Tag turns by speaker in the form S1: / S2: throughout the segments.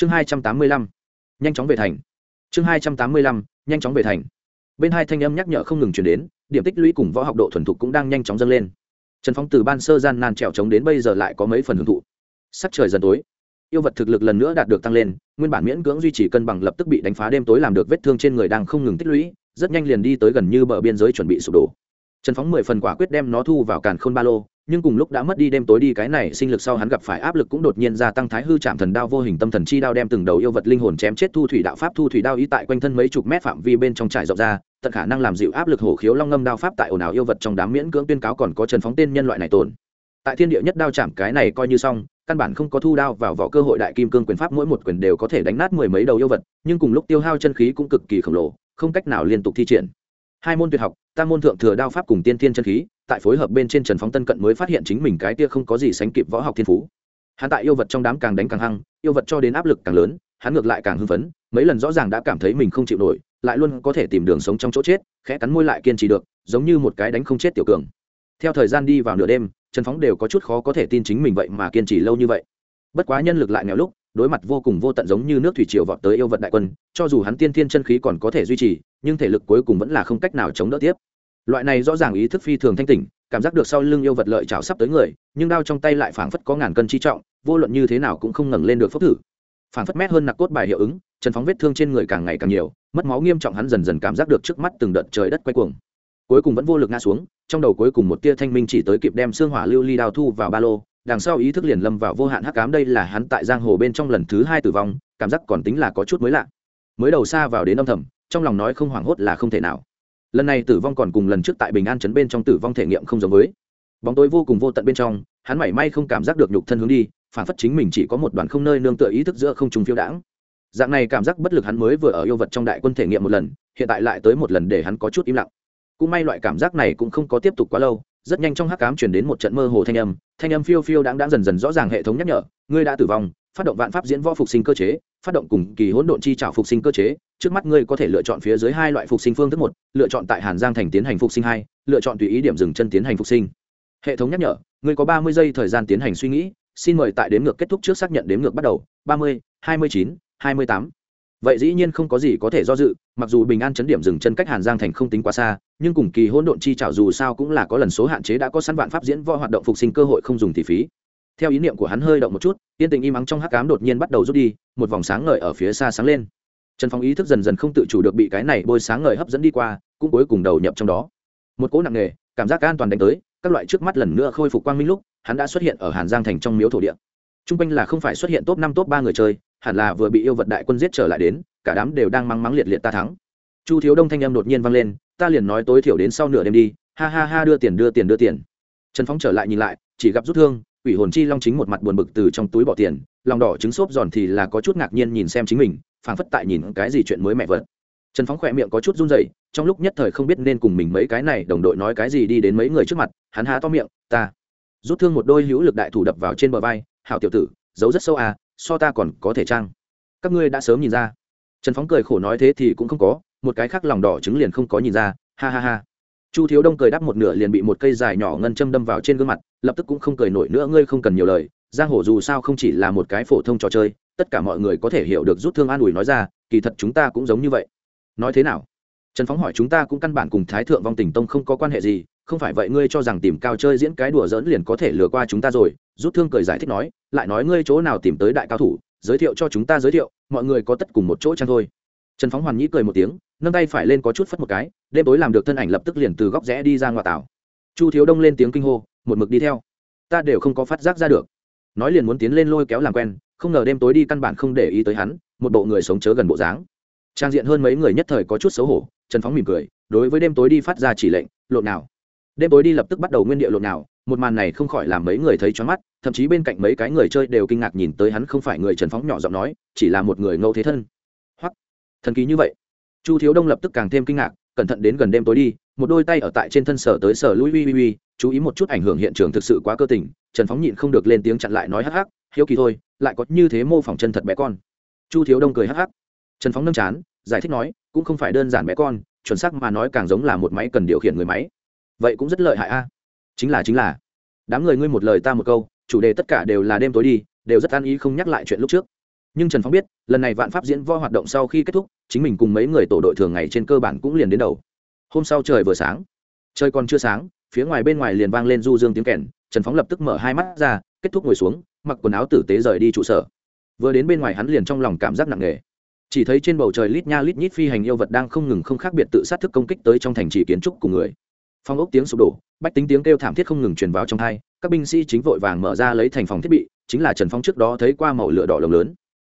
S1: chương hai trăm tám mươi lăm, nhanh chóng về thành. Chương hai trăm tám mươi lăm, nhanh chóng về thành. Bên hai thanh âm nhắc nhở không ngừng chuyển đến, điểm tích lũy cùng võ học độ thuần thục cũng đang nhanh chóng dâng lên. Trần phóng từ ban sơ gian nan trèo trống đến bây giờ lại có mấy phần hưởng thụ. Sắc trời dần tối, yêu vật thực lực lần nữa đạt được tăng lên, nguyên bản miễn cưỡng duy trì cân bằng lập tức bị đánh phá đêm tối làm được vết thương trên người đang không ngừng tích lũy, rất nhanh liền đi tới gần như bờ biên giới chuẩn bị sụp đổ. Trần phóng mười phần quả quyết đem nó thu vào càn khôn ba lô nhưng cùng lúc đã mất đi đêm tối đi cái này sinh lực sau hắn gặp phải áp lực cũng đột nhiên gia tăng thái hư chạm thần đao vô hình tâm thần chi đao đem từng đầu yêu vật linh hồn chém chết thu thủy đạo pháp thu thủy đao ý tại quanh thân mấy chục mét phạm vi bên trong trải rộng ra, tận khả năng làm dịu áp lực hổ khiếu long ngâm đao pháp tại ồn ào yêu vật trong đám miễn cưỡng tuyên cáo còn có trần phóng tên nhân loại này tồn. Tại thiên địa nhất đao chạm cái này coi như xong, căn bản không có thu đao vào vỏ cơ hội đại kim cương quyền pháp mỗi một quyền đều có thể đánh nát mười mấy đầu yêu vật, nhưng cùng lúc tiêu hao chân khí cũng cực kỳ khổng lồ, không cách nào liên tục thi triển hai môn tuyệt học tam môn thượng thừa đao pháp cùng tiên tiên chân khí, tại phối hợp bên trên trần phóng tân cận mới phát hiện chính mình cái tia không có gì sánh kịp võ học thiên phú. Hắn tại yêu vật trong đám càng đánh càng hăng, yêu vật cho đến áp lực càng lớn, hắn ngược lại càng hưng phấn, mấy lần rõ ràng đã cảm thấy mình không chịu nổi, lại luôn có thể tìm đường sống trong chỗ chết, khẽ cắn môi lại kiên trì được, giống như một cái đánh không chết tiểu cường. Theo thời gian đi vào nửa đêm, trần phóng đều có chút khó có thể tin chính mình vậy mà kiên trì lâu như vậy. Bất quá nhân lực lại nghèo lúc đối mặt vô cùng vô tận giống như nước thủy triều vọt tới yêu vật đại quân, cho dù hắn tiên thiên chân khí còn có thể duy trì, nhưng thể lực cuối cùng vẫn là không cách nào chống đỡ tiếp. Loại này rõ ràng ý thức phi thường thanh tỉnh, cảm giác được sau lưng yêu vật lợi chảo sắp tới người, nhưng đao trong tay lại phảng phất có ngàn cân chi trọng, vô luận như thế nào cũng không ngẩng lên được phốc thử. Phảng phất mét hơn nặc cốt bài hiệu ứng, trần phóng vết thương trên người càng ngày càng nhiều, mất máu nghiêm trọng hắn dần dần cảm giác được trước mắt từng đợt trời đất quay cuồng. Cuối cùng vẫn vô lực ngã xuống, trong đầu cuối cùng một tia thanh minh chỉ tới kịp đem xương hỏa lưu ly đao thu vào ba lô đằng sau ý thức liền lâm vào vô hạn hắc cám đây là hắn tại giang hồ bên trong lần thứ hai tử vong, cảm giác còn tính là có chút mới lạ. Mới đầu xa vào đến âm thầm, trong lòng nói không hoảng hốt là không thể nào. Lần này tử vong còn cùng lần trước tại bình an chấn bên trong tử vong thể nghiệm không giống với. Bóng tối vô cùng vô tận bên trong, hắn mảy may không cảm giác được nhục thân hướng đi, phản phất chính mình chỉ có một đoàn không nơi nương tựa ý thức giữa không trùng phiêu đãng. Dạng này cảm giác bất lực hắn mới vừa ở yêu vật trong đại quân thể nghiệm một lần, hiện tại lại tới một lần để hắn có chút im lặng. Cũng may loại cảm giác này cũng không có tiếp tục quá lâu rất nhanh trong hắc cám chuyển đến một trận mơ hồ thanh âm thanh âm phiêu phiêu đáng đáng dần dần rõ ràng hệ thống nhắc nhở, ngươi đã tử vong, phát động vạn pháp diễn võ phục sinh cơ chế, phát động cùng kỳ hỗn độn chi trảo phục sinh cơ chế, trước mắt ngươi có thể lựa chọn phía dưới hai loại phục sinh phương thức một, lựa chọn tại hàn giang thành tiến hành phục sinh hai, lựa chọn tùy ý điểm dừng chân tiến hành phục sinh. Hệ thống nhắc nhở, ngươi có ba mươi giây thời gian tiến hành suy nghĩ, xin mời tại đếm ngược kết thúc trước xác nhận đếm ngược bắt đầu, ba mươi, hai mươi chín, hai mươi tám vậy dĩ nhiên không có gì có thể do dự, mặc dù bình an chấn điểm dừng chân cách hàn giang thành không tính quá xa, nhưng cùng kỳ hỗn độn chi trảo dù sao cũng là có lần số hạn chế đã có sẵn vạn pháp diễn võ hoạt động phục sinh cơ hội không dùng thì phí. Theo ý niệm của hắn hơi động một chút, yên tình im ắng trong hắc cám đột nhiên bắt đầu rút đi, một vòng sáng ngời ở phía xa sáng lên. Trần phong ý thức dần dần không tự chủ được bị cái này bôi sáng ngời hấp dẫn đi qua, cũng cuối cùng đầu nhập trong đó. Một cỗ nặng nề, cảm giác an toàn đánh tới, các loại trước mắt lần nữa khôi phục quang minh lúc, hắn đã xuất hiện ở hàn giang thành trong miếu thổ địa. T r u n g quanh là không phải xuất hiện top năm, top ba người chơi hẳn là vừa bị yêu vật đại quân giết trở lại đến, cả đám đều đang mắng mắng liệt liệt ta thắng. Chu thiếu đông thanh âm đột nhiên vang lên, ta liền nói tối thiểu đến sau nửa đêm đi, ha ha ha đưa tiền đưa tiền đưa tiền. Trần phóng trở lại nhìn lại, chỉ gặp rút thương ủy hồn chi long chính một mặt buồn bực từ trong túi bỏ tiền, lòng đỏ trứng xốp giòn thì là có chút ngạc nhiên nhìn xem chính mình, phảng phất tại nhìn cái gì chuyện mới mẹ vật. Trần phóng khỏe miệng có chút run rẩy, trong lúc nhất thời không biết nên cùng mình mấy cái này đồng đội nói cái gì đi đến mấy người trước mặt, hắn há to miệng, ta. Rút thương một đôi hữu lực đại thủ đập vào trên bờ vai, hảo tiểu tử, giấu rất sâu à so ta còn có thể trang. Các ngươi đã sớm nhìn ra. Trần phóng cười khổ nói thế thì cũng không có, một cái khác lòng đỏ trứng liền không có nhìn ra, ha ha ha. Chu thiếu đông cười đắp một nửa liền bị một cây dài nhỏ ngân châm đâm vào trên gương mặt, lập tức cũng không cười nổi nữa, ngươi không cần nhiều lời, giang hồ dù sao không chỉ là một cái phổ thông trò chơi, tất cả mọi người có thể hiểu được rút thương an ủi nói ra, kỳ thật chúng ta cũng giống như vậy. Nói thế nào? Trần phóng hỏi chúng ta cũng căn bản cùng thái thượng vong tình tông không có quan hệ gì, không phải vậy ngươi cho rằng tìm cao chơi diễn cái đùa dỡn liền có thể lừa qua chúng ta rồi rút thương cười giải thích nói, lại nói ngươi chỗ nào tìm tới đại cao thủ, giới thiệu cho chúng ta giới thiệu, mọi người có tất cùng một chỗ chăng thôi. Trần phóng hoàn nhĩ cười một tiếng, nâng tay phải lên có chút phất một cái, đêm tối làm được thân ảnh lập tức liền từ góc rẽ đi ra ngoại tảo. Chu thiếu đông lên tiếng kinh hô, một mực đi theo, ta đều không có phát giác ra được. Nói liền muốn tiến lên lôi kéo làm quen, không ngờ đêm tối đi căn bản không để ý tới hắn, một bộ người sống chớ gần bộ dáng. Trang diện hơn mấy người nhất thời có chút xấu hổ, trần phóng mỉm cười, đối với đêm tối đi phát ra chỉ lệnh, lộn nào. Đêm tối đi lập tức bắt đầu nguyên địa lộn nào một màn này không khỏi làm mấy người thấy choáng mắt, thậm chí bên cạnh mấy cái người chơi đều kinh ngạc nhìn tới hắn không phải người trần phóng nhỏ giọng nói, chỉ là một người ngẫu thế thân. Hoặc thần kỳ như vậy. Chu thiếu đông lập tức càng thêm kinh ngạc, cẩn thận đến gần đêm tối đi, một đôi tay ở tại trên thân sở tới sở lui uy uy uy chú ý một chút ảnh hưởng hiện trường thực sự quá cơ tình, trần phóng nhịn không được lên tiếng chặn lại nói hắc hắc, hiếu kỳ thôi, lại có như thế mô phỏng chân thật bé con. Chu thiếu đông cười hắc hắc. Trần phóng nâng chán, giải thích nói, cũng không phải đơn giản bé con, chuẩn xác mà nói càng giống là một máy cần điều khiển người máy. Vậy cũng rất lợi hại a chính là chính là. Đám người ngươi một lời ta một câu, chủ đề tất cả đều là đêm tối đi, đều rất an ý không nhắc lại chuyện lúc trước. Nhưng trần phóng biết, lần này vạn pháp diễn vo hoạt động sau khi kết thúc, chính mình cùng mấy người tổ đội thường ngày trên cơ bản cũng liền đến đầu. Hôm sau trời vừa sáng, trời còn chưa sáng, phía ngoài bên ngoài liền vang lên du dương tiếng kèn, trần phóng lập tức mở hai mắt ra, kết thúc ngồi xuống, mặc quần áo tử tế rời đi trụ sở. Vừa đến bên ngoài hắn liền trong lòng cảm giác nặng nề. Chỉ thấy trên bầu trời lít nha lít nhít phi hành yêu vật đang không ngừng không khác biệt tự sát thức công kích tới trong thành trì kiến trúc của người phong ốc tiếng sụp đổ, bách tính tiếng kêu thảm thiết không ngừng truyền vào trong hai, các binh sĩ chính vội vàng mở ra lấy thành phòng thiết bị, chính là trần phong trước đó thấy qua màu lửa đỏ lồng lớn.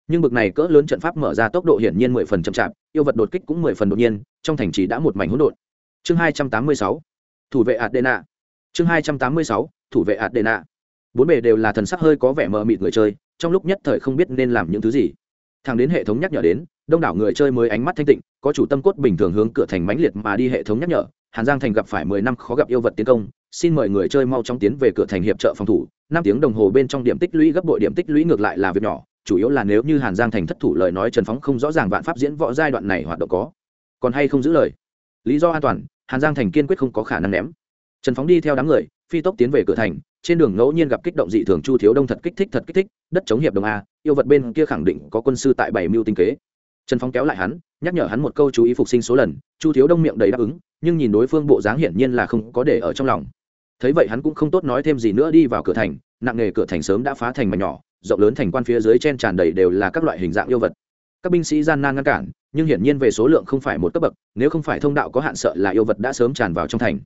S1: Nhưng bực này cỡ lớn trận pháp mở ra tốc độ hiển nhiên mười phần chậm chạp, yêu vật đột kích cũng mười phần đột nhiên, trong thành trì đã một mảnh hỗn độn. Chương hai trăm tám mươi sáu, thủ vệ adena. Chương hai trăm tám mươi sáu, thủ vệ adena. Bốn bề đều là thần sắc hơi có vẻ mờ mịt người chơi, trong lúc nhất thời không biết nên làm những thứ gì. Thằng đến hệ thống nhắc nhở đến, đông đảo người chơi mới ánh mắt thanh tịnh, có chủ tâm cốt bình thường hướng cửa thành mãnh liệt mà đi hệ thống nhắc nhở hàn giang thành gặp phải mười năm khó gặp yêu vật tiến công, xin mời người chơi mau chóng tiến về cửa thành hiệp trợ phòng thủ. Năm tiếng đồng hồ bên trong điểm tích lũy gấp bội điểm tích lũy ngược lại là việc nhỏ, chủ yếu là nếu như hàn giang thành thất thủ lời nói trần phóng không rõ ràng vạn pháp diễn võ giai đoạn này hoạt động có còn hay không giữ lời. Lý do an toàn, hàn giang thành kiên quyết không có khả năng ném. Trần phóng đi theo đám người, phi tốc tiến về cửa thành, trên đường ngẫu nhiên gặp kích động dị thường chu thiếu đông thật kích thích thật kích thích, đất chống hiệp đồng a, yêu vật bên kia khẳng định có quân sư tại bảy mưu tinh kế trần Phong kéo lại hắn, nhắc nhở hắn một câu chú ý phục sinh số lần, chu thiếu đông miệng đầy đáp ứng, nhưng nhìn đối phương bộ dáng hiển nhiên là không có để ở trong lòng. Thấy vậy hắn cũng không tốt nói thêm gì nữa đi vào cửa thành, nặng nghề cửa thành sớm đã phá thành mà nhỏ, rộng lớn thành quan phía dưới trên tràn đầy đều là các loại hình dạng yêu vật. Các binh sĩ gian nan ngăn cản, nhưng hiển nhiên về số lượng không phải một cấp bậc, nếu không phải thông đạo có hạn sợ là yêu vật đã sớm tràn vào trong thành.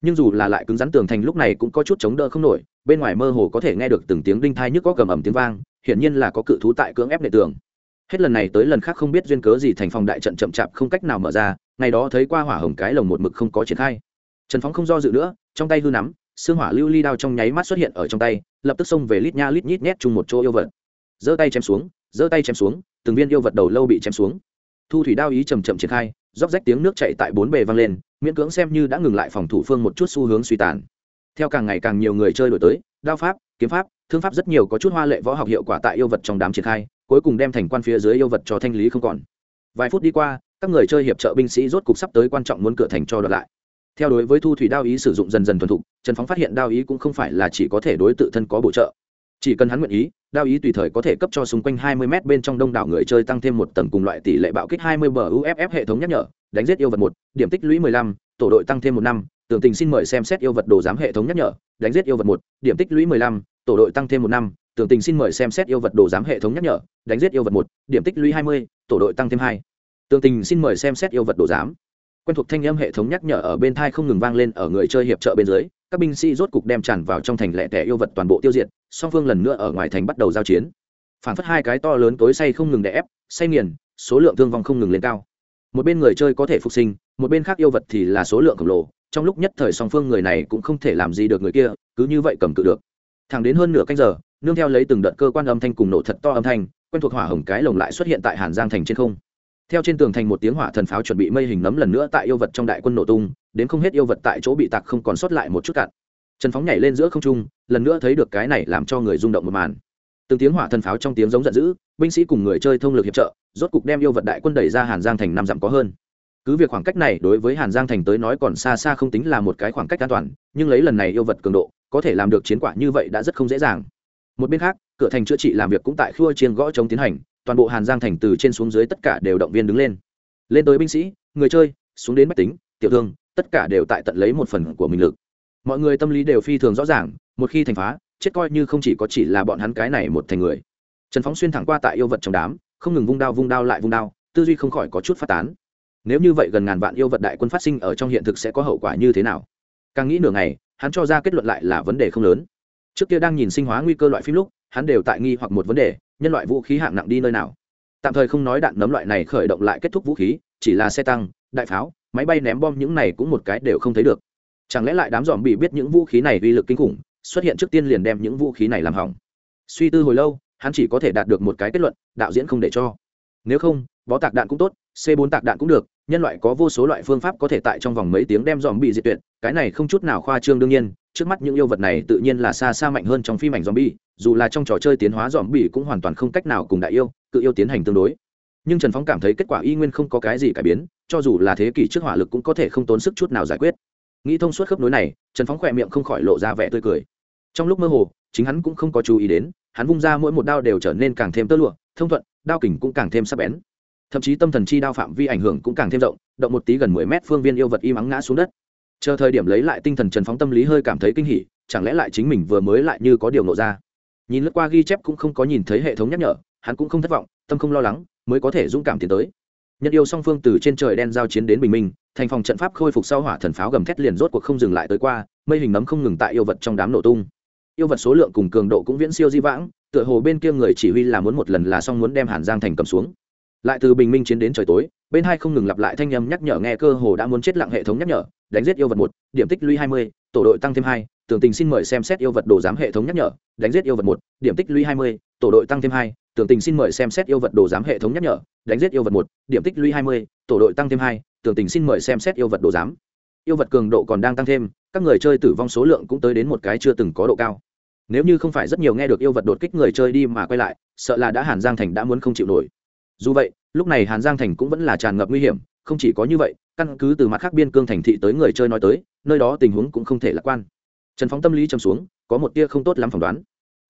S1: Nhưng dù là lại cứng rắn tường thành lúc này cũng có chút chống đỡ không nổi, bên ngoài mơ hồ có thể nghe được từng tiếng đinh thai nhức có cầm ẩm tiếng vang, hiển nhiên là có cự thú tại cưỡng ép nệ tường hết lần này tới lần khác không biết duyên cớ gì thành phòng đại trận chậm chạp không cách nào mở ra, ngày đó thấy qua hỏa hồng cái lồng một mực không có triển khai. Trần phóng không do dự nữa, trong tay hư nắm, xương hỏa lưu ly đao trong nháy mắt xuất hiện ở trong tay, lập tức xông về lít nha lít nhít nhét chung một chỗ yêu vật. Giơ tay chém xuống, giơ tay chém xuống, từng viên yêu vật đầu lâu bị chém xuống. Thu thủy đao ý chầm chậm triển khai, róc rách tiếng nước chạy tại bốn bề vang lên, miễn cưỡng xem như đã ngừng lại phòng thủ phương một chút xu hướng suy tàn. Theo càng ngày càng nhiều người chơi đổi tới, đao pháp, kiếm pháp, thương pháp rất nhiều có chút hoa lệ võ học hiệu quả tại yêu vật trong đám triển khai cuối cùng đem thành quan phía dưới yêu vật cho thanh lý không còn. Vài phút đi qua các người chơi hiệp trợ binh sĩ rốt cục sắp tới quan trọng muốn cửa thành cho đợt lại. Theo đối với thu thủy đao ý sử dụng dần dần thuần thục trần phóng phát hiện đao ý cũng không phải là chỉ có thể đối tự thân có bổ trợ. Chỉ cần hắn nguyện ý đao ý tùy thời có thể cấp cho xung quanh 20 m bên trong đông đảo người chơi tăng thêm một tầng cùng loại tỷ lệ bạo kích 20 bờ uff hệ thống nhắc nhở đánh giết yêu vật một điểm tích lũy 15, tổ đội tăng thêm một năm tưởng tình xin mời xem xét yêu vật đồ giám hệ thống nhắc nhở đánh giết yêu vật một điểm tích lũy 15, tổ đội tăng thêm một năm tưởng tình xin mời xem xét yêu vật đồ giám hệ thống nhắc nhở đánh giết yêu vật một điểm tích lũy 20, tổ đội tăng thêm hai. Tưởng tình xin mời xem xét yêu vật đồ giám. Quen thuộc thanh âm hệ thống nhắc nhở ở bên thai không ngừng vang lên ở người chơi hiệp trợ bên dưới các binh sĩ rốt cục đem tràn vào trong thành lẻ tẻ yêu vật toàn bộ tiêu diệt song phương lần nữa ở ngoài thành bắt đầu giao chiến. Phản phất hai cái to lớn tối say không ngừng đè ép say nghiền số lượng thương vong không ngừng lên cao. Một bên người chơi có thể phục sinh một bên khác yêu vật thì là số lượng khổng lồ trong lúc nhất thời song phương người này cũng không thể làm gì được người kia cứ như vậy cầm cự được. Thẳng đến hơn nửa canh giờ nương theo lấy từng đợt cơ quan âm thanh cùng nổ thật to âm thanh, quen thuộc hỏa hồng cái lồng lại xuất hiện tại hàn giang thành trên không. Theo trên tường thành một tiếng hỏa thần pháo chuẩn bị mây hình nấm lần nữa tại yêu vật trong đại quân nổ tung, đến không hết yêu vật tại chỗ bị tạc không còn sót lại một chút cạn. Trần phóng nhảy lên giữa không trung, lần nữa thấy được cái này làm cho người rung động một màn. Từng tiếng hỏa thần pháo trong tiếng giống giận dữ, binh sĩ cùng người chơi thông lực hiệp trợ, rốt cục đem yêu vật đại quân đẩy ra hàn giang thành năm dặm có hơn. Cứ việc khoảng cách này đối với hàn giang thành tới nói còn xa xa không tính là một cái khoảng cách an toàn, nhưng lấy lần này yêu vật cường độ, có thể làm được chiến quả như vậy đã rất không dễ dàng một bên khác, cửa thành chữa trị làm việc cũng tại khua chiên gõ chống tiến hành, toàn bộ hàn giang thành từ trên xuống dưới tất cả đều động viên đứng lên. Lên tới binh sĩ, người chơi, xuống đến mách tính, tiểu thương, tất cả đều tại tận lấy một phần của mình lực. Mọi người tâm lý đều phi thường rõ ràng, một khi thành phá, chết coi như không chỉ có chỉ là bọn hắn cái này một thành người. Trần phóng xuyên thẳng qua tại yêu vật trong đám, không ngừng vung đao vung đao lại vung đao, tư duy không khỏi có chút phát tán. Nếu như vậy gần ngàn vạn yêu vật đại quân phát sinh ở trong hiện thực sẽ có hậu quả như thế nào? Càng nghĩ nửa ngày, hắn cho ra kết luận lại là vấn đề không lớn trước kia đang nhìn sinh hóa nguy cơ loại phim lúc, hắn đều tại nghi hoặc một vấn đề, nhân loại vũ khí hạng nặng đi nơi nào. Tạm thời không nói đạn nấm loại này khởi động lại kết thúc vũ khí, chỉ là xe tăng, đại pháo, máy bay ném bom những này cũng một cái đều không thấy được. Chẳng lẽ lại đám dòm bị biết những vũ khí này uy lực kinh khủng, xuất hiện trước tiên liền đem những vũ khí này làm hỏng? Suy tư hồi lâu, hắn chỉ có thể đạt được một cái kết luận, đạo diễn không để cho. Nếu không, bó tạc đạn cũng tốt, c 4 tạc đạn cũng được nhân loại có vô số loại phương pháp có thể tại trong vòng mấy tiếng đem dòm bị diệt tuyệt cái này không chút nào khoa trương đương nhiên trước mắt những yêu vật này tự nhiên là xa xa mạnh hơn trong phim ảnh zombie, dù là trong trò chơi tiến hóa zombie cũng hoàn toàn không cách nào cùng đại yêu, cự yêu tiến hành tương đối. Nhưng Trần Phong cảm thấy kết quả y nguyên không có cái gì cải biến, cho dù là thế kỷ trước hỏa lực cũng có thể không tốn sức chút nào giải quyết. Nghĩ thông suốt khớp nối này, Trần Phong khỏe miệng không khỏi lộ ra vẻ tươi cười. Trong lúc mơ hồ, chính hắn cũng không có chú ý đến, hắn vung ra mỗi một đao đều trở nên càng thêm tơ lụa, thông thuận, đao kình cũng càng thêm sắc bén thậm chí tâm thần chi đao phạm vi ảnh hưởng cũng càng thêm rộng, động một tí gần mười mét phương viên yêu vật im ắng ngã xuống đất. Chờ thời điểm lấy lại tinh thần trần phóng tâm lý hơi cảm thấy kinh hỉ, chẳng lẽ lại chính mình vừa mới lại như có điều nộ ra? Nhìn lướt qua ghi chép cũng không có nhìn thấy hệ thống nhắc nhở, hắn cũng không thất vọng, tâm không lo lắng, mới có thể dũng cảm tiến tới. Nhân yêu song phương từ trên trời đen giao chiến đến bình minh, thành phòng trận pháp khôi phục sau hỏa thần pháo gầm thét liền rốt cuộc không dừng lại tới qua, mây hình nấm không ngừng tại yêu vật trong đám nổ tung. Yêu vật số lượng cùng cường độ cũng viễn siêu di vãng, tựa hồ bên kia người chỉ huy là muốn một lần là xong muốn đem hàn giang thành cầm xuống lại từ bình minh chiến đến trời tối, bên hai không ngừng lặp lại thanh âm nhắc nhở nghe cơ hồ đã muốn chết lặng hệ thống nhắc nhở, đánh giết yêu vật một, điểm tích lũy hai mươi, tổ đội tăng thêm hai, Tưởng tình xin mời xem xét yêu vật đồ giám hệ thống nhắc nhở, đánh giết yêu vật một, điểm tích lũy hai mươi, tổ đội tăng thêm hai, Tưởng tình xin mời xem xét yêu vật đồ giám hệ thống nhắc nhở, đánh giết yêu vật một, điểm tích lũy hai mươi, tổ đội tăng thêm hai, Tưởng tình xin mời xem xét yêu vật đồ giám. Yêu vật cường độ còn đang tăng thêm, các người chơi tử vong số lượng cũng tới đến một cái chưa từng có độ cao. Nếu như không phải rất nhiều nghe được yêu vật đột kích người chơi đi mà quay lại, sợ là đã hàn giang thành đã muốn không chịu nổi dù vậy, lúc này hàn giang thành cũng vẫn là tràn ngập nguy hiểm, không chỉ có như vậy, căn cứ từ mặt khác biên cương thành thị tới người chơi nói tới, nơi đó tình huống cũng không thể lạc quan. Trần phóng tâm lý trầm xuống, có một tia không tốt lắm phỏng đoán.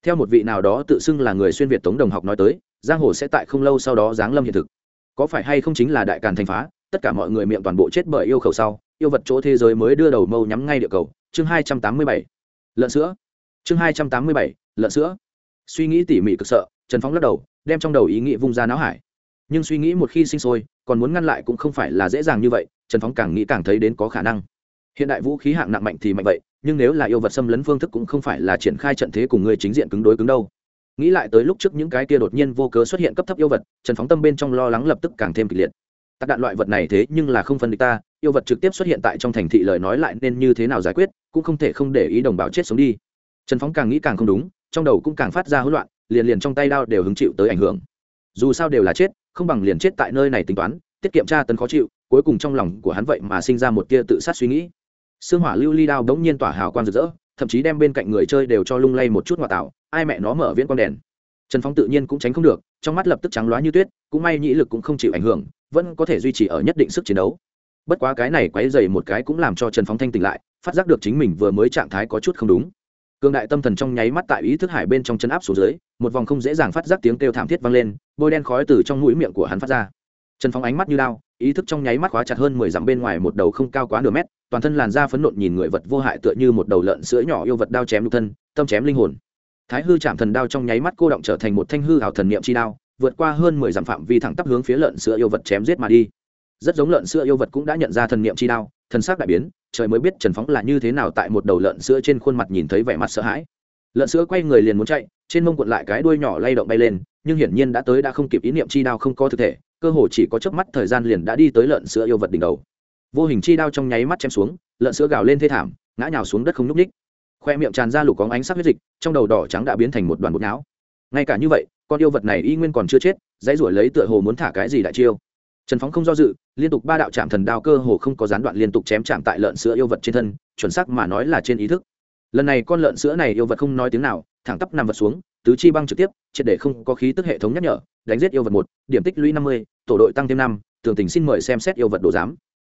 S1: Theo một vị nào đó tự xưng là người xuyên việt tống đồng học nói tới, giang hồ sẽ tại không lâu sau đó giáng lâm hiện thực. Có phải hay không chính là đại càn thành phá, tất cả mọi người miệng toàn bộ chết bởi yêu khẩu sau, yêu vật chỗ thế giới mới đưa đầu mâu nhắm ngay địa cầu. Chương hai trăm tám mươi bảy. Lợn sữa. Chương hai trăm tám mươi bảy. Lợn sữa. Suy nghĩ tỉ mỉ cực sợ, trần phóng lắc đầu, đem trong đầu ý nghĩ vung ra não hải nhưng suy nghĩ một khi sinh sôi, còn muốn ngăn lại cũng không phải là dễ dàng như vậy, trần phóng càng nghĩ càng thấy đến có khả năng. Hiện đại vũ khí hạng nặng mạnh thì mạnh vậy, nhưng nếu là yêu vật xâm lấn phương thức cũng không phải là triển khai trận thế cùng người chính diện cứng đối cứng đâu. Nghĩ lại tới lúc trước những cái kia đột nhiên vô cớ xuất hiện cấp thấp yêu vật, trần phóng tâm bên trong lo lắng lập tức càng thêm kịch liệt. Tạc đạn loại vật này thế nhưng là không phân địch ta, yêu vật trực tiếp xuất hiện tại trong thành thị lời nói lại nên như thế nào giải quyết, cũng không thể không để ý đồng bào chết sống đi. Trần phóng càng nghĩ càng không đúng, trong đầu cũng càng phát ra hỗn loạn, liền liền trong tay đao đều hứng chịu tới ảnh hưởng. Dù sao đều là chết không bằng liền chết tại nơi này tính toán, tiết kiệm tra tấn khó chịu, cuối cùng trong lòng của hắn vậy mà sinh ra một tia tự sát suy nghĩ. Xương hỏa lưu ly đao đống nhiên tỏa hào quang rực rỡ, thậm chí đem bên cạnh người chơi đều cho lung lay một chút ngoại tạo, ai mẹ nó mở viễn quang đèn. Trần phóng tự nhiên cũng tránh không được, trong mắt lập tức trắng loá như tuyết, cũng may nhĩ lực cũng không chịu ảnh hưởng, vẫn có thể duy trì ở nhất định sức chiến đấu. Bất quá cái này quấy dày một cái cũng làm cho trần phóng thanh tỉnh lại, phát giác được chính mình vừa mới trạng thái có chút không đúng cường đại tâm thần trong nháy mắt tại ý thức hải bên trong chân áp xuống dưới, một vòng không dễ dàng phát giác tiếng kêu thảm thiết vang lên, bôi đen khói từ trong mũi miệng của hắn phát ra. Trần phóng ánh mắt như lao ý thức trong nháy mắt khóa chặt hơn mười dặm bên ngoài một đầu không cao quá nửa mét, toàn thân làn da phấn nộn nhìn người vật vô hại tựa như một đầu lợn sữa nhỏ yêu vật đao chém lục thân, tâm chém linh hồn. Thái hư chạm thần đao trong nháy mắt cô động trở thành một thanh hư hào thần niệm chi đao, vượt qua hơn mười dặm phạm vi thẳng tắp hướng phía lợn sữa yêu vật chém giết mà đi. Rất giống lợn sữa yêu vật cũng đã nhận ra thần niệm chi đao, thần sắc đại biến trời mới biết trần phóng là như thế nào tại một đầu lợn sữa trên khuôn mặt nhìn thấy vẻ mặt sợ hãi. Lợn sữa quay người liền muốn chạy, trên mông cuộn lại cái đuôi nhỏ lay động bay lên, nhưng hiển nhiên đã tới đã không kịp ý niệm chi đao không có thực thể, cơ hồ chỉ có chớp mắt thời gian liền đã đi tới lợn sữa yêu vật đỉnh đầu. Vô hình chi đao trong nháy mắt chém xuống, lợn sữa gào lên thê thảm, ngã nhào xuống đất không n ú c ních khoe miệng tràn ra lục có ánh sắc huyết dịch, trong đầu đỏ trắng đã biến thành một đoàn bột não. Ngay cả như vậy, con yêu vật này y nguyên còn chưa chết, dãy ruổi lấy tựa hồ muốn thả cái gì đại chiêu trần phóng không do dự, liên tục ba đạo chạm thần đao cơ hồ không có gián đoạn liên tục chém chạm tại lợn sữa yêu vật trên thân, chuẩn sắc mà nói là trên ý thức. Lần này con lợn sữa này yêu vật không nói tiếng nào, thẳng tắp nằm vật xuống, tứ chi băng trực tiếp, triệt để không có khí tức hệ thống nhắc nhở, đánh giết yêu vật một, điểm tích lũy năm mươi, tổ đội tăng thêm năm thường tình xin mời xem xét yêu vật đồ giám.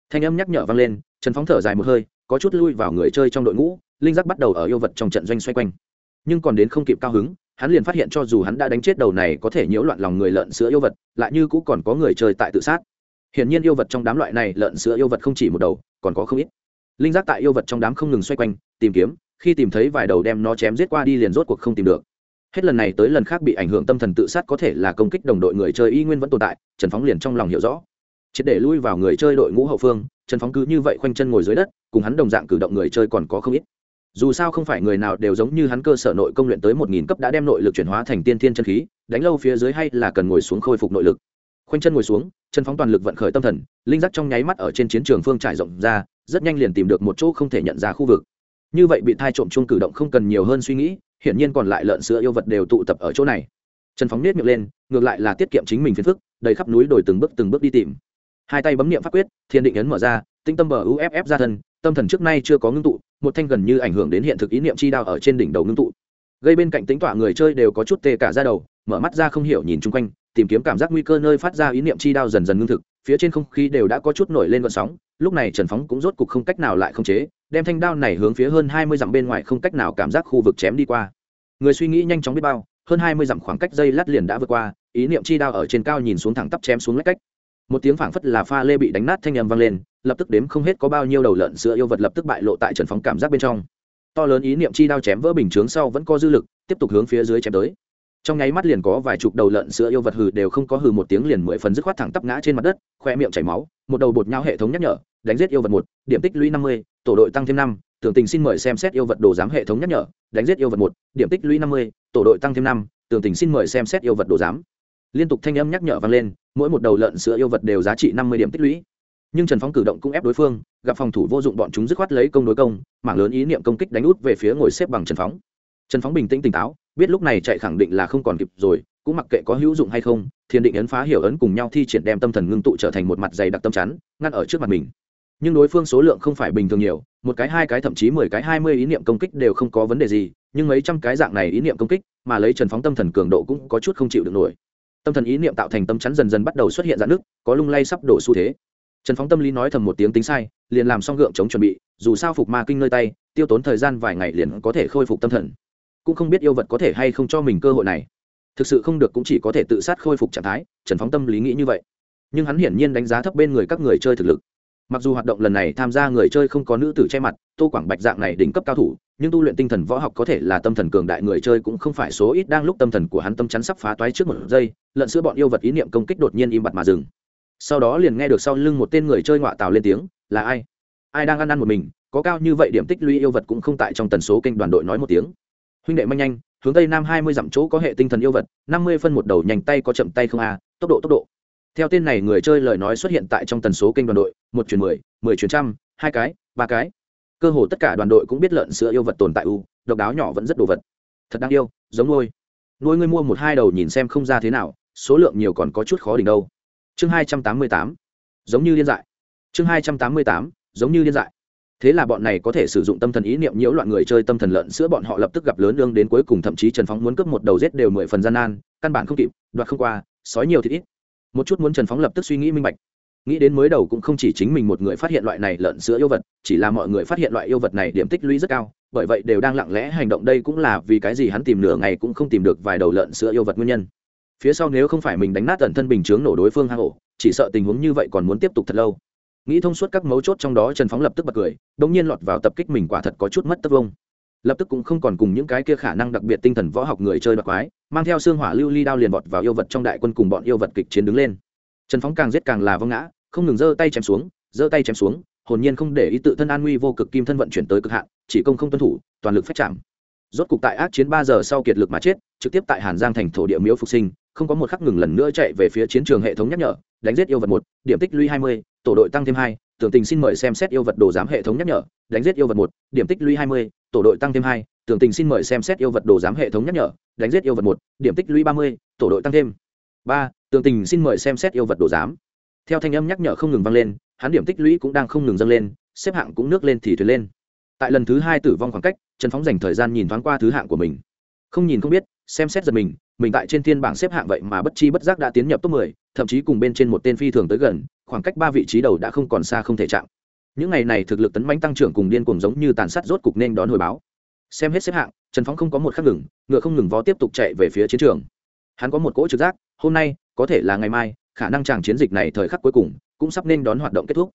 S1: Thanh âm nhắc nhở vang lên, trần phóng thở dài một hơi, có chút lui vào người chơi trong đội ngũ, linh giác bắt đầu ở yêu vật trong trận doanh xoay quanh. Nhưng còn đến không kịp cao hứng hắn liền phát hiện cho dù hắn đã đánh chết đầu này có thể nhiễu loạn lòng người lợn sữa yêu vật, lại như cũng còn có người chơi tại tự sát. Hiển nhiên yêu vật trong đám loại này, lợn sữa yêu vật không chỉ một đầu, còn có không ít. Linh giác tại yêu vật trong đám không ngừng xoay quanh, tìm kiếm, khi tìm thấy vài đầu đem nó chém giết qua đi liền rốt cuộc không tìm được. Hết lần này tới lần khác bị ảnh hưởng tâm thần tự sát có thể là công kích đồng đội người chơi y nguyên vẫn tồn tại, trần phóng liền trong lòng hiểu rõ. Triệt để lui vào người chơi đội ngũ hậu phương, trần phóng cứ như vậy khoanh chân ngồi dưới đất, cùng hắn đồng dạng cử động người chơi còn có không ít dù sao không phải người nào đều giống như hắn cơ sở nội công luyện tới một nghìn cấp đã đem nội lực chuyển hóa thành tiên thiên chân khí, đánh lâu phía dưới hay là cần ngồi xuống khôi phục nội lực. Khoanh chân ngồi xuống, chân phóng toàn lực vận khởi tâm thần, linh giác trong nháy mắt ở trên chiến trường phương trải rộng ra, rất nhanh liền tìm được một chỗ không thể nhận ra khu vực. Như vậy bị thai trộm chung cử động không cần nhiều hơn suy nghĩ, hiển nhiên còn lại lợn sữa yêu vật đều tụ tập ở chỗ này. Trần phóng nết miệng lên, ngược lại là tiết kiệm chính mình phiền phức, đầy khắp núi đồi từng bước từng bước đi tìm. Hai tay bấm niệm pháp quyết, thiên định ấn mở ra, tinh tâm bờ uff ra thân, tâm thần trước nay chưa có ngưng tụ một thanh gần như ảnh hưởng đến hiện thực ý niệm chi đao ở trên đỉnh đầu ngưng tụ. Gây bên cạnh tính tọa người chơi đều có chút tê cả ra đầu, mở mắt ra không hiểu nhìn chung quanh, tìm kiếm cảm giác nguy cơ nơi phát ra ý niệm chi đao dần dần ngưng thực, phía trên không khí đều đã có chút nổi lên vận sóng, lúc này trần phóng cũng rốt cục không cách nào lại không chế, đem thanh đao này hướng phía hơn hai mươi dặm bên ngoài không cách nào cảm giác khu vực chém đi qua. Người suy nghĩ nhanh chóng biết bao, hơn hai mươi dặm khoảng cách dây lát liền đã vượt qua, ý niệm chi đao ở trên cao nhìn xuống thẳng tắp chém xuống lách cách. Một tiếng phảng phất là pha lê bị đánh nát thanh âm vang lên lập tức đếm không hết có bao nhiêu đầu lợn sữa yêu vật lập tức bại lộ tại trần phóng cảm giác bên trong. To lớn ý niệm chi đao chém vỡ bình chướng sau vẫn có dư lực, tiếp tục hướng phía dưới chém tới. Trong nháy mắt liền có vài chục đầu lợn sữa yêu vật hừ đều không có hừ một tiếng liền mười phần dứt khoát thẳng tắp ngã trên mặt đất, khoe miệng chảy máu, một đầu bột nhau hệ thống nhắc nhở, đánh giết yêu vật một, điểm tích lũy năm mươi, tổ đội tăng thêm năm, tưởng tình xin mời xem xét yêu vật đồ giám hệ thống nhắc nhở, đánh giết yêu vật một, điểm tích lũy năm mươi, tổ đội tăng thêm năm, tưởng tình xin mời xem xét yêu vật đồ giám. Liên tục thanh âm nhắc nhở vang lên, mỗi một đầu lợn sữa yêu vật đều giá trị năm mươi điểm tích lũy nhưng trần phóng cử động cũng ép đối phương gặp phòng thủ vô dụng bọn chúng dứt khoát lấy công đối công mảng lớn ý niệm công kích đánh út về phía ngồi xếp bằng trần phóng trần phóng bình tĩnh tỉnh táo biết lúc này chạy khẳng định là không còn kịp rồi cũng mặc kệ có hữu dụng hay không thiền định ấn phá hiểu ấn cùng nhau thi triển đem tâm thần ngưng tụ trở thành một mặt dày đặc tâm chắn ngăn ở trước mặt mình nhưng đối phương số lượng không phải bình thường nhiều một cái hai cái thậm chí mười cái hai mươi ý niệm công kích đều không có vấn đề gì nhưng mấy trăm cái dạng này ý niệm công kích mà lấy trần phóng tâm thần cường độ cũng có chút không chịu được nổi tâm thần ý niệm tạo thành tâm chắn dần dần bắt đầu xuất hiện dạn nước có lung lay sắp đổ xu thế trần phóng tâm lý nói thầm một tiếng tính sai, liền làm xong gượng chống chuẩn bị, dù sao phục ma kinh nơi tay, tiêu tốn thời gian vài ngày liền có thể khôi phục tâm thần. Cũng không biết yêu vật có thể hay không cho mình cơ hội này. Thực sự không được cũng chỉ có thể tự sát khôi phục trạng thái, trần phóng tâm lý nghĩ như vậy. Nhưng hắn hiển nhiên đánh giá thấp bên người các người chơi thực lực. Mặc dù hoạt động lần này tham gia người chơi không có nữ tử che mặt, tô quảng bạch dạng này đỉnh cấp cao thủ, nhưng tu luyện tinh thần võ học có thể là tâm thần cường đại người chơi cũng không phải số ít đang lúc tâm thần của hắn tâm chắn sắp phá toái trước một giây lận sữa bọn yêu vật ý niệm công kích đột nhiên im bặt mà dừng sau đó liền nghe được sau lưng một tên người chơi ngọa tào lên tiếng, là ai? Ai đang ăn ăn một mình? Có cao như vậy điểm tích lũy yêu vật cũng không tại trong tần số kênh đoàn đội nói một tiếng. Huynh đệ manh nhanh, hướng tây nam hai mươi dặm chỗ có hệ tinh thần yêu vật, năm mươi phân một đầu nhanh tay có chậm tay không a, tốc độ tốc độ. Theo tên này người chơi lời nói xuất hiện tại trong tần số kênh đoàn đội, một chuyển mười mười chuyển trăm, hai cái, ba cái. Cơ hồ tất cả đoàn đội cũng biết lợn sữa yêu vật tồn tại u, độc đáo nhỏ vẫn rất đồ vật. Thật đáng yêu, giống nuôi. Nuôi ngươi mua một hai đầu nhìn xem không ra thế nào, số lượng nhiều còn có chút khó đỉnh đâu chương hai trăm tám mươi tám, giống như liên dại. Chương hai trăm tám mươi tám, giống như liên dại. Thế là bọn này có thể sử dụng tâm thần ý niệm nhiễu loạn người chơi tâm thần lợn sữa bọn họ lập tức gặp lớn lương đến cuối cùng thậm chí trần phóng muốn cướp một đầu rết đều mười phần gian nan, căn bản không kịp, đoạt không qua, sói nhiều thì ít. Một chút muốn trần phóng lập tức suy nghĩ minh bạch. Nghĩ đến mới đầu cũng không chỉ chính mình một người phát hiện loại này lợn sữa yêu vật, chỉ là mọi người phát hiện loại yêu vật này điểm tích lũy rất cao, bởi vậy đều đang lặng lẽ hành động đây cũng là vì cái gì hắn tìm nửa ngày cũng không tìm được vài đầu lợn sữa yêu vật nguyên nhân phía sau nếu không phải mình đánh nát tận thân bình chướng nổ đối phương hang ổ, chỉ sợ tình huống như vậy còn muốn tiếp tục thật lâu. Nghĩ thông suốt các mấu chốt trong đó trần phóng lập tức bật cười đ ỗ n g nhiên lọt vào tập kích mình quả thật có chút mất tất vông. Lập tức cũng không còn cùng những cái kia khả năng đặc biệt tinh thần võ học người chơi đặc quái, mang theo xương hỏa lưu ly đao liền vọt vào yêu vật trong đại quân cùng bọn yêu vật kịch chiến đứng lên. Trần phóng càng giết càng là vâng ngã, không ngừng giơ tay chém xuống, giơ tay chém xuống, hồn nhiên không để ý tự thân an nguy vô cực kim thân vận chuyển tới cực hạn, chỉ công không tuân thủ, toàn lực phép chạm rốt cục tại ác chiến ba giờ sau kiệt lực mà chết, trực tiếp tại hàn giang thành thổ địa miếu phục sinh, không có một khắc ngừng lần nữa chạy về phía chiến trường hệ thống nhắc nhở, đánh giết yêu vật một, điểm tích lũy hai mươi, tổ đội tăng thêm hai, tưởng tình xin mời xem xét yêu vật đồ giám hệ thống nhắc nhở, đánh giết yêu vật một, điểm tích lũy hai mươi, tổ đội tăng thêm hai, tưởng tình xin mời xem xét yêu vật đồ giám hệ thống nhắc nhở, đánh giết yêu vật một, điểm tích lũy ba mươi, tổ đội tăng thêm ba, tưởng tình xin mời xem xét yêu vật đồ giám. Theo thanh âm nhắc nhở không ngừng vang lên, hắn điểm tích lũy cũng đang không ngừng dâng lên, xếp hạng cũng nước lên thì thuyền lên tại lần thứ hai tử vong khoảng cách trần phóng dành thời gian nhìn thoáng qua thứ hạng của mình không nhìn không biết xem xét giật mình mình tại trên thiên bảng xếp hạng vậy mà bất chi bất giác đã tiến nhập top 10, thậm chí cùng bên trên một tên phi thường tới gần, khoảng cách ba vị trí đầu đã không còn xa không thể chạm. Những ngày này thực lực tấn bánh tăng trưởng cùng điên cuồng giống như tàn sát rốt cục nên đón hồi báo. Xem hết xếp hạng, Trần Phóng không có một khắc ngừng, ngựa không ngừng vó tiếp tục chạy về phía chiến trường. Hắn có một cỗ trực giác, hôm nay, có thể là ngày mai, khả năng chàng chiến dịch này thời khắc cuối cùng cũng sắp nên đón hoạt động kết thúc.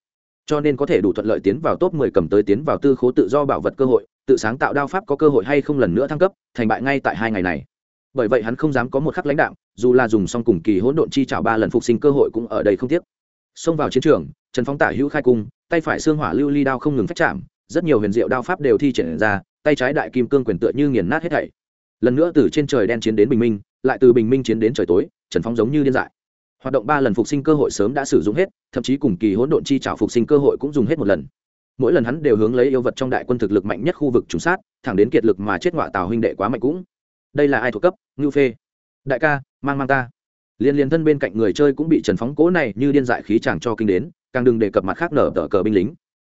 S1: Cho nên có thể đủ thuận lợi tiến vào top 10 cầm tới tiến vào tư khố tự do bảo vật cơ hội, tự sáng tạo đao pháp có cơ hội hay không lần nữa thăng cấp, thành bại ngay tại hai ngày này. Bởi vậy hắn không dám có một khắc lãnh đạo dù là dùng xong cùng kỳ hỗn độn chi trảo ba lần phục sinh cơ hội cũng ở đây không tiếc. Xông vào chiến trường trần phong tả hữu khai cung tay phải xương hỏa lưu ly đao không ngừng phát chạm rất nhiều huyền diệu đao pháp đều thi triển ra tay trái đại kim cương quyền tựa như nghiền nát hết thảy. Lần nữa từ trên trời đen chiến đến bình minh lại từ bình minh chiến đến trời tối trần phong giống như điên dại hoạt động ba lần phục sinh cơ hội sớm đã sử dụng hết, thậm chí cùng kỳ hỗn độn chi trả phục sinh cơ hội cũng dùng hết một lần. Mỗi lần hắn đều hướng lấy yêu vật trong đại quân thực lực mạnh nhất khu vực trùng sát, thẳng đến kiệt lực mà chết ngọa tào huynh đệ quá mạnh cũng. Đây là ai thuộc cấp? Ngưu phê. Đại ca, mang mang ta. Liên liên thân bên cạnh người chơi cũng bị trần phóng cố này như điên dại khí chàng cho kinh đến, càng đừng đề cập mặt khác nở tờ cờ binh lính.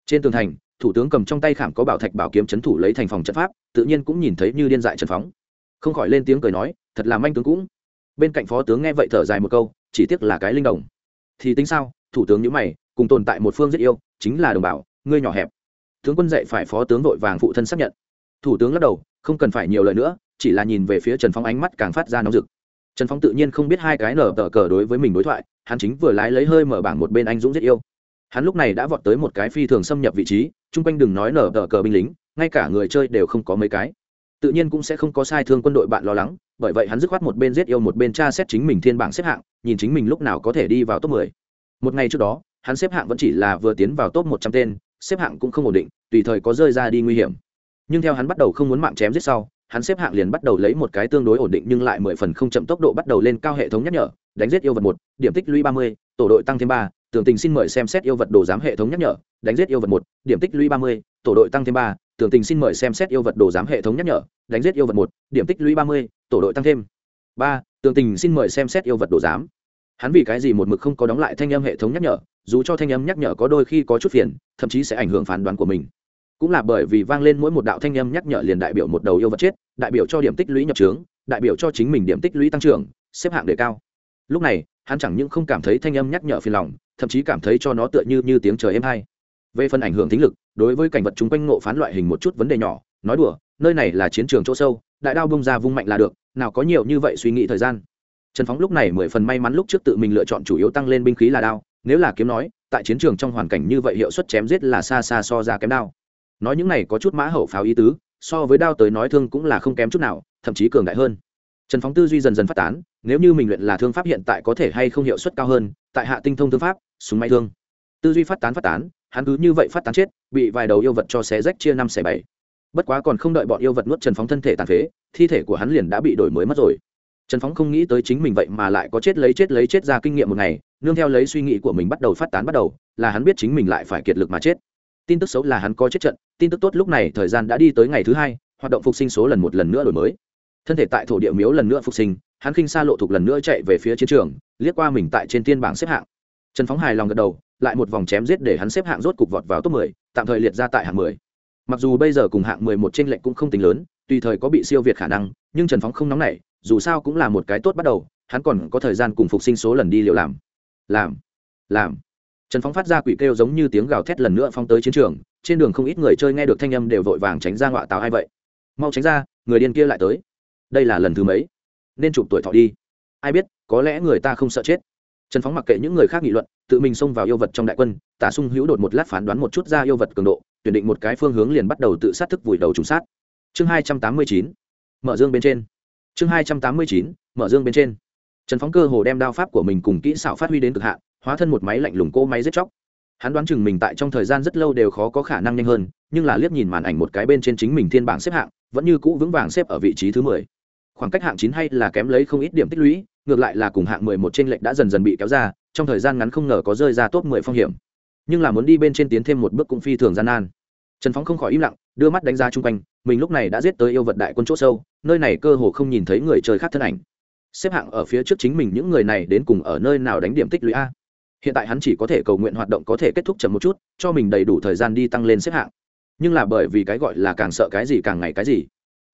S1: Trên tường thành, thủ tướng cầm trong tay khảm có bảo thạch bảo kiếm c thủ lấy thành phòng trận pháp, tự nhiên cũng nhìn thấy như điên dại trần phóng. Không khỏi lên tiếng cười nói, thật là manh tướng cũng. Bên cạnh phó tướng nghe vậy thở dài một câu chỉ tiếc là cái linh đồng. Thì tính sao? Thủ tướng nhữ mày, cùng tồn tại một phương rất yêu, chính là đồng bào, ngươi nhỏ hẹp. Tướng quân dạy phải phó tướng vội vàng phụ thân xác nhận. Thủ tướng lắc đầu, không cần phải nhiều lời nữa, chỉ là nhìn về phía trần phong ánh mắt càng phát ra nóng rực. Trần phong tự nhiên không biết hai cái nở tờ cờ đối với mình đối thoại, hắn chính vừa lái lấy hơi mở bảng một bên anh dũng rất yêu. Hắn lúc này đã vọt tới một cái phi thường xâm nhập vị trí, chung quanh đừng nói nở tờ cờ binh lính, ngay cả người chơi đều không có mấy cái tự nhiên cũng sẽ không có sai thương quân đội bạn lo lắng, bởi vậy hắn dứt khoát một bên giết yêu một bên tra xét chính mình thiên bảng xếp hạng, nhìn chính mình lúc nào có thể đi vào top 10. một ngày trước đó, hắn xếp hạng vẫn chỉ là vừa tiến vào top 100 tên, xếp hạng cũng không ổn định, tùy thời có rơi ra đi nguy hiểm nhưng theo hắn bắt đầu không muốn mạng chém giết sau, hắn xếp hạng liền bắt đầu lấy một cái tương đối ổn định nhưng lại mười phần không chậm tốc độ bắt đầu lên cao hệ thống nhắc nhở, đánh giết yêu vật một, điểm tích lũy ba mươi, tổ đội tăng thêm ba, tưởng tình xin mời xem xét yêu vật đồ giám hệ thống nhắc nhở, đánh giết yêu vật một, điểm tích lũy ba mươi, tổ đội tăng thêm ba tưởng tình xin mời xem xét yêu vật đồ giám hệ thống nhắc nhở, đánh giết yêu vật một, điểm tích lũy ba mươi, tổ đội tăng thêm. Ba tưởng tình xin mời xem xét yêu vật đồ giám. Hắn vì cái gì một mực không có đóng lại thanh âm hệ thống nhắc nhở, dù cho thanh âm nhắc nhở có đôi khi có chút phiền, thậm chí sẽ ảnh hưởng phán đoán của mình. Cũng là bởi vì vang lên mỗi một đạo thanh âm nhắc nhở liền đại biểu một đầu yêu vật chết, đại biểu cho điểm tích lũy nhập trướng, đại biểu cho chính mình điểm tích lũy tăng trưởng, xếp hạng đề cao. Lúc này, hắn chẳng những không cảm thấy thanh âm nhắc nhở phiền lòng, thậm chí cảm thấy cho nó tựa như như tiếng trời êm hay về phần ảnh hưởng tính lực, đối với cảnh vật chúng quanh ngộ phán loại hình một chút vấn đề nhỏ, nói đùa, nơi này là chiến trường chỗ sâu, đại đao bông ra vung mạnh là được, nào có nhiều như vậy suy nghĩ thời gian. Trần phóng lúc này mười phần may mắn lúc trước tự mình lựa chọn chủ yếu tăng lên binh khí là đao, nếu là kiếm nói, tại chiến trường trong hoàn cảnh như vậy hiệu suất chém giết là xa xa so ra kém đao. Nói những này có chút mã hậu pháo ý tứ, so với đao tới nói thương cũng là không kém chút nào, thậm chí cường đại hơn. Trần phóng tư duy dần dần phát tán, nếu như mình luyện là thương pháp hiện tại có thể hay không hiệu suất cao hơn, tại hạ tinh thông thương pháp, súng máy thương. Tư duy phát tán phát tán hắn cứ như vậy phát tán chết, bị vài đầu yêu vật cho xé rách chia năm xẻ bảy. Bất quá còn không đợi bọn yêu vật nuốt trần phóng thân thể tàn phế, thi thể của hắn liền đã bị đổi mới mất rồi. Trần phóng không nghĩ tới chính mình vậy mà lại có chết lấy chết lấy chết ra kinh nghiệm một ngày, nương theo lấy suy nghĩ của mình bắt đầu phát tán bắt đầu, là hắn biết chính mình lại phải kiệt lực mà chết. Tin tức xấu là hắn có chết trận, tin tức tốt lúc này thời gian đã đi tới ngày thứ hai, hoạt động phục sinh số lần một lần nữa đổi mới. Thân thể tại thổ địa miếu lần nữa phục sinh, hắn khinh xa lộ thục lần nữa chạy về phía chiến trường, liếc qua mình tại trên tiên bảng xếp hạng trần phóng hài lòng gật đầu lại một vòng chém giết để hắn xếp hạng rốt cục vọt vào top 10, tạm thời liệt ra tại hạng 10. Mặc dù bây giờ cùng hạng 11 trên lệnh cũng không tính lớn, tùy thời có bị siêu việt khả năng, nhưng Trần Phóng không nóng nảy, dù sao cũng là một cái tốt bắt đầu, hắn còn có thời gian cùng phục sinh số lần đi liệu làm. Làm, làm. Trần Phóng phát ra quỷ kêu giống như tiếng gào thét lần nữa phong tới chiến trường, trên đường không ít người chơi nghe được thanh âm đều vội vàng tránh ra ngọa táo ai vậy. Mau tránh ra, người điên kia lại tới. Đây là lần thứ mấy? Nên chụp tuổi thọ đi. Ai biết, có lẽ người ta không sợ chết trần phóng mặc kệ những người khác nghị luận, tự mình xông vào yêu vật trong đại quân, tả sung hữu đột một lát phán đoán một chút ra yêu vật cường độ, tuyển định một cái phương hướng liền bắt đầu tự sát thức vùi đầu trùng sát. Chương hai trăm tám mươi chín, mở dương bên trên. Chương hai trăm tám mươi chín, mở dương bên trên. Trần phóng cơ hồ đem đao pháp của mình cùng kỹ xảo phát huy đến cực hạn, hóa thân một máy lạnh lùng cỗ máy giết chóc. Hắn đoán chừng mình tại trong thời gian rất lâu đều khó có khả năng nhanh hơn, nhưng là liếc nhìn màn ảnh một cái bên trên chính mình thiên bảng xếp hạng, vẫn như cũ vững vàng xếp ở vị trí thứ mười. Khoảng cách hạng chín hay là kém lấy không ít điểm tích lũy ngược lại là cùng hạng mười một trên lệnh đã dần dần bị kéo ra, trong thời gian ngắn không ngờ có rơi ra top mười phong hiểm. Nhưng là muốn đi bên trên tiến thêm một bước cũng phi thường gian nan. Trần phóng không khỏi im lặng, đưa mắt đánh ra xung quanh, mình lúc này đã giết tới yêu vật đại quân chỗ sâu, nơi này cơ hồ không nhìn thấy người trời khác thân ảnh. Xếp hạng ở phía trước chính mình những người này đến cùng ở nơi nào đánh điểm tích lũy a? Hiện tại hắn chỉ có thể cầu nguyện hoạt động có thể kết thúc chậm một chút, cho mình đầy đủ thời gian đi tăng lên xếp hạng. Nhưng là bởi vì cái gọi là càng sợ cái gì càng ngày cái gì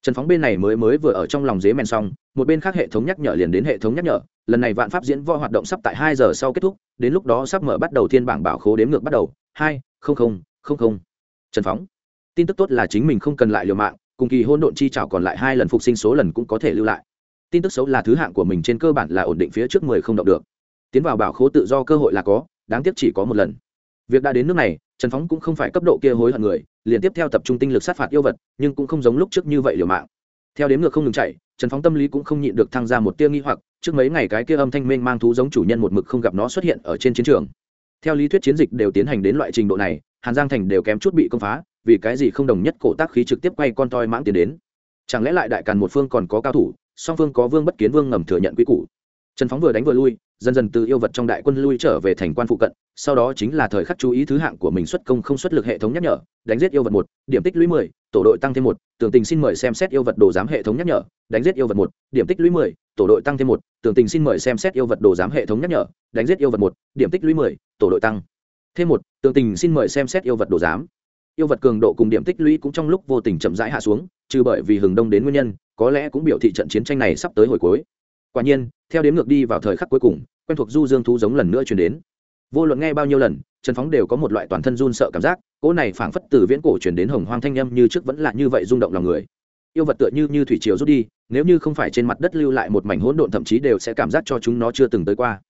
S1: trần phóng bên này mới mới vừa ở trong lòng dế men xong, một bên khác hệ thống nhắc nhở liền đến hệ thống nhắc nhở. Lần này vạn pháp diễn võ hoạt động sắp tại hai giờ sau kết thúc, đến lúc đó sắp mở bắt đầu thiên bảng bảo khố đếm ngược bắt đầu. Hai, không không không không. Trần phóng, tin tức tốt là chính mình không cần lại liều mạng, cùng kỳ hôn độn chi trảo còn lại hai lần phục sinh số lần cũng có thể lưu lại. Tin tức xấu là thứ hạng của mình trên cơ bản là ổn định phía trước mười không động được. Tiến vào bảo khố tự do cơ hội là có, đáng tiếc chỉ có một lần. Việc đã đến nước này, trần phóng cũng không phải cấp độ kia hối hận người liền tiếp theo tập trung tinh lực sát phạt yêu vật, nhưng cũng không giống lúc trước như vậy liều mạng. Theo đếm ngược không ngừng chạy, trần phóng tâm lý cũng không nhịn được thăng ra một tia nghi hoặc, trước mấy ngày cái kia âm thanh mênh mang thú giống chủ nhân một mực không gặp nó xuất hiện ở trên chiến trường. Theo lý thuyết chiến dịch đều tiến hành đến loại trình độ này, hàn giang thành đều kém chút bị công phá, vì cái gì không đồng nhất cổ tác khí trực tiếp quay con toi mãng tiến đến. Chẳng lẽ lại đại càn một phương còn có cao thủ, song phương có vương bất kiến vương ngầm thừa nhận quy củ. Trần phóng vừa đánh vừa lui, dần dần từ yêu vật trong đại quân lui trở về thành quan phụ cận sau đó chính là thời khắc chú ý thứ hạng của mình xuất công không xuất lực hệ thống nhắc nhở, đánh giết yêu vật một, điểm tích lũy mười, tổ đội tăng thêm một, tường tình xin mời xem xét yêu vật đồ giám hệ thống nhắc nhở, đánh giết yêu vật một, điểm tích lũy mười, tổ đội tăng thêm một, tường tình xin mời xem xét yêu vật đồ giám hệ thống nhắc nhở, đánh giết yêu vật một, điểm tích lũy mười, tổ đội tăng thêm một, tường tình xin mời xem xét yêu vật đồ giám. Yêu vật cường độ cùng điểm tích lũy cũng trong lúc vô tình chậm rãi hạ xuống, trừ bởi vì hừng đông đến nguyên nhân, có lẽ cũng biểu thị trận chiến tranh này sắp tới hồi cuối. Quả nhiên, theo đếm ngược đi vào thời khắc cuối cùng, quen thuộc du dương thú giống lần nữa chuyển đến vô luận nghe bao nhiêu lần, trần phóng đều có một loại toàn thân run sợ cảm giác, cỗ này phảng phất từ viễn cổ chuyển đến hồng hoang thanh â m như trước vẫn là như vậy rung động lòng người. Yêu vật tựa như như thủy triều rút đi, nếu như không phải trên mặt đất lưu lại một mảnh hỗn độn thậm chí đều sẽ cảm giác cho chúng nó chưa từng tới qua.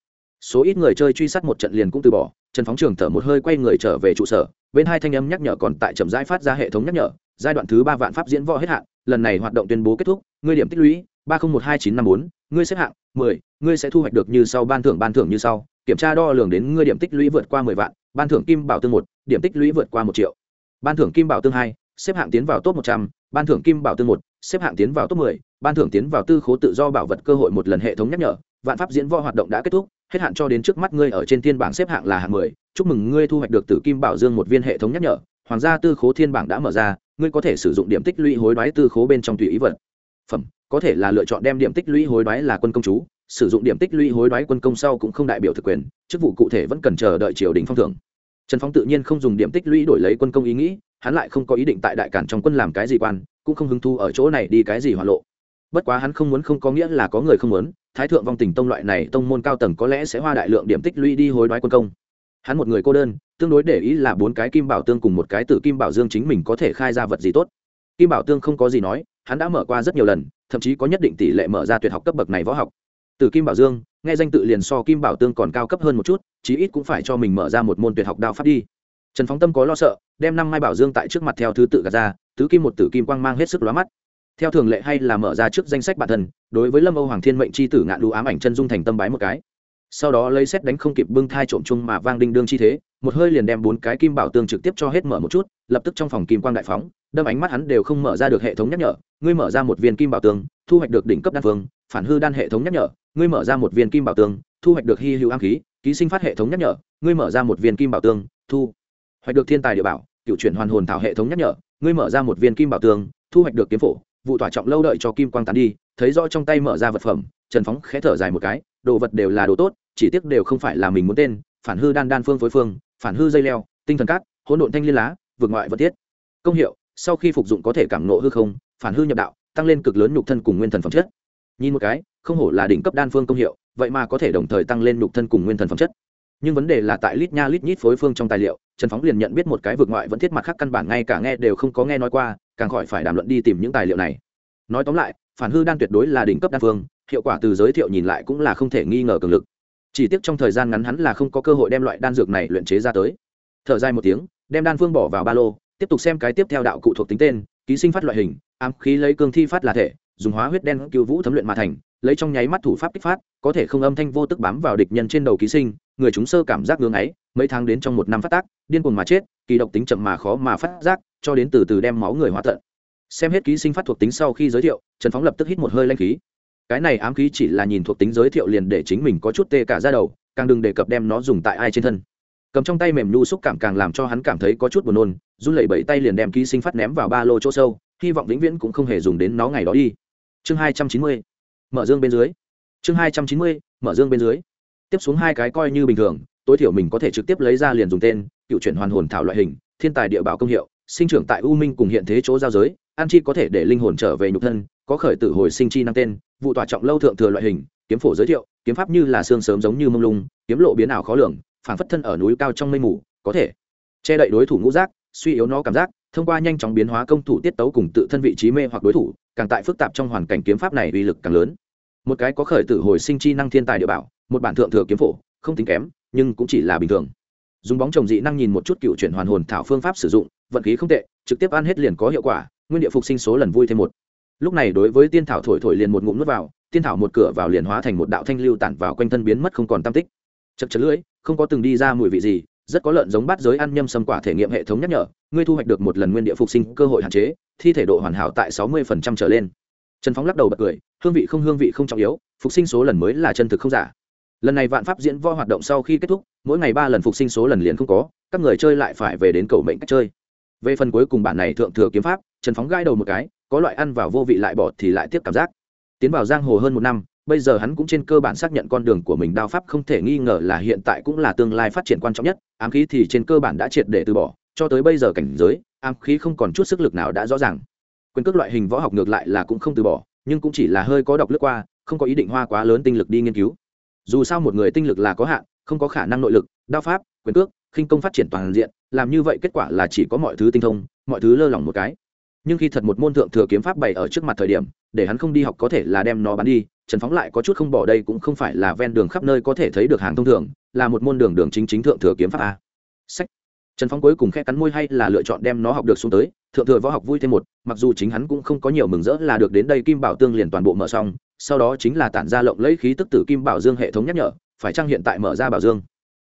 S1: Số ít người chơi truy sát một trận liền cũng từ bỏ, trần phóng trường thở một hơi quay người trở về trụ sở, bên hai thanh âm nhắc nhở còn tại chậm rãi phát ra hệ thống nhắc nhở, giai đoạn thứ ba vạn pháp diễn võ hết hạn, lần này hoạt động tuyên bố kết thúc, ngươi điểm tích lũy ba không một hai chín năm bốn, ngươi xếp hạng mười, ngươi sẽ thu hoạch được như sau ban thưởng ban thưởng như sau kiểm tra đo lường đến ngươi điểm tích lũy vượt qua mười vạn, ban thưởng kim bảo tương một, điểm tích lũy vượt qua một triệu. Ban thưởng kim bảo tương hai, xếp hạng tiến vào top một trăm, ban thưởng kim bảo tương một, xếp hạng tiến vào top mười, ban thưởng tiến vào tư khố tự do bảo vật cơ hội một lần hệ thống nhắc nhở, vạn pháp diễn võ hoạt động đã kết thúc, hết hạn cho đến trước mắt ngươi ở trên thiên bảng xếp hạng là hạng mười. Chúc mừng ngươi thu hoạch được từ kim bảo dương một viên hệ thống nhắc nhở, hoàng gia tư khố thiên bảng đã mở ra, ngươi có thể sử dụng điểm tích lũy hối đoái tư khố bên trong tùy ý vật. Phẩm, có thể là lựa chọn đem điểm tích lũy hối đoái là quân công chú sử dụng điểm tích lũy hối đoái quân công sau cũng không đại biểu thực quyền, chức vụ cụ thể vẫn cần chờ đợi triều đình phong thưởng. Trần phong tự nhiên không dùng điểm tích lũy đổi lấy quân công ý nghĩ, hắn lại không có ý định tại đại cản trong quân làm cái gì quan, cũng không hứng thu ở chỗ này đi cái gì hoạn lộ. Bất quá hắn không muốn không có nghĩa là có người không muốn, thái thượng vong tình tông loại này tông môn cao tầng có lẽ sẽ hoa đại lượng điểm tích lũy đi hối đoái quân công. Hắn một người cô đơn, tương đối để ý là bốn cái kim bảo tương cùng một cái tử kim bảo dương chính mình có thể khai ra vật gì tốt. Kim bảo tương không có gì nói, hắn đã mở qua rất nhiều lần, thậm chí có nhất định tỷ lệ mở ra tuyệt học cấp bậc này võ học tử kim bảo dương, nghe danh tự liền so kim bảo tương còn cao cấp hơn một chút, chí ít cũng phải cho mình mở ra một môn tuyệt học đao pháp đi. Trần phóng tâm có lo sợ, đem năm mai bảo dương tại trước mặt theo thứ tự gạt ra, tứ kim một tử kim quang mang hết sức lóa mắt. Theo thường lệ hay là mở ra trước danh sách bản thân, đối với lâm âu hoàng thiên mệnh c h i tử ngạn đũ ám ảnh chân dung thành tâm bái một cái. Sau đó lấy xét đánh không kịp bưng thai trộm chung mà vang đinh đương chi thế, một hơi liền đem bốn cái kim bảo tương trực tiếp cho hết mở một chút, lập tức trong phòng kim quang đại phóng, đâm ánh mắt hắn đều không mở ra được hệ thống nhắc nhở, ngươi mở ra một viên kim bảo tương thu hoạch được đỉnh cấp đan phương, phản hư đan hệ thống nhắc nhở, ngươi mở ra một viên kim bảo tương, thu hoạch được hy hữu am khí, ký sinh phát hệ thống nhắc nhở, ngươi mở ra một viên kim bảo tương, thu hoạch được thiên tài địa bảo, cựu chuyển hoàn hồn thảo hệ thống nhắc nhở, ngươi mở ra một viên kim bảo tương, thu hoạch được kiếm phổ, vụ tỏa trọng lâu đợi cho kim quang tán đi, thấy rõ trong tay mở ra vật phẩm, trần phóng khẽ thở dài một cái, đồ vật đều là đồ tốt, chỉ tiếc đều không phải là mình muốn tên, phản hư đan đan phương phối phương, phản hư dây leo, tinh thần cát, hỗn độn thanh liên lá, vượt ngoại vật thiết. Công hiệu, sau khi phục dụng có thể cảm nộ hư không, phản hư nhập đạo tăng lên cực lớn nhục thân cùng nguyên thần phẩm chất. Nhìn một cái, không hổ là đỉnh cấp đan phương công hiệu, vậy mà có thể đồng thời tăng lên nhục thân cùng nguyên thần phẩm chất. Nhưng vấn đề là tại lít nha lít nhít phối phương trong tài liệu, trần phóng liền nhận biết một cái vượt ngoại vẫn thiết mặt khác căn bản ngay cả nghe đều không có nghe nói qua, càng khỏi phải đàm luận đi tìm những tài liệu này. Nói tóm lại, phản hư đan tuyệt đối là đỉnh cấp đan phương, hiệu quả từ giới thiệu nhìn lại cũng là không thể nghi ngờ cường lực. Chỉ tiếc trong thời gian ngắn hắn là không có cơ hội đem loại đan dược này luyện chế ra tới. Thở dài một tiếng, đem đan phương bỏ vào ba lô, tiếp tục xem cái tiếp theo đạo cụ thuộc tính tên ký sinh phát loại hình, ám khí lấy cương thi phát là thể, dùng hóa huyết đen cứu vũ thấm luyện mà thành, lấy trong nháy mắt thủ pháp kích phát, có thể không âm thanh vô tức bám vào địch nhân trên đầu ký sinh, người chúng sơ cảm giác ngưỡng ấy, mấy tháng đến trong một năm phát tác, điên cuồng mà chết, kỳ độc tính chậm mà khó mà phát giác, cho đến từ từ đem máu người hóa tận. Xem hết ký sinh phát thuộc tính sau khi giới thiệu, trần phóng lập tức hít một hơi lanh khí. Cái này ám khí chỉ là nhìn thuộc tính giới thiệu liền để chính mình có chút tê cả ra đầu, càng đừng đề cập đem nó dùng tại ai trên thân cầm trong tay mềm nhu xúc cảm càng làm cho hắn cảm thấy có chút buồn nôn, run lẩy bẩy tay liền đem ký sinh phát ném vào ba lô chỗ sâu, hy vọng vĩnh viễn cũng không hề dùng đến nó ngày đó đi. Chương hai trăm chín mươi, mở dương bên dưới. Chương hai trăm chín mươi, mở dương bên dưới. Tiếp xuống hai cái coi như bình thường, tối thiểu mình có thể trực tiếp lấy ra liền dùng tên, cựu chuyển hoàn hồn thảo loại hình, thiên tài địa bảo công hiệu, sinh trưởng tại u minh cùng hiện thế chỗ giao giới, an chi có thể để linh hồn trở về nhục thân, có khởi tử hồi sinh chi năng tên, vụ tòa trọng lâu thượng thừa loại hình, kiếm phổ giới thiệu, kiếm pháp như là xương sớm giống như mông lung, kiếm lộ biến ảo khó lường phản phất thân ở núi cao trong mây mù, có thể che đậy đối thủ ngũ giác, suy yếu nó cảm giác, thông qua nhanh chóng biến hóa công thủ tiết tấu cùng tự thân vị trí mê hoặc đối thủ, càng tại phức tạp trong hoàn cảnh kiếm pháp này uy lực càng lớn. Một cái có khởi tử hồi sinh chi năng thiên tài địa bảo, một bản thượng thừa kiếm phổ, không tính kém, nhưng cũng chỉ là bình thường. Dùng bóng trồng dị năng nhìn một chút cựu chuyển hoàn hồn thảo phương pháp sử dụng, vận khí không tệ, trực tiếp ăn hết liền có hiệu quả, nguyên địa phục sinh số lần vui thêm một. Lúc này đối với tiên thảo thổi thổi liền một ngụm nước vào, tiên thảo một cửa vào liền hóa thành một đạo thanh lưu tản vào quanh thân biến mất không còn tam tích. Chật chật lưỡi không có từng đi ra mùi vị gì, rất có lợn giống bát giới ăn nhâm xâm quả thể nghiệm hệ thống nhắc nhở, ngươi thu hoạch được một lần nguyên địa phục sinh cơ hội hạn chế, thi thể độ hoàn hảo tại sáu mươi trở lên. Trần phóng lắc đầu bật cười, hương vị không hương vị không trọng yếu, phục sinh số lần mới là chân thực không giả. Lần này vạn pháp diễn võ hoạt động sau khi kết thúc, mỗi ngày ba lần phục sinh số lần liền không có, các người chơi lại phải về đến cầu mệnh cách chơi. Về phần cuối cùng bản này thượng thừa kiếm pháp, trần phóng gai đầu một cái, có loại ăn vào vô vị lại bỏ thì lại tiếp cảm giác. Tiến vào giang hồ hơn một năm bây giờ hắn cũng trên cơ bản xác nhận con đường của mình đao pháp không thể nghi ngờ là hiện tại cũng là tương lai phát triển quan trọng nhất, ám khí thì trên cơ bản đã triệt để từ bỏ, cho tới bây giờ cảnh giới, ám khí không còn chút sức lực nào đã rõ ràng. Quyền cước loại hình võ học ngược lại là cũng không từ bỏ, nhưng cũng chỉ là hơi có độc lướt qua, không có ý định hoa quá lớn tinh lực đi nghiên cứu. Dù sao một người tinh lực là có hạn, không có khả năng nội lực, đao pháp, quyền cước, khinh công phát triển toàn diện, làm như vậy kết quả là chỉ có mọi thứ tinh thông, mọi thứ lơ lỏng một cái nhưng khi thật một môn thượng thừa kiếm pháp bày ở trước mặt thời điểm, để hắn không đi học có thể là đem nó bán đi, trần phóng lại có chút không bỏ đây cũng không phải là ven đường khắp nơi có thể thấy được hàng thông thường, là một môn đường đường chính chính thượng thừa kiếm pháp a. Sách. Trần phóng cuối cùng khẽ cắn môi hay là lựa chọn đem nó học được xuống tới, thượng thừa võ học vui thêm một, mặc dù chính hắn cũng không có nhiều mừng rỡ là được đến đây kim bảo tương liền toàn bộ mở xong, sau đó chính là tản ra lộng lấy khí tức tử kim bảo dương hệ thống nhắc nhở, phải chăng hiện tại mở ra bảo dương?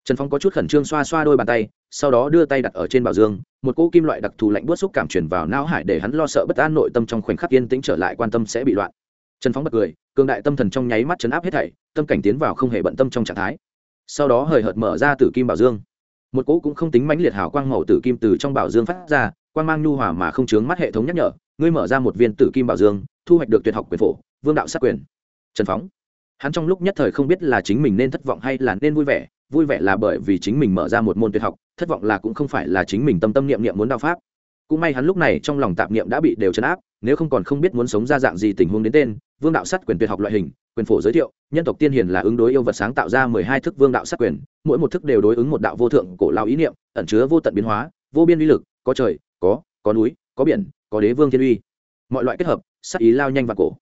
S1: Trần Phong có chút khẩn trương xoa xoa đôi bàn tay, sau đó đưa tay đặt ở trên bảo dương, một cỗ kim loại đặc thù lạnh buốt xúc cảm truyền vào não hải để hắn lo sợ bất an nội tâm trong khoảnh khắc yên tĩnh trở lại quan tâm sẽ bị loạn. Trần phóng bật cười, cường đại tâm thần trong nháy mắt chấn áp hết thảy, tâm cảnh tiến vào không hề bận tâm trong trạng thái. Sau đó hời hợt mở ra tử kim bảo dương. Một cỗ cũng không tính mãnh liệt hào quang màu tử kim từ trong bảo dương phát ra, quang mang nhu hòa mà không chướng mắt hệ thống nhắc nhở, ngươi mở ra một viên tử kim bảo dương, thu hoạch được tuyệt học quyền phổ, vương đạo sát quyền. Trần phóng hắn trong lúc nhất thời không biết là chính mình nên thất vọng hay là nên vui vẻ vui vẻ là bởi vì chính mình mở ra một môn tuyệt học, thất vọng là cũng không phải là chính mình tâm tâm niệm niệm muốn đao pháp. Cũng may hắn lúc này trong lòng tạp niệm đã bị đều chấn áp, nếu không còn không biết muốn sống ra dạng gì tình huống đến tên, vương đạo sát quyền tuyệt học loại hình, quyền phổ giới thiệu, nhân tộc tiên hiền là ứng đối yêu vật sáng tạo ra mười hai thức vương đạo sát quyền, mỗi một thức đều đối ứng một đạo vô thượng cổ lao ý niệm, ẩn chứa vô tận biến hóa, vô biên uy lực, có trời, có có núi, có biển, có đế vương thiên uy. Mọi loại kết hợp sắc ý lao nhanh và cổ.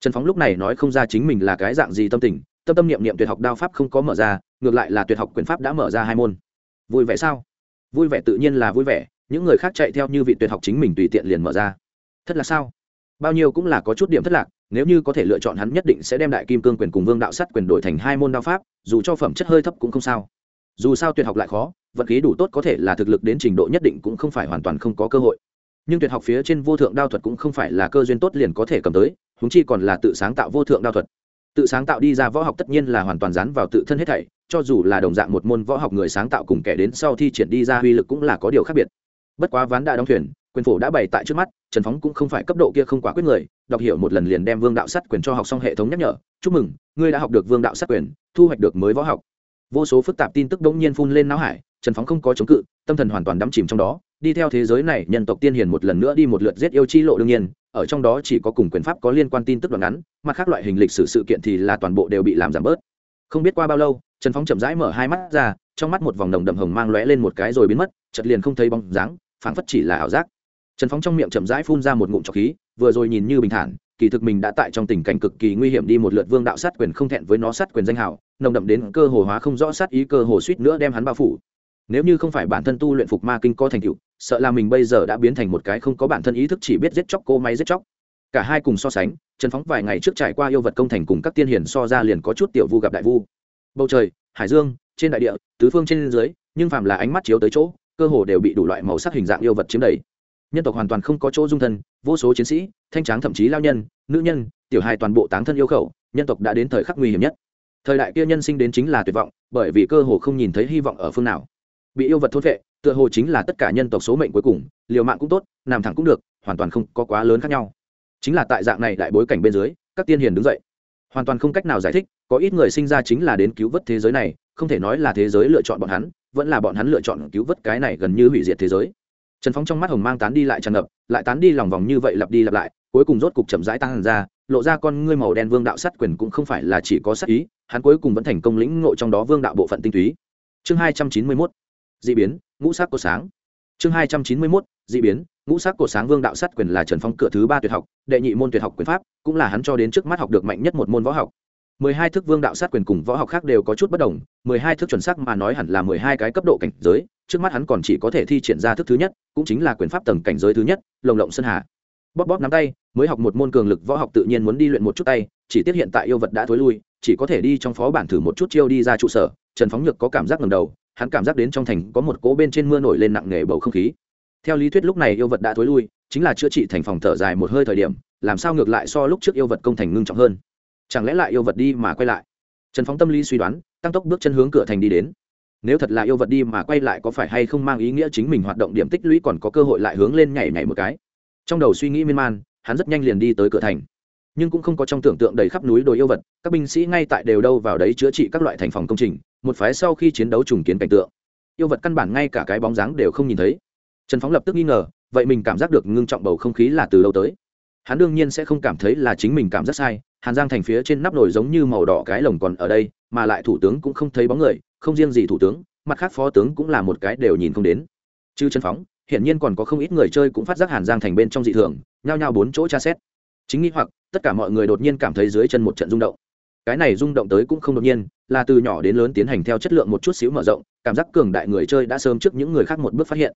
S1: Trần phóng lúc này nói không ra chính mình là cái dạng gì tâm tình tâm tâm niệm niệm tuyệt học đao pháp không có mở ra, ngược lại là tuyệt học quyền pháp đã mở ra hai môn. Vui vẻ sao? Vui vẻ tự nhiên là vui vẻ, những người khác chạy theo như vị tuyệt học chính mình tùy tiện liền mở ra. Thất là sao? Bao nhiêu cũng là có chút điểm thất lạc, nếu như có thể lựa chọn hắn nhất định sẽ đem đại kim cương quyền cùng vương đạo sắt quyền đổi thành hai môn đao pháp, dù cho phẩm chất hơi thấp cũng không sao. Dù sao tuyệt học lại khó vật khí đủ tốt có thể là thực lực đến trình độ nhất định cũng không phải hoàn toàn không có cơ hội. Nhưng tuyệt học phía trên vô thượng đao thuật cũng không phải là cơ duyên tốt liền có thể cầm tới húng chi còn là tự sáng tạo vô thượng đao thuật tự sáng tạo đi ra võ học tất nhiên là hoàn toàn dán vào tự thân hết thảy, cho dù là đồng dạng một môn võ học người sáng tạo cùng kẻ đến sau thi triển đi ra uy lực cũng là có điều khác biệt. Bất quá ván đã đóng thuyền, quyền phổ đã bày tại trước mắt, trần phóng cũng không phải cấp độ kia không quả quyết người, đọc hiểu một lần liền đem vương đạo sắt quyền cho học xong hệ thống nhắc nhở, chúc mừng, ngươi đã học được vương đạo sắt quyền, thu hoạch được mới võ học. Vô số phức tạp tin tức đống nhiên phun lên não hải, trần phóng không có chống cự, tâm thần hoàn toàn đắm chìm trong đó đi theo thế giới này, nhân tộc tiên hiền một lần nữa đi một lượt giết yêu chi lộ đương nhiên, ở trong đó chỉ có cùng quyền pháp có liên quan tin tức đoạn ngắn, mặt khác loại hình lịch sử sự kiện thì là toàn bộ đều bị làm giảm bớt. Không biết qua bao lâu, trần phóng chậm rãi mở hai mắt ra, trong mắt một vòng đồng đậm hồng mang lóe lên một cái rồi biến mất chật liền không thấy bóng dáng, phảng phất chỉ là ảo giác. Trần phóng trong miệng chậm rãi phun ra một ngụm trọc khí, vừa rồi nhìn như bình thản, kỳ thực mình đã tại trong tình cảnh cực kỳ nguy hiểm đi một lượt vương đạo sát quyền không thẹn với nó sát quyền danh hào nồng đậm đến cơ hồ hóa không rõ sát ý cơ hồ suýt nữa đem hắn bao phủ nếu như không phải bản thân tu luyện phục ma kinh có thành tựu, sợ là mình bây giờ đã biến thành một cái không có bản thân ý thức chỉ biết giết chóc cô máy giết chóc. Cả hai cùng so sánh, trần phóng vài ngày trước trải qua yêu vật công thành cùng các tiên hiền so ra liền có chút tiểu vu gặp đại vu. Bầu trời, hải dương, trên đại địa, tứ phương trên dưới, nhưng phàm là ánh mắt chiếu tới chỗ, cơ hồ đều bị đủ loại màu sắc hình dạng yêu vật chiếm đầy. Nhân tộc hoàn toàn không có chỗ dung thân, vô số chiến sĩ, thanh tráng thậm chí lao nhân, nữ nhân, tiểu hài toàn bộ táng thân yêu khẩu, nhân tộc đã đến thời khắc nguy hiểm nhất. Thời đại kia nhân sinh đến chính là tuyệt vọng, bởi vì cơ hồ không nhìn thấy hy vọng ở phương nào bị yêu vật thôn vệ tựa hồ chính là tất cả nhân tộc số mệnh cuối cùng, liều mạng cũng tốt, nằm thẳng cũng được, hoàn toàn không có quá lớn khác nhau. Chính là tại dạng này đại bối cảnh bên dưới, các tiên hiền đứng dậy. Hoàn toàn không cách nào giải thích, có ít người sinh ra chính là đến cứu vớt thế giới này, không thể nói là thế giới lựa chọn bọn hắn, vẫn là bọn hắn lựa chọn cứu vớt cái này gần như hủy diệt thế giới. Trần phóng trong mắt hồng mang tán đi lại tràn ngập, lại tán đi lòng vòng như vậy lặp đi lặp lại, cuối cùng rốt cục chậm rãi tăng ra, lộ ra con ngươi màu đen vương đạo sát quyền cũng không phải là chỉ có sát ý, hắn cuối cùng vẫn thành công lĩnh ngộ trong đó vương đạo bộ phận tinh túy. Chương hai trăm chín mươi mốt d ị biến, ngũ sắc cổ sáng. Chương hai trăm chín mươi mốt d ị biến, ngũ sắc cổ sáng vương đạo sát quyền là trần phong cửa thứ ba tuyệt học, đệ nhị môn tuyệt học quyền pháp, cũng là hắn cho đến trước mắt học được mạnh nhất một môn võ học. Mười hai thức vương đạo sát quyền cùng võ học khác đều có chút bất đồng, mười hai thức chuẩn sắc mà nói hẳn là mười hai cái cấp độ cảnh giới, trước mắt hắn còn chỉ có thể thi triển ra thức thứ nhất, cũng chính là quyền pháp tầng cảnh giới thứ nhất, lồng lộng sơn hà. Bóp bóp nắm tay, mới học một môn cường lực võ học tự nhiên muốn đi luyện một chút tay, chỉ tiết hiện tại yêu vật đã thối lui, chỉ có thể đi trong phó bản thử một chút chiêu đi ra trụ sở, trần phóng nhược có cảm giác ngầm đầu hắn cảm giác đến trong thành có một cỗ bên trên mưa nổi lên nặng nề bầu không khí. Theo lý thuyết lúc này yêu vật đã thối lui, chính là chữa trị thành phòng thở dài một hơi thời điểm, làm sao ngược lại so lúc trước yêu vật công thành ngưng trọng hơn? Chẳng lẽ lại yêu vật đi mà quay lại? Trần phóng tâm lý suy đoán, tăng tốc bước chân hướng cửa thành đi đến. Nếu thật là yêu vật đi mà quay lại có phải hay không mang ý nghĩa chính mình hoạt động điểm tích lũy còn có cơ hội lại hướng lên nhảy nhảy một cái? Trong đầu suy nghĩ miên man, hắn rất nhanh liền đi tới cửa thành nhưng cũng không có trong tưởng tượng đầy khắp núi đồi yêu vật, các binh sĩ ngay tại đều đâu vào đấy chữa trị các loại thành phòng công trình, một phái sau khi chiến đấu trùng kiến cảnh tượng. Yêu vật căn bản ngay cả cái bóng dáng đều không nhìn thấy. Trần phóng lập tức nghi ngờ, vậy mình cảm giác được ngưng trọng bầu không khí là từ đâu tới? Hắn đương nhiên sẽ không cảm thấy là chính mình cảm giác sai, hàn giang thành phía trên nắp nồi giống như màu đỏ cái lồng còn ở đây, mà lại thủ tướng cũng không thấy bóng người, không riêng gì thủ tướng, mặt khác phó tướng cũng là một cái đều nhìn không đến. Chứ Trần phóng, hiển nhiên còn có không ít người chơi cũng phát giác hàn giang thành bên trong dị thường, nhao nhao bốn chỗ tra xét chính nghĩ hoặc, tất cả mọi người đột nhiên cảm thấy dưới chân một trận rung động. Cái này rung động tới cũng không đột nhiên, là từ nhỏ đến lớn tiến hành theo chất lượng một chút xíu mở rộng, cảm giác cường đại người chơi đã sớm trước những người khác một bước phát hiện.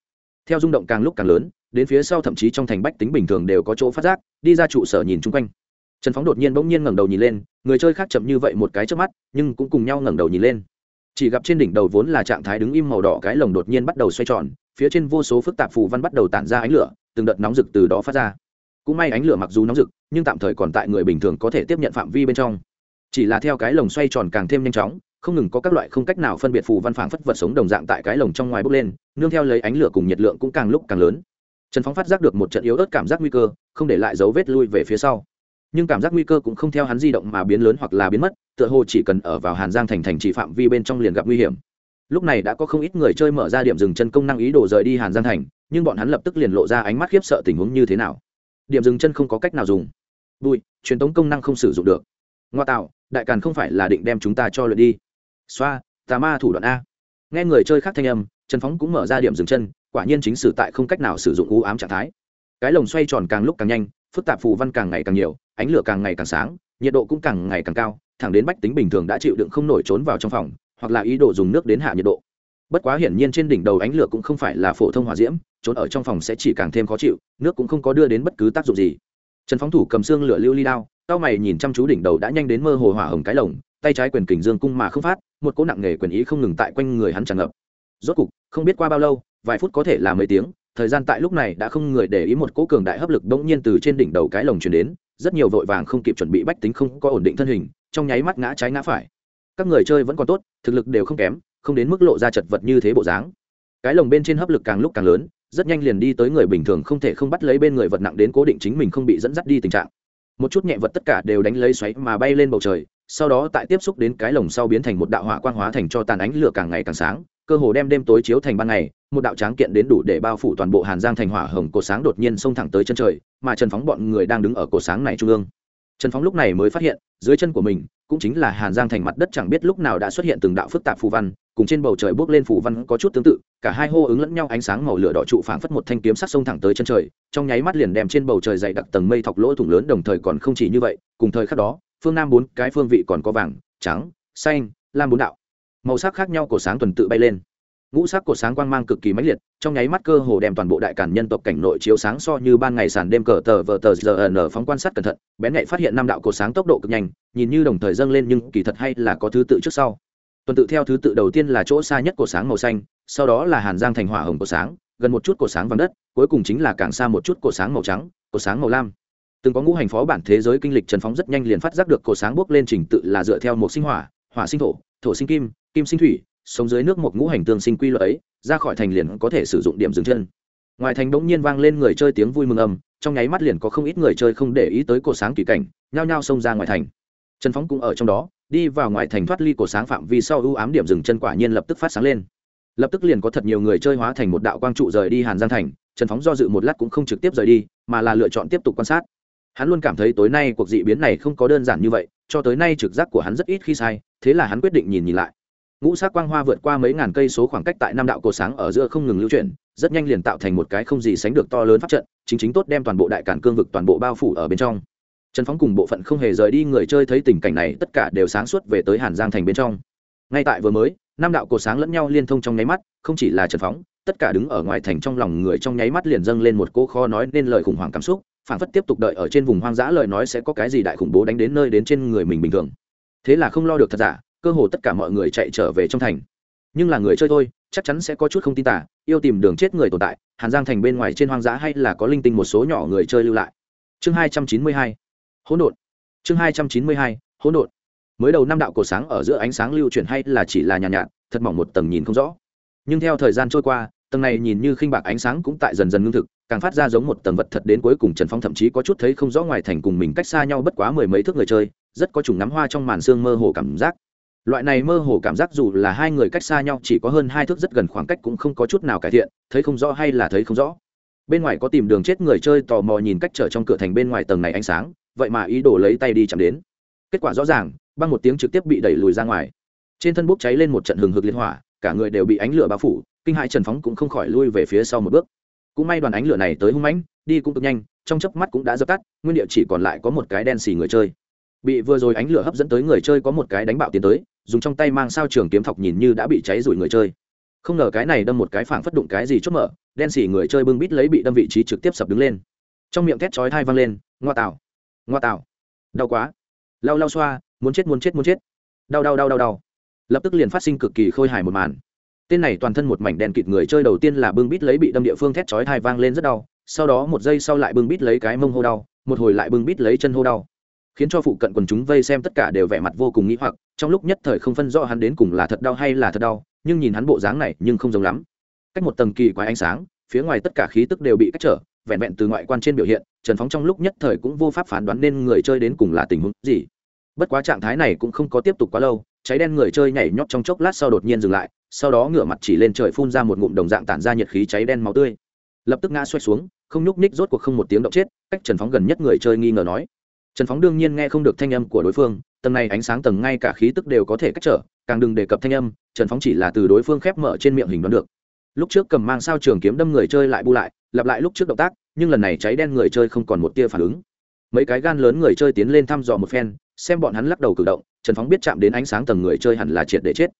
S1: Theo rung động càng lúc càng lớn, đến phía sau thậm chí trong thành bách tính bình thường đều có chỗ phát giác, đi ra trụ sở nhìn chung quanh. Trần phóng đột nhiên bỗng nhiên ngẩng đầu nhìn lên, người chơi khác chậm như vậy một cái trước mắt, nhưng cũng cùng nhau ngẩng đầu nhìn lên. Chỉ gặp trên đỉnh đầu vốn là trạng thái đứng im màu đỏ cái lồng đột nhiên bắt đầu xoay tròn, phía trên vô số phức tạp phù văn bắt đầu tản ra ánh lửa, từng đợt nóng rực từ đó phát ra cũng may ánh lửa mặc dù nóng rực, nhưng tạm thời còn tại người bình thường có thể tiếp nhận phạm vi bên trong. Chỉ là theo cái lồng xoay tròn càng thêm nhanh chóng, không ngừng có các loại không cách nào phân biệt phù văn phảng phất vật sống đồng dạng tại cái lồng trong ngoài bốc lên, nương theo lấy ánh lửa cùng nhiệt lượng cũng càng lúc càng lớn. Trần phóng phát giác được một trận yếu ớt cảm giác nguy cơ, không để lại dấu vết lui về phía sau. Nhưng cảm giác nguy cơ cũng không theo hắn di động mà biến lớn hoặc là biến mất, tựa hồ chỉ cần ở vào hàn giang thành thành chỉ phạm vi bên trong liền gặp nguy hiểm. Lúc này đã có không ít người chơi mở ra điểm dừng chân công năng ý đồ rời đi hàn giang thành, nhưng bọn hắn lập tức liền lộ ra ánh mắt khiếp sợ tình huống như thế nào điểm dừng chân không có cách nào dùng. Bụi truyền tống công năng không sử dụng được. Ngoa tạo, đại càn không phải là định đem chúng ta cho lượt đi. Xoa, tà ma thủ đoạn a. Nghe người chơi khác thanh âm, trần phóng cũng mở ra điểm dừng chân, quả nhiên chính sử tại không cách nào sử dụng u ám trạng thái. Cái lồng xoay tròn càng lúc càng nhanh, phức tạp phù văn càng ngày càng nhiều, ánh lửa càng ngày càng sáng, nhiệt độ cũng càng ngày càng cao, thẳng đến bách tính bình thường đã chịu đựng không nổi trốn vào trong phòng, hoặc là ý đồ dùng nước đến hạ nhiệt độ. Bất quá hiển nhiên trên đỉnh đầu ánh lửa cũng không phải là phổ thông hỏa diễm trốn ở trong phòng sẽ chỉ càng thêm khó chịu, nước cũng không có đưa đến bất cứ tác dụng gì. Trần phóng thủ cầm xương lửa lưu ly đao tao mày nhìn chăm chú đỉnh đầu đã nhanh đến mơ hồ hỏa hồng cái lồng, tay trái quyền kình dương cung mà không phát, một cỗ nặng nghề quyền ý không ngừng tại quanh người hắn tràn ngập. Rốt cục, không biết qua bao lâu, vài phút có thể là mấy tiếng, thời gian tại lúc này đã không người để ý một cỗ cường đại hấp lực bỗng nhiên từ trên đỉnh đầu cái lồng truyền đến, rất nhiều vội vàng không kịp chuẩn bị bách tính không có ổn định thân hình, trong nháy mắt ngã trái ngã phải. Các người chơi vẫn còn tốt, thực lực đều không kém, không đến mức lộ ra chật vật như thế bộ dáng. Cái lồng bên trên hấp lực càng lúc càng lớn rất nhanh liền đi tới người bình thường không thể không bắt lấy bên người vật nặng đến cố định chính mình không bị dẫn dắt đi tình trạng. Một chút nhẹ vật tất cả đều đánh lấy xoáy mà bay lên bầu trời, sau đó tại tiếp xúc đến cái lồng sau biến thành một đạo hỏa quang hóa thành cho tàn ánh lửa càng ngày càng sáng, cơ hồ đem đêm tối chiếu thành ban ngày, một đạo tráng kiện đến đủ để bao phủ toàn bộ hàn giang thành hỏa hồng cổ sáng đột nhiên xông thẳng tới chân trời, mà trần phóng bọn người đang đứng ở cổ sáng này trung ương. Trần phóng lúc này mới phát hiện, dưới chân của mình, cũng chính là hàn giang thành mặt đất chẳng biết lúc nào đã xuất hiện từng đạo phức tạp phù văn cùng trên bầu trời bước lên phủ văn có chút tương tự, cả hai hô ứng lẫn nhau ánh sáng màu lửa đỏ trụ phảng phất một thanh kiếm sắc sông thẳng tới chân trời, trong nháy mắt liền đem trên bầu trời dày đặc tầng mây thọc lỗ thủng lớn đồng thời còn không chỉ như vậy, cùng thời khắc đó, phương nam bốn cái phương vị còn có vàng, trắng, xanh, lam bốn đạo. Màu sắc khác nhau của sáng tuần tự bay lên. Ngũ sắc của sáng quang mang cực kỳ mãnh liệt, trong nháy mắt cơ hồ đem toàn bộ đại cản nhân tộc cảnh nội chiếu sáng so như ban ngày sàn đêm cờ tờ vờ tờ giờ n phóng quan sát cẩn thận, bén nhạy phát hiện năm đạo cổ sáng tốc độ cực nhanh, nhìn như đồng thời dâng lên nhưng kỳ thật hay là có thứ tự trước sau tuần tự theo thứ tự đầu tiên là chỗ xa nhất cổ sáng màu xanh, sau đó là hàn giang thành hỏa hồng cổ sáng, gần một chút cổ sáng vàng đất, cuối cùng chính là càng xa một chút cổ sáng màu trắng, cổ sáng màu lam. Từng có ngũ hành phó bản thế giới kinh lịch trần phóng rất nhanh liền phát giác được cổ sáng bước lên trình tự là dựa theo một sinh hỏa hỏa sinh thổ thổ sinh kim kim sinh thủy, sống dưới nước một ngũ hành tương sinh quy luật ấy, ra khỏi thành liền có thể sử dụng điểm dừng chân. Ngoài thành bỗng nhiên vang lên người chơi tiếng vui mừng ầm trong nháy mắt liền có không ít người chơi không để ý tới cổ sáng kỳ cảnh, nhao nhao xông ra ngoài thành. Trần phóng cũng ở trong đó đi vào ngoài thành thoát ly cổ sáng phạm vi sau ưu ám điểm dừng chân quả nhiên lập tức phát sáng lên. Lập tức liền có thật nhiều người chơi hóa thành một đạo quang trụ rời đi hàn giang thành, trần phóng do dự một lát cũng không trực tiếp rời đi, mà là lựa chọn tiếp tục quan sát. Hắn luôn cảm thấy tối nay cuộc dị biến này không có đơn giản như vậy, cho tới nay trực giác của hắn rất ít khi sai, thế là hắn quyết định nhìn nhìn lại. Ngũ sắc quang hoa vượt qua mấy ngàn cây số khoảng cách tại năm đạo cổ sáng ở giữa không ngừng lưu chuyển, rất nhanh liền tạo thành một cái không gì sánh được to lớn pháp trận, chính chính tốt đem toàn bộ đại cản cương vực toàn bộ bao phủ ở bên trong trần phóng cùng bộ phận không hề rời đi người chơi thấy tình cảnh này, tất cả đều sáng suốt về tới hàn giang thành bên trong. Ngay tại vừa mới, năm đạo cổ sáng lẫn nhau liên thông trong nháy mắt, không chỉ là trần phóng, tất cả đứng ở ngoài thành trong lòng người trong nháy mắt liền dâng lên một cô kho nói nên lời khủng hoảng cảm xúc phản phất tiếp tục đợi ở trên vùng hoang dã lời nói sẽ có cái gì đại khủng bố đánh đến nơi đến trên người mình bình thường. Thế là không lo được thật giả, cơ hồ tất cả mọi người chạy trở về trong thành. Nhưng là người chơi thôi, chắc chắn sẽ có chút không tin tả yêu tìm đường chết người tồn tại, hàn giang thành bên ngoài trên hoang dã hay là có linh tinh một số nhỏ người chơi lưu lại. Chương hai trăm chín mươi hai hỗn độn. Chương hai trăm chín mươi hai hỗn độn. Mới đầu năm đạo cổ sáng ở giữa ánh sáng lưu chuyển hay là chỉ là nhàn nhạt, nhạt thật mỏng một tầng nhìn không rõ. Nhưng theo thời gian trôi qua tầng này nhìn như khinh bạc ánh sáng cũng tại dần dần ngưng thực càng phát ra giống một tầng vật thật đến cuối cùng trần phong thậm chí có chút thấy không rõ ngoài thành cùng mình cách xa nhau bất quá mười mấy thước người chơi rất có chủng nắm hoa trong màn xương mơ hồ cảm giác. Loại này mơ hồ cảm giác dù là hai người cách xa nhau chỉ có hơn hai thước rất gần khoảng cách cũng không có chút nào cải thiện thấy không rõ hay là thấy không rõ. Bên ngoài có tìm đường chết người chơi tò mò nhìn cách trở trong cửa thành bên ngoài tầng này ánh sáng vậy mà ý đồ lấy tay đi chạm đến. Kết quả rõ ràng, băng một tiếng trực tiếp bị đẩy lùi ra ngoài. Trên thân bốc cháy lên một trận hừng hực liên hỏa, cả người đều bị ánh lửa bao phủ, kinh hại trần phóng cũng không khỏi lui về phía sau một bước. Cũng may đoàn ánh lửa này tới hung mãnh, đi cũng cực nhanh, trong chớp mắt cũng đã dập tắt, nguyên địa chỉ còn lại có một cái đen xì người chơi. Bị vừa rồi ánh lửa hấp dẫn tới người chơi có một cái đánh bạo tiến tới, dùng trong tay mang sao trường kiếm thọc nhìn như đã bị cháy rủi người chơi. Không ngờ cái này đâm một cái phảng phất đụng cái gì chốt mở, đen xì người chơi bưng bít lấy bị đâm vị trí trực tiếp sập đứng lên. Trong miệng thét chói thai văng lên, ngoa tạo ngoa tạo đau quá. Lau lau xoa, muốn chết muốn chết muốn chết. Đau đau đau đau đau. Lập tức liền phát sinh cực kỳ khôi hài một màn. Tên này toàn thân một mảnh đen kịt người chơi đầu tiên là bưng bít lấy bị đâm địa phương thét chói thai vang lên rất đau, sau đó một giây sau lại bưng bít lấy cái mông hô đau, một hồi lại bưng bít lấy chân hô đau. Khiến cho phụ cận quần chúng vây xem tất cả đều vẻ mặt vô cùng nghĩ hoặc, trong lúc nhất thời không phân rõ hắn đến cùng là thật đau hay là thật đau, nhưng nhìn hắn bộ dáng này nhưng không giống lắm. Cách một tầng kỳ quái ánh sáng, phía ngoài tất cả khí tức đều bị cách trở vẹn vẹn từ ngoại quan trên biểu hiện, trần phóng trong lúc nhất thời cũng vô pháp phán đoán nên người chơi đến cùng là tình huống gì. Bất quá trạng thái này cũng không có tiếp tục quá lâu, cháy đen người chơi nhảy nhót trong chốc lát sau đột nhiên dừng lại, sau đó ngửa mặt chỉ lên trời phun ra một ngụm đồng dạng tản ra nhiệt khí cháy đen máu tươi. Lập tức ngã xoay xuống, không nhúc ních rốt cuộc không một tiếng động chết, cách trần phóng gần nhất người chơi nghi ngờ nói. Trần phóng đương nhiên nghe không được thanh âm của đối phương, tầng này ánh sáng tầng ngay cả khí tức đều có thể cách trở, càng đừng đề cập thanh âm, trần phóng chỉ là từ đối phương khép mở trên miệng hình đoán được. Lúc trước cầm mang sao trường kiếm đâm người chơi lại bu lại lặp lại lúc trước động tác, nhưng lần này cháy đen người chơi không còn một tia phản ứng. Mấy cái gan lớn người chơi tiến lên thăm dò một phen, xem bọn hắn lắc đầu cử động, trần phóng biết chạm đến ánh sáng tầng người chơi hẳn là triệt để chết.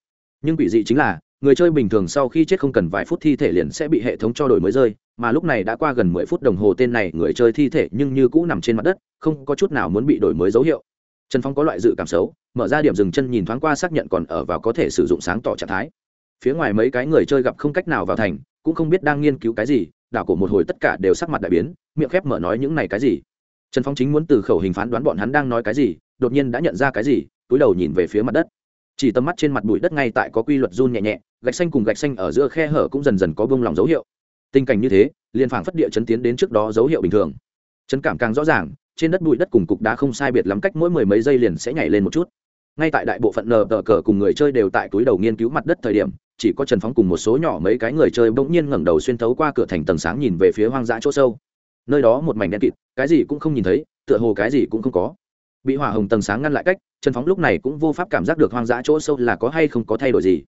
S1: Nhưng quỷ dị chính là, người chơi bình thường sau khi chết không cần vài phút thi thể liền sẽ bị hệ thống cho đổi mới rơi, mà lúc này đã qua gần mười phút đồng hồ tên này người chơi thi thể nhưng như cũ nằm trên mặt đất, không có chút nào muốn bị đổi mới dấu hiệu. Trần phong có loại dự cảm xấu, mở ra điểm dừng chân nhìn thoáng qua xác nhận còn ở và có thể sử dụng sáng tỏ trạng thái. Phía ngoài mấy cái người chơi gặp không cách nào vào thành, cũng không biết đang nghiên cứu cái gì đảo cổ một hồi tất cả đều sắc mặt đại biến, miệng khép mở nói những này cái gì? Trần phong chính muốn từ khẩu hình phán đoán bọn hắn đang nói cái gì, đột nhiên đã nhận ra cái gì, túi đầu nhìn về phía mặt đất. Chỉ tầm mắt trên mặt bụi đất ngay tại có quy luật run nhẹ nhẹ, gạch xanh cùng gạch xanh ở giữa khe hở cũng dần dần có bông lòng dấu hiệu. Tình cảnh như thế, liền phảng phất địa chấn tiến đến trước đó dấu hiệu bình thường. Chấn cảm càng rõ ràng, trên đất bụi đất cùng cục đá không sai biệt lắm cách mỗi mười mấy giây liền sẽ nhảy lên một chút. Ngay tại đại bộ phận nờ tờ cờ cùng người chơi đều tại túi đầu nghiên cứu mặt đất thời điểm chỉ có trần phóng cùng một số nhỏ mấy cái người chơi bỗng nhiên ngẩng đầu xuyên thấu qua cửa thành tầng sáng nhìn về phía hoang dã chỗ sâu. Nơi đó một mảnh đen kịt, cái gì cũng không nhìn thấy, tựa hồ cái gì cũng không có. Bị hỏa hồng tầng sáng ngăn lại cách, trần phóng lúc này cũng vô pháp cảm giác được hoang dã chỗ sâu là có hay không có thay đổi gì.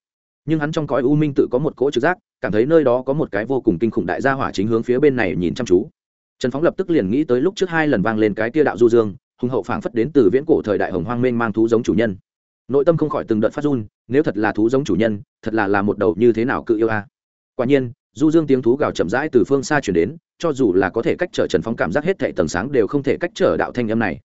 S1: Nhưng hắn trong cõi u minh tự có một cỗ trực giác, cảm thấy nơi đó có một cái vô cùng kinh khủng đại gia hỏa chính hướng phía bên này nhìn chăm chú. Trần phóng lập tức liền nghĩ tới lúc trước hai lần vang lên cái tia đạo du dương, hùng hậu phảng phất đến từ viễn cổ thời đại hồng hoang minh mang thú giống chủ nhân nội tâm không khỏi từng đợt phát run, nếu thật là thú giống chủ nhân, thật là là một đầu như thế nào cự yêu a. Quả nhiên, du dương tiếng thú gào chậm rãi từ phương xa chuyển đến, cho dù là có thể cách trở trần phóng cảm giác hết thệ tầng sáng đều không thể cách trở đạo thanh âm này.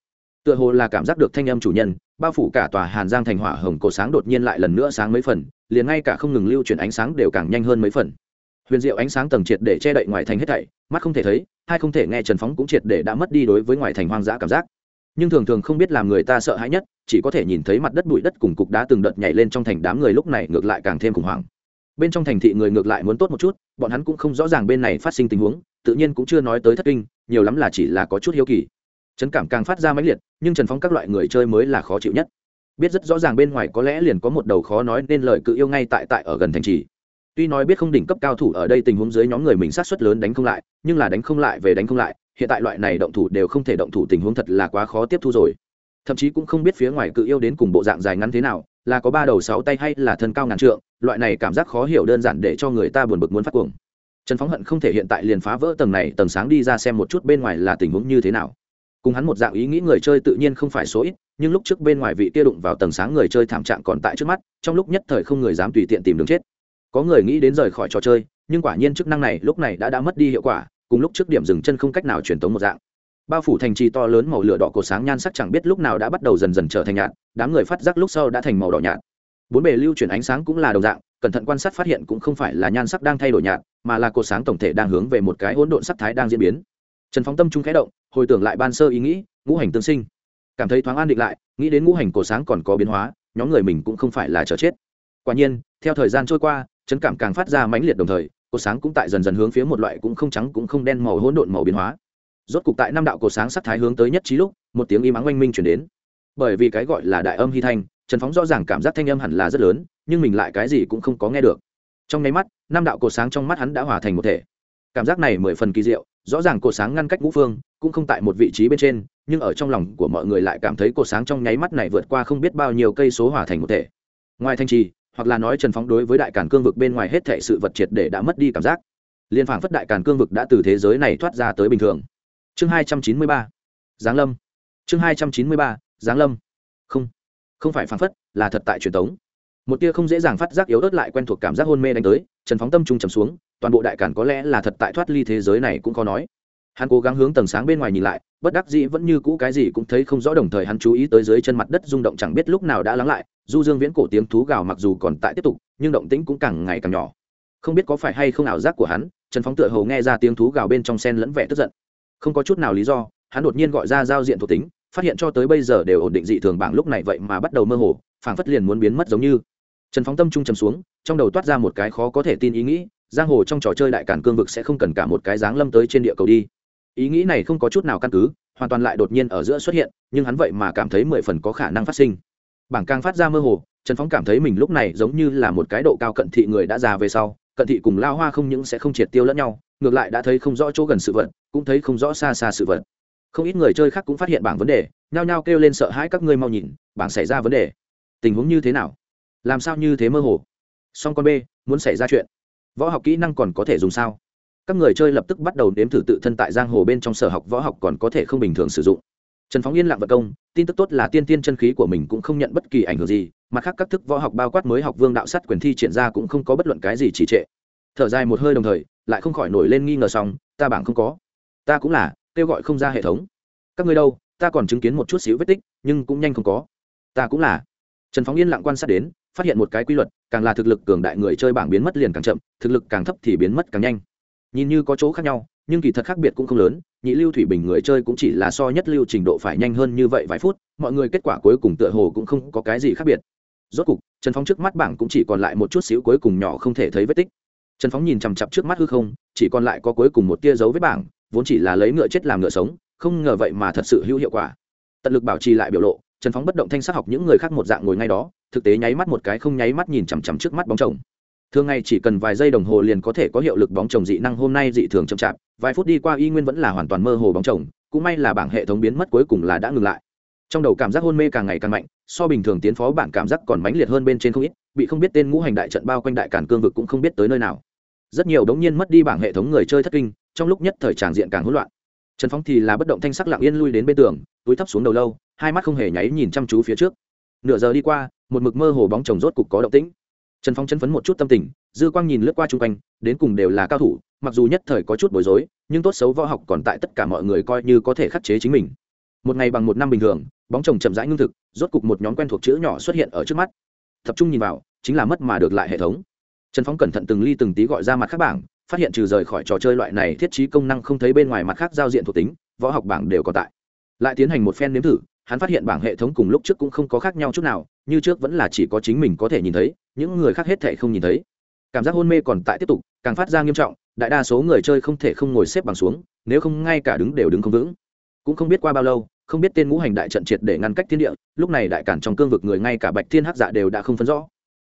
S1: Tựa hồ là cảm giác được thanh âm chủ nhân, bao phủ cả tòa hàn giang thành hỏa hồng cổ sáng đột nhiên lại lần nữa sáng mấy phần, liền ngay cả không ngừng lưu chuyển ánh sáng đều càng nhanh hơn mấy phần. Huyền diệu ánh sáng tầng triệt để che đậy ngoài thành hết thảy, mắt không thể thấy, hai không thể nghe trần phóng cũng triệt để đã mất đi đối với ngoài thành hoang dã cảm giác nhưng thường thường không biết làm người ta sợ hãi nhất, chỉ có thể nhìn thấy mặt đất bụi đất cùng cục đá từng đợt nhảy lên trong thành đám người lúc này ngược lại càng thêm khủng hoảng. Bên trong thành thị người ngược lại muốn tốt một chút, bọn hắn cũng không rõ ràng bên này phát sinh tình huống, tự nhiên cũng chưa nói tới thất kinh, nhiều lắm là chỉ là có chút hiếu kỳ. Trấn cảm càng phát ra mãnh liệt, nhưng trần phóng các loại người chơi mới là khó chịu nhất. Biết rất rõ ràng bên ngoài có lẽ liền có một đầu khó nói nên lời cự yêu ngay tại tại ở gần thành trì. Tuy nói biết không đỉnh cấp cao thủ ở đây tình huống dưới nhóm người mình sát xuất lớn đánh không lại, nhưng là đánh không lại về đánh không lại hiện tại loại này động thủ đều không thể động thủ, tình huống thật là quá khó tiếp thu rồi. Thậm chí cũng không biết phía ngoài cự yêu đến cùng bộ dạng dài ngắn thế nào, là có ba đầu sáu tay hay là thân cao ngàn trượng, loại này cảm giác khó hiểu đơn giản để cho người ta buồn bực muốn phát cuồng. Trần phóng hận không thể hiện tại liền phá vỡ tầng này, tầng sáng đi ra xem một chút bên ngoài là tình huống như thế nào. Cùng hắn một dạng ý nghĩ người chơi tự nhiên không phải số ít, nhưng lúc trước bên ngoài vị kia đụng vào tầng sáng người chơi thảm trạng còn tại trước mắt, trong lúc nhất thời không người dám tùy tiện tìm đường chết. Có người nghĩ đến rời khỏi trò chơi, nhưng quả nhiên chức năng này lúc này đã đã mất đi hiệu quả cùng lúc trước điểm dừng chân không cách nào truyền tống một dạng. Bao phủ thành trì to lớn màu lửa đỏ cổ sáng nhan sắc chẳng biết lúc nào đã bắt đầu dần dần trở thành nhạt, đám người phát giác lúc sau đã thành màu đỏ nhạt. Bốn bề lưu chuyển ánh sáng cũng là đồng dạng, cẩn thận quan sát phát hiện cũng không phải là nhan sắc đang thay đổi nhạt, mà là cổ sáng tổng thể đang hướng về một cái hỗn độn sắc thái đang diễn biến. Trần phóng tâm trung khẽ động, hồi tưởng lại ban sơ ý nghĩ, ngũ hành tương sinh. Cảm thấy thoáng an định lại, nghĩ đến ngũ hành cổ sáng còn có biến hóa, nhóm người mình cũng không phải là chờ chết. Quả nhiên, theo thời gian trôi qua, chấn cảm càng phát ra mãnh liệt đồng thời cột sáng cũng tại dần dần hướng phía một loại cũng không trắng cũng không đen màu hỗn độn màu biến hóa. Rốt cục tại năm đạo cột sáng sắc thái hướng tới nhất trí lúc, một tiếng im ắng oanh minh chuyển đến. Bởi vì cái gọi là đại âm hy thanh, trần phóng rõ ràng cảm giác thanh âm hẳn là rất lớn, nhưng mình lại cái gì cũng không có nghe được. Trong nháy mắt, năm đạo cột sáng trong mắt hắn đã hòa thành một thể. Cảm giác này mười phần kỳ diệu, rõ ràng cột sáng ngăn cách ngũ phương, cũng không tại một vị trí bên trên, nhưng ở trong lòng của mọi người lại cảm thấy cột sáng trong nháy mắt này vượt qua không biết bao nhiêu cây số hòa thành một thể. Ngoài thanh trì hoặc là nói trần phóng đối với đại cản cương vực bên ngoài hết thệ sự vật triệt để đã mất đi cảm giác. Liên phản phất đại càn cương vực đã từ thế giới này thoát ra tới bình thường. Chương hai trăm chín mươi ba, giáng lâm. Chương hai trăm chín mươi ba, giáng lâm. Không không phải phản phất, là thật tại truyền thống một tia không dễ dàng phát giác yếu ớt lại quen thuộc cảm giác hôn mê đánh tới, trần phóng tâm trung trầm xuống, toàn bộ đại cản có lẽ là thật tại thoát ly thế giới này cũng khó nói hắn cố gắng hướng tầng sáng bên ngoài nhìn lại, bất đắc dĩ vẫn như cũ cái gì cũng thấy không rõ đồng thời hắn chú ý tới dưới chân mặt đất rung động chẳng biết lúc nào đã lắng lại, du dương viễn cổ tiếng thú gào mặc dù còn tại tiếp tục, nhưng động tĩnh cũng càng ngày càng nhỏ. Không biết có phải hay không ảo giác của hắn, trần phóng tựa hầu nghe ra tiếng thú gào bên trong sen lẫn vẻ tức giận. Không có chút nào lý do, hắn đột nhiên gọi ra giao diện thuộc tính, phát hiện cho tới bây giờ đều ổn định dị thường bảng lúc này vậy mà bắt đầu mơ hồ, phảng phất liền muốn biến mất giống như. Trần phóng tâm trung trầm xuống, trong đầu toát ra một cái khó có thể tin ý nghĩ, giang hồ trong trò chơi đại cản cương vực sẽ không cần cả một cái dáng lâm tới trên địa cầu đi ý nghĩ này không có chút nào căn cứ, hoàn toàn lại đột nhiên ở giữa xuất hiện, nhưng hắn vậy mà cảm thấy mười phần có khả năng phát sinh. Bảng càng phát ra mơ hồ, trần phóng cảm thấy mình lúc này giống như là một cái độ cao cận thị người đã già về sau, cận thị cùng lao hoa không những sẽ không triệt tiêu lẫn nhau, ngược lại đã thấy không rõ chỗ gần sự vật, cũng thấy không rõ xa xa sự vật. Không ít người chơi khác cũng phát hiện bảng vấn đề, nhao nhao kêu lên sợ hãi các ngươi mau nhìn, bảng xảy ra vấn đề. Tình huống như thế nào? Làm sao như thế mơ hồ? Song con b, muốn xảy ra chuyện. Võ học kỹ năng còn có thể dùng sao? Các người chơi lập tức bắt đầu nếm thử tự thân tại giang hồ bên trong sở học võ học còn có thể không bình thường sử dụng. Trần phóng yên lặng vật công, tin tức tốt là tiên tiên chân khí của mình cũng không nhận bất kỳ ảnh hưởng gì, mặt khác các thức võ học bao quát mới học vương đạo sắt quyền thi triển ra cũng không có bất luận cái gì trì trệ. Thở dài một hơi đồng thời, lại không khỏi nổi lên nghi ngờ xong ta bảng không có. Ta cũng là, kêu gọi không ra hệ thống. Các ngươi đâu, ta còn chứng kiến một chút xíu vết tích, nhưng cũng nhanh không có. Ta cũng là. Trần phóng yên lặng quan sát đến, phát hiện một cái quy luật, càng là thực lực cường đại người chơi bảng biến mất liền càng chậm, thực lực càng thấp thì biến mất càng nhanh nhìn như có chỗ khác nhau, nhưng kỳ thật khác biệt cũng không lớn, nhị lưu thủy bình người chơi cũng chỉ là so nhất lưu trình độ phải nhanh hơn như vậy vài phút, mọi người kết quả cuối cùng tựa hồ cũng không có cái gì khác biệt. Rốt cục, trần phóng trước mắt bảng cũng chỉ còn lại một chút xíu cuối cùng nhỏ không thể thấy vết tích. Trần phóng nhìn chằm chặp trước mắt hư không, chỉ còn lại có cuối cùng một tia dấu vết bảng, vốn chỉ là lấy ngựa chết làm ngựa sống, không ngờ vậy mà thật sự hữu hiệu quả. Tận lực bảo trì lại biểu lộ, trần phóng bất động thanh sắc học những người khác một dạng ngồi ngay đó, thực tế nháy mắt một cái không nháy mắt nhìn chằm chằm trước mắt bóng chồng thường ngày chỉ cần vài giây đồng hồ liền có thể có hiệu lực bóng chồng dị năng hôm nay dị thường chậm chạp, vài phút đi qua y nguyên vẫn là hoàn toàn mơ hồ bóng chồng, cũng may là bảng hệ thống biến mất cuối cùng là đã ngừng lại. Trong đầu cảm giác hôn mê càng ngày càng mạnh, so bình thường tiến phó bảng cảm giác còn mãnh liệt hơn bên trên không ít, bị không biết tên ngũ hành đại trận bao quanh đại cản cương vực cũng không biết tới nơi nào. Rất nhiều đống nhiên mất đi bảng hệ thống người chơi thất kinh, trong lúc nhất thời tràng diện càng hỗn loạn. Trần phóng thì là bất động thanh sắc lặng yên lui đến bên tường, túi thấp xuống đầu lâu, hai mắt không hề nháy nhìn chăm chú phía trước. Nửa giờ đi qua, một mực mơ hồ bóng chồng rốt cục có động tĩnh trần phong chân phấn một chút tâm tình, dư quang nhìn lướt qua chung quanh, đến cùng đều là cao thủ, mặc dù nhất thời có chút bối rối, nhưng tốt xấu võ học còn tại tất cả mọi người coi như có thể khắc chế chính mình. Một ngày bằng một năm bình thường, bóng chồng chậm rãi ngưng thực, rốt cục một nhóm quen thuộc chữ nhỏ xuất hiện ở trước mắt. Tập trung nhìn vào, chính là mất mà được lại hệ thống. Trần phong cẩn thận từng ly từng tí gọi ra mặt khác bảng, phát hiện trừ rời khỏi trò chơi loại này thiết trí công năng không thấy bên ngoài mặt khác giao diện thuộc tính, võ học bảng đều còn tại. Lại tiến hành một phen nếm thử, hắn phát hiện bảng hệ thống cùng lúc trước cũng không có khác nhau chút nào, như trước vẫn là chỉ có chính mình có thể nhìn thấy những người khác hết thể không nhìn thấy. Cảm giác hôn mê còn tại tiếp tục, càng phát ra nghiêm trọng, đại đa số người chơi không thể không ngồi xếp bằng xuống, nếu không ngay cả đứng đều đứng không vững. Cũng không biết qua bao lâu, không biết tên ngũ hành đại trận triệt để ngăn cách thiên địa, lúc này đại cản trong cương vực người ngay cả bạch thiên hắc dạ đều đã không phân rõ.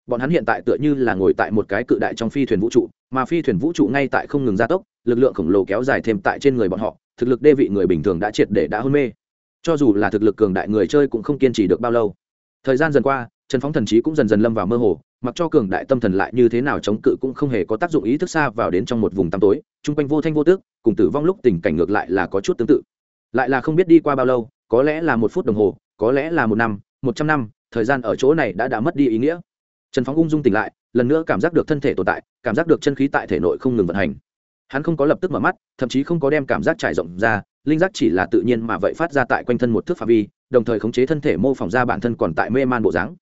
S1: Bọn hắn hiện tại tựa như là ngồi tại một cái cự đại trong phi thuyền vũ trụ, mà phi thuyền vũ trụ ngay tại không ngừng gia tốc, lực lượng khổng lồ kéo dài thêm tại trên người bọn họ, thực lực đê vị người bình thường đã triệt để đã hôn mê. Cho dù là thực lực cường đại người chơi cũng không kiên trì được bao lâu. Thời gian dần qua trần phóng thần trí cũng dần dần lâm vào mơ hồ, mặc cho cường đại tâm thần lại như thế nào chống cự cũng không hề có tác dụng ý thức xa vào đến trong một vùng tăm tối, chung quanh vô thanh vô tước cùng tử vong lúc tình cảnh ngược lại là có chút tương tự. Lại là không biết đi qua bao lâu, có lẽ là một phút đồng hồ, có lẽ là một năm, một trăm năm, thời gian ở chỗ này đã đã mất đi ý nghĩa. Trần phóng ung dung tỉnh lại, lần nữa cảm giác được thân thể tồn tại, cảm giác được chân khí tại thể nội không ngừng vận hành. Hắn không có lập tức mở mắt, thậm chí không có đem cảm giác trải rộng ra, linh giác chỉ là tự nhiên mà vậy phát ra tại quanh thân một thước phạm vi, đồng thời khống chế thân thể mô phỏng ra bản thân còn tại mê man bộ dáng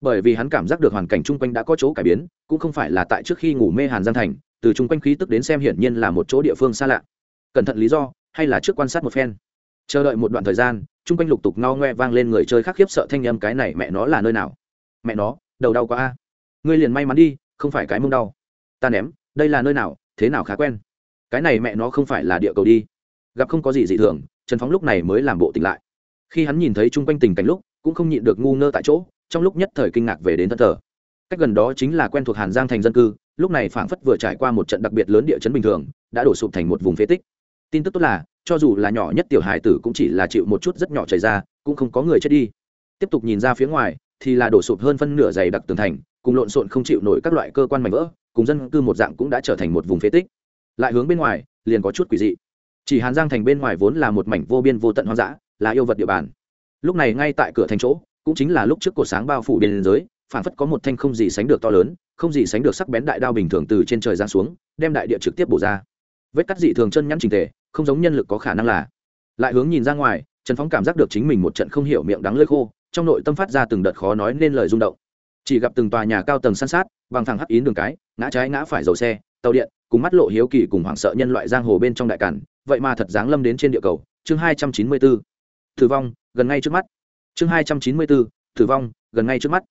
S1: bởi vì hắn cảm giác được hoàn cảnh chung quanh đã có chỗ cải biến, cũng không phải là tại trước khi ngủ mê hàn giang thành, từ chung quanh khí tức đến xem hiển nhiên là một chỗ địa phương xa lạ. Cẩn thận lý do, hay là trước quan sát một phen. Chờ đợi một đoạn thời gian, chung quanh lục tục ngao ngoe vang lên người chơi khác khiếp sợ thanh âm cái này mẹ nó là nơi nào? Mẹ nó, đầu đau quá a. Ngươi liền may mắn đi, không phải cái mông đau. Ta ném, đây là nơi nào, thế nào khá quen? Cái này mẹ nó không phải là địa cầu đi. Gặp không có gì dị thường, trần phóng lúc này mới làm bộ tỉnh lại. Khi hắn nhìn thấy chung quanh tình cảnh lúc, cũng không nhịn được ngu ngơ tại chỗ trong lúc nhất thời kinh ngạc về đến thân thờ. Cách gần đó chính là quen thuộc hàn giang thành dân cư, lúc này phảng phất vừa trải qua một trận đặc biệt lớn địa chấn bình thường, đã đổ sụp thành một vùng phế tích. Tin tức tốt là, cho dù là nhỏ nhất tiểu hải tử cũng chỉ là chịu một chút rất nhỏ chảy ra, cũng không có người chết đi. Tiếp tục nhìn ra phía ngoài, thì là đổ sụp hơn phân nửa dày đặc tường thành, cùng lộn xộn không chịu nổi các loại cơ quan mảnh vỡ, cùng dân cư một dạng cũng đã trở thành một vùng phế tích. Lại hướng bên ngoài, liền có chút quỷ dị. Chỉ hàn giang thành bên ngoài vốn là một mảnh vô biên vô tận hoang dã, là yêu vật địa bàn. Lúc này ngay tại cửa thành chỗ cũng chính là lúc trước cột sáng bao phủ biên giới phản phất có một thanh không gì sánh được to lớn, không gì sánh được sắc bén đại đao bình thường từ trên trời giáng xuống, đem đại địa trực tiếp bổ ra. Vết cắt dị thường chân nhắn trình tề, không giống nhân lực có khả năng là. Lại hướng nhìn ra ngoài, trần phóng cảm giác được chính mình một trận không hiểu miệng đắng lơi khô, trong nội tâm phát ra từng đợt khó nói nên lời rung động. Chỉ gặp từng tòa nhà cao tầng san sát bằng thẳng hắc yến đường cái, ngã trái ngã phải dầu xe, tàu điện, cùng mắt lộ hiếu kỳ cùng hoảng sợ nhân loại giang hồ bên trong đại cản, vậy mà thật dáng lâm đến trên địa cầu. Chương hai trăm chín mươi bốn. Tử vong, gần ngay trước mắt chương hai trăm chín mươi bốn, tử vong, gần ngay trước mắt.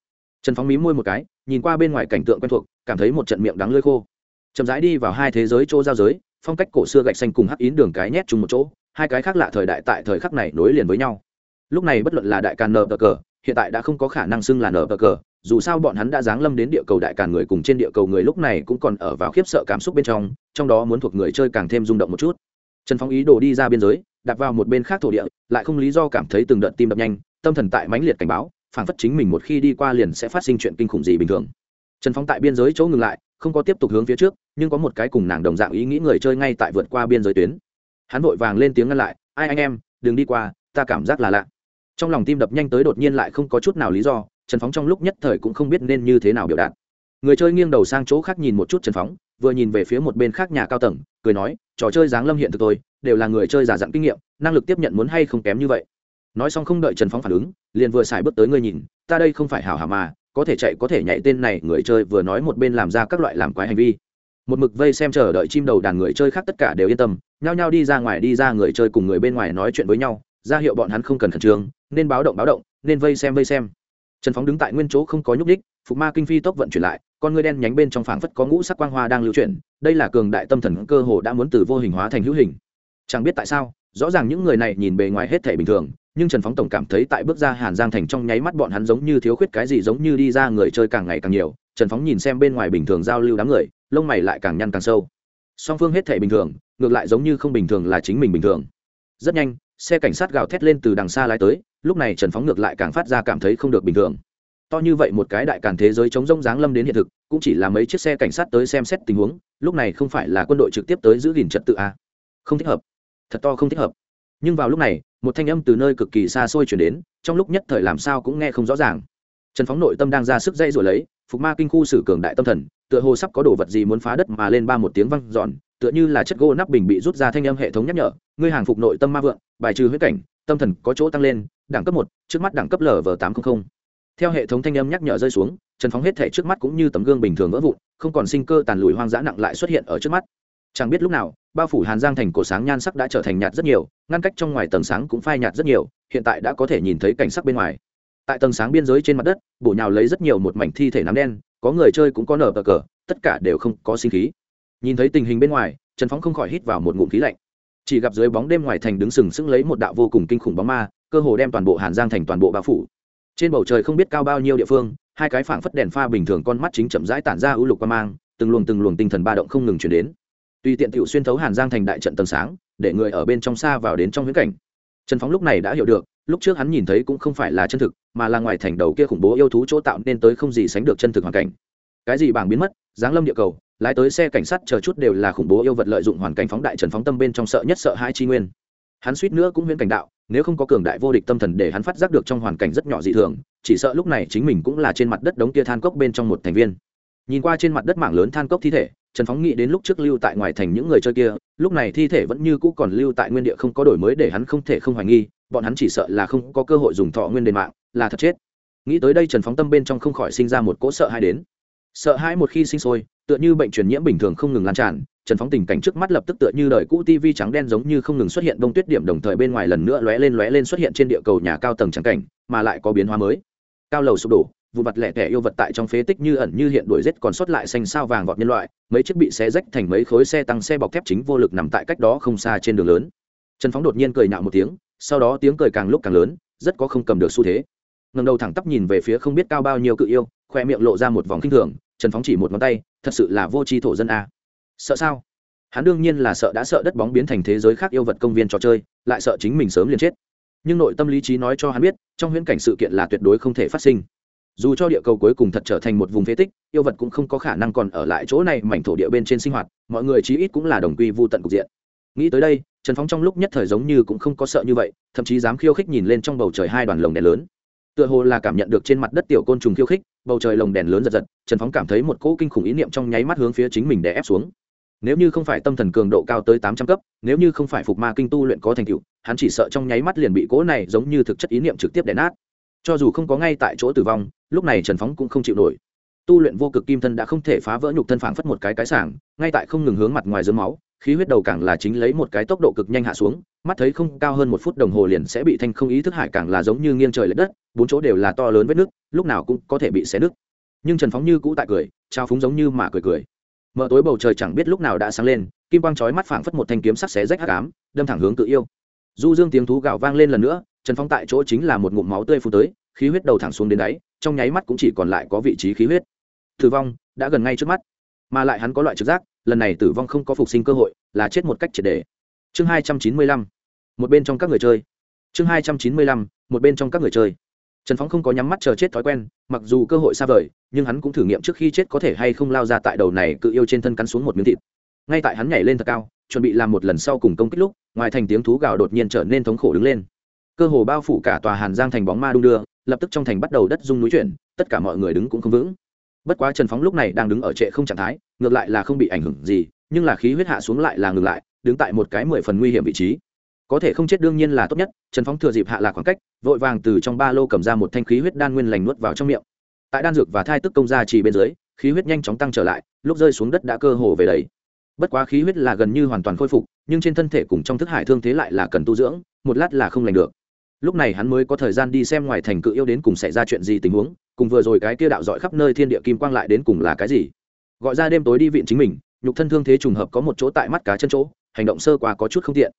S1: Trần phóng mí môi một cái, nhìn qua bên ngoài cảnh tượng quen thuộc, cảm thấy một trận miệng đắng lơi khô. Chậm rãi đi vào hai thế giới chỗ giao giới, phong cách cổ xưa gạch xanh cùng hắc ín đường cái nhét chung một chỗ, hai cái khác lạ thời đại tại thời khắc này nối liền với nhau. Lúc này bất luận là đại càn nờ cờ, hiện tại đã không có khả năng xưng là nờ cờ, dù sao bọn hắn đã giáng lâm đến địa cầu đại càn người cùng trên địa cầu người lúc này cũng còn ở vào khiếp sợ cảm xúc bên trong trong đó muốn thuộc người chơi càng thêm rung động một chút. Trần phóng ý đồ đi ra biên giới đặt vào một bên khác thổ địa, lại không lý do cảm thấy từng đợt tim đập nhanh, tâm thần tại mãnh liệt cảnh báo phảng phất chính mình một khi đi qua liền sẽ phát sinh chuyện kinh khủng gì bình thường. Trần phóng tại biên giới chỗ ngừng lại, không có tiếp tục hướng phía trước, nhưng có một cái cùng nàng đồng dạng ý nghĩ người chơi ngay tại vượt qua biên giới tuyến. Hắn vội vàng lên tiếng ngăn lại, ai anh em, đừng đi qua, ta cảm giác là lạ. Trong lòng tim đập nhanh tới đột nhiên lại không có chút nào lý do, trần phóng trong lúc nhất thời cũng không biết nên như thế nào biểu đạt. Người chơi nghiêng đầu sang chỗ khác nhìn một chút trần phóng vừa nhìn về phía một bên khác nhà cao tầng, cười nói, trò chơi giáng lâm hiện thực tôi đều là người chơi giả dặn kinh nghiệm, năng lực tiếp nhận muốn hay không kém như vậy. Nói xong không đợi trần phóng phản ứng, liền vừa xài bước tới người nhìn, ta đây không phải hảo hảo mà, có thể chạy có thể nhảy tên này, người chơi vừa nói một bên làm ra các loại làm quái hành vi. Một mực vây xem chờ đợi chim đầu đàn người chơi khác tất cả đều yên tâm, nhao nhao đi ra ngoài đi ra người chơi cùng người bên ngoài nói chuyện với nhau, ra hiệu bọn hắn không cần khẩn trương, nên báo động báo động, nên vây xem vây xem. Trần phóng đứng tại nguyên chỗ không có nhúc ních phục ma kinh phi tốc vận chuyển lại con ngươi đen nhánh bên trong phảng phất có ngũ sắc quang hoa đang lưu chuyển, đây là cường đại tâm thần cơ hồ đã muốn từ vô hình hóa thành hữu hình. Chẳng biết tại sao, rõ ràng những người này nhìn bề ngoài hết thể bình thường, nhưng trần phóng tổng cảm thấy tại bước ra hàn giang thành trong nháy mắt bọn hắn giống như thiếu khuyết cái gì giống như đi ra người chơi càng ngày càng nhiều. Trần phóng nhìn xem bên ngoài bình thường giao lưu đám người, lông mày lại càng nhăn càng sâu. Song phương hết thể bình thường, ngược lại giống như không bình thường là chính mình bình thường. Rất nhanh, xe cảnh sát gào thét lên từ đằng xa lái tới, lúc này trần phóng ngược lại càng phát ra cảm thấy không được bình thường to như vậy một cái đại cản thế giới chống rông giáng lâm đến hiện thực cũng chỉ là mấy chiếc xe cảnh sát tới xem xét tình huống lúc này không phải là quân đội trực tiếp tới giữ gìn trật tự à? không thích hợp. Thật to không thích hợp. Nhưng vào lúc này một thanh âm từ nơi cực kỳ xa xôi chuyển đến trong lúc nhất thời làm sao cũng nghe không rõ ràng. Trần phóng nội tâm đang ra sức dây rồi lấy phục ma kinh khu sử cường đại tâm thần tựa hồ sắp có đồ vật gì muốn phá đất mà lên ba một tiếng văng dọn, tựa như là chất gỗ nắp bình bị rút ra thanh âm hệ thống nhắc nhở ngươi hàng phục nội tâm ma vượng bài trừ huyết cảnh tâm thần có chỗ tăng lên đẳng cấp một trước mắt đẳng cấp lv tám trăm linh theo hệ thống thanh âm nhắc nhở rơi xuống, trần phóng hết thể trước mắt cũng như tấm gương bình thường vỡ vụn, không còn sinh cơ tàn lùi hoang dã nặng lại xuất hiện ở trước mắt. Chẳng biết lúc nào, bao phủ hàn giang thành cổ sáng nhan sắc đã trở thành nhạt rất nhiều, ngăn cách trong ngoài tầng sáng cũng phai nhạt rất nhiều, hiện tại đã có thể nhìn thấy cảnh sắc bên ngoài. Tại tầng sáng biên giới trên mặt đất, bổ nhào lấy rất nhiều một mảnh thi thể nám đen, có người chơi cũng có nở bờ cờ, tất cả đều không có sinh khí. Nhìn thấy tình hình bên ngoài, trần phóng không khỏi hít vào một ngụm khí lạnh. Chỉ gặp dưới bóng đêm ngoài thành đứng sừng sững lấy một đạo vô cùng kinh khủng bóng ma, cơ hồ đem toàn bộ hàn giang thành toàn bộ bao phủ trên bầu trời không biết cao bao nhiêu địa phương, hai cái phảng phất đèn pha bình thường con mắt chính chậm rãi tản ra ưu lục qua mang, từng luồng từng luồng tinh thần ba động không ngừng chuyển đến. Tùy tiện tiểu xuyên thấu hàn giang thành đại trận tầng sáng, để người ở bên trong xa vào đến trong huyễn cảnh. Trần phóng lúc này đã hiểu được, lúc trước hắn nhìn thấy cũng không phải là chân thực, mà là ngoài thành đầu kia khủng bố yêu thú chỗ tạo nên tới không gì sánh được chân thực hoàn cảnh. Cái gì bảng biến mất, giáng lâm địa cầu, lái tới xe cảnh sát chờ chút đều là khủng bố yêu vật lợi dụng hoàn cảnh phóng đại trần phóng tâm bên trong sợ nhất sợ hai chi nguyên. Hắn suýt nữa cũng huyễn cảnh đạo nếu không có cường đại vô địch tâm thần để hắn phát giác được trong hoàn cảnh rất nhỏ dị thường, chỉ sợ lúc này chính mình cũng là trên mặt đất đống kia than cốc bên trong một thành viên. Nhìn qua trên mặt đất mảng lớn than cốc thi thể, trần phóng nghĩ đến lúc trước lưu tại ngoài thành những người chơi kia, lúc này thi thể vẫn như cũ còn lưu tại nguyên địa không có đổi mới để hắn không thể không hoài nghi, bọn hắn chỉ sợ là không có cơ hội dùng thọ nguyên đền mạng, là thật chết. Nghĩ tới đây trần phóng tâm bên trong không khỏi sinh ra một cỗ sợ hãi đến. Sợ hãi một khi sinh sôi, tựa như bệnh truyền nhiễm bình thường không ngừng lan tràn trần phóng tình cảnh trước mắt lập tức tựa như đời cũ tv trắng đen giống như không ngừng xuất hiện đông tuyết điểm đồng thời bên ngoài lần nữa lóe lên lóe lên xuất hiện trên địa cầu nhà cao tầng trắng cảnh, mà lại có biến hóa mới. Cao lầu sụp đổ vụ vật lẻ tẻ yêu vật tại trong phế tích như ẩn như hiện đuổi rết còn sót lại xanh sao vàng vọt nhân loại, mấy chiếc bị xé rách thành mấy khối xe tăng xe bọc thép chính vô lực nằm tại cách đó không xa trên đường lớn. Trần phóng đột nhiên cười nhạo một tiếng, sau đó tiếng cười càng lúc càng lớn, rất có không cầm được xu thế. Ngầm đầu thẳng tắp nhìn về phía không biết cao bao nhiêu cự yêu, khoe miệng lộ ra một vòng k i n h thường, trần phóng chỉ một ngón tay, thật sự là vô tri thổ dân a sợ sao? Hắn đương nhiên là sợ đã sợ đất bóng biến thành thế giới khác yêu vật công viên trò chơi, lại sợ chính mình sớm liền chết. Nhưng nội tâm lý trí nói cho hắn biết, trong huyễn cảnh sự kiện là tuyệt đối không thể phát sinh. Dù cho địa cầu cuối cùng thật trở thành một vùng phế tích, yêu vật cũng không có khả năng còn ở lại chỗ này mảnh thổ địa bên trên sinh hoạt, mọi người chí ít cũng là đồng quy vô tận cục diện. Nghĩ tới đây, trần phóng trong lúc nhất thời giống như cũng không có sợ như vậy, thậm chí dám khiêu khích nhìn lên trong bầu trời hai đoàn lồng đèn lớn. Tựa hồ là cảm nhận được trên mặt đất tiểu côn trùng khiêu khích, bầu trời lồng đèn lớn giật giật, trần phóng cảm thấy một cỗ kinh khủng ý niệm trong nháy mắt hướng phía chính mình để ép xuống nếu như không phải tâm thần cường độ cao tới tám trăm cấp, nếu như không phải phục ma kinh tu luyện có thành tựu, hắn chỉ sợ trong nháy mắt liền bị cỗ này giống như thực chất ý niệm trực tiếp đè nát. Cho dù không có ngay tại chỗ tử vong, lúc này trần phóng cũng không chịu nổi. Tu luyện vô cực kim thân đã không thể phá vỡ nhục thân phảng phất một cái cái sảng, ngay tại không ngừng hướng mặt ngoài dưới máu, khí huyết đầu càng là chính lấy một cái tốc độ cực nhanh hạ xuống, mắt thấy không cao hơn một phút đồng hồ liền sẽ bị thanh không ý thức hải càng là giống như nghiêng trời l ệ đất, bốn chỗ đều là to lớn vết nước lúc nào cũng có thể bị xé nứt. Nhưng trần phóng như cũ tại cười, trao phúng giống như mà cười cười mở tối bầu trời chẳng biết lúc nào đã sáng lên, kim quang chói mắt phảng phất một thanh kiếm sắc xé rách hắc ám, đâm thẳng hướng tự yêu. Du dương tiếng thú gạo vang lên lần nữa, trần phong tại chỗ chính là một ngụm máu tươi phun tới, khí huyết đầu thẳng xuống đến đáy, trong nháy mắt cũng chỉ còn lại có vị trí khí huyết. Tử vong đã gần ngay trước mắt, mà lại hắn có loại trực giác, lần này tử vong không có phục sinh cơ hội, là chết một cách triệt đề chương hai trăm chín mươi lăm, một bên trong các người chơi. Chương hai trăm chín mươi lăm, một bên trong các người chơi trần phóng không có nhắm mắt chờ chết thói quen, mặc dù cơ hội xa vời, nhưng hắn cũng thử nghiệm trước khi chết có thể hay không lao ra tại đầu này cự yêu trên thân cắn xuống một miếng thịt. Ngay tại hắn nhảy lên thật cao, chuẩn bị làm một lần sau cùng công kích lúc, ngoài thành tiếng thú gào đột nhiên trở nên thống khổ đứng lên. Cơ hồ bao phủ cả tòa hàn giang thành bóng ma đung đưa, lập tức trong thành bắt đầu đất rung núi chuyển, tất cả mọi người đứng cũng không vững. Bất quá trần phóng lúc này đang đứng ở trệ không trạng thái, ngược lại là không bị ảnh hưởng gì, nhưng là khí huyết hạ xuống lại là ngừng lại, đứng tại một cái mười phần nguy hiểm vị trí có thể không chết đương nhiên là tốt nhất, trần phóng thừa dịp hạ lạc khoảng cách, vội vàng từ trong ba lô cầm ra một thanh khí huyết đan nguyên lành nuốt vào trong miệng. Tại đan dược và thai tức công gia chỉ bên dưới, khí huyết nhanh chóng tăng trở lại, lúc rơi xuống đất đã cơ hồ về đầy. Bất quá khí huyết là gần như hoàn toàn khôi phục, nhưng trên thân thể cùng trong thức hải thương thế lại là cần tu dưỡng, một lát là không lành được. Lúc này hắn mới có thời gian đi xem ngoài thành cự yêu đến cùng xảy ra chuyện gì tình huống, cùng vừa rồi cái kia đạo dọi khắp nơi thiên địa kim quang lại đến cùng là cái gì. Gọi ra đêm tối đi viện chính mình, nhục thân thương thế trùng hợp có một chỗ tại mắt cá chân chỗ, hành động sơ qua có chút không tiện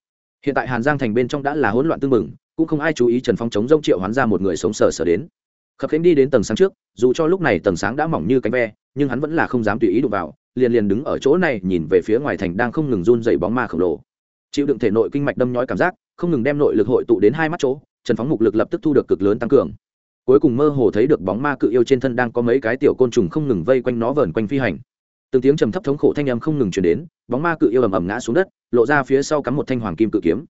S1: hiện tại hàn giang thành bên trong đã là hỗn loạn tương mừng cũng không ai chú ý trần phong chống rông triệu hoán ra một người sống sờ sờ đến. Khập khánh đi đến tầng sáng trước, dù cho lúc này tầng sáng đã mỏng như cánh ve, nhưng hắn vẫn là không dám tùy ý đụng vào, liền liền đứng ở chỗ này nhìn về phía ngoài thành đang không ngừng run dày bóng ma khổng lồ. Chịu đựng thể nội kinh mạch đâm nhói cảm giác, không ngừng đem nội lực hội tụ đến hai mắt chỗ, trần phóng mục lực lập tức thu được cực lớn tăng cường. Cuối cùng mơ hồ thấy được bóng ma cự yêu trên thân đang có mấy cái tiểu côn trùng không ngừng vây quanh nó vờn quanh phi hành từng tiếng trầm thấp thống khổ thanh âm không ngừng chuyển đến, bóng ma cự yêu ầm ầm ngã xuống đất, lộ ra phía sau cắm một thanh hoàng kim cự kiếm.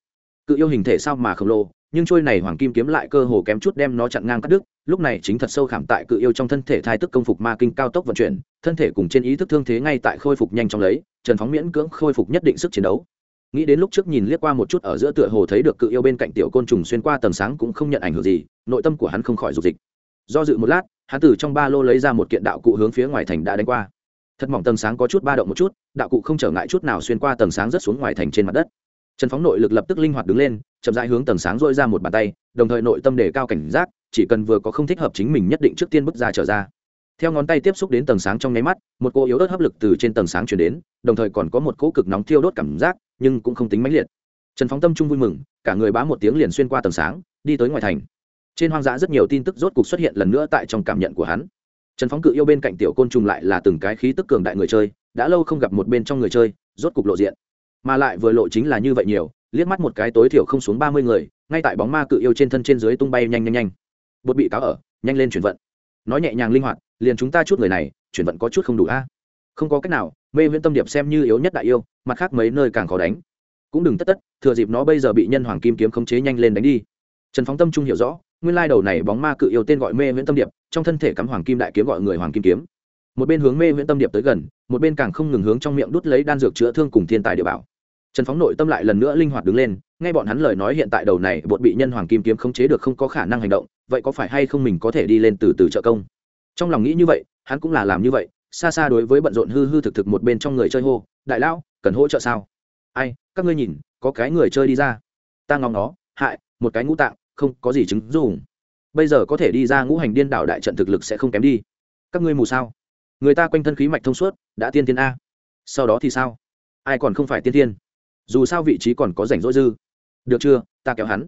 S1: Cự yêu hình thể sao mà khổng lồ, nhưng trôi này hoàng kim kiếm lại cơ hồ kém chút đem nó chặn ngang cắt đứt, lúc này chính thật sâu khảm tại cự yêu trong thân thể thai tức công phục ma kinh cao tốc vận chuyển, thân thể cùng trên ý thức thương thế ngay tại khôi phục nhanh chóng lấy, trần phóng miễn cưỡng khôi phục nhất định sức chiến đấu. Nghĩ đến lúc trước nhìn liếc qua một chút ở giữa tựa hồ thấy được cự yêu bên cạnh tiểu côn trùng xuyên qua tầng sáng cũng không nhận ảnh hưởng gì, nội tâm của hắn không khỏi dục dịch. Do dự một lát, hắn từ trong ba lô lấy ra một kiện đạo cụ hướng phía ngoài thành đã đánh qua thật mỏng tầng sáng có chút ba động một chút, đạo cụ không trở ngại chút nào xuyên qua tầng sáng rất xuống ngoài thành trên mặt đất. Trần phóng nội lực lập tức linh hoạt đứng lên, chậm rãi hướng tầng sáng dôi ra một bàn tay, đồng thời nội tâm đề cao cảnh giác, chỉ cần vừa có không thích hợp chính mình nhất định trước tiên bước ra trở ra. Theo ngón tay tiếp xúc đến tầng sáng trong nháy mắt, một cô yếu ớt hấp lực từ trên tầng sáng chuyển đến, đồng thời còn có một cỗ cực nóng thiêu đốt cảm giác, nhưng cũng không tính mãnh liệt. Trần phóng tâm trung vui mừng, cả người bá một tiếng liền xuyên qua tầng sáng, đi tới ngoài thành. Trên hoang dã rất nhiều tin tức rốt cục xuất hiện lần nữa tại trong cảm nhận của hắn trần phóng cự yêu bên cạnh tiểu côn trùng lại là từng cái khí tức cường đại người chơi, đã lâu không gặp một bên trong người chơi, rốt cục lộ diện. Mà lại vừa lộ chính là như vậy nhiều, liếc mắt một cái tối thiểu không xuống ba mươi người, ngay tại bóng ma cự yêu trên thân trên dưới tung bay nhanh nhanh nhanh. Bột bị cáo ở, nhanh lên chuyển vận. Nói nhẹ nhàng linh hoạt, liền chúng ta chút người này, chuyển vận có chút không đủ a. Không có cách nào, mê viễn tâm điệp xem như yếu nhất đại yêu, mặt khác mấy nơi càng khó đánh. Cũng đừng tất tất, thừa dịp nó bây giờ bị nhân hoàng kim kiếm khống chế nhanh lên đánh đi. Trần phóng tâm trung hiểu rõ nguyên lai đầu này bóng ma cự yêu tên gọi mê nguyễn tâm điệp, trong thân thể cắm hoàng kim đại kiếm gọi người hoàng kim kiếm. Một bên hướng mê nguyễn tâm điệp tới gần, một bên càng không ngừng hướng trong miệng đút lấy đan dược chữa thương cùng thiên tài địa bảo. Trần phóng nội tâm lại lần nữa linh hoạt đứng lên ngay bọn hắn lời nói hiện tại đầu này bột bị nhân hoàng kim kiếm khống chế được không có khả năng hành động, vậy có phải hay không mình có thể đi lên từ từ trợ công? Trong lòng nghĩ như vậy, hắn cũng là làm như vậy, xa xa đối với bận rộn hư hư thực thực một bên trong người chơi hô, đại lão, cần hỗ trợ sao? Ai, các ngươi nhìn, có cái người chơi đi ra. Ta ngóng nó, hại, một cái ngũ tạng không có gì chứng dùng. Bây giờ có thể đi ra ngũ hành điên đảo đại trận thực lực sẽ không kém đi. Các ngươi mù sao? Người ta quanh thân khí mạch thông suốt, đã tiên tiên a. Sau đó thì sao? Ai còn không phải tiên tiên dù sao vị trí còn có rảnh rỗi dư. Được chưa? Ta kéo hắn.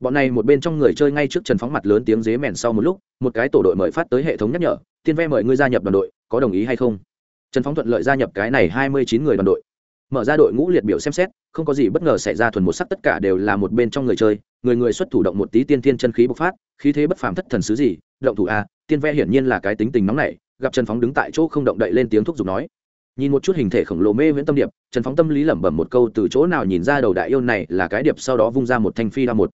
S1: Bọn này một bên trong người chơi ngay trước trần phóng mặt lớn tiếng dế mèn sau một lúc, một cái tổ đội mời phát tới hệ thống nhắc nhở, tiên ve mời ngươi gia nhập đoàn đội, có đồng ý hay không? Trần phóng thuận lợi gia nhập cái này hai mươi chín người đoàn đội mở ra đội ngũ liệt biểu xem xét, không có gì bất ngờ xảy ra thuần một sắc tất cả đều là một bên trong người chơi, người người xuất thủ động một tí tiên tiên chân khí bộc phát, khí thế bất phàm thất thần sứ gì, động thủ a, tiên ve hiển nhiên là cái tính tình nóng này gặp trần phóng đứng tại chỗ không động đậy lên tiếng thúc giục nói. Nhìn một chút hình thể khổng lồ mê viễn tâm điệp, trần phóng tâm lý lẩm bẩm một câu từ chỗ nào nhìn ra đầu đại yêu này là cái điệp sau đó vung ra một thanh phi đao một.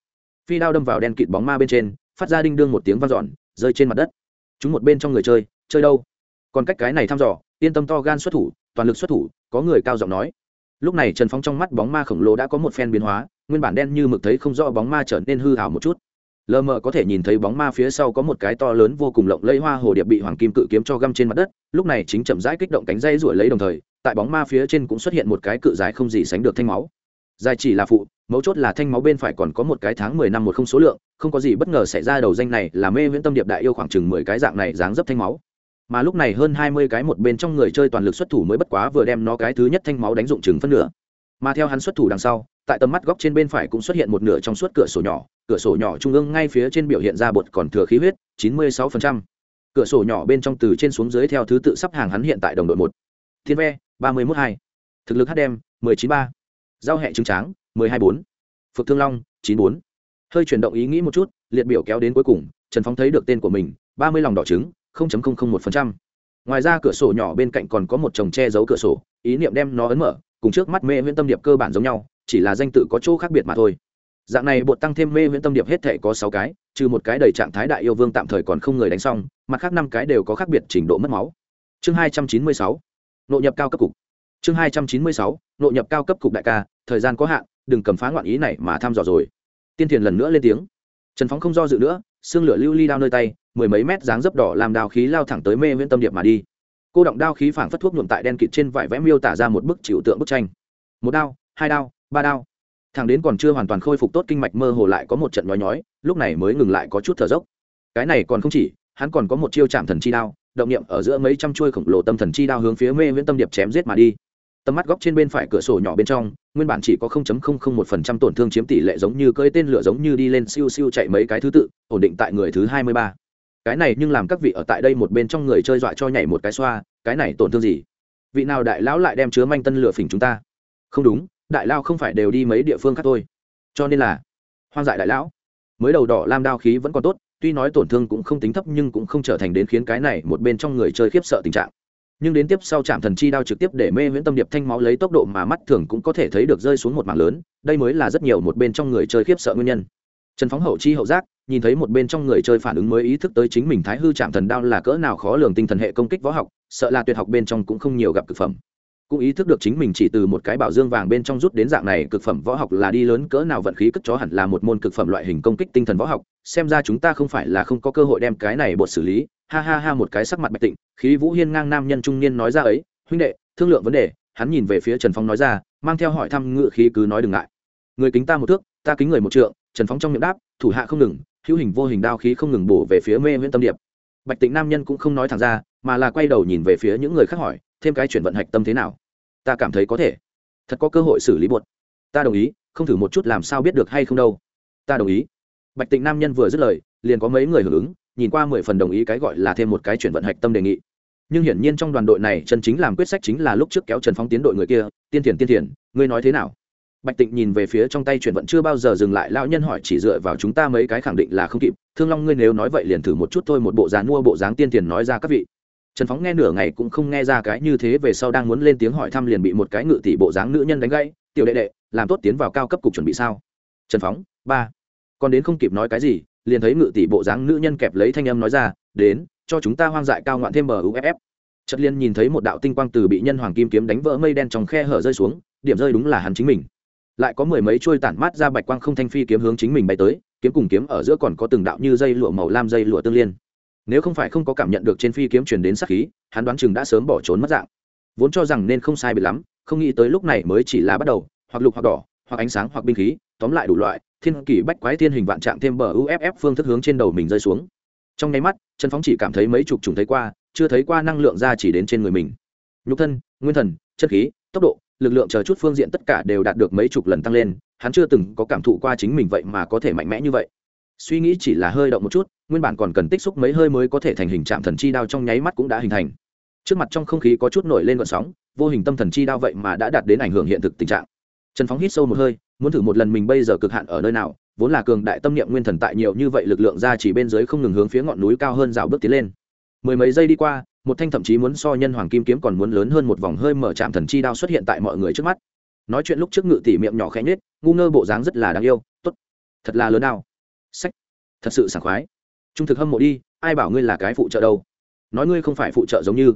S1: Phi đao đâm vào đen kịt bóng ma bên trên, phát ra đinh đương một tiếng vang dọn, rơi trên mặt đất. Chúng một bên trong người chơi chơi đâu? Còn cách cái này thăm dò, yên tâm to gan xuất thủ, toàn lực xuất thủ, có người cao giọng nói lúc này trần phóng trong mắt bóng ma khổng lồ đã có một phen biến hóa, nguyên bản đen như mực thấy không rõ bóng ma trở nên hư hảo một chút. Lờ mờ có thể nhìn thấy bóng ma phía sau có một cái to lớn vô cùng lộng lẫy hoa hồ điệp bị hoàng kim cự kiếm cho găm trên mặt đất, lúc này chính chậm rãi kích động cánh dây ruổi lấy đồng thời, tại bóng ma phía trên cũng xuất hiện một cái cự dài không gì sánh được thanh máu. Dài chỉ là phụ, mấu chốt là thanh máu bên phải còn có một cái tháng mười năm một không số lượng, không có gì bất ngờ xảy ra, đầu danh này là mê viễn tâm điệp đại yêu khoảng chừng mười cái dạng này dáng dấp thanh máu mà lúc này hơn hai mươi cái một bên trong người chơi toàn lực xuất thủ mới bất quá vừa đem nó cái thứ nhất thanh máu đánh dụng chừng phân nửa. Mà theo hắn xuất thủ đằng sau, tại tầm mắt góc trên bên phải cũng xuất hiện một nửa trong suốt cửa sổ nhỏ, cửa sổ nhỏ trung ương ngay phía trên biểu hiện ra bột còn thừa khí huyết 96%. cửa sổ nhỏ bên trong từ trên xuống dưới theo thứ tự sắp hàng hắn hiện tại đồng đội một. Thiên ve, ba mươi mốt hai. Thực lực hdm mười chín ba. Giao hệ trứng tráng, mười hai bốn. Phực thương long, chín bốn. Hơi chuyển động ý nghĩ một chút, liệt biểu kéo đến cuối cùng, trần phóng thấy được tên của mình, ba mươi lòng đỏ trứng một ngoài ra cửa sổ nhỏ bên cạnh còn có một chồng che giấu cửa sổ, ý niệm đem nó ấn mở, cùng trước mắt mê huyễn tâm điệp cơ bản giống nhau, chỉ là danh tự có chỗ khác biệt mà thôi. Dạng này bột tăng thêm mê huyễn tâm điệp hết thể có sáu cái, trừ một cái đầy trạng thái đại yêu vương tạm thời còn không người đánh xong, mặt khác năm cái đều có khác biệt trình độ mất máu. Chương hai trăm chín mươi sáu, nội nhập cao cấp cục. Chương hai trăm chín mươi sáu, nội nhập cao cấp cục đại ca, thời gian có hạn, đừng cầm phá ngoạn ý này mà thăm dò rồi. Tiên thiền lần nữa lên tiếng trần phóng không do dự nữa, xương lửa lưu ly đao nơi tay, mười mấy mét dáng dấp đỏ làm đao khí lao thẳng tới mê viễn tâm điệp mà đi. Cô động đao khí phảng phất thuốc nhuộm tại đen kịt trên vải vẽ miêu tả ra một bức chịu tượng bức tranh. Một đao, hai đao, ba đao. Thằng đến còn chưa hoàn toàn khôi phục tốt kinh mạch mơ hồ lại có một trận nhói nhói, lúc này mới ngừng lại có chút thở dốc. Cái này còn không chỉ, hắn còn có một chiêu chạm thần chi đao, động niệm ở giữa mấy trăm chuôi khổng lồ tâm thần chi đao hướng phía mê viễn tâm điệp chém giết mà đi tầm mắt góc trên bên phải cửa sổ nhỏ bên trong, nguyên bản chỉ có 0.001% tổn thương chiếm tỷ lệ giống như cơi tên lửa giống như đi lên siêu siêu chạy mấy cái thứ tự, ổn định tại người thứ 23. cái này nhưng làm các vị ở tại đây một bên trong người chơi dọa cho nhảy một cái xoa, cái này tổn thương gì? Vị nào đại lão lại đem chứa manh tân lửa phỉnh chúng ta? Không đúng, đại lao không phải đều đi mấy địa phương khác thôi. Cho nên là, hoang dại đại lão. Mới đầu đỏ lam đao khí vẫn còn tốt, tuy nói tổn thương cũng không tính thấp nhưng cũng không trở thành đến khiến cái này một bên trong người chơi khiếp sợ tình trạng nhưng đến tiếp sau chạm thần chi đao trực tiếp để mê nguyễn tâm điệp thanh máu lấy tốc độ mà mắt thường cũng có thể thấy được rơi xuống một mảng lớn, đây mới là rất nhiều một bên trong người chơi khiếp sợ nguyên nhân. Trần phóng hậu chi hậu giác, nhìn thấy một bên trong người chơi phản ứng mới ý thức tới chính mình thái hư chạm thần đao là cỡ nào khó lường tinh thần hệ công kích võ học, sợ là tuyệt học bên trong cũng không nhiều gặp cực phẩm. Cũng ý thức được chính mình chỉ từ một cái bảo dương vàng bên trong rút đến dạng này, cực phẩm võ học là đi lớn, cỡ nào vận khí cất chó hẳn là một môn cực phẩm loại hình công kích tinh thần võ học, xem ra chúng ta không phải là không có cơ hội đem cái này bột xử lý ha ha ha một cái sắc mặt bạch tịnh, khí vũ hiên ngang nam nhân trung niên nói ra ấy, huynh đệ, thương lượng vấn đề. Hắn nhìn về phía trần phong nói ra, mang theo hỏi thăm ngựa khí cứ nói đừng ngại. Người kính ta một thước, ta kính người một trượng. Trần phong trong miệng đáp, thủ hạ không ngừng, hữu hình vô hình đao khí không ngừng bổ về phía mê nguyễn tâm điệp. Bạch tịnh nam nhân cũng không nói thẳng ra, mà là quay đầu nhìn về phía những người khác hỏi, thêm cái chuyển vận hạch tâm thế nào? Ta cảm thấy có thể. Thật có cơ hội xử lý buột ta đồng ý, không thử một chút làm sao biết được hay không đâu. Ta đồng ý. Bạch tịnh nam nhân vừa dứt lời, liền có mấy người hưởng ứng nhìn qua mười phần đồng ý cái gọi là thêm một cái chuyển vận hạch tâm đề nghị. Nhưng hiển nhiên trong đoàn đội này chân chính làm quyết sách chính là lúc trước kéo trần phong tiến đội người kia, tiên thiền tiên thiền ngươi nói thế nào? Bạch tịnh nhìn về phía trong tay chuyển vận chưa bao giờ dừng lại lão nhân hỏi chỉ dựa vào chúng ta mấy cái khẳng định là không kịp, thương long ngươi nếu nói vậy liền thử một chút thôi, một bộ dáng mua bộ dáng tiên thiền nói ra các vị. Trần phóng nghe nửa ngày cũng không nghe ra cái như thế, về sau đang muốn lên tiếng hỏi thăm liền bị một cái ngự tỷ bộ dáng nữ nhân đánh gãy, tiểu đệ đệ, làm tốt tiến vào cao cấp cục chuẩn bị sao? Trần phóng ba. Còn đến không kịp nói cái gì liền thấy ngự tỷ bộ dáng nữ nhân kẹp lấy thanh âm nói ra, đến, cho chúng ta hoang dại cao ngoạn thêm bờ uff chất liên nhìn thấy một đạo tinh quang từ bị nhân hoàng kim kiếm đánh vỡ mây đen trong khe hở rơi xuống, điểm rơi đúng là hắn chính mình. Lại có mười mấy trôi tản mát ra bạch quang không thanh phi kiếm hướng chính mình bay tới, kiếm cùng kiếm ở giữa còn có từng đạo như dây lụa màu lam dây lụa tương liên. Nếu không phải không có cảm nhận được trên phi kiếm truyền đến sát khí, hắn đoán chừng đã sớm bỏ trốn mất dạng. Vốn cho rằng nên không sai bị lắm, không nghĩ tới lúc này mới chỉ là bắt đầu, hoặc lục hoặc đỏ, hoặc ánh sáng hoặc binh khí tóm lại đủ loại, thiên kỷ bách quái thiên hình vạn trạng thêm bờ uff phương thức hướng trên đầu mình rơi xuống. Trong nháy mắt, trần phóng chỉ cảm thấy mấy chục trùng thấy qua, chưa thấy qua năng lượng ra chỉ đến trên người mình. Nhục thân, nguyên thần, chất khí, tốc độ, lực lượng chờ chút phương diện tất cả đều đạt được mấy chục lần tăng lên, hắn chưa từng có cảm thụ qua chính mình vậy mà có thể mạnh mẽ như vậy. Suy nghĩ chỉ là hơi động một chút, nguyên bản còn cần tích xúc mấy hơi mới có thể thành hình trạm thần chi đao trong nháy mắt cũng đã hình thành. Trước mặt trong không khí có chút nổi lên gọn sóng, vô hình tâm thần chi đao vậy mà đã đạt đến ảnh hưởng hiện thực tình trạng. Trần phóng hít sâu một hơi muốn thử một lần mình bây giờ cực hạn ở nơi nào, vốn là cường đại tâm niệm nguyên thần tại nhiều như vậy lực lượng ra chỉ bên dưới không ngừng hướng phía ngọn núi cao hơn rào bước tiến lên. Mười mấy giây đi qua, một thanh thậm chí muốn so nhân hoàng kim kiếm còn muốn lớn hơn một vòng hơi mở chạm thần chi đao xuất hiện tại mọi người trước mắt. Nói chuyện lúc trước ngự tỉ miệng nhỏ khẽ nhết ngu ngơ bộ dáng rất là đáng yêu, tốt, thật là lớn đao sách, thật sự sảng khoái. Trung thực hâm mộ đi, ai bảo ngươi là cái phụ trợ đâu? Nói ngươi không phải phụ trợ giống như.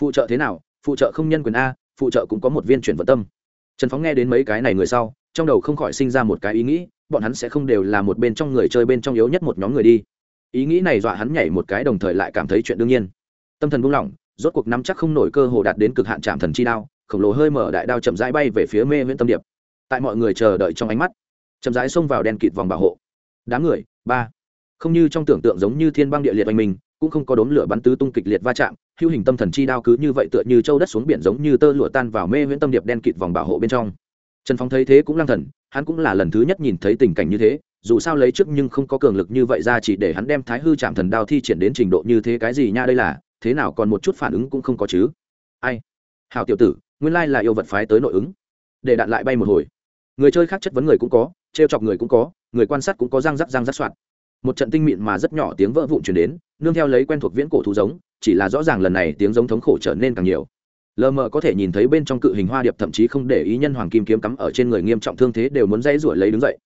S1: Phụ trợ thế nào? Phụ trợ không nhân quyền a, phụ trợ cũng có một viên chuyển vận tâm. Trần phóng nghe đến mấy cái này người sau trong đầu không khỏi sinh ra một cái ý nghĩ, bọn hắn sẽ không đều là một bên trong người chơi bên trong yếu nhất một nhóm người đi. Ý nghĩ này dọa hắn nhảy một cái đồng thời lại cảm thấy chuyện đương nhiên. Tâm thần buông lỏng, rốt cuộc nắm chắc không nổi cơ hồ đạt đến cực hạn chạm thần chi đao, khổng lồ hơi mở đại đao chậm rãi bay về phía mê nguyễn tâm điệp. Tại mọi người chờ đợi trong ánh mắt, chậm rãi xông vào đen kịt vòng bảo hộ. Đám người, ba. Không như trong tưởng tượng giống như thiên băng địa liệt oanh mình, cũng không có đốm lửa bắn tứ tung kịch liệt va chạm, hữu hình tâm thần chi đao cứ như vậy tựa như châu đất xuống biển giống như tơ lụa tan vào mê nguyễn tâm điệp đen kịt vòng bảo hộ bên trong trần phong thấy thế cũng lang thần, hắn cũng là lần thứ nhất nhìn thấy tình cảnh như thế, dù sao lấy trước nhưng không có cường lực như vậy ra chỉ để hắn đem thái hư chạm thần đao thi triển đến trình độ như thế cái gì nha đây là, thế nào còn một chút phản ứng cũng không có chứ. Ai? Hào tiểu tử, nguyên lai là yêu vật phái tới nội ứng. Để đạn lại bay một hồi. Người chơi khác chất vấn người cũng có, trêu chọc người cũng có, người quan sát cũng có răng rắc răng rắc soạn. Một trận tinh mịn mà rất nhỏ tiếng vỡ vụn chuyển đến, nương theo lấy quen thuộc viễn cổ thú giống, chỉ là rõ ràng lần này tiếng giống thống khổ trở nên càng nhiều lờ mờ có thể nhìn thấy bên trong cự hình hoa điệp thậm chí không để ý nhân hoàng kim kiếm cắm ở trên người nghiêm trọng thương thế đều muốn dãy ruổi lấy đứng dậy.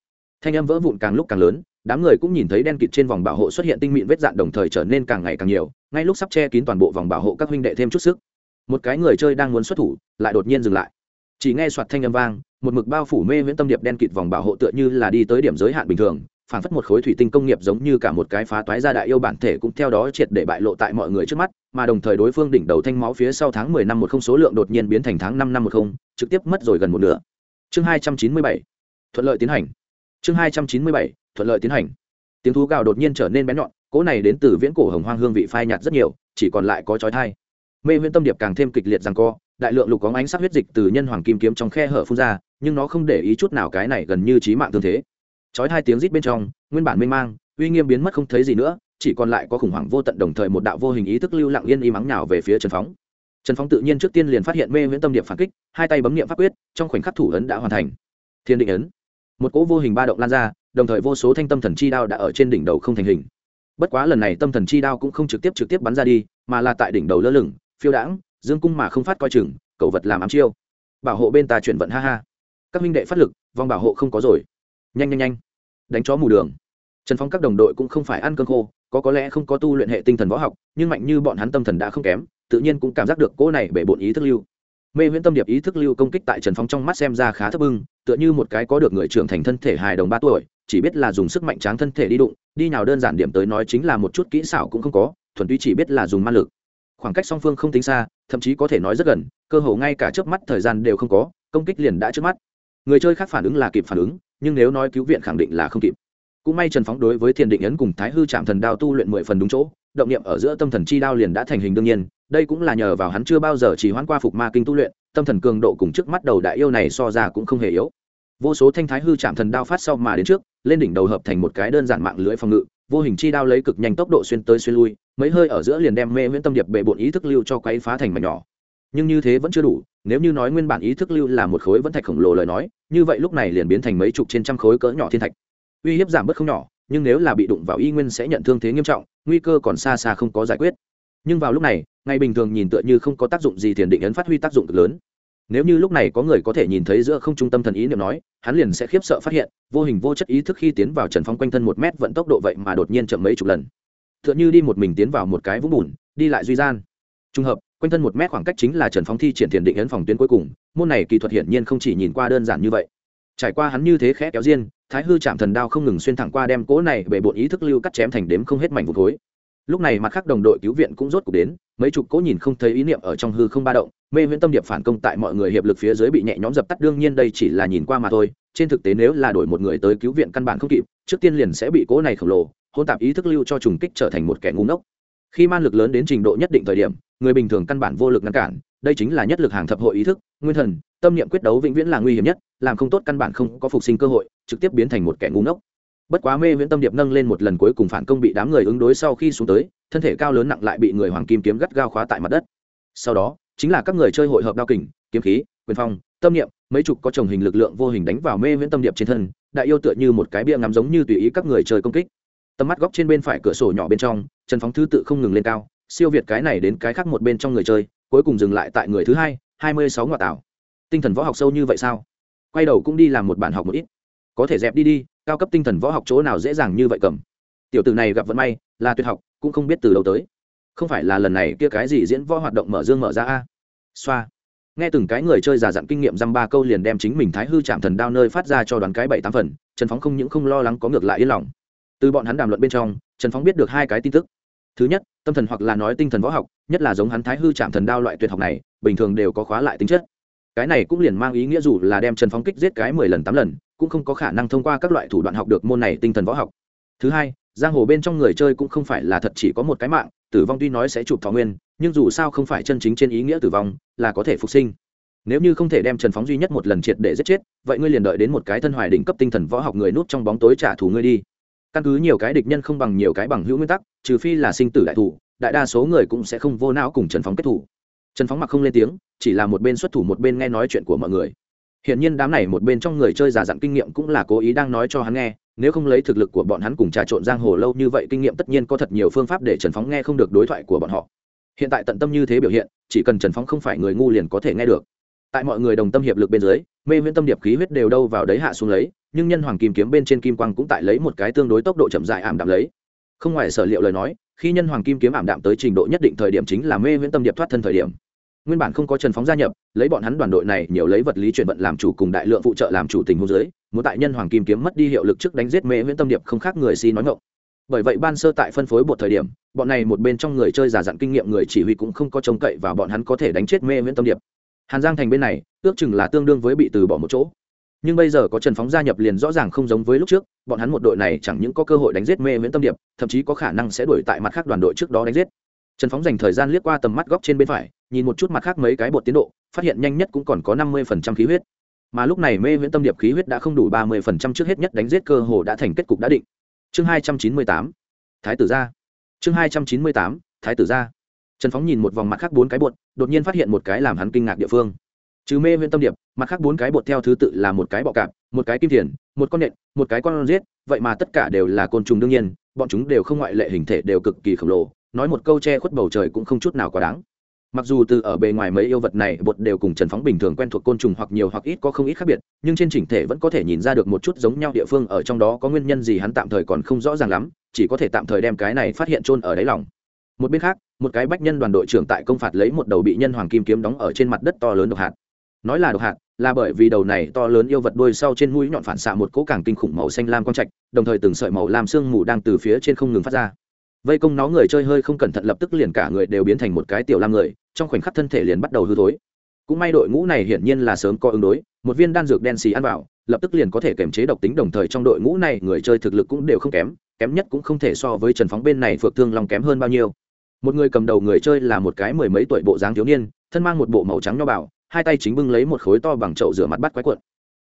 S1: Thanh âm vỡ vụn càng lúc càng lớn, đám người cũng nhìn thấy đen kịt trên vòng bảo hộ xuất hiện tinh mịn vết dạn đồng thời trở nên càng ngày càng nhiều, ngay lúc sắp che kín toàn bộ vòng bảo hộ các huynh đệ thêm chút sức. Một cái người chơi đang muốn xuất thủ, lại đột nhiên dừng lại. Chỉ nghe soạt thanh âm vang, một mực bao phủ mê viễn tâm điệp đen kịt vòng bảo hộ tựa như là đi tới điểm giới hạn bình thường phản phất một khối thủy tinh công nghiệp giống như cả một cái phá toái ra đại yêu bản thể cũng theo đó triệt để bại lộ tại mọi người trước mắt, mà đồng thời đối phương đỉnh đầu thanh máu phía sau tháng mười năm một không số lượng đột nhiên biến thành tháng năm năm một không, trực tiếp mất rồi gần một nửa. Chương hai trăm chín mươi bảy, thuận lợi tiến hành. Chương hai trăm chín mươi bảy, thuận lợi tiến hành. Tiếng thú gào đột nhiên trở nên bén nhọn, cỗ này đến từ viễn cổ hồng hoang hương vị phai nhạt rất nhiều, chỉ còn lại có chói thai mê huyễn tâm điệp càng thêm kịch liệt rằng co, đại lượng lục có ánh sắc huyết dịch từ nhân hoàng kim kiếm trong khe hở phun ra, nhưng nó không để ý chút nào cái này gần như trí mạng tương thế chói hai tiếng rít bên trong, nguyên bản mênh mang, uy nghiêm biến mất không thấy gì nữa, chỉ còn lại có khủng hoảng vô tận đồng thời một đạo vô hình ý thức lưu lặng yên y mắng nào về phía trần phóng. Trần phóng tự nhiên trước tiên liền phát hiện mê viễn tâm điệp phản kích, hai tay bấm niệm pháp quyết, trong khoảnh khắc thủ ấn đã hoàn thành. Thiên định ấn. Một cỗ vô hình ba động lan ra, đồng thời vô số thanh tâm thần chi đao đã ở trên đỉnh đầu không thành hình. Bất quá lần này tâm thần chi đao cũng không trực tiếp trực tiếp bắn ra đi, mà là tại đỉnh đầu lơ lửng, phiêu đãng, dương cung mà không phát coi chừng cẩu vật làm ám chiêu. Bảo hộ bên ta chuyển vận, ha ha. Các minh đệ phát lực, vòng bảo hộ không có rồi. Nhanh nhanh nhanh đánh chó mù đường. Trần phong các đồng đội cũng không phải ăn cơm khô, có có lẽ không có tu luyện hệ tinh thần võ học, nhưng mạnh như bọn hắn tâm thần đã không kém, tự nhiên cũng cảm giác được cỗ này bể bộn ý thức lưu. Mê huyễn tâm điệp ý thức lưu công kích tại trần phong trong mắt xem ra khá thấp bưng tựa như một cái có được người trưởng thành thân thể hài đồng ba tuổi, chỉ biết là dùng sức mạnh tráng thân thể đi đụng, đi nào đơn giản điểm tới nói chính là một chút kỹ xảo cũng không có, thuần túy chỉ biết là dùng ma lực. Khoảng cách song phương không tính xa, thậm chí có thể nói rất gần, cơ hồ ngay cả trước mắt thời gian đều không có, công kích liền đã trước mắt. Người chơi khác phản ứng là kịp phản ứng nhưng nếu nói cứu viện khẳng định là không kịp. Cũng may trần phóng đối với thiền định ấn cùng thái hư trạm thần đao tu luyện mười phần đúng chỗ, động niệm ở giữa tâm thần chi đao liền đã thành hình đương nhiên, đây cũng là nhờ vào hắn chưa bao giờ chỉ hoãn qua phục ma kinh tu luyện, tâm thần cường độ cùng trước mắt đầu đại yêu này so ra cũng không hề yếu. Vô số thanh thái hư chạm thần đao phát sau mà đến trước, lên đỉnh đầu hợp thành một cái đơn giản mạng lưới phòng ngự, vô hình chi đao lấy cực nhanh tốc độ xuyên tới xuyên lui, mấy hơi ở giữa liền đem mê nguyễn tâm điệp bệ bộn ý thức lưu cho quấy phá thành mảnh nhỏ. Nhưng như thế vẫn chưa đủ nếu như nói nguyên bản ý thức lưu là một khối vẫn thạch khổng lồ lời nói, như vậy lúc này liền biến thành mấy chục trên trăm khối cỡ nhỏ thiên thạch. Uy hiếp giảm bớt không nhỏ, nhưng nếu là bị đụng vào y nguyên sẽ nhận thương thế nghiêm trọng, nguy cơ còn xa xa không có giải quyết. Nhưng vào lúc này ngày bình thường nhìn tựa như không có tác dụng gì thiền định ấn phát huy tác dụng cực lớn. Nếu như lúc này có người có thể nhìn thấy giữa không trung tâm thần ý niệm nói, hắn liền sẽ khiếp sợ phát hiện, vô hình vô chất ý thức khi tiến vào trần phong quanh thân một mét vận tốc độ vậy mà đột nhiên chậm mấy chục lần. T h ư ợ n h ư đi một mình tiến vào một cái vũng bùn, đi lại duy gian. Trùng hợp quanh thân một mét khoảng cách chính là trần phong thi triển thiền định ấn phòng tuyến cuối cùng, môn này kỳ thuật hiển nhiên không chỉ nhìn qua đơn giản như vậy. Trải qua hắn như thế khẽ kéo riêng, thái hư chạm thần đao không ngừng xuyên thẳng qua đem cỗ này bể bộn ý thức lưu cắt chém thành đếm không hết mảnh vụn khối. Lúc này mặt khác đồng đội cứu viện cũng rốt cuộc đến, mấy chục cỗ nhìn không thấy ý niệm ở trong hư không ba động, mê viễn tâm điệp phản công tại mọi người hiệp lực phía dưới bị nhẹ nhõm dập tắt, đương nhiên đây chỉ là nhìn qua mà thôi, trên thực tế nếu là đổi một người tới cứu viện căn bản không kịp, trước tiên liền sẽ bị cỗ này khổng lồ hôn tạp ý thức lưu cho trùng kích trở thành một kẻ ngu ngốc khi man lực lớn đến trình độ nhất định thời điểm, người bình thường căn bản vô lực ngăn cản, đây chính là nhất lực hàng thập hội ý thức, nguyên thần, tâm niệm quyết đấu vĩnh viễn là nguy hiểm nhất, làm không tốt căn bản không có phục sinh cơ hội, trực tiếp biến thành một kẻ ngu ngốc. Bất quá mê viễn tâm điệp nâng lên một lần cuối cùng phản công bị đám người ứng đối sau khi xuống tới, thân thể cao lớn nặng lại bị người hoàng kim kiếm gắt gao khóa tại mặt đất. Sau đó, chính là các người chơi hội hợp đao kình, kiếm khí, quyền phong, tâm niệm, mấy chục có chồng hình lực lượng vô hình đánh vào mê viễn tâm điệp trên thân, đại yêu tựa như một cái bia ngắm giống như tùy ý các người chơi công kích. Tầm mắt góc trên bên phải cửa sổ nhỏ bên trong trần phóng thứ tự không ngừng lên cao, siêu việt cái này đến cái khác một bên trong người chơi, cuối cùng dừng lại tại người thứ hai hai mươi sáu ngoại tảo. Tinh thần võ học sâu như vậy sao? Quay đầu cũng đi làm một bản học một ít. Có thể dẹp đi đi, cao cấp tinh thần võ học chỗ nào dễ dàng như vậy cầm. Tiểu tử này gặp vận may, là tuyệt học, cũng không biết từ đâu tới. Không phải là lần này kia cái gì diễn võ hoạt động mở dương mở ra a? Xoa. Nghe từng cái người chơi già dặn kinh nghiệm dăm ba câu liền đem chính mình thái hư chạm thần đao nơi phát ra cho đoàn cái bảy tám phần, trần phóng không những không lo lắng có ngược lại yên lòng. Từ bọn hắn đàm luận bên trong, trần phóng biết được hai cái tin tức thứ nhất, tâm thần hoặc là nói tinh thần võ học, nhất là giống hắn thái hư chạm thần đao loại tuyệt học này, bình thường đều có khóa lại tính chất. Cái này cũng liền mang ý nghĩa dù là đem trần phóng kích giết cái mười lần, tám lần, cũng không có khả năng thông qua các loại thủ đoạn học được môn này tinh thần võ học. Thứ hai, giang hồ bên trong người chơi cũng không phải là thật chỉ có một cái mạng, tử vong tuy nói sẽ chụp thọ nguyên, nhưng dù sao không phải chân chính trên ý nghĩa tử vong, là có thể phục sinh. Nếu như không thể đem trần phóng duy nhất một lần triệt để giết chết, vậy ngươi liền đợi đến một cái thân hoài đỉnh cấp tinh thần võ học người nút trong bóng tối trả thù ngươi đi căn cứ nhiều cái địch nhân không bằng nhiều cái bằng hữu nguyên tắc, trừ phi là sinh tử đại thủ, đại đa số người cũng sẽ không vô não cùng trần phóng kết thủ. Trần phóng mặc không lên tiếng, chỉ là một bên xuất thủ một bên nghe nói chuyện của mọi người. Hiện nhiên đám này một bên trong người chơi giả dặn kinh nghiệm cũng là cố ý đang nói cho hắn nghe, nếu không lấy thực lực của bọn hắn cùng trà trộn giang hồ lâu như vậy kinh nghiệm tất nhiên có thật nhiều phương pháp để trần phóng nghe không được đối thoại của bọn họ. Hiện tại tận tâm như thế biểu hiện, chỉ cần trần phóng không phải người ngu liền có thể nghe được. Tại mọi người đồng tâm hiệp lực bên dưới, mê viễn tâm điệp khí huyết đều đâu vào đấy hạ xuống lấy nhưng nhân hoàng kim kiếm bên trên kim quang cũng tại lấy một cái tương đối tốc độ chậm dài ảm đạm lấy. Không ngoài sở liệu lời nói, khi nhân hoàng kim kiếm ảm đạm tới trình độ nhất định thời điểm chính là mê viễn tâm điệp thoát thân thời điểm. Nguyên bản không có trần phóng gia nhập, lấy bọn hắn đoàn đội này nhiều lấy vật lý chuyển vận làm chủ cùng đại lượng phụ trợ làm chủ tình hô giới muốn tại nhân hoàng kim kiếm mất đi hiệu lực trước đánh giết mê viễn tâm điệp không khác người si nói ngộng bởi vậy ban sơ tại phân phối một thời điểm, bọn này một bên trong người chơi giả dặn kinh nghiệm người chỉ huy cũng không có trông cậy và bọn hắn có thể đánh chết mê viễn tâm điệp. Hàn giang thành bên này, ước chừng là tương đương với bị từ bỏ một chỗ nhưng bây giờ có trần phóng gia nhập liền rõ ràng không giống với lúc trước, bọn hắn một đội này chẳng những có cơ hội đánh giết mê viễn tâm điệp, thậm chí có khả năng sẽ đuổi tại mặt khác đoàn đội trước đó đánh giết. Trần phóng dành thời gian liếc qua tầm mắt góc trên bên phải, nhìn một chút mặt khác mấy cái bột tiến độ, phát hiện nhanh nhất cũng còn có năm mươi phần trăm khí huyết. Mà lúc này mê viễn tâm điệp khí huyết đã không đủ ba mươi phần trăm trước hết nhất đánh giết cơ hồ đã thành kết cục đã định. Chương hai trăm chín mươi tám, thái tử gia. Chương hai trăm chín mươi tám, thái tử gia. Trần phóng nhìn một vòng mặt khác bốn cái bột, đột nhiên phát hiện một cái làm hắn kinh ngạc địa phương trừ mê huyện tâm điệp, mặt khác bốn cái bột theo thứ tự là một cái bọ cạp, một cái kim thiền một con nện, một cái con riết vậy mà tất cả đều là côn trùng đương nhiên, bọn chúng đều không ngoại lệ hình thể đều cực kỳ khổng lồ, nói một câu che khuất bầu trời cũng không chút nào quá đáng. Mặc dù từ ở bề ngoài mấy yêu vật này bột đều cùng trần phóng bình thường quen thuộc côn trùng hoặc nhiều hoặc ít có không ít khác biệt, nhưng trên chỉnh thể vẫn có thể nhìn ra được một chút giống nhau địa phương, ở trong đó có nguyên nhân gì hắn tạm thời còn không rõ ràng lắm, chỉ có thể tạm thời đem cái này phát hiện trôn ở đáy lòng. Một bên khác, một cái bách nhân đoàn đội trưởng tại công phạt lấy một đầu bị nhân hoàng kim kiếm đóng ở trên mặt đất to lớn độc hạt nói là độc hạt, là bởi vì đầu này to lớn yêu vật đuôi sau trên mũi nhọn phản xạ một cỗ càng kinh khủng màu xanh lam quang trạch, đồng thời từng sợi màu lam sương mù đang từ phía trên không ngừng phát ra. Vây công nó người chơi hơi không cẩn thận lập tức liền cả người đều biến thành một cái tiểu lam người, trong khoảnh khắc thân thể liền bắt đầu hư thối. Cũng may đội ngũ này hiển nhiên là sớm có ứng đối, một viên đan dược đen xì ăn vào, lập tức liền có thể kiềm chế độc tính, đồng thời trong đội ngũ này người chơi thực lực cũng đều không kém kém nhất cũng không thể so với trần phóng bên này phược thương lòng kém hơn bao nhiêu. Một người cầm đầu người chơi là một cái mười mấy tuổi bộ dáng thiếu niên, thân mang một bộ màu trắng nho bảo hai tay chính bưng lấy một khối to bằng chậu rửa mặt bắt quái cuộn.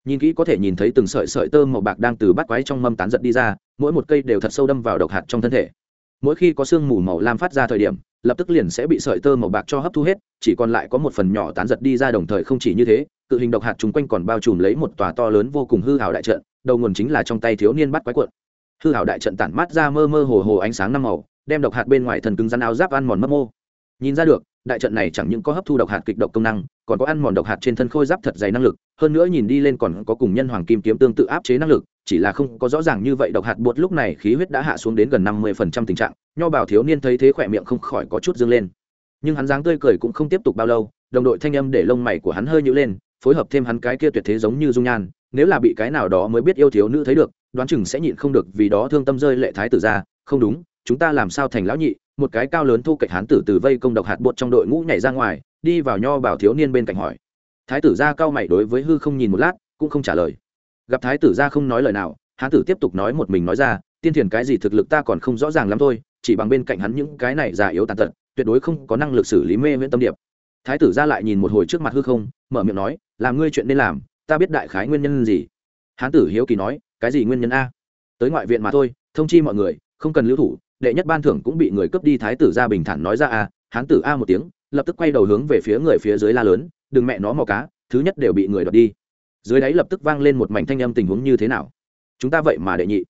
S1: Nhìn kỹ có thể nhìn thấy từng sợi sợi tơ màu bạc đang từ bắt quái trong mâm tán giật đi ra, mỗi một cây đều thật sâu đâm vào độc hạt trong thân thể. Mỗi khi có sương mù màu lam phát ra thời điểm, lập tức liền sẽ bị sợi tơ màu bạc cho hấp thu hết, chỉ còn lại có một phần nhỏ tán giật đi ra đồng thời không chỉ như thế, cự hình độc hạt chung quanh còn bao trùm lấy một tòa to lớn vô cùng hư hảo đại trận, đầu nguồn chính là trong tay thiếu niên bắt quái cuộn. Hư hảo đại trận tản mát ra mơ mơ hồ hồ ánh sáng năm màu, đem độc hạt bên ngoài thần cứng rắn áo giáp ăn mòn mất mô. Nhìn ra được đại trận này chẳng những có hấp thu độc hạt kịch độc công năng, còn có ăn mòn độc hạt trên thân khôi giáp thật dày năng lực, hơn nữa nhìn đi lên còn có cùng nhân hoàng kim kiếm tương tự áp chế năng lực, chỉ là không có rõ ràng như vậy độc hạt bột lúc này khí huyết đã hạ xuống đến gần năm mươi phần trăm tình trạng, nho bảo thiếu niên thấy thế khỏe miệng không khỏi có chút dương lên. Nhưng hắn dáng tươi cười cũng không tiếp tục bao lâu, đồng đội thanh âm để lông mày của hắn hơi nhữ lên, phối hợp thêm hắn cái kia tuyệt thế giống như dung nhan, nếu là bị cái nào đó mới biết yêu thiếu nữ thấy được, đoán chừng sẽ nhịn không được vì đó thương tâm rơi lệ thái tử ra, không đúng chúng ta làm sao thành lão nhị? Một cái cao lớn thu cạnh hán tử từ vây công độc hạt bột trong đội ngũ nhảy ra ngoài, đi vào nho bảo thiếu niên bên cạnh hỏi. Thái tử ra cao mày đối với hư không nhìn một lát, cũng không trả lời. Gặp thái tử ra không nói lời nào, hán tử tiếp tục nói một mình nói ra, tiên thiền cái gì thực lực ta còn không rõ ràng lắm thôi, chỉ bằng bên cạnh hắn những cái này già yếu tàn tật, tuyệt đối không có năng lực xử lý mê viễn tâm điệp. Thái tử ra lại nhìn một hồi trước mặt hư không, mở miệng nói, làm ngươi chuyện nên làm, ta biết đại khái nguyên nhân gì. Hán tử hiếu kỳ nói, cái gì nguyên nhân a? Tới ngoại viện mà thôi, thông chi mọi người, không cần lưu thủ đệ nhất ban thưởng cũng bị người cướp đi thái tử ra bình thản nói ra a hán tử a một tiếng, lập tức quay đầu hướng về phía người phía dưới la lớn, đừng mẹ nó mò cá, thứ nhất đều bị người đoạt đi. Dưới đáy lập tức vang lên một mảnh thanh âm tình huống như thế nào? Chúng ta vậy mà đệ nhị.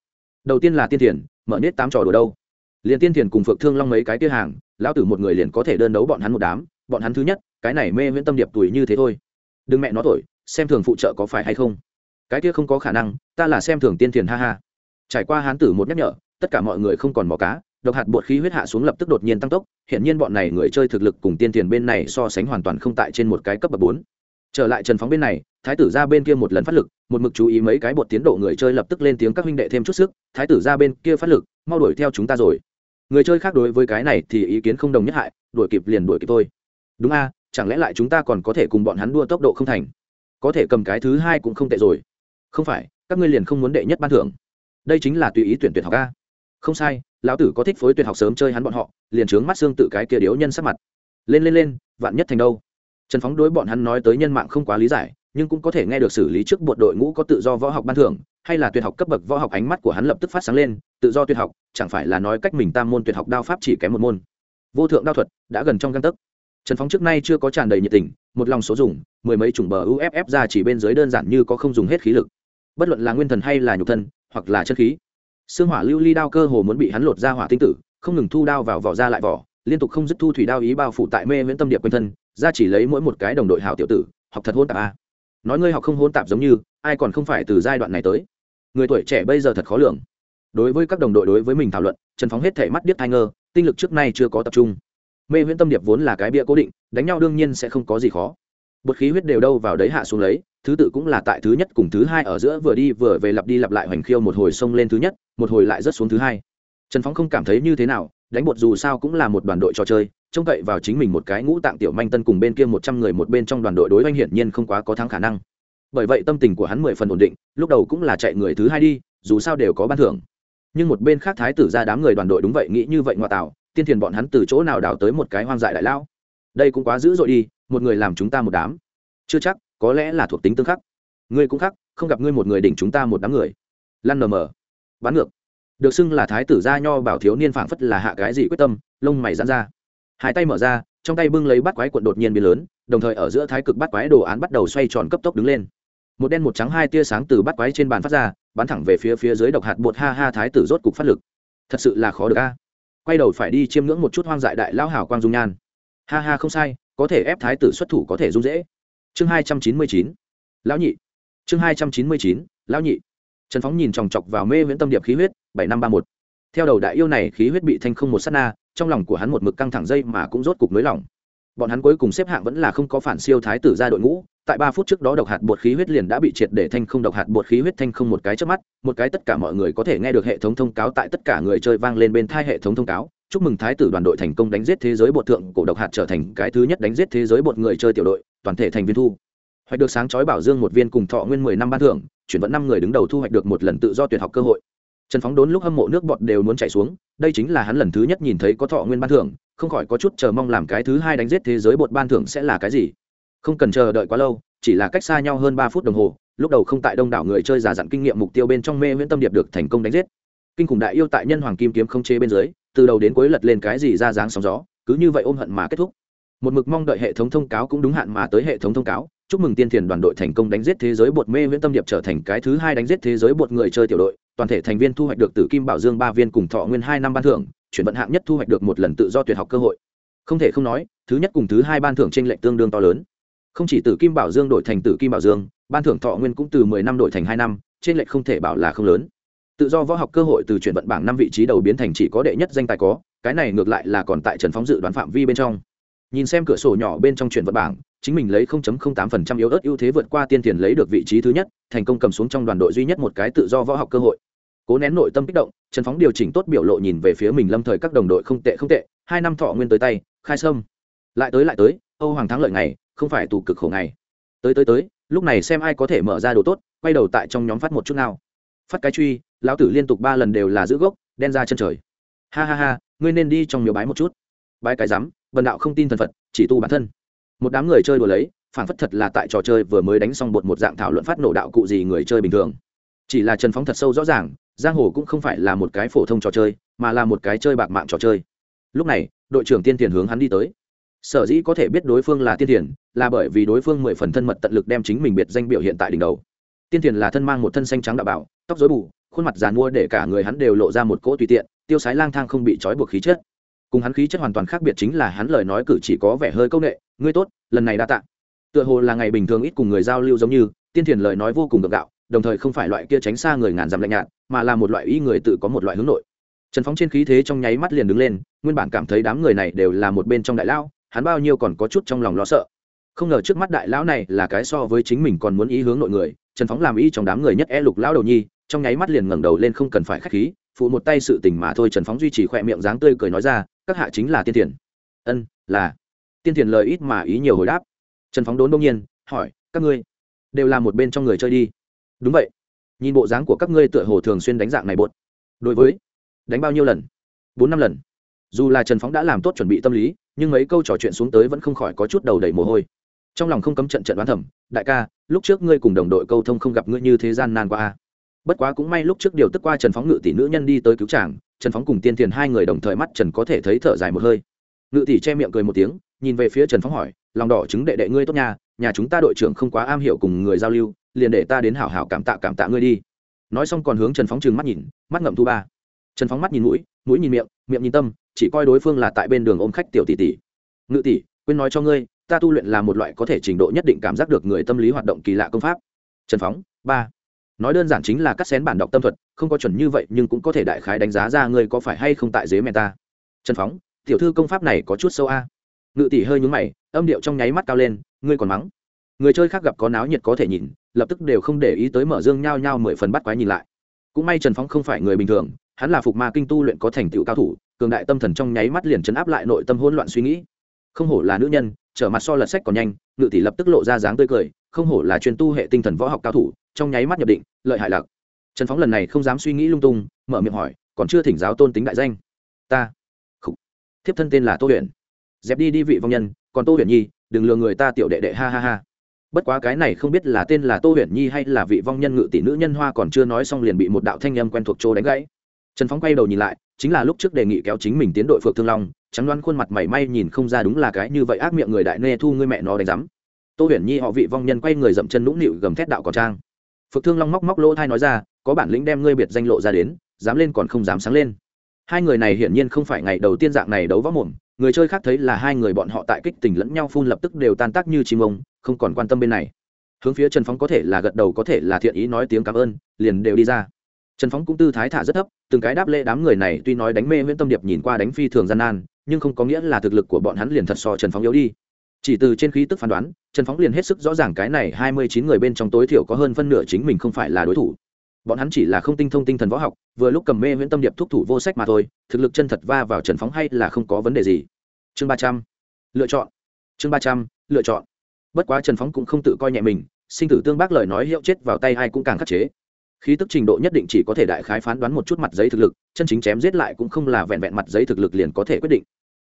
S1: Đầu tiên là tiên thiền, mở nết tám trò đồ đâu? Liền tiên thiền cùng phượng thương long mấy cái kia hàng, lão tử một người liền có thể đơn đấu bọn hắn một đám, bọn hắn thứ nhất, cái này mê viễn tâm điệp tuổi như thế thôi. Đừng mẹ nó tuổi xem thường phụ trợ có phải hay không? Cái kia không có khả năng, ta là xem thường tiên thiền ha ha. Trải qua hán tử một nhắc nhở tất cả mọi người không còn mò cá, độc hạt bột khí huyết hạ xuống lập tức đột nhiên tăng tốc hiện nhiên bọn này người chơi thực lực cùng tiên tiền bên này so sánh hoàn toàn không tại trên một cái cấp bậc bốn. Trở lại trần phóng bên này, thái tử ra bên kia một lần phát lực, một mực chú ý mấy cái bột tiến độ người chơi lập tức lên tiếng các huynh đệ thêm chút sức, thái tử ra bên kia phát lực, mau đuổi theo chúng ta rồi. Người chơi khác đối với cái này thì ý kiến không đồng nhất hại, đuổi kịp liền đuổi kịp thôi. Đúng a, chẳng lẽ lại chúng ta còn có thể cùng bọn hắn đua tốc độ không thành? Có thể cầm cái thứ hai cũng không tệ rồi. Không phải, các ngươi liền không muốn đệ nhất ban thưởng. Đây chính là tùy ý tuyển tuyển học a không sai, lão tử có thích phối tuyệt học sớm chơi hắn bọn họ, liền trướng mắt xương tự cái kia điếu nhân sắc mặt. Lên lên lên, vạn nhất thành đâu? Trần phóng đối bọn hắn nói tới nhân mạng không quá lý giải, nhưng cũng có thể nghe được xử lý trước bộ đội ngũ có tự do võ học ban thưởng, hay là tuyệt học cấp bậc võ học ánh mắt của hắn lập tức phát sáng lên, tự do tuyệt học, chẳng phải là nói cách mình tam môn tuyệt học đao pháp chỉ kém một môn. Vô thượng đao thuật, đã gần trong găng tấc. Trần phóng trước nay chưa có tràn đầy nhiệt tình, một lòng số dùng, mười mấy chủng bờ uff ra chỉ bên dưới đơn giản như có không dùng hết khí lực. Bất luận là nguyên thần hay là nhục thân, hoặc là chân khí xương hỏa lưu ly đao cơ hồ muốn bị hắn lột ra hỏa tinh tử, không ngừng thu đao vào vỏ ra lại vỏ, liên tục không dứt thu thủy đao ý bao phủ tại mê viễn tâm điệp quanh thân, ra chỉ lấy mỗi một cái đồng đội hảo tiểu tử, học thật hôn tạp a. Nói ngươi học không hôn tạp giống như, ai còn không phải từ giai đoạn này tới. Người tuổi trẻ bây giờ thật khó lường. Đối với các đồng đội đối với mình thảo luận, trần phóng hết thể mắt điếc thai ngơ, tinh lực trước nay chưa có tập trung. Mê viễn tâm điệp vốn là cái bia cố định, đánh nhau đương nhiên sẽ không có gì khó bột khí huyết đều đâu vào đấy hạ xuống lấy, thứ tự cũng là tại thứ nhất cùng thứ hai ở giữa vừa đi vừa về lặp đi lặp lại hoành khiêu một hồi xông lên thứ nhất, một hồi lại rất xuống thứ hai. Trần phóng không cảm thấy như thế nào, đánh bột dù sao cũng là một đoàn đội trò chơi, trông cậy vào chính mình một cái ngũ tạng tiểu manh tân cùng bên kia một trăm người một bên trong đoàn đội đối oanh hiển nhiên không quá có thắng khả năng. Bởi vậy tâm tình của hắn mười phần ổn định, lúc đầu cũng là chạy người thứ hai đi, dù sao đều có ban thưởng. Nhưng một bên khác thái tử ra đám người đoàn đội đúng vậy, nghĩ như vậy ngoại tạo, tiên thiền bọn hắn từ chỗ nào đào tới một cái hoang dại đại lão? Đây cũng quá dữ dội đi một người làm chúng ta một đám. Chưa chắc, có lẽ là thuộc tính tương khắc. Ngươi cũng khắc, không gặp ngươi một người đỉnh chúng ta một đám người. Lăn nờ mờ. Bán ngược. Được xưng là thái tử gia nho bảo thiếu niên phảng phất là hạ cái gì quyết tâm, lông mày dán ra. Hai tay mở ra, trong tay bưng lấy bắt quái cuộn đột nhiên biến lớn, đồng thời ở giữa thái cực bắt quái đồ án bắt đầu xoay tròn cấp tốc đứng lên. Một đen một trắng hai tia sáng từ bắt quái trên bàn phát ra, bắn thẳng về phía phía dưới độc hạt bột ha ha thái tử rốt cục phát lực. Thật sự là khó được a. Quay đầu phải đi chiêm ngưỡng một chút hoang dại đại lão hảo quang dung nhan. Ha ha, không sai có thể ép thái tử xuất thủ có thể dung dễ. Chương hai trăm chín mươi chín, lão nhị. Chương hai trăm chín mươi chín, lão nhị. Trần phóng nhìn chòng chọc vào mê viễn tâm điệp khí huyết, bảy năm ba một. Theo đầu đại yêu này, khí huyết bị thanh không một s á t na, trong lòng của hắn một mực căng thẳng dây mà cũng rốt cục nới lỏng. Bọn hắn cuối cùng xếp hạng vẫn là không có phản siêu thái tử ra đội ngũ, tại ba phút trước đó độc hạt bột khí huyết liền đã bị triệt để thanh không độc hạt bột khí huyết thanh không một cái trước mắt, một cái tất cả mọi người có thể nghe được hệ thống thông cáo tại tất cả người chơi vang lên bên thai hệ thống thông cáo chúc mừng thái tử đoàn đội thành công đánh giết thế giới bột thượng cổ độc hạt trở thành cái thứ nhất đánh giết thế giới bột người chơi tiểu đội, toàn thể thành viên thu. Hoạch được sáng chói bảo dương một viên cùng thọ nguyên mười năm ban thưởng, chuyển vận năm người đứng đầu thu hoạch được một lần tự do tuyệt học cơ hội. Trần phóng đốn lúc hâm mộ nước bọt đều muốn chạy xuống, đây chính là hắn lần thứ nhất nhìn thấy có thọ nguyên ban thưởng, không khỏi có chút chờ mong làm cái thứ hai đánh giết thế giới bột ban thưởng sẽ là cái gì. Không cần chờ đợi quá lâu, chỉ là cách xa nhau hơn ba phút đồng hồ, lúc đầu không tại đông đảo người chơi giả dặn kinh nghiệm mục tiêu bên trong mê nguyễn tâm điệp được thành công đánh giết. Kinh khủng đại yêu tại nhân hoàng kim kiếm không chế bên dưới từ đầu đến cuối lật lên cái gì ra dáng sóng gió, cứ như vậy ôm hận mà kết thúc. Một mực mong đợi hệ thống thông cáo cũng đúng hạn mà tới hệ thống thông cáo. Chúc mừng tiên thiền đoàn đội thành công đánh giết thế giới bột mê nguyễn tâm điệp trở thành cái thứ hai đánh giết thế giới bột người chơi tiểu đội. Toàn thể thành viên thu hoạch được từ kim bảo dương ba viên cùng thọ nguyên hai năm ban thưởng, chuyển vận hạng nhất thu hoạch được một lần tự do tuyệt học cơ hội. Không thể không nói, thứ nhất cùng thứ hai ban thưởng trên lệnh tương đương to lớn. Không chỉ từ kim bảo dương đổi thành từ kim bảo dương, ban thưởng thọ nguyên cũng từ mười năm đổi thành hai năm trên lệnh không thể bảo là không lớn tự do võ học cơ hội từ chuyển vận bảng năm vị trí đầu biến thành chỉ có đệ nhất danh tài có, cái này ngược lại là còn tại trần phóng dự đoán phạm vi bên trong. Nhìn xem cửa sổ nhỏ bên trong chuyển vận bảng, chính mình lấy 0.08% yếu ớt ưu thế vượt qua tiên tiền lấy được vị trí thứ nhất, thành công cầm xuống trong đoàn đội duy nhất một cái tự do võ học cơ hội. Cố nén nội tâm kích động, trần phóng điều chỉnh tốt biểu lộ nhìn về phía mình lâm thời các đồng đội không tệ không tệ, hai năm thọ nguyên tới tay, khai sâm. Lại tới lại tới, âu hoàng thắng lợi ngày, không phải tù cực khổ ngày. Tới tới tới, lúc này xem ai có thể mở ra đồ tốt, quay đầu tại trong nhóm phát một chút nào phát cái truy, lão tử liên tục ba lần đều là giữ gốc, đen ra chân trời. Ha ha ha, ngươi nên đi trong miếu bái một chút. Bái cái rắm vần đạo không tin thần phật, chỉ tu bản thân. Một đám người chơi đùa lấy phản phất thật là tại trò chơi vừa mới đánh xong bột một dạng thảo luận phát nổ đạo cụ gì người chơi bình thường. Chỉ là trần phóng thật sâu rõ ràng, giang hồ cũng không phải là một cái phổ thông trò chơi, mà là một cái chơi bạc mạng trò chơi. Lúc này, đội trưởng tiên tiền hướng hắn đi tới. Sở dĩ có thể biết đối phương là tiên tiền là bởi vì đối phương mười phần thân mật tận lực đem chính mình biệt danh biểu hiện tại đỉnh đầu tiên tiền là thân mang một thân xanh trắng đạo bảo, tóc dối bù, khuôn mặt giàn mua để cả người hắn đều lộ ra một cỗ tùy tiện, tiêu sái lang thang không bị trói buộc khí chất. Cùng hắn khí chất hoàn toàn khác biệt chính là hắn lời nói cử chỉ có vẻ hơi công nghệ ngươi tốt, lần này đa tạ. tựa hồ là ngày bình thường ít cùng người giao lưu giống như, tiên thiền lời nói vô cùng gượng gạo, đồng thời không phải loại kia tránh xa người ngàn dặm lạnh nhạt, mà là một loại ý người tự có một loại hướng nội. Trần phóng trên khí thế trong nháy mắt liền đứng lên, nguyên bản cảm thấy đám người này đều là một bên trong đại lao, hắn bao nhiêu còn có chút trong lòng lo sợ không ngờ trước mắt đại lão này là cái so với chính mình còn muốn ý hướng nội người, trần phóng làm ý trong đám người nhất e lục lão đầu nhi, trong nháy mắt liền ngẩng đầu lên không cần phải k h á c h khí, phụ một tay sự tình mà thôi, trần phóng duy trì khỏe miệng dáng tươi cười nói ra, các hạ chính là tiên thiền. Ân, là. Tiên thiền lời ít mà ý nhiều hồi đáp. Trần phóng đốn đông nhiên, hỏi, các ngươi đều là một bên trong người chơi đi. Đúng vậy. Nhìn bộ dáng của các ngươi tựa hồ thường xuyên đánh dạng này bột đối với, đánh bao nhiêu lần? Bốn năm lần. Dù là trần phóng đã làm tốt chuẩn bị tâm lý, nhưng mấy câu trò chuyện xuống tới vẫn không khỏi có chút đầu đầy mồ hôi trong lòng không cấm trận trận đoán thẩm đại ca, lúc trước ngươi cùng đồng đội câu thông không gặp ngươi như thế gian nan qua a. Bất quá cũng may lúc trước điều tức qua trần phóng ngự tỷ nữ nhân đi tới cứu chàng, trần phóng cùng tiên thiền hai người đồng thời mắt trần có thể thấy thở dài một hơi. Ngự tỷ che miệng cười một tiếng, nhìn về phía trần phóng hỏi, lòng đỏ chứng đệ đệ ngươi tốt nhà nhà chúng ta đội trưởng không quá am hiểu cùng người giao lưu, liền để ta đến hảo hảo cảm tạ cảm tạ ngươi đi. Nói xong còn hướng trần phóng trừng mắt nhìn, mắt ngậm thu ba. Trần phóng mắt nhìn mũi mũi nhìn miệng miệng nhìn tâm, chỉ coi đối phương là tại bên đường ôm khách tiểu tỷ tỷ. Ngự tỷ, quên nói cho ngươi ta tu luyện là một loại có thể trình độ nhất định cảm giác được người tâm lý hoạt động kỳ lạ công pháp. Trần phóng, ba. Nói đơn giản chính là cắt xén bản đọc tâm thuật, không có chuẩn như vậy nhưng cũng có thể đại khái đánh giá ra ngươi có phải hay không tại dế mẹ ta. Trần phóng, tiểu thư công pháp này có chút sâu a. Ngự tỷ hơi nhúng mày, âm điệu trong nháy mắt cao lên, ngươi còn mắng. Người chơi khác gặp có náo nhiệt có thể nhìn, lập tức đều không để ý tới mở dương nhao nhao mười phần bắt quái nhìn lại. Cũng may trần phóng không phải người bình thường, hắn là phục ma kinh tu luyện có thành tựu cao thủ, cường đại tâm thần trong nháy mắt liền chấn áp lại nội tâm hỗn loạn suy nghĩ. Không hổ là nữ nhân trở mặt so lật sách còn nhanh ngự tỷ lập tức lộ ra dáng tươi cười không hổ là chuyên tu hệ tinh thần võ học cao thủ trong nháy mắt nhập định lợi hại lạc. Trần phóng lần này không dám suy nghĩ lung tung mở miệng hỏi còn chưa thỉnh giáo tôn tính đại danh? Ta. Khủ, thiếp thân tên là tô huyền. Dẹp đi đi vị vong nhân còn tô huyền nhi đừng lừa người ta tiểu đệ đệ ha ha ha. Bất quá cái này không biết là tên là tô huyền nhi hay là vị vong nhân ngự tỷ nữ nhân hoa còn chưa nói xong liền bị một đạo thanh âm quen thuộc chỗ đánh gãy. Trần phóng quay đầu nhìn lại chính là lúc trước đề nghị kéo chính mình tiến đội phượng thương long trắng đoán khuôn mặt mảy may nhìn không ra đúng là cái như vậy ác miệng người đại nê thu ngươi mẹ nó đánh rắm tô huyền nhi họ vị vong nhân quay người dậm chân nũng nịu gầm thét đạo cỏ trang. Phực thương long móc móc lỗ thai nói ra, có bản lĩnh đem ngươi biệt danh lộ ra đến, dám lên còn không dám sáng lên. Hai người này hiển nhiên không phải ngày đầu tiên dạng này đấu võ mồm, người chơi khác thấy là hai người bọn họ tại kích tình lẫn nhau phun lập tức đều tan tác như chim ông, không còn quan tâm bên này. Hướng phía trần phóng có thể là gật đầu có thể là thiện ý nói tiếng cảm ơn, liền đều đi ra trần phóng cũng tư thái thả rất thấp, từng cái đáp lễ đám người này tuy nói đánh mê nguyễn tâm điệp nhìn qua đánh phi thường gian nan, nhưng không có nghĩa là thực lực của bọn hắn liền thật so trần phóng yếu đi. Chỉ từ trên khí tức phán đoán, trần phóng liền hết sức rõ ràng cái này hai mươi chín người bên trong tối thiểu có hơn phân nửa chính mình không phải là đối thủ. Bọn hắn chỉ là không tinh thông tinh thần võ học, vừa lúc cầm mê nguyễn tâm điệp thúc thủ vô sách mà thôi, thực lực chân thật va vào trần phóng hay là không có vấn đề gì. Chương ba trăm, lựa chọn. Chương ba trăm, lựa chọn. Bất quá trần phóng cũng không tự coi nhẹ mình, sinh tử tương bác lời nói hiệu chết vào tay ai cũng càng khắc chế khí tức trình độ nhất định chỉ có thể đại khái phán đoán một chút mặt giấy thực lực, chân chính chém giết lại cũng không là vẹn vẹn mặt giấy thực lực liền có thể quyết định.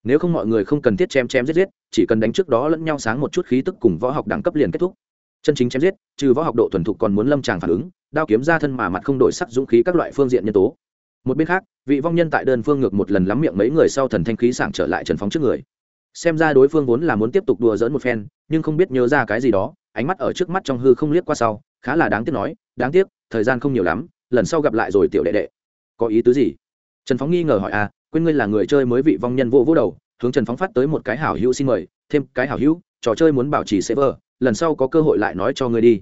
S1: Nếu không mọi người không cần thiết chém chém giết giết, chỉ cần đánh trước đó lẫn nhau sáng một chút khí tức cùng võ học đẳng cấp liền kết thúc. Chân chính chém giết, trừ võ học độ thuần thục còn muốn lâm tràng phản ứng, đao kiếm ra thân mà mặt không đổi sắc dũng khí các loại phương diện nhân tố. Một bên khác, vị vong nhân tại đơn phương ngược một lần lắm miệng mấy người sau thần thanh khí sảng trở lại trần phóng trước người. Xem ra đối phương vốn là muốn tiếp tục đùa dỡn một phen, nhưng không biết nhớ ra cái gì đó, ánh mắt ở trước mắt trong hư không liếc qua sau, khá là đáng tiếc nói, đáng tiếc thời gian không nhiều lắm, lần sau gặp lại rồi tiểu đệ đệ. Có ý tứ gì? Trần phóng nghi ngờ hỏi à quên ngươi là người chơi mới vị vong nhân vô vô đầu, hướng trần phóng phát tới một cái hảo hữu xin mời, thêm cái hảo hữu, trò chơi muốn bảo trì server lần sau có cơ hội lại nói cho ngươi đi.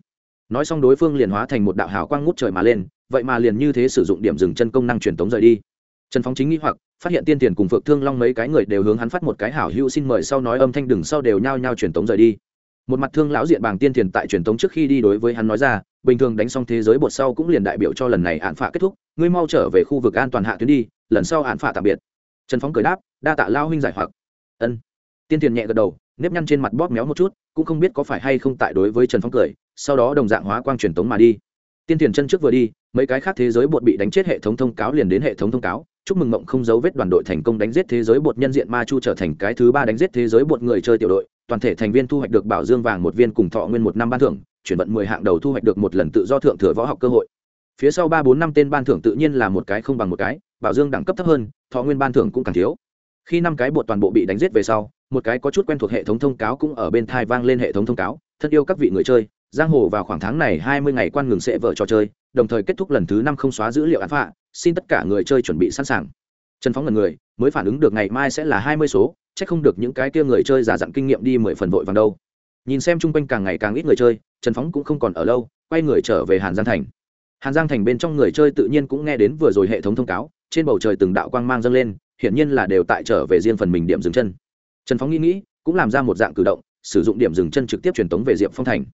S1: Nói xong đối phương liền hóa thành một đạo hào quang ngút trời mà lên, vậy mà liền như thế sử dụng điểm dừng chân công năng truyền tống rời đi. Trần phóng chính nghĩ hoặc, phát hiện tiên tiền cùng phượng thương long mấy cái người đều hướng hắn phát một cái hảo hữu xin mời, sau nói âm thanh đừng, sau đều nhao nhao truyền tống rời đi. Một mặt thương lão diện bảng tiên tiền tại truyền tống trước khi đi đối với hắn nói ra bình thường đánh xong thế giới bột sau cũng liền đại biểu cho lần này hạn phạ kết thúc, ngươi mau trở về khu vực an toàn hạ tuyến đi, lần sau hạn phạ tạm biệt. Trần phóng cười đáp, đa tạ lao huynh giải hoặc. Ân. Tiên tiền nhẹ gật đầu, nếp nhăn trên mặt bóp méo một chút, cũng không biết có phải hay không tại đối với trần phóng cười, sau đó đồng dạng hóa quang truyền tống mà đi. Tiên tiền chân trước vừa đi, mấy cái khác thế giới bột bị đánh chết hệ thống thông cáo liền đến hệ thống thông cáo, chúc mừng mộng không dấu vết đoàn đội thành công đánh giết thế giới bột nhân diện ma chu trở thành cái thứ ba đánh giết thế giới bột người chơi tiểu đội, toàn thể thành viên thu hoạch được bảo dương vàng một viên cùng thọ nguyên một năm ban thưởng chuyển vận mười hạng đầu thu hoạch được một lần tự do thượng thừa võ học cơ hội. Phía sau ba bốn năm tên ban thưởng tự nhiên là một cái không bằng một cái, bảo dương đẳng cấp thấp hơn, thọ nguyên ban thưởng cũng càng thiếu. Khi năm cái bột toàn bộ bị đánh giết về sau, một cái có chút quen thuộc hệ thống thông cáo cũng ở bên thai vang lên hệ thống thông cáo, thân yêu các vị người chơi, giang hồ vào khoảng tháng này hai mươi ngày quan ngừng sẽ vợ trò chơi, đồng thời kết thúc lần thứ năm không xóa dữ liệu án phạ, xin tất cả người chơi chuẩn bị sẵn sàng. Trần phóng lần người, mới phản ứng được ngày mai sẽ là hai mươi số c h ắ c không được những cái kia người chơi giả dặn kinh nghiệm đi mười phần vội vàng đâu nhìn xem chung quanh càng ngày càng ít người chơi, trần phóng cũng không còn ở lâu, quay người trở về hàn giang thành. Hàn giang thành bên trong người chơi tự nhiên cũng nghe đến vừa rồi hệ thống thông cáo, trên bầu trời từng đạo quang mang dâng lên, hiển nhiên là đều tại trở về riêng phần mình điểm dừng chân. Trần phóng nghĩ nghĩ, cũng làm ra một dạng cử động, sử dụng điểm dừng chân trực tiếp truyền tống về diệp phong thành.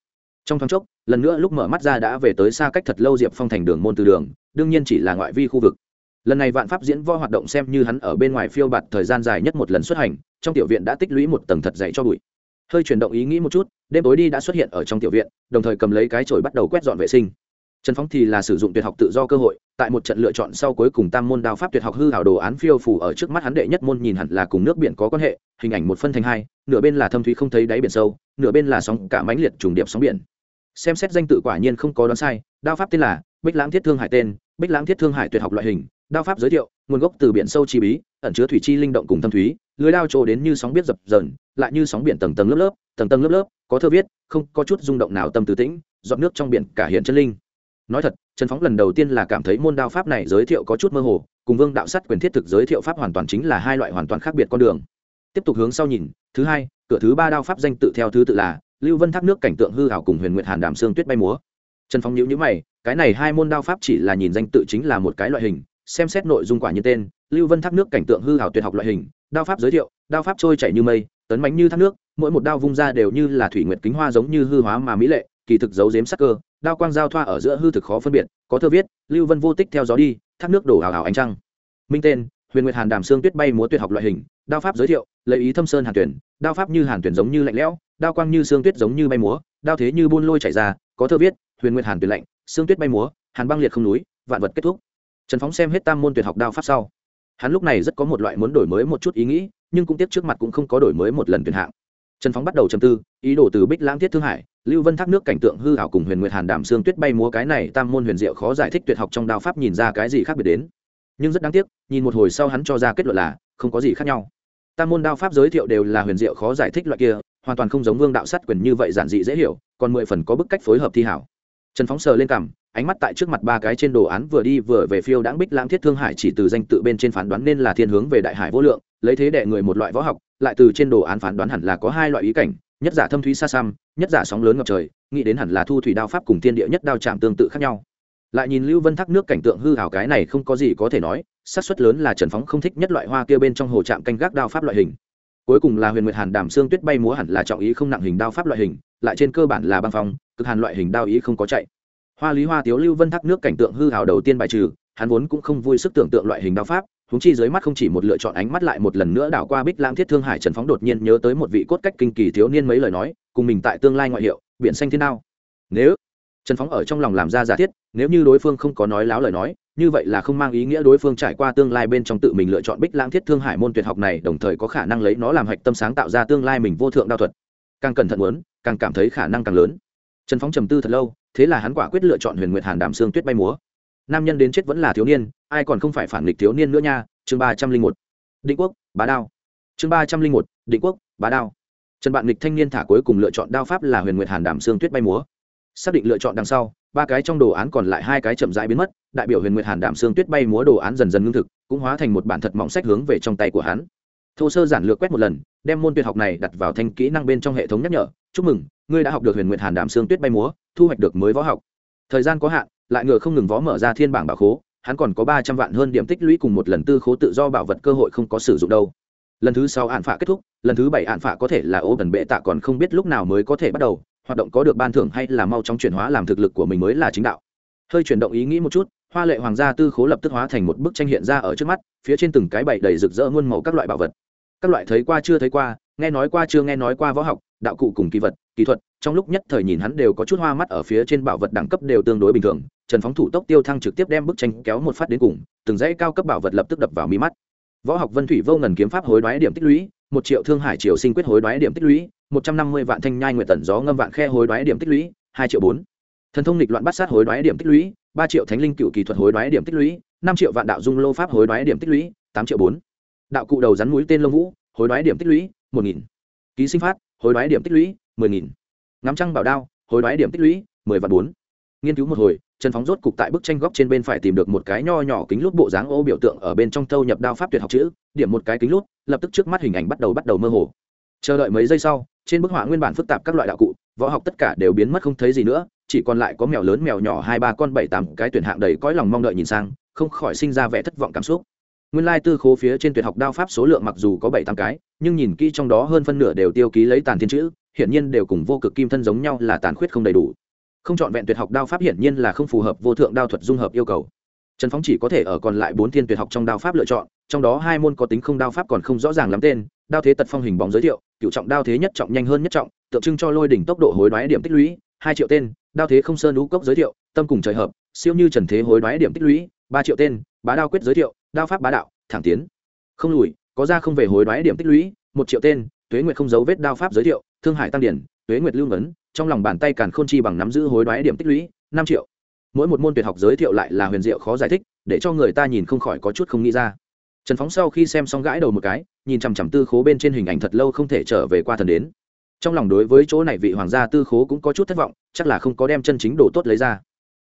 S1: Trong thoáng chốc, lần nữa lúc mở mắt ra đã về tới xa cách thật lâu diệp phong thành đường môn từ đường, đương nhiên chỉ là ngoại vi khu vực. Lần này vạn pháp diễn vo hoạt động xem như hắn ở bên ngoài phiêu bạt thời gian dài nhất một lần xuất hành, trong tiểu viện đã tích lũy một tầng thật dày cho bụi hơi chuyển động ý nghĩ một chút, đêm tối đi đã xuất hiện ở trong tiểu viện, đồng thời cầm lấy cái chổi bắt đầu quét dọn vệ sinh. Trần phóng thì là sử dụng tuyệt học tự do cơ hội, tại một trận lựa chọn sau cuối cùng tam môn đao pháp tuyệt học hư hảo đồ án phiêu phủ ở trước mắt hắn đệ nhất môn nhìn hẳn là cùng nước biển có quan hệ, hình ảnh một phân thành hai, nửa bên là thâm thúy không thấy đáy biển sâu, nửa bên là sóng cả mãnh liệt trùng điệp sóng biển. Xem xét danh tự quả nhiên không có đoán sai, đao pháp tên là bích lãng thiết thương hải tên, bích lãng thiết thương hải tuyệt học loại hình, đao pháp giới thiệu, nguồn gốc từ biển sâu chi bí, ẩn chứa thủy chi linh động cùng thâm thúy, lưới đao trộ đến như sóng biết dập dờn lại như sóng biển tầng tầng lớp lớp, tầng tầng lớp lớp, có thơ viết, không có chút rung động nào tâm từ tĩnh dọn nước trong biển cả hiện chân linh. Nói thật, trần phóng lần đầu tiên là cảm thấy môn đao pháp này giới thiệu có chút mơ hồ, cùng vương đạo sắt quyền thiết thực giới thiệu pháp hoàn toàn chính là hai loại hoàn toàn khác biệt con đường. Tiếp tục hướng sau nhìn, thứ hai, cửa thứ ba đao pháp danh tự theo thứ tự là, lưu vân thác nước cảnh tượng hư hảo cùng huyền nguyệt hàn đàm sương tuyết bay múa. Trần phóng nhữ nhữ mày, cái này hai môn đao pháp chỉ là nhìn danh tự chính là một cái loại hình, xem xét nội dung quả như tên, lưu vân thác nước cảnh tượng hư hảo tuyệt học loại hình, đao pháp giới thiệu, đao pháp trôi chảy như mây tấn bánh như thác nước, mỗi một đao vung ra đều như là thủy nguyệt kính hoa giống như hư hóa mà mỹ lệ, kỳ thực giấu giếm sắc cơ, đao quang giao thoa ở giữa hư thực khó phân biệt, có thơ viết, lưu vân vô tích theo gió đi, thác nước đổ hào hào ánh trăng. Minh tên, huyền nguyệt hàn đàm xương tuyết bay múa tuyệt học loại hình, đao pháp giới thiệu, lấy ý thâm sơn hàn tuyển, đao pháp như hàn tuyển giống như lạnh lẽo, đao quang như xương tuyết giống như bay múa, đao thế như buôn lôi chảy ra, có thơ viết, huyền nguyệt hàn tuyển lạnh xương tuyết bay múa, hàn băng liệt không núi, vạn vật kết thúc. Trần phóng xem hết tam môn tuyệt học đao pháp sau. Hắn lúc này rất có một loại muốn đổi mới một chút ý nghĩ nhưng cũng tiếp trước mặt cũng không có đổi mới một lần tuyển hạng. Trần phóng bắt đầu chầm tư, ý đồ từ bích lãng thiết thương hải, lưu vân thác nước cảnh tượng hư hảo cùng huyền nguyệt hàn đảm xương tuyết bay múa cái này tam môn huyền diệu khó giải thích tuyệt học trong đao pháp nhìn ra cái gì khác biệt đến. Nhưng rất đáng tiếc, nhìn một hồi sau hắn cho ra kết luận là, không có gì khác nhau. Tam môn đao pháp giới thiệu đều là huyền diệu khó giải thích loại kia, hoàn toàn không giống vương đạo sát quyền như vậy giản dị dễ hiểu, còn mười phần có bức cách phối hợp thi hảo. Trần phóng sờ lên cằm, ánh mắt tại trước mặt ba cái trên đồ án vừa đi vừa về phiêu đãng bích lãng thiết thương hải chỉ từ danh tự bên trên phán đoán nên là thiên hướng về đại hải vô lượng lấy thế đệ người một loại võ học, lại từ trên đồ án phán đoán hẳn là có hai loại ý cảnh, nhất giả thâm thúy xa xăm, nhất giả sóng lớn ngập trời, nghĩ đến hẳn là thu thủy đao pháp cùng tiên địa nhất đao chạm tương tự khác nhau. Lại nhìn lưu vân thác nước cảnh tượng hư hảo cái này không có gì có thể nói, xác suất lớn là trần phóng không thích nhất loại hoa kia bên trong hồ trạm canh gác đao pháp loại hình. Cuối cùng là huyền nguyệt hàn đàm xương tuyết bay múa hẳn là trọng ý không nặng hình đao pháp loại hình, lại trên cơ bản là băng phong, cực hàn loại hình đao ý không có chạy. Hoa lý hoa tiếu lưu vân thác nước cảnh tượng hư hảo đầu tiên bài trừ, hắn vốn cũng không vui sức tưởng tượng loại hình đao pháp huống chi dưới mắt không chỉ một lựa chọn ánh mắt lại một lần nữa đảo qua bích lãng thiết thương hải trần phóng đột nhiên nhớ tới một vị cốt cách kinh kỳ thiếu niên mấy lời nói, cùng mình tại tương lai ngoại hiệu, biển xanh thiên đao. Nếu trần phóng ở trong lòng làm ra giả thiết, nếu như đối phương không có nói láo lời nói, như vậy là không mang ý nghĩa đối phương trải qua tương lai bên trong tự mình lựa chọn bích lãng thiết thương hải môn tuyệt học này, đồng thời có khả năng lấy nó làm hạch tâm sáng tạo ra tương lai mình vô thượng đao thuật. Càng cẩn thận muốn, càng cảm thấy khả năng càng lớn. Trần phóng trầm tư thật lâu, thế là hắn quả quyết lựa chọn huyền nguyệt hàn đàm xương tuyết bay múa nam nhân đến chết vẫn là thiếu niên, ai còn không phải phản nghịch thiếu niên nữa nha, chương ba trăm linh một, định quốc, bá đao. Chương ba trăm linh một, định quốc, bá đao. Trần bạn nghịch thanh niên thả cuối cùng lựa chọn đao pháp là huyền nguyệt hàn đàm xương tuyết bay múa. Xác định lựa chọn đằng sau, ba cái trong đồ án còn lại hai cái chậm rãi biến mất, đại biểu huyền nguyệt hàn đàm xương tuyết bay múa đồ án dần dần ngưng thực, cũng hóa thành một bản thật mỏng sách hướng về trong tay của hắn. Thô sơ giản lược quét một lần, đem môn tuyệt học này đặt vào thanh kỹ năng bên trong hệ thống nhắc nhở, chúc mừng, ngươi đã học được huyền nguyệt hàn đàm xương tuyết bay múa, thu hoạch được mới võ học. Thời gian có hạn lại ngựa không ngừng võ mở ra thiên bảng bảo khố, hắn còn có ba trăm vạn hơn điểm tích lũy cùng một lần tư khố tự do bảo vật cơ hội không có sử dụng đâu. Lần thứ sáu hạn phạ kết thúc, lần thứ bảy hạn phạ có thể là ô bần bệ tạ còn không biết lúc nào mới có thể bắt đầu, hoạt động có được ban thưởng hay là mau chóng chuyển hóa làm thực lực của mình mới là chính đạo. Hơi chuyển động ý nghĩ một chút, hoa lệ hoàng gia tư khố lập tức hóa thành một bức tranh hiện ra ở trước mắt, phía trên từng cái bậy đầy rực rỡ muôn màu các loại bảo vật. Các loại thấy qua chưa thấy qua, nghe nói qua chưa nghe nói qua võ học, đạo cụ cùng kỳ vật kỹ thuật, trong lúc nhất thời nhìn hắn đều có chút hoa mắt ở phía trên bảo vật đẳng cấp đều tương đối bình thường, trần phóng thủ tốc tiêu thăng trực tiếp đem bức tranh kéo một phát đến cùng, từng dãy cao cấp bảo vật lập tức đập vào mí mắt. Võ học vân thủy vô ngần kiếm pháp hối đoái điểm tích lũy, một triệu thương hải triều sinh quyết hối đoái điểm tích lũy, một trăm năm mươi vạn thanh nhai nguyện tẩn gió ngâm vạn khe hối đoái điểm tích lũy, hai triệu bốn. Thần thông lịch loạn bát sát hối đoái điểm tích lũy, ba triệu thánh linh cựu kỳ thuật hối đoái điểm tích lũy, năm triệu vạn đạo dung lô pháp hối đoái điểm tích lũy, tám triệu bốn. Đạo cụ đầu rắn mũi tên lông vũ hối đoái điểm tích lũy, một nghìn. Ký sinh phát hối đoái điểm tích lũy mười nghìn. Ngắm trăng bảo đao, hối đoái điểm tích lũy, mười vạn bốn. Nghiên cứu một hồi, trần phóng rốt cục tại bức tranh góc trên bên phải tìm được một cái nho nhỏ kính lút bộ dáng ô biểu tượng ở bên trong thâu nhập đao pháp tuyệt học chữ, điểm một cái kính lút, lập tức trước mắt hình ảnh bắt đầu bắt đầu mơ hồ. Chờ đợi mấy giây sau, trên bức họa nguyên bản phức tạp các loại đạo cụ, võ học tất cả đều biến mất không thấy gì nữa, chỉ còn lại có mèo lớn mèo nhỏ hai ba con bảy tám cái tuyển hạng đầy cõi lòng mong đợi nhìn sang, không khỏi sinh ra vẻ thất vọng cảm xúc. Nguyên lai tư khố phía trên tuyệt học đao pháp số lượng mặc dù có bảy tám cái, nhưng nhìn kỹ trong đó hơn phân nửa đều tiêu ký lấy tàn thiên chữ hiển nhiên đều cùng vô cực kim thân giống nhau là tàn khuyết không đầy đủ. Không chọn vẹn tuyệt học đao pháp hiển nhiên là không phù hợp vô thượng đao thuật dung hợp yêu cầu. Trần phóng chỉ có thể ở còn lại bốn thiên tuyệt học trong đao pháp lựa chọn, trong đó hai môn có tính không đao pháp còn không rõ ràng lắm tên, đao thế tật phong hình bóng giới thiệu cựu trọng đao thế nhất trọng nhanh hơn nhất trọng, tượng trưng cho lôi đỉnh tốc độ hối đoái điểm tích lũy, hai triệu tên, đao thế không sơn lũ cốc giới thiệu, tâm cùng trời hợp, siêu như trần thế hối đoái điểm tích lũy, ba triệu tên, bá đao quyết giới thiệu, đao pháp bá đạo, thẳng tiến. Không lùi, có ra không về hối đoái điểm tích lũy, một triệu tên, tuế nguyệt không dấu vết đao pháp giới thiệu thương hải tăng điển, tuế nguyệt lưu ngấn, trong lòng bàn tay càn khôn chi bằng nắm giữ hối đoái điểm tích lũy, năm triệu. Mỗi một môn tuyệt học giới thiệu lại là huyền diệu khó giải thích, để cho người ta nhìn không khỏi có chút không nghĩ ra. Trần phóng sau khi xem xong gãi đầu một cái, nhìn chằm chằm tư khố bên trên hình ảnh thật lâu không thể trở về qua thần đến. Trong lòng đối với chỗ này vị hoàng gia tư khố cũng có chút thất vọng, chắc là không có đem chân chính đồ tốt lấy ra.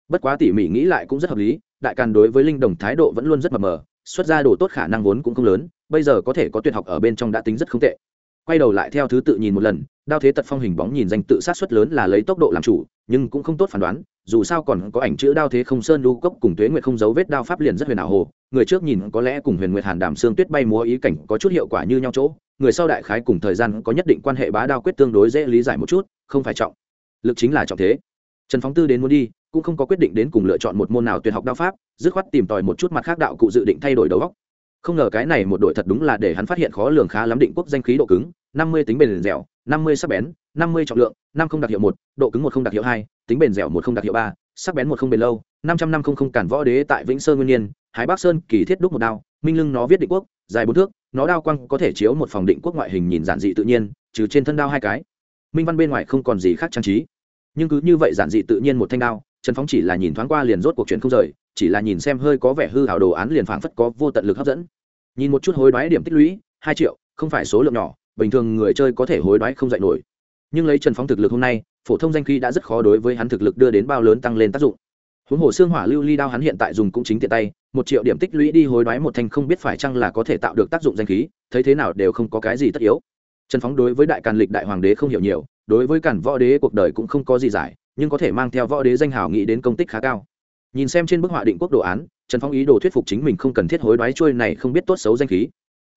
S1: Bất quá tỉ mỉ nghĩ lại cũng rất hợp lý, đại càn đối với linh đồng thái độ vẫn luôn rất mập mờ, xuất ra đồ tốt khả năng vốn cũng không lớn, bây giờ có thể có tuyệt học ở bên trong đã tính rất không tệ quay đầu lại theo thứ tự nhìn một lần, đao thế tật phong hình bóng nhìn danh tự sát xuất lớn là lấy tốc độ làm chủ, nhưng cũng không tốt phán đoán, dù sao còn có ảnh chữ đao thế không sơn lưu cốc cùng tuế nguyệt không dấu vết đao pháp liền rất huyền ảo hồ, người trước nhìn có lẽ cùng huyền nguyệt hàn đàm xương tuyết bay múa ý cảnh có chút hiệu quả như nhau chỗ, người sau đại khái cùng thời gian có nhất định quan hệ bá đao quyết tương đối dễ lý giải một chút, không phải trọng, lực chính là trọng thế. Trần phóng tư đến muốn đi, cũng không có quyết định đến cùng lựa chọn một môn nào tuyệt học đao pháp, dứt khoát tìm tòi một chút mặt khác đạo cụ dự định thay đổi đầu góc không ngờ cái này một đội thật đúng là để hắn phát hiện khó lường khá lắm định quốc danh khí độ cứng, năm mươi tính bền dẻo, năm mươi sắc bén, năm mươi trọng lượng, năm không đặc hiệu một, độ cứng một không đặc hiệu hai, tính bền dẻo một không đặc hiệu ba, sắc bén một không bền lâu, năm trăm năm không không cản võ đế tại vĩnh sơn nguyên nhiên, hải bắc sơn kỳ thiết đúc một đao, minh lưng nó viết định quốc, dài bốn thước, nó đao quang có thể chiếu một phòng định quốc ngoại hình nhìn giản dị tự nhiên, trừ trên thân đao hai cái. Minh văn bên ngoài không còn gì khác trang trí. Nhưng cứ như vậy giản dị tự nhiên một thanh đao trần phóng chỉ là nhìn thoáng qua liền rốt cuộc chuyện không rời, chỉ là nhìn xem hơi có vẻ hư hảo đồ án liền phảng phất có vô tận lực hấp dẫn. Nhìn một chút hối đoái điểm tích lũy, hai triệu, không phải số lượng nhỏ, bình thường người chơi có thể hối đoái không dạy nổi. Nhưng lấy trần phóng thực lực hôm nay, phổ thông danh khí đã rất khó đối với hắn thực lực đưa đến bao lớn tăng lên tác dụng. Huống hồ xương hỏa lưu ly đao hắn hiện tại dùng cũng chính tiện tay, một triệu điểm tích lũy đi hối đoái một thanh không biết phải chăng là có thể tạo được tác dụng danh khí, thấy thế nào đều không có cái gì tất yếu. Trần phóng đối với đại càn lịch đại hoàng đế không hiểu nhiều, đối với cản võ đế cuộc đời cũng không có gì giải nhưng có thể mang theo võ đế danh hào nghĩ đến công tích khá cao. Nhìn xem trên bức họa định quốc đồ án, trần phong ý đồ thuyết phục chính mình không cần thiết hối đoái trôi này không biết tốt xấu danh khí.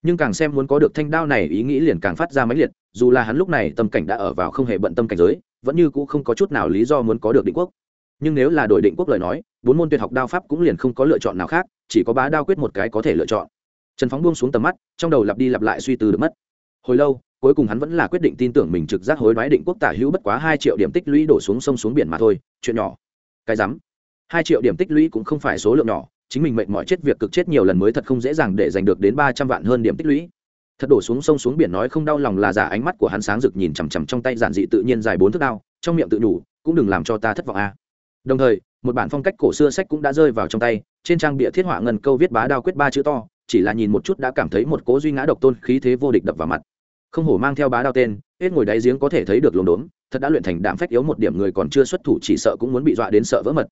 S1: Nhưng càng xem muốn có được thanh đao này, ý nghĩ liền càng phát ra máy liệt, dù là hắn lúc này tâm cảnh đã ở vào không hề bận tâm cảnh giới, vẫn như cũ không có chút nào lý do muốn có được định quốc. Nhưng nếu là đổi định quốc lời nói, bốn môn tuyệt học đao pháp cũng liền không có lựa chọn nào khác, chỉ có bá đao quyết một cái có thể lựa chọn. Trần phóng buông xuống tầm mắt, trong đầu lặp đi lặp lại suy tư được mất. Hồi lâu cuối cùng hắn vẫn là quyết định tin tưởng mình trực giác hối đoái định quốc tả hữu bất quá hai triệu điểm tích lũy đổ xuống sông xuống biển mà thôi, chuyện nhỏ. Cái rắm. Hai triệu điểm tích lũy cũng không phải số lượng nhỏ, chính mình mệnh mọi chết việc cực chết nhiều lần mới thật không dễ dàng để giành được đến ba trăm vạn hơn điểm tích lũy. Thật đổ xuống sông xuống biển nói không đau lòng là giả ánh mắt của hắn sáng rực nhìn chằm chằm trong tay giản dị tự nhiên dài bốn thước đao, trong miệng tự nhủ, cũng đừng làm cho ta thất vọng a. Đồng thời, một bản phong cách cổ xưa sách cũng đã rơi vào trong tay, trên trang bịa thiết họa ngân câu viết bá đao quyết ba chữ to, chỉ là nhìn một chút đã cảm thấy một cố duy ngã độc tôn khí thế vô địch đập vào mặt không hổ mang theo bá đao tên, hết ngồi đáy giếng có thể thấy được lồn đốn thật đã luyện thành đạm phách yếu một điểm người còn chưa xuất thủ chỉ sợ cũng muốn bị dọa đến sợ vỡ mật.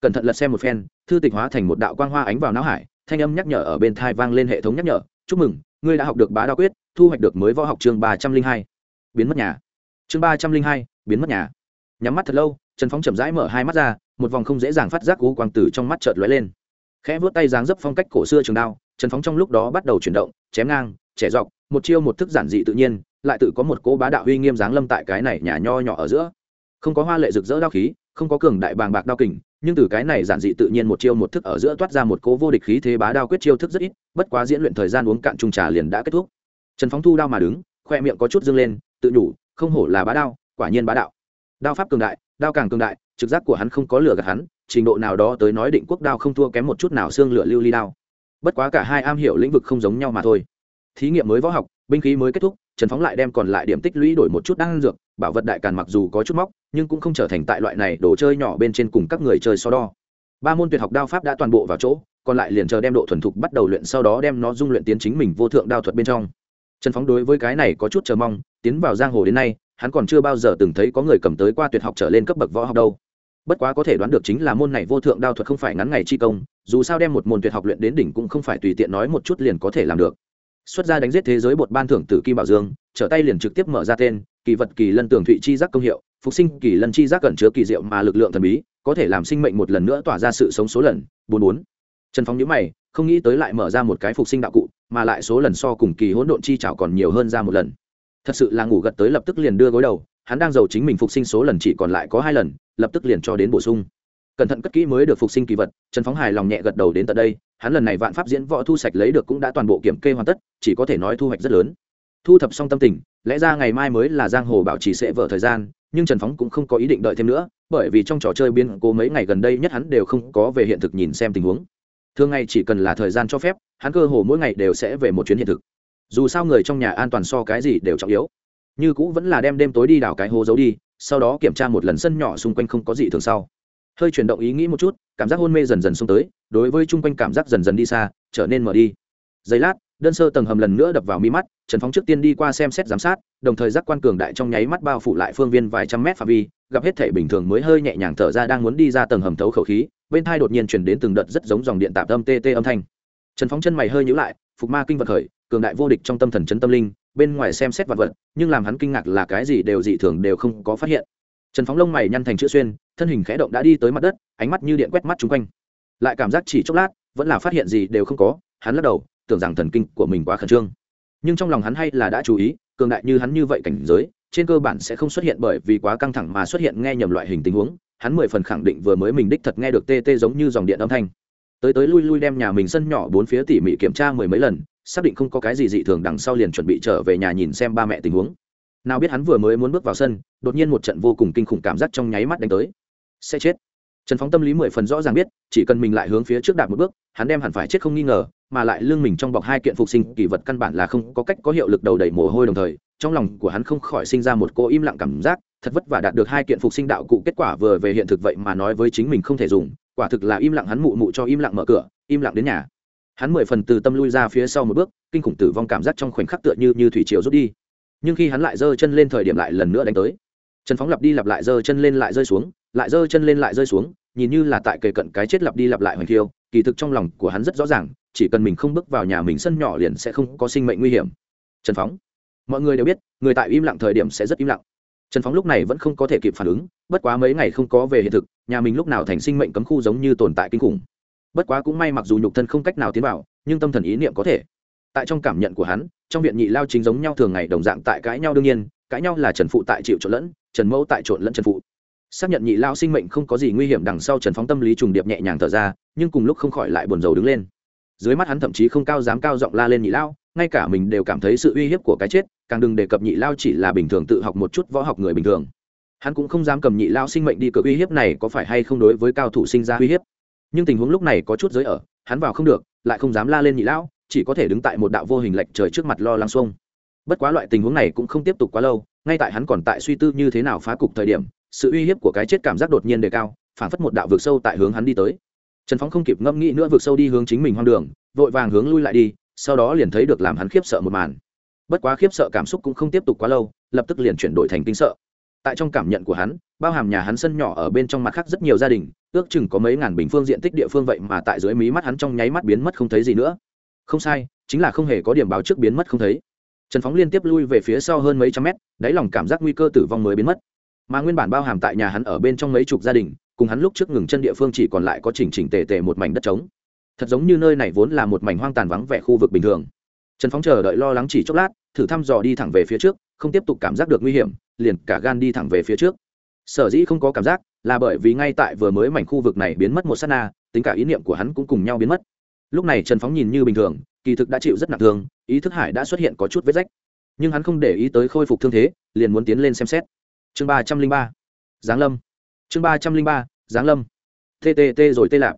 S1: Cẩn thận lật xem một phen, thư tịch hóa thành một đạo quang hoa ánh vào não hải, thanh âm nhắc nhở ở bên thai vang lên hệ thống nhắc nhở, chúc mừng, ngươi đã học được bá đao quyết, thu hoạch được mới võ học chương ba trăm linh hai. Biến mất nhà. Chương ba trăm linh hai, biến mất nhà. Nhắm mắt thật lâu, trần phóng chậm rãi mở hai mắt ra, một vòng không dễ dàng phát giác cú quang tử trong mắt chợt lóe lên. Khẽ vớt tay dáng dấp phong cách cổ xưa trường đao, trần phóng trong lúc đó bắt đầu chuyển động, chém ngang trẻ dọc, một chiêu một thức giản dị tự nhiên, lại tự có một cỗ bá đạo uy nghiêm dáng lâm tại cái này nhà nho nhỏ ở giữa. Không có hoa lệ rực rỡ đao khí, không có cường đại bàng bạc đao kình, nhưng từ cái này giản dị tự nhiên một chiêu một thức ở giữa toát ra một cố vô địch khí thế bá đao quyết chiêu thức rất ít, bất quá diễn luyện thời gian uống cạn trung trà liền đã kết thúc. Trần phóng thu đao mà đứng, khoe miệng có chút dâng lên, tự nhủ, không hổ là bá đao, quả nhiên bá đạo. Đao pháp cường đại, đao càng cường đại, trực giác của hắn không có lửa gạt hắn, trình độ nào đó tới nói định quốc đao không thua kém một chút nào xương lửa lưu ly đao. Bất quá cả hai am hiểu lĩnh vực không giống nhau mà thôi thí nghiệm mới võ học, binh khí mới kết thúc, trần phóng lại đem còn lại điểm tích lũy đổi một chút đan dược, bảo vật đại càn mặc dù có chút móc, nhưng cũng không trở thành tại loại này đồ chơi nhỏ bên trên cùng các người chơi so đo. Ba môn tuyệt học đao pháp đã toàn bộ vào chỗ, còn lại liền chờ đem độ thuần thục bắt đầu luyện sau đó đem nó dung luyện tiến chính mình vô thượng đao thuật bên trong. Trần phóng đối với cái này có chút chờ mong, tiến vào giang hồ đến nay, hắn còn chưa bao giờ từng thấy có người cầm tới qua tuyệt học trở lên cấp bậc võ học đâu. Bất quá có thể đoán được chính là môn này vô thượng đao thuật không phải ngắn ngày chi công, dù sao đem một môn tuyệt học luyện đến đỉnh cũng không phải tùy tiện nói một chút liền có thể làm được xuất ra đánh giết thế giới bột ban thưởng tử kim bảo dương, trở tay liền trực tiếp mở ra tên, kỳ vật kỳ lân tường thụy chi giác công hiệu, phục sinh kỳ lân chi giác cẩn chứa kỳ diệu mà lực lượng thần bí, có thể làm sinh mệnh một lần nữa tỏa ra sự sống số lần, bốn bốn. Trần phóng nhữ mày, không nghĩ tới lại mở ra một cái phục sinh đạo cụ, mà lại số lần so cùng kỳ hỗn độn chi chảo còn nhiều hơn ra một lần. Thật sự là ngủ gật tới lập tức liền đưa gối đầu, hắn đang giàu chính mình phục sinh số lần chỉ còn lại có hai lần, lập tức liền cho đến bổ sung. Cẩn thận cất kỹ mới được phục sinh kỳ vật, trần phóng hài lòng nhẹ gật đầu đến tận đây hắn lần này vạn pháp diễn võ thu sạch lấy được cũng đã toàn bộ kiểm kê hoàn tất, chỉ có thể nói thu hoạch rất lớn. Thu thập xong tâm tình, lẽ ra ngày mai mới là giang hồ bảo trì sẽ vỡ thời gian, nhưng trần phóng cũng không có ý định đợi thêm nữa, bởi vì trong trò chơi biên cố mấy ngày gần đây nhất hắn đều không có về hiện thực nhìn xem tình huống. Thường ngày chỉ cần là thời gian cho phép, hắn cơ hồ mỗi ngày đều sẽ về một chuyến hiện thực. Dù sao người trong nhà an toàn so cái gì đều trọng yếu. Như cũ vẫn là đem đêm tối đi đào cái hố giấu đi, sau đó kiểm tra một lần sân nhỏ xung quanh không có gì thường sau hơi chuyển động ý nghĩ một chút, cảm giác hôn mê dần dần xông tới, đối với chung quanh cảm giác dần dần đi xa, trở nên mở đi. Giây lát, đơn sơ tầng hầm lần nữa đập vào mi mắt, trần phóng trước tiên đi qua xem xét giám sát, đồng thời giác quan cường đại trong nháy mắt bao phủ lại phương viên vài trăm mét phạm vi, gặp hết thể bình thường mới hơi nhẹ nhàng thở ra đang muốn đi ra tầng hầm thấu khẩu khí, bên thai đột nhiên chuyển đến từng đợt rất giống dòng điện tạp âm tt âm thanh. Trần phóng chân mày hơi nhữ lại, phục ma kinh vật khởi, cường đại vô địch trong tâm thần chấn tâm linh, bên ngoài xem xét vật vật, nhưng làm hắn kinh ngạc là cái gì đều dị thường đều không có phát hiện trần phóng lông mày nhăn thành chữ xuyên, thân hình khẽ động đã đi tới mặt đất, ánh mắt như điện quét mắt chung quanh. Lại cảm giác chỉ chốc lát, vẫn là phát hiện gì đều không có, hắn lắc đầu, tưởng rằng thần kinh của mình quá khẩn trương. Nhưng trong lòng hắn hay là đã chú ý, cường đại như hắn như vậy cảnh giới, trên cơ bản sẽ không xuất hiện bởi vì quá căng thẳng mà xuất hiện nghe nhầm loại hình tình huống, hắn mười phần khẳng định vừa mới mình đích thật nghe được tê tê giống như dòng điện âm thanh. Tới tới lui lui đem nhà mình sân nhỏ bốn phía tỉ mỉ kiểm tra mười mấy lần, xác định không có cái gì dị thường đằng sau liền chuẩn bị trở về nhà nhìn xem ba mẹ tình huống. Nào biết hắn vừa mới muốn bước vào sân đột nhiên một trận vô cùng kinh khủng cảm giác trong nháy mắt đánh tới. Sẽ chết. Trần phóng tâm lý mười phần rõ ràng biết, chỉ cần mình lại hướng phía trước đạp một bước, hắn đem hẳn phải chết không nghi ngờ, mà lại lương mình trong bọc hai kiện phục sinh kỳ vật căn bản là không có cách có hiệu lực đầu đẩy mồ hôi đồng thời, trong lòng của hắn không khỏi sinh ra một cô im lặng cảm giác, thật vất vả đạt được hai kiện phục sinh đạo cụ kết quả vừa về hiện thực vậy mà nói với chính mình không thể dùng, quả thực là im lặng hắn mụ mụ cho im lặng mở cửa, im lặng đến nhà. Hắn mười phần từ tâm lui ra phía sau một bước, kinh khủng tử vong cảm giác trong khoảnh khắc tựa như như thủy triều rút đi. Nhưng khi hắn lại giơ chân lên thời điểm lại lần nữa đánh tới trần phóng lặp đi lặp lại giơ chân lên lại rơi xuống, lại giơ chân lên lại rơi xuống, nhìn như là tại kề cận cái chết lặp đi lặp lại hoành thiêu kỳ thực trong lòng của hắn rất rõ ràng, chỉ cần mình không bước vào nhà mình sân nhỏ liền sẽ không có sinh mệnh nguy hiểm. Trần phóng, mọi người đều biết, người tại im lặng thời điểm sẽ rất im lặng. Trần phóng lúc này vẫn không có thể kịp phản ứng, bất quá mấy ngày không có về hiện thực, nhà mình lúc nào thành sinh mệnh cấm khu giống như tồn tại kinh khủng. Bất quá cũng may mặc dù nhục thân không cách nào tiến vào, nhưng tâm thần ý niệm có thể. Tại trong cảm nhận của hắn, trong viện nhị lao chính giống nhau thường ngày đồng dạng tại cãi nhau đương nhiên cãi nhau là trần phụ tại chịu trộn lẫn, trần mẫu tại trộn lẫn trần phụ. Xác nhận nhị lao sinh mệnh không có gì nguy hiểm đằng sau trần phóng tâm lý trùng điệp nhẹ nhàng thở ra, nhưng cùng lúc không khỏi lại buồn rầu đứng lên. Dưới mắt hắn thậm chí không cao dám cao giọng la lên nhị lao, ngay cả mình đều cảm thấy sự uy hiếp của cái chết, càng đừng đề cập nhị lao chỉ là bình thường tự học một chút võ học người bình thường. Hắn cũng không dám cầm nhị lao sinh mệnh đi cược uy hiếp này có phải hay không đối với cao thủ sinh ra uy hiếp. Nhưng tình huống lúc này có chút giới ở, hắn vào không được, lại không dám la lên nhị lao, chỉ có thể đứng tại một đạo vô hình lệch trời trước mặt lo lắng xuông bất quá loại tình huống này cũng không tiếp tục quá lâu, ngay tại hắn còn tại suy tư như thế nào phá cục thời điểm, sự uy hiếp của cái chết cảm giác đột nhiên đề cao, phản phất một đạo vực sâu tại hướng hắn đi tới. Trần phóng không kịp ngẫm nghĩ nữa vực sâu đi hướng chính mình hoang đường, vội vàng hướng lui lại đi, sau đó liền thấy được làm hắn khiếp sợ một màn. Bất quá khiếp sợ cảm xúc cũng không tiếp tục quá lâu, lập tức liền chuyển đổi thành kinh sợ. Tại trong cảm nhận của hắn, bao hàm nhà hắn sân nhỏ ở bên trong mặt khác rất nhiều gia đình, ước chừng có mấy ngàn bình phương diện tích địa phương vậy mà tại dưới mí mắt hắn trong nháy mắt biến mất không thấy gì nữa. Không sai, chính là không hề có điểm báo trước biến mất không thấy trần phóng liên tiếp lui về phía sau hơn mấy trăm mét, đáy lòng cảm giác nguy cơ tử vong mới biến mất. Mà nguyên bản bao hàm tại nhà hắn ở bên trong mấy chục gia đình, cùng hắn lúc trước ngừng chân địa phương chỉ còn lại có chỉnh chỉnh tề tề một mảnh đất trống. Thật giống như nơi này vốn là một mảnh hoang tàn vắng vẻ khu vực bình thường. Trần phóng chờ đợi lo lắng chỉ chốc lát, thử thăm dò đi thẳng về phía trước, không tiếp tục cảm giác được nguy hiểm, liền cả gan đi thẳng về phía trước. Sở dĩ không có cảm giác, là bởi vì ngay tại vừa mới mảnh khu vực này biến mất một s á t na, tính cả ý niệm của hắn cũng cùng nhau biến mất. Lúc này trần phóng nhìn như bình thường kỳ thực đã chịu rất nặng thương, ý thức hải đã xuất hiện có chút vết rách. Nhưng hắn không để ý tới khôi phục thương thế, liền muốn tiến lên xem xét. Chương ba trăm linh ba, giáng lâm. Chương ba trăm linh ba, giáng lâm. Ttt rồi tê lạp.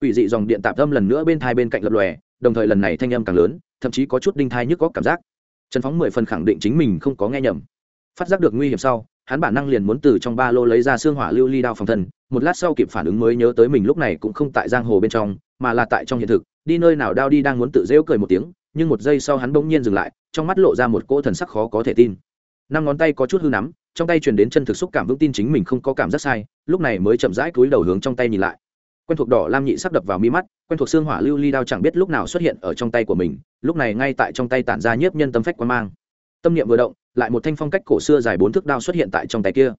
S1: Ủy dị dòng điện tạp âm lần nữa bên thai bên cạnh lập lòe, đồng thời lần này thanh âm càng lớn, thậm chí có chút đinh thai nhức có cảm giác. Trần phóng mười phần khẳng định chính mình không có nghe nhầm. Phát giác được nguy hiểm sau hắn bản năng liền muốn từ trong ba lô lấy ra xương hỏa lưu ly đao phòng thân, một lát sau kịp phản ứng mới nhớ tới mình lúc này cũng không tại giang hồ bên trong, mà là tại trong hiện thực, đi nơi nào đao đi đang muốn tự rêu cười một tiếng, nhưng một giây sau hắn bỗng nhiên dừng lại, trong mắt lộ ra một cỗ thần sắc khó có thể tin. Năm ngón tay có chút hư nắm, trong tay truyền đến chân thực xúc cảm vững tin chính mình không có cảm giác sai, lúc này mới chậm rãi cúi đầu hướng trong tay nhìn lại. Quen thuộc đỏ lam nhị sắc đập vào mi mắt, quen thuộc xương hỏa lưu ly đao chẳng biết lúc nào xuất hiện ở trong tay của mình, lúc này ngay tại trong tay tản ra nhiếp nhân tâm phách quan mang. Tâm niệm vừa động lại một thanh phong cách cổ xưa dài bốn thước đao xuất hiện tại trong tay kia.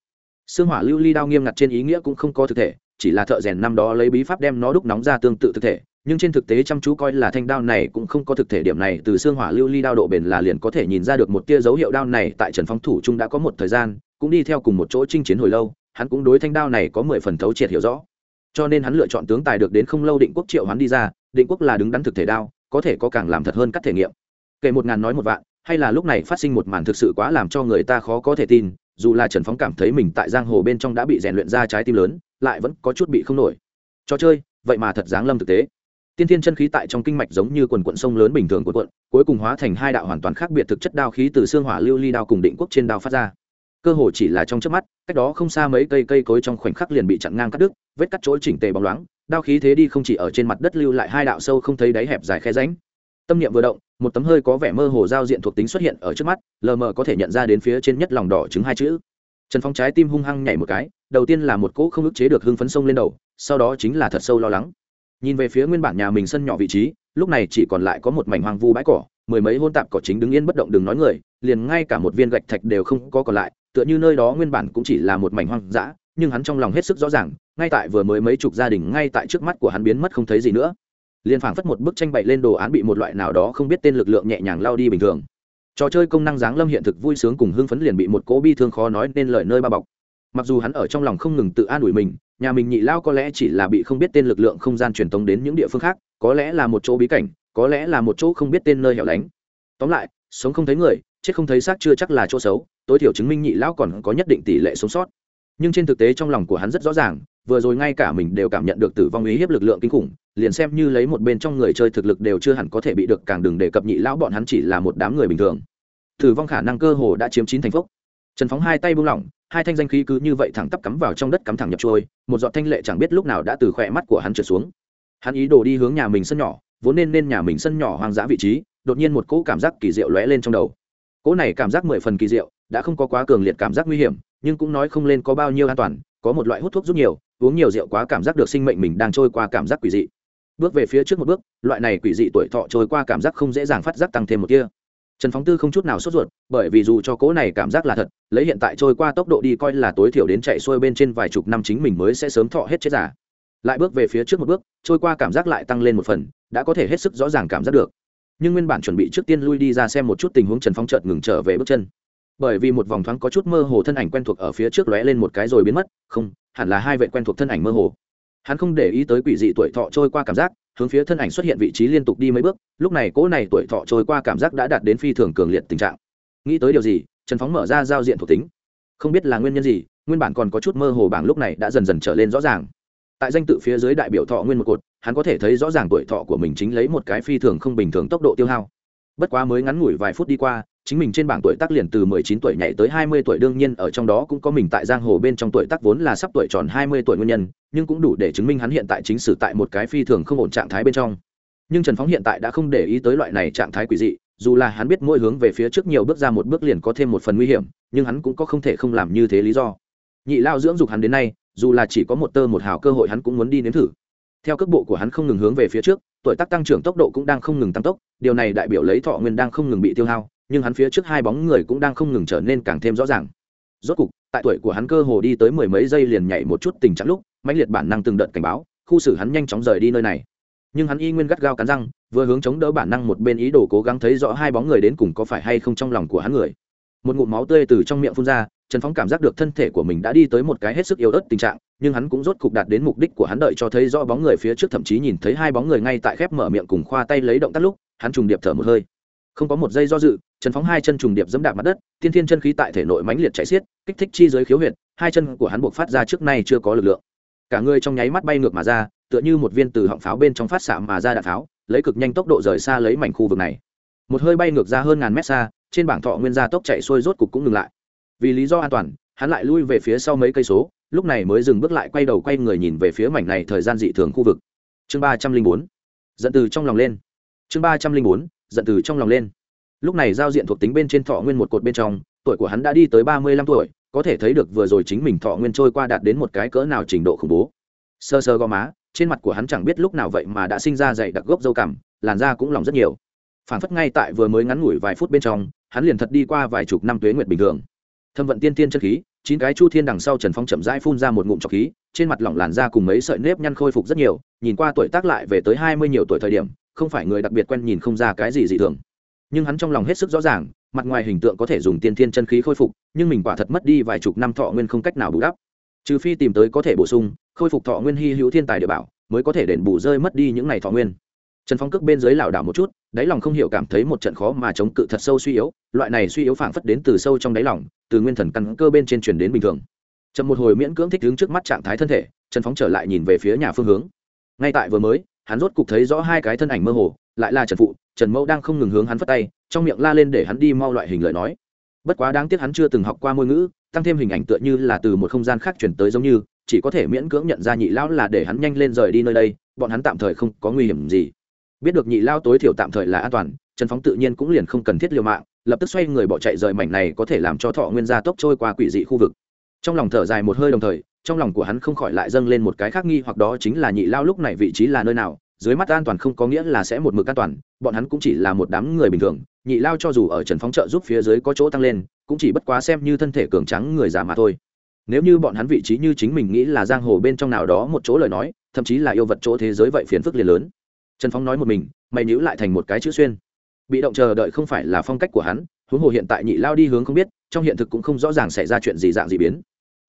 S1: Xương hỏa lưu ly đao nghiêm ngặt trên ý nghĩa cũng không có thực thể, chỉ là thợ rèn năm đó lấy bí pháp đem nó đúc nóng ra tương tự thực thể, nhưng trên thực tế chăm chú coi là thanh đao này cũng không có thực thể điểm này, từ xương hỏa lưu ly đao độ bền là liền có thể nhìn ra được một tia dấu hiệu đao này tại trần phong thủ trung đã có một thời gian, cũng đi theo cùng một chỗ chinh chiến hồi lâu, hắn cũng đối thanh đao này có mười phần thấu triệt hiểu rõ. Cho nên hắn lựa chọn tướng tài được đến không lâu định quốc triệu hắn đi ra, định quốc là đứng đắn thực thể đao, có thể có càng làm thật hơn các thể nghiệm. Kể một ngàn nói một vạn hay là lúc này phát sinh một màn thực sự quá làm cho người ta khó có thể tin, dù là trần phóng cảm thấy mình tại giang hồ bên trong đã bị rèn luyện ra trái tim lớn, lại vẫn có chút bị không nổi. Trò chơi, vậy mà thật dáng lâm thực tế. Tiên thiên chân khí tại trong kinh mạch giống như quần quận sông lớn bình thường của quận, cuối cùng hóa thành hai đạo hoàn toàn khác biệt thực chất đao khí từ xương hỏa lưu ly đao cùng định quốc trên đao phát ra. Cơ hồ chỉ là trong trước mắt, cách đó không xa mấy cây cây cối trong khoảnh khắc liền bị chặn ngang cắt đứt, vết cắt chỗ chỉnh tề bóng loáng, đao khí thế đi không chỉ ở trên mặt đất lưu lại hai đạo sâu không thấy đáy hẹp dài khe ránh tâm niệm vừa động một tấm hơi có vẻ mơ hồ giao diện thuộc tính xuất hiện ở trước mắt, lờ mờ có thể nhận ra đến phía trên nhất lòng đỏ trứng hai chữ. Trần phong trái tim hung hăng nhảy một cái, đầu tiên là một cỗ không ức chế được hưng phấn sông lên đầu, sau đó chính là thật sâu lo lắng. Nhìn về phía nguyên bản nhà mình sân nhỏ vị trí, lúc này chỉ còn lại có một mảnh hoang vu bãi cỏ, mười mấy hôn tạp cỏ chính đứng yên bất động đừng nói người, liền ngay cả một viên gạch thạch đều không có còn lại, tựa như nơi đó nguyên bản cũng chỉ là một mảnh hoang dã, nhưng hắn trong lòng hết sức rõ ràng, ngay tại vừa mới mấy chục gia đình ngay tại trước mắt của hắn biến mất không thấy gì nữa liền phảng phất một bức tranh bậy lên đồ án bị một loại nào đó không biết tên lực lượng nhẹ nhàng lao đi bình thường. Trò chơi công năng giáng lâm hiện thực vui sướng cùng hưng phấn liền bị một cỗ bi thương khó nói nên lời nơi bao bọc. Mặc dù hắn ở trong lòng không ngừng tự an ủi mình, nhà mình nhị lao có lẽ chỉ là bị không biết tên lực lượng không gian truyền tống đến những địa phương khác, có lẽ là một chỗ bí cảnh, có lẽ là một chỗ không biết tên nơi hẻo lánh. Tóm lại, sống không thấy người, chết không thấy xác chưa chắc là chỗ xấu, tối thiểu chứng minh nhị lão còn có nhất định tỷ lệ sống sót. Nhưng trên thực tế trong lòng của hắn rất rõ ràng vừa rồi ngay cả mình đều cảm nhận được tử vong ý hiếp lực lượng kinh khủng, liền xem như lấy một bên trong người chơi thực lực đều chưa hẳn có thể bị được, càng đừng đề cập nhị lão bọn hắn chỉ là một đám người bình thường. Tử vong khả năng cơ hồ đã chiếm chín thành phúc. Trần phóng hai tay buông lỏng, hai thanh danh khí cứ như vậy thẳng tắp cắm vào trong đất cắm thẳng nhập trôi, một giọt thanh lệ chẳng biết lúc nào đã từ khỏe mắt của hắn trượt xuống. Hắn ý đồ đi hướng nhà mình sân nhỏ, vốn nên nên nhà mình sân nhỏ hoang dã vị trí, đột nhiên một cỗ cảm giác kỳ diệu lóe lên trong đầu. Cỗ này cảm giác mười phần kỳ diệu, đã không có quá cường liệt cảm giác nguy hiểm, nhưng cũng nói không lên có bao nhiêu an toàn có một loại hút thuốc giúp nhiều, uống nhiều rượu quá cảm giác được sinh mệnh mình đang trôi qua cảm giác quỷ dị. Bước về phía trước một bước, loại này quỷ dị tuổi thọ trôi qua cảm giác không dễ dàng phát giác tăng thêm một kia trần phóng tư không chút nào sốt ruột, bởi vì dù cho cố này cảm giác là thật, lấy hiện tại trôi qua tốc độ đi coi là tối thiểu đến chạy xuôi bên trên vài chục năm chính mình mới sẽ sớm thọ hết chết giả lại bước về phía trước một bước, trôi qua cảm giác lại tăng lên một phần, đã có thể hết sức rõ ràng cảm giác được. Nhưng nguyên bản chuẩn bị trước tiên lui đi ra xem một chút tình huống, trần phong chợt ngừng trở về bước chân bởi vì một vòng thoáng có chút mơ hồ thân ảnh quen thuộc ở phía trước lóe lên một cái rồi biến mất, không, hẳn là hai vệ quen thuộc thân ảnh mơ hồ. Hắn không để ý tới quỷ dị tuổi thọ trôi qua cảm giác, hướng phía thân ảnh xuất hiện vị trí liên tục đi mấy bước, lúc này cỗ này tuổi thọ trôi qua cảm giác đã đạt đến phi thường cường liệt tình trạng. Nghĩ tới điều gì, trần phóng mở ra giao diện thuộc tính. Không biết là nguyên nhân gì, nguyên bản còn có chút mơ hồ bảng lúc này đã dần dần trở lên rõ ràng. Tại danh tự phía dưới đại biểu thọ nguyên một cột, hắn có thể thấy rõ ràng tuổi thọ của mình chính lấy một cái phi thường không bình thường tốc độ tiêu hao. Bất quá mới ngắn ngủi vài phút đi qua chính mình trên bảng tuổi tác liền từ 19 tuổi nhảy tới 20 tuổi đương nhiên ở trong đó cũng có mình tại giang hồ bên trong tuổi tác vốn là sắp tuổi tròn 20 tuổi nguyên nhân, nhưng cũng đủ để chứng minh hắn hiện tại chính sử tại một cái phi thường không ổn trạng thái bên trong. Nhưng Trần Phóng hiện tại đã không để ý tới loại này trạng thái quỷ dị, dù là hắn biết mỗi hướng về phía trước nhiều bước ra một bước liền có thêm một phần nguy hiểm, nhưng hắn cũng có không thể không làm như thế lý do. Nhị lao dưỡng dục hắn đến nay, dù là chỉ có một tơ một hào cơ hội hắn cũng muốn đi nếm thử. Theo cước bộ của hắn không ngừng hướng về phía trước, tuổi tác tăng trưởng tốc độ cũng đang không ngừng tăng tốc, điều này đại biểu lấy thọ nguyên đang không ngừng bị tiêu hao, nhưng hắn phía trước hai bóng người cũng đang không ngừng trở nên càng thêm rõ ràng. Rốt cục, tại tuổi của hắn cơ hồ đi tới mười mấy giây liền nhảy một chút tình trạng lúc, mãnh liệt bản năng từng đợt cảnh báo, khu xử hắn nhanh chóng rời đi nơi này. Nhưng hắn y nguyên gắt gao cắn răng, vừa hướng chống đỡ bản năng một bên ý đồ cố gắng thấy rõ hai bóng người đến cùng có phải hay không trong lòng của hắn người. Một ngụm máu tươi từ trong miệng phun ra, trần phóng cảm giác được thân thể của mình đã đi tới một cái hết sức yếu ớt tình trạng, nhưng hắn cũng rốt cục đạt đến mục đích của hắn đợi cho thấy rõ bóng người phía trước, thậm chí nhìn thấy hai bóng người ngay tại khép mở miệng cùng khoa tay lấy động tác lúc, hắn trùng điệp thở một hơi không có một giây do dự, trần phóng hai chân trùng điệp dẫm đạp mặt đất, tiên thiên chân khí tại thể nội mãnh liệt chạy xiết, kích thích chi giới khiếu huyệt, hai chân của hắn buộc phát ra trước nay chưa có lực lượng. Cả người trong nháy mắt bay ngược mà ra, tựa như một viên từ họng pháo bên trong phát xạ mà ra đạn pháo, lấy cực nhanh tốc độ rời xa lấy mảnh khu vực này. Một hơi bay ngược ra hơn ngàn mét xa, trên bảng thọ nguyên gia tốc chạy xuôi rốt cục cũng ngừng lại. Vì lý do an toàn, hắn lại lui về phía sau mấy cây số, lúc này mới dừng bước lại quay đầu quay người nhìn về phía mảnh này thời gian dị thường khu vực. Chương ba trăm linh bốn. Giận từ trong lòng lên. Chương ba trăm linh bốn giận từ trong lòng lên. Lúc này giao diện thuộc tính bên trên thọ nguyên một cột bên trong, tuổi của hắn đã đi tới ba mươi lăm tuổi, có thể thấy được vừa rồi chính mình thọ nguyên trôi qua đạt đến một cái cỡ nào trình độ khủng bố. Sơ sơ gò má, trên mặt của hắn chẳng biết lúc nào vậy mà đã sinh ra dày đặc gốc dâu cằm, làn da cũng lỏng rất nhiều. Phản phất ngay tại vừa mới ngắn ngủi vài phút bên trong, hắn liền thật đi qua vài chục năm tuế nguyệt bình thường. Thâm vận tiên tiên chân khí, chín cái chu thiên đằng sau trần phong chậm rãi phun ra một ngụm trọc khí, trên mặt lỏng làn da cùng mấy sợi nếp nhăn khôi phục rất nhiều, nhìn qua tuổi tác lại về tới hai mươi nhiều tuổi thời điểm không phải người đặc biệt quen nhìn không ra cái gì dị thường. Nhưng hắn trong lòng hết sức rõ ràng, mặt ngoài hình tượng có thể dùng tiên thiên chân khí khôi phục, nhưng mình quả thật mất đi vài chục năm thọ nguyên không cách nào bù đắp. Trừ phi tìm tới có thể bổ sung, khôi phục thọ nguyên hy hữu thiên tài địa bảo, mới có thể đền bù rơi mất đi những ngày thọ nguyên. Trần phong cước bên dưới lảo đảo một chút, đáy lòng không hiểu cảm thấy một trận khó mà chống cự thật sâu suy yếu, loại này suy yếu phảng phất đến từ sâu trong đáy lòng, từ nguyên thần căn cơ bên trên truyền đến bình thường. Chậm một hồi miễn cưỡng thích đứng trước mắt trạng thái thân thể, trần phóng trở lại nhìn về phía nhà phương hướng. Ngay tại vừa mới hắn rốt cục thấy rõ hai cái thân ảnh mơ hồ, lại là trần phụ, trần mẫu đang không ngừng hướng hắn phất tay, trong miệng la lên để hắn đi mau loại hình lời nói. Bất quá đáng tiếc hắn chưa từng học qua ngôn ngữ, tăng thêm hình ảnh tựa như là từ một không gian khác chuyển tới giống như, chỉ có thể miễn cưỡng nhận ra nhị lão là để hắn nhanh lên rời đi nơi đây, bọn hắn tạm thời không có nguy hiểm gì. Biết được nhị lao tối thiểu tạm thời là an toàn, trần phóng tự nhiên cũng liền không cần thiết liều mạng, lập tức xoay người bỏ chạy rời mảnh này có thể làm cho thọ nguyên gia tốc trôi qua quỷ dị khu vực. Trong lòng thở dài một hơi đồng thời trong lòng của hắn không khỏi lại dâng lên một cái khác nghi hoặc đó chính là nhị lao lúc này vị trí là nơi nào, dưới mắt an toàn không có nghĩa là sẽ một mực an toàn, bọn hắn cũng chỉ là một đám người bình thường, nhị lao cho dù ở trần phóng trợ giúp phía dưới có chỗ tăng lên, cũng chỉ bất quá xem như thân thể cường trắng người già mà thôi. Nếu như bọn hắn vị trí như chính mình nghĩ là giang hồ bên trong nào đó một chỗ lời nói, thậm chí là yêu vật chỗ thế giới vậy phiền phức liền lớn. Trần phóng nói một mình, mày nhữ lại thành một cái chữ xuyên. Bị động chờ đợi không phải là phong cách của hắn, huống hồ hiện tại nhị lao đi hướng không biết, trong hiện thực cũng không rõ ràng xảy ra chuyện gì dạng gì biến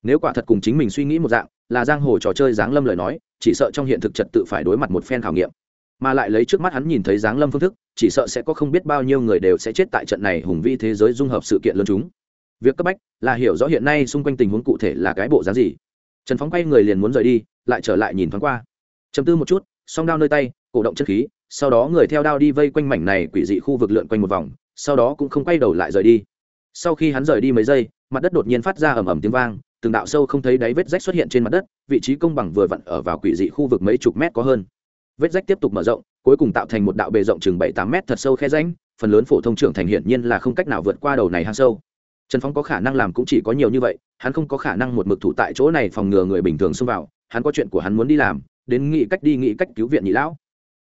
S1: nếu quả thật cùng chính mình suy nghĩ một dạng, là giang hồ trò chơi giáng lâm lời nói, chỉ sợ trong hiện thực trật tự phải đối mặt một phen khảo nghiệm. Mà lại lấy trước mắt hắn nhìn thấy giáng lâm phương thức, chỉ sợ sẽ có không biết bao nhiêu người đều sẽ chết tại trận này hùng vi thế giới dung hợp sự kiện lớn chúng. Việc cấp bách là hiểu rõ hiện nay xung quanh tình huống cụ thể là cái bộ dáng gì. Trần phóng quay người liền muốn rời đi, lại trở lại nhìn thoáng qua. Chấm tư một chút, song đao nơi tay, cổ động chất khí, sau đó người theo đao đi vây quanh mảnh này quỷ dị khu vực lượn quanh một vòng, sau đó cũng không quay đầu lại rời đi. Sau khi hắn rời đi mấy giây, mặt đất đột nhiên phát ra ầm ầm tiếng vang từng đạo sâu không thấy đáy vết rách xuất hiện trên mặt đất, vị trí công bằng vừa vặn ở vào quỷ dị khu vực mấy chục mét có hơn. Vết rách tiếp tục mở rộng, cuối cùng tạo thành một đạo bề rộng chừng bảy tám mét thật sâu khe ránh phần lớn phổ thông trưởng thành hiển nhiên là không cách nào vượt qua đầu này hang sâu. Trần phong có khả năng làm cũng chỉ có nhiều như vậy, hắn không có khả năng một mực thủ tại chỗ này phòng ngừa người bình thường xông vào, hắn có chuyện của hắn muốn đi làm, đến nghĩ cách đi nghĩ cách cứu viện nhị lão.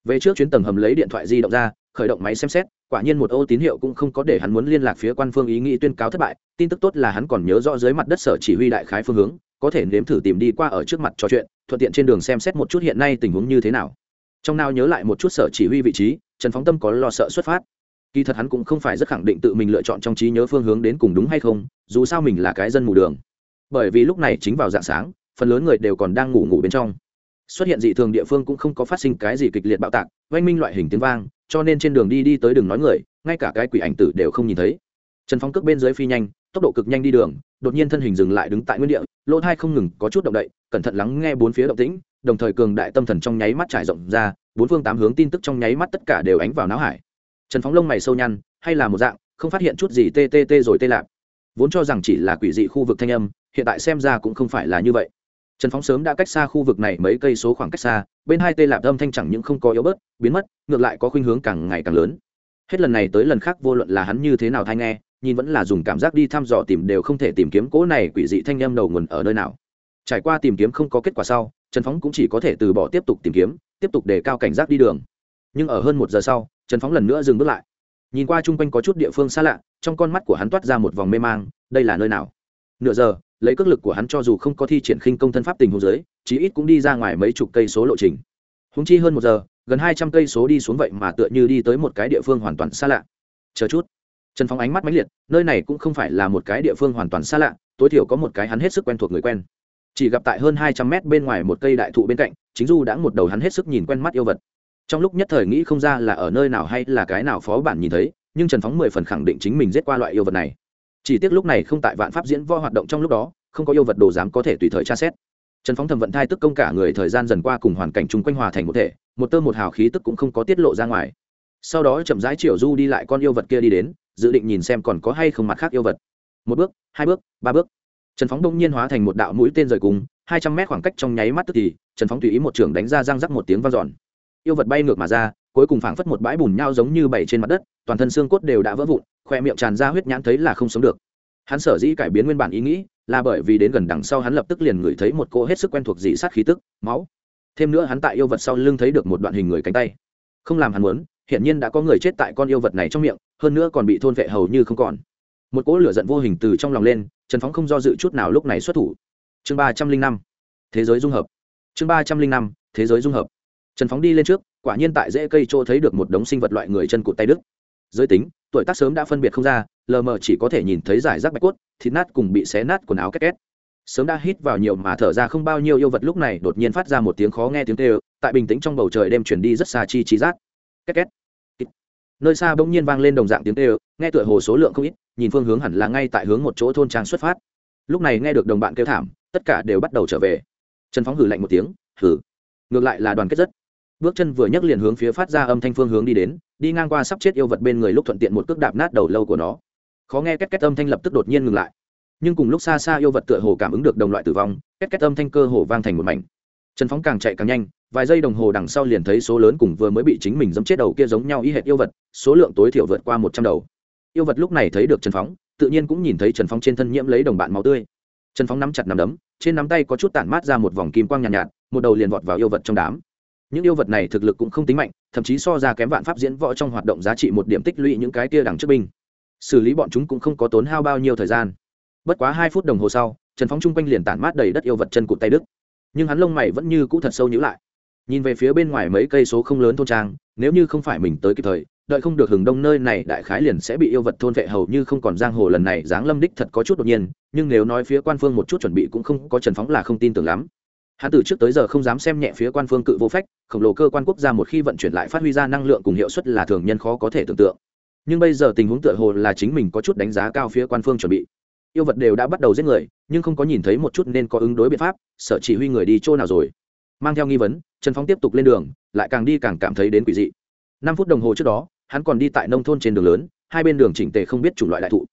S1: Về trước chuyến tầng hầm lấy điện thoại di động ra khởi động máy xem xét, quả nhiên một ô tín hiệu cũng không có để hắn muốn liên lạc phía quan phương ý nghĩ tuyên cáo thất bại, tin tức tốt là hắn còn nhớ rõ dưới mặt đất sở chỉ huy đại khái phương hướng, có thể nếm thử tìm đi qua ở trước mặt trò chuyện, thuận tiện trên đường xem xét một chút hiện nay tình huống như thế nào. Trong nào nhớ lại một chút sở chỉ huy vị trí, trần phóng tâm có lo sợ xuất phát. Kỳ thật hắn cũng không phải rất khẳng định tự mình lựa chọn trong trí nhớ phương hướng đến cùng đúng hay không, dù sao mình là cái dân mù đường. Bởi vì lúc này chính vào dạng sáng, phần lớn người đều còn đang ngủ ngủ bên trong. Xuất hiện dị thường địa phương cũng không có phát sinh cái gì kịch liệt bạo tạc, oanh minh loại hình tiếng vang cho nên trên đường đi đi tới đường nói người, ngay cả cái quỷ ảnh tử đều không nhìn thấy. Trần phong cước bên dưới phi nhanh, tốc độ cực nhanh đi đường, đột nhiên thân hình dừng lại đứng tại nguyên địa, lỗ thai không ngừng có chút động đậy, cẩn thận lắng nghe bốn phía động tĩnh, đồng thời cường đại tâm thần trong nháy mắt trải rộng ra, bốn phương tám hướng tin tức trong nháy mắt tất cả đều ánh vào não hải. Trần phóng lông mày sâu nhăn, hay là một dạng, không phát hiện chút gì tê tê tê rồi tê lạp. Vốn cho rằng chỉ là quỷ dị khu vực thanh âm, hiện tại xem ra cũng không phải là như vậy trần phóng sớm đã cách xa khu vực này mấy cây số khoảng cách xa, bên hai tê lạp âm thanh chẳng những không có yếu bớt, biến mất, ngược lại có khuynh hướng càng ngày càng lớn. Hết lần này tới lần khác, vô luận là hắn như thế nào thay nghe, nhìn vẫn là dùng cảm giác đi thăm dò tìm đều không thể tìm kiếm cỗ này quỷ dị thanh âm đầu nguồn ở nơi nào. Trải qua tìm kiếm không có kết quả sau, trần phóng cũng chỉ có thể từ bỏ tiếp tục tìm kiếm, tiếp tục đề cao cảnh giác đi đường. Nhưng ở hơn một giờ sau, trần phóng lần nữa dừng bước lại. Nhìn qua chung quanh có chút địa phương xa lạ, trong con mắt của hắn toát ra một vòng mê mang, đây là nơi nào? Nửa giờ lấy cước lực của hắn cho dù không có thi triển khinh công thân pháp tình hồ dưới chí ít cũng đi ra ngoài mấy chục cây số lộ trình. Húng chi hơn một giờ, gần hai trăm cây số đi xuống vậy mà tựa như đi tới một cái địa phương hoàn toàn xa lạ. Chờ chút. Trần phóng ánh mắt mãnh liệt, nơi này cũng không phải là một cái địa phương hoàn toàn xa lạ, tối thiểu có một cái hắn hết sức quen thuộc người quen. Chỉ gặp tại hơn hai trăm mét bên ngoài một cây đại thụ bên cạnh, chính du đã một đầu hắn hết sức nhìn quen mắt yêu vật. Trong lúc nhất thời nghĩ không ra là ở nơi nào hay là cái nào phó bản nhìn thấy, nhưng trần phóng mười phần khẳng định chính mình giết qua loại yêu vật này chỉ tiếc lúc này không tại vạn pháp diễn võ hoạt động trong lúc đó, không có yêu vật đồ dám có thể tùy thời tra xét. Trần phóng thẩm vận thai tức công cả người thời gian dần qua cùng hoàn cảnh chung quanh hòa thành một thể, một tơ một hào khí tức cũng không có tiết lộ ra ngoài. Sau đó chậm rãi triệu du đi lại con yêu vật kia đi đến, dự định nhìn xem còn có hay không mặt khác yêu vật. Một bước, hai bước, ba bước. Trần phóng đông nhiên hóa thành một đạo mũi tên rời cùng, hai trăm mét khoảng cách trong nháy mắt tức thì, trần phóng tùy ý một trường đánh ra răng rắc một tiếng vang dọn. Yêu vật bay ngược mà ra, cuối cùng phảng phất một bãi bùn nhau giống như bảy trên mặt đất toàn thân xương cốt đều đã vỡ vụn, khoe miệng tràn ra huyết nhãn thấy là không sống được. Hắn sở dĩ cải biến nguyên bản ý nghĩ là bởi vì đến gần đằng sau hắn lập tức liền ngửi thấy một cô hết sức quen thuộc dị sát khí tức, máu. Thêm nữa hắn tại yêu vật sau lưng thấy được một đoạn hình người cánh tay. Không làm hắn muốn, hiển nhiên đã có người chết tại con yêu vật này trong miệng, hơn nữa còn bị thôn vệ hầu như không còn. Một cỗ lửa giận vô hình từ trong lòng lên, trần phóng không do dự chút nào lúc này xuất thủ. Chương ba trăm linh năm, thế giới dung hợp. Chương ba trăm linh năm, thế giới dung hợp. Trần phóng đi lên trước, quả nhiên tại rễ cây chỗ thấy được một đống sinh vật loại người chân cụt tay đức giới tính, tuổi tác sớm đã phân biệt không ra, lờ mờ chỉ có thể nhìn thấy giải rác bạch cốt, thịt nát cùng bị xé nát quần áo két két. Sớm đã hít vào nhiều mà thở ra không bao nhiêu yêu vật lúc này đột nhiên phát ra một tiếng khó nghe tiếng kêu, tại bình tĩnh trong bầu trời đêm chuyển đi rất xa chi trí rác. Két két. Nơi xa bỗng nhiên vang lên đồng dạng tiếng kêu, nghe tựa hồ số lượng không ít, nhìn phương hướng hẳn là ngay tại hướng một chỗ thôn trang xuất phát. Lúc này nghe được đồng bạn kêu thảm, tất cả đều bắt đầu trở về. Trần phóng hử lạnh một tiếng hử ngược lại là đoàn kết rất bước chân vừa nhấc liền hướng phía phát ra âm thanh phương hướng đi đến đi ngang qua sắp chết yêu vật bên người lúc thuận tiện một cước đạp nát đầu lâu của nó. Khó nghe két két âm thanh lập tức đột nhiên ngừng lại. Nhưng cùng lúc xa xa yêu vật tựa hồ cảm ứng được đồng loại tử vong két két âm thanh cơ hồ vang thành một mảnh. Trần phóng càng chạy càng nhanh vài giây đồng hồ đằng sau liền thấy số lớn cùng vừa mới bị chính mình dẫm chết đầu kia giống nhau y hệt yêu vật số lượng tối thiểu vượt qua một trăm đầu. Yêu vật lúc này thấy được trần phóng tự nhiên cũng nhìn thấy trần phóng trên thân nhiễm lấy đồng bạn máu tươi. Trần phóng nắm chặt nắm đấm trên nắm tay có chút tản mát ra một vòng kim quang nhàn nhạt, nhạt một đầu liền vọt vào yêu vật trong đám những yêu vật này thực lực cũng không tính mạnh, thậm chí so ra kém vạn pháp diễn võ trong hoạt động giá trị một điểm tích lũy những cái kia đằng trước binh. Xử lý bọn chúng cũng không có tốn hao bao nhiêu thời gian. Bất quá hai phút đồng hồ sau, trần phóng chung quanh liền tản mát đầy đất yêu vật chân cụt tay đức nhưng hắn lông mày vẫn như cũ thật sâu nhữ lại. Nhìn về phía bên ngoài mấy cây số không lớn thôn trang, nếu như không phải mình tới kịp thời, đợi không được hừng đông nơi này đại khái liền sẽ bị yêu vật thôn vệ hầu như không còn giang hồ lần này giáng lâm đích thật có chút đột nhiên, nhưng nếu nói phía quan phương một chút chuẩn bị cũng không có trần phóng là không tin tưởng lắm hắn từ trước tới giờ không dám xem nhẹ phía quan phương cự vô phách, khổng lồ cơ quan quốc gia một khi vận chuyển lại phát huy ra năng lượng cùng hiệu suất là thường nhân khó có thể tưởng tượng. Nhưng bây giờ tình huống tựa hồ là chính mình có chút đánh giá cao phía quan phương chuẩn bị. Yêu vật đều đã bắt đầu giết người, nhưng không có nhìn thấy một chút nên có ứng đối biện pháp sợ chỉ huy người đi chỗ nào rồi. Mang theo nghi vấn, trần phóng tiếp tục lên đường, lại càng đi càng cảm thấy đến quỷ dị. Năm phút đồng hồ trước đó, hắn còn đi tại nông thôn trên đường lớn, hai bên đường chỉnh tề không biết chủng loại đại thụ.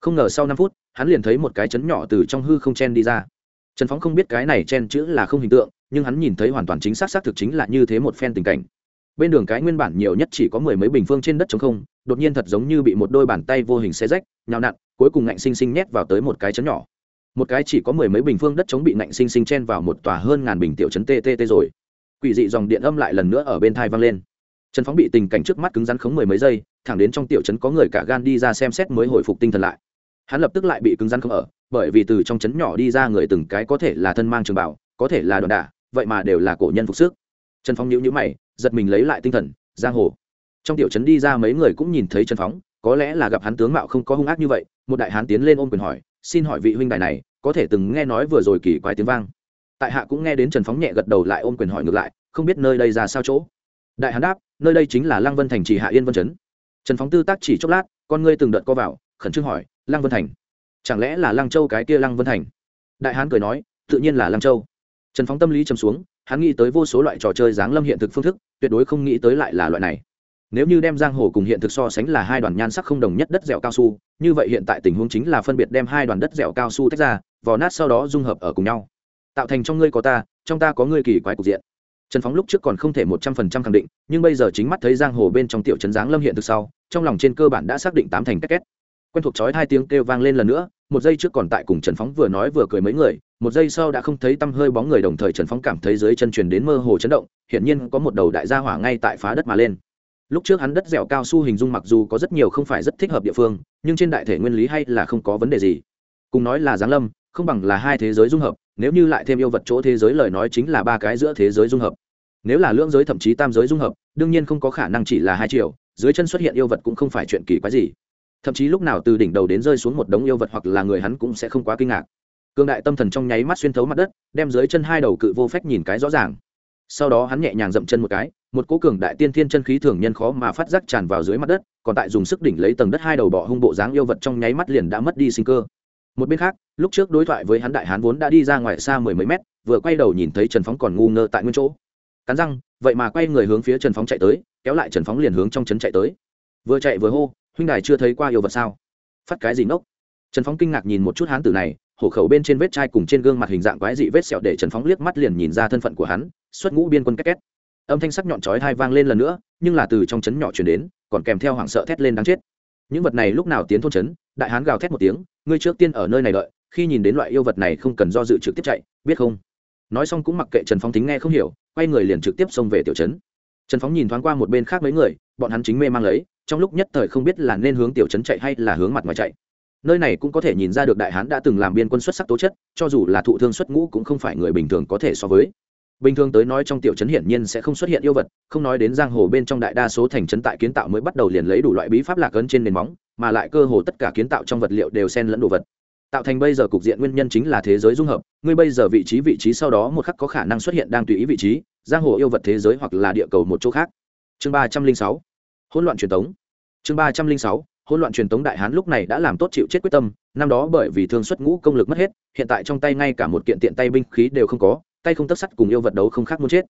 S1: Không ngờ sau năm phút, hắn liền thấy một cái chấn nhỏ từ trong hư không chen đi ra trần phóng không biết cái này chen chữ là không hình tượng, nhưng hắn nhìn thấy hoàn toàn chính xác xác thực chính là như thế một phen tình cảnh. Bên đường cái nguyên bản nhiều nhất chỉ có mười mấy bình phương trên đất trống không, đột nhiên thật giống như bị một đôi bàn tay vô hình xe rách, nhào nặn, cuối cùng ngạnh xinh xinh nhét vào tới một cái chấn nhỏ. Một cái chỉ có mười mấy bình phương đất trống bị ngạnh sinh sinh chen vào một tòa hơn ngàn bình tiểu chấn ttt rồi. Quỷ dị dòng điện âm lại lần nữa ở bên thai vang lên. Trần phóng bị tình cảnh trước mắt cứng rắn khống mười mấy giây, thẳng đến trong tiểu chấn có người cả gan đi ra xem xét mới hồi phục tinh thần lại hắn lập tức lại bị cứng rắn không ở, bởi vì từ trong trấn nhỏ đi ra người từng cái có thể là thân mang trường bảo có thể là đòn đả, vậy mà đều là cổ nhân phục sức. Trần Phong nhíu nhíu mày, giật mình lấy lại tinh thần, giang hồ. Trong tiểu trấn đi ra mấy người cũng nhìn thấy trần phóng có lẽ là gặp hắn tướng mạo không có hung ác như vậy, một đại hán tiến lên ôm quyền hỏi, xin hỏi vị huynh đại này, có thể từng nghe nói vừa rồi kỳ quái tiếng vang? Tại hạ cũng nghe đến trần phóng nhẹ gật đầu lại ôm quyền hỏi ngược lại, không biết nơi đây ra sao chỗ? Đại hán đáp, nơi đây chính là lăng vân thành trì hạ yên vân Trấn. trần phóng tư tác chỉ chốc lát, con ngươi từng đợt co vào khẩn trương hỏi, lăng vân thành, chẳng lẽ là lăng châu cái kia lăng vân thành? Đại hán cười nói, tự nhiên là lăng châu. Trần phóng tâm lý chầm xuống, hắn nghĩ tới vô số loại trò chơi giáng lâm hiện thực phương thức, tuyệt đối không nghĩ tới lại là loại này. Nếu như đem giang hồ cùng hiện thực so sánh là hai đoàn nhan sắc không đồng nhất đất dẻo cao su, như vậy hiện tại tình huống chính là phân biệt đem hai đoàn đất dẻo cao su tách ra, vò nát sau đó dung hợp ở cùng nhau. Tạo thành trong ngươi có ta, trong ta có ngươi kỳ quái cục diện. Trần phóng lúc trước còn không thể một trăm phần trăm khẳng định, nhưng bây giờ chính mắt thấy giang hồ bên trong tiểu trấn giáng lâm hiện thực sau, trong lòng trên cơ bản đã xác định tám thành cách két quen thuộc chói hai tiếng kêu vang lên lần nữa, một giây trước còn tại cùng trần phóng vừa nói vừa cười mấy người, một giây sau đã không thấy tăm hơi bóng người đồng thời trần phóng cảm thấy dưới chân truyền đến mơ hồ chấn động, hiển nhiên có một đầu đại gia hỏa ngay tại phá đất mà lên. Lúc trước hắn đất dẻo cao su hình dung mặc dù có rất nhiều không phải rất thích hợp địa phương, nhưng trên đại thể nguyên lý hay là không có vấn đề gì. Cùng nói là giáng lâm, không bằng là hai thế giới dung hợp, nếu như lại thêm yêu vật chỗ thế giới lời nói chính là ba cái giữa thế giới dung hợp. Nếu là lưỡng giới thậm chí tam giới dung hợp, đương nhiên không có khả năng chỉ là hai triệu dưới chân xuất hiện yêu vật cũng không phải chuyện kỳ quái gì thậm chí lúc nào từ đỉnh đầu đến rơi xuống một đống yêu vật hoặc là người hắn cũng sẽ không quá kinh ngạc. Cương đại tâm thần trong nháy mắt xuyên thấu mặt đất, đem dưới chân hai đầu cự vô phách nhìn cái rõ ràng. Sau đó hắn nhẹ nhàng dậm chân một cái, một cố cường đại tiên thiên chân khí thường nhân khó mà phát giác tràn vào dưới mặt đất, còn tại dùng sức đỉnh lấy tầng đất hai đầu bỏ hung bộ dáng yêu vật trong nháy mắt liền đã mất đi sinh cơ. Một bên khác, lúc trước đối thoại với hắn đại hán vốn đã đi ra ngoài xa mười mấy mét, vừa quay đầu nhìn thấy trần phóng còn ngu ngơ tại nguyên chỗ. Cắn răng, vậy mà quay người hướng phía trần phóng chạy tới, kéo lại trần phóng liền hướng trong trấn chạy tới. Vừa chạy vừa hô huynh đài chưa thấy qua yêu vật sao? Phát cái gì nốc trần phóng kinh ngạc nhìn một chút hán tử này, hổ khẩu bên trên vết chai cùng trên gương mặt hình dạng quái dị vết sẹo để trần phóng liếc mắt liền nhìn ra thân phận của hắn, xuất ngũ biên quân két két. Âm thanh sắc nhọn chói hai vang lên lần nữa, nhưng là từ trong trấn nhỏ chuyển đến, còn kèm theo hoảng sợ thét lên đáng chết. Những vật này lúc nào tiến thôn trấn, đại hán gào thét một tiếng, ngươi trước tiên ở nơi này đợi, khi nhìn đến loại yêu vật này không cần do dự trực tiếp chạy, biết không? Nói xong cũng mặc kệ trần phóng tính nghe không hiểu, quay người liền trực tiếp xông về tiểu trấn. Trần phóng nhìn thoáng qua một bên khác mấy người, bọn hắn chính mê mang lấy trong lúc nhất thời không biết là nên hướng tiểu trấn chạy hay là hướng mặt ngoài chạy. Nơi này cũng có thể nhìn ra được đại hán đã từng làm biên quân xuất sắc tố chất, cho dù là thụ thương xuất ngũ cũng không phải người bình thường có thể so với. Bình thường tới nói trong tiểu trấn hiển nhiên sẽ không xuất hiện yêu vật, không nói đến giang hồ bên trong đại đa số thành trấn tại kiến tạo mới bắt đầu liền lấy đủ loại bí pháp lạc ấn trên nền móng, mà lại cơ hồ tất cả kiến tạo trong vật liệu đều xen lẫn đồ vật. Tạo thành bây giờ cục diện nguyên nhân chính là thế giới dung hợp, ngươi bây giờ vị trí vị trí sau đó một khắc có khả năng xuất hiện đang tùy ý vị trí, giang hồ yêu vật thế giới hoặc là địa cầu một chỗ khác. Chương ba trăm linh sáu hỗn loạn truyền thống chương ba trăm linh sáu, hỗn loạn truyền thống đại hán lúc này đã làm tốt chịu chết quyết tâm, năm đó bởi vì thương xuất ngũ công lực mất hết, hiện tại trong tay ngay cả một kiện tiện tay binh khí đều không có, tay không tất sắt cùng yêu vật đấu không khác muốn chết.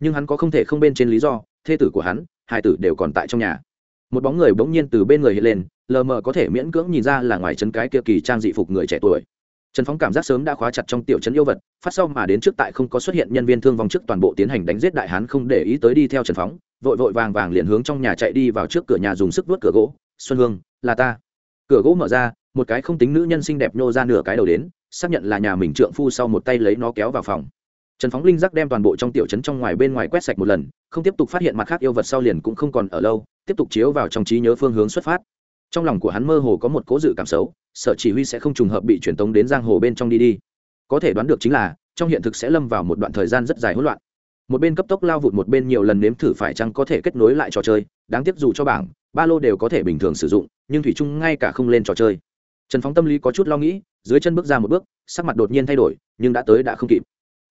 S1: Nhưng hắn có không thể không bên trên lý do, thê tử của hắn, hai tử đều còn tại trong nhà. Một bóng người bỗng nhiên từ bên người hiện lên, lờ mờ có thể miễn cưỡng nhìn ra là ngoài chân cái kia kỳ trang dị phục người trẻ tuổi. Trần phóng cảm giác sớm đã khóa chặt trong tiểu trấn yêu vật, phát sau mà đến trước tại không có xuất hiện nhân viên thương vong trước toàn bộ tiến hành đánh giết đại hán không để ý tới đi theo trần phóng vội vội vàng vàng liền hướng trong nhà chạy đi vào trước cửa nhà dùng sức vuốt cửa gỗ, xuân hương, là ta. Cửa gỗ mở ra, một cái không tính nữ nhân xinh đẹp nhô ra nửa cái đầu đến, xác nhận là nhà mình trượng phu sau một tay lấy nó kéo vào phòng. Trần phóng linh giác đem toàn bộ trong tiểu trấn trong ngoài bên ngoài quét sạch một lần, không tiếp tục phát hiện mặt khác yêu vật sau liền cũng không còn ở lâu, tiếp tục chiếu vào trong trí nhớ phương hướng xuất phát. Trong lòng của hắn mơ hồ có một cố dự cảm xấu sở chỉ huy sẽ không trùng hợp bị truyền tống đến giang hồ bên trong đi đi. Có thể đoán được chính là, trong hiện thực sẽ lâm vào một đoạn thời gian rất dài hỗn loạn một bên cấp tốc lao vụt, một bên nhiều lần nếm thử phải chăng có thể kết nối lại trò chơi. Đáng tiếc dù cho bảng, ba lô đều có thể bình thường sử dụng, nhưng thủy chung ngay cả không lên trò chơi. Trần phóng tâm lý có chút lo nghĩ, dưới chân bước ra một bước, sắc mặt đột nhiên thay đổi, nhưng đã tới đã không kịp.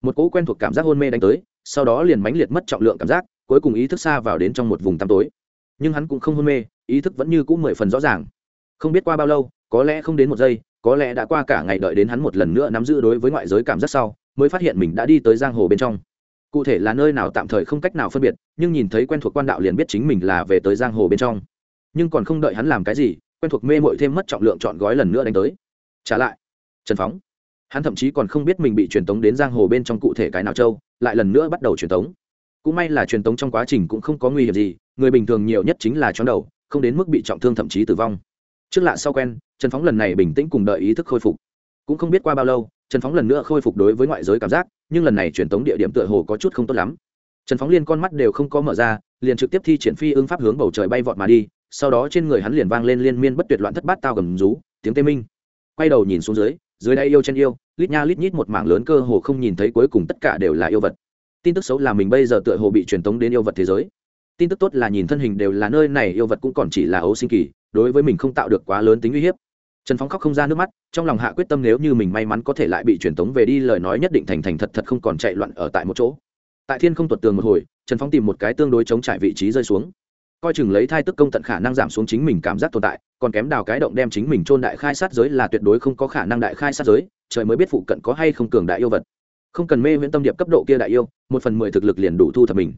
S1: Một cỗ quen thuộc cảm giác hôn mê đánh tới, sau đó liền mãnh liệt mất trọng lượng cảm giác, cuối cùng ý thức xa vào đến trong một vùng tăm tối. Nhưng hắn cũng không hôn mê, ý thức vẫn như c ũ mười phần rõ ràng. Không biết qua bao lâu, có lẽ không đến một giây, có lẽ đã qua cả ngày đợi đến hắn một lần nữa nắm giữ đối với ngoại giới cảm giác sau, mới phát hiện mình đã đi tới giang hồ bên trong cụ thể là nơi nào tạm thời không cách nào phân biệt, nhưng nhìn thấy quen thuộc quan đạo liền biết chính mình là về tới giang hồ bên trong. Nhưng còn không đợi hắn làm cái gì, quen thuộc mê mội thêm mất trọng lượng chọn gói lần nữa đánh tới. Trả lại. Trần phóng. Hắn thậm chí còn không biết mình bị truyền tống đến giang hồ bên trong cụ thể cái nào châu, lại lần nữa bắt đầu truyền tống. Cũng may là truyền tống trong quá trình cũng không có nguy hiểm gì, người bình thường nhiều nhất chính là chóng đầu, không đến mức bị trọng thương thậm chí tử vong. Trước lạ sau quen, trần phóng lần này bình tĩnh cùng đợi ý thức khôi phục. Cũng không biết qua bao lâu, trần phóng lần nữa khôi phục đối với ngoại giới cảm giác nhưng lần này truyền tống địa điểm tựa hồ có chút không tốt lắm. Trần phóng liên con mắt đều không có mở ra, liền trực tiếp thi triển phi ương pháp hướng bầu trời bay vọt mà đi, sau đó trên người hắn liền vang lên liên miên bất tuyệt loạn thất bát tao gầm rú, tiếng tê minh. Quay đầu nhìn xuống dưới dưới đây yêu chân yêu, lít nha lít nhít một mảng lớn cơ hồ không nhìn thấy cuối cùng tất cả đều là yêu vật. Tin tức xấu là mình bây giờ tựa hồ bị truyền tống đến yêu vật thế giới. Tin tức tốt là nhìn thân hình đều là nơi này, yêu vật cũng còn chỉ là ấu sinh kỳ, đối với mình không tạo được quá lớn tính uy hiếp trần phóng khóc không ra nước mắt, trong lòng hạ quyết tâm nếu như mình may mắn có thể lại bị truyền tống về đi, lời nói nhất định thành thành thật thật không còn chạy loạn ở tại một chỗ. Tại thiên không tuột tường một hồi, trần phóng tìm một cái tương đối chống trải vị trí rơi xuống. Coi chừng lấy thai tức công tận khả năng giảm xuống chính mình cảm giác tồn tại, còn kém đào cái động đem chính mình chôn đại khai sát giới là tuyệt đối không có khả năng đại khai sát giới, trời mới biết phụ cận có hay không cường đại yêu vật. Không cần mê viễn tâm điệp cấp độ kia đại yêu, một phần mười thực lực liền đủ thu thập mình.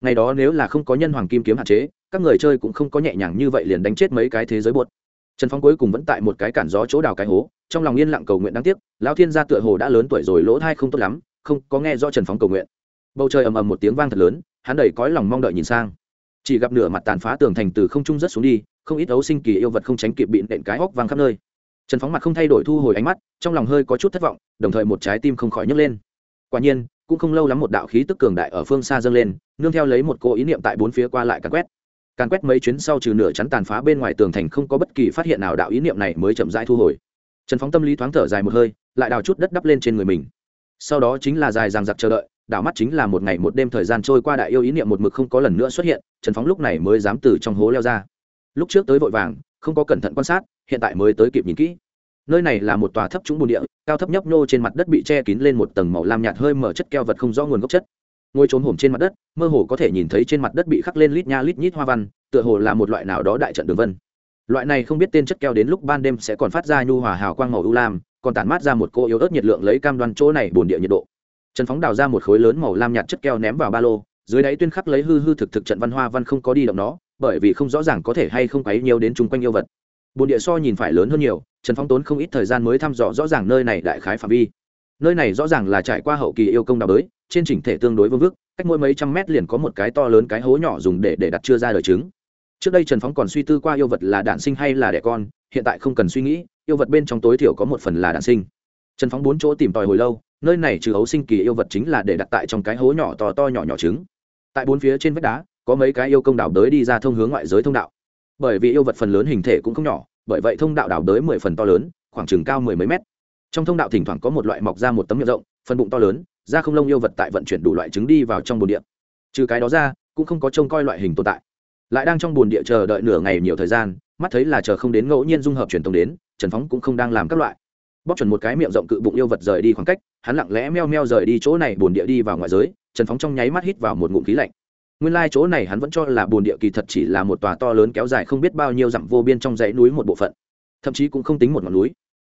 S1: Ngày đó nếu là không có nhân hoàng kim kiếm hạn chế, các người chơi cũng không có nhẹ nhàng như vậy liền đánh chết mấy cái thế giới buột trần phong cuối cùng vẫn tại một cái cản gió chỗ đào cái hố, trong lòng yên lặng cầu nguyện đáng tiếc, lão thiên gia tựa hồ đã lớn tuổi rồi, lỗ thai không tốt lắm, không có nghe do trần phong cầu nguyện. Bầu trời ầm ầm một tiếng vang thật lớn, hắn đầy cõi lòng mong đợi nhìn sang. Chỉ gặp nửa mặt tàn phá tường thành từ không trung rất xuống đi, không ít ấu sinh kỳ yêu vật không tránh kịp bị nện cái hóc vang khắp nơi. Trần phóng mặt không thay đổi thu hồi ánh mắt, trong lòng hơi có chút thất vọng, đồng thời một trái tim không khỏi nhấc lên. Quả nhiên, cũng không lâu lắm một đạo khí tức cường đại ở phương xa dâng lên, nương theo lấy một cô ý niệm tại bốn phía qua lại càn quét càn quét mấy chuyến sau trừ nửa chắn tàn phá bên ngoài tường thành không có bất kỳ phát hiện nào đạo ý niệm này mới chậm rãi thu hồi. Trần phóng tâm lý thoáng thở dài một hơi, lại đào chút đất đắp lên trên người mình. Sau đó chính là dài ràng giặc chờ đợi, đảo mắt chính là một ngày một đêm thời gian trôi qua đại yêu ý niệm một mực không có lần nữa xuất hiện, trần phóng lúc này mới dám từ trong hố leo ra. Lúc trước tới vội vàng, không có cẩn thận quan sát, hiện tại mới tới kịp nhìn kỹ. Nơi này là một tòa thấp trũng bùn địa, cao thấp nhấp nhô trên mặt đất bị che kín lên một tầng màu lam nhạt hơi mở chất keo vật không rõ nguồn gốc chất ngồi trốn hổm trên mặt đất, mơ hồ có thể nhìn thấy trên mặt đất bị khắc lên lít nha lít nhít hoa văn, tựa hồ là một loại nào đó đại trận đường vân. Loại này không biết tên chất keo đến lúc ban đêm sẽ còn phát ra nhu hòa hào quang màu u lam, còn tản mát ra một cô yếu ớt nhiệt lượng lấy cam đoan chỗ này bồn địa nhiệt độ. Trần phóng đào ra một khối lớn màu lam nhạt chất keo ném vào ba lô, dưới đáy tuyên khắc lấy hư hư thực thực trận văn hoa văn không có đi động nó, bởi vì không rõ ràng có thể hay không quấy nhiều đến chung quanh yêu vật. Bồn địa so nhìn phải lớn hơn nhiều, trần phóng tốn không ít thời gian mới thăm dò rõ ràng nơi này đại khái phạm vi nơi này rõ ràng là trải qua hậu kỳ yêu công đào bới trên chỉnh thể tương đối vương vức, cách mỗi mấy trăm mét liền có một cái to lớn cái hố nhỏ dùng để để đặt chưa ra đời trứng. Trước đây trần phóng còn suy tư qua yêu vật là đản sinh hay là đẻ con, hiện tại không cần suy nghĩ, yêu vật bên trong tối thiểu có một phần là đản sinh. Trần phóng bốn chỗ tìm tòi hồi lâu, nơi này trừ ấu sinh kỳ yêu vật chính là để đặt tại trong cái hố nhỏ to to nhỏ nhỏ trứng. Tại bốn phía trên vách đá, có mấy cái yêu công đảo đới đi ra thông hướng ngoại giới thông đạo. Bởi vì yêu vật phần lớn hình thể cũng không nhỏ, bởi vậy thông đạo đảo đới mười phần to lớn, khoảng chừng cao mười mấy mét trong thông đạo thỉnh thoảng có một loại mọc ra một tấm miệng rộng, phần bụng to lớn, da không lông yêu vật tại vận chuyển đủ loại trứng đi vào trong bồn địa. Trừ cái đó ra, cũng không có trông coi loại hình tồn tại. Lại đang trong bồn địa chờ đợi nửa ngày nhiều thời gian, mắt thấy là chờ không đến ngẫu nhiên dung hợp truyền thống đến, trần phóng cũng không đang làm các loại. Bóc chuẩn một cái miệng rộng cự bụng yêu vật rời đi khoảng cách, hắn lặng lẽ meo meo rời đi chỗ này bồn địa đi vào ngoại giới, trần phóng trong nháy mắt hít vào một ngụm khí lạnh. Nguyên lai chỗ này hắn vẫn cho là bồn địa kỳ thật chỉ là một tòa to lớn kéo dài không biết bao nhiêu dặm vô biên trong dãy núi một bộ phận, thậm chí cũng không tính một ngọn núi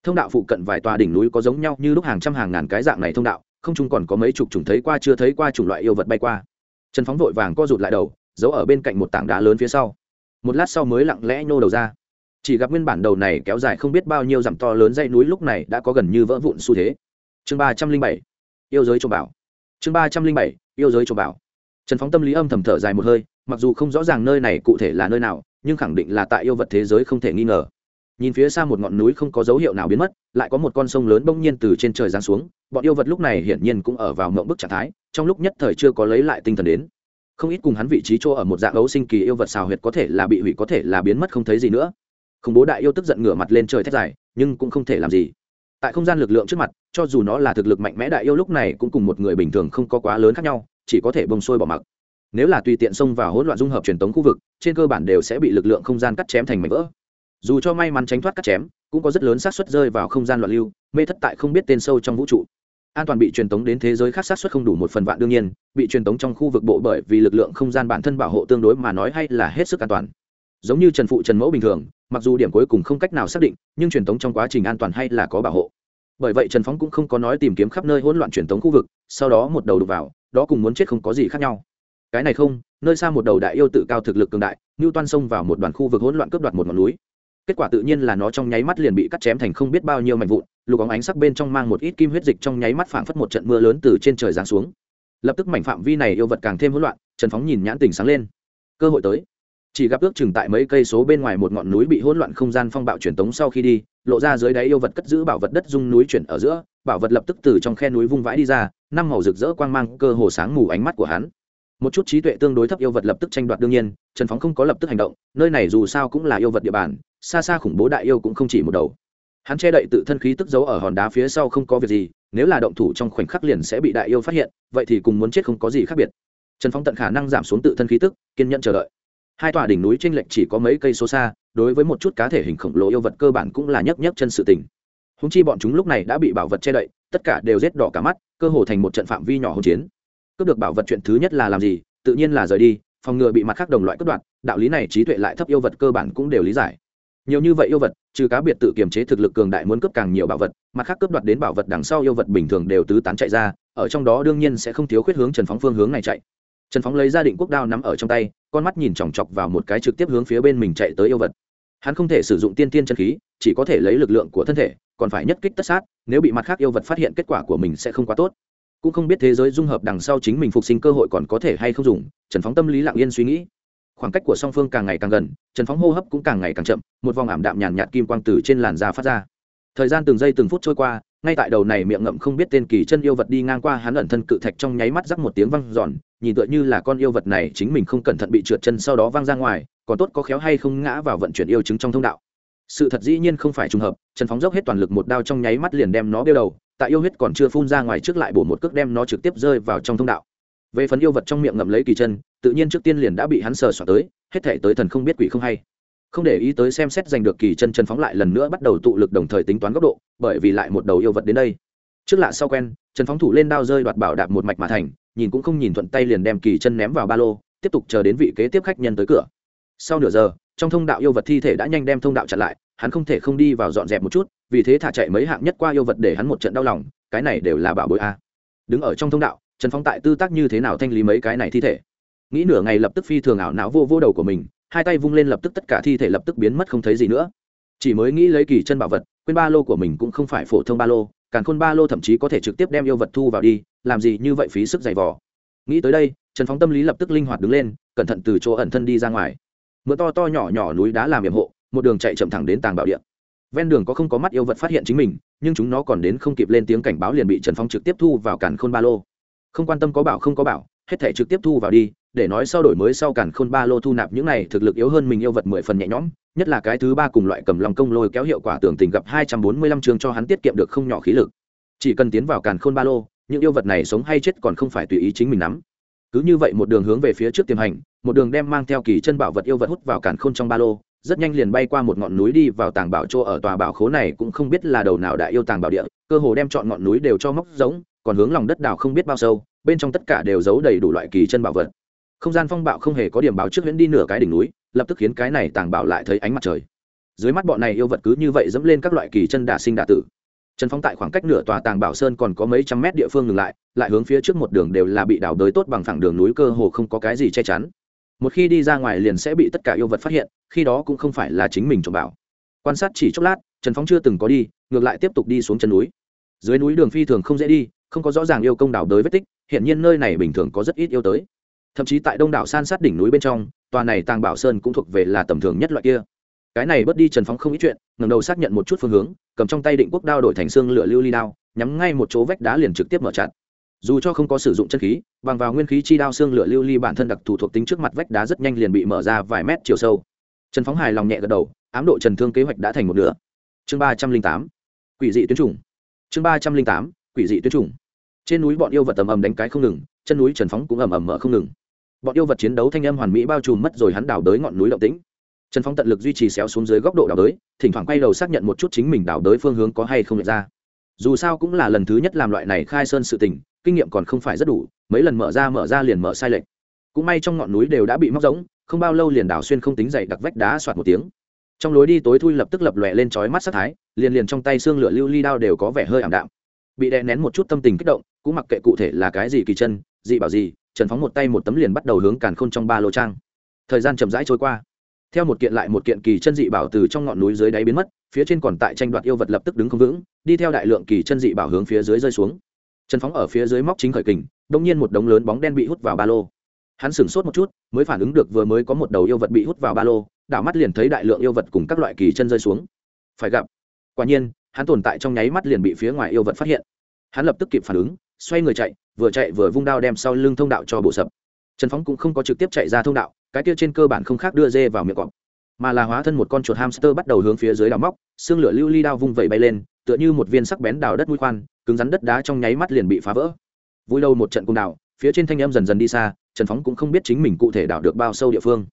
S1: thông đạo phụ cận vài tòa đỉnh núi có giống nhau như lúc hàng trăm hàng ngàn cái dạng này thông đạo, không chung còn có mấy chục chủng thấy qua chưa thấy qua chủng loại yêu vật bay qua. Trần phóng vội vàng co rụt lại đầu, giấu ở bên cạnh một tảng đá lớn phía sau. Một lát sau mới lặng lẽ nhô đầu ra. Chỉ gặp nguyên bản đầu này kéo dài không biết bao nhiêu dặm to lớn dây núi lúc này đã có gần như vỡ vụn xu thế. Chương ba trăm linh bảy, yêu giới trộm bảo. Chương ba trăm linh bảy, yêu giới trộm bảo. Trần phóng tâm lý âm thầm thở dài một hơi, mặc dù không rõ ràng nơi này cụ thể là nơi nào, nhưng khẳng định là tại yêu vật thế giới không thể nghi ngờ nhìn phía xa một ngọn núi không có dấu hiệu nào biến mất, lại có một con sông lớn bỗng nhiên từ trên trời giáng xuống, bọn yêu vật lúc này hiển nhiên cũng ở vào mộng bức trạng thái, trong lúc nhất thời chưa có lấy lại tinh thần đến. Không ít cùng hắn vị trí chỗ ở một dạng ấu sinh kỳ yêu vật xào huyệt có thể là bị hủy có thể là biến mất không thấy gì nữa. Khủng bố đại yêu tức giận ngửa mặt lên trời thét dài, nhưng cũng không thể làm gì. Tại không gian lực lượng trước mặt, cho dù nó là thực lực mạnh mẽ đại yêu lúc này cũng cùng một người bình thường không có quá lớn khác nhau, chỉ có thể bông sôi bỏ mặc. Nếu là tùy tiện xông vào hỗn loạn dung hợp truyền tống khu vực, trên cơ bản đều sẽ bị lực lượng không gian cắt chém thành mảnh vỡ dù cho may mắn tránh thoát cắt chém, cũng có rất lớn xác suất rơi vào không gian loạn lưu, mê thất tại không biết tên sâu trong vũ trụ. An toàn bị truyền tống đến thế giới khác xác suất không đủ một phần vạn đương nhiên, bị truyền tống trong khu vực bộ bởi vì lực lượng không gian bản thân bảo hộ tương đối mà nói hay là hết sức an toàn. Giống như trần phụ trần mẫu bình thường, mặc dù điểm cuối cùng không cách nào xác định, nhưng truyền tống trong quá trình an toàn hay là có bảo hộ. Bởi vậy trần phóng cũng không có nói tìm kiếm khắp nơi hỗn loạn truyền tống khu vực, sau đó một đầu đục vào, đó cùng muốn chết không có gì khác nhau. Cái này không, nơi xa một đầu đại yêu tự cao thực lực cường đại như toan xông vào một đoàn khu vực hỗn loạn cướp đoạt một ngọn núi kết quả tự nhiên là nó trong nháy mắt liền bị cắt chém thành không biết bao nhiêu mảnh vụn, lục óng ánh sắc bên trong mang một ít kim huyết dịch trong nháy mắt phảng phất một trận mưa lớn từ trên trời giáng xuống. Lập tức mảnh phạm vi này yêu vật càng thêm hỗn loạn, trần phóng nhìn nhãn tình sáng lên. Cơ hội tới. Chỉ gặp ước chừng tại mấy cây số bên ngoài một ngọn núi bị hỗn loạn không gian phong bạo truyền tống sau khi đi, lộ ra dưới đáy yêu vật cất giữ bảo vật đất dung núi chuyển ở giữa, bảo vật lập tức từ trong khe núi vung vãi đi ra, năm màu rực rỡ quang mang cơ hồ sáng mù ánh mắt của hắn một chút trí tuệ tương đối thấp yêu vật lập tức tranh đoạt đương nhiên, trần phóng không có lập tức hành động, nơi này dù sao cũng là yêu vật địa bàn, xa xa khủng bố đại yêu cũng không chỉ một đầu. Hắn che đậy tự thân khí tức giấu ở hòn đá phía sau không có việc gì, nếu là động thủ trong khoảnh khắc liền sẽ bị đại yêu phát hiện, vậy thì cùng muốn chết không có gì khác biệt. Trần phóng tận khả năng giảm xuống tự thân khí tức, kiên nhẫn chờ đợi. Hai tòa đỉnh núi t r ê n lệch chỉ có mấy cây số xa, đối với một chút cá thể hình khổng lồ yêu vật cơ bản cũng là nhấc nhấc chân sự tình. Húng chi bọn chúng lúc này đã bị bảo vật che đậy, tất cả đều rét đỏ cả mắt, cơ hồ thành một trận phạm vi nhỏ hỗn chiến cướp được bảo vật chuyện thứ nhất là làm gì, tự nhiên là rời đi, phòng ngừa bị mặt khác đồng loại cướp đoạt, đạo lý này trí tuệ lại thấp yêu vật cơ bản cũng đều lý giải. Nhiều như vậy yêu vật, trừ cá biệt tự kiềm chế thực lực cường đại muốn cướp càng nhiều bảo vật, mặt khác cướp đoạt đến bảo vật đằng sau yêu vật bình thường đều tứ tán chạy ra, ở trong đó đương nhiên sẽ không thiếu khuyết hướng trần phóng phương hướng này chạy. Trần phóng lấy ra định quốc đao nắm ở trong tay, con mắt nhìn chòng chọc vào một cái trực tiếp hướng phía bên mình chạy tới yêu vật. Hắn không thể sử dụng tiên tiên chân khí, chỉ có thể lấy lực lượng của thân thể, còn phải nhất kích tất sát, nếu bị mặt khác yêu vật phát hiện kết quả của mình sẽ không quá tốt cũng không biết thế giới dung hợp đằng sau chính mình phục sinh cơ hội còn có thể hay không dùng, trần phóng tâm lý lặng yên suy nghĩ. Khoảng cách của song phương càng ngày càng gần, trần phóng hô hấp cũng càng ngày càng chậm, một vòng ảm đạm nhàn nhạt kim quang từ trên làn da phát ra. Thời gian từng giây từng phút trôi qua, ngay tại đầu này miệng ngậm không biết tên kỳ chân yêu vật đi ngang qua hắn ẩn thân cự thạch trong nháy mắt rắc một tiếng văng giòn nhìn tựa như là con yêu vật này chính mình không cẩn thận bị trượt chân sau đó văng ra ngoài, còn tốt có khéo hay không ngã vào vận chuyển yêu chứng trong thông đạo. Sự thật dĩ nhiên không phải trùng hợp, trần phóng dốc hết toàn lực một đao trong nháy mắt liền đem nó đeo đầu tại yêu huyết còn chưa phun ra ngoài trước lại bổ một cước đem nó trực tiếp rơi vào trong thông đạo. Về phần yêu vật trong miệng ngậm lấy kỳ chân, tự nhiên trước tiên liền đã bị hắn sờ soạt tới, hết thể tới thần không biết quỷ không hay. Không để ý tới xem xét giành được kỳ chân chân phóng lại lần nữa bắt đầu tụ lực đồng thời tính toán góc độ, bởi vì lại một đầu yêu vật đến đây. Trước lạ sau quen trần phóng thủ lên đao rơi đoạt bảo đạp một mạch mà thành, nhìn cũng không nhìn thuận tay liền đem kỳ chân ném vào ba lô, tiếp tục chờ đến vị kế tiếp khách nhân tới cửa. Sau nửa giờ, trong thông đạo yêu vật thi thể đã nhanh đem thông đạo chặn lại, hắn không thể không đi vào dọn dẹp một chút vì thế thả chạy mấy hạng nhất qua yêu vật để hắn một trận đau lòng, cái này đều là bảo bối a. Đứng ở trong thông đạo, trần phong tại tư tác như thế nào thanh lý mấy cái này thi thể? Nghĩ nửa ngày lập tức phi thường ảo não vô vô đầu của mình, hai tay vung lên lập tức tất cả thi thể lập tức biến mất không thấy gì nữa. Chỉ mới nghĩ lấy kỳ chân bảo vật, quên ba lô của mình cũng không phải phổ thông ba lô, càng khôn ba lô thậm chí có thể trực tiếp đem yêu vật thu vào đi, làm gì như vậy phí sức giày vò. Nghĩ tới đây, trần phóng tâm lý lập tức linh hoạt đứng lên, cẩn thận từ chỗ ẩn thân đi ra ngoài. Mưa to to nhỏ nhỏ núi đá làm hiểm hộ, một đường chạy chậm thẳng đến tàng bảo địa ven đường có không có mắt yêu vật phát hiện chính mình, nhưng chúng nó còn đến không kịp lên tiếng cảnh báo liền bị trần phong trực tiếp thu vào cản khôn ba lô. Không quan tâm có bảo không có bảo, hết thể trực tiếp thu vào đi, để nói sau đổi mới sau cản khôn ba lô thu nạp những này thực lực yếu hơn mình yêu vật mười phần nhẹ nhõm, nhất là cái thứ ba cùng loại cầm lòng công lôi kéo hiệu quả tưởng tình gặp hai trăm bốn mươi lăm chương cho hắn tiết kiệm được không nhỏ khí lực. Chỉ cần tiến vào càn khôn ba lô, những yêu vật này sống hay chết còn không phải tùy ý chính mình nắm. Cứ như vậy một đường hướng về phía trước tiềm hành, một đường đem mang theo kỳ chân bảo vật yêu vật hút vào càn khôn trong ba lô rất nhanh liền bay qua một ngọn núi đi vào tàng bảo chỗ ở. Tòa bảo khố này cũng không biết là đầu nào đại yêu tàng bảo địa, cơ hồ đem chọn ngọn núi đều cho móc giống, còn hướng lòng đất đào không biết bao sâu, bên trong tất cả đều giấu đầy đủ loại kỳ chân bảo vật. Không gian phong bạo không hề có điểm báo trước huyễn đi nửa cái đỉnh núi, lập tức khiến cái này tàng bảo lại thấy ánh mặt trời. Dưới mắt bọn này yêu vật cứ như vậy dẫm lên các loại kỳ chân đả sinh đả tử. Trần phong tại khoảng cách nửa tòa tàng bảo sơn còn có mấy trăm mét địa phương ngừng lại lại hướng phía trước một đường đều là bị đào đới tốt bằng phẳng đường núi, cơ hồ không có cái gì che chắn một khi đi ra ngoài liền sẽ bị tất cả yêu vật phát hiện, khi đó cũng không phải là chính mình trộm bảo. Quan sát chỉ chốc lát, trần phong chưa từng có đi, ngược lại tiếp tục đi xuống chân núi. Dưới núi đường phi thường không dễ đi, không có rõ ràng yêu công đảo đới vết tích hiện nhiên nơi này bình thường có rất ít yêu tới. Thậm chí tại đông đảo san sát đỉnh núi bên trong, tòa này tàng bảo sơn cũng thuộc về là tầm thường nhất loại kia. Cái này bớt đi trần phóng không ít chuyện, ngẩng đầu xác nhận một chút phương hướng, cầm trong tay định quốc đao đổi thành xương lửa lưu ly đao, nhắm ngay một chỗ vách đá liền trực tiếp mở chặt dù cho không có sử dụng chân khí, bằng vào nguyên khí chi đao xương lửa lưu ly bản thân đặc thù thuộc tính trước mặt vách đá rất nhanh liền bị mở ra vài mét chiều sâu. Trần phóng hài lòng nhẹ gật đầu, ám độ trần thương kế hoạch đã thành một nửa. Chương ba trăm linh tám, quỷ dị tuyến chủng. Chương ba trăm linh tám, quỷ dị tuyến chủng. Trên núi bọn yêu vật tầm ầm đánh cái không ngừng, chân núi trần phóng cũng ầm ầm mở không ngừng. Bọn yêu vật chiến đấu thanh âm hoàn mỹ bao trùm mất rồi hắn đào đới ngọn núi động tĩnh. Trần phong tận lực duy trì xéo xuống dưới góc độ đào đới, thỉnh thoảng quay đầu xác nhận một chút chính mình đào đới phương hướng có hay không nhận ra. Dù sao cũng là lần thứ nhất làm loại này khai sơn sự tình kinh nghiệm còn không phải rất đủ, mấy lần mở ra mở ra liền mở sai lệch. Cũng may trong ngọn núi đều đã bị móc rỗng, không bao lâu liền đào xuyên không tính dậy đặc vách đá soạt một tiếng. Trong lối đi tối thui lập tức lập lòe lên chói mắt sát thái, liền liền trong tay xương lửa lưu ly đao đều có vẻ hơi ảm đạm. Bị đè nén một chút tâm tình kích động, cũng mặc kệ cụ thể là cái gì kỳ chân, dị bảo gì, trần phóng một tay một tấm liền bắt đầu hướng càn khôn trong ba lô trang. Thời gian chậm rãi trôi qua. Theo một kiện lại một kiện kỳ chân dị bảo từ trong ngọn núi dưới đáy biến mất, phía trên còn tại tranh đoạt yêu vật lập tức đứng không vững, đi theo đại lượng kỳ chân dị bảo hướng phía dưới rơi xuống trần phóng ở phía dưới móc chính khởi kình, đông nhiên một đống lớn bóng đen bị hút vào ba lô. Hắn sửng sốt một chút, mới phản ứng được vừa mới có một đầu yêu vật bị hút vào ba lô, đảo mắt liền thấy đại lượng yêu vật cùng các loại kỳ chân rơi xuống. Phải gặp. Quả nhiên, hắn tồn tại trong nháy mắt liền bị phía ngoài yêu vật phát hiện. Hắn lập tức kịp phản ứng, xoay người chạy, vừa chạy vừa vung đao đem sau lưng thông đạo cho bổ sập. Trần phóng cũng không có trực tiếp chạy ra thông đạo, cái kia trên cơ bản không khác đưa dê vào miệng cọp, mà là hóa thân một con chuột hamster bắt đầu hướng phía dưới đào móc, xương lửa lưu ly đao vung vẩy bay lên tựa như một viên sắc bén đào đất mũi khoan, cứng rắn đất đá trong nháy mắt liền bị phá vỡ. Vui lâu một trận cung đào phía trên thanh em dần dần đi xa, trần phóng cũng không biết chính mình cụ thể đào được bao sâu địa phương.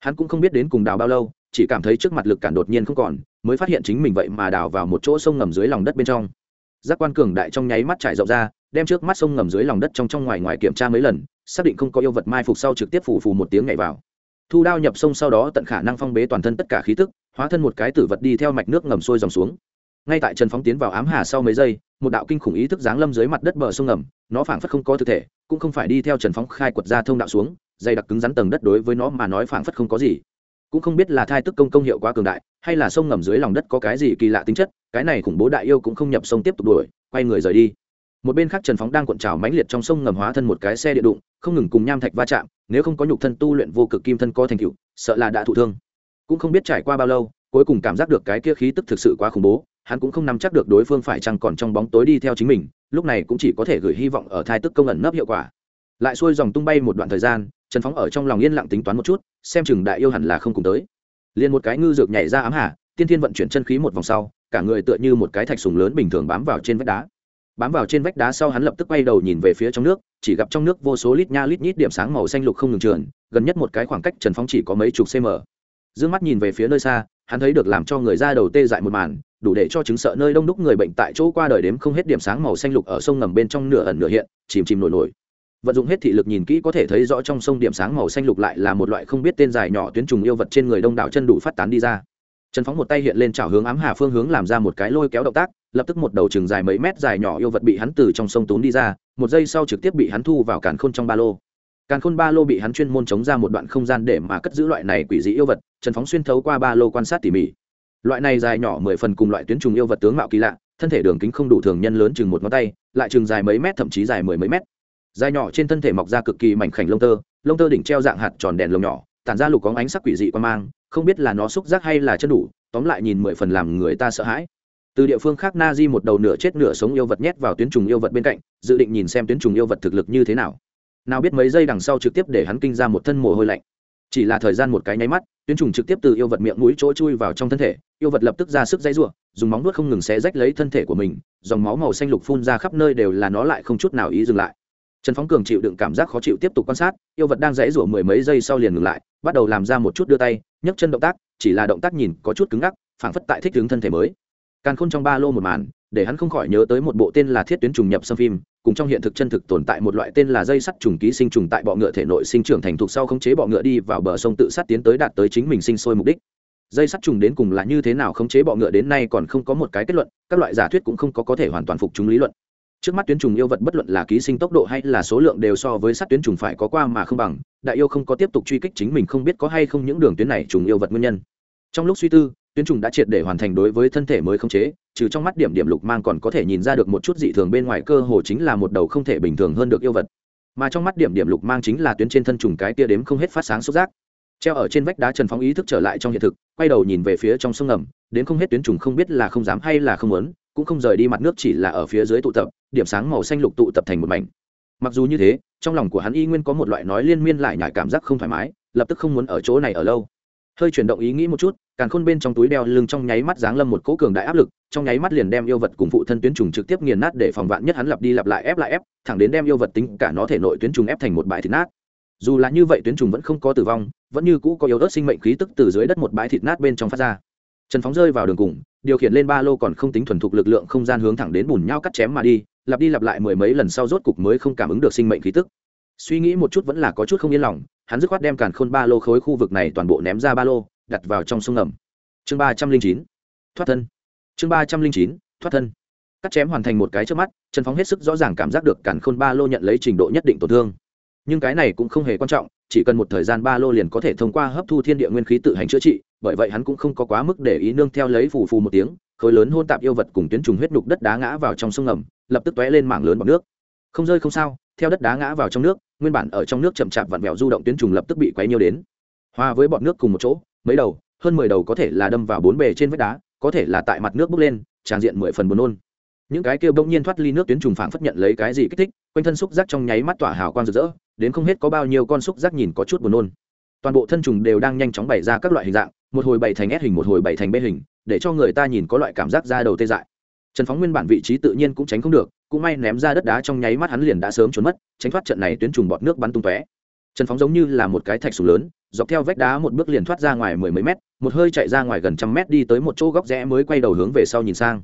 S1: Hắn cũng không biết đến cùng đào bao lâu, chỉ cảm thấy trước mặt lực cản đột nhiên không còn, mới phát hiện chính mình vậy mà đào vào một chỗ sông ngầm dưới lòng đất bên trong. Giác quan cường đại trong nháy mắt trải rộng ra, đem trước mắt sông ngầm dưới lòng đất trong trong ngoài ngoài kiểm tra mấy lần, xác định không có yêu vật mai phục sau trực tiếp phủ phù một tiếng nhảy vào. Thu đao nhập sông sau đó tận khả năng phong bế toàn thân tất cả khí tức, hóa thân một cái tử vật đi theo mạch nước ngầm sôi dòng xuống ngay tại trần phóng tiến vào ám hà sau mấy giây, một đạo kinh khủng ý thức giáng lâm dưới mặt đất bờ sông ngầm, nó phảng phất không có thực thể, cũng không phải đi theo trần phóng khai quật ra thông đạo xuống, dày đặc cứng rắn tầng đất đối với nó mà nói phảng phất không có gì. Cũng không biết là thai tức công công hiệu quá cường đại, hay là sông ngầm dưới lòng đất có cái gì kỳ lạ tính chất, cái này khủng bố đại yêu cũng không nhập sông tiếp tục đuổi, quay người rời đi. Một bên khác trần phóng đang cuộn trào mãnh liệt trong sông ngầm hóa thân một cái xe điện đụng, không ngừng cùng nham thạch va chạm, nếu không có nhục thân tu luyện vô cực kim thân co thành cựu sợ là đã thụ thương. Cũng không biết trải qua bao lâu, cuối cùng cảm giác được cái kia khí tức thực sự quá khủng bố hắn cũng không nắm chắc được đối phương phải chăng còn trong bóng tối đi theo chính mình, lúc này cũng chỉ có thể gửi hy vọng ở thai tức công ẩn nấp hiệu quả. Lại xuôi dòng tung bay một đoạn thời gian, trần phóng ở trong lòng yên lặng tính toán một chút, xem chừng đại yêu hẳn là không cùng tới. Liền một cái ngư dược nhảy ra ám hạ, tiên thiên vận chuyển chân khí một vòng sau, cả người tựa như một cái thạch sùng lớn bình thường bám vào trên vách đá. Bám vào trên vách đá sau hắn lập tức quay đầu nhìn về phía trong nước, chỉ gặp trong nước vô số lít nha lít nhít điểm sáng màu xanh lục không ngừng trườn, gần nhất một cái khoảng cách trần phóng chỉ có mấy chục cm d ư ơ n g mắt nhìn về phía nơi xa, hắn thấy được làm cho người ra đầu tê dại một màn đủ để cho chứng sợ nơi đông đúc người bệnh tại chỗ qua đời đếm không hết điểm sáng màu xanh lục ở sông ngầm bên trong nửa ẩn nửa hiện, chìm chìm nổi nổi. Vận dụng hết thị lực nhìn kỹ có thể thấy rõ trong sông điểm sáng màu xanh lục lại là một loại không biết tên dài nhỏ tuyến trùng yêu vật trên người đông đảo chân đủ phát tán đi ra. Trần phóng một tay hiện lên chảo hướng ám hà phương hướng làm ra một cái lôi kéo động tác, lập tức một đầu chừng dài mấy mét dài nhỏ yêu vật bị hắn từ trong sông tốn đi ra, một giây sau trực tiếp bị hắn thu vào càn khôn trong ba lô. Càn khôn ba lô bị hắn chuyên môn chống ra một đoạn không gian để mà cất giữ loại này quỷ dị yêu vật, trần phóng xuyên thấu qua ba lô quan sát tỉ mỉ loại này dài nhỏ mười phần cùng loại tuyến trùng yêu vật tướng mạo kỳ lạ, thân thể đường kính không đủ thường nhân lớn chừng một ngón tay, lại chừng dài mấy mét thậm chí dài mười mấy mét. Dài nhỏ trên thân thể mọc ra cực kỳ mảnh khảnh lông tơ lông tơ đỉnh treo dạng hạt tròn đèn lồng nhỏ, tản ra lục có ánh sắc quỷ dị quan mang, không biết là nó xúc giác hay là chân đủ, tóm lại nhìn mười phần làm người ta sợ hãi. Từ địa phương khác na di một đầu nửa chết nửa sống yêu vật nhét vào tuyến trùng yêu vật bên cạnh, dự định nhìn xem tuyến trùng yêu vật thực lực như thế nào. Nào biết mấy giây đằng sau trực tiếp để hắn kinh ra một thân mồ hôi lạnh chỉ là thời gian một cái nháy mắt, tuyến trùng trực tiếp từ yêu vật miệng mũi chỗ chui vào trong thân thể, yêu vật lập tức ra sức dãy r u ộ dùng móng nuốt không ngừng xé rách lấy thân thể của mình, dòng máu màu xanh lục phun ra khắp nơi đều là nó lại không chút nào ý dừng lại. Trần phóng cường chịu đựng cảm giác khó chịu tiếp tục quan sát, yêu vật đang dãy rủa mười mấy giây sau liền ngừng lại, bắt đầu làm ra một chút đưa tay, nhấc chân động tác, chỉ là động tác nhìn có chút cứng ngắc, phảng phất tại thích ứng thân thể mới. Càn khôn trong ba lô một màn để hắn không khỏi nhớ tới một bộ tên là thiết tuyến trùng nhập xâm phim, cùng trong hiện thực chân thực tồn tại một loại tên là dây sắt trùng ký sinh trùng tại bọ ngựa thể nội sinh trưởng thành thục sau khống chế bọ ngựa đi vào bờ sông tự sát tiến tới đạt tới chính mình sinh sôi mục đích. Dây sắt trùng đến cùng là như thế nào khống chế bọ ngựa đến nay còn không có một cái kết luận, các loại giả thuyết cũng không có có thể hoàn toàn phục chúng lý luận. Trước mắt tuyến trùng yêu vật bất luận là ký sinh tốc độ hay là số lượng đều so với sắt tuyến trùng phải có qua mà không bằng, đại yêu không có tiếp tục truy kích chính mình không biết có hay không những đường tuyến này trùng yêu vật nguyên nhân. Trong lúc suy tư, tuyến trùng đã triệt để hoàn thành đối với thân thể mới không chế trừ trong mắt điểm điểm lục mang còn có thể nhìn ra được một chút dị thường bên ngoài cơ hồ chính là một đầu không thể bình thường hơn được yêu vật. Mà trong mắt điểm điểm lục mang chính là tuyến trên thân trùng cái tia đếm không hết phát sáng xúc giác. Treo ở trên vách đá trần phóng ý thức trở lại trong hiện thực, quay đầu nhìn về phía trong sông ngầm đến không hết tuyến trùng không biết là không dám hay là không muốn, cũng không rời đi mặt nước chỉ là ở phía dưới tụ tập, điểm sáng màu xanh lục tụ tập thành một mảnh. Mặc dù như thế, trong lòng của hắn y nguyên có một loại nói liên miên lại nhải cảm giác không thoải mái, lập tức không muốn ở chỗ này ở lâu. Hơi chuyển động ý nghĩ một chút càn khôn bên trong túi đeo lưng trong nháy mắt giáng lâm một cỗ cường đại áp lực, trong nháy mắt liền đem yêu vật cùng phụ thân tuyến trùng trực tiếp nghiền nát để phòng vạn nhất hắn lặp đi lặp lại ép lại ép, thẳng đến đem yêu vật tính cả nó thể nội tuyến trùng ép thành một bãi thịt nát. Dù là như vậy tuyến trùng vẫn không có tử vong, vẫn như cũ có yếu ớt sinh mệnh khí tức từ dưới đất một bãi thịt nát bên trong phát ra. Trần phóng rơi vào đường cùng, điều khiển lên ba lô còn không tính thuần thục lực lượng không gian hướng thẳng đến bùn nhau cắt chém mà đi, lặp đi lặp lại mười mấy lần sau rốt cục mới không cảm ứng được sinh mệnh khí tức. Suy nghĩ một chút vẫn là có chút không yên lòng, hắn dứt khoát đem càn khôn ba lô khối khu vực này toàn bộ ném ra ba lô đặt vào trong sông ngầm. Chương ba trăm linh chín, thoát thân. Chương ba trăm linh chín, thoát thân. Cắt chém hoàn thành một cái trước mắt, trần phóng hết sức rõ ràng cảm giác được cản khôn ba lô nhận lấy trình độ nhất định tổn thương. Nhưng cái này cũng không hề quan trọng, chỉ cần một thời gian ba lô liền có thể thông qua hấp thu thiên địa nguyên khí tự hành chữa trị, bởi vậy hắn cũng không có quá mức để ý nương theo lấy phù phù một tiếng, khối lớn hôn tạp yêu vật cùng tuyến trùng huyết đục đất đá ngã vào trong sông ngầm, lập tức tóe lên mảng lớn bọc nước. Không rơi không sao, theo đất đá ngã vào trong nước, nguyên bản ở trong nước chậm chạp vặn vẹo du động tuyến trùng lập tức bị quấy nhiều đến. Hòa với bọn nước cùng một chỗ mấy đầu, hơn mười đầu có thể là đâm vào bốn bề trên vách đá, có thể là tại mặt nước bốc lên, tràn diện mười phần buồn nôn. Những cái kia bỗng nhiên thoát ly nước tuyến trùng phảng phất nhận lấy cái gì kích thích, quanh thân xúc giác trong nháy mắt tỏa hào quang rực rỡ, đến không hết có bao nhiêu con xúc giác nhìn có chút buồn nôn. Toàn bộ thân trùng đều đang nhanh chóng bày ra các loại hình dạng, một hồi bày thành S hình, một hồi bày thành B hình, để cho người ta nhìn có loại cảm giác ra đầu tê dại. Trần phóng nguyên bản vị trí tự nhiên cũng tránh không được, cũng may ném ra đất đá trong nháy mắt hắn liền đã sớm trốn mất, tránh thoát trận này tuyến trùng bọt nước bắn tung tóe. Trần phóng giống như là một cái thạch sùng lớn dọc theo vách đá một bước liền thoát ra ngoài mười mấy mét, một hơi chạy ra ngoài gần trăm mét đi tới một chỗ góc rẽ mới quay đầu hướng về sau nhìn sang.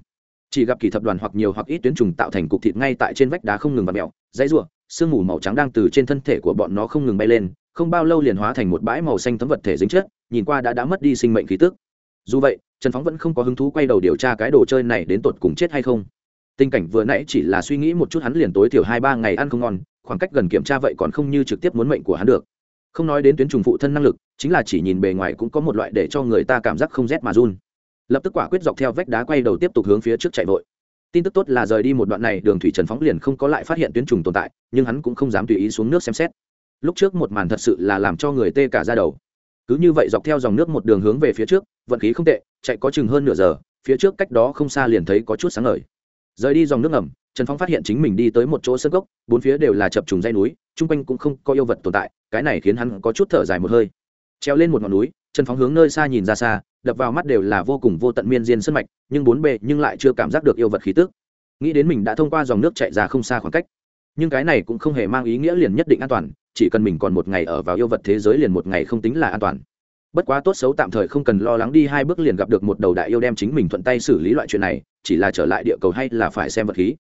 S1: Chỉ gặp kỳ thập đoàn hoặc nhiều hoặc ít tuyến trùng tạo thành cục thịt ngay tại trên vách đá không ngừng vặt mẹo dãy ruộng sương mù màu trắng đang từ trên thân thể của bọn nó không ngừng bay lên, không bao lâu liền hóa thành một bãi màu xanh tấm vật thể dính chất, nhìn qua đã đã mất đi sinh mệnh khí tức. Dù vậy, trần phóng vẫn không có hứng thú quay đầu điều tra cái đồ chơi này đến tột cùng chết hay không. Tình cảnh vừa nãy chỉ là suy nghĩ một chút hắn liền tối thiểu hai ba ngày ăn không ngon, khoảng cách gần kiểm tra vậy còn không như trực tiếp muốn mệnh của hắn được không nói đến tuyến trùng phụ thân năng lực, chính là chỉ nhìn bề ngoài cũng có một loại để cho người ta cảm giác không rét mà run. Lập tức quả quyết dọc theo vách đá quay đầu tiếp tục hướng phía trước chạy vội. Tin tức tốt là rời đi một đoạn này, đường thủy trần phóng liền không có lại phát hiện tuyến trùng tồn tại, nhưng hắn cũng không dám tùy ý xuống nước xem xét. Lúc trước một màn thật sự là làm cho người tê cả ra đầu. Cứ như vậy dọc theo dòng nước một đường hướng về phía trước, vận khí không tệ, chạy có chừng hơn nửa giờ, phía trước cách đó không xa liền thấy có chút sáng ngời. Rời đi dòng nước ngầm trần phong phát hiện chính mình đi tới một chỗ sân gốc, bốn phía đều là chập trùng dây núi, chung quanh cũng không có yêu vật tồn tại, cái này khiến hắn có chút thở dài một hơi. Treo lên một ngọn núi, trần Phong hướng nơi xa nhìn ra xa, đập vào mắt đều là vô cùng vô tận miên diên sân mạch, nhưng bốn bề nhưng lại chưa cảm giác được yêu vật khí tức. Nghĩ đến mình đã thông qua dòng nước chạy ra không xa khoảng cách. Nhưng cái này cũng không hề mang ý nghĩa liền nhất định an toàn, chỉ cần mình còn một ngày ở vào yêu vật thế giới liền một ngày không tính là an toàn. Bất quá tốt xấu tạm thời không cần lo lắng đi hai bước liền gặp được một đầu đại yêu đem chính mình thuận tay xử lý loại chuyện này, chỉ là trở lại địa cầu hay là phải xem vật khí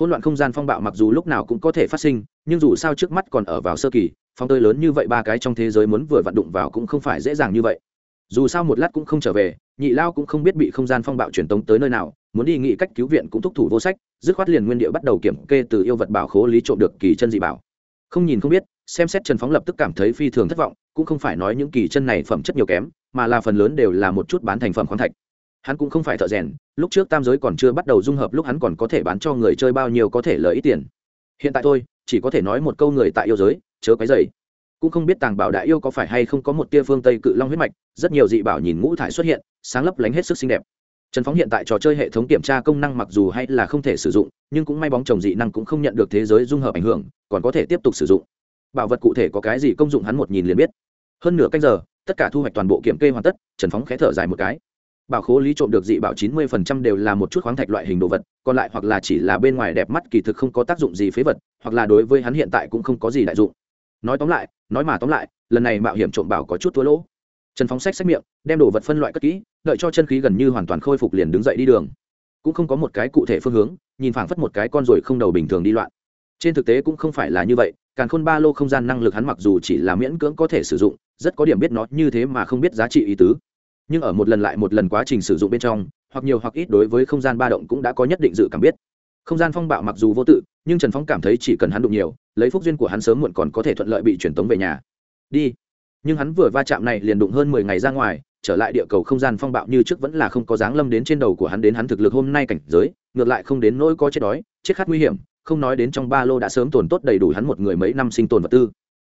S1: hỗn loạn không gian phong bạo mặc dù lúc nào cũng có thể phát sinh, nhưng dù sao trước mắt còn ở vào sơ kỳ phong tơi lớn như vậy ba cái trong thế giới muốn vừa vặn đụng vào cũng không phải dễ dàng như vậy. Dù sao một lát cũng không trở về, nhị lao cũng không biết bị không gian phong bạo truyền tống tới nơi nào, muốn đi nghị cách cứu viện cũng thúc thủ vô sách, dứt khoát liền nguyên địa bắt đầu kiểm kê từ yêu vật bảo khố lý trộm được kỳ chân dị bảo. Không nhìn không biết, xem xét trần phóng lập tức cảm thấy phi thường thất vọng, cũng không phải nói những kỳ chân này phẩm chất nhiều kém, mà là phần lớn đều là một chút bán thành phẩm khoáng thạch hắn cũng không phải thợ rèn, lúc trước tam giới còn chưa bắt đầu dung hợp lúc hắn còn có thể bán cho người chơi bao nhiêu có thể lợi ít tiền. Hiện tại tôi chỉ có thể nói một câu người tại yêu giới, chớ cái dày cũng không biết tàng bảo đại yêu có phải hay không có một tia phương tây cự long huyết mạch, rất nhiều dị bảo nhìn ngũ thải xuất hiện, sáng lấp lánh hết sức xinh đẹp. Trần phóng hiện tại trò chơi hệ thống kiểm tra công năng mặc dù hay là không thể sử dụng, nhưng cũng may bóng chồng dị năng cũng không nhận được thế giới dung hợp ảnh hưởng, còn có thể tiếp tục sử dụng. Bảo vật cụ thể có cái gì công dụng hắn một nhìn liền biết. Hơn nửa canh giờ, tất cả thu hoạch toàn bộ kiểm kê hoàn tất, trần phóng khé thở dài một cái bảo khố lý trộm được dị bảo chín mươi phần trăm đều là một chút khoáng thạch loại hình đồ vật, còn lại hoặc là chỉ là bên ngoài đẹp mắt kỳ thực không có tác dụng gì phế vật, hoặc là đối với hắn hiện tại cũng không có gì đại dụng. Nói tóm lại, nói mà tóm lại, lần này mạo hiểm trộm bảo có chút thua lỗ. Trần phóng sách sách miệng, đem đồ vật phân loại cất kỹ, đợi cho chân khí gần như hoàn toàn khôi phục liền đứng dậy đi đường. Cũng không có một cái cụ thể phương hướng, nhìn phảng phất một cái con ruồi không đầu bình thường đi loạn. Trên thực tế cũng không phải là như vậy, càn khôn ba lô không gian năng lực hắn mặc dù chỉ là miễn cưỡng có thể sử dụng, rất có điểm biết nó như thế mà không biết giá trị ý tứ nhưng ở một lần lại một lần quá trình sử dụng bên trong, hoặc nhiều hoặc ít đối với không gian ba động cũng đã có nhất định dự cảm biết. Không gian phong bạo mặc dù vô tự, nhưng trần phóng cảm thấy chỉ cần hắn đụng nhiều, lấy phúc duyên của hắn sớm muộn còn có thể thuận lợi bị truyền tống về nhà. Đi. Nhưng hắn vừa va chạm này liền đụng hơn mười ngày ra ngoài, trở lại địa cầu không gian phong bạo như trước vẫn là không có dáng lâm đến trên đầu của hắn đến hắn thực lực hôm nay cảnh giới, ngược lại không đến nỗi có chết đói, chết khát nguy hiểm, không nói đến trong ba lô đã sớm tồn tốt đầy đủ hắn một người mấy năm sinh tồn vật tư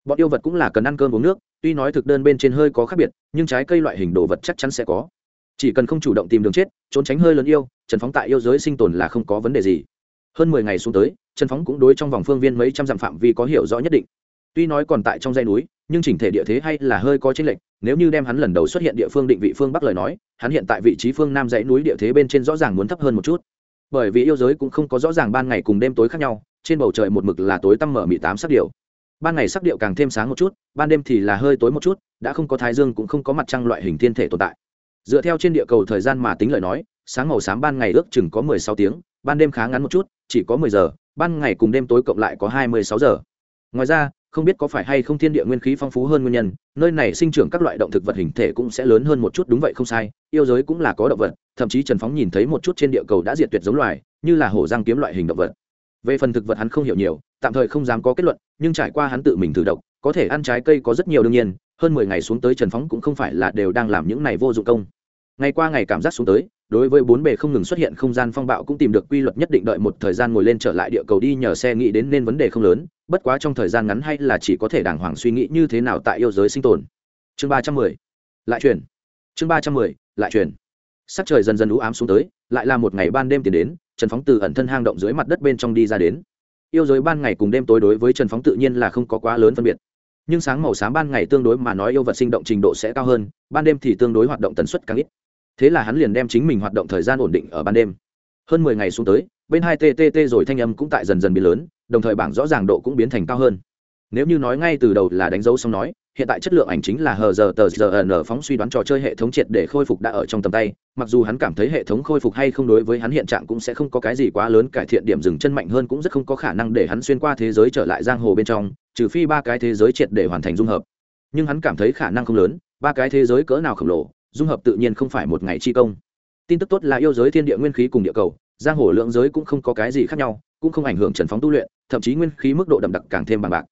S1: bọn yêu vật cũng là cần ăn cơm uống nước, tuy nói thực đơn bên trên hơi có khác biệt, nhưng trái cây loại hình đồ vật chắc chắn sẽ có. Chỉ cần không chủ động tìm đường chết, trốn tránh hơi lớn yêu, trần phóng tại yêu giới sinh tồn là không có vấn đề gì. Hơn mười ngày xuống tới, trần phóng cũng đối trong vòng phương viên mấy trăm dặm phạm vi có hiểu rõ nhất định. Tuy nói còn tại trong dây núi, nhưng chỉnh thể địa thế hay là hơi có chênh lệch, nếu như đem hắn lần đầu xuất hiện địa phương định vị phương bắc lời nói, hắn hiện tại vị trí phương nam dãy núi địa thế bên trên rõ ràng muốn thấp hơn một chút. Bởi vì yêu giới cũng không có rõ ràng ban ngày cùng đêm tối khác nhau, trên bầu trời một mực là tối tăm mở mị tám sắc điều ban ngày sắc điệu càng thêm sáng một chút, ban đêm thì là hơi tối một chút, đã không có thái dương cũng không có mặt trăng loại hình thiên thể tồn tại. Dựa theo trên địa cầu thời gian mà tính lời nói, sáng màu sáng ban ngày ước chừng có mười sáu tiếng, ban đêm khá ngắn một chút, chỉ có mười giờ, ban ngày cùng đêm tối cộng lại có hai mươi sáu giờ. Ngoài ra, không biết có phải hay không thiên địa nguyên khí phong phú hơn nguyên nhân, nơi này sinh trưởng các loại động thực vật hình thể cũng sẽ lớn hơn một chút, đúng vậy không sai, yêu giới cũng là có động vật, thậm chí trần phóng nhìn thấy một chút trên địa cầu đã diệt tuyệt giống loài, như là hổ giang kiếm loại hình động vật về phần thực vật hắn không hiểu nhiều, tạm thời không dám có kết luận, nhưng trải qua hắn tự mình thử độc, có thể ăn trái cây có rất nhiều đương nhiên, hơn mười ngày xuống tới trần phóng cũng không phải là đều đang làm những này vô dụng công. Ngày qua ngày cảm giác xuống tới, đối với bốn bề không ngừng xuất hiện không gian phong bạo cũng tìm được quy luật nhất định đợi một thời gian ngồi lên trở lại địa cầu đi nhờ xe nghĩ đến nên vấn đề không lớn, bất quá trong thời gian ngắn hay là chỉ có thể đàng hoàng suy nghĩ như thế nào tại yêu giới sinh tồn. Chương ba trăm mười, lại chuyển chương ba trăm mười, lại chuyển sắc trời dần dần ú ám xuống tới, lại là một ngày ban đêm tiến đến trần phóng từ ẩn thân hang động dưới mặt đất bên trong đi ra đến. Yêu giới ban ngày cùng đêm tối đối với trần phóng tự nhiên là không có quá lớn phân biệt. Nhưng sáng màu sáng ban ngày tương đối mà nói yêu vật sinh động trình độ sẽ cao hơn, ban đêm thì tương đối hoạt động tần suất càng ít. Thế là hắn liền đem chính mình hoạt động thời gian ổn định ở ban đêm. Hơn mười ngày xuống tới, bên hai ttt rồi thanh âm cũng tại dần dần biến lớn, đồng thời bảng rõ ràng độ cũng biến thành cao hơn. Nếu như nói ngay từ đầu là đánh dấu xong nói hiện tại chất lượng ảnh chính là hờ giờ tờ giờ n phóng suy đoán trò chơi hệ thống triệt để khôi phục đã ở trong tầm tay. Mặc dù hắn cảm thấy hệ thống khôi phục hay không đối với hắn hiện trạng cũng sẽ không có cái gì quá lớn, cải thiện điểm dừng chân mạnh hơn cũng rất không có khả năng để hắn xuyên qua thế giới trở lại giang hồ bên trong, trừ phi ba cái thế giới triệt để hoàn thành dung hợp. Nhưng hắn cảm thấy khả năng không lớn, ba cái thế giới cỡ nào khổng lồ, dung hợp tự nhiên không phải một ngày chi công. Tin tức tốt là yêu giới thiên địa nguyên khí cùng địa cầu, giang hồ lượng giới cũng không có cái gì khác nhau, cũng không ảnh hưởng trần phóng tu luyện, thậm chí nguyên khí mức độ đậm đặc càng thêm bằng bạc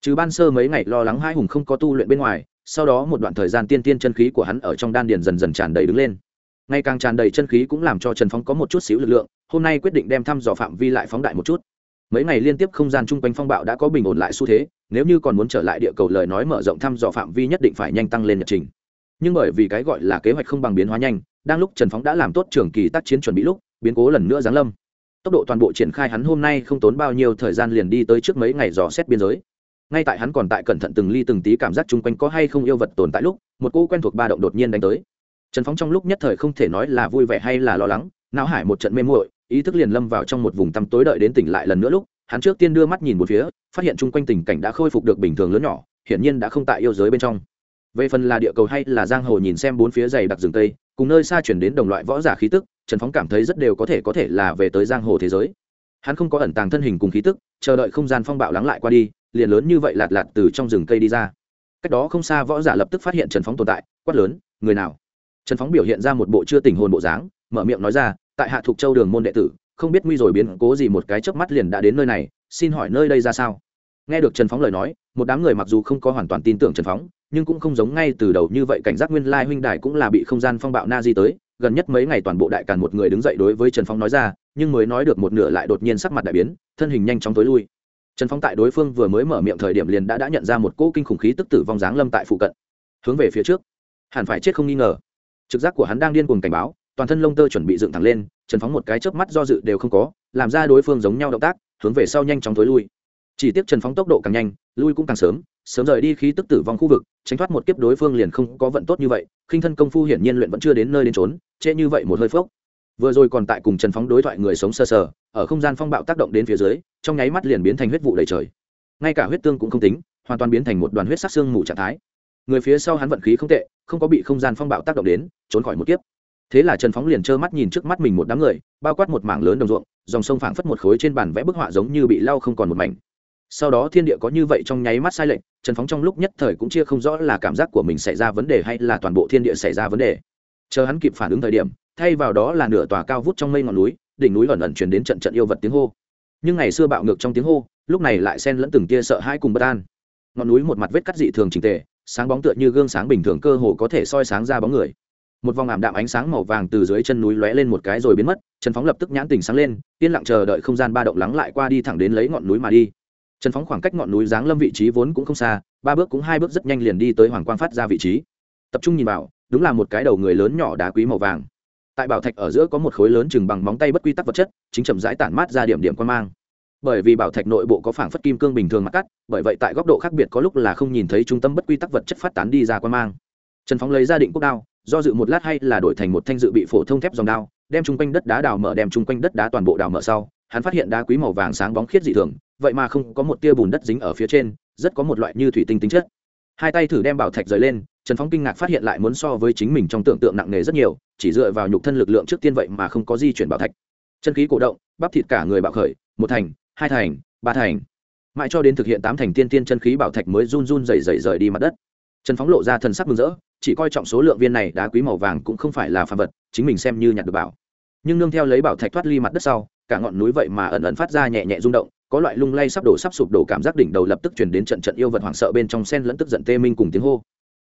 S1: trừ ban sơ mấy ngày lo lắng hai hùng không có tu luyện bên ngoài, sau đó một đoạn thời gian tiên tiên chân khí của hắn ở trong đan điền dần dần tràn đầy đứng lên. Ngày càng tràn đầy chân khí cũng làm cho trần phóng có một chút xíu lực lượng, hôm nay quyết định đem thăm dò phạm vi lại phóng đại một chút. Mấy ngày liên tiếp không gian chung quanh phong bạo đã có bình ổn lại xu thế, nếu như còn muốn trở lại địa cầu lời nói mở rộng thăm dò phạm vi nhất định phải nhanh tăng lên nhật trình. Nhưng bởi vì cái gọi là kế hoạch không bằng biến hóa nhanh, đang lúc trần phóng đã làm tốt trường kỳ tác chiến chuẩn bị lúc, biến cố lần nữa giáng lâm. Tốc độ toàn bộ triển khai hắn hôm nay không tốn bao nhiêu thời gian liền đi tới trước mấy ngày dò xét biên giới ngay tại hắn còn tại cẩn thận từng ly từng tí cảm giác chung quanh có hay không yêu vật tồn tại lúc, một cô quen thuộc ba động đột nhiên đánh tới. Trần phóng trong lúc nhất thời không thể nói là vui vẻ hay là lo lắng, não hải một trận mê muội, ý thức liền lâm vào trong một vùng tăm tối đợi đến tỉnh lại lần nữa lúc, hắn trước tiên đưa mắt nhìn một phía, phát hiện chung quanh tình cảnh đã khôi phục được bình thường lớn nhỏ, hiển nhiên đã không tại yêu giới bên trong. Về phần là địa cầu hay là giang hồ nhìn xem bốn phía dày đặc rừng tây cùng nơi xa chuyển đến đồng loại võ giả khí tức, trần phóng cảm thấy rất đều có thể có thể là về tới giang hồ thế giới. Hắn không có ẩn tàng thân hình cùng khí tức, chờ đợi không gian phong bạo lắng lại qua đi liền lớn như vậy lạt lạt từ trong rừng cây đi ra. Cách đó không xa võ giả lập tức phát hiện trần phóng tồn tại, quát lớn, người nào? Trần phóng biểu hiện ra một bộ chưa tình hồn bộ dáng, mở miệng nói ra, tại hạ thục châu đường môn đệ tử, không biết nguy rồi biến cố gì một cái chớp mắt liền đã đến nơi này, xin hỏi nơi đây ra sao? Nghe được trần phóng lời nói, một đám người mặc dù không có hoàn toàn tin tưởng trần phóng, nhưng cũng không giống ngay từ đầu như vậy cảnh giác nguyên lai huynh đài cũng là bị không gian phong bạo na di tới. Gần nhất mấy ngày toàn bộ đại càn một người đứng dậy đối với trần phóng nói ra, nhưng mới nói được một nửa lại đột nhiên sắc mặt đại biến, thân hình nhanh chóng tối lui trần phóng tại đối phương vừa mới mở miệng thời điểm liền đã đã nhận ra một cỗ kinh khủng khí tức tử vong dáng lâm tại phụ cận. Hướng về phía trước. Hẳn phải chết không nghi ngờ. Trực giác của hắn đang điên cuồng cảnh báo, toàn thân lông tơ chuẩn bị dựng thẳng lên, trần phóng một cái chớp mắt do dự đều không có, làm ra đối phương giống nhau động tác, hướng về sau nhanh chóng thối lui. Chỉ tiếc trần phóng tốc độ càng nhanh, lui cũng càng sớm sớm rời đi khí tức tử vong khu vực, tránh thoát một kiếp đối phương liền không có vận tốt như vậy, khinh thân công phu hiển nhiên luyện vẫn chưa đến nơi đến trốn trễ như vậy một hơi phốc vừa rồi còn tại cùng trần phóng đối thoại người sống sơ sờ, sờ ở không gian phong bạo tác động đến phía dưới trong nháy mắt liền biến thành huyết vụ đầy trời. Ngay cả huyết tương cũng không tính hoàn toàn biến thành một đoàn huyết sắc xương mù trạng thái. Người phía sau hắn vận khí không tệ không có bị không gian phong bạo tác động đến trốn khỏi một kiếp. Thế là trần phóng liền trơ mắt nhìn trước mắt mình một đám người bao quát một mảng lớn đồng ruộng dòng sông phảng phất một khối trên bàn vẽ bức họa giống như bị lau không còn một mảnh. Sau đó thiên địa có như vậy trong nháy mắt sai lệch trần phóng trong lúc nhất thời cũng chia không rõ là cảm giác của mình xảy ra vấn đề hay là toàn bộ thiên địa xảy ra vấn đề. Chờ hắn kịp phản ứng thời điểm thay vào đó là nửa tòa cao vút trong mây ngọn núi, đỉnh núi ẩn ẩn chuyển đến trận trận yêu vật tiếng hô. Nhưng ngày xưa bạo ngược trong tiếng hô, lúc này lại xen lẫn từng tia sợ hãi cùng bất an. Ngọn núi một mặt vết cắt dị thường trình tề, sáng bóng tựa như gương sáng bình thường cơ hồ có thể soi sáng ra bóng người. Một vòng ảm đạm ánh sáng màu vàng từ dưới chân núi lóe lên một cái rồi biến mất, trần phóng lập tức nhãn tình sáng lên, yên lặng chờ đợi không gian ba động lắng lại qua đi thẳng đến lấy ngọn núi mà đi. Trần phóng khoảng cách ngọn núi giáng lâm vị trí vốn cũng không xa, ba bước cũng hai bước rất nhanh liền đi tới hoàng quang phát ra vị trí. Tập trung nhìn vào, đúng là một cái đầu người lớn nhỏ đá quý màu vàng tại bảo thạch ở giữa có một khối lớn chừng bằng móng tay bất quy tắc vật chất, chính chậm rãi tản mát ra điểm điểm quan mang. Bởi vì bảo thạch nội bộ có phảng phất kim cương bình thường mặt cắt, bởi vậy tại góc độ khác biệt có lúc là không nhìn thấy trung tâm bất quy tắc vật chất phát tán đi ra quan mang. Trần phóng lấy ra định quốc đao, do dự một lát hay là đổi thành một thanh dự bị phổ thông thép dòng đao, đem chung quanh đất đá đào mở, đem chung quanh đất đá toàn bộ đào mở sau, hắn phát hiện đá quý màu vàng sáng bóng khiết dị thường, vậy mà không có một tia bùn đất dính ở phía trên, rất có một loại như thủy tinh tính chất hai tay thử đem bảo thạch rời lên, trần phóng kinh ngạc phát hiện lại muốn so với chính mình trong tưởng tượng nặng nề rất nhiều, chỉ dựa vào nhục thân lực lượng trước tiên vậy mà không có di chuyển bảo thạch. Chân khí cổ động, bắp thịt cả người bạo khởi, một thành, hai thành, ba thành. Mãi cho đến thực hiện tám thành tiên tiên chân khí bảo thạch mới run run dày dày rời đi mặt đất. Trần phóng lộ ra thần sắc mừng rỡ, chỉ coi trọng số lượng viên này đá quý màu vàng cũng không phải là phàm vật, chính mình xem như nhặt được bảo. Nhưng nương theo lấy bảo thạch thoát ly mặt đất sau, cả ngọn núi vậy mà ẩn ẩn phát ra nhẹ nhẹ rung động có loại lung lay sắp đổ sắp sụp đổ cảm giác đỉnh đầu lập tức chuyển đến trận trận yêu vật hoảng sợ bên trong sen lẫn tức giận tê minh cùng tiếng hô.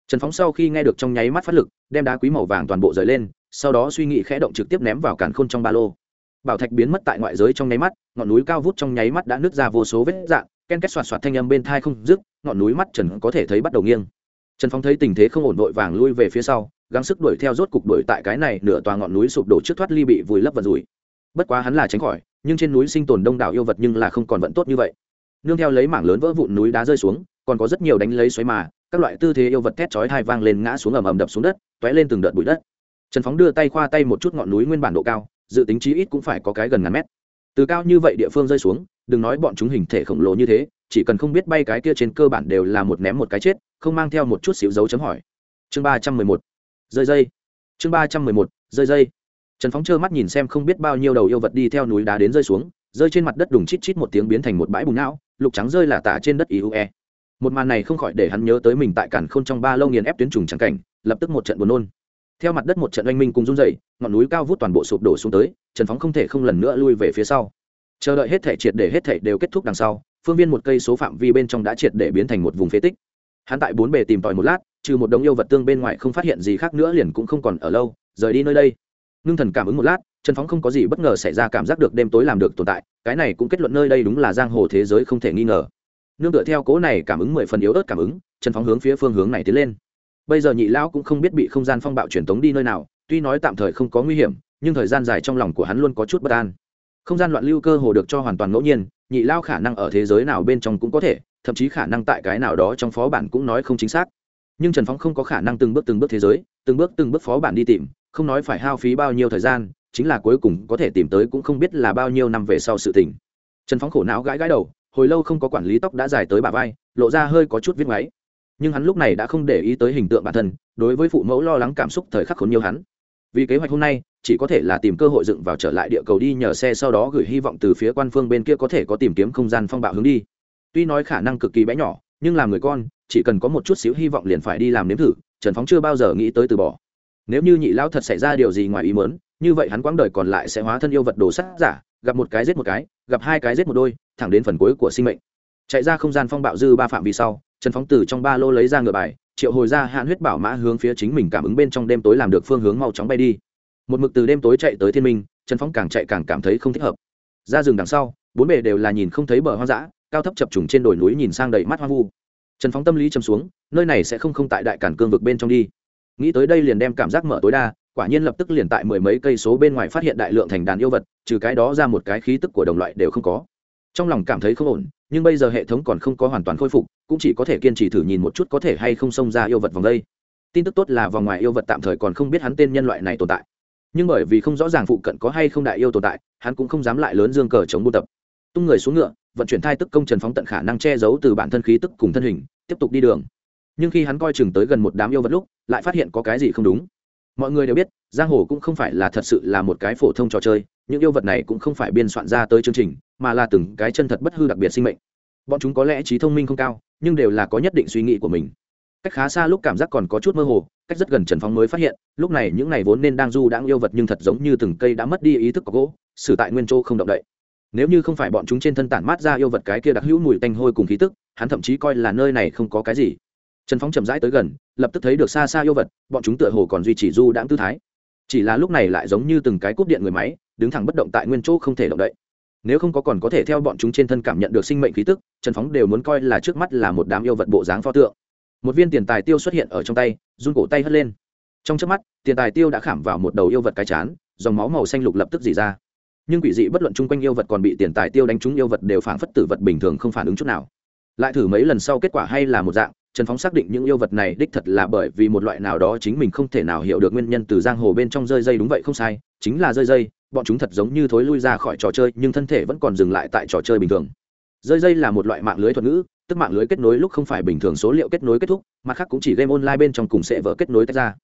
S1: Trần phóng sau khi nghe được trong nháy mắt phát lực, đem đá quý màu vàng toàn bộ rời lên, sau đó suy nghĩ khẽ động trực tiếp ném vào càn khôn trong ba lô. Bảo thạch biến mất tại ngoại giới trong nháy mắt, ngọn núi cao vút trong nháy mắt đã nứt ra vô số vết dạng, ken kết xoạt xoạt thanh âm bên thai không dứt, ngọn núi mắt trần có thể thấy bắt đầu nghiêng. Trần phóng thấy tình thế không ổn vội vàng lui về phía sau, gắng sức đuổi theo rốt cục đuổi tại cái này nửa tòa ngọn núi sụp đổ trước thoát ly bị vùi lấp vật rủi. Bất quá hắn là tránh khỏi nhưng trên núi sinh tồn đông đảo yêu vật nhưng là không còn vận tốt như vậy. Nương theo lấy mảng lớn vỡ vụn núi đá rơi xuống, còn có rất nhiều đánh lấy xoáy mà, các loại tư thế yêu vật thét chói hai vang lên ngã xuống ầm ầm đập xuống đất t lên từng đợt bụi đất. Trần phóng đưa tay khoa tay một chút ngọn núi nguyên bản độ cao, dự tính chí ít cũng phải có cái gần ngàn mét. Từ cao như vậy địa phương rơi xuống, đừng nói bọn chúng hình thể khổng lồ như thế, chỉ cần không biết bay cái kia trên cơ bản đều là một ném một cái chết, không mang theo một chút xíu dấu chấm hỏi. Chương ba trăm mười một. Rơi dây. Chương ba trăm mười một. Rơi dây trần phóng trơ mắt nhìn xem không biết bao nhiêu đầu yêu vật đi theo núi đá đến rơi xuống, rơi trên mặt đất đùng chít chít một tiếng biến thành một bãi bùn não, lục trắng rơi là tả trên đất iue. Một màn này không khỏi để hắn nhớ tới mình tại cản khôn trong ba lâu nghiền ép tuyến trùng trắng cảnh, lập tức một trận buồn nôn. Theo mặt đất một trận oanh minh cùng run dày ngọn núi cao vút toàn bộ sụp đổ xuống tới, trần phóng không thể không lần nữa lui về phía sau. Chờ đợi hết thể triệt để hết thể đều kết thúc đằng sau, phương viên một cây số phạm vi bên trong đã triệt để biến thành một vùng phế tích. Hắn tại bốn bề tìm tòi một lát, trừ một đống yêu vật tương bên ngoài không phát hiện gì khác nữa liền cũng không còn ở lâu, rời đi nơi đây ngưng thần cảm ứng một lát trần phóng không có gì bất ngờ xảy ra cảm giác được đêm tối làm được tồn tại, cái này cũng kết luận nơi đây đúng là giang hồ thế giới không thể nghi ngờ. Nương tựa theo cố này cảm ứng mười phần yếu ớt cảm ứng trần phóng hướng phía phương hướng này tiến lên. Bây giờ nhị lão cũng không biết bị không gian phong bạo truyền tống đi nơi nào, tuy nói tạm thời không có nguy hiểm, nhưng thời gian dài trong lòng của hắn luôn có chút bất an. Không gian loạn lưu cơ hồ được cho hoàn toàn ngẫu nhiên, nhị lao khả năng ở thế giới nào bên trong cũng có thể, thậm chí khả năng tại cái nào đó trong phó bản cũng nói không chính xác. Nhưng trần phóng không có khả năng từng bước từng bước thế giới, từng bước từng bước phó bản đi tìm không nói phải hao phí bao nhiêu thời gian, chính là cuối cùng có thể tìm tới cũng không biết là bao nhiêu năm về sau sự tình. Trần phóng khổ não gãi gãi đầu, hồi lâu không có quản lý tóc đã dài tới bà vai, lộ ra hơi có chút viết máy nhưng hắn lúc này đã không để ý tới hình tượng bản thân, đối với phụ mẫu lo lắng cảm xúc thời khắc khốn nhiều hắn. Vì kế hoạch hôm nay, chỉ có thể là tìm cơ hội dựng vào trở lại địa cầu đi nhờ xe sau đó gửi hy vọng từ phía quan phương bên kia có thể có tìm kiếm không gian phong bạo hướng đi. Tuy nói khả năng cực kỳ bé nhỏ, nhưng làm người con, chỉ cần có một chút xíu hy vọng liền phải đi làm nếm thử, trần phóng chưa bao giờ nghĩ tới từ bỏ nếu như nhị lão thật xảy ra điều gì ngoài ý mớn như vậy hắn quãng đời còn lại sẽ hóa thân yêu vật đồ sắt giả, gặp một cái giết một cái, gặp hai cái giết một đôi, thẳng đến phần cuối của sinh mệnh. Chạy ra không gian phong bạo dư ba phạm vi sau, trần phóng từ trong ba lô lấy ra ngựa bài, triệu hồi ra hạn huyết bảo mã hướng phía chính mình cảm ứng bên trong đêm tối làm được phương hướng mau chóng bay đi. Một mực từ đêm tối chạy tới thiên minh, trần phóng càng chạy càng cảm thấy không thích hợp. Ra rừng đằng sau, bốn bề đều là nhìn không thấy bờ hoang dã, cao thấp chập trùng trên đồi núi nhìn sang đầy mắt hoang vu. Trần phóng tâm lý chầm xuống, nơi này sẽ không không tại đại cản cương vực bên trong đi nghĩ tới đây liền đem cảm giác mở tối đa, quả nhiên lập tức liền tại mười mấy cây số bên ngoài phát hiện đại lượng thành đàn yêu vật, trừ cái đó ra một cái khí tức của đồng loại đều không có. Trong lòng cảm thấy không ổn, nhưng bây giờ hệ thống còn không có hoàn toàn khôi phục, cũng chỉ có thể kiên trì thử nhìn một chút có thể hay không xông ra yêu vật vòng đây. Tin tức tốt là vòng ngoài yêu vật tạm thời còn không biết hắn tên nhân loại này tồn tại. Nhưng bởi vì không rõ ràng phụ cận có hay không đại yêu tồn tại, hắn cũng không dám lại lớn dương cờ chống buôn tập. Tung người xuống ngựa, vận chuyển thai tức công trần phóng tận khả năng che giấu từ bản thân khí tức cùng thân hình, tiếp tục đi đường nhưng khi hắn coi chừng tới gần một đám yêu vật lúc, lại phát hiện có cái gì không đúng. Mọi người đều biết, giang hồ cũng không phải là thật sự là một cái phổ thông trò chơi, những yêu vật này cũng không phải biên soạn ra tới chương trình, mà là từng cái chân thật bất hư đặc biệt sinh mệnh. Bọn chúng có lẽ trí thông minh không cao, nhưng đều là có nhất định suy nghĩ của mình. Cách khá xa lúc cảm giác còn có chút mơ hồ, cách rất gần trần phóng mới phát hiện, lúc này những này vốn nên đang du đãng yêu vật nhưng thật giống như từng cây đã mất đi ý thức có gỗ, xử tại nguyên châu không động đậy. Nếu như không phải bọn chúng trên thân tản mát ra yêu vật cái kia đặc hữu mùi tanh hôi cùng khí tức, hắn thậm chí coi là nơi này không có cái gì trần phóng chậm rãi tới gần, lập tức thấy được xa xa yêu vật, bọn chúng tựa hồ còn duy trì du đãng tư thái. Chỉ là lúc này lại giống như từng cái cúp điện người máy, đứng thẳng bất động tại nguyên chỗ không thể động đậy. Nếu không có còn có thể theo bọn chúng trên thân cảm nhận được sinh mệnh khí tức, trần phóng đều muốn coi là trước mắt là một đám yêu vật bộ dáng pho tượng. Một viên tiền tài tiêu xuất hiện ở trong tay, run cổ tay hất lên. Trong trước mắt, tiền tài tiêu đã khảm vào một đầu yêu vật cái chán, dòng máu màu xanh lục lập tức dỉ ra. Nhưng quỷ dị bất luận chung quanh yêu vật còn bị tiền tài tiêu đánh trúng yêu vật đều phản phất tử vật bình thường không phản ứng chút nào. Lại thử mấy lần sau kết quả hay là một dạng trần phóng xác định những yêu vật này đích thật là bởi vì một loại nào đó chính mình không thể nào hiểu được nguyên nhân từ giang hồ bên trong rơi dây đúng vậy không sai, chính là rơi dây, bọn chúng thật giống như thối lui ra khỏi trò chơi nhưng thân thể vẫn còn dừng lại tại trò chơi bình thường. Rơi dây là một loại mạng lưới thuật ngữ, tức mạng lưới kết nối lúc không phải bình thường số liệu kết nối kết thúc, mà khác cũng chỉ game online bên trong cùng sẽ vỡ kết nối tách ra.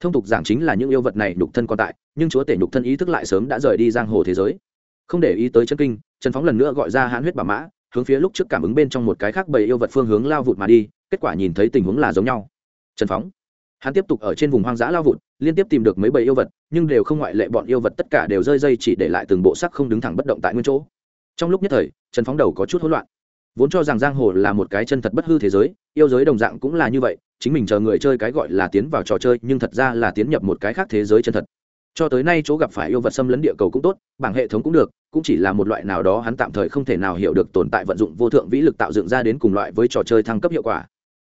S1: Thông tục giảng chính là những yêu vật này nhục thân còn tại, nhưng chúa tể nhục thân ý thức lại sớm đã rời đi giang hồ thế giới. Không để ý tới chân kinh, trần phóng lần nữa gọi ra hãn huyết bà mã hướng phía lúc trước cảm ứng bên trong một cái khác bầy yêu vật phương hướng lao vụt mà đi, kết quả nhìn thấy tình huống là giống nhau. Trần phóng. Hắn tiếp tục ở trên vùng hoang dã lao vụt, liên tiếp tìm được mấy bầy yêu vật, nhưng đều không ngoại lệ bọn yêu vật tất cả đều rơi dây chỉ để lại từng bộ sắc không đứng thẳng bất động tại nguyên chỗ. Trong lúc nhất thời, trần phóng đầu có chút hỗn loạn. Vốn cho rằng giang hồ là một cái chân thật bất hư thế giới, yêu giới đồng dạng cũng là như vậy, chính mình chờ người chơi cái gọi là tiến vào trò chơi, nhưng thật ra là tiến nhập một cái khác thế giới chân thật cho tới nay chỗ gặp phải yêu vật xâm lấn địa cầu cũng tốt, bảng hệ thống cũng được, cũng chỉ là một loại nào đó hắn tạm thời không thể nào hiểu được tồn tại vận dụng vô thượng vĩ lực tạo dựng ra đến cùng loại với trò chơi thăng cấp hiệu quả.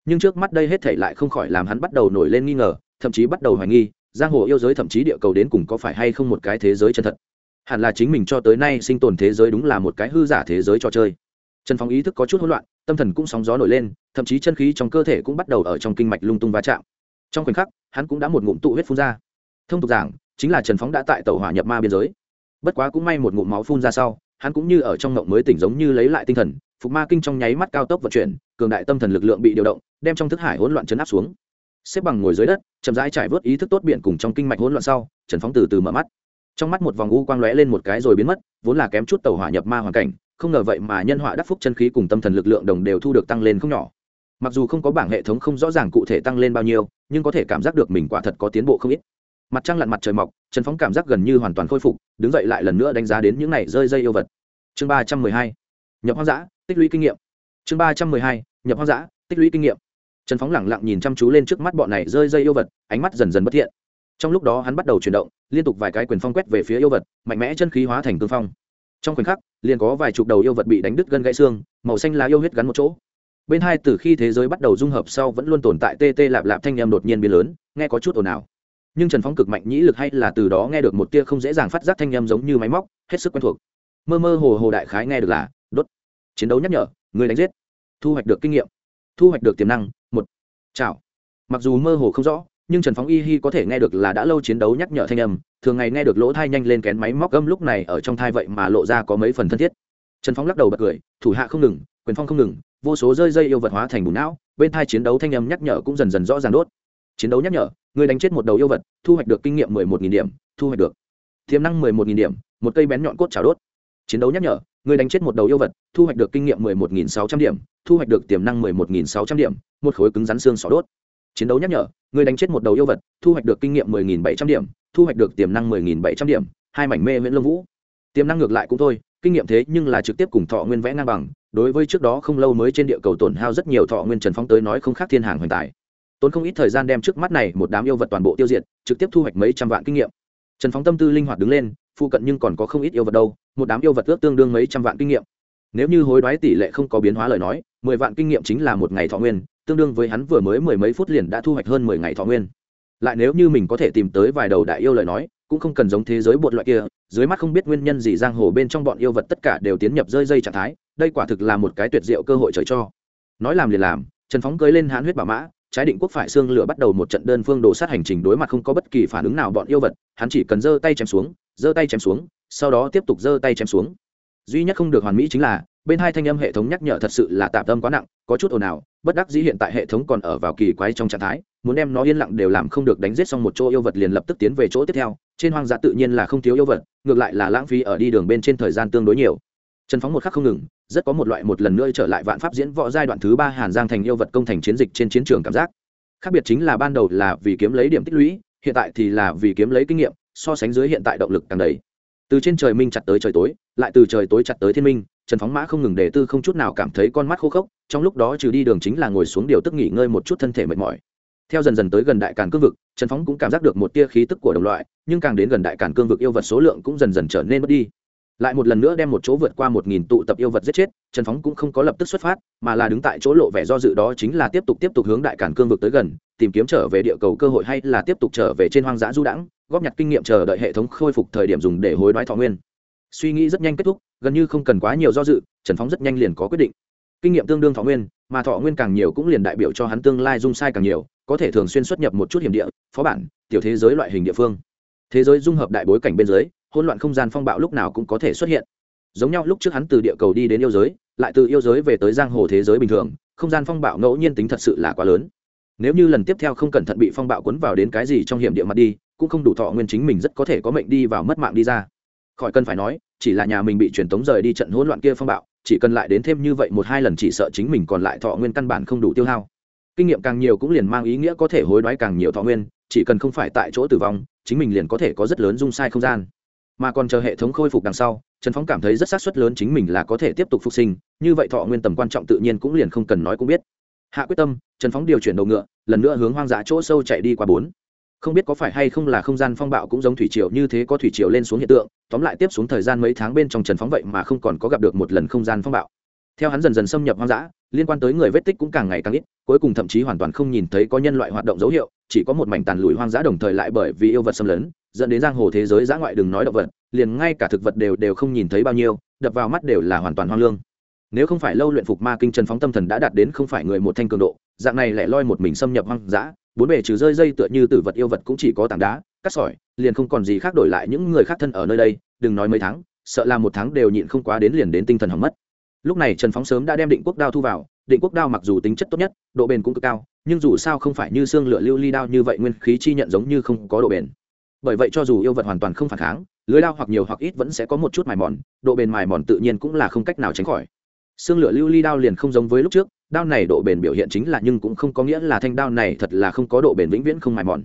S1: Nhưng trước mắt đây hết thể lại không khỏi làm hắn bắt đầu nổi lên nghi ngờ, thậm chí bắt đầu hoài nghi, giang hồ yêu giới thậm chí địa cầu đến cùng có phải hay không một cái thế giới chân thật. Hẳn là chính mình cho tới nay sinh tồn thế giới đúng là một cái hư giả thế giới trò chơi. Trần phong ý thức có chút hỗn loạn, tâm thần cũng sóng gió nổi lên, thậm chí chân khí trong cơ thể cũng bắt đầu ở trong kinh mạch lung tung va chạm. Trong khoảnh khắc, hắn cũng đã một ngụm tụ huyết phun ra. Thông tục giảng chính là trần phóng đã tại tàu hỏa nhập ma biên giới. Bất quá cũng may một ngụm máu phun ra sau, hắn cũng như ở trong ngộng mới tỉnh giống như lấy lại tinh thần, phục ma kinh trong nháy mắt cao tốc vận chuyển, cường đại tâm thần lực lượng bị điều động, đem trong thức hải hỗn loạn chấn áp xuống. Xếp bằng ngồi dưới đất, chậm rãi trải vớt ý thức tốt biển cùng trong kinh mạch hỗn loạn sau, trần phóng từ từ mở mắt. Trong mắt một vòng u quang lóe lên một cái rồi biến mất, vốn là kém chút tàu hỏa nhập ma hoàn cảnh, không ngờ vậy mà nhân họa đắc phúc chân khí cùng tâm thần lực lượng đồng đều thu được tăng lên không nhỏ. Mặc dù không có bảng hệ thống không rõ ràng cụ thể tăng lên bao nhiêu, nhưng có thể cảm giác được mình quả thật có tiến bộ không ít mặt trăng lặn mặt trời mọc, trần phóng cảm giác gần như hoàn toàn khôi phục, đứng dậy lại lần nữa đánh giá đến những này rơi dây yêu vật. Chương ba trăm mười hai, nhập hoang dã, tích lũy kinh nghiệm. Chương ba trăm mười hai, nhập hoang dã, tích lũy kinh nghiệm. Trần phóng lẳng lặng nhìn chăm chú lên trước mắt bọn này rơi dây yêu vật, ánh mắt dần dần bất thiện. Trong lúc đó hắn bắt đầu chuyển động, liên tục vài cái quyền phong quét về phía yêu vật, mạnh mẽ chân khí hóa thành cương phong. Trong khoảnh khắc, liền có vài chục đầu yêu vật bị đánh đứt gân gãy xương, màu xanh lá yêu huyết gắn một chỗ. Bên hai từ khi thế giới bắt đầu dung hợp sau vẫn luôn tồn tại tê tê lạp lạp thanh em đột nhiên biến lớn, nghe có chút ồn ào nhưng trần phóng cực mạnh nhĩ lực hay là từ đó nghe được một tia không dễ dàng phát giác thanh em giống như máy móc, hết sức quen thuộc. Mơ mơ hồ hồ đại khái nghe được là, đốt. Chiến đấu nhắc nhở, người đánh giết. Thu hoạch được kinh nghiệm. Thu hoạch được tiềm năng, một. Chào. Mặc dù mơ hồ không rõ, nhưng trần phóng y hi có thể nghe được là đã lâu chiến đấu nhắc nhở thanh âm, thường ngày nghe được lỗ thai nhanh lên kén máy móc gâm lúc này ở trong thai vậy mà lộ ra có mấy phần thân thiết. Trần phóng lắc đầu bật cười, thủ hạ không ngừng, quyền phong không ngừng, vô số rơi dây yêu vật hóa thành bùn não, bên thai chiến đấu thanh âm nhắc nhở cũng dần dần rõ ràng đốt chiến đấu nhắc nhở người đánh chết một đầu yêu vật, thu hoạch được kinh nghiệm mười một nghìn điểm, thu hoạch được tiềm năng mười một nghìn điểm, một cây bén nhọn cốt chảo đốt. Chiến đấu nhắc nhở người đánh chết một đầu yêu vật, thu hoạch được kinh nghiệm mười một nghìn sáu trăm điểm, thu hoạch được tiềm năng mười một nghìn sáu trăm điểm, một khối cứng rắn xương sỏ đốt. Chiến đấu nhắc nhở người đánh chết một đầu yêu vật, thu hoạch được kinh nghiệm mười nghìn bảy trăm điểm, thu hoạch được tiềm năng mười nghìn bảy trăm điểm, hai mảnh mê miễn lông vũ. Tiềm năng ngược lại cũng thôi, kinh nghiệm thế nhưng là trực tiếp cùng thọ nguyên vẽ ngang bằng, đối với trước đó không lâu mới trên địa cầu tổn hao rất nhiều thọ nguyên trần phong tới nói không khác thiên hàng hoành tài tốn không ít thời gian đem trước mắt này một đám yêu vật toàn bộ tiêu diệt, trực tiếp thu hoạch mấy trăm vạn kinh nghiệm. Trần phóng tâm tư linh hoạt đứng lên, phụ cận nhưng còn có không ít yêu vật đâu, một đám yêu vật ước tương đương mấy trăm vạn kinh nghiệm. Nếu như hối đoái tỷ lệ không có biến hóa lời nói, mười vạn kinh nghiệm chính là một ngày thọ nguyên, tương đương với hắn vừa mới mười mấy phút liền đã thu hoạch hơn mười ngày thọ nguyên. Lại nếu như mình có thể tìm tới vài đầu đại yêu lời nói, cũng không cần giống thế giới bột loại kia, dưới mắt không biết nguyên nhân gì giang hồ bên trong bọn yêu vật tất cả đều tiến nhập rơi dây trạng thái, đây quả thực là một cái tuyệt diệu cơ hội trời cho. Nói làm liền làm, trần phóng cưới lên hãn huyết bảo mã trái định quốc phải xương lửa bắt đầu một trận đơn phương đồ sát hành trình đối mặt không có bất kỳ phản ứng nào bọn yêu vật, hắn chỉ cần giơ tay chém xuống, giơ tay chém xuống, sau đó tiếp tục giơ tay chém xuống. Duy nhất không được hoàn mỹ chính là, bên hai thanh âm hệ thống nhắc nhở thật sự là tạm tâm quá nặng, có chút ồn ào, bất đắc dĩ hiện tại hệ thống còn ở vào kỳ quái trong trạng thái, muốn đem nó yên lặng đều làm không được đánh giết xong một chỗ yêu vật liền lập tức tiến về chỗ tiếp theo, trên hoang dã tự nhiên là không thiếu yêu vật, ngược lại là lãng phí ở đi đường bên trên thời gian tương đối nhiều. Trần phóng một khắc không ngừng rất có một loại một lần nữa trở lại vạn pháp diễn võ giai đoạn thứ ba hàn giang thành yêu vật công thành chiến dịch trên chiến trường cảm giác. Khác biệt chính là ban đầu là vì kiếm lấy điểm tích lũy, hiện tại thì là vì kiếm lấy kinh nghiệm, so sánh dưới hiện tại động lực càng đầy. Từ trên trời minh chặt tới trời tối, lại từ trời tối chặt tới thiên minh, trần phóng mã không ngừng để tư không chút nào cảm thấy con mắt khô khốc, trong lúc đó trừ đi đường chính là ngồi xuống điều tức nghỉ ngơi một chút thân thể mệt mỏi. Theo dần dần tới gần đại càn cương vực, trần phóng cũng cảm giác được một tia khí tức của đồng loại, nhưng càng đến gần đại càn cương vực yêu vật số lượng cũng dần dần trở nên mất đi lại một lần nữa đem một chỗ vượt qua một nghìn tụ tập yêu vật giết chết, trần phóng cũng không có lập tức xuất phát, mà là đứng tại chỗ lộ vẻ do dự đó chính là tiếp tục tiếp tục hướng đại cản cương vực tới gần, tìm kiếm trở về địa cầu cơ hội hay là tiếp tục trở về trên hoang dã du đãng, góp nhặt kinh nghiệm chờ đợi hệ thống khôi phục thời điểm dùng để hối đoái thọ nguyên. Suy nghĩ rất nhanh kết thúc, gần như không cần quá nhiều do dự, trần phóng rất nhanh liền có quyết định. Kinh nghiệm tương đương thọ nguyên, mà thọ nguyên càng nhiều cũng liền đại biểu cho hắn tương lai dung sai càng nhiều, có thể thường xuyên xuất nhập một chút hiểm địa, phó bản, tiểu thế giới loại hình địa phương. Thế giới dung hợp đại bối cảnh bên dưới hỗn loạn không gian phong bạo lúc nào cũng có thể xuất hiện. Giống nhau lúc trước hắn từ địa cầu đi đến yêu giới, lại từ yêu giới về tới giang hồ thế giới bình thường, không gian phong bạo ngẫu nhiên tính thật sự là quá lớn. Nếu như lần tiếp theo không cẩn thận bị phong bạo cuốn vào đến cái gì trong hiểm địa mặt đi, cũng không đủ thọ nguyên chính mình rất có thể có mệnh đi vào mất mạng đi ra. Khỏi cần phải nói, chỉ là nhà mình bị truyền tống rời đi trận hỗn loạn kia phong bạo, chỉ cần lại đến thêm như vậy một hai lần chỉ sợ chính mình còn lại thọ nguyên căn bản không đủ tiêu hao. Kinh nghiệm càng nhiều cũng liền mang ý nghĩa có thể hối đoái càng nhiều thọ nguyên, chỉ cần không phải tại chỗ tử vong, chính mình liền có thể có rất lớn dung sai không gian mà còn chờ hệ thống khôi phục đằng sau, trần phóng cảm thấy rất xác suất lớn chính mình là có thể tiếp tục phục sinh, như vậy thọ nguyên tầm quan trọng tự nhiên cũng liền không cần nói cũng biết. Hạ quyết tâm, trần phóng điều chuyển đầu ngựa, lần nữa hướng hoang dã chỗ sâu chạy đi qua bốn. Không biết có phải hay không là không gian phong bạo cũng giống thủy triều như thế có thủy triều lên xuống hiện tượng, tóm lại tiếp xuống thời gian mấy tháng bên trong trần phóng vậy mà không còn có gặp được một lần không gian phong bạo. Theo hắn dần dần xâm nhập hoang dã, liên quan tới người vết tích cũng càng ngày càng ít, cuối cùng thậm chí hoàn toàn không nhìn thấy có nhân loại hoạt động dấu hiệu chỉ có một mảnh tàn lùi hoang dã đồng thời lại bởi vì yêu vật xâm lấn, dẫn đến giang hồ thế giới dã ngoại đừng nói động vật, liền ngay cả thực vật đều đều không nhìn thấy bao nhiêu, đập vào mắt đều là hoàn toàn hoang lương. Nếu không phải lâu luyện phục ma kinh trần phóng tâm thần đã đạt đến không phải người một thanh cường độ, dạng này lại loi một mình xâm nhập hoang dã, bốn bề trừ rơi dây tựa như tử vật yêu vật cũng chỉ có tảng đá cắt sỏi, liền không còn gì khác đổi lại những người khác thân ở nơi đây, đừng nói mấy tháng, sợ là một tháng đều nhịn không quá đến liền đến tinh thần hỏng mất. Lúc này trần phóng sớm đã đem định quốc đao thu vào định quốc đao mặc dù tính chất tốt nhất, độ bền cũng cực cao, nhưng dù sao không phải như xương lửa lưu ly đao như vậy nguyên khí chi nhận giống như không có độ bền. Bởi vậy cho dù yêu vật hoàn toàn không phản kháng, lưới đao hoặc nhiều hoặc ít vẫn sẽ có một chút mài mòn, độ bền mài mòn tự nhiên cũng là không cách nào tránh khỏi. Xương lửa lưu ly đao liền không giống với lúc trước, đao này độ bền biểu hiện chính là nhưng cũng không có nghĩa là thanh đao này thật là không có độ bền vĩnh viễn không mài mòn.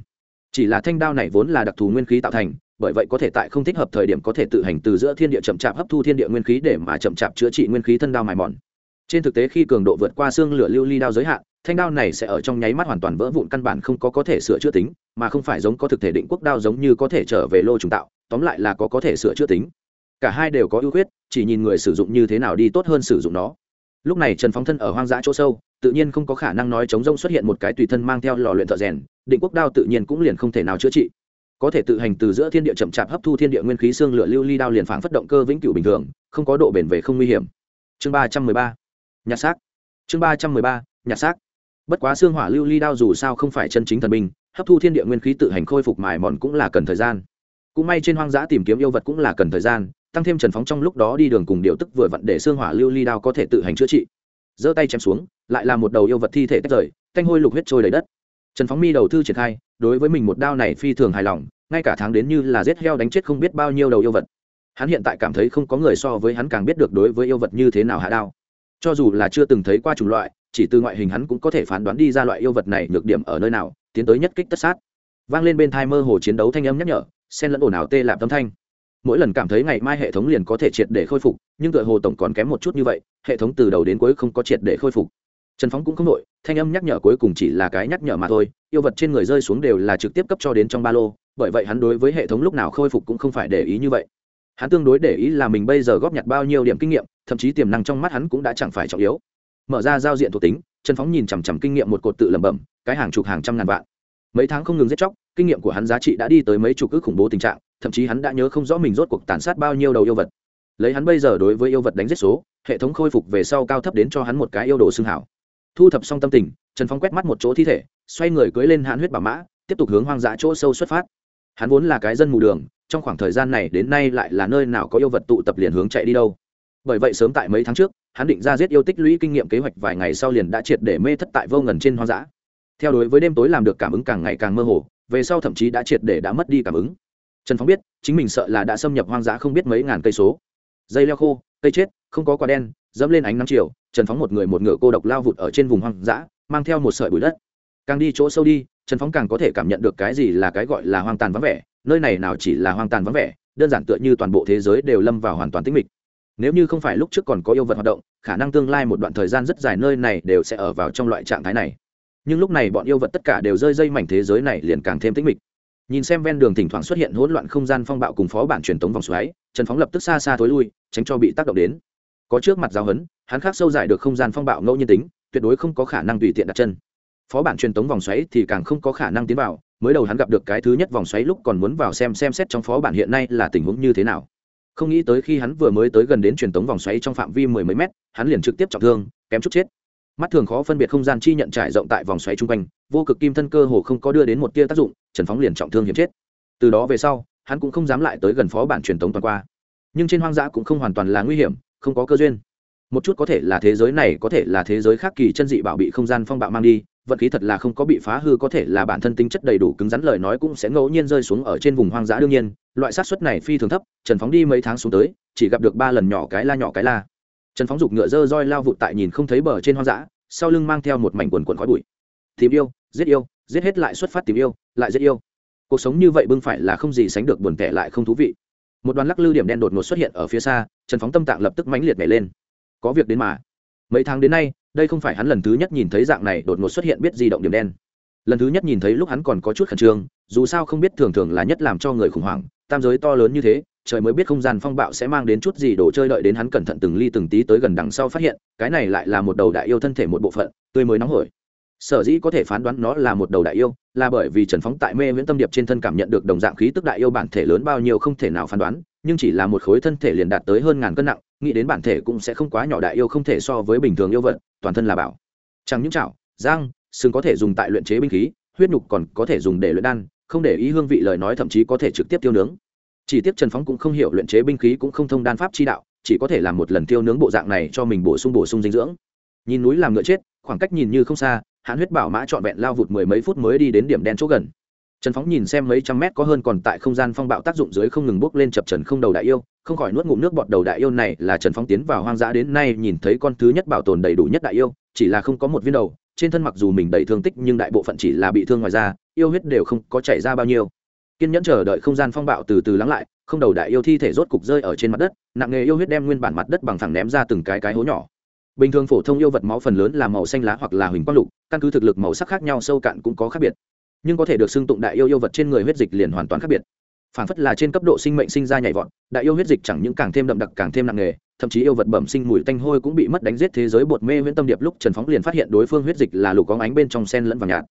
S1: Chỉ là thanh đao này vốn là đặc thù nguyên khí tạo thành, bởi vậy có thể tại không thích hợp thời điểm có thể tự hành từ giữa thiên địa chậm chạp hấp thu thiên địa nguyên khí để mà chậm chạp chữa trị nguyên khí thân đao mài mòn trên thực tế khi cường độ vượt qua xương lửa lưu ly đao giới hạn, thanh đao này sẽ ở trong nháy mắt hoàn toàn vỡ vụn căn bản không có có thể sửa chữa tính, mà không phải giống có thực thể định quốc đao giống như có thể trở về lô trùng tạo, tóm lại là có có thể sửa chữa tính. Cả hai đều có ưu khuyết, chỉ nhìn người sử dụng như thế nào đi tốt hơn sử dụng nó. Lúc này trần phóng thân ở hoang dã chỗ sâu, tự nhiên không có khả năng nói chống rông xuất hiện một cái tùy thân mang theo lò luyện thợ rèn, định quốc đao tự nhiên cũng liền không thể nào chữa trị. Có thể tự hành từ giữa thiên địa chậm chạp hấp thu thiên địa nguyên khí xương lửa lưu ly đao liền phản phất động cơ vĩnh cửu bình thường, không có độ bền về không nguy hiểm. Chương ba trăm mười ba nhặt xác. Chương ba trăm mười ba, nhặt xác. Bất quá xương hỏa lưu ly đao dù sao không phải chân chính thần binh, hấp thu thiên địa nguyên khí tự hành khôi phục mài mòn cũng là cần thời gian. Cũng may trên hoang dã tìm kiếm yêu vật cũng là cần thời gian, tăng thêm trần phóng trong lúc đó đi đường cùng điều tức vừa vặn để xương hỏa lưu ly đao có thể tự hành chữa trị. Giơ tay chém xuống, lại là một đầu yêu vật thi thể tách rời canh hôi lục huyết trôi đầy đất. Trần phóng mi đầu thư triển khai, đối với mình một đao này phi thường hài lòng, ngay cả tháng đến như là giết heo đánh chết không biết bao nhiêu đầu yêu vật. Hắn hiện tại cảm thấy không có người so với hắn càng biết được đối với yêu vật như thế nào hạ đao cho dù là chưa từng thấy qua chủng loại, chỉ từ ngoại hình hắn cũng có thể phán đoán đi ra loại yêu vật này nhược điểm ở nơi nào, tiến tới nhất kích tất sát. Vang lên bên thai mơ hồ chiến đấu thanh âm nhắc nhở, xen lẫn ồn ào tê lạp tâm thanh. Mỗi lần cảm thấy ngày mai hệ thống liền có thể triệt để khôi phục, nhưng tựa hồ tổng còn kém một chút như vậy, hệ thống từ đầu đến cuối không có triệt để khôi phục. Trần phóng cũng không nội thanh âm nhắc nhở cuối cùng chỉ là cái nhắc nhở mà thôi, yêu vật trên người rơi xuống đều là trực tiếp cấp cho đến trong ba lô, bởi vậy hắn đối với hệ thống lúc nào khôi phục cũng không phải để ý như vậy. Hắn tương đối để ý là mình bây giờ góp nhặt bao nhiêu điểm kinh nghiệm thậm chí tiềm năng trong mắt hắn cũng đã chẳng phải trọng yếu. Mở ra giao diện thuộc tính, trần phóng nhìn chằm chằm kinh nghiệm một cột tự lẩm bẩm, cái hàng chục hàng trăm ngàn vạn. Mấy tháng không ngừng giết chóc, kinh nghiệm của hắn giá trị đã đi tới mấy chục ước khủng bố tình trạng, thậm chí hắn đã nhớ không rõ mình rốt cuộc tàn sát bao nhiêu đầu yêu vật. Lấy hắn bây giờ đối với yêu vật đánh giết số, hệ thống khôi phục về sau cao thấp đến cho hắn một cái yêu đồ xương hảo. Thu thập xong tâm tình, trần phong quét mắt một chỗ thi thể, xoay người cưới lên hãn huyết bảo mã, tiếp tục hướng hoang dã chỗ sâu xuất phát. Hắn vốn là cái dân mù đường, trong khoảng thời gian này đến nay lại là nơi nào có yêu vật tụ tập liền hướng chạy đi đâu bởi vậy sớm tại mấy tháng trước, hắn định ra giết yêu tích lũy kinh nghiệm kế hoạch vài ngày sau liền đã triệt để mê thất tại vô ngần trên hoang dã. Theo đối với đêm tối làm được cảm ứng càng ngày càng mơ hồ, về sau thậm chí đã triệt để đã mất đi cảm ứng. Trần phóng biết, chính mình sợ là đã xâm nhập hoang dã không biết mấy ngàn cây số. Dây leo khô, cây chết, không có quả đen, dẫm lên ánh nắng chiều, trần phóng một người một ngựa cô độc lao vụt ở trên vùng hoang dã, mang theo một sợi bụi đất. Càng đi chỗ sâu đi, trần phóng càng có thể cảm nhận được cái gì là cái gọi là hoang tàn vắng vẻ, nơi này nào chỉ là hoang tàn vắng vẻ, đơn giản tựa như toàn bộ thế giới đều lâm vào hoàn toàn tĩnh mịch nếu như không phải lúc trước còn có yêu vật hoạt động, khả năng tương lai một đoạn thời gian rất dài nơi này đều sẽ ở vào trong loại trạng thái này. Nhưng lúc này bọn yêu vật tất cả đều rơi dây mảnh thế giới này liền càng thêm tĩnh mịch. Nhìn xem ven đường thỉnh thoảng xuất hiện hỗn loạn không gian phong bạo cùng phó bản truyền tống vòng xoáy, trần phóng lập tức xa xa thối lui, tránh cho bị tác động đến. Có trước mặt giáo hấn hắn khác sâu dài được không gian phong bạo ngẫu nhiên tính, tuyệt đối không có khả năng tùy tiện đặt chân. Phó bản truyền tống vòng xoáy thì càng không có khả năng tiến vào, mới đầu hắn gặp được cái thứ nhất vòng xoáy lúc còn muốn vào xem xem xét trong phó bản hiện nay là tình huống như thế nào không nghĩ tới khi hắn vừa mới tới gần đến truyền tống vòng xoáy trong phạm vi mười mấy mét, hắn liền trực tiếp trọng thương, kém chút chết. Mắt thường khó phân biệt không gian chi nhận trải rộng tại vòng xoáy chung quanh, vô cực kim thân cơ hồ không có đưa đến một tia tác dụng, trần phóng liền trọng thương hiểm chết. Từ đó về sau, hắn cũng không dám lại tới gần phó bản truyền tống toàn qua. Nhưng trên hoang dã cũng không hoàn toàn là nguy hiểm, không có cơ duyên. Một chút có thể là thế giới này, có thể là thế giới khác kỳ chân dị bảo bị không gian phong bạo mang đi, vận khí thật là không có bị phá hư, có thể là bản thân tính chất đầy đủ cứng rắn lời nói cũng sẽ ngẫu nhiên rơi xuống ở trên vùng hoang dã đương nhiên loại xác suất này phi thường thấp, trần phóng đi mấy tháng xuống tới, chỉ gặp được ba lần nhỏ cái la nhỏ cái la. Trần phóng giục ngựa dơ roi lao vụt tại nhìn không thấy bờ trên hoang dã, sau lưng mang theo một mảnh quần quần khói bụi. Tìm yêu, giết yêu, giết hết lại xuất phát tìm yêu, lại giết yêu. Cuộc sống như vậy bưng phải là không gì sánh được buồn tẻ lại không thú vị. Một đoàn lắc lư điểm đen đột ngột xuất hiện ở phía xa, trần phóng tâm tạng lập tức mãnh liệt nhảy lên. Có việc đến mà. Mấy tháng đến nay, đây không phải hắn lần thứ nhất nhìn thấy dạng này đột ngột xuất hiện biết di động điểm đen lần thứ nhất nhìn thấy lúc hắn còn có chút khẩn trương, dù sao không biết thường thường là nhất làm cho người khủng hoảng, tam giới to lớn như thế, trời mới biết không gian phong bạo sẽ mang đến chút gì đồ chơi đợi đến hắn cẩn thận từng ly từng tí tới gần đằng sau phát hiện, cái này lại là một đầu đại yêu thân thể một bộ phận, tươi mới nóng hổi. Sở dĩ có thể phán đoán nó là một đầu đại yêu, là bởi vì trần phóng tại mê viễn tâm điệp trên thân cảm nhận được đồng dạng khí tức đại yêu bản thể lớn bao nhiêu không thể nào phán đoán, nhưng chỉ là một khối thân thể liền đạt tới hơn ngàn cân nặng, nghĩ đến bản thể cũng sẽ không quá nhỏ đại yêu không thể so với bình thường yêu vật, toàn thân là bảo. Chẳng những chảo giang sừng có thể dùng tại luyện chế binh khí, huyết nhục còn có thể dùng để luyện đan, không để ý hương vị lời nói thậm chí có thể trực tiếp tiêu nướng. Chỉ tiếc trần phóng cũng không hiểu luyện chế binh khí cũng không thông đan pháp chi đạo, chỉ có thể làm một lần tiêu nướng bộ dạng này cho mình bổ sung bổ sung dinh dưỡng. Nhìn núi làm ngựa chết, khoảng cách nhìn như không xa hãn huyết bảo mã trọn vẹn lao vụt mười mấy phút mới đi đến điểm đen chỗ gần. Trần phóng nhìn xem mấy trăm mét có hơn còn tại không gian phong bạo tác dụng dưới không ngừng bốc lên chập trần không đầu đại yêu, không khỏi nuốt ngụm nước bọt đầu đại yêu này là trần phóng tiến vào hoang dã đến nay nhìn thấy con thứ nhất bảo tồn đầy đủ nhất đại yêu, chỉ là không có một viên đầu trên thân mặc dù mình đầy thương tích nhưng đại bộ phận chỉ là bị thương ngoài da, yêu huyết đều không có chảy ra bao nhiêu. Kiên nhẫn chờ đợi không gian phong bạo từ từ lắng lại, không đầu đại yêu thi thể rốt cục rơi ở trên mặt đất, nặng nghề yêu huyết đem nguyên bản mặt đất bằng thẳng ném ra từng cái cái hố nhỏ. Bình thường phổ thông yêu vật máu phần lớn là màu xanh lá hoặc là huỳnh quang lục, căn cứ thực lực màu sắc khác nhau sâu cạn cũng có khác biệt. Nhưng có thể được xưng tụng đại yêu yêu vật trên người huyết dịch liền hoàn toàn khác biệt. Phản phất là trên cấp độ sinh mệnh sinh ra nhảy vọt, đại yêu huyết dịch chẳng những càng thêm đậm đặc càng thêm nặng nghề thậm chí yêu vật bẩm sinh mùi tanh hôi cũng bị mất đánh giết thế giới bột mê huyễn tâm điệp lúc trần phóng liền phát hiện đối phương huyết dịch là lục có ánh bên trong sen lẫn vàng nhạt.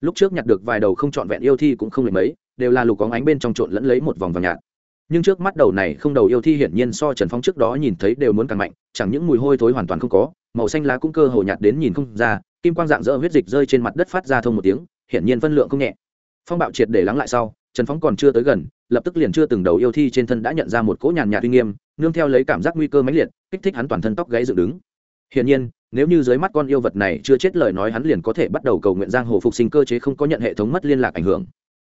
S1: Lúc trước nhặt được vài đầu không trọn vẹn yêu thi cũng không lấy mấy, đều là lục có ánh bên trong trộn lẫn lấy một vòng vàng nhạt. Nhưng trước mắt đầu này không đầu yêu thi hiển nhiên so trần phong trước đó nhìn thấy đều muốn càng mạnh, chẳng những mùi hôi thối hoàn toàn không có, màu xanh lá cũng cơ hồ nhạt đến nhìn không ra, kim quang dạng dỡ huyết dịch rơi trên mặt đất phát ra thông một tiếng, hiển nhiên phân lượng không nhẹ. Phong bạo triệt để lắng lại sau trần phóng còn chưa tới gần, lập tức liền chưa từng đầu yêu thi trên thân đã nhận ra một cỗ nhàn nhạt uy nghiêm, nương theo lấy cảm giác nguy cơ mãnh liệt, kích thích hắn toàn thân tóc gáy dựng đứng. Hiển nhiên, nếu như dưới mắt con yêu vật này chưa chết lời nói hắn liền có thể bắt đầu cầu nguyện giang hồ phục sinh cơ chế không có nhận hệ thống mất liên lạc ảnh hưởng.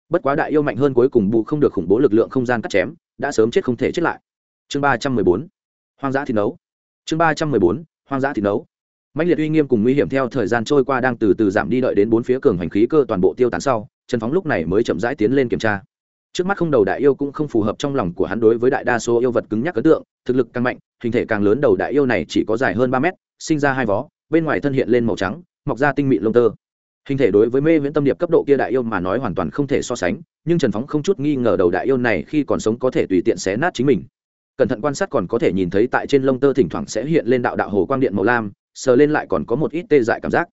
S1: Bất quá đại yêu mạnh hơn cuối cùng bù không được khủng bố lực lượng không gian cắt chém, đã sớm chết không thể chết lại. Chương ba trăm mười bốn, hoang dã thi nấu. Chương ba trăm mười bốn, hoang dã thi nấu. Mạnh liệt uy nghiêm cùng nguy hiểm theo thời gian trôi qua đang từ từ giảm đi đợi đến bốn phía cường hành khí cơ toàn bộ tiêu tán sau trần phóng lúc này mới chậm rãi tiến lên kiểm tra. Trước mắt không đầu đại yêu cũng không phù hợp trong lòng của hắn đối với đại đa số yêu vật cứng nhắc ấn tượng, thực lực càng mạnh, hình thể càng lớn đầu đại yêu này chỉ có dài hơn ba mét, sinh ra hai vó, bên ngoài thân hiện lên màu trắng, mọc ra tinh mịn lông tơ. Hình thể đối với mê viễn tâm điệp cấp độ kia đại yêu mà nói hoàn toàn không thể so sánh, nhưng trần phóng không chút nghi ngờ đầu đại yêu này khi còn sống có thể tùy tiện xé nát chính mình. Cẩn thận quan sát còn có thể nhìn thấy tại trên lông tơ thỉnh thoảng sẽ hiện lên đạo đạo hồ quang điện màu lam, sờ lên lại còn có một ít tê dại cảm giác.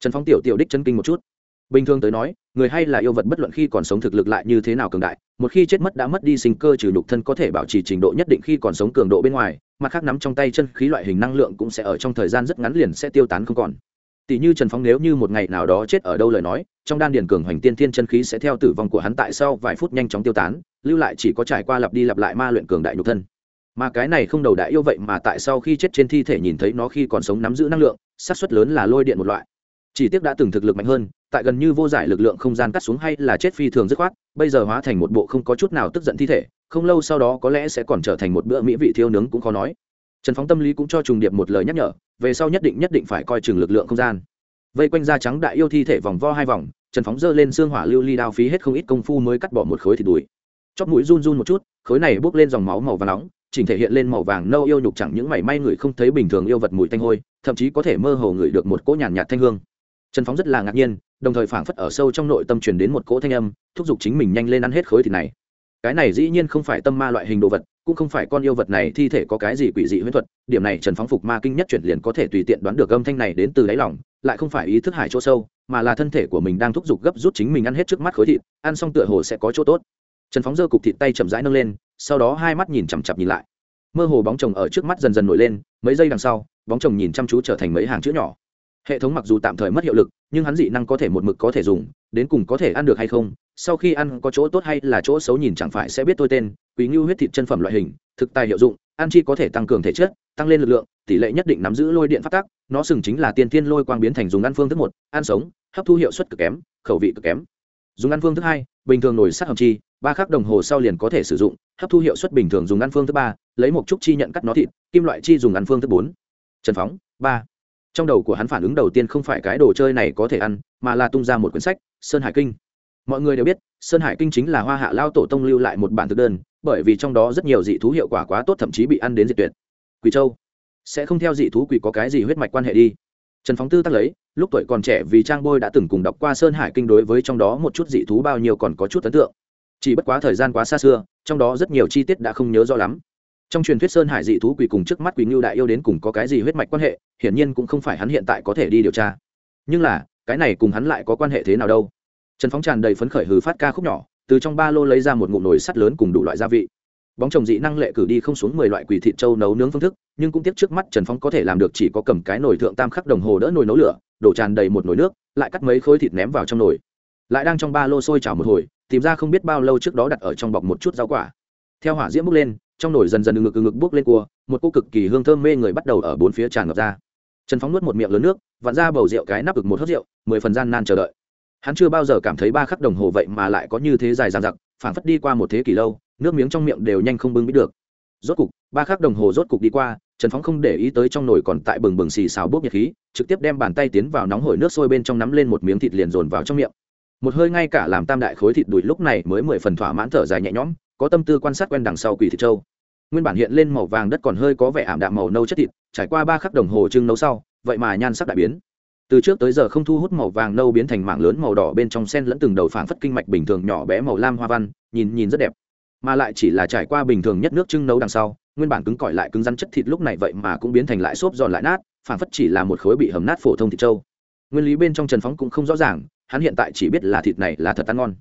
S1: Trần phóng tiểu tiểu đích chân kinh một chút bình thường tới nói, người hay là yêu vật bất luận khi còn sống thực lực lại như thế nào cường đại, một khi chết mất đã mất đi sinh cơ trừ nhục thân có thể bảo trì trình độ nhất định khi còn sống cường độ bên ngoài, mặt khác nắm trong tay chân khí loại hình năng lượng cũng sẽ ở trong thời gian rất ngắn liền sẽ tiêu tán không còn. Tỷ như trần phóng nếu như một ngày nào đó chết ở đâu lời nói, trong đan điền cường hoành tiên thiên chân khí sẽ theo tử vong của hắn tại sau vài phút nhanh chóng tiêu tán, lưu lại chỉ có trải qua lặp đi lặp lại ma luyện cường đại nhục thân. Mà cái này không đầu đại yêu vậy mà tại sau khi chết trên thi thể nhìn thấy nó khi còn sống nắm giữ năng lượng, xác suất lớn là lôi điện một loại. Chỉ tiếc đã từng thực lực mạnh hơn tại gần như vô giải lực lượng không gian cắt xuống hay là chết phi thường dứt khoát, bây giờ hóa thành một bộ không có chút nào tức giận thi thể, không lâu sau đó có lẽ sẽ còn trở thành một bữa mỹ vị thiêu nướng cũng khó nói. Trần phóng tâm lý cũng cho trùng điệp một lời nhắc nhở, về sau nhất định nhất định phải coi chừng lực lượng không gian. Vây quanh da trắng đại yêu thi thể vòng vo hai vòng, trần phóng giơ lên xương hỏa lưu ly đao phí hết không ít công phu mới cắt bỏ một khối thịt đùi. Chóp mũi run run một chút, khối này bốc lên dòng máu màu và nóng, chỉnh thể hiện lên màu vàng nâu yêu nhục chẳng những mảy may người không thấy bình thường yêu vật mùi tanh hôi, thậm chí có thể mơ hồ ngửi được một cỗ nhàn nhạt thanh hương. Trần phóng rất là ngạc nhiên đồng thời phảng phất ở sâu trong nội tâm truyền đến một cỗ thanh âm, thúc giục chính mình nhanh lên ăn hết khối thịt này. Cái này dĩ nhiên không phải tâm ma loại hình đồ vật, cũng không phải con yêu vật này thi thể có cái gì quỷ dị huyễn thuật, điểm này trần phóng phục ma kinh nhất chuyển liền có thể tùy tiện đoán được âm thanh này đến từ đáy lòng, lại không phải ý thức hải chỗ sâu, mà là thân thể của mình đang thúc giục gấp rút chính mình ăn hết trước mắt khối thịt, ăn xong tựa hồ sẽ có chỗ tốt. Trần phóng giơ cục thịt tay chậm rãi nâng lên, sau đó hai mắt nhìn chằm chặp nhìn lại. Mơ hồ bóng chồng ở trước mắt dần dần nổi lên, mấy giây đằng sau, bóng chồng nhìn chăm chú trở thành mấy hàng chữ nhỏ hệ thống mặc dù tạm thời mất hiệu lực, nhưng hắn dị năng có thể một mực có thể dùng, đến cùng có thể ăn được hay không, sau khi ăn có chỗ tốt hay là chỗ xấu nhìn chẳng phải sẽ biết tôi tên, quý ngưu huyết thịt chân phẩm loại hình, thực tài hiệu dụng, ăn chi có thể tăng cường thể chất, tăng lên lực lượng, tỷ lệ nhất định nắm giữ lôi điện phát tác, nó sừng chính là tiên tiên lôi quang biến thành dùng ăn phương thức một, ăn sống, hấp thu hiệu suất cực kém, khẩu vị cực kém. Dùng ăn phương thức hai, bình thường nồi sắt hầm chi, ba khắc đồng hồ sau liền có thể sử dụng, hấp thu hiệu suất bình thường dùng ăn phương thứ ba, lấy một chút chi nhận cắt nó thịt, kim loại chi dùng ăn phương thứ bốn. Trần phóng, ba trong đầu của hắn phản ứng đầu tiên không phải cái đồ chơi này có thể ăn, mà là tung ra một quyển sách, sơn hải kinh. Mọi người đều biết, sơn hải kinh chính là hoa hạ lao tổ tông lưu lại một bản thực đơn, bởi vì trong đó rất nhiều dị thú hiệu quả quá tốt thậm chí bị ăn đến diệt tuyệt. Quỳ châu, sẽ không theo dị thú quỷ có cái gì huyết mạch quan hệ đi. Trần phóng tư tắc lấy, lúc tuổi còn trẻ vì trang bôi đã từng cùng đọc qua sơn hải kinh đối với trong đó một chút dị thú bao nhiêu còn có chút ấn tượng. Chỉ bất quá thời gian quá xa xưa, trong đó rất nhiều chi tiết đã không nhớ rõ lắm trong truyền thuyết sơn hải dị thú quỷ cùng trước mắt quỷ ngưu đại yêu đến cùng có cái gì huyết mạch quan hệ, hiển nhiên cũng không phải hắn hiện tại có thể đi điều tra. Nhưng là, cái này cùng hắn lại có quan hệ thế nào đâu? Trần phóng tràn đầy phấn khởi hừ phát ca khúc nhỏ, từ trong ba lô lấy ra một ngụm nồi sắt lớn cùng đủ loại gia vị. Bóng chồng dị năng lệ cử đi không xuống mười loại quỷ thịt trâu nấu nướng phương thức, nhưng cũng tiếc trước mắt trần phóng có thể làm được chỉ có cầm cái nồi thượng tam khắc đồng hồ đỡ nồi nấu lửa, đổ tràn đầy một nồi nước, lại cắt mấy khối thịt ném vào trong nồi. Lại đang trong ba lô sôi chảo một hồi, tìm ra không biết bao lâu trước đó đặt ở trong bọc một chút rau quả. Theo hỏa diễm bốc lên trong nồi dần dần ngực ngực bước lên cua, một cô cực kỳ hương thơm mê người bắt đầu ở bốn phía tràn ngập ra. Trần phóng nuốt một miệng lớn nước, vặn ra bầu rượu cái nắp ực một hớt rượu, mười phần gian nan chờ đợi. Hắn chưa bao giờ cảm thấy ba khắc đồng hồ vậy mà lại có như thế dài dằng dặc, phảng phất đi qua một thế kỷ lâu, nước miếng trong miệng đều nhanh không bưng bít được. Rốt cục, ba khắc đồng hồ rốt cục đi qua, trần phóng không để ý tới trong nồi còn tại bừng bừng xì xào bốc nhiệt khí, trực tiếp đem bàn tay tiến vào nóng hổi nước sôi bên trong nắm lên một miếng thịt liền dồn vào trong miệng. Một hơi ngay cả làm tam đại khối thịt đùi lúc này mới mười phần thỏa mãn thở dài nhẹ nhõm có tâm tư quan sát quen đằng sau quỷ thịt trâu. Nguyên bản hiện lên màu vàng đất còn hơi có vẻ ảm đạm màu nâu chất thịt, trải qua ba khắc đồng hồ trưng nấu sau, vậy mà nhan sắc đại biến. Từ trước tới giờ không thu hút màu vàng nâu biến thành mảng lớn màu đỏ bên trong sen lẫn từng đầu phảng phất kinh mạch bình thường nhỏ bé màu lam hoa văn, nhìn nhìn rất đẹp. Mà lại chỉ là trải qua bình thường nhất nước trưng nấu đằng sau, nguyên bản cứng cỏi lại cứng rắn chất thịt lúc này vậy mà cũng biến thành lại xốp giòn lại nát, phảng phất chỉ là một khối bị hầm nát phổ thông thịt trâu. Nguyên lý bên trong trần phóng cũng không rõ ràng, hắn hiện tại chỉ biết là thịt này là thật ăn ngon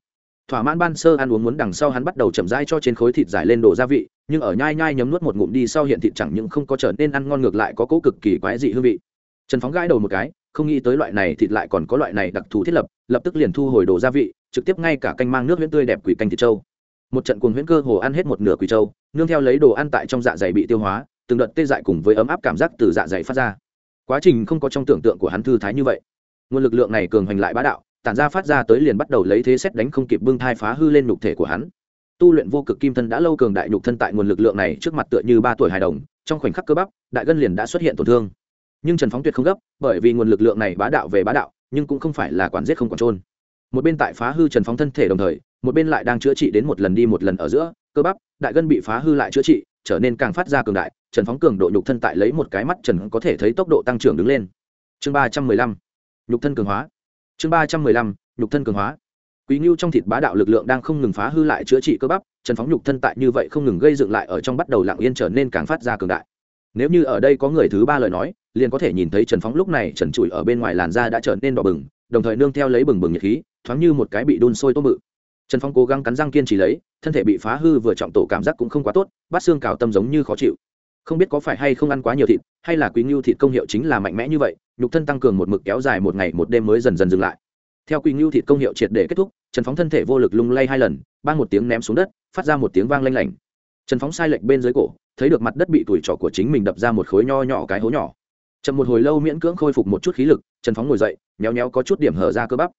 S1: thỏa mãn ban sơ ăn uống muốn đằng sau hắn bắt đầu chậm rãi cho trên khối thịt giải lên đồ gia vị, nhưng ở nhai nhai nhấm nuốt một ngụm đi sau hiện thịt chẳng những không có trở nên ăn ngon ngược lại có cố cực kỳ quái dị hương vị. Trần phóng gãi đầu một cái, không nghĩ tới loại này thịt lại còn có loại này đặc thù thiết lập lập tức liền thu hồi đồ gia vị, trực tiếp ngay cả canh mang nước huyễn tươi đẹp quỷ canh thịt trâu. Một trận cuồng huyễn cơ hồ ăn hết một nửa quỷ trâu, nương theo lấy đồ ăn tại trong dạ dày bị tiêu hóa, từng đợt tê dại cùng với ấm áp cảm giác từ dạ dày phát ra. Quá trình không có trong tưởng tượng của hắn thư thái như vậy. Nguồn lực lượng này cường hoành lại bá đạo tản ra phát ra tới liền bắt đầu lấy thế xét đánh không kịp bưng thai phá hư lên nhục thể của hắn. Tu luyện vô cực kim thân đã lâu cường đại nhục thân tại nguồn lực lượng này trước mặt tựa như ba tuổi hài đồng, trong khoảnh khắc cơ bắp, đại gân liền đã xuất hiện tổn thương. Nhưng trần phóng tuyệt không gấp, bởi vì nguồn lực lượng này bá đạo về bá đạo, nhưng cũng không phải là quản giết không quản trôn một bên tại phá hư trần phóng thân thể đồng thời, một bên lại đang chữa trị đến một lần đi một lần ở giữa, cơ bắp, đại gân bị phá hư lại chữa trị, trở nên càng phát ra cường đại, trần phóng cường độ nhục thân tại lấy một cái mắt trần có thể thấy tốc độ tăng trưởng đứng lên. Chương ba trăm mười lăm, nhục thân cường hóa chương ba trăm mười lăm, nhục thân cường hóa. Quý ngưu trong thịt bá đạo lực lượng đang không ngừng phá hư lại chữa trị cơ bắp, trần phóng nhục thân tại như vậy không ngừng gây dựng lại ở trong bắt đầu lặng yên trở nên càng phát ra cường đại. Nếu như ở đây có người thứ ba lời nói, liền có thể nhìn thấy trần phóng lúc này trần trụi ở bên ngoài làn da đã trở nên đỏ bừng, đồng thời nương theo lấy bừng bừng nhiệt khí, thoáng như một cái bị đun sôi tôm mự trần phóng cố gắng cắn răng kiên trì lấy, thân thể bị phá hư vừa trọng tổ cảm giác cũng không quá tốt, bát xương cào tâm giống như khó chịu. Không biết có phải hay không ăn quá nhiều thịt, hay là quý ngưu thịt công hiệu chính là mạnh mẽ như vậy nhục thân tăng cường một mực kéo dài một ngày một đêm mới dần dần dừng lại. Theo quy ngưu thịt công hiệu triệt để kết thúc, trần phóng thân thể vô lực lung lay hai lần ban một tiếng ném xuống đất, phát ra một tiếng vang lanh lảnh. Trần phóng sai lệch bên dưới cổ, thấy được mặt đất bị tuổi trỏ của chính mình đập ra một khối nho nhỏ cái hố nhỏ. Chậm một hồi lâu miễn cưỡng khôi phục một chút khí lực, trần phóng ngồi dậy, nhéo nhéo có chút điểm hở ra cơ bắp.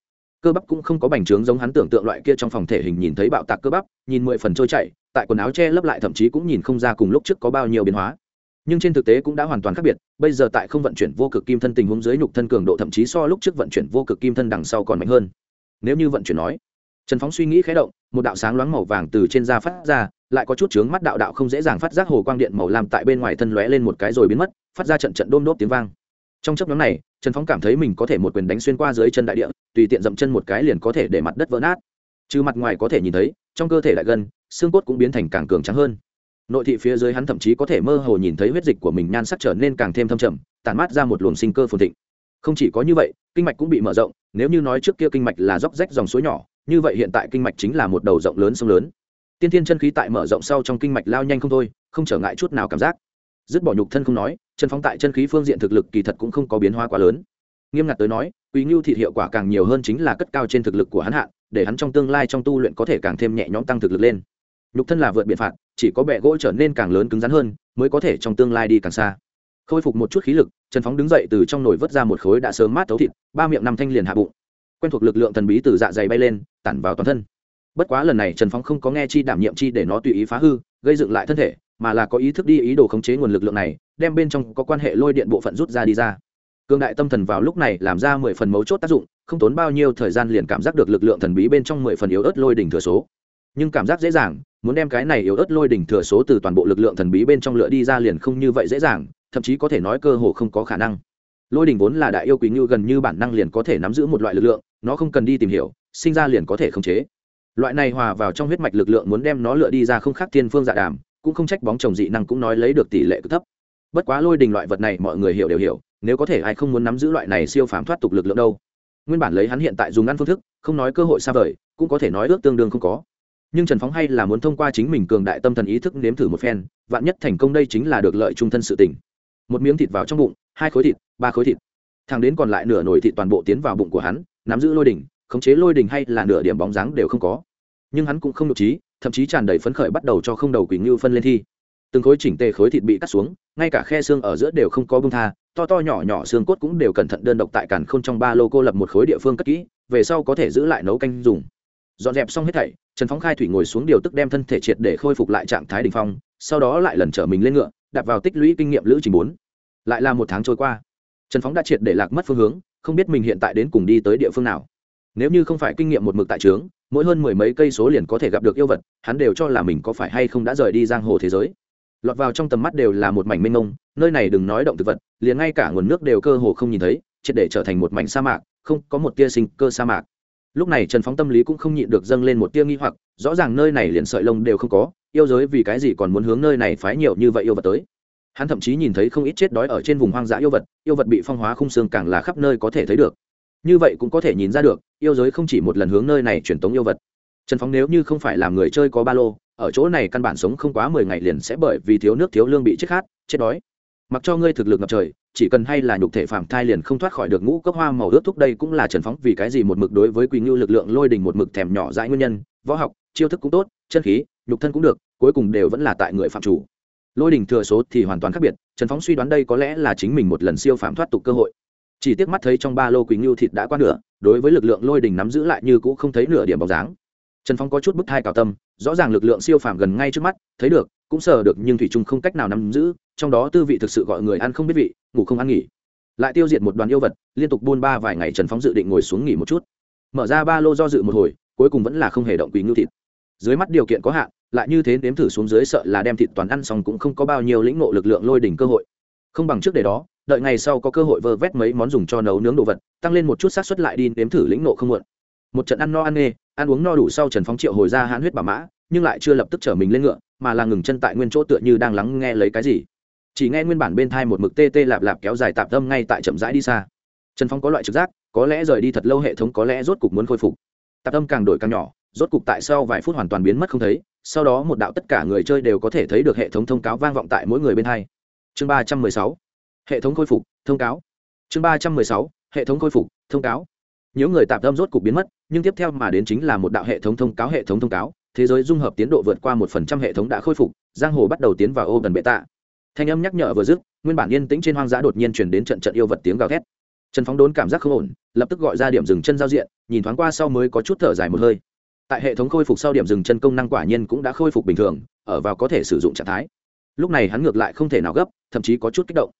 S1: Cơ bắp cũng không có bành trướng giống hắn tưởng tượng loại kia trong phòng thể hình nhìn thấy bạo tạc cơ bắp, nhìn mười phần trôi chảy, tại quần áo che lấp lại thậm chí cũng nhìn không ra cùng lúc trước có bao nhiêu biến hóa nhưng trên thực tế cũng đã hoàn toàn khác biệt, bây giờ tại không vận chuyển vô cực kim thân tình huống dưới nhục thân cường độ thậm chí so lúc trước vận chuyển vô cực kim thân đằng sau còn mạnh hơn. Nếu như vận chuyển nói, trần phóng suy nghĩ khé động, một đạo sáng loáng màu vàng từ trên da phát ra, lại có chút chướng mắt đạo đạo không dễ dàng phát giác hồ quang điện màu làm tại bên ngoài thân lóe lên một cái rồi biến mất, phát ra trận trận đôm đốp tiếng vang. Trong chấp nhóm này, trần phóng cảm thấy mình có thể một quyền đánh xuyên qua dưới chân đại địa, tùy tiện dậm chân một cái liền có thể để mặt đất vỡ nát. Trừ mặt ngoài có thể nhìn thấy, trong cơ thể lại gần xương cốt cũng biến thành càng cường trắng hơn nội thị phía dưới hắn thậm chí có thể mơ hồ nhìn thấy huyết dịch của mình nhan sắc trở nên càng thêm thâm trầm tàn mát ra một luồng sinh cơ phồn thịnh. Không chỉ có như vậy, kinh mạch cũng bị mở rộng, nếu như nói trước kia kinh mạch là dốc rách dòng suối nhỏ, như vậy hiện tại kinh mạch chính là một đầu rộng lớn sông lớn. Tiên thiên chân khí tại mở rộng sau trong kinh mạch lao nhanh không thôi, không trở ngại chút nào cảm giác. Dứt bỏ nhục thân không nói, chân phóng tại chân khí phương diện thực lực kỳ thật cũng không có biến hóa quá lớn. Nghiêm ngặt tới nói, quý ngưu thịt hiệu quả càng nhiều hơn chính là cất cao trên thực lực của hắn hạn, để hắn trong tương lai trong tu luyện có thể càng thêm nhẹ nhõm tăng thực lực lên nhục thân là vượt biện phạt, chỉ có bẹ gỗ trở nên càng lớn cứng rắn hơn, mới có thể trong tương lai đi càng xa. Khôi phục một chút khí lực, trần phóng đứng dậy từ trong nồi vớt ra một khối đã sớm mát thấu thịt, ba miệng năm thanh liền hạ bụng. Quen thuộc lực lượng thần bí từ dạ dày bay lên, tản vào toàn thân. Bất quá lần này trần phóng không có nghe chi đảm nhiệm chi để nó tùy ý phá hư, gây dựng lại thân thể, mà là có ý thức đi ý đồ khống chế nguồn lực lượng này, đem bên trong có quan hệ lôi điện bộ phận rút ra đi ra. Cương đại tâm thần vào lúc này làm ra mười phần mấu chốt tác dụng, không tốn bao nhiêu thời gian liền cảm giác được lực lượng thần bí bên trong mười phần yếu ớt lôi đỉnh thừa số. Nhưng cảm giác dễ dàng muốn đem cái này yếu ớt lôi đỉnh thừa số từ toàn bộ lực lượng thần bí bên trong lựa đi ra liền không như vậy dễ dàng, thậm chí có thể nói cơ hồ không có khả năng. Lôi đỉnh vốn là đại yêu quý ngưu gần như bản năng liền có thể nắm giữ một loại lực lượng, nó không cần đi tìm hiểu, sinh ra liền có thể khống chế. Loại này hòa vào trong huyết mạch lực lượng muốn đem nó lựa đi ra không khác thiên phương dạ đàm, cũng không trách bóng chồng dị năng cũng nói lấy được tỷ lệ cực thấp. Bất quá lôi đình loại vật này mọi người hiểu đều hiểu, nếu có thể ai không muốn nắm giữ loại này siêu phàm thoát tục lực lượng đâu. Nguyên bản lấy hắn hiện tại dùng ngăn phương thức, không nói cơ hội xa vời, cũng có thể nói ước tương đương không có nhưng trần phóng hay là muốn thông qua chính mình cường đại tâm thần ý thức nếm thử một phen, vạn nhất thành công đây chính là được lợi trung thân sự tình. Một miếng thịt vào trong bụng, hai khối thịt, ba khối thịt. Thằng đến còn lại nửa nồi thịt toàn bộ tiến vào bụng của hắn, nắm giữ lôi đỉnh, khống chế lôi đỉnh hay là nửa điểm bóng dáng đều không có. Nhưng hắn cũng không nhục trí, thậm chí tràn đầy phấn khởi bắt đầu cho không đầu quỷ ngưu phân lên thi. Từng khối chỉnh tề khối thịt bị cắt xuống, ngay cả khe xương ở giữa đều không có bông tha, to to nhỏ nhỏ xương cốt cũng đều cẩn thận đơn độc tại cản k h ô n trong ba lô cô lập một khối địa phương cất kỹ, về sau có thể giữ lại nấu canh dùng dọn dẹp xong hết thảy, trần phóng khai thủy ngồi xuống điều tức đem thân thể triệt để khôi phục lại trạng thái đình phong, sau đó lại lần trở mình lên ngựa đặt vào tích lũy kinh nghiệm lữ trình bốn. Lại là một tháng trôi qua, trần phóng đã triệt để lạc mất phương hướng, không biết mình hiện tại đến cùng đi tới địa phương nào. Nếu như không phải kinh nghiệm một mực tại trướng, mỗi hơn mười mấy cây số liền có thể gặp được yêu vật, hắn đều cho là mình có phải hay không đã rời đi giang hồ thế giới. Lọt vào trong tầm mắt đều là một mảnh mênh mông, nơi này đừng nói động thực vật, liền ngay cả nguồn nước đều cơ hồ không nhìn thấy, triệt để trở thành một mảnh sa mạc, không có một tia sinh cơ sa mạc lúc này trần phóng tâm lý cũng không nhịn được dâng lên một tia nghi hoặc, rõ ràng nơi này liền sợi lông đều không có, yêu giới vì cái gì còn muốn hướng nơi này phái nhiều như vậy yêu vật tới. Hắn thậm chí nhìn thấy không ít chết đói ở trên vùng hoang dã yêu vật yêu vật bị phong hóa khung xương càng là khắp nơi có thể thấy được. Như vậy cũng có thể nhìn ra được, yêu giới không chỉ một lần hướng nơi này truyền tống yêu vật. Trần phóng nếu như không phải làm người chơi có ba lô, ở chỗ này căn bản sống không quá mười ngày liền sẽ bởi vì thiếu nước thiếu lương bị chết khát, chết đói. Mặc cho ngươi thực lực ngập trời chỉ cần hay là nhục thể phạm thai liền không thoát khỏi được ngũ cốc hoa màu ướt thúc đây cũng là trần phóng vì cái gì một mực đối với quỳ ngưu lực lượng lôi đình một mực thèm nhỏ dãi nguyên nhân, võ học, chiêu thức cũng tốt, chân khí, nhục thân cũng được, cuối cùng đều vẫn là tại người phạm chủ. Lôi đình thừa số thì hoàn toàn khác biệt, trần phóng suy đoán đây có lẽ là chính mình một lần siêu phạm thoát tục cơ hội. Chỉ tiếc mắt thấy trong ba lô quỳ ngưu thịt đã qua nửa, đối với lực lượng lôi đình nắm giữ lại như cũng không thấy nửa điểm bóng dáng. Trần phong có chút bức thai cào tâm, rõ ràng lực lượng siêu phàm gần ngay trước mắt, thấy được cũng sờ được nhưng thủy trung không cách nào nắm giữ, trong đó tư vị thực sự gọi người ăn không biết vị, ngủ không ăn nghỉ. Lại tiêu diệt một đoàn yêu vật, liên tục buôn ba vài ngày trần phóng dự định ngồi xuống nghỉ một chút. Mở ra ba lô do dự một hồi, cuối cùng vẫn là không hề động quỳ ngưu thịt. Dưới mắt điều kiện có hạn, lại như thế nếm thử xuống dưới sợ là đem thịt toàn ăn xong cũng không có bao nhiêu lĩnh ngộ lực lượng lôi đỉnh cơ hội. Không bằng trước để đó, đợi ngày sau có cơ hội vơ vét mấy món dùng cho nấu nướng đồ vật, tăng lên một chút xác suất lại đi nếm thử lĩnh nộ không muộn. Một trận ăn no ăn nghê ăn uống no đủ sau trần phóng triệu hồi ra hãn huyết bà mã nhưng lại chưa lập tức trở mình lên ngựa, mà là ngừng chân tại nguyên chỗ tựa như đang lắng nghe lấy cái gì. Chỉ nghe nguyên bản bên thai một mực tê tê lạp lạp kéo dài tạp tâm ngay tại chậm rãi đi xa. Trần phong có loại trực giác, có lẽ rời đi thật lâu hệ thống có lẽ rốt cục muốn khôi phục. Tạp tâm càng đổi càng nhỏ, rốt cục tại sau vài phút hoàn toàn biến mất không thấy, sau đó một đạo tất cả người chơi đều có thể thấy được hệ thống thông cáo vang vọng tại mỗi người bên hai. Chương ba trăm mười sáu, hệ thống khôi phục, thông cáo. Chương ba trăm mười sáu, hệ thống khôi phục, thông cáo. Những người tạp tâm rốt cục biến mất, nhưng tiếp theo mà đến chính là một đạo hệ thống thông cáo, hệ thống thông cáo thế giới dung hợp tiến độ vượt qua một phần trăm hệ thống đã khôi phục, giang hồ bắt đầu tiến vào ô gần bệ tạ thanh âm nhắc nhở vừa dứt, nguyên bản yên tĩnh trên hoang dã đột nhiên chuyển đến trận trận yêu vật tiếng gào thét. Trần phóng đốn cảm giác không ổn, lập tức gọi ra điểm dừng chân giao diện, nhìn thoáng qua sau mới có chút thở dài một hơi. Tại hệ thống khôi phục sau điểm dừng chân công năng quả nhiên cũng đã khôi phục bình thường, ở vào có thể sử dụng trạng thái. Lúc này hắn ngược lại không thể nào gấp, thậm chí có chút kích động.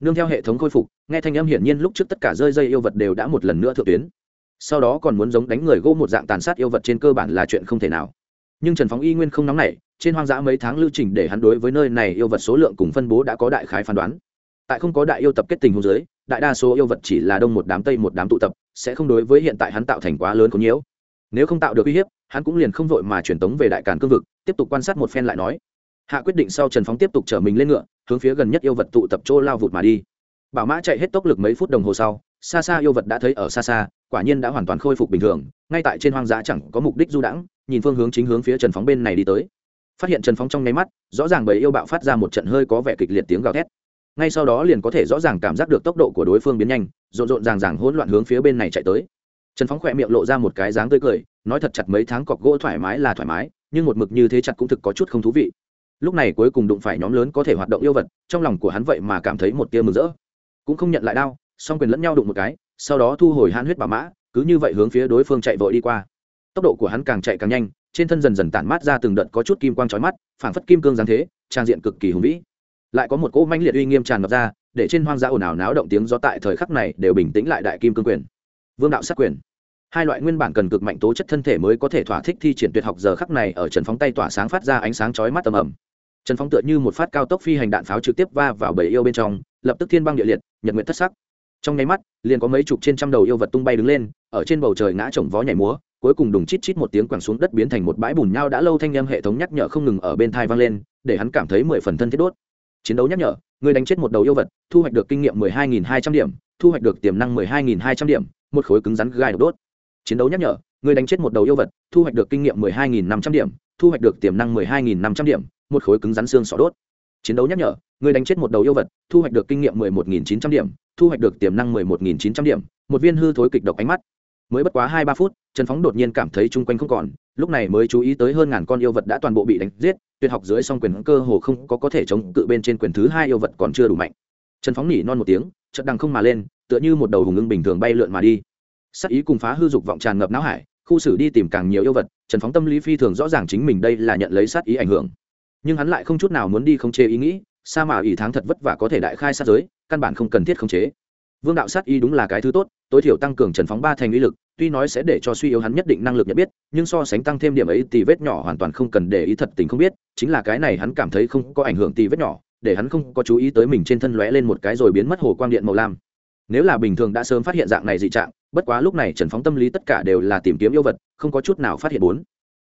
S1: Nương theo hệ thống khôi phục, nghe thanh âm hiển nhiên lúc trước tất cả rơi dây yêu vật đều đã một lần nữa thượng tuyến. Sau đó còn muốn giống đánh người gỗ một dạng tàn sát yêu vật trên cơ bản là chuyện không thể nào nhưng trần phóng y nguyên không nóng nảy, trên hoang dã mấy tháng lưu trình để hắn đối với nơi này yêu vật số lượng cùng phân bố đã có đại khái phán đoán. Tại không có đại yêu tập kết tình hôn giới đại đa số yêu vật chỉ là đông một đám tây một đám tụ tập, sẽ không đối với hiện tại hắn tạo thành quá lớn có nhiễu. Nếu không tạo được uy hiếp, hắn cũng liền không vội mà truyền tống về đại càn cương vực, tiếp tục quan sát một phen lại nói. Hạ quyết định sau trần phóng tiếp tục chở mình lên ngựa, hướng phía gần nhất yêu vật tụ tập chỗ lao vụt mà đi. Bảo mã chạy hết tốc lực mấy phút đồng hồ sau, xa xa yêu vật đã thấy ở xa xa, quả nhiên đã hoàn toàn khôi phục bình thường, ngay tại trên hoang dã chẳng có mục đích du đãng nhìn phương hướng chính hướng phía trần phóng bên này đi tới. Phát hiện trần phóng trong nháy mắt, rõ ràng bầy yêu bạo phát ra một trận hơi có vẻ kịch liệt tiếng gào thét. Ngay sau đó liền có thể rõ ràng cảm giác được tốc độ của đối phương biến nhanh, rộn rộn ràng ràng hỗn loạn hướng phía bên này chạy tới. Trần phóng khỏe miệng lộ ra một cái dáng tươi cười, nói thật chặt mấy tháng cọc gỗ thoải mái là thoải mái, nhưng một mực như thế chặt cũng thực có chút không thú vị. Lúc này cuối cùng đụng phải nhóm lớn có thể hoạt động yêu vật, trong lòng của hắn vậy mà cảm thấy một tia mừng rỡ. Cũng không nhận lại đau, song quyền lẫn nhau đụng một cái, sau đó thu hồi hãn huyết bà mã, cứ như vậy hướng phía đối phương chạy vội đi qua tốc độ của hắn càng chạy càng nhanh, trên thân dần dần tản mát ra từng đợt có chút kim quang trói mắt, phảng phất kim cương giáng thế, trang diện cực kỳ hùng vĩ. Lại có một cỗ manh liệt uy nghiêm tràn ngập ra, để trên hoang dã ồn ào náo động tiếng gió tại thời khắc này đều bình tĩnh lại đại kim cương quyền. Vương đạo sát quyền. Hai loại nguyên bản cần cực mạnh tố chất thân thể mới có thể thỏa thích thi triển tuyệt học giờ khắc này ở trần phóng tay tỏa sáng phát ra ánh sáng chói mắt tầm ẩm trần phóng tựa như một phát cao tốc phi hành đạn pháo trực tiếp va vào bầy yêu bên trong, lập tức thiên băng địa liệt, nhật nguyện thất sắc. Trong nháy mắt, liền có mấy chục trên trăm đầu yêu vật tung bay đứng lên, ở trên bầu trời ngã chồng vó nhảy múa cuối cùng đùng chít chít một tiếng quẳng xuống đất biến thành một bãi bùn nhau đã lâu thanh em hệ thống nhắc nhở không ngừng ở bên thai vang lên, để hắn cảm thấy mười phần thân thiết đốt. Chiến đấu nhắc nhở, người đánh chết một đầu yêu vật, thu hoạch được kinh nghiệm mười hai nghìn hai trăm điểm, thu hoạch được tiềm năng mười hai nghìn hai trăm điểm, một khối cứng rắn gai độc đốt. Chiến đấu nhắc nhở, người đánh chết một đầu yêu vật, thu hoạch được kinh nghiệm mười hai nghìn năm trăm điểm, thu hoạch được tiềm năng mười hai nghìn năm trăm điểm, một khối cứng rắn xương sọ đốt. Chiến đấu nhắc nhở, người đánh chết một đầu yêu vật, thu hoạch được kinh nghiệm mười một nghìn chín trăm điểm, thu hoạch được tiềm năng mười một nghìn chín trăm điểm, một viên hư thối kịch độc ánh mắt mới bất quá hai ba phút, trần phóng đột nhiên cảm thấy chung quanh không còn, lúc này mới chú ý tới hơn ngàn con yêu vật đã toàn bộ bị đánh giết, tuyệt học dưới song quyền cơ hồ không có có thể chống cự bên trên quyền thứ hai yêu vật còn chưa đủ mạnh. Trần phóng nỉ non một tiếng, chợt đằng không mà lên, tựa như một đầu hùng ưng bình thường bay lượn mà đi. Sắc ý cùng phá hư dục vọng tràn ngập não hải, khu xử đi tìm càng nhiều yêu vật, trần phóng tâm lý phi thường rõ ràng chính mình đây là nhận lấy sát ý ảnh hưởng. Nhưng hắn lại không chút nào muốn đi không chế ý nghĩ, sa mà ỷ tháng thật vất vả có thể đại khai sát giới, căn bản không cần thiết khống chế vương đạo sát y đúng là cái thứ tốt, tối thiểu tăng cường trần phóng ba thành uy lực, tuy nói sẽ để cho suy yếu hắn nhất định năng lực nhận biết, nhưng so sánh tăng thêm điểm ấy thì vết nhỏ hoàn toàn không cần để ý thật tình không biết, chính là cái này hắn cảm thấy không có ảnh hưởng tì vết nhỏ, để hắn không có chú ý tới mình trên thân lóe lên một cái rồi biến mất hồ quang điện màu lam. Nếu là bình thường đã sớm phát hiện dạng này dị trạng, bất quá lúc này trần phóng tâm lý tất cả đều là tìm kiếm yêu vật, không có chút nào phát hiện bốn.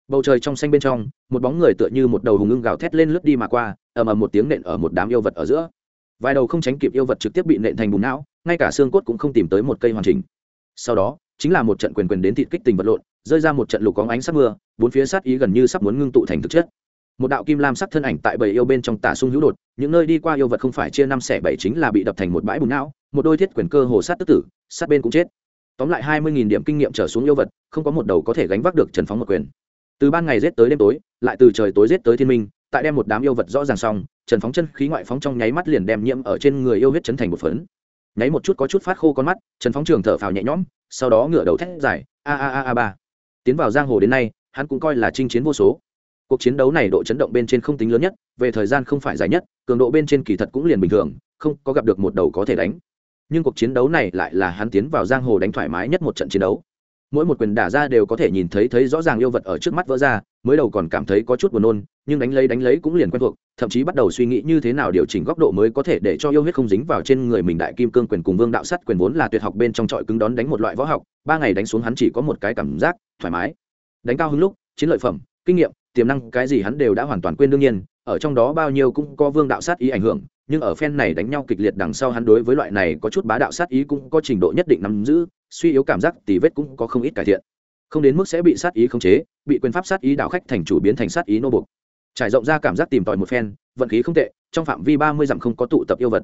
S1: Bầu trời trong xanh bên trong, một bóng người tựa như một đầu hùng ưng gào thét lên lướt đi mà qua, ầm ầm một tiếng nện ở một đám yêu vật ở giữa vài đầu không tránh kịp yêu vật trực tiếp bị nện thành bùn não, ngay cả xương cốt cũng không tìm tới một cây hoàn chỉnh. Sau đó, chính là một trận quyền quyền đến thịt kích tình vật lộn, rơi ra một trận lục có ánh sắc mưa, bốn phía sát ý gần như sắp muốn ngưng tụ thành thực chất. Một đạo kim lam sắc thân ảnh tại bầy yêu bên trong tả sung hữu đột, những nơi đi qua yêu vật không phải chia năm xẻ bảy chính là bị đập thành một bãi bùn não, một đôi thiết quyền cơ hồ sát tức tử, sát bên cũng chết. Tóm lại hai mươi điểm kinh nghiệm trở xuống yêu vật, không có một đầu có thể gánh vác được trần phóng một quyền. Từ ban ngày rét tới đêm tối, lại từ trời tối rét tới thiên minh tại đem một đám yêu vật rõ ràng xong, trần phóng chân khí ngoại phóng trong nháy mắt liền đem nhiễm ở trên người yêu huyết chấn thành một phấn. Nháy một chút có chút phát khô con mắt, trần phóng trường thở phào nhẹ nhõm, sau đó ngửa đầu thét dài, a a a a, ba. Tiến vào giang hồ đến nay, hắn cũng coi là chinh chiến vô số. Cuộc chiến đấu này độ chấn động bên trên không tính lớn nhất, về thời gian không phải dài nhất, cường độ bên trên kỳ thật cũng liền bình thường, không có gặp được một đầu có thể đánh. Nhưng cuộc chiến đấu này lại là hắn tiến vào giang hồ đánh thoải mái nhất một trận chiến đấu mỗi một quyền đả ra đều có thể nhìn thấy thấy rõ ràng yêu vật ở trước mắt vỡ ra, mới đầu còn cảm thấy có chút buồn nôn, nhưng đánh lấy đánh lấy cũng liền quen thuộc, thậm chí bắt đầu suy nghĩ như thế nào điều chỉnh góc độ mới có thể để cho yêu huyết không dính vào trên người mình đại kim cương quyền cùng vương đạo sắt quyền vốn là tuyệt học bên trong trọi cứng đón đánh một loại võ học, ba ngày đánh xuống hắn chỉ có một cái cảm giác thoải mái. Đánh cao hứng lúc, chiến lợi phẩm, kinh nghiệm, tiềm năng, cái gì hắn đều đã hoàn toàn quên đương nhiên ở trong đó bao nhiêu cũng có vương đạo sát ý ảnh hưởng, nhưng ở phen này đánh nhau kịch liệt đằng sau hắn đối với loại này có chút bá đạo sát ý cũng có trình độ nhất định nắm giữ, suy yếu cảm giác tì vết cũng có không ít cải thiện. Không đến mức sẽ bị sát ý khống chế, bị quyền pháp sát ý đạo khách thành chủ biến thành sát ý nô bục trải rộng ra cảm giác tìm tòi một phen, vận khí không tệ, trong phạm vi ba mươi dặm không có tụ tập yêu vật.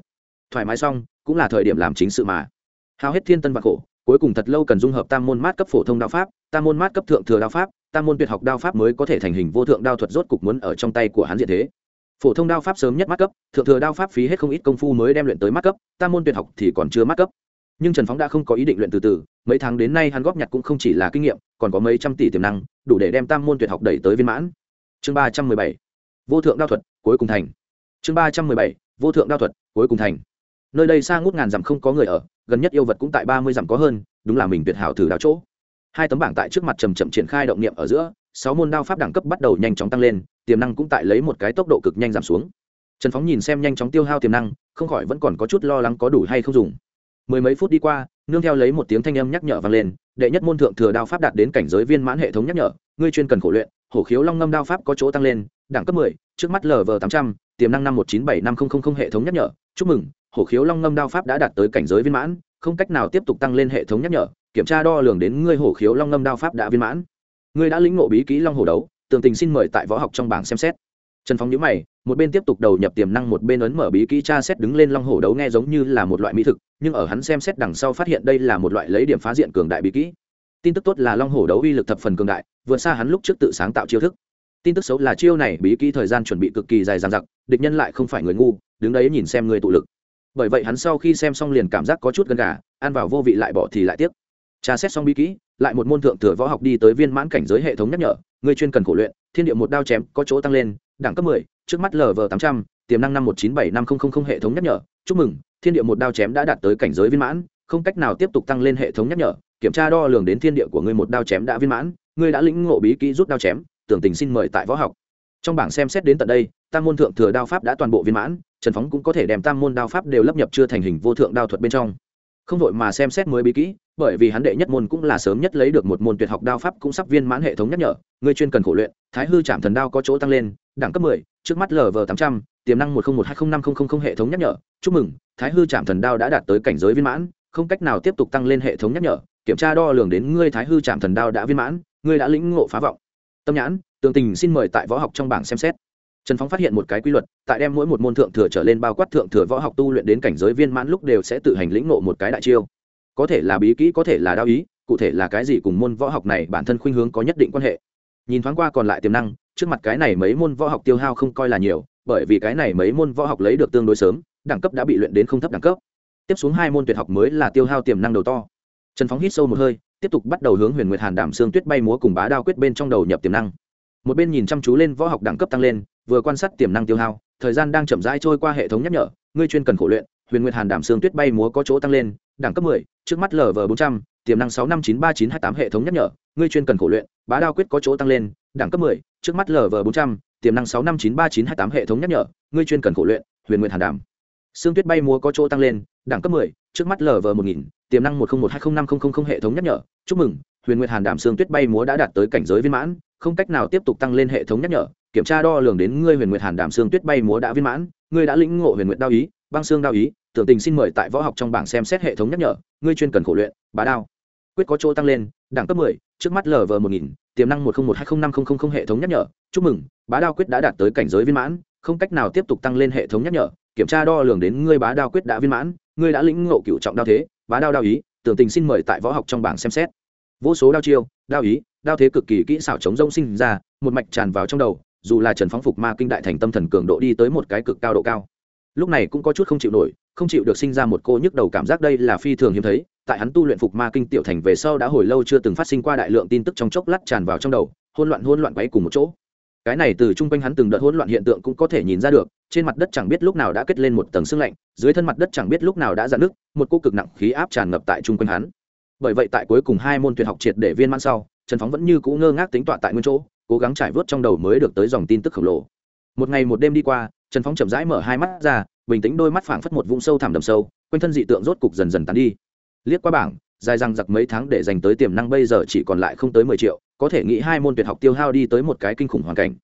S1: Thoải mái xong, cũng là thời điểm làm chính sự mà. Hao hết thiên tân và khổ, cuối cùng thật lâu cần dung hợp tam môn mát cấp phổ thông đạo pháp, tam môn mát cấp thượng thừa đạo pháp tam môn tuyệt học đao pháp mới có thể thành hình vô thượng đao thuật rốt cục muốn ở trong tay của hắn diện thế. Phổ thông đao pháp sớm nhất mắt cấp, thượng thừa đao pháp phí hết không ít công phu mới đem luyện tới mắt cấp tam môn tuyệt học thì còn chưa mắt cấp. Nhưng trần phóng đã không có ý định luyện từ từ, mấy tháng đến nay hắn góp nhặt cũng không chỉ là kinh nghiệm, còn có mấy trăm tỷ tiềm năng, đủ để đem tam môn tuyệt học đẩy tới viên mãn. Chương ba trăm mười bảy, vô thượng đao thuật, cuối cùng thành. Chương ba trăm mười bảy, vô thượng đao thuật, cuối cùng thành. Nơi đây xa ngút ngàn dặm không có người ở, gần nhất yêu vật cũng tại ba mươi dặm có hơn, đúng là mình tuyệt hảo thử đao chỗ hai tấm bảng tại trước mặt chầm chậm triển khai động niệm ở giữa, sáu môn đao pháp đẳng cấp bắt đầu nhanh chóng tăng lên, tiềm năng cũng tại lấy một cái tốc độ cực nhanh giảm xuống. Trần phóng nhìn xem nhanh chóng tiêu hao tiềm năng, không khỏi vẫn còn có chút lo lắng có đủ hay không dùng. Mười mấy phút đi qua, nương theo lấy một tiếng thanh âm nhắc nhở vang lên, đệ nhất môn thượng thừa đao pháp đạt đến cảnh giới viên mãn hệ thống nhắc nhở, ngươi chuyên cần khổ luyện, hổ khiếu long ngâm đao pháp có chỗ tăng lên, đẳng cấp mười, trước mắt lv tám trăm, tiềm năng năm một chín bảy năm không hệ thống nhắc nhở. Chúc mừng, hổ khiếu long ngâm đao pháp đã đạt tới cảnh giới viên mãn, không cách nào tiếp tục tăng lên hệ thống nhắc nhở kiểm tra đo lường đến ngươi hổ khiếu long ngâm đao pháp đã viên mãn. Ngươi đã lĩnh ngộ bí kỹ long hổ đấu, tường tình xin mời tại võ học trong bảng xem xét. Trần phóng nhữ mày, một bên tiếp tục đầu nhập tiềm năng, một bên ấn mở bí kỹ tra xét đứng lên long hổ đấu nghe giống như là một loại mỹ thực, nhưng ở hắn xem xét đằng sau phát hiện đây là một loại lấy điểm phá diện cường đại bí kỹ. Tin tức tốt là long hổ đấu uy lực thập phần cường đại, vượt xa hắn lúc trước tự sáng tạo chiêu thức. Tin tức xấu là chiêu này bí kỹ thời gian chuẩn bị cực kỳ dài dằng dặc, địch nhân lại không phải người ngu, đứng đấy nhìn xem người tụ lực. Bởi vậy hắn sau khi xem xong liền cảm giác có chút gần gà, ăn vào vô vị lại bỏ thì lại tiếc tra xét xong bí kỹ, lại một môn thượng thừa võ học đi tới viên mãn cảnh giới hệ thống nhắc nhở, người chuyên cần khổ luyện, thiên địa một đao chém, có chỗ tăng lên, đẳng cấp mười, trước mắt lv tám trăm, tiềm năng năm một chín bảy năm không hệ thống nhắc nhở. Chúc mừng, thiên địa một đao chém đã đạt tới cảnh giới viên mãn, không cách nào tiếp tục tăng lên hệ thống nhắc nhở. Kiểm tra đo lường đến thiên địa của ngươi một đao chém đã viên mãn ngươi đã lĩnh ngộ bí kỹ rút đao chém, tưởng tình xin mời tại võ học. Trong bảng xem xét đến tận đây, tam môn thượng thừa đao pháp đã toàn bộ viên mãn, trần phóng cũng có thể đem tam môn đao pháp đều lấp nhập chưa thành hình vô thượng đao thuật bên trong. Không đội mà xem xét mới bí kỹ bởi vì hắn đệ nhất môn cũng là sớm nhất lấy được một môn tuyệt học đao pháp cũng sắp viên mãn hệ thống nhắc nhở, người chuyên cần khổ luyện, thái hư chạm thần đao có chỗ tăng lên, đẳng cấp mười, trước mắt lv tám trăm, tiềm năng một trăm một hai mươi năm không hệ thống nhắc nhở. Chúc mừng, thái hư chạm thần đao đã đạt tới cảnh giới viên mãn, không cách nào tiếp tục tăng lên hệ thống nhắc nhở, kiểm tra đo lường đến ngươi thái hư chạm thần đao đã viên mãn, ngươi đã lĩnh ngộ phá vọng. Tâm nhãn, tường tình xin mời tại võ học trong bảng xem xét. Trần phóng phát hiện một cái quy luật, tại đem mỗi một môn thượng thừa trở lên bao quát thượng thừa võ học tu luyện đến cảnh giới viên mãn lúc đều sẽ tự hành lĩnh ngộ một cái đại chiêu có thể là bí kỹ, có thể là đao ý, cụ thể là cái gì cùng môn võ học này bản thân khuynh hướng có nhất định quan hệ. Nhìn thoáng qua còn lại tiềm năng, trước mặt cái này mấy môn võ học tiêu hao không coi là nhiều, bởi vì cái này mấy môn võ học lấy được tương đối sớm, đẳng cấp đã bị luyện đến không thấp đẳng cấp. Tiếp xuống hai môn tuyệt học mới là tiêu hao tiềm năng đầu to. Trần phóng hít sâu một hơi, tiếp tục bắt đầu hướng huyền nguyệt hàn đảm xương tuyết bay múa cùng bá đao quyết bên trong đầu nhập tiềm năng. Một bên nhìn chăm chú lên võ học đẳng cấp tăng lên, vừa quan sát tiềm năng tiêu hao, thời gian đang chậm rãi trôi qua hệ thống nhắc nhở, ngươi chuyên cần khổ luyện, huyền nguyệt hàn đảm xương tuyết bay múa có chỗ tăng lên đẳng cấp mười, trước mắt lv bốn trăm, tiềm năng sáu năm chín ba chín hai tám hệ thống nhắc nhở, ngươi chuyên cần khổ luyện, bá đao quyết có chỗ tăng lên, đẳng cấp mười, trước mắt lv bốn trăm, tiềm năng sáu năm chín ba chín hai tám hệ thống nhắc nhở, ngươi chuyên cần khổ luyện, huyền nguyệt hàn đảm. Xương tuyết bay múa có chỗ tăng lên, đẳng cấp mười, trước mắt lv một nghìn, tiềm năng một trăm một hai mươi năm không hệ thống nhắc nhở, chúc mừng, huyền nguyệt hàn đảm xương tuyết bay múa đã đạt tới cảnh giới viên mãn, không cách nào tiếp tục tăng lên hệ thống nhắc nhở, kiểm tra đo lường đến ngươi huyền nguyệt hàn đảm xương tuyết bay múa đã viên mãn, ngươi đã lĩnh ngộ huyền nguyệt đao ý, băng xương đao ý tưởng tình xin mời tại võ học trong bảng xem xét hệ thống nhắc nhở, ngươi chuyên cần khổ luyện, bá đao. Quyết có chỗ tăng lên, đẳng cấp mười, trước mắt lv một nghìn, tiềm năng một trăm một hai mươi năm không hệ thống nhắc nhở, chúc mừng, bá đao quyết đã đạt tới cảnh giới viên mãn, không cách nào tiếp tục tăng lên hệ thống nhắc nhở, kiểm tra đo lường đến ngươi bá đao quyết đã viên mãn, ngươi đã lĩnh ngộ cựu trọng đao thế, bá đao đao ý, tưởng tình xin mời tại võ học trong bảng xem xét. Vô số đao chiêu, đao ý, đao thế cực kỳ kỹ xảo chống rông sinh ra, một mạch tràn vào trong đầu, dù là trần phóng phục ma kinh đại thành tâm thần cường độ đi tới một cái cực cao độ cao. Lúc này cũng có chút không chịu nổi không chịu được sinh ra một cô nhức đầu cảm giác đây là phi thường hiếm thấy, tại hắn tu luyện phục ma kinh tiểu thành về sau đã hồi lâu chưa từng phát sinh qua đại lượng tin tức trong chốc lát tràn vào trong đầu hôn loạn hôn loạn quấy cùng một chỗ. Cái này từ chung quanh hắn từng đợt hỗn loạn hiện tượng cũng có thể nhìn ra được, trên mặt đất chẳng biết lúc nào đã kết lên một tầng sương lạnh, dưới thân mặt đất chẳng biết lúc nào đã dạn nước một cô cực nặng khí áp tràn ngập tại chung quanh hắn. Bởi vậy tại cuối cùng hai môn tuyển học triệt để viên mãn sau, trần phóng vẫn như cũ ngơ ngác tính tọa tại nguyên chỗ, cố gắng trải vớt trong đầu mới được tới dòng tin tức khổng lồ. Một ngày một đêm đi qua, trần phóng chậm rãi mở hai mắt ra bình tĩnh đôi mắt phảng phất một vũng sâu thẳm đầm sâu, quanh thân dị tượng rốt cục dần dần tán đi. Liếc qua bảng, dài răng giặc mấy tháng để dành tới tiềm năng bây giờ chỉ còn lại không tới mười triệu, có thể nghĩ hai môn tuyệt học tiêu hao đi tới một cái kinh khủng hoàn cảnh.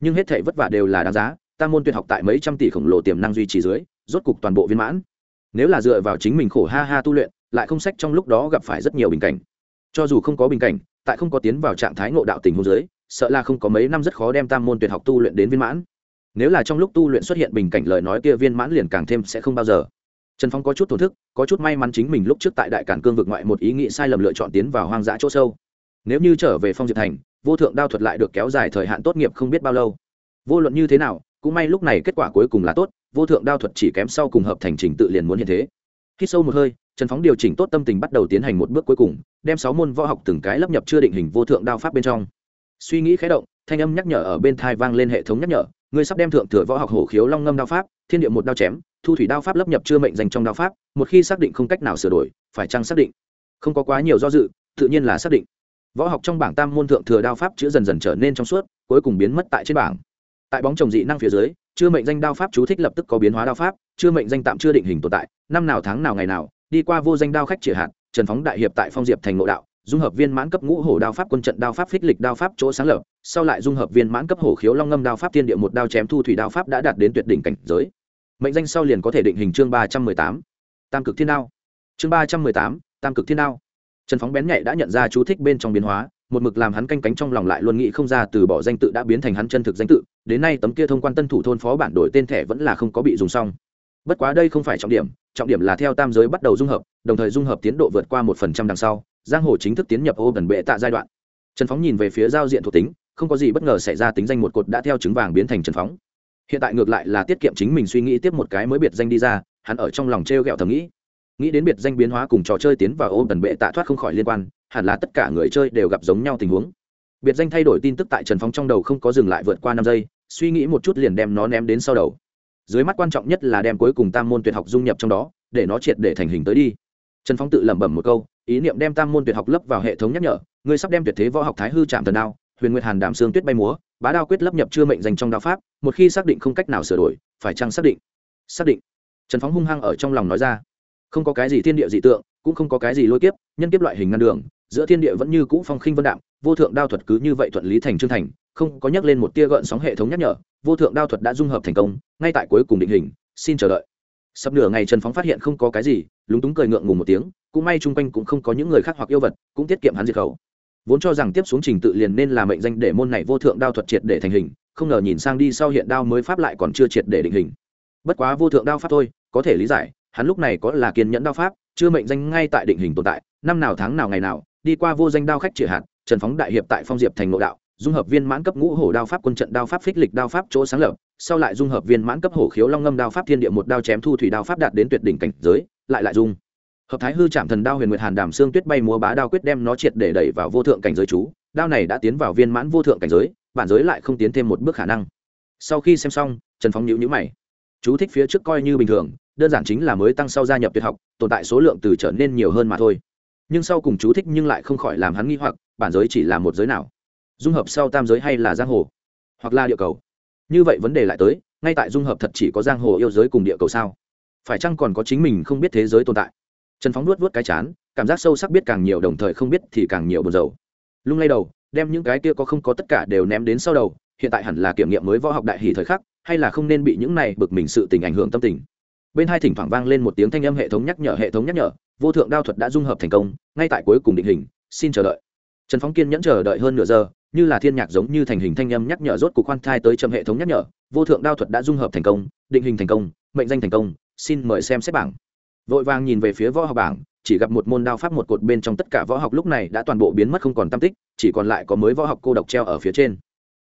S1: Nhưng hết thể vất vả đều là đáng giá tam môn tuyệt học tại mấy trăm tỷ khổng lồ tiềm năng duy trì dưới, rốt cục toàn bộ viên mãn. Nếu là dựa vào chính mình khổ ha ha tu luyện, lại không sách trong lúc đó gặp phải rất nhiều bình cảnh. Cho dù không có bình cảnh, tại không có tiến vào trạng thái ngộ đạo tình hôn giới sợ là không có mấy năm rất khó đem tam môn tuyệt học tu luyện đến viên mãn nếu là trong lúc tu luyện xuất hiện bình cảnh lời nói kia viên mãn liền càng thêm sẽ không bao giờ. Trần phong có chút thổn thức, có chút may mắn chính mình lúc trước tại đại cản cương vực ngoại một ý nghĩ sai lầm lựa chọn tiến vào hoang dã chỗ sâu. Nếu như trở về phong diệp thành, vô thượng đao thuật lại được kéo dài thời hạn tốt nghiệp không biết bao lâu. Vô luận như thế nào, cũng may lúc này kết quả cuối cùng là tốt, vô thượng đao thuật chỉ kém sau cùng hợp thành trình tự liền muốn hiện thế. Khi sâu một hơi, trần phóng điều chỉnh tốt tâm tình bắt đầu tiến hành một bước cuối cùng, đem sáu môn võ học từng cái lấp nhập chưa định hình vô thượng đao pháp bên trong. Suy nghĩ khé động, thanh âm nhắc nhở ở bên thai vang lên hệ thống nhắc nhở ngươi sắp đem thượng thừa võ học hổ khiếu long ngâm đao pháp, thiên địa một đao chém, thu thủy đao pháp lấp nhập chưa mệnh danh trong đao pháp, một khi xác định không cách nào sửa đổi, phải chăng xác định? Không có quá nhiều do dự, tự nhiên là xác định. Võ học trong bảng tam môn thượng thừa đao pháp chữ dần dần trở nên trong suốt, cuối cùng biến mất tại trên bảng. Tại bóng trồng dị năng phía dưới, chưa mệnh danh đao pháp chú thích lập tức có biến hóa đao pháp, chưa mệnh danh tạm chưa định hình tồn tại, năm nào tháng nào ngày nào, đi qua vô danh đao khách triệt hạt trần phóng đại hiệp tại phong diệp thành ngộ đạo dung hợp viên mãn cấp ngũ hổ đao pháp quân trận đao pháp phích lịch đao pháp chỗ sáng lập, sau lại dung hợp viên mãn cấp hổ khiếu long ngâm đao pháp tiên địa một đao chém thu thủy đao pháp đã đạt đến tuyệt đỉnh cảnh giới. Mệnh danh sau liền có thể định hình chương ba trăm mười tám, tam cực thiên đao. Chương ba trăm mười tám, tam cực thiên đao. Trần phóng bén nhạy đã nhận ra chú thích bên trong biến hóa, một mực làm hắn canh cánh trong lòng lại luôn nghĩ không ra từ bỏ danh tự đã biến thành hắn chân thực danh tự, đến nay tấm kia thông quan tân thủ thôn phó bản đổi tên thẻ vẫn là không có bị dùng xong. Bất quá đây không phải trọng điểm trọng điểm là theo tam giới bắt đầu dung hợp, đồng thời dung hợp tiến độ vượt qua một phần trăm đằng sau giang hồ chính thức tiến nhập ô gần bệ tạ giai đoạn. Trần phóng nhìn về phía giao diện thuộc tính, không có gì bất ngờ xảy ra tính danh một cột đã theo trứng vàng biến thành trần phóng. Hiện tại ngược lại là tiết kiệm chính mình suy nghĩ tiếp một cái mới biệt danh đi ra, hắn ở trong lòng t r e o g ẹ o thầm nghĩ. Nghĩ đến biệt danh biến hóa cùng trò chơi tiến vào ô gần bệ tạ thoát không khỏi liên quan, hẳn là tất cả người chơi đều gặp giống nhau tình huống. Biệt danh thay đổi tin tức tại trần phóng trong đầu không có dừng lại vượt qua năm giây, suy nghĩ một chút liền đem nó ném đến sau đầu. Dưới mắt quan trọng nhất là đem cuối cùng tam môn tuyệt học dung nhập trong đó, để nó triệt để thành hình tới đi. Trần Phóng tự lẩm bẩm một câu ý niệm đem tam môn tuyệt học lấp vào hệ thống nhắc nhở ngươi sắp đem tuyệt thế võ học thái hư chạm thần đao, huyền nguyệt hàn đảm xương tuyết bay múa, bá đao quyết lấp nhập chưa mệnh dành trong đao pháp, một khi xác định không cách nào sửa đổi, phải chăng xác định? Xác định. Trần phóng hung hăng ở trong lòng nói ra. Không có cái gì thiên địa dị tượng, cũng không có cái gì lôi kiếp, nhân kiếp loại hình ngăn đường, giữa thiên địa vẫn như cũ phong khinh vân đạm, vô thượng đao thuật cứ như vậy thuận lý thành trương thành, không có nhắc lên một tia gợn sóng hệ thống nhắc nhở, vô thượng đao thuật đã dung hợp thành công, ngay tại cuối cùng định hình, xin chờ đợi. Sắp nửa ngày trần phóng phát hiện không có cái gì lúng túng cười ngượng ngùng một tiếng, cũng may chung quanh cũng không có những người khác hoặc yêu vật, cũng tiết kiệm hắn diệt khẩu. Vốn cho rằng tiếp xuống trình tự liền nên là mệnh danh để môn này vô thượng đao thuật triệt để thành hình, không ngờ nhìn sang đi sau hiện đao mới pháp lại còn chưa triệt để định hình. Bất quá vô thượng đao pháp thôi, có thể lý giải, hắn lúc này có là kiên nhẫn đao pháp, chưa mệnh danh ngay tại định hình tồn tại, năm nào tháng nào ngày nào, đi qua vô danh đao khách triệt hạt, trần phóng đại hiệp tại phong diệp thành nội đạo, dung hợp viên mãn cấp ngũ hổ đao pháp quân trận đao pháp phích lịch đao pháp chỗ sáng lập, sau lại dung hợp viên mãn cấp hổ khiếu long ngâm đao pháp thiên địa một đao chém thu thủy đao pháp đạt đến tuyệt đỉnh cảnh giới lại lại dung. Hợp thái hư chạm thần đao huyền nguyệt hàn đàm xương tuyết bay múa bá đao quyết đem nó triệt để đẩy vào vô thượng cảnh giới chú. Đao này đã tiến vào viên mãn vô thượng cảnh giới, bản giới lại không tiến thêm một bước khả năng. Sau khi xem xong, trần phóng nhữ nhữ mày. Chú thích phía trước coi như bình thường, đơn giản chính là mới tăng sau gia nhập tuyệt học, tồn tại số lượng từ trở nên nhiều hơn mà thôi. Nhưng sau cùng chú thích nhưng lại không khỏi làm hắn nghi hoặc, bản giới chỉ là một giới nào? Dung hợp sau tam giới hay là giang hồ? Hoặc là địa cầu? Như vậy vấn đề lại tới, ngay tại dung hợp thật chỉ có giang hồ yêu giới cùng địa cầu sao? Phải chăng còn có chính mình không biết thế giới tồn tại? Trần phóng nuốt vớt cái chán, cảm giác sâu sắc biết càng nhiều đồng thời không biết thì càng nhiều buồn dầu lung lay đầu, đem những cái kia có không có tất cả đều ném đến sau đầu, hiện tại hẳn là kiểm nghiệm mới võ học đại hỷ thời khắc, hay là không nên bị những này bực mình sự tình ảnh hưởng tâm tình. Bên hai thỉnh thoảng vang lên một tiếng thanh âm hệ thống nhắc nhở, hệ thống nhắc nhở, vô thượng đao thuật đã dung hợp thành công, ngay tại cuối cùng định hình, xin chờ đợi. Trần phóng kiên nhẫn chờ đợi hơn nửa giờ, như là thiên nhạc giống như thành hình thanh âm nhắc nhở rốt cục khoan thai tới chậm hệ thống nhắc nhở, vô thượng đao thuật đã dung hợp thành công, định hình thành công, mệnh danh thành công xin mời xem xét bảng. Vội vàng nhìn về phía võ học bảng, chỉ gặp một môn đao pháp một cột bên trong tất cả võ học lúc này đã toàn bộ biến mất không còn tam tích, chỉ còn lại có mới võ học cô độc treo ở phía trên.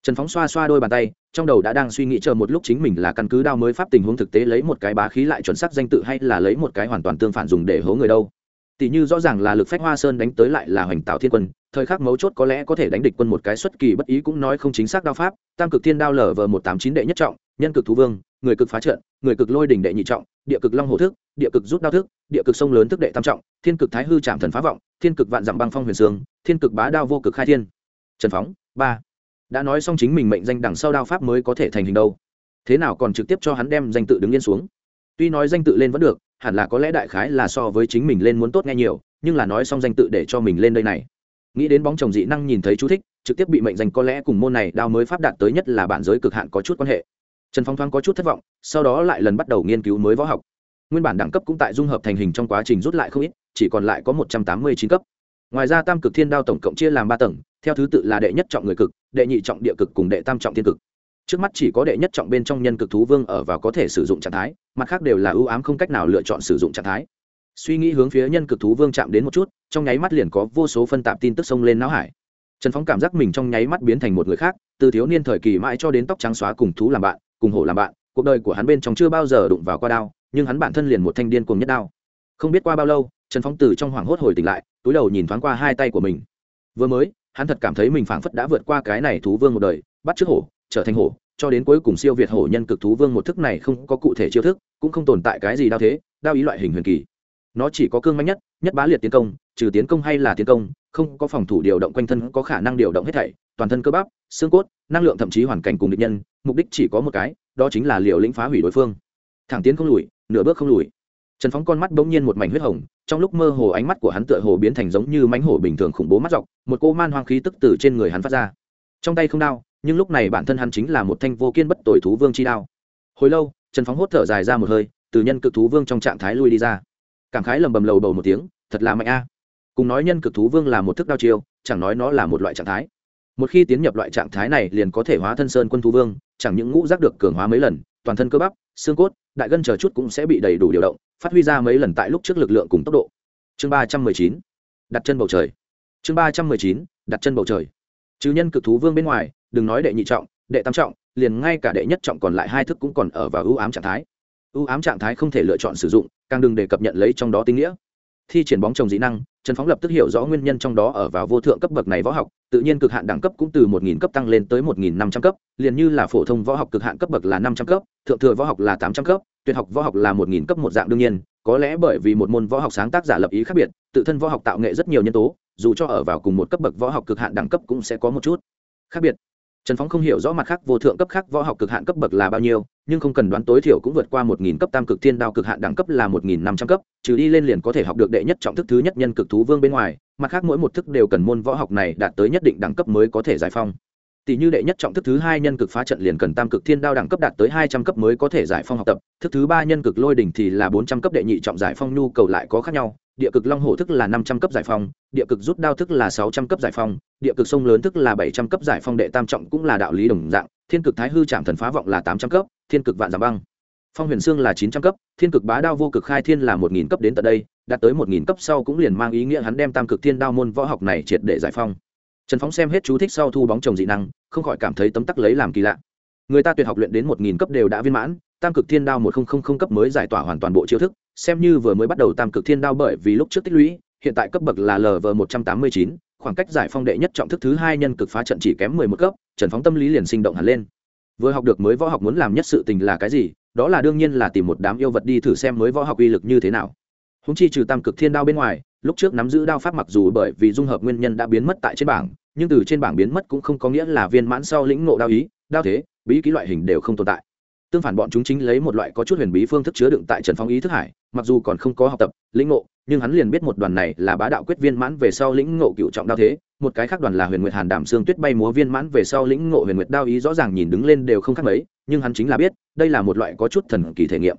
S1: Trần phóng xoa xoa đôi bàn tay, trong đầu đã đang suy nghĩ chờ một lúc chính mình là căn cứ đao mới pháp tình huống thực tế lấy một cái bá khí lại chuẩn xác danh tự hay là lấy một cái hoàn toàn tương phản dùng để hố người đâu. Tỷ như rõ ràng là lực phách hoa sơn đánh tới lại là hoành tạo thiên quân, thời khắc mấu chốt có lẽ có thể đánh địch quân một cái xuất kỳ bất ý cũng nói không chính xác đao pháp, tam cực thiên đao lở vờ một tám chín đệ nhất trọng, nhân cực thú vương người cực phá trận, người cực lôi đỉnh đệ nhị trọng, địa cực long hồ thức, địa cực rút đao thức, địa cực sông lớn thức đệ tam trọng, thiên cực thái hư trạm thần phá vọng, thiên cực vạn dặm băng phong huyền sương, thiên cực bá đao vô cực khai thiên. Trần phóng, ba. Đã nói xong chính mình mệnh danh đằng sau đao pháp mới có thể thành hình đâu. Thế nào còn trực tiếp cho hắn đem danh tự đứng yên xuống? Tuy nói danh tự lên vẫn được, hẳn là có lẽ đại khái là so với chính mình lên muốn tốt nghe nhiều, nhưng là nói xong danh tự để cho mình lên đây này. Nghĩ đến bóng chồng dị năng nhìn thấy chú thích, trực tiếp bị mệnh danh có lẽ cùng môn này đao mới pháp đạt tới nhất là bản giới cực hạn có chút quan hệ trần phong thoáng có chút thất vọng, sau đó lại lần bắt đầu nghiên cứu mới võ học. Nguyên bản đẳng cấp cũng tại dung hợp thành hình trong quá trình rút lại không ít, chỉ còn lại có một trăm tám mươi chín cấp. Ngoài ra tam cực thiên đao tổng cộng chia làm ba tầng, theo thứ tự là đệ nhất trọng người cực, đệ nhị trọng địa cực cùng đệ tam trọng thiên cực. Trước mắt chỉ có đệ nhất trọng bên trong nhân cực thú vương ở và có thể sử dụng trạng thái, mặt khác đều là ưu ám không cách nào lựa chọn sử dụng trạng thái. Suy nghĩ hướng phía nhân cực thú vương chạm đến một chút, trong nháy mắt liền có vô số phân tạp tin tức xông lên não hải. Trần phóng cảm giác mình trong nháy mắt biến thành một người khác, từ thiếu niên thời kỳ mãi cho đến tóc trắng xóa cùng thú làm bạn cùng hổ làm bạn, cuộc đời của hắn bên trong chưa bao giờ đụng vào qua đao, nhưng hắn bản thân liền một thanh điên cùng nhất đao. Không biết qua bao lâu, trần phóng từ trong hoảng hốt hồi tỉnh lại, túi đầu nhìn thoáng qua hai tay của mình. Vừa mới, hắn thật cảm thấy mình phảng phất đã vượt qua cái này thú vương một đời, bắt trước hổ, trở thành hổ, cho đến cuối cùng siêu việt hổ nhân cực thú vương một thức này không có cụ thể chiêu thức, cũng không tồn tại cái gì đao thế, đao ý loại hình huyền kỳ. Nó chỉ có cương mạnh nhất nhất bá liệt tiến công, trừ tiến công hay là tiến công, không có phòng thủ điều động quanh thân có khả năng điều động hết thảy toàn thân cơ bắp, xương cốt, năng lượng thậm chí hoàn cảnh cùng địch nhân, mục đích chỉ có một cái, đó chính là liều lĩnh phá hủy đối phương. Thẳng tiến không lùi, nửa bước không lùi. Trần phóng con mắt bỗng nhiên một mảnh huyết hồng, trong lúc mơ hồ ánh mắt của hắn tựa hồ biến thành giống như mánh hổ bình thường khủng bố mắt dọc, một cô man hoang khí tức từ trên người hắn phát ra. Trong tay không đao, nhưng lúc này bản thân hắn chính là một thanh vô kiên bất tội thú vương chi đao. Hồi lâu, trần phóng hốt thở dài ra một hơi, từ nhân cực thú vương trong trạng thái lui đi ra. Cảm khái lầm bầm lầu bầu một tiếng, thật là mạnh a. Cùng nói nhân cực thú vương là một thức đao chiêu, chẳng nói nó là một loại trạng thái một khi tiến nhập loại trạng thái này liền có thể hóa thân sơn quân thú vương, chẳng những ngũ giác được cường hóa mấy lần, toàn thân cơ bắp, xương cốt, đại gân chờ chút cũng sẽ bị đầy đủ điều động, phát huy ra mấy lần tại lúc trước lực lượng cùng tốc độ. Chương ba trăm mười chín, đặt chân bầu trời. Chương ba trăm mười chín, đặt chân bầu trời. Chứ nhân cực thú vương bên ngoài, đừng nói đệ nhị trọng, đệ tam trọng, liền ngay cả đệ nhất trọng còn lại hai thức cũng còn ở vào ưu ám trạng thái. Ưu ám trạng thái không thể lựa chọn sử dụng, càng đừng đề cập nhận lấy trong đó tinh nghĩa. Thi triển bóng trồng dĩ năng trần phóng lập tức hiểu rõ nguyên nhân trong đó ở vào vô thượng cấp bậc này võ học, tự nhiên cực hạn đẳng cấp cũng từ một nghìn cấp tăng lên tới một nghìn năm trăm cấp, liền như là phổ thông võ học cực hạn cấp bậc là năm trăm cấp, thượng thừa võ học là tám trăm cấp, tuyệt học võ học là một nghìn cấp một dạng đương nhiên, có lẽ bởi vì một môn võ học sáng tác giả lập ý khác biệt, tự thân võ học tạo nghệ rất nhiều nhân tố, dù cho ở vào cùng một cấp bậc võ học cực hạn đẳng cấp cũng sẽ có một chút khác biệt trần phóng không hiểu rõ mặt khác vô thượng cấp khác võ học cực hạn cấp bậc là bao nhiêu, nhưng không cần đoán tối thiểu cũng vượt qua một nghìn cấp tam cực thiên đao cực hạn đẳng cấp là một nghìn năm trăm cấp, trừ đi lên liền có thể học được đệ nhất trọng thức thứ nhất nhân cực thú vương bên ngoài, mặt khác mỗi một thức đều cần môn võ học này đạt tới nhất định đẳng cấp mới có thể giải phong tỷ như đệ nhất trọng thức thứ hai nhân cực phá trận liền cần tam cực thiên đao đẳng cấp đạt tới hai trăm cấp mới có thể giải phong học tập, thức thứ ba nhân cực lôi đỉnh thì là bốn trăm cấp đệ nhị trọng giải phong nhu cầu lại có khác nhau, địa cực long hổ thức là năm trăm cấp giải phong, địa cực rút đao thức là sáu trăm cấp giải phong, địa cực sông lớn thức là bảy trăm cấp giải phong đệ tam trọng cũng là đạo lý đồng dạng, thiên cực thái hư trạm thần phá vọng là tám trăm cấp, thiên cực vạn giảm băng. Phong huyền xương là chín trăm cấp, thiên cực bá đao vô cực khai thiên là một nghìn cấp đến tận đây, đạt tới một nghìn cấp sau cũng liền mang ý nghĩa hắn đem tam cực thiên đao môn võ học này triệt để giải phong trần phóng xem hết chú thích sau thu bóng trồng dị năng, không khỏi cảm thấy tấm tắc lấy làm kỳ lạ. Người ta tuyệt học luyện đến một nghìn cấp đều đã viên mãn, tam cực thiên đao một nghìn cấp mới giải tỏa hoàn toàn bộ chiêu thức, xem như vừa mới bắt đầu tam cực thiên đao bởi vì lúc trước tích lũy, hiện tại cấp bậc là lv một trăm tám mươi chín, khoảng cách giải phong đệ nhất trọng thức thứ hai nhân cực phá trận chỉ kém mười một cấp, trần phóng tâm lý liền sinh động hẳn lên. Vừa học được mới võ học muốn làm nhất sự tình là cái gì, đó là đương nhiên là tìm một đám yêu vật đi thử xem mới võ học uy lực như thế nào. Húng chi trừ tam cực thiên đao bên ngoài lúc trước nắm giữ đao pháp mặc dù bởi vì dung hợp nguyên nhân đã biến mất tại trên bảng, nhưng từ trên bảng biến mất cũng không có nghĩa là viên mãn sau lĩnh ngộ đao ý, đao thế, bí ký loại hình đều không tồn tại. Tương phản bọn chúng chính lấy một loại có chút huyền bí phương thức chứa đựng tại trần phong ý thức hải, mặc dù còn không có học tập, lĩnh ngộ, nhưng hắn liền biết một đoàn này là bá đạo quyết viên mãn về sau lĩnh ngộ cựu trọng đao thế, một cái khác đoàn là huyền nguyệt hàn đảm xương tuyết bay múa viên mãn về sau lĩnh ngộ huyền nguyệt đao ý rõ ràng nhìn đứng lên đều không khác mấy, nhưng hắn chính là biết, đây là một loại có chút thần kỳ thể nghiệm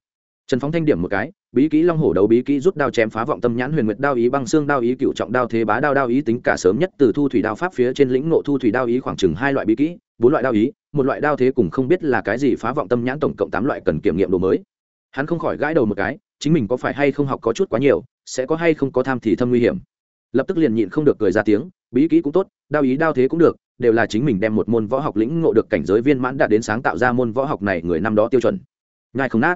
S1: trần phóng thanh điểm một cái, bí kỹ long hổ đấu bí kỹ rút đao chém phá vọng tâm nhãn huyền nguyệt đao ý, băng xương đao ý, cựu trọng đao, thế bá đao đao ý, tính cả sớm nhất từ thu thủy đao pháp phía trên lĩnh ngộ thu thủy đao ý khoảng chừng hai loại bí kỹ, bốn loại đao ý, một loại đao thế cùng không biết là cái gì phá vọng tâm nhãn tổng cộng tám loại cần kiểm nghiệm đồ mới. Hắn không khỏi gãi đầu một cái, chính mình có phải hay không học có chút quá nhiều, sẽ có hay không có tham thì thâm nguy hiểm. Lập tức liền nhịn không được cười ra tiếng, bí kỹ cũng tốt, đao ý, đao thế cũng được, đều là chính mình đem một môn võ học lĩnh ngộ được cảnh giới viên mãn đạt đến sáng tạo ra môn võ học này người năm đó tiêu chuẩn. Ngài không nát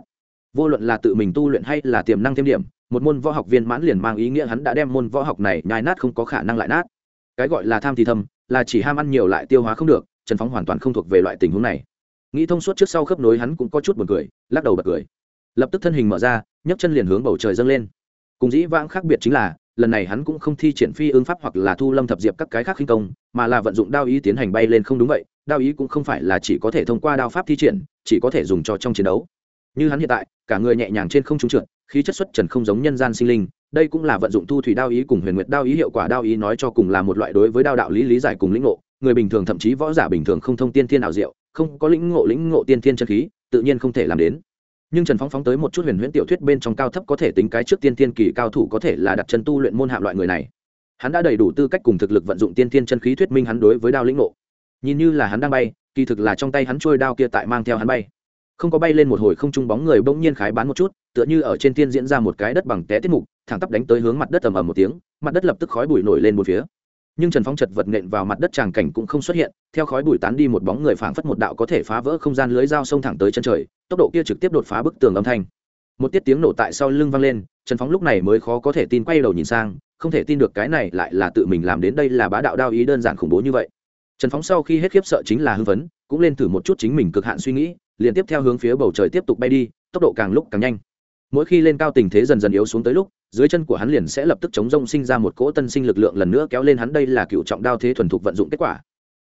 S1: vô luận là tự mình tu luyện hay là tiềm năng thêm điểm, một môn võ học viên mãn liền mang ý nghĩa hắn đã đem môn võ học này nhai nát không có khả năng lại nát. Cái gọi là tham thì thâm là chỉ ham ăn nhiều lại tiêu hóa không được, trần phóng hoàn toàn không thuộc về loại tình huống này. Nghĩ thông suốt trước sau khớp nối hắn cũng có chút buồn cười, lắc đầu bật cười. Lập tức thân hình mở ra, nhấc chân liền hướng bầu trời dâng lên. Cùng dĩ vãng khác biệt chính là, lần này hắn cũng không thi triển phi ứng pháp hoặc là thu lâm thập diệp các cái khác khinh công, mà là vận dụng đao ý tiến hành bay lên không đúng vậy, đao ý cũng không phải là chỉ có thể thông qua đao pháp thi triển, chỉ có thể dùng cho trong chiến đấu như hắn hiện tại, cả người nhẹ nhàng trên không trung trượt, khí chất xuất trần không giống nhân gian sinh linh, đây cũng là vận dụng thu thủy đao ý cùng huyền nguyệt đao ý hiệu quả đao ý nói cho cùng là một loại đối với đao đạo lý lý giải cùng lĩnh ngộ. Người bình thường thậm chí võ giả bình thường không thông tiên thiên ảo diệu, không có lĩnh ngộ lĩnh ngộ tiên thiên chân khí, tự nhiên không thể làm đến. Nhưng trần phóng phóng tới một chút huyền huyễn tiểu thuyết bên trong cao thấp có thể tính cái trước tiên thiên kỳ cao thủ có thể là đặt chân tu luyện môn hạ loại người này. Hắn đã đầy đủ tư cách cùng thực lực vận dụng tiên thiên chân khí thuyết minh hắn đối với đao lĩnh ngộ. Nhìn như là hắn đang bay, kỳ thực là trong tay hắn trôi đao kia tại mang theo hắn bay không có bay lên một hồi không trung bóng người bỗng nhiên khái bán một chút, tựa như ở trên thiên diễn ra một cái đất bằng té tiết mục, thẳng tắp đánh tới hướng mặt đất ầm ầm một tiếng, mặt đất lập tức khói bụi nổi lên một phía. Nhưng trần phong chật vật nện vào mặt đất tràng cảnh cũng không xuất hiện, theo khói bụi tán đi một bóng người phảng phất một đạo có thể phá vỡ không gian lưới dao sông thẳng tới chân trời, tốc độ kia trực tiếp đột phá bức tường âm thanh. Một tiết tiếng nổ tại sau lưng vang lên, trần phóng lúc này mới khó có thể tin quay đầu nhìn sang, không thể tin được cái này lại là tự mình làm đến đây là bá đạo đao ý đơn giản khủng bố như vậy. Trần phóng sau khi hết khiếp sợ chính là hưng phấn, cũng lên thử một chút chính mình cực hạn suy nghĩ liền tiếp theo hướng phía bầu trời tiếp tục bay đi, tốc độ càng lúc càng nhanh. Mỗi khi lên cao tình thế dần dần yếu xuống tới lúc, dưới chân của hắn liền sẽ lập tức chống rông sinh ra một cỗ tân sinh lực lượng lần nữa kéo lên hắn. Đây là cựu trọng đao thế thuần thục vận dụng kết quả.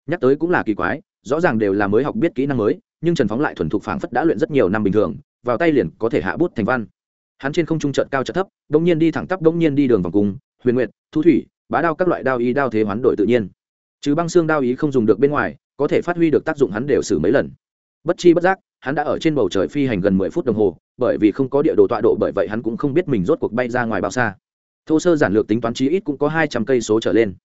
S1: Nhắc tới cũng là kỳ quái, rõ ràng đều là mới học biết kỹ năng mới, nhưng trần phóng lại thuần thục phảng phất đã luyện rất nhiều năm bình thường, vào tay liền có thể hạ bút thành văn. Hắn trên không trung trợt cao trợt thấp đông nhiên đi thẳng tắp đông nhiên đi đường vòng cung, huyền nguyệt, thu thủy, bá đao các loại đao ý đao thế hoán đổi tự nhiên. Chứ băng xương đao ý không dùng được bên ngoài, có thể phát huy được tác dụng hắn đều xử mấy lần bất chi bất giác, hắn đã ở trên bầu trời phi hành gần mười phút đồng hồ, bởi vì không có địa đồ tọa độ, bởi vậy hắn cũng không biết mình rốt cuộc bay ra ngoài bao xa. Thô sơ giản lược tính toán chí ít cũng có hai trăm cây số trở lên.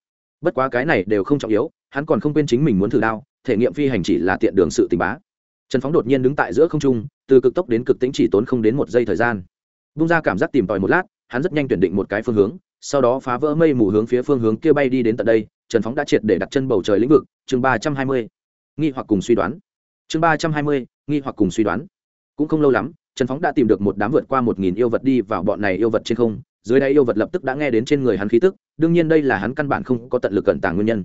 S1: Bất quá cái này đều không trọng yếu, hắn còn không quên chính mình muốn thử đao, thể nghiệm phi hành chỉ là tiện đường sự tình bá. Trần phóng đột nhiên đứng tại giữa không trung, từ cực tốc đến cực tính chỉ tốn không đến một giây thời gian. Bung ra cảm giác tìm tòi một lát, hắn rất nhanh tuyển định một cái phương hướng, sau đó phá vỡ mây mù hướng phía phương hướng kia bay đi đến tận đây, trần phóng đã triệt để đặt chân bầu trời lĩnh vực, chương ba trăm hai mươi. Nghi hoặc cùng suy đoán chương ba trăm hai mươi, nghi hoặc cùng suy đoán. Cũng không lâu lắm, trần phóng đã tìm được một đám vượt qua một nghìn yêu vật đi vào bọn này yêu vật trên không. Dưới đây yêu vật lập tức đã nghe đến trên người hắn khí tức, đương nhiên đây là hắn căn bản không có tận lực cận tàng nguyên nhân.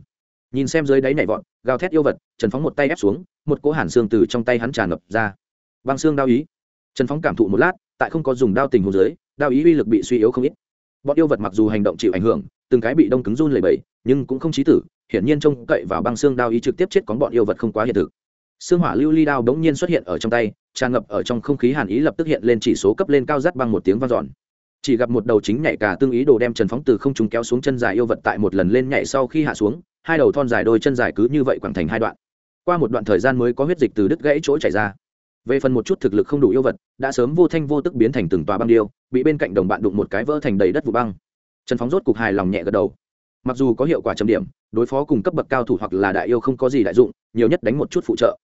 S1: Nhìn xem dưới đáy nhảy vọt, gào thét yêu vật, trần phóng một tay ép xuống, một cỗ hàn xương từ trong tay hắn tràn ngập ra. Băng xương đao ý. Trần phóng cảm thụ một lát, tại không có dùng đao tình hồ dưới, đao ý uy lực bị suy yếu không ít. Bọn yêu vật mặc dù hành động chịu ảnh hưởng, từng cái bị đông cứng run lẩy bẩy, nhưng cũng không chí tử, hiển nhiên trông cậy vào băng xương đao ý trực tiếp chết có bọn yêu vật không quá hiện thực xương hỏa lưu ly đao bỗng nhiên xuất hiện ở trong tay, tràn ngập ở trong không khí hàn ý lập tức hiện lên chỉ số cấp lên cao rắt băng một tiếng vang dọn. Chỉ gặp một đầu chính nhảy cả tương ý đồ đem trần phóng từ không trung kéo xuống chân dài yêu vật tại một lần lên nhảy sau khi hạ xuống, hai đầu thon dài đôi chân dài cứ như vậy quẳng thành hai đoạn. Qua một đoạn thời gian mới có huyết dịch từ đứt gãy chỗ chảy ra. Về phần một chút thực lực không đủ yêu vật, đã sớm vô thanh vô tức biến thành từng tòa băng điêu, bị bên cạnh đồng bạn đụng một cái vỡ thành đầy đất vụ băng. Trần phóng rốt cục hài lòng nhẹ gật đầu. Mặc dù có hiệu quả chấm điểm, đối phó cùng cấp bậc cao thủ hoặc là đại yêu không có gì đại dụng, nhiều nhất đánh một chút phụ trợ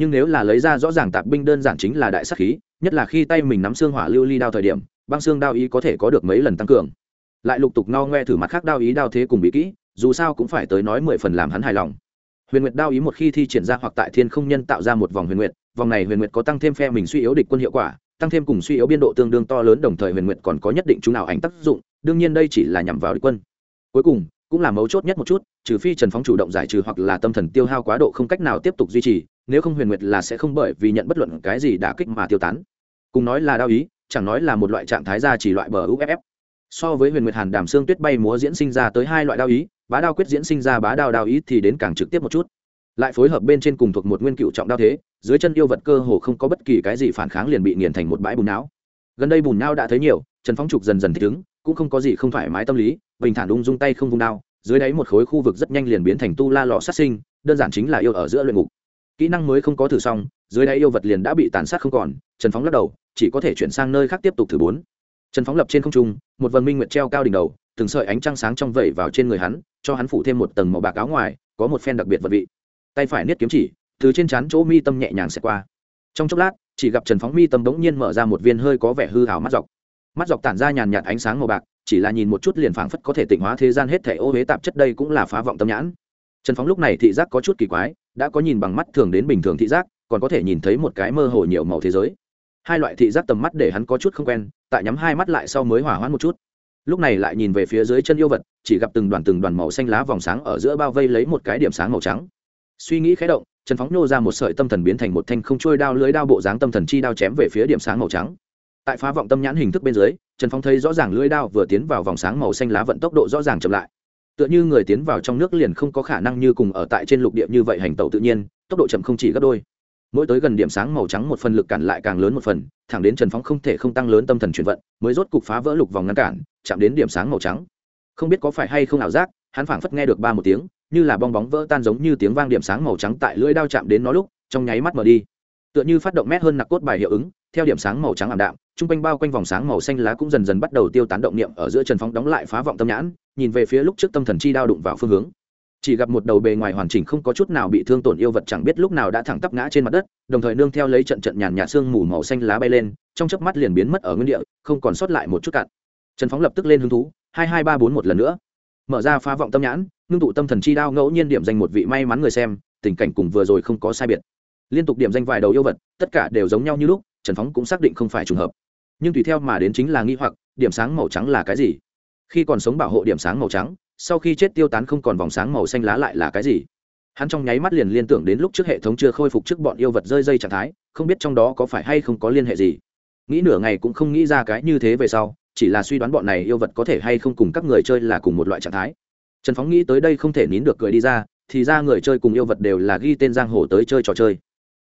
S1: nhưng nếu là lấy ra rõ ràng tạp binh đơn giản chính là đại sắc khí, nhất là khi tay mình nắm xương hỏa lưu ly đao thời điểm, băng xương đao ý có thể có được mấy lần tăng cường. Lại lục tục no ngoe thử mặt khác đao ý đao thế cùng bị kỹ, dù sao cũng phải tới nói mười phần làm hắn hài lòng. Huyền nguyệt đao ý một khi thi triển ra hoặc tại thiên không nhân tạo ra một vòng huyền nguyệt, vòng này huyền nguyệt có tăng thêm phe mình suy yếu địch quân hiệu quả, tăng thêm cùng suy yếu biên độ tương đương to lớn đồng thời huyền nguyệt còn có nhất định chú nào ảnh tác dụng, đương nhiên đây chỉ là nhằm vào địch quân. Cuối cùng, cũng là mấu chốt nhất một chút, trừ phi trần phóng chủ động giải trừ hoặc là tâm thần tiêu hao quá độ không cách nào tiếp tục duy trì nếu không huyền nguyệt là sẽ không bởi vì nhận bất luận cái gì đả kích mà tiêu tán. Cùng nói là đao ý, chẳng nói là một loại trạng thái ra chỉ loại bờ uff so với huyền nguyệt hàn đàm xương tuyết bay múa diễn sinh ra tới hai loại đao ý, bá đao quyết diễn sinh ra bá đao đao ý thì đến càng trực tiếp một chút. Lại phối hợp bên trên cùng thuộc một nguyên cựu trọng đao thế, dưới chân yêu vật cơ hồ không có bất kỳ cái gì phản kháng liền bị nghiền thành một bãi bùn não. Gần đây bùn não đã thấy nhiều, trần phóng trục dần dần thích ứng, cũng không có gì không thoải mái tâm lý, bình thản ung dung tay không vung đao, dưới đáy một khối khu vực rất nhanh liền biến thành tu la lò sát sinh, đơn giản chính là yêu ở giữa luyện ngục kỹ năng mới không có thử xong, dưới đáy yêu vật liền đã bị tàn sát không còn, trần phóng lắc đầu, chỉ có thể chuyển sang nơi khác tiếp tục thử bốn. Trần phóng lập trên không trung, một vần minh nguyệt treo cao đỉnh đầu, từng sợi ánh trăng sáng trong vẩy vào trên người hắn, cho hắn phủ thêm một tầng màu bạc áo ngoài, có một phen đặc biệt vật vị. Tay phải niết kiếm chỉ, từ trên trán chỗ mi tâm nhẹ nhàng xẹt qua. Trong chốc lát, chỉ gặp trần phóng mi tâm bỗng nhiên mở ra một viên hơi có vẻ hư hào mắt dọc. Mắt dọc tản ra nhàn nhạt ánh sáng màu bạc, chỉ là nhìn một chút liền phảng phất có thể tịnh hóa thế gian hết thể ô huế tạp chất đây cũng là phá vọng tâm nhãn trần phóng lúc này thị giác có chút kỳ quái, đã có nhìn bằng mắt thường đến bình thường thị giác, còn có thể nhìn thấy một cái mơ hồ nhiều màu thế giới. Hai loại thị giác tầm mắt để hắn có chút không quen, tại nhắm hai mắt lại sau mới hỏa hoãn một chút. Lúc này lại nhìn về phía dưới chân yêu vật, chỉ gặp từng đoàn từng đoàn màu xanh lá vòng sáng ở giữa bao vây lấy một cái điểm sáng màu trắng. Suy nghĩ khé động, trần phóng nô ra một sợi tâm thần biến thành một thanh không trôi đao lưới đao bộ dáng tâm thần chi đao chém về phía điểm sáng màu trắng. Tại phá vọng tâm nhãn hình thức bên dưới, trần phóng thấy rõ ràng lưới đao vừa tiến vào vòng sáng màu xanh lá vận tốc độ rõ ràng chậm lại tựa như người tiến vào trong nước liền không có khả năng như cùng ở tại trên lục địa như vậy hành tàu tự nhiên, tốc độ chậm không chỉ gấp đôi. Mỗi tới gần điểm sáng màu trắng một phần lực cản lại càng lớn một phần, thẳng đến trần phóng không thể không tăng lớn tâm thần chuyển vận, mới rốt cục phá vỡ lục vòng ngăn cản, chạm đến điểm sáng màu trắng. Không biết có phải hay không ảo giác, hắn phảng phất nghe được ba một tiếng, như là bong bóng vỡ tan giống như tiếng vang điểm sáng màu trắng tại lưỡi đao chạm đến nó lúc, trong nháy mắt mở đi. Tựa như phát động mét hơn nặc cốt bài hiệu ứng, theo điểm sáng màu trắng ảm đạm t r u n g quanh bao quanh vòng sáng màu xanh lá cũng dần dần bắt đầu tiêu tán động niệm ở giữa trần phóng đóng lại phá vọng tâm nhãn nhìn về phía lúc trước tâm thần chi đao đụng vào phương hướng. Chỉ gặp một đầu bề ngoài hoàn chỉnh không có chút nào bị thương tổn yêu vật chẳng biết lúc nào đã thẳng tắp ngã trên mặt đất, đồng thời nương theo lấy trận trận nhàn nhạt xương mù màu xanh lá bay lên, trong chớp mắt liền biến mất ở nguyên địa, không còn sót lại một chút cạn. Trần phóng lập tức lên hứng thú, hai hai ba bốn một lần nữa. Mở ra phá vọng tâm nhãn, ngưng tụ tâm thần chi đao ngẫu nhiên điểm danh một vị may mắn người xem, tình cảnh cùng vừa rồi không có sai biệt. Liên tục điểm danh vài đầu yêu vật, tất cả đều giống nhau như lúc, trần phóng cũng xác định không phải trùng hợp. Nhưng tùy theo mà đến chính là nghi hoặc, điểm sáng màu trắng là cái gì? Khi còn sống bảo hộ điểm sáng màu trắng, sau khi chết tiêu tán không còn vòng sáng màu xanh lá lại là cái gì? Hắn trong nháy mắt liền liên tưởng đến lúc trước hệ thống chưa khôi phục trước bọn yêu vật rơi dây trạng thái, không biết trong đó có phải hay không có liên hệ gì. Nghĩ nửa ngày cũng không nghĩ ra cái như thế về sau, chỉ là suy đoán bọn này yêu vật có thể hay không cùng các người chơi là cùng một loại trạng thái. Trần phóng nghĩ tới đây không thể nín được cười đi ra, thì ra người chơi cùng yêu vật đều là ghi tên giang hồ tới chơi trò chơi.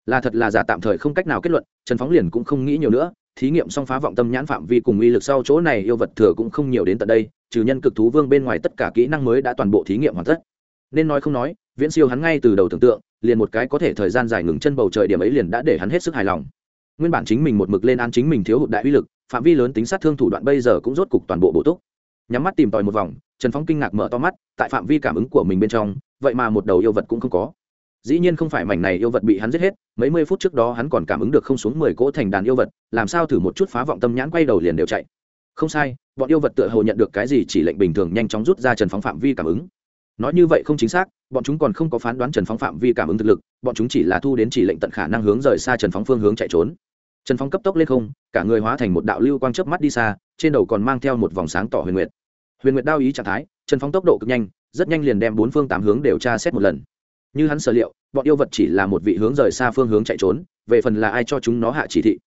S1: Là thật là giả tạm thời không cách nào kết luận, trần phóng liền cũng không nghĩ nhiều nữa, thí nghiệm xong phá vọng tâm nhãn phạm vi cùng uy lực sau chỗ này yêu vật thừa cũng không nhiều đến tận đây trừ nhân cực thú vương bên ngoài tất cả kỹ năng mới đã toàn bộ thí nghiệm hoàn tất. Nên nói không nói, viễn siêu hắn ngay từ đầu tưởng tượng, liền một cái có thể thời gian dài ngừng chân bầu trời điểm ấy liền đã để hắn hết sức hài lòng. Nguyên bản chính mình một mực lên án chính mình thiếu hụt đại uy lực, phạm vi lớn tính sát thương thủ đoạn bây giờ cũng rốt cục toàn bộ bổ túc. Nhắm mắt tìm tòi một vòng, trần phóng kinh ngạc mở to mắt, tại phạm vi cảm ứng của mình bên trong, vậy mà một đầu yêu vật cũng không có. Dĩ nhiên không phải mảnh này yêu vật bị hắn giết hết, mấy mươi phút trước đó hắn còn cảm ứng được không xuống mười cỗ thành đàn yêu vật, làm sao thử một chút phá vọng tâm nhãn quay đầu liền đều chạy không sai, bọn yêu vật tựa hồ nhận được cái gì chỉ lệnh bình thường nhanh chóng rút ra trần phóng phạm vi cảm ứng. Nói như vậy không chính xác, bọn chúng còn không có phán đoán trần phóng phạm vi cảm ứng thực lực, bọn chúng chỉ là thu đến chỉ lệnh tận khả năng hướng rời xa trần phóng phương hướng chạy trốn. Trần phóng cấp tốc lên không, cả người hóa thành một đạo lưu quang chớp mắt đi xa, trên đầu còn mang theo một vòng sáng tỏ huyền nguyệt. Huyền nguyệt đao ý trạng thái, trần phóng tốc độ cực nhanh, rất nhanh liền đem bốn phương tám hướng đều tra xét một lần. Như hắn sở liệu, bọn yêu vật chỉ là một vị hướng rời xa phương hướng chạy trốn, về phần là ai cho chúng nó hạ chỉ thị?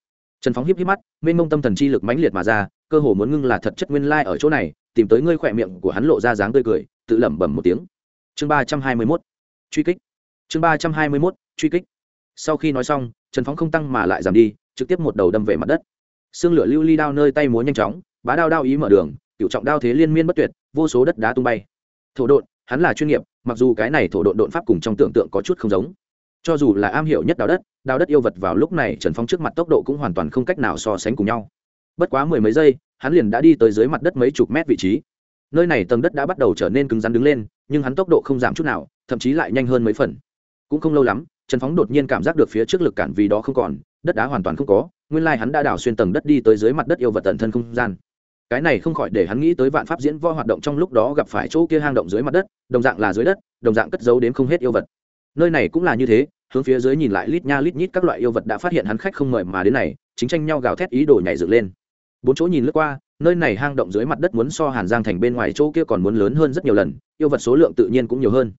S1: Trần phóng híp híp mắt, mênh mông tâm thần chi lực mãnh liệt mà ra cơ hồ muốn ngưng là thật chất nguyên lai ở chỗ này, tìm tới ngươi khỏe miệng của hắn lộ ra dáng tươi cười, tự lẩm bẩm một tiếng. Chương ba trăm hai mươi mốt, truy kích. Chương ba trăm hai mươi mốt, truy kích. Sau khi nói xong, trần phóng không tăng mà lại giảm đi, trực tiếp một đầu đâm về mặt đất. Xương lửa lưu ly đao nơi tay múa nhanh chóng, bá đao đao ý mở đường cựu trọng đao thế liên miên bất tuyệt, vô số đất đá tung bay. Thổ độn, hắn là chuyên nghiệp, mặc dù cái này thổ độn độn pháp cùng trong tưởng tượng có chút không giống. Cho dù là am hiểu nhất đào đất đào đất yêu vật vào lúc này trần phong trước mặt tốc độ cũng hoàn toàn không cách nào so sánh cùng nhau bất quá mười mấy giây, hắn liền đã đi tới dưới mặt đất mấy chục mét vị trí. Nơi này tầng đất đã bắt đầu trở nên cứng rắn đứng lên, nhưng hắn tốc độ không giảm chút nào, thậm chí lại nhanh hơn mấy phần. Cũng không lâu lắm, trần phóng đột nhiên cảm giác được phía trước lực cản vì đó không còn, đất đá hoàn toàn không có, nguyên lai hắn đã đào xuyên tầng đất đi tới dưới mặt đất yêu vật tận thân không gian. Cái này không khỏi để hắn nghĩ tới vạn pháp diễn võ hoạt động trong lúc đó gặp phải chỗ kia hang động dưới mặt đất, đồng dạng là dưới đất, đồng dạng cất giấu đến không hết yêu vật. Nơi này cũng là như thế, hướng phía dưới nhìn lại lít nha lít nhít các loại yêu vật đã phát hiện hắn khách không mời mà đến này, chính tranh nhau gào thét ý đồ nhảy dựng lên bốn chỗ nhìn lướt qua, nơi này hang động dưới mặt đất muốn so hàn giang thành bên ngoài chỗ kia còn muốn lớn hơn rất nhiều lần, yêu vật số lượng tự nhiên cũng nhiều hơn.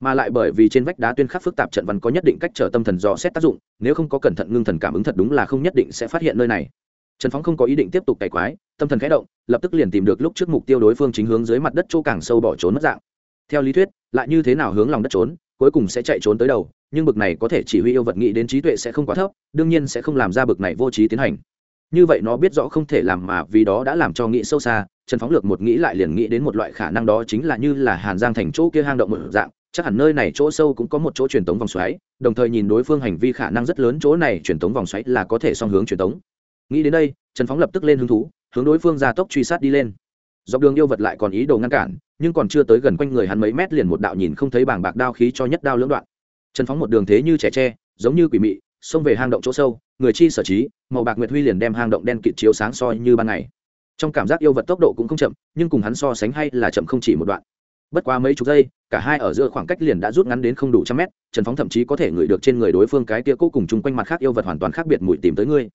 S1: Mà lại bởi vì trên vách đá tuyên khắc phức tạp trận văn có nhất định cách trở tâm thần dò xét tác dụng, nếu không có cẩn thận ngưng thần cảm ứng thật đúng là không nhất định sẽ phát hiện nơi này. Trần phóng không có ý định tiếp tục cày quái, tâm thần khẽ động, lập tức liền tìm được lúc trước mục tiêu đối phương chính hướng dưới mặt đất chỗ càng sâu bỏ trốn mất dạng. Theo lý thuyết, lại như thế nào hướng lòng đất trốn, cuối cùng sẽ chạy trốn tới đầu, nhưng bực này có thể chỉ huy yêu vật nghĩ đến trí tuệ sẽ không quá thấp, đương nhiên sẽ không làm ra bực này vô trí tiến hành như vậy nó biết rõ không thể làm mà vì đó đã làm cho nghĩ sâu xa, trần phóng lược một nghĩ lại liền nghĩ đến một loại khả năng đó chính là như là hàn giang thành chỗ kia hang động một dạng, chắc hẳn nơi này chỗ sâu cũng có một chỗ truyền tống vòng xoáy, đồng thời nhìn đối phương hành vi khả năng rất lớn chỗ này truyền tống vòng xoáy là có thể song hướng truyền tống. Nghĩ đến đây, trần phóng lập tức lên hứng thú, hướng đối phương ra tốc truy sát đi lên. Dọc đường yêu vật lại còn ý đồ ngăn cản, nhưng còn chưa tới gần quanh người hắn mấy mét liền một đạo nhìn không thấy bảng bạc đao khí cho nhất đao lưỡng đoạn. Trần phóng một đường thế như trẻ tre, giống như quỷ mị, xông về hang động chỗ sâu người chi sở trí, màu bạc nguyệt huy liền đem hang động đen kịt chiếu sáng soi như ban ngày. Trong cảm giác yêu vật tốc độ cũng không chậm, nhưng cùng hắn so sánh hay là chậm không chỉ một đoạn. Bất quá mấy chục giây, cả hai ở giữa khoảng cách liền đã rút ngắn đến không đủ trăm mét, trần phóng thậm chí có thể ngửi được trên người đối phương cái kia cố cùng chung quanh mặt khác yêu vật hoàn toàn khác biệt mùi tìm tới ngươi.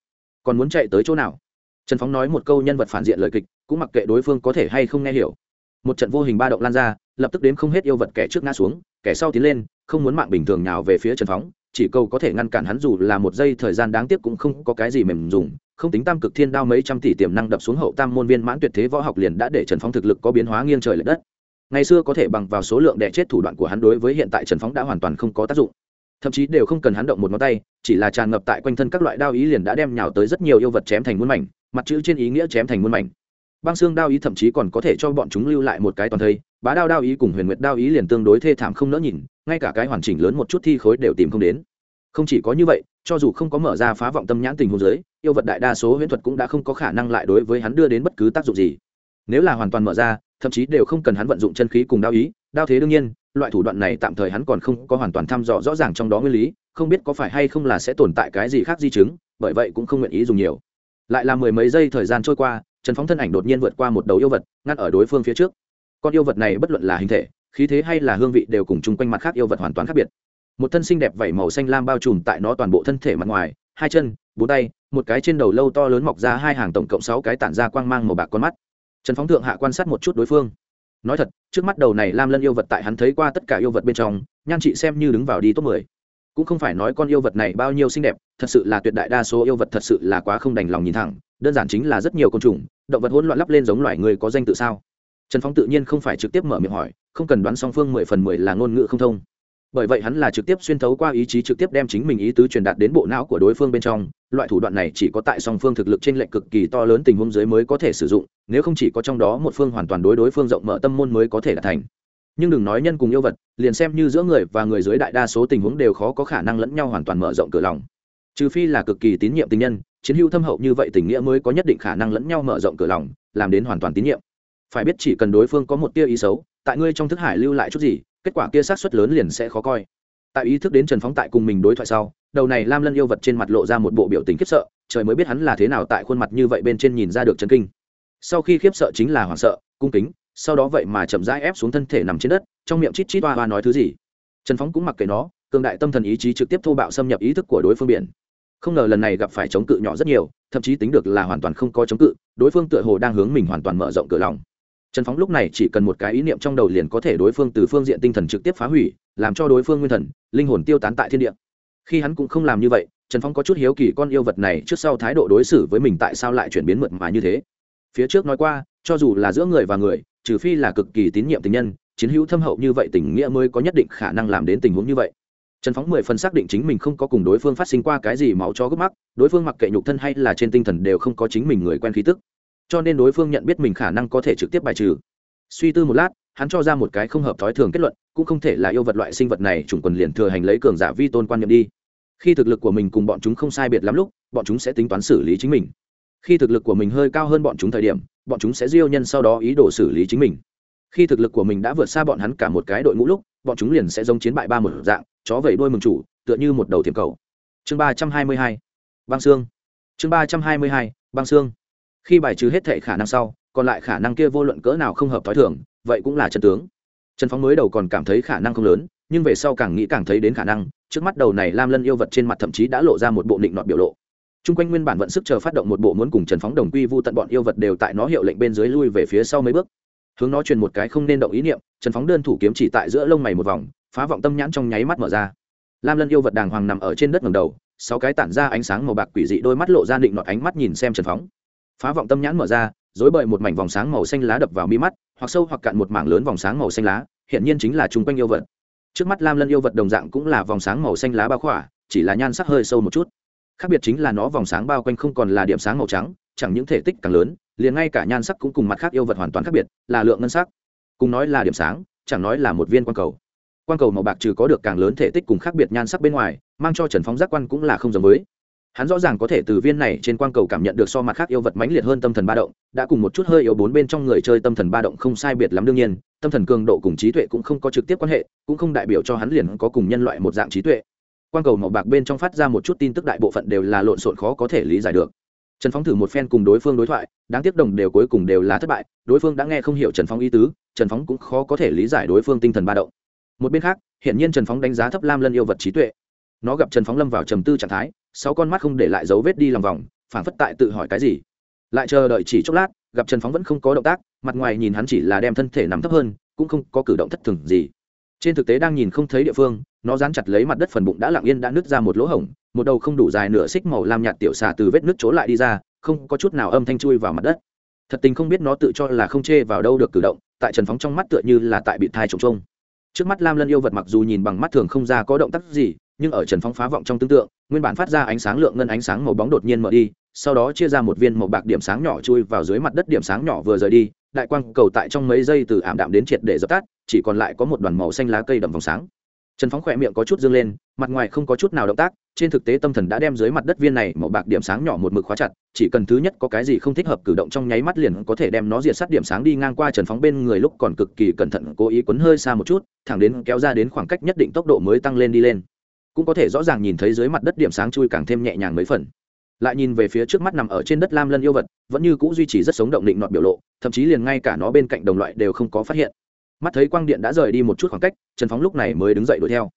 S1: Còn muốn chạy tới chỗ nào? Trần phóng nói một câu nhân vật phản diện lời kịch, cũng mặc kệ đối phương có thể hay không nghe hiểu. Một trận vô hình ba động lan ra, lập tức đến không hết yêu vật kẻ trước ngã xuống, kẻ sau tiến lên, không muốn mạng bình thường nào về phía trần phóng chỉ câu có thể ngăn cản hắn dù là một giây thời gian đáng tiếc cũng không có cái gì mềm dùng. Không tính tam cực thiên đao mấy trăm tỷ tiềm năng đập xuống hậu tam môn viên mãn tuyệt thế võ học liền đã để trần phóng thực lực có biến hóa nghiêng trời l ệ đất. Ngày xưa có thể bằng vào số lượng đẻ chết thủ đoạn của hắn đối với hiện tại trần phóng đã hoàn toàn không có tác dụng. Thậm chí đều không cần hắn động một ngón tay, chỉ là tràn ngập tại quanh thân các loại đao ý liền đã đem nhào tới rất nhiều yêu vật chém thành muôn mảnh, mặt chữ trên ý nghĩa chém thành muôn mảnh. Băng xương đao ý thậm chí còn có thể cho bọn chúng lưu lại một cái toàn thây bá đao đao ý cùng huyền nguyệt đao ý liền tương đối thê thảm không nỡ nhìn, ngay cả cái hoàn chỉnh lớn một chút thi khối đều tìm không đến. Không chỉ có như vậy, cho dù không có mở ra phá vọng tâm nhãn tình hồ dưới, yêu vật đại đa số huyễn thuật cũng đã không có khả năng lại đối với hắn đưa đến bất cứ tác dụng gì. Nếu là hoàn toàn mở ra, thậm chí đều không cần hắn vận dụng chân khí cùng đao ý, đao thế đương nhiên, loại thủ đoạn này tạm thời hắn còn không có hoàn toàn thăm dò rõ ràng trong đó nguyên lý, không biết có phải hay không là sẽ tồn tại cái gì khác di chứng, bởi vậy cũng không nguyện ý dùng nhiều. Lại là mười mấy giây thời gian trôi qua, trần phóng thân ảnh đột nhiên vượt qua một đầu yêu vật, ngăn ở đối phương phía trước con yêu vật này bất luận là hình thể, khí thế hay là hương vị đều cùng chung quanh mặt khác yêu vật hoàn toàn khác biệt. Một thân xinh đẹp vảy màu xanh lam bao trùm tại nó toàn bộ thân thể mặt ngoài, hai chân, bốn tay, một cái trên đầu lâu to lớn mọc ra hai hàng tổng cộng sáu cái tản ra quang mang màu bạc con mắt. Trần phóng thượng hạ quan sát một chút đối phương. Nói thật, trước mắt đầu này lam lân yêu vật tại hắn thấy qua tất cả yêu vật bên trong, nhan chị xem như đứng vào đi top mười. Cũng không phải nói con yêu vật này bao nhiêu xinh đẹp, thật sự là tuyệt đại đa số yêu vật thật sự là quá không đành lòng nhìn thẳng, đơn giản chính là rất nhiều côn trùng, động vật hỗn loạn lắp lên giống loài người có danh tự sao? Trần phóng tự nhiên không phải trực tiếp mở miệng hỏi, không cần đoán song phương mười phần mười là ngôn ngữ không thông. Bởi vậy hắn là trực tiếp xuyên thấu qua ý chí trực tiếp đem chính mình ý tứ truyền đạt đến bộ não của đối phương bên trong, loại thủ đoạn này chỉ có tại song phương thực lực trên lệnh cực kỳ to lớn tình huống dưới mới có thể sử dụng, nếu không chỉ có trong đó một phương hoàn toàn đối đối phương rộng mở tâm môn mới có thể đạt thành. Nhưng đừng nói nhân cùng yêu vật, liền xem như giữa người và người dưới đại đa số tình huống đều khó có khả năng lẫn nhau hoàn toàn mở rộng cửa lòng. Trừ phi là cực kỳ tín nhiệm tình nhân, chiến hữu thâm hậu như vậy tình nghĩa mới có nhất định khả năng lẫn nhau mở rộng cửa lòng, làm đến hoàn toàn tín nhiệm phải biết chỉ cần đối phương có một tia ý xấu, tại ngươi trong thức hải lưu lại chút gì, kết quả kia sát xuất lớn liền sẽ khó coi. Tại ý thức đến trần phóng tại cùng mình đối thoại sau, đầu này lam lân yêu vật trên mặt lộ ra một bộ biểu tình khiếp sợ, trời mới biết hắn là thế nào tại khuôn mặt như vậy bên trên nhìn ra được chân kinh. Sau khi khiếp sợ chính là hoảng sợ, cung kính, sau đó vậy mà chậm rãi ép xuống thân thể nằm trên đất, trong miệng chít chít oa hoa nói thứ gì. Trần phóng cũng mặc kệ nó, cường đại tâm thần ý chí trực tiếp thô bạo xâm nhập ý thức của đối phương biển. Không ngờ lần này gặp phải chống cự nhỏ rất nhiều, thậm chí tính được là hoàn toàn không có chống cự, đối phương tựa hồ đang hướng mình hoàn toàn mở rộng cửa lòng trần phóng lúc này chỉ cần một cái ý niệm trong đầu liền có thể đối phương từ phương diện tinh thần trực tiếp phá hủy, làm cho đối phương nguyên thần, linh hồn tiêu tán tại thiên địa. Khi hắn cũng không làm như vậy, trần phóng có chút hiếu kỳ con yêu vật này trước sau thái độ đối xử với mình tại sao lại chuyển biến mượt mà như thế. Phía trước nói qua, cho dù là giữa người và người, trừ phi là cực kỳ tín nhiệm tình nhân, chiến hữu thâm hậu như vậy tình nghĩa mới có nhất định khả năng làm đến tình huống như vậy. Trần phóng mười phần xác định chính mình không có cùng đối phương phát sinh qua cái gì máu cho gấp mắc, đối phương mặc kệ nhục thân hay là trên tinh thần đều không có chính mình người quen khí tức cho nên đối phương nhận biết mình khả năng có thể trực tiếp bài trừ. Suy tư một lát, hắn cho ra một cái không hợp thói thường kết luận, cũng không thể là yêu vật loại sinh vật này, chủng quần liền thừa hành lấy cường giả vi tôn quan niệm đi. Khi thực lực của mình cùng bọn chúng không sai biệt lắm lúc, bọn chúng sẽ tính toán xử lý chính mình. Khi thực lực của mình hơi cao hơn bọn chúng thời điểm, bọn chúng sẽ diêu nhân sau đó ý đồ xử lý chính mình. Khi thực lực của mình đã vượt xa bọn hắn cả một cái đội ngũ lúc, bọn chúng liền sẽ giống chiến bại ba một dạng, chó vẩy đôi mừng chủ, tựa như một đầu thiểm cầu. Chương ba trăm hai mươi hai, băng xương chương ba trăm hai mươi hai, băng xương khi bài trừ hết thệ khả năng sau, còn lại khả năng kia vô luận cỡ nào không hợp t h o i thường, vậy cũng là chân tướng. Trần phóng mới đầu còn cảm thấy khả năng không lớn, nhưng về sau càng nghĩ càng thấy đến khả năng, trước mắt đầu này lam lân yêu vật trên mặt thậm chí đã lộ ra một bộ định nọt biểu lộ. T r u n g quanh nguyên bản vận sức chờ phát động một bộ muốn cùng trần phóng đồng quy vu tận bọn yêu vật đều tại nó hiệu lệnh bên dưới lui về phía sau mấy bước. Hướng nó truyền một cái không nên động ý niệm, trần phóng đơn thủ kiếm chỉ tại giữa lông mày một vòng, phá vọng tâm nhãn trong nháy mắt mở ra. Lam lân yêu vật đàng hoàng nằm ở trên đất ngầm đầu, sáu cái tản ra ánh sáng màu bạc quỷ dị đôi mắt lộ ra định nọt ánh mắt nhìn xem trần phóng phá vọng tâm nhãn mở ra, dối bời một mảnh vòng sáng màu xanh lá đập vào mi mắt, hoặc sâu hoặc cạn một mảng lớn vòng sáng màu xanh lá hiện nhiên chính là chung quanh yêu vật. Trước mắt lam lân yêu vật đồng dạng cũng là vòng sáng màu xanh lá bao khỏa, chỉ là nhan sắc hơi sâu một chút. Khác biệt chính là nó vòng sáng bao quanh không còn là điểm sáng màu trắng, chẳng những thể tích càng lớn, liền ngay cả nhan sắc cũng cùng mặt khác yêu vật hoàn toàn khác biệt, là lượng ngân sắc. Cùng nói là điểm sáng, chẳng nói là một viên quang cầu. Quang cầu màu bạc trừ có được càng lớn thể tích cùng khác biệt nhan sắc bên ngoài, mang cho trần phóng giác quan cũng là không giống với hắn rõ ràng có thể từ viên này trên quang cầu cảm nhận được so mặt khác yêu vật mãnh liệt hơn tâm thần ba động, đã cùng một chút hơi yếu bốn bên trong người chơi tâm thần ba động không sai biệt lắm đương nhiên, tâm thần cường độ cùng trí tuệ cũng không có trực tiếp quan hệ, cũng không đại biểu cho hắn liền có cùng nhân loại một dạng trí tuệ. Quang cầu màu bạc bên trong phát ra một chút tin tức đại bộ phận đều là lộn xộn khó có thể lý giải được. Trần phóng thử một phen cùng đối phương đối thoại, đáng tiếc đồng đều cuối cùng đều là thất bại, đối phương đã nghe không hiểu trần phóng ý tứ, trần phóng cũng khó có thể lý giải đối phương tinh thần ba động. Một bên khác hiện nhiên trần phóng đánh giá thấp lam lân yêu vật trí tuệ. Nó gặp trần phóng lâm vào trầm tư trạng thái sáu con mắt không để lại dấu vết đi lòng vòng, phảng phất tại tự hỏi cái gì. Lại chờ đợi chỉ chốc lát, gặp trần phóng vẫn không có động tác, mặt ngoài nhìn hắn chỉ là đem thân thể nằm thấp hơn, cũng không có cử động thất thường gì. Trên thực tế đang nhìn không thấy địa phương, nó dán chặt lấy mặt đất phần bụng đã lặng yên đã nứt ra một lỗ hổng, một đầu không đủ dài nửa xích màu lam nhạt tiểu xà từ vết nứt chỗ lại đi ra, không có chút nào âm thanh chui vào mặt đất. Thật tình không biết nó tự cho là không chê vào đâu được cử động, tại trần phóng trong mắt tựa như là tại bị thai trồng trông. Trước mắt lam lân yêu vật mặc dù nhìn bằng mắt thường không ra có động tác gì nhưng ở trần phóng phá vọng trong tương tượng, nguyên bản phát ra ánh sáng lượng ngân ánh sáng màu bóng đột nhiên mở đi, sau đó chia ra một viên màu bạc điểm sáng nhỏ chui vào dưới mặt đất điểm sáng nhỏ vừa rời đi, đại quang cầu tại trong mấy giây từ ảm đạm đến triệt để dập tắt, chỉ còn lại có một đoàn màu xanh lá cây đậm vòng sáng. Trần phóng khỏe miệng có chút dương lên, mặt ngoài không có chút nào động tác, trên thực tế tâm thần đã đem dưới mặt đất viên này màu bạc điểm sáng nhỏ một mực khóa chặt, chỉ cần thứ nhất có cái gì không thích hợp cử động trong nháy mắt liền có thể đem nó diệt sát điểm sáng đi ngang qua trần phóng bên người lúc còn cực kỳ cẩn thận, cố ý quấn hơi xa một chút, thẳng đến kéo ra đến khoảng cách nhất định tốc độ mới tăng lên đi lên cũng có thể rõ ràng nhìn thấy dưới mặt đất điểm sáng chui càng thêm nhẹ nhàng mấy phần. Lại nhìn về phía trước mắt nằm ở trên đất lam lân yêu vật, vẫn như c ũ duy trì rất sống động định nọt biểu lộ, thậm chí liền ngay cả nó bên cạnh đồng loại đều không có phát hiện. Mắt thấy quang điện đã rời đi một chút khoảng cách, trần phóng lúc này mới đứng dậy đuổi theo.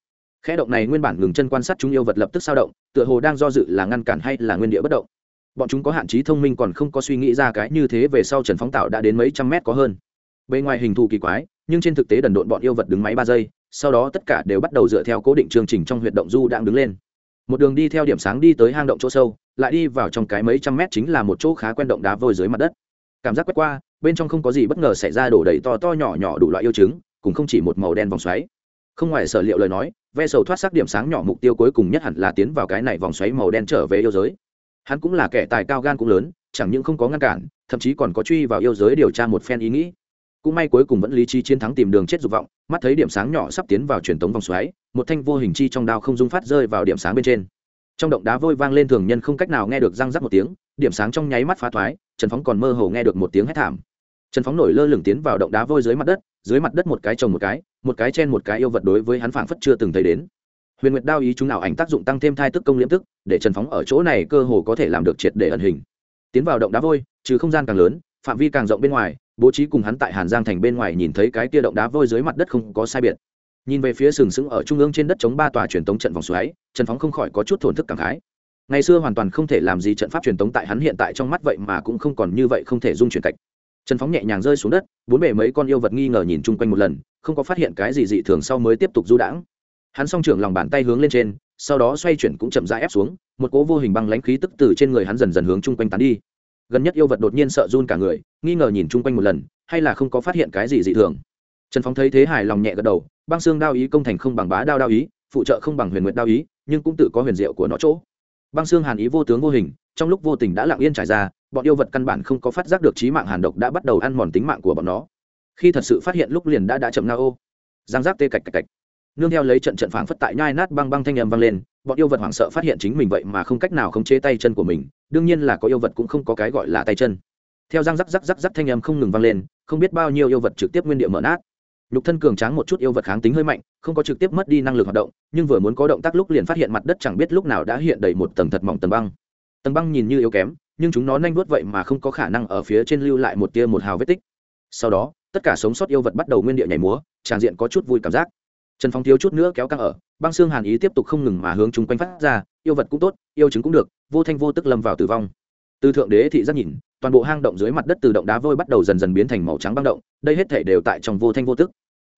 S1: Khẽ động này nguyên bản ngừng chân quan sát chúng yêu vật lập tức sao động, tựa hồ đang do dự là ngăn cản hay là nguyên địa bất động. Bọn chúng có hạn chế thông minh còn không có suy nghĩ ra cái như thế về sau trần phóng tạo đã đến mấy trăm mét có hơn. Bề ngoài hình thù kỳ quái, nhưng trên thực tế đần độn bọn yêu vật đứng máy ba giây sau đó tất cả đều bắt đầu dựa theo cố định chương trình trong huyệt động du đang đứng lên. Một đường đi theo điểm sáng đi tới hang động chỗ sâu, lại đi vào trong cái mấy trăm mét chính là một chỗ khá quen động đá vôi dưới mặt đất. Cảm giác quét qua, bên trong không có gì bất ngờ xảy ra đổ đầy to to nhỏ nhỏ đủ loại yêu chứng cũng không chỉ một màu đen vòng xoáy. Không ngoài sở liệu lời nói, ve sầu thoát sắc điểm sáng nhỏ mục tiêu cuối cùng nhất hẳn là tiến vào cái này vòng xoáy màu đen trở về yêu giới. Hắn cũng là kẻ tài cao gan cũng lớn, chẳng những không có ngăn cản, thậm chí còn có truy vào yêu giới điều tra một phen ý nghĩ cũng may cuối cùng vẫn lý trí chiến thắng tìm đường chết dục vọng, mắt thấy điểm sáng nhỏ sắp tiến vào truyền tống vòng xoáy, một thanh vô hình chi trong đao không dung phát rơi vào điểm sáng bên trên. Trong động đá vôi vang lên thường nhân không cách nào nghe được răng rắc một tiếng, điểm sáng trong nháy mắt phá thoái, trần phóng còn mơ hồ nghe được một tiếng hét thảm. Trần phóng nổi lơ lửng tiến vào động đá vôi dưới mặt đất, dưới mặt đất một cái trồng một cái một cái trên một cái yêu vật đối với hắn phảng phất chưa từng thấy đến. Huyền nguyệt đao ý chúng nào ảnh tác dụng tăng thêm thai tức công liễm tức để trần phóng ở chỗ này cơ hồ có thể làm được triệt để ẩn hình. Tiến vào động đá vôi, trừ không gian càng lớn, phạm vi càng rộng bên ngoài bố trí cùng hắn tại hàn giang thành bên ngoài nhìn thấy cái kia động đá vôi dưới mặt đất không có sai biệt. Nhìn về phía sừng sững ở trung ương trên đất chống ba tòa truyền tống trận vòng xoáy, trần phóng không khỏi có chút thổn thức cảm khái. Ngày xưa hoàn toàn không thể làm gì trận pháp truyền tống tại hắn hiện tại trong mắt vậy mà cũng không còn như vậy không thể dung chuyển cạch. Trần phóng nhẹ nhàng rơi xuống đất, bốn bề mấy con yêu vật nghi ngờ nhìn chung quanh một lần, không có phát hiện cái gì dị thường sau mới tiếp tục du đãng. Hắn song trưởng lòng bàn tay hướng lên trên, sau đó xoay chuyển cũng chậm rãi ép xuống, một cố vô hình băng lãnh khí tức từ trên người hắn dần dần hướng chung quanh tán đi gần nhất yêu vật đột nhiên sợ run cả người nghi ngờ nhìn chung quanh một lần hay là không có phát hiện cái gì dị thường. Trần phóng thấy thế hài lòng nhẹ gật đầu băng xương đao ý công thành không bằng bá đao đao ý phụ trợ không bằng huyền nguyện đao ý nhưng cũng tự có huyền diệu của nó chỗ. Băng xương hàn ý vô tướng vô hình trong lúc vô tình đã lặng yên trải ra bọn yêu vật căn bản không có phát giác được trí mạng hàn độc đã bắt đầu ăn mòn tính mạng của bọn nó. Khi thật sự phát hiện lúc liền đã đã chậm nao, ô giang giác tê cạch cạch cạch. Nương theo lấy trận trận phảng phất tại nhai nát băng băng thanh âm vang lên bọn yêu vật hoảng sợ phát hiện chính mình vậy mà không cách nào không chế tay chân của mình đương nhiên là có yêu vật cũng không có cái gọi là tay chân. Theo răng rắc rắc rắc rắc thanh âm không ngừng vang lên, không biết bao nhiêu yêu vật trực tiếp nguyên địa mở nát. Nhục thân cường tráng một chút yêu vật kháng tính hơi mạnh, không có trực tiếp mất đi năng lực hoạt động, nhưng vừa muốn có động tác lúc liền phát hiện mặt đất chẳng biết lúc nào đã hiện đầy một tầng thật mỏng tầng băng. Tầng băng nhìn như yếu kém, nhưng chúng nó nhanh vuốt vậy mà không có khả năng ở phía trên lưu lại một tia một hào vết tích. Sau đó, tất cả sống sót yêu vật bắt đầu nguyên địa nhảy múa, tràn diện có chút vui cảm giác. Trần phong thiếu chút nữa kéo căng ở, băng xương hàn ý tiếp tục không ngừng mà hướng chúng quanh phát ra, yêu vật cũng tốt, yêu chứng cũng được vô thanh vô tức lâm vào tử vong. Từ thượng đế thị giác nhìn, toàn bộ hang động dưới mặt đất từ động đá vôi bắt đầu dần dần biến thành màu trắng băng động, đây hết thể đều tại trong vô thanh vô tức.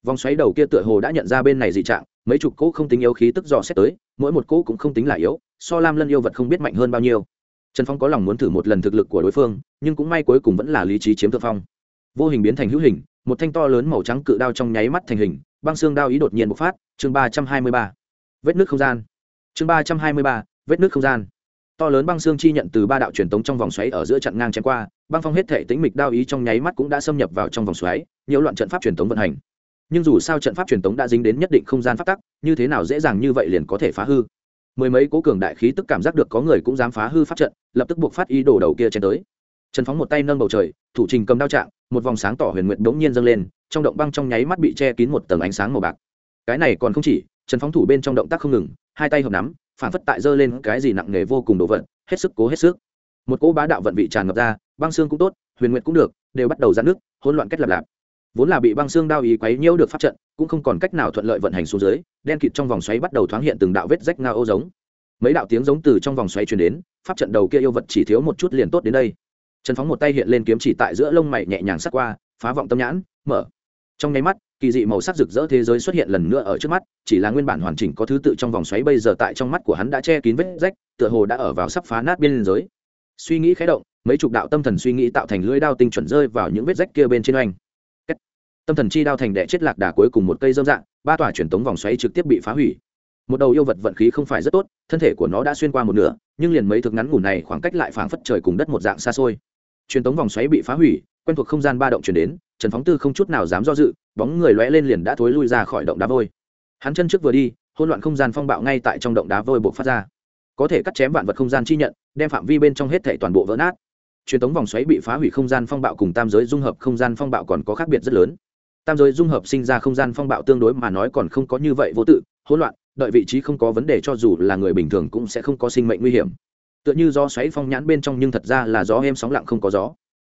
S1: Vòng xoáy đầu kia tựa hồ đã nhận ra bên này dị trạng, mấy chục cỗ không tính yếu khí tức dò xét tới, mỗi một cỗ cũng không tính là yếu, so lam lân yêu vật không biết mạnh hơn bao nhiêu. Trần phong có lòng muốn thử một lần thực lực của đối phương, nhưng cũng may cuối cùng vẫn là lý trí chiếm thượng phong. Vô hình biến thành hữu hình, một thanh to lớn màu trắng cự đao trong nháy mắt thành hình, băng xương đao ý đột nhiên bộc phát, chương ba trăm hai mươi ba. Vết nước không gian. Chương ba trăm hai mươi ba, vết nước không gian to lớn băng xương chi nhận từ ba đạo truyền tống trong vòng xoáy ở giữa chặn ngang chém qua, băng phong hết thể tĩnh mịch đao ý trong nháy mắt cũng đã xâm nhập vào trong vòng xoáy, nhiễu loạn trận pháp truyền tống vận hành. Nhưng dù sao trận pháp truyền tống đã dính đến nhất định không gian phát tắc, như thế nào dễ dàng như vậy liền có thể phá hư. Mười mấy cố cường đại khí tức cảm giác được có người cũng dám phá hư pháp trận, lập tức buộc phát ý đồ đầu kia chen tới. Trần phóng một tay nâng bầu trời, thủ trình cầm đao trạng, một vòng sáng tỏ huyền nguyện đ ố n g nhiên dâng lên, trong động băng trong nháy mắt bị che kín một tầng ánh sáng màu bạc. Cái này còn không chỉ, trần phóng thủ bên trong động tác không ngừng, hai tay hợp nắm phản phất tại giơ lên cái gì nặng nề vô cùng đồ vật, hết sức cố hết sức. Một cỗ bá đạo vận vị tràn ngập ra, băng xương cũng tốt, huyền nguyện cũng được, đều bắt đầu ra nước hỗn loạn cách lập lạp. Vốn là bị băng xương đao ý quấy nhiễu được pháp trận, cũng không còn cách nào thuận lợi vận hành xuống dưới, đen kịt trong vòng xoáy bắt đầu thoáng hiện từng đạo vết rách ngao ô giống. Mấy đạo tiếng giống từ trong vòng xoáy truyền đến, pháp trận đầu kia yêu vật chỉ thiếu một chút liền tốt đến đây. Trần phóng một tay hiện lên kiếm chỉ tại giữa lông mày nhẹ nhàng sắc qua, phá vọng tâm nhãn, mở. Trong nháy mắt kỳ dị màu sắc rực rỡ thế giới xuất hiện lần nữa ở trước mắt, chỉ là nguyên bản hoàn chỉnh có thứ tự trong vòng xoáy bây giờ tại trong mắt của hắn đã che kín vết rách, tựa hồ đã ở vào sắp phá nát biên giới. Suy nghĩ khé động, mấy chục đạo tâm thần suy nghĩ tạo thành lưỡi đao tinh chuẩn rơi vào những vết rách kia bên trên oanh. Tâm thần chi đao thành đệ chết lạc đà cuối cùng một cây dâm dạng, ba tòa truyền tống vòng xoáy trực tiếp bị phá hủy. Một đầu yêu vật vận khí không phải rất tốt, thân thể của nó đã xuyên qua một nửa, nhưng liền mấy thực ngắn ngủ này khoảng cách lại phảng phất trời cùng đất một dạng xa xôi. Truyền tống vòng xoáy bị phá hủy quen thuộc không gian ba động chuyển đến, trần phóng tư không chút nào dám do dự, bóng người lóe lên liền đã thối lui ra khỏi động đá vôi. Hắn chân trước vừa đi hôn loạn không gian phong bạo ngay tại trong động đá vôi buộc phát ra. Có thể cắt chém vạn vật không gian chi nhận, đem phạm vi bên trong hết thể toàn bộ vỡ nát. Truyền thống vòng xoáy bị phá hủy không gian phong bạo cùng tam giới dung hợp không gian phong bạo còn có khác biệt rất lớn. Tam giới dung hợp sinh ra không gian phong bạo tương đối mà nói còn không có như vậy vô tự, hỗn loạn, đợi vị trí không có vấn đề cho dù là người bình thường cũng sẽ không có sinh mệnh nguy hiểm. Tựa như do xoáy phong nhãn bên trong nhưng thật ra là gió êm sóng lặng không có gió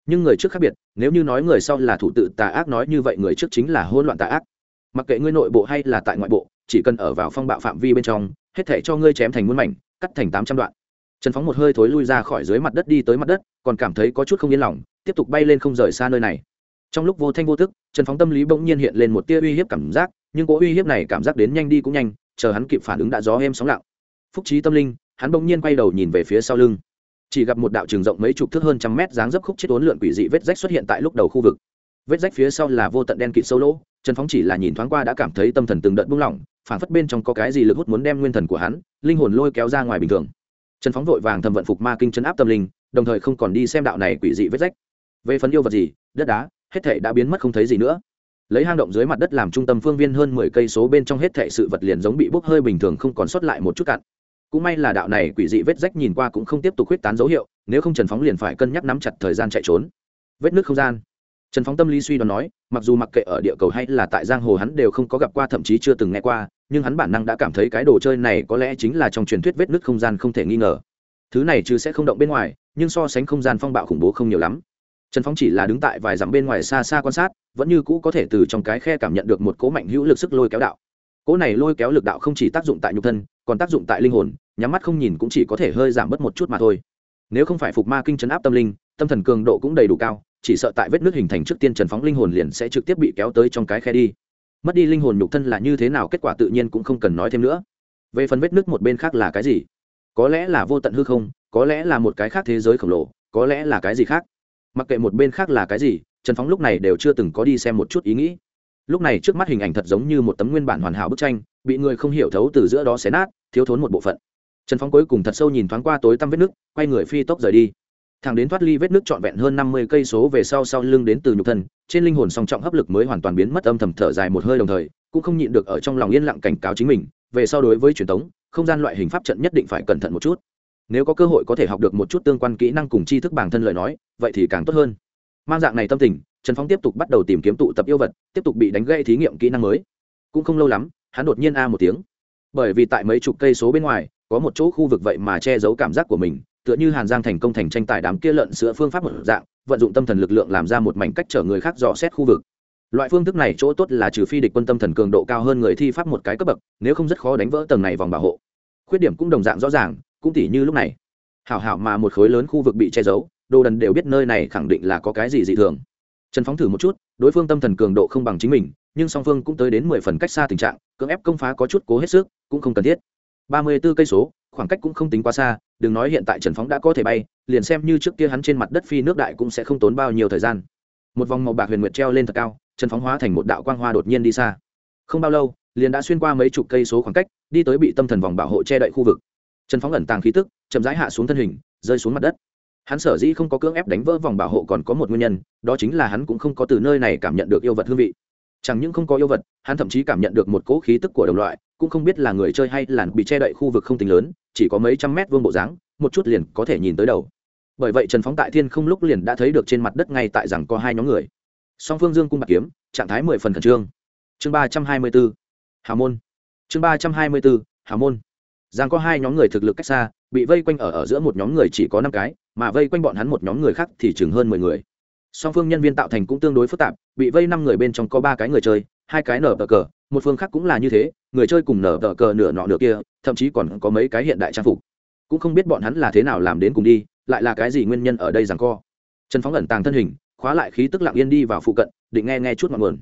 S1: nhưng người trước khác biệt, nếu như nói người sau là thủ tự tà ác nói như vậy người trước chính là hỗn loạn tà ác. Mặc kệ ngươi nội bộ hay là tại ngoại bộ, chỉ cần ở vào phong bạo phạm vi bên trong, hết thể cho ngươi chém thành muôn mảnh, cắt thành tám trăm đoạn. Trần phóng một hơi thối lui ra khỏi dưới mặt đất đi tới mặt đất, còn cảm thấy có chút không yên lòng, tiếp tục bay lên không rời xa nơi này. Trong lúc vô thanh vô tức, trần phóng tâm lý bỗng nhiên hiện lên một tia uy hiếp cảm giác, nhưng cỗ uy hiếp này cảm giác đến nhanh đi cũng nhanh, chờ hắn kịp phản ứng đã gió êm sóng lặng. Phúc trí tâm linh, hắn bỗng nhiên quay đầu nhìn về phía sau lưng chỉ gặp một đạo trường rộng mấy chục thước hơn trăm mét dáng dấp khúc chết uốn lượn quỷ dị vết rách xuất hiện tại lúc đầu khu vực. Vết rách phía sau là vô tận đen kịt sâu lỗ, trần phóng chỉ là nhìn thoáng qua đã cảm thấy tâm thần từng đợt buông lỏng phản phất bên trong có cái gì lực hút muốn đem nguyên thần của hắn, linh hồn lôi kéo ra ngoài bình thường. Trần phóng vội vàng thầm vận phục ma kinh chấn áp tâm linh, đồng thời không còn đi xem đạo này quỷ dị vết rách. Về phần yêu vật gì, đất đá, hết thể đã biến mất không thấy gì nữa. Lấy hang động dưới mặt đất làm trung tâm phương viên hơn mười cây số bên trong hết thệ sự vật liền giống bị bốc hơi bình thường không còn sót lại một chút cạn cũng may là đạo này quỷ dị vết rách nhìn qua cũng không tiếp tục huyết tán dấu hiệu, nếu không trần phóng liền phải cân nhắc nắm chặt thời gian chạy trốn. Vết nước không gian. Trần phóng tâm lý suy đoán nói, mặc dù mặc kệ ở địa cầu hay là tại giang hồ hắn đều không có gặp qua, thậm chí chưa từng nghe qua, nhưng hắn bản năng đã cảm thấy cái đồ chơi này có lẽ chính là trong truyền thuyết vết nước không gian không thể nghi ngờ. Thứ này chứ sẽ không động bên ngoài, nhưng so sánh không gian phong bạo khủng bố không nhiều lắm. Trần phóng chỉ là đứng tại vài dặm bên ngoài xa xa quan sát, vẫn như cũ có thể từ trong cái khe cảm nhận được một cố mạnh hữu lực sức lôi kéo đạo. Cố này lôi kéo lực đạo không chỉ tác dụng tại nhục thân còn tác dụng tại linh hồn, nhắm mắt không nhìn cũng chỉ có thể hơi giảm bớt một chút mà thôi. Nếu không phải phục ma kinh chấn áp tâm linh, tâm thần cường độ cũng đầy đủ cao, chỉ sợ tại vết nước hình thành trước tiên trần phóng linh hồn liền sẽ trực tiếp bị kéo tới trong cái khe đi. Mất đi linh hồn nhục thân là như thế nào kết quả tự nhiên cũng không cần nói thêm nữa. Về phần vết nước một bên khác là cái gì? Có lẽ là vô tận hư không, có lẽ là một cái khác thế giới khổng lồ, có lẽ là cái gì khác? Mặc kệ một bên khác là cái gì, trần phóng lúc này đều chưa từng có đi xem một chút ý nghĩ. Lúc này trước mắt hình ảnh thật giống như một tấm nguyên bản hoàn hảo bức tranh, bị người không hiểu thấu từ giữa đó xé nát thiếu thốn một bộ phận. Trần phóng cuối cùng thật sâu nhìn thoáng qua tối tăm vết nước, quay người phi tốc rời đi. Thằng đến thoát ly vết nước trọn vẹn hơn năm mươi cây số về sau sau lưng đến từ nhục thân, trên linh hồn song trọng hấp lực mới hoàn toàn biến mất âm thầm thở dài một hơi đồng thời, cũng không nhịn được ở trong lòng yên lặng cảnh cáo chính mình, về sau đối với truyền thống không gian loại hình pháp trận nhất định phải cẩn thận một chút. Nếu có cơ hội có thể học được một chút tương quan kỹ năng cùng tri thức bản thân lời nói, vậy thì càng tốt hơn. Mang dạng này tâm tình, trần phong tiếp tục bắt đầu tìm kiếm tụ tập yêu vật, tiếp tục bị đánh gây thí nghiệm kỹ năng mới. Cũng không lâu lắm, hắn đột nhiên a một tiếng bởi vì tại mấy chục cây số bên ngoài, có một chỗ khu vực vậy mà che giấu cảm giác của mình, tựa như hàn giang thành công thành tranh tài đám kia lợn sữa phương pháp một dạng, vận dụng tâm thần lực lượng làm ra một mảnh cách chở người khác dò xét khu vực. Loại phương thức này chỗ tốt là trừ phi địch quân tâm thần cường độ cao hơn người thi pháp một cái cấp bậc, nếu không rất khó đánh vỡ tầng này vòng bảo hộ. Khuyết điểm cũng đồng dạng rõ ràng, cũng tỉ như lúc này. Hảo hảo mà một khối lớn khu vực bị che giấu, đồ đần đều biết nơi này khẳng định là có cái gì dị thường. Trần phóng thử một chút, đối phương tâm thần cường độ không bằng chính mình nhưng song phương cũng tới đến mười phần cách xa tình trạng, cưỡng ép công phá có chút cố hết sức, cũng không cần thiết. ba mươi b ố cây số, khoảng cách cũng không tính quá xa, đừng nói hiện tại trần phóng đã có thể bay, liền xem như trước kia hắn trên mặt đất phi nước đại cũng sẽ không tốn bao nhiêu thời gian. Một vòng màu bạc huyền nguyệt treo lên thật cao, trần phóng hóa thành một đạo quang hoa đột nhiên đi xa. Không bao lâu, liền đã xuyên qua mấy chục cây số khoảng cách, đi tới bị tâm thần vòng bảo hộ che đậy khu vực. Trần phóng ẩn tàng khí tức, chậm rãi hạ xuống thân hình, rơi xuống mặt đất. Hắn sở dĩ không có cưỡng ép đánh vỡ vòng bảo hộ còn có một nguyên nhân, đó chính là hắn cũng không có từ nơi này cảm nhận được yêu vật hương vị chẳng những không có yêu vật, hắn thậm chí cảm nhận được một cỗ khí tức của đồng loại, cũng không biết là người chơi hay làn bị che đậy khu vực không tính lớn, chỉ có mấy trăm mét vuông bộ dáng, một chút liền có thể nhìn tới đầu. Bởi vậy trần phóng tại thiên không lúc liền đã thấy được trên mặt đất ngay tại rằng có hai nhóm người. Song phương dương cung bạc kiếm, trạng thái mười phần khẩn trương. Chương ba trăm hai mươi b ố hà môn. Chương ba trăm hai mươi b ố hà môn. Rằng có hai nhóm người thực lực cách xa, bị vây quanh ở ở giữa một nhóm người chỉ có năm cái, mà vây quanh bọn hắn một nhóm người khác thì chừng hơn mười người song phương nhân viên tạo thành cũng tương đối phức tạp, bị vây năm người bên trong có ba cái người chơi, hai cái nở tờ cờ, một phương khác cũng là như thế, người chơi cùng nở tờ cờ nửa nọ nửa kia, thậm chí còn có mấy cái hiện đại trang phục. Cũng không biết bọn hắn là thế nào làm đến cùng đi, lại là cái gì nguyên nhân ở đây rằng co. Trần phóng ẩn tàng thân hình, khóa lại khí tức lặng yên đi vào phụ cận, định nghe nghe chút mọi nguồn.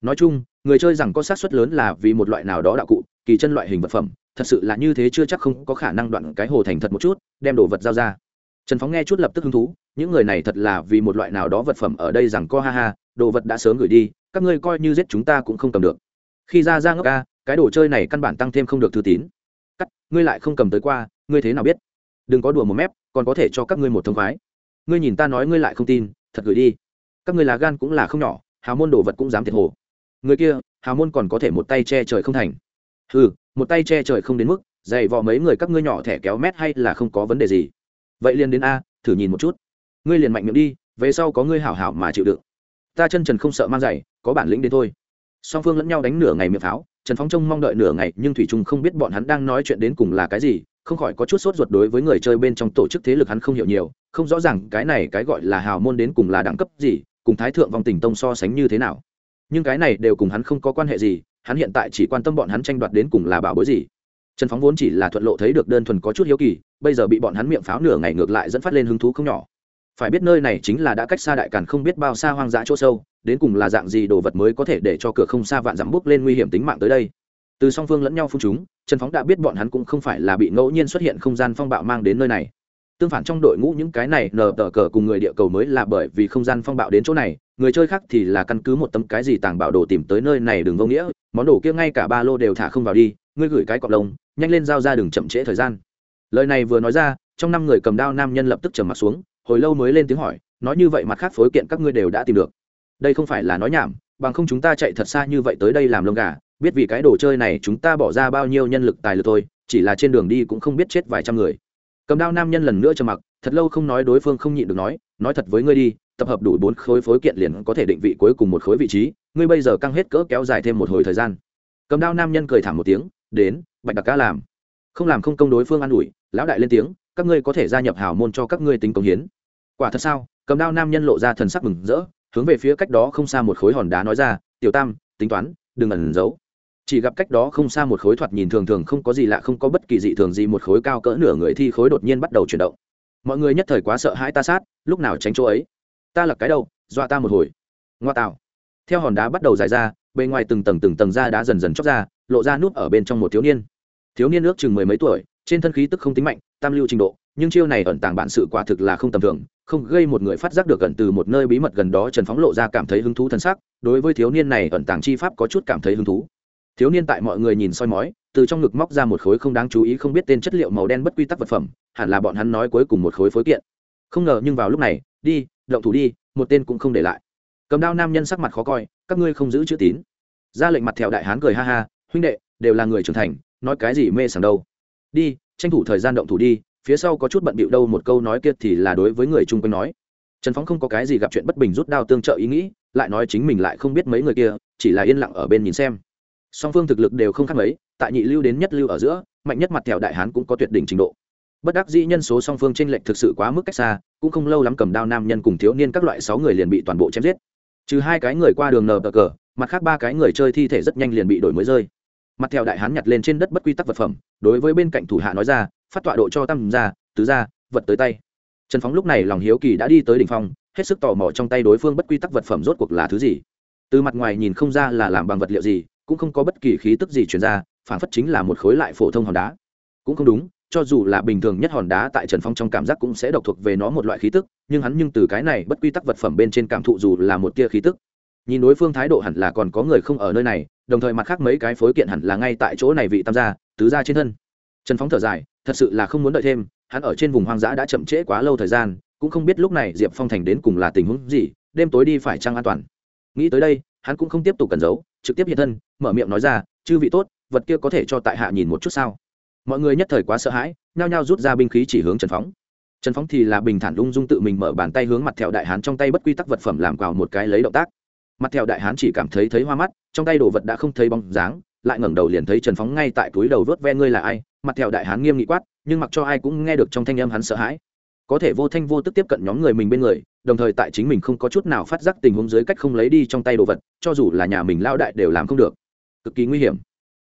S1: Nói chung, người chơi rằng có sát suất lớn là vì một loại nào đó đạo cụ, kỳ chân loại hình vật phẩm, thật sự là như thế chưa chắc không có khả năng đoạn cái hồ thành thật một chút, đem đồ vật giao ra trần phóng nghe chút lập tức hứng thú, những người này thật là vì một loại nào đó vật phẩm ở đây rằng co ha ha, đồ vật đã sớm gửi đi, các ngươi coi như giết chúng ta cũng không cầm được. Khi ra ra ngốc ca, cái đồ chơi này căn bản tăng thêm không được thư tín. Cắt, ngươi lại không cầm tới qua, ngươi thế nào biết? Đừng có đùa một mép, còn có thể cho các ngươi một thông khoái. Ngươi nhìn ta nói ngươi lại không tin, thật gửi đi. Các ngươi là gan cũng là không nhỏ, hào môn đồ vật cũng dám thiệt hồ. Người kia, hào môn còn có thể một tay che trời không thành. Ừ một tay che trời không đến mức, dày vò mấy người các ngươi nhỏ thẻ kéo mét hay là không có vấn đề gì vậy liền đến a, thử nhìn một chút. Ngươi liền mạnh miệng đi, về sau có ngươi hảo hảo mà chịu đựng. Ta chân trần không sợ mang giày, có bản lĩnh đến thôi. Song phương lẫn nhau đánh nửa ngày miệng pháo, trần phóng trông mong đợi nửa ngày, nhưng thủy trung không biết bọn hắn đang nói chuyện đến cùng là cái gì, không khỏi có chút sốt ruột đối với người chơi bên trong tổ chức thế lực hắn không hiểu nhiều, không rõ ràng cái này cái gọi là hào môn đến cùng là đẳng cấp gì, cùng thái thượng vòng tình tông so sánh như thế nào. Nhưng cái này đều cùng hắn không có quan hệ gì, hắn hiện tại chỉ quan tâm bọn hắn tranh đoạt đến cùng là bảo bối gì trần phóng vốn chỉ là thuận lộ thấy được đơn thuần có chút hiếu kỳ, bây giờ bị bọn hắn miệng pháo nửa ngày ngược lại dẫn phát lên hứng thú không nhỏ. Phải biết nơi này chính là đã cách xa đại càn không biết bao xa hoang dã chỗ sâu, đến cùng là dạng gì đồ vật mới có thể để cho cửa không xa vạn dặm bước lên nguy hiểm tính mạng tới đây. Từ song phương lẫn nhau phun chúng, trần phóng đã biết bọn hắn cũng không phải là bị ngẫu nhiên xuất hiện không gian phong bạo mang đến nơi này. Tương phản trong đội ngũ những cái này nờ tờ cờ cùng người địa cầu mới là bởi vì không gian phong bạo đến chỗ này, người chơi khác thì là căn cứ một tấm cái gì tàng bảo đồ tìm tới nơi này đừng vô nghĩa, món đồ kia ngay cả ba lô đều thả không vào đi ngươi gửi cái cọc lông, nhanh lên giao ra đừng chậm trễ thời gian. Lời này vừa nói ra, trong năm người cầm đao nam nhân lập tức trầm mặt xuống, hồi lâu mới lên tiếng hỏi, nói như vậy mặt khác phối kiện các ngươi đều đã tìm được. Đây không phải là nói nhảm, bằng không chúng ta chạy thật xa như vậy tới đây làm lông gà, biết vì cái đồ chơi này chúng ta bỏ ra bao nhiêu nhân lực tài lực thôi, chỉ là trên đường đi cũng không biết chết vài trăm người. Cầm đao nam nhân lần nữa trầm mặc, thật lâu không nói đối phương không nhịn được nói nói thật với ngươi đi, tập hợp đủ bốn khối phối kiện liền có thể định vị cuối cùng một khối vị trí, ngươi bây giờ căng hết cỡ kéo dài thêm một hồi thời gian. Cầm đao nam nhân cười thảm một tiếng đến, bạch đặc ca làm. Không làm không công đối phương an ủi, lão đại lên tiếng, các ngươi có thể gia nhập hào môn cho các ngươi tính công hiến. Quả thật sao? Cầm đao nam nhân lộ ra thần sắc mừng rỡ, hướng về phía cách đó không xa một khối hòn đá nói ra, tiểu tam, tính toán, đừng ẩn giấu. Chỉ gặp cách đó không xa một khối thoạt nhìn thường thường không có gì lạ, không có bất kỳ dị thường gì, một khối cao cỡ nửa người thi khối đột nhiên bắt đầu chuyển động. Mọi người nhất thời quá sợ hãi ta sát, lúc nào tránh chỗ ấy? Ta là cái đâu, dọa ta một hồi. Ngoa tạo. Theo hòn đá bắt đầu dài ra, bề ngoài từng tầng từng tầng ra đá dần dần chóc ra lộ ra nút ở bên trong một thiếu niên. Thiếu niên ước chừng mười mấy tuổi, trên thân khí tức không tính mạnh, tam lưu trình độ, nhưng chiêu này ẩn tàng bản sự quả thực là không tầm thường, không gây một người phát giác được gần từ một nơi bí mật gần đó trần phóng lộ ra cảm thấy hứng thú thân sắc đối với thiếu niên này ẩn tàng chi pháp có chút cảm thấy hứng thú. Thiếu niên tại mọi người nhìn soi mói, từ trong ngực móc ra một khối không đáng chú ý không biết tên chất liệu màu đen bất quy tắc vật phẩm, hẳn là bọn hắn nói cuối cùng một khối phối kiện. Không ngờ nhưng vào lúc này, đi, động thủ đi, một tên cũng không để lại. Cầm đao nam nhân sắc mặt khó coi, các ngươi không giữ chữ tín. Ra lệnh mặt thẹo đại hán cười ha ha huynh đệ, đều là người trưởng thành, nói cái gì mê sảng đâu. Đi, tranh thủ thời gian động thủ đi, phía sau có chút bận bịu đâu một câu nói kia thì là đối với người chung quanh nói. Trần phóng không có cái gì gặp chuyện bất bình rút đao tương trợ ý nghĩ, lại nói chính mình lại không biết mấy người kia, chỉ là yên lặng ở bên nhìn xem. Song phương thực lực đều không khác mấy, tại nhị lưu đến nhất lưu ở giữa, mạnh nhất mặt thẹo đại hán cũng có tuyệt đỉnh trình độ. Bất đắc dĩ nhân số song phương tranh lệch thực sự quá mức cách xa, cũng không lâu lắm cầm đao nam nhân cùng thiếu niên các loại sáu người liền bị toàn bộ chém giết. Trừ hai cái người qua đường nờ cờ, mặt khác ba cái người chơi thi thể rất nhanh liền bị đổi mới rơi mặt theo đại hán nhặt lên trên đất bất quy tắc vật phẩm, đối với bên cạnh thủ hạ nói ra, phát tọa độ cho tam gia, tứ gia, vật tới tay. Trần phóng lúc này lòng hiếu kỳ đã đi tới đ ỉ n h phong, hết sức tò mò trong tay đối phương bất quy tắc vật phẩm rốt cuộc là thứ gì. Từ mặt ngoài nhìn không ra là làm bằng vật liệu gì, cũng không có bất kỳ khí tức gì chuyển ra phản phất chính là một khối lại phổ thông hòn đá. Cũng không đúng, cho dù là bình thường nhất hòn đá tại trần phong trong cảm giác cũng sẽ độc thuộc về nó một loại khí tức, nhưng hắn nhưng từ cái này bất quy tắc vật phẩm bên trên cảm thụ dù là một tia khí tức. Nhìn đối phương thái độ hẳn là còn có người không ở nơi này đồng thời mặt khác mấy cái phối kiện hẳn là ngay tại chỗ này vị tam gia, tứ gia trên thân. Trần phóng thở dài, thật sự là không muốn đợi thêm, hắn ở trên vùng hoang dã đã chậm trễ quá lâu thời gian, cũng không biết lúc này diệp phong thành đến cùng là tình huống gì, đêm tối đi phải trăng an toàn. Nghĩ tới đây, hắn cũng không tiếp tục cần giấu, trực tiếp hiện thân, mở miệng nói ra, chư vị tốt, vật kia có thể cho tại hạ nhìn một chút sao? Mọi người nhất thời quá sợ hãi, nhao nhao rút ra binh khí chỉ hướng trần phóng. Trần phóng thì là bình thản lung dung tự mình mở bàn tay hướng mặt thẹo đại hán trong tay bất quy tắc vật phẩm làm quào một cái lấy động tác mặt theo đại hán chỉ cảm thấy thấy hoa mắt, trong tay đồ vật đã không thấy bóng dáng, lại ngẩng đầu liền thấy trần phóng ngay tại túi đầu vớt ve ngươi là ai. Mặt theo đại hán nghiêm nghị quát, nhưng mặc cho ai cũng nghe được trong thanh âm hắn sợ hãi. Có thể vô thanh vô tức tiếp cận nhóm người mình bên người, đồng thời tại chính mình không có chút nào phát giác tình huống dưới cách không lấy đi trong tay đồ vật, cho dù là nhà mình lao đại đều làm không được. Cực kỳ nguy hiểm.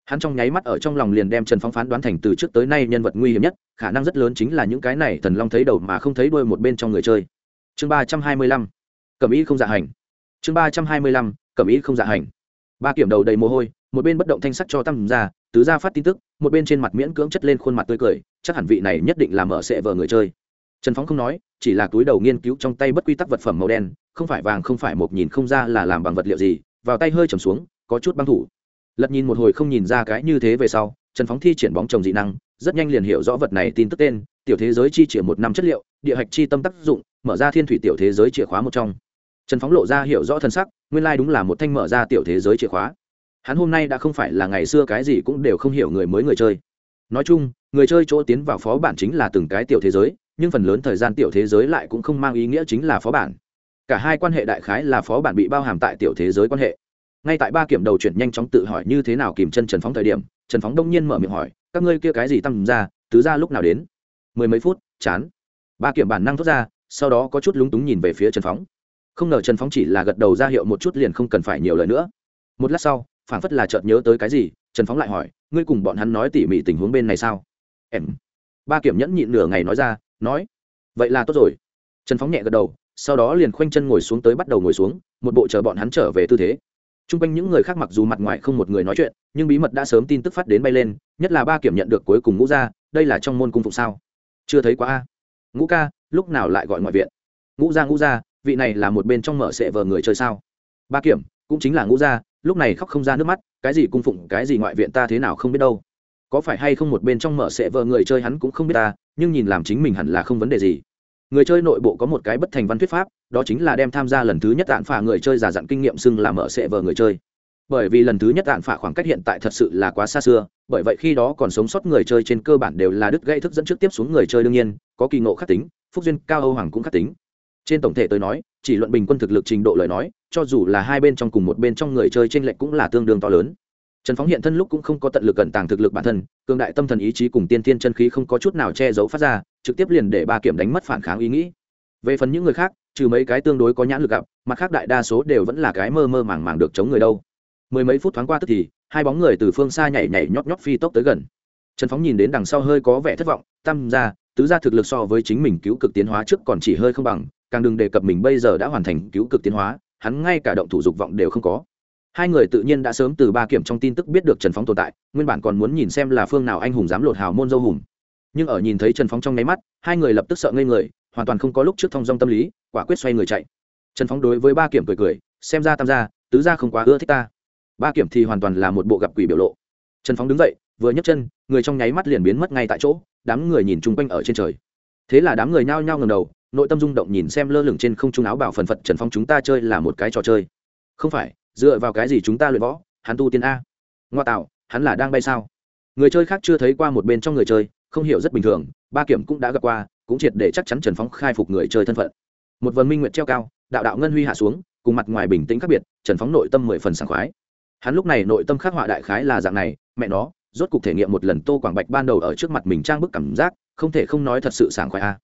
S1: Hắn trong nháy mắt ở trong lòng liền đem trần phóng phán đoán thành từ trước tới nay nhân vật nguy hiểm nhất, khả năng rất lớn chính là những cái này thần long thấy đầu mà không thấy đuôi một bên trong người chơi. Chương ba trăm hai mươi lăm. Cầm ý không dạ hành chương ba trăm hai mươi lăm, cẩm ý không dạ hành. Ba kiểm đầu đầy mồ hôi, một bên bất động thanh sắc cho tăng ra, tứ ra phát tin tức, một bên trên mặt miễn cưỡng chất lên khuôn mặt tươi cười, chắc hẳn vị này nhất định là mở sẽ vờ người chơi. Trần phóng không nói, chỉ là túi đầu nghiên cứu trong tay bất quy tắc vật phẩm màu đen, không phải vàng không phải một nhìn không ra là làm bằng vật liệu gì, vào tay hơi trầm xuống, có chút băng thủ. Lật nhìn một hồi không nhìn ra cái như thế về sau, trần phóng thi triển bóng trồng dị năng, rất nhanh liền hiểu rõ vật này tin tức tên, tiểu thế giới chi chìa một năm chất liệu, địa hạch chi tâm tác dụng, mở ra thiên thủy tiểu thế giới chìa khóa một trong trần phóng lộ ra hiểu rõ thân sắc, nguyên lai đúng là một thanh mở ra tiểu thế giới chìa khóa. Hắn hôm nay đã không phải là ngày xưa cái gì cũng đều không hiểu người mới người chơi. Nói chung, người chơi chỗ tiến vào phó bản chính là từng cái tiểu thế giới, nhưng phần lớn thời gian tiểu thế giới lại cũng không mang ý nghĩa chính là phó bản. Cả hai quan hệ đại khái là phó bản bị bao hàm tại tiểu thế giới quan hệ. Ngay tại ba kiểm đầu chuyển nhanh chóng tự hỏi như thế nào kìm chân trần phóng thời điểm, trần phóng đông nhiên mở miệng hỏi, các ngươi kia cái gì tăng ra, tứ ra lúc nào đến? Mười mấy phút, chán. Ba kiểm bản năng thốt ra, sau đó có chút lúng túng nhìn về phía trần phóng không ngờ trần phóng chỉ là gật đầu ra hiệu một chút liền không cần phải nhiều lời nữa một lát sau phản phất là chợt nhớ tới cái gì trần phóng lại hỏi ngươi cùng bọn hắn nói tỉ mỉ tình huống bên này sao em ba kiểm nhẫn nhịn nửa ngày nói ra nói vậy là tốt rồi trần phóng nhẹ gật đầu sau đó liền khoanh chân ngồi xuống tới bắt đầu ngồi xuống một bộ chờ bọn hắn trở về tư thế t r u n g quanh những người khác mặc dù mặt ngoài không một người nói chuyện nhưng bí mật đã sớm tin tức phát đến bay lên nhất là ba kiểm nhận được cuối cùng ngũ ra đây là trong môn cung phụng sao chưa thấy quá a ngũ ca lúc nào lại gọi ngoại viện ngũ ra ngũ ra vị này là một bên trong mở sệ vờ người chơi sao? Ba kiểm, cũng chính là ngũ gia, lúc này khóc không ra nước mắt, cái gì cung phụng, cái gì ngoại viện ta thế nào không biết đâu. Có phải hay không một bên trong mở sệ vờ người chơi hắn cũng không biết ta, nhưng nhìn làm chính mình hẳn là không vấn đề gì. Người chơi nội bộ có một cái bất thành văn thuyết pháp, đó chính là đem tham gia lần thứ nhất tạn phả người chơi giả dặn kinh nghiệm xưng làm mở sệ vờ người chơi. Bởi vì lần thứ nhất tạn phả khoảng cách hiện tại thật sự là quá xa xưa, bởi vậy khi đó còn sống sót người chơi trên cơ bản đều là đứt gây thức dẫn trước tiếp xuống người chơi đương nhiên, có kỳ ngộ khắc tính, phúc duyên, cao âu hoàng cũng khắc tính trên tổng thể tôi nói, chỉ luận bình quân thực lực trình độ lời nói, cho dù là hai bên trong cùng một bên trong người chơi t r ê n lệch cũng là tương đương to lớn. Trần phóng hiện thân lúc cũng không có tận lực cẩn tàng thực lực bản thân, cường đại tâm thần ý chí cùng tiên thiên chân khí không có chút nào che giấu phát ra, trực tiếp liền để ba kiểm đánh mất phản kháng ý nghĩ. Về phần những người khác, trừ mấy cái tương đối có nhãn lực gặp, mặt khác đại đa số đều vẫn là cái mơ mơ màng màng được chống người đâu. Mười mấy phút thoáng qua tức thì, hai bóng người từ phương xa nhảy nhảy nhót nhót phi tốc tới gần. Trần phóng nhìn đến đằng sau hơi có vẻ thất vọng tam ra tứ gia thực lực so với chính mình cứu cực tiến hóa trước còn chỉ hơi không bằng, càng đừng đề cập mình bây giờ đã hoàn thành cứu cực tiến hóa, hắn ngay cả động thủ dục vọng đều không có. Hai người tự nhiên đã sớm từ ba kiểm trong tin tức biết được trần phóng tồn tại, nguyên bản còn muốn nhìn xem là phương nào anh hùng dám lột hào môn dâu hùng. Nhưng ở nhìn thấy trần phóng trong nháy mắt, hai người lập tức sợ ngây người, hoàn toàn không có lúc trước thong dong tâm lý, quả quyết xoay người chạy. Trần phóng đối với ba kiểm cười cười, xem ra tam gia, tứ gia không quá ưa thích ta. Ba kiểm thì hoàn toàn là một bộ gặp quỷ biểu lộ. Trần phóng đứng dậy vừa nhấc chân, người trong nháy mắt liền biến mất ngay tại chỗ, đám người nhìn chung quanh ở trên trời. Thế là đám người nhao nhao ngầm đầu, nội tâm rung động nhìn xem lơ lửng trên không trung áo bảo phần phật trần phong chúng ta chơi là một cái trò chơi. Không phải, dựa vào cái gì chúng ta luyện võ, hắn tu tiên a. Ngoa tạo, hắn là đang bay sao? Người chơi khác chưa thấy qua một bên trong người chơi, không hiểu rất bình thường, ba kiểm cũng đã gặp qua, cũng triệt để chắc chắn trần phóng khai phục người chơi thân phận. Một vần minh nguyện treo cao, đạo đạo ngân huy hạ xuống, cùng mặt ngoài bình tĩnh khác biệt, trần phóng nội tâm mười phần sảng khoái. Hắn lúc này nội tâm khắc họa đại khái là dạng này, mẹ nó rốt cục thể nghiệm một lần tô quảng bạch ban đầu ở trước mặt mình trang bức cảm giác, không thể không nói thật sự sảng khoái a.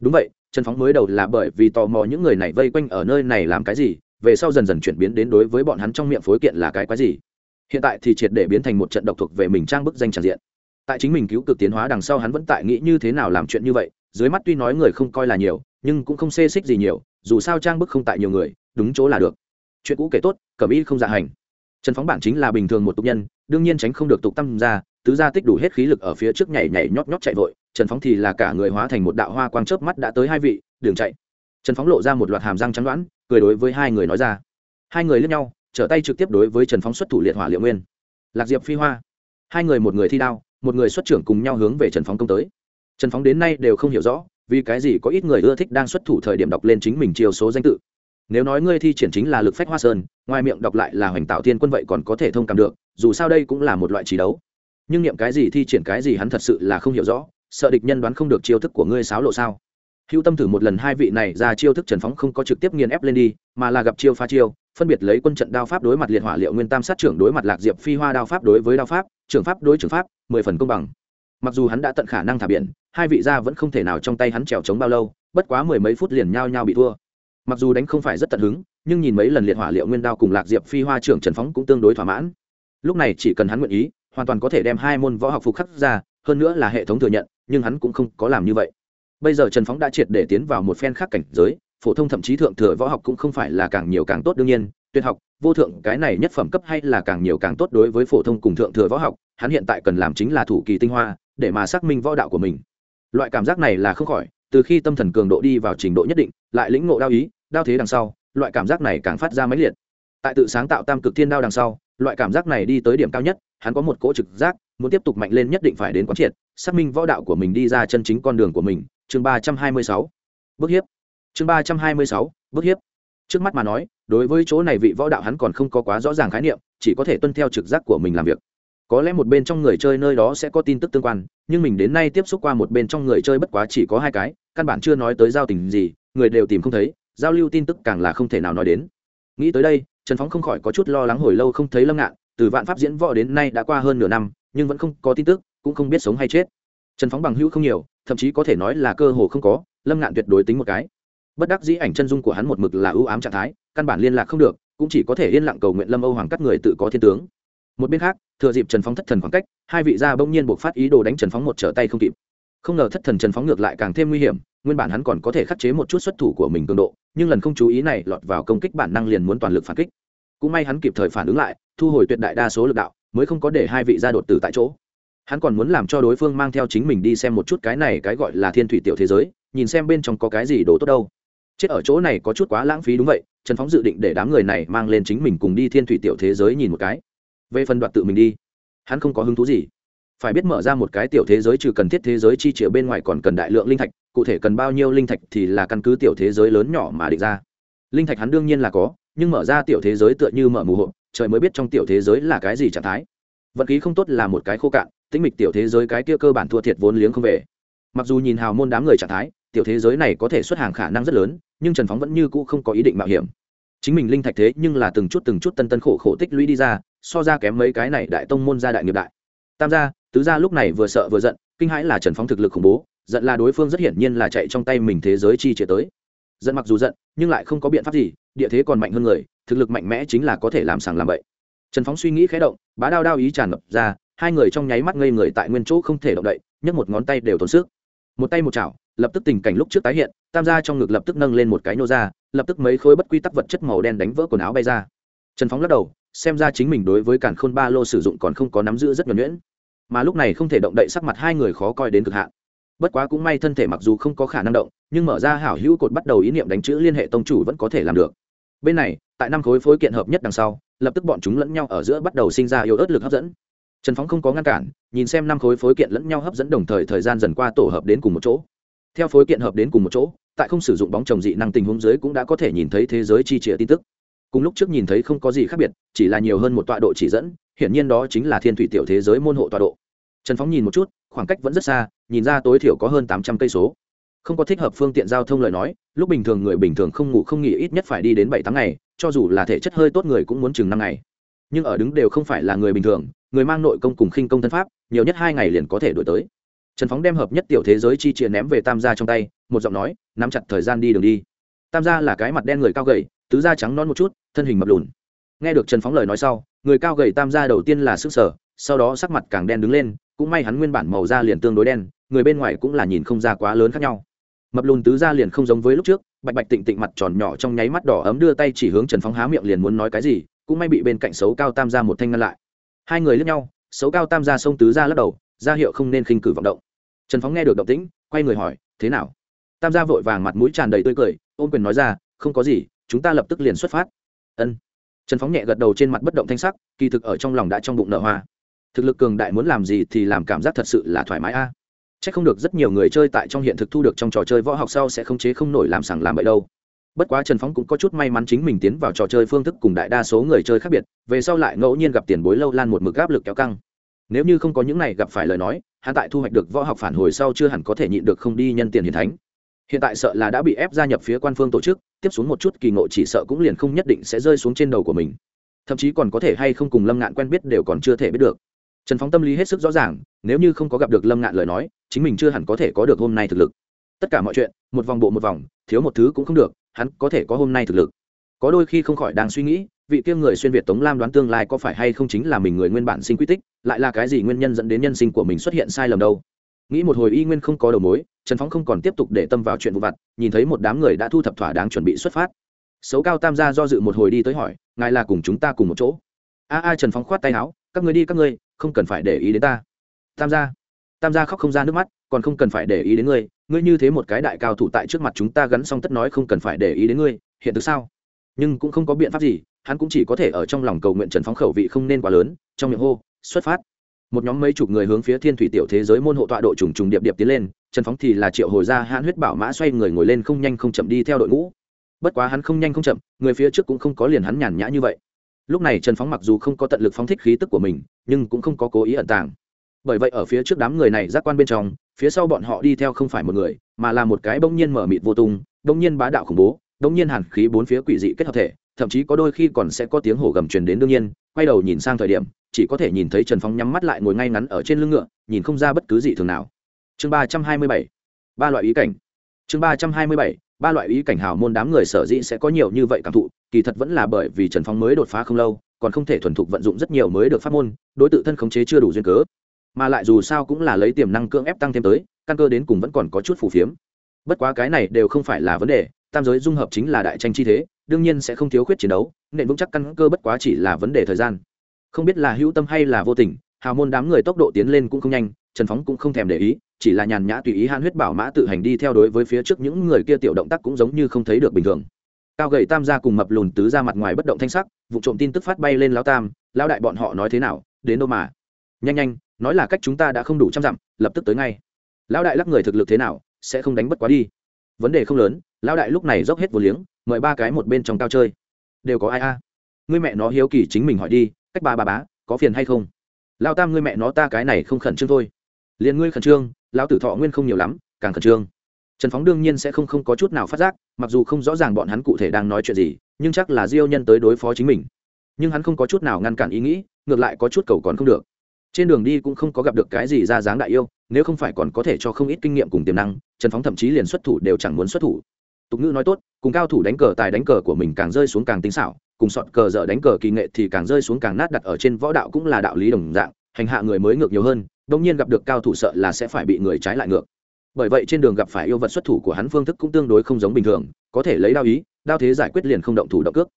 S1: Đúng vậy, trần phóng mới đầu là bởi vì tò mò những người này vây quanh ở nơi này làm cái gì, về sau dần dần chuyển biến đến đối với bọn hắn trong miệng phối kiện là cái quái gì. Hiện tại thì triệt để biến thành một trận độc thuộc về mình trang bức danh tràn diện. Tại chính mình cứu cực tiến hóa đằng sau hắn vẫn tại nghĩ như thế nào làm chuyện như vậy, dưới mắt tuy nói người không coi là nhiều, nhưng cũng không xê xích gì nhiều, dù sao trang bức không tại nhiều người, đúng chỗ là được. Chuyện cũ kể tốt, cẩm y không dạ hành. Trần phóng bản chính là bình thường một tục nhân đương nhiên tránh không được tục tâm ra, tứ gia tích đủ hết khí lực ở phía trước nhảy nhảy nhót nhót chạy vội, trần phóng thì là cả người hóa thành một đạo hoa quang chớp mắt đã tới hai vị, đường chạy. Trần phóng lộ ra một loạt hàm răng trắng đoán, cười đối với hai người nói ra. Hai người lướt nhau, trở tay trực tiếp đối với trần phóng xuất thủ liệt hỏa liệu nguyên. Lạc diệp phi hoa. Hai người một người thi đao, một người xuất trưởng cùng nhau hướng về trần phóng công tới. Trần phóng đến nay đều không hiểu rõ, vì cái gì có ít người ưa thích đang xuất thủ thời điểm đọc lên chính mình chiều số danh tự. Nếu nói ngươi thi triển chính là lực phách hoa sơn, ngoài miệng đọc lại là hoành tạo thiên quân vậy còn có thể thông cảm được dù sao đây cũng là một loại trí đấu. Nhưng niệm cái gì thi triển cái gì hắn thật sự là không hiểu rõ, sợ địch nhân đoán không được chiêu thức của ngươi sáo lộ sao. Hữu tâm thử một lần hai vị này ra chiêu thức trần phóng không có trực tiếp nghiền ép lên đi, mà là gặp chiêu pha chiêu, phân biệt lấy quân trận đao pháp đối mặt liệt hỏa liệu nguyên tam sát trưởng đối mặt lạc diệp phi hoa đao pháp đối với đao pháp, trưởng pháp đối trưởng pháp, mười phần công bằng. Mặc dù hắn đã tận khả năng thả biển, hai vị gia vẫn không thể nào trong tay hắn trèo trống bao lâu, bất quá mười mấy phút liền nhao nhao bị thua. Mặc dù đánh không phải rất tận hứng, nhưng nhìn mấy lần liệt hỏa liệu nguyên đao cùng lạc diệp phi hoa trưởng trần phóng cũng tương đối thỏa mãn lúc này chỉ cần hắn nguyện ý, hoàn toàn có thể đem hai môn võ học phục khắc ra, hơn nữa là hệ thống thừa nhận, nhưng hắn cũng không có làm như vậy. Bây giờ trần phóng đã triệt để tiến vào một phen khác cảnh giới, phổ thông thậm chí thượng thừa võ học cũng không phải là càng nhiều càng tốt đương nhiên, tuyệt học, vô thượng, cái này nhất phẩm cấp hay là càng nhiều càng tốt đối với phổ thông cùng thượng thừa võ học, hắn hiện tại cần làm chính là thủ kỳ tinh hoa, để mà xác minh võ đạo của mình. Loại cảm giác này là không khỏi, từ khi tâm thần cường độ đi vào trình độ nhất định, lại lĩnh ngộ đao ý, đao thế đằng sau, loại cảm giác này càng phát ra máy liệt. Tại tự sáng tạo tam cực thiên đao đằng sau loại cảm giác này đi tới điểm cao nhất, hắn có một cỗ trực giác, muốn tiếp tục mạnh lên nhất định phải đến quán triệt, xác minh võ đạo của mình đi ra chân chính con đường của mình. Chương ba trăm hai mươi sáu. Bước hiếp. Chương ba trăm hai mươi sáu, bước hiếp. Trước mắt mà nói, đối với chỗ này vị võ đạo hắn còn không có quá rõ ràng khái niệm, chỉ có thể tuân theo trực giác của mình làm việc. Có lẽ một bên trong người chơi nơi đó sẽ có tin tức tương quan, nhưng mình đến nay tiếp xúc qua một bên trong người chơi bất quá chỉ có hai cái, căn bản chưa nói tới giao tình gì, người đều tìm không thấy, giao lưu tin tức càng là không thể nào nói đến. Nghĩ tới đây trần phóng không khỏi có chút lo lắng hồi lâu không thấy lâm ngạn, từ vạn pháp diễn võ đến nay đã qua hơn nửa năm, nhưng vẫn không có tin tức, cũng không biết sống hay chết. Trần phóng bằng hữu không nhiều, thậm chí có thể nói là cơ hồ không có, lâm ngạn tuyệt đối tính một cái. Bất đắc dĩ ảnh chân dung của hắn một mực là ưu ám trạng thái, căn bản liên lạc không được, cũng chỉ có thể yên lặng cầu nguyện lâm âu hoàng các người tự có thiên tướng. Một bên khác, thừa dịp trần phóng thất thần khoảng cách, hai vị gia bỗng nhiên buộc phát ý đồ đánh trần phóng một trở tay không kịp không ngờ thất thần trần phóng ngược lại càng thêm nguy hiểm, nguyên bản hắn còn có thể khắc chế một chút xuất thủ của mình cường độ, nhưng lần không chú ý này lọt vào công kích bản năng liền muốn toàn lực phản kích. Cũng may hắn kịp thời phản ứng lại, thu hồi tuyệt đại đa số lực đạo, mới không có để hai vị ra đột tử tại chỗ. Hắn còn muốn làm cho đối phương mang theo chính mình đi xem một chút cái này cái gọi là thiên thủy tiểu thế giới, nhìn xem bên trong có cái gì đồ tốt đâu. Chết ở chỗ này có chút quá lãng phí đúng vậy, trần phóng dự định để đám người này mang lên chính mình cùng đi thiên thủy tiểu thế giới nhìn một cái. Về phần đoạt tự mình đi, hắn không có hứng thú gì phải biết mở ra một cái tiểu thế giới trừ cần thiết thế giới chi chìa bên ngoài còn cần đại lượng linh thạch, cụ thể cần bao nhiêu linh thạch thì là căn cứ tiểu thế giới lớn nhỏ mà định ra. Linh thạch hắn đương nhiên là có, nhưng mở ra tiểu thế giới tựa như mở mù hộ trời mới biết trong tiểu thế giới là cái gì trạng thái. Vận khí không tốt là một cái khô cạn, tĩnh mịch tiểu thế giới cái kia cơ bản thua thiệt vốn liếng không về. Mặc dù nhìn hào môn đám người trạng thái, tiểu thế giới này có thể xuất hàng khả năng rất lớn, nhưng trần phóng vẫn như cũ không có ý định mạo hiểm. Chính mình linh thạch thế nhưng là từng chút từng chút tân tân khổ khổ tích lũy đi ra, so ra kém mấy cái này đại tông môn gia đại nghiệp đại. Tam gia tứ gia lúc này vừa sợ vừa giận, kinh hãi là trần phóng thực lực khủng bố, giận là đối phương rất hiển nhiên là chạy trong tay mình thế giới chi chế tới. Giận mặc dù giận, nhưng lại không có biện pháp gì, địa thế còn mạnh hơn người, thực lực mạnh mẽ chính là có thể làm sàng làm bậy. Trần phóng suy nghĩ khé động, bá đao đao ý tràn ngập ra, hai người trong nháy mắt ngây người tại nguyên chỗ không thể động đậy, nhấc một ngón tay đều tốn sức. Một tay một chảo, lập tức tình cảnh lúc trước tái hiện, tam gia trong ngực lập tức nâng lên một cái nô ra, lập tức mấy khối bất quy tắc vật chất màu đen đánh vỡ quần áo bay ra. Trần phóng lắc đầu, xem ra chính mình đối với cản khôn ba lô sử dụng còn không có nắm giữ rất nhuẩn nhuyễn mà lúc này không thể động đậy sắc mặt hai người khó coi đến cực hạn. Bất quá cũng may thân thể mặc dù không có khả năng động, nhưng mở ra hảo hữu cột bắt đầu ý niệm đánh chữ liên hệ tông chủ vẫn có thể làm được. Bên này, tại năm khối phối kiện hợp nhất đằng sau, lập tức bọn chúng lẫn nhau ở giữa bắt đầu sinh ra yếu ớt lực hấp dẫn. Trần phóng không có ngăn cản, nhìn xem năm khối phối kiện lẫn nhau hấp dẫn đồng thời thời gian dần qua tổ hợp đến cùng một chỗ. Theo phối kiện hợp đến cùng một chỗ, tại không sử dụng bóng trồng dị năng tình huống dưới cũng đã có thể nhìn thấy thế giới chi chĩa tin tức cùng lúc trước nhìn thấy không có gì khác biệt, chỉ là nhiều hơn một tọa độ chỉ dẫn, hiển nhiên đó chính là thiên thủy tiểu thế giới môn hộ tọa độ. Trần phóng nhìn một chút, khoảng cách vẫn rất xa, nhìn ra tối thiểu có hơn tám trăm cây số. Không có thích hợp phương tiện giao thông lời nói, lúc bình thường người bình thường không ngủ không nghỉ ít nhất phải đi đến bảy tháng ngày, cho dù là thể chất hơi tốt người cũng muốn chừng năm ngày. Nhưng ở đứng đều không phải là người bình thường, người mang nội công cùng khinh công thân pháp, nhiều nhất hai ngày liền có thể đổi tới. Trần phóng đem hợp nhất tiểu thế giới chi chia ném về tam gia trong tay, một giọng nói, nắm chặt thời gian đi đường đi. Tam gia là cái mặt đen người cao gầy, tứ da trắng non một chút thân hình mập lùn. Nghe được trần phóng lời nói sau, người cao gầy tam gia đầu tiên là sức sở, sau đó sắc mặt càng đen đứng lên, cũng may hắn nguyên bản màu da liền tương đối đen, người bên ngoài cũng là nhìn không ra quá lớn khác nhau. Mập lùn tứ gia liền không giống với lúc trước, bạch bạch tịnh tịnh mặt tròn nhỏ trong nháy mắt đỏ ấm đưa tay chỉ hướng trần phóng há miệng liền muốn nói cái gì, cũng may bị bên cạnh xấu cao tam gia một thanh ngăn lại. Hai người lướt nhau, xấu cao tam gia xông tứ gia lắc đầu, ra hiệu không nên khinh cử vọng động. Trần phóng nghe được động tĩnh, quay người hỏi, thế nào? Tam gia vội vàng mặt mũi tràn đầy tươi cười, ôm quyền nói ra, không có gì, chúng ta lập tức liền xuất phát ân. Trần phóng nhẹ gật đầu trên mặt bất động thanh sắc, kỳ thực ở trong lòng đã trong bụng nở hoa. Thực lực cường đại muốn làm gì thì làm cảm giác thật sự là thoải mái a. À. c h ắ c không được rất nhiều người chơi tại trong hiện thực thu được trong trò chơi võ học sau sẽ không chế không nổi làm sảng làm bậy đâu. Bất quá trần phóng cũng có chút may mắn chính mình tiến vào trò chơi phương thức cùng đại đa số người chơi khác biệt, về sau lại ngẫu nhiên gặp tiền bối lâu lan một mực áp lực kéo căng. Nếu như không có những này gặp phải lời nói, hắn tại thu hoạch được võ học phản hồi sau chưa hẳn có thể nhịn được không đi nhân tiền hiền thánh hiện tại sợ là đã bị ép gia nhập phía quan phương tổ chức, tiếp xuống một chút kỳ ngộ chỉ sợ cũng liền không nhất định sẽ rơi xuống trên đầu của mình. Thậm chí còn có thể hay không cùng lâm ngạn quen biết đều còn chưa thể biết được. Trần phóng tâm lý hết sức rõ ràng, nếu như không có gặp được lâm ngạn lời nói, chính mình chưa hẳn có thể có được hôm nay thực lực. Tất cả mọi chuyện, một vòng bộ một vòng, thiếu một thứ cũng không được, hắn có thể có hôm nay thực lực. Có đôi khi không khỏi đang suy nghĩ, vị kia người xuyên việt tống lam đoán tương lai có phải hay không chính là mình người nguyên bản sinh quy tích, lại là cái gì nguyên nhân dẫn đến nhân sinh của mình xuất hiện sai lầm đâu? Nghĩ một hồi y nguyên không có đầu mối, trần phóng không còn tiếp tục để tâm vào chuyện vụ vặt, nhìn thấy một đám người đã thu thập thỏa đáng chuẩn bị xuất phát. Xấu cao tam gia do dự một hồi đi tới hỏi, ngài là cùng chúng ta cùng một chỗ? A a, trần phóng khoát tay áo, các người đi, các ngươi, không cần phải để ý đến ta. Tam gia? Tam gia khóc không ra nước mắt, còn không cần phải để ý đến ngươi ngươi như thế một cái đại cao thủ tại trước mặt chúng ta gắn xong tất nói không cần phải để ý đến ngươi, hiện thực sao? Nhưng cũng không có biện pháp gì, hắn cũng chỉ có thể ở trong lòng cầu nguyện trần phóng khẩu vị không nên quá lớn, trong miệng hô, xuất phát một nhóm mấy chục người hướng phía thiên thủy tiểu thế giới môn hộ tọa độ trùng trùng điệp điệp tiến lên, trần phóng thì là triệu hồi ra hãn huyết bảo mã xoay người ngồi lên không nhanh không chậm đi theo đội ngũ. Bất quá hắn không nhanh không chậm, người phía trước cũng không có liền hắn nhàn nhã như vậy. Lúc này trần phóng mặc dù không có tận lực phóng thích khí tức của mình, nhưng cũng không có cố ý ẩn tàng. Bởi vậy ở phía trước đám người này giác quan bên trong, phía sau bọn họ đi theo không phải một người, mà là một cái bỗng nhiên mở mịt vô tung, bỗng nhiên bá đạo khủng bố, bỗng nhiên hàn khí bốn phía quỷ dị kết hợp thể, thậm chí có đôi khi còn sẽ có tiếng hổ gầm truyền đến đương nhiên, quay đầu nhìn sang thời điểm chỉ có thể nhìn thấy trần Phong nhắm mắt lại ngồi ngay ngắn ở trên lưng ngựa, nhìn không ra bất cứ gì thường nào. Chương ba trăm hai mươi bảy, ba loại ý cảnh. Chương ba trăm hai mươi bảy, ba loại ý cảnh hào môn đám người sở dĩ sẽ có nhiều như vậy cảm thụ, kỳ thật vẫn là bởi vì trần Phong mới đột phá không lâu, còn không thể thuần thục vận dụng rất nhiều mới được phát môn, đối tượng thân khống chế chưa đủ duyên cớ. Mà lại dù sao cũng là lấy tiềm năng cưỡng ép tăng thêm tới, căn cơ đến cùng vẫn còn có chút phù phiếm. Bất quá cái này đều không phải là vấn đề, tam giới dung hợp chính là đại tranh chi thế, đương nhiên sẽ không thiếu khuyết chiến đấu nên vững chắc căn cơ bất quá chỉ là vấn đề thời gian không biết là hữu tâm hay là vô tình, hào môn đám người tốc độ tiến lên cũng không nhanh, trần phóng cũng không thèm để ý, chỉ là nhàn nhã tùy ý han huyết bảo mã tự hành đi theo đối với phía trước những người kia tiểu động tác cũng giống như không thấy được bình thường. Cao Gậy tam gia cùng mập lùn tứ ra mặt ngoài bất động thanh sắc, vụ trộm tin tức phát bay lên lao tam lao đại bọn họ nói thế nào, đến đâu mà? Nhanh nhanh, nói là cách chúng ta đã không đủ trăm dặm, lập tức tới ngay. Lão đại lắc người thực lực thế nào, sẽ không đánh bất quá đi. Vấn đề không lớn, lão đại lúc này dốc hết vô liếng, mời ba cái một bên trong cao chơi. Đều có ai a? Ngươi mẹ nó hiếu kỳ chính mình hỏi đi cách ba bà bá, có phiền hay không? Lao tam ngươi mẹ nó ta cái này không khẩn trương thôi. Liền ngươi khẩn trương, lão tử thọ nguyên không nhiều lắm, càng khẩn trương. Trần phóng đương nhiên sẽ không không có chút nào phát giác, mặc dù không rõ ràng bọn hắn cụ thể đang nói chuyện gì, nhưng chắc là diêu nhân tới đối phó chính mình. Nhưng hắn không có chút nào ngăn cản ý nghĩ, ngược lại có chút cầu còn không được. Trên đường đi cũng không có gặp được cái gì ra dáng đại yêu, nếu không phải còn có thể cho không ít kinh nghiệm cùng tiềm năng, trần phóng thậm chí liền xuất thủ đều chẳng muốn xuất thủ. Tục ngữ nói tốt, cùng cao thủ đánh cờ tài đánh cờ của mình càng rơi xuống càng tính xảo cùng sọt cờ dở đánh cờ kỳ nghệ thì càng rơi xuống càng nát đặt ở trên võ đạo cũng là đạo lý đồng dạng, hành hạ người mới ngược nhiều hơn đông nhiên gặp được cao thủ sợ là sẽ phải bị người trái lại ngược. Bởi vậy trên đường gặp phải yêu vật xuất thủ của hắn phương thức cũng tương đối không giống bình thường, có thể lấy đao ý, đao thế giải quyết liền không động thủ động cước.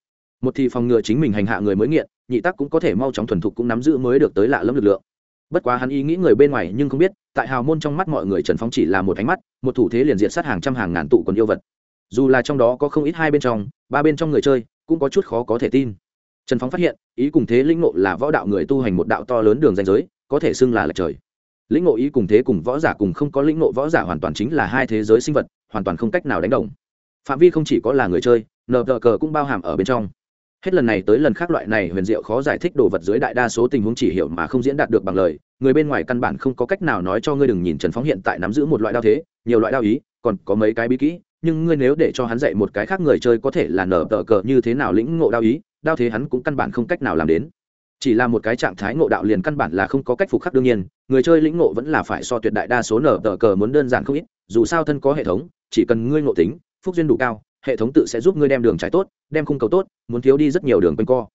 S1: Một thì phòng ngừa chính mình hành hạ người mới nghiện, nhị tắc cũng có thể mau chóng thuần thục cũng nắm giữ mới được tới lạ lẫm lực lượng. Bất quá hắn ý nghĩ người bên ngoài nhưng không biết, tại hào môn trong mắt mọi người trần phóng chỉ là một ánh mắt, một thủ thế liền diện sát hàng trăm hàng ngàn tụ còn yêu vật. Dù là trong đó có không ít hai bên trong, ba bên trong người chơi cũng có chút khó có thể tin. Trần phóng phát hiện, ý cùng thế lĩnh ngộ là võ đạo người tu hành một đạo to lớn đường danh giới, có thể xưng là lệch trời. Lĩnh ngộ ý cùng thế cùng võ giả cùng không có lĩnh ngộ võ giả hoàn toàn chính là hai thế giới sinh vật, hoàn toàn không cách nào đánh đồng. Phạm vi không chỉ có là người chơi, nờ tờ cờ cũng bao hàm ở bên trong. Hết lần này tới lần khác loại này huyền diệu khó giải thích đồ vật dưới đại đa số tình huống chỉ hiểu mà không diễn đạt được bằng lời, người bên ngoài căn bản không có cách nào nói cho ngươi đừng nhìn trần phóng hiện tại nắm giữ một loại đao thế, nhiều loại đao ý, còn có mấy cái bí kỹ nhưng ngươi nếu để cho hắn dạy một cái khác người chơi có thể là nở tờ cờ như thế nào lĩnh ngộ đao ý, đao thế hắn cũng căn bản không cách nào làm đến. Chỉ là một cái trạng thái ngộ đạo liền căn bản là không có cách phục khắc đương nhiên, người chơi lĩnh ngộ vẫn là phải so tuyệt đại đa số nở tờ cờ muốn đơn giản không ít, dù sao thân có hệ thống, chỉ cần ngươi ngộ tính, phúc duyên đủ cao, hệ thống tự sẽ giúp ngươi đem đường trái tốt, đem khung cầu tốt, muốn thiếu đi rất nhiều đường quanh co.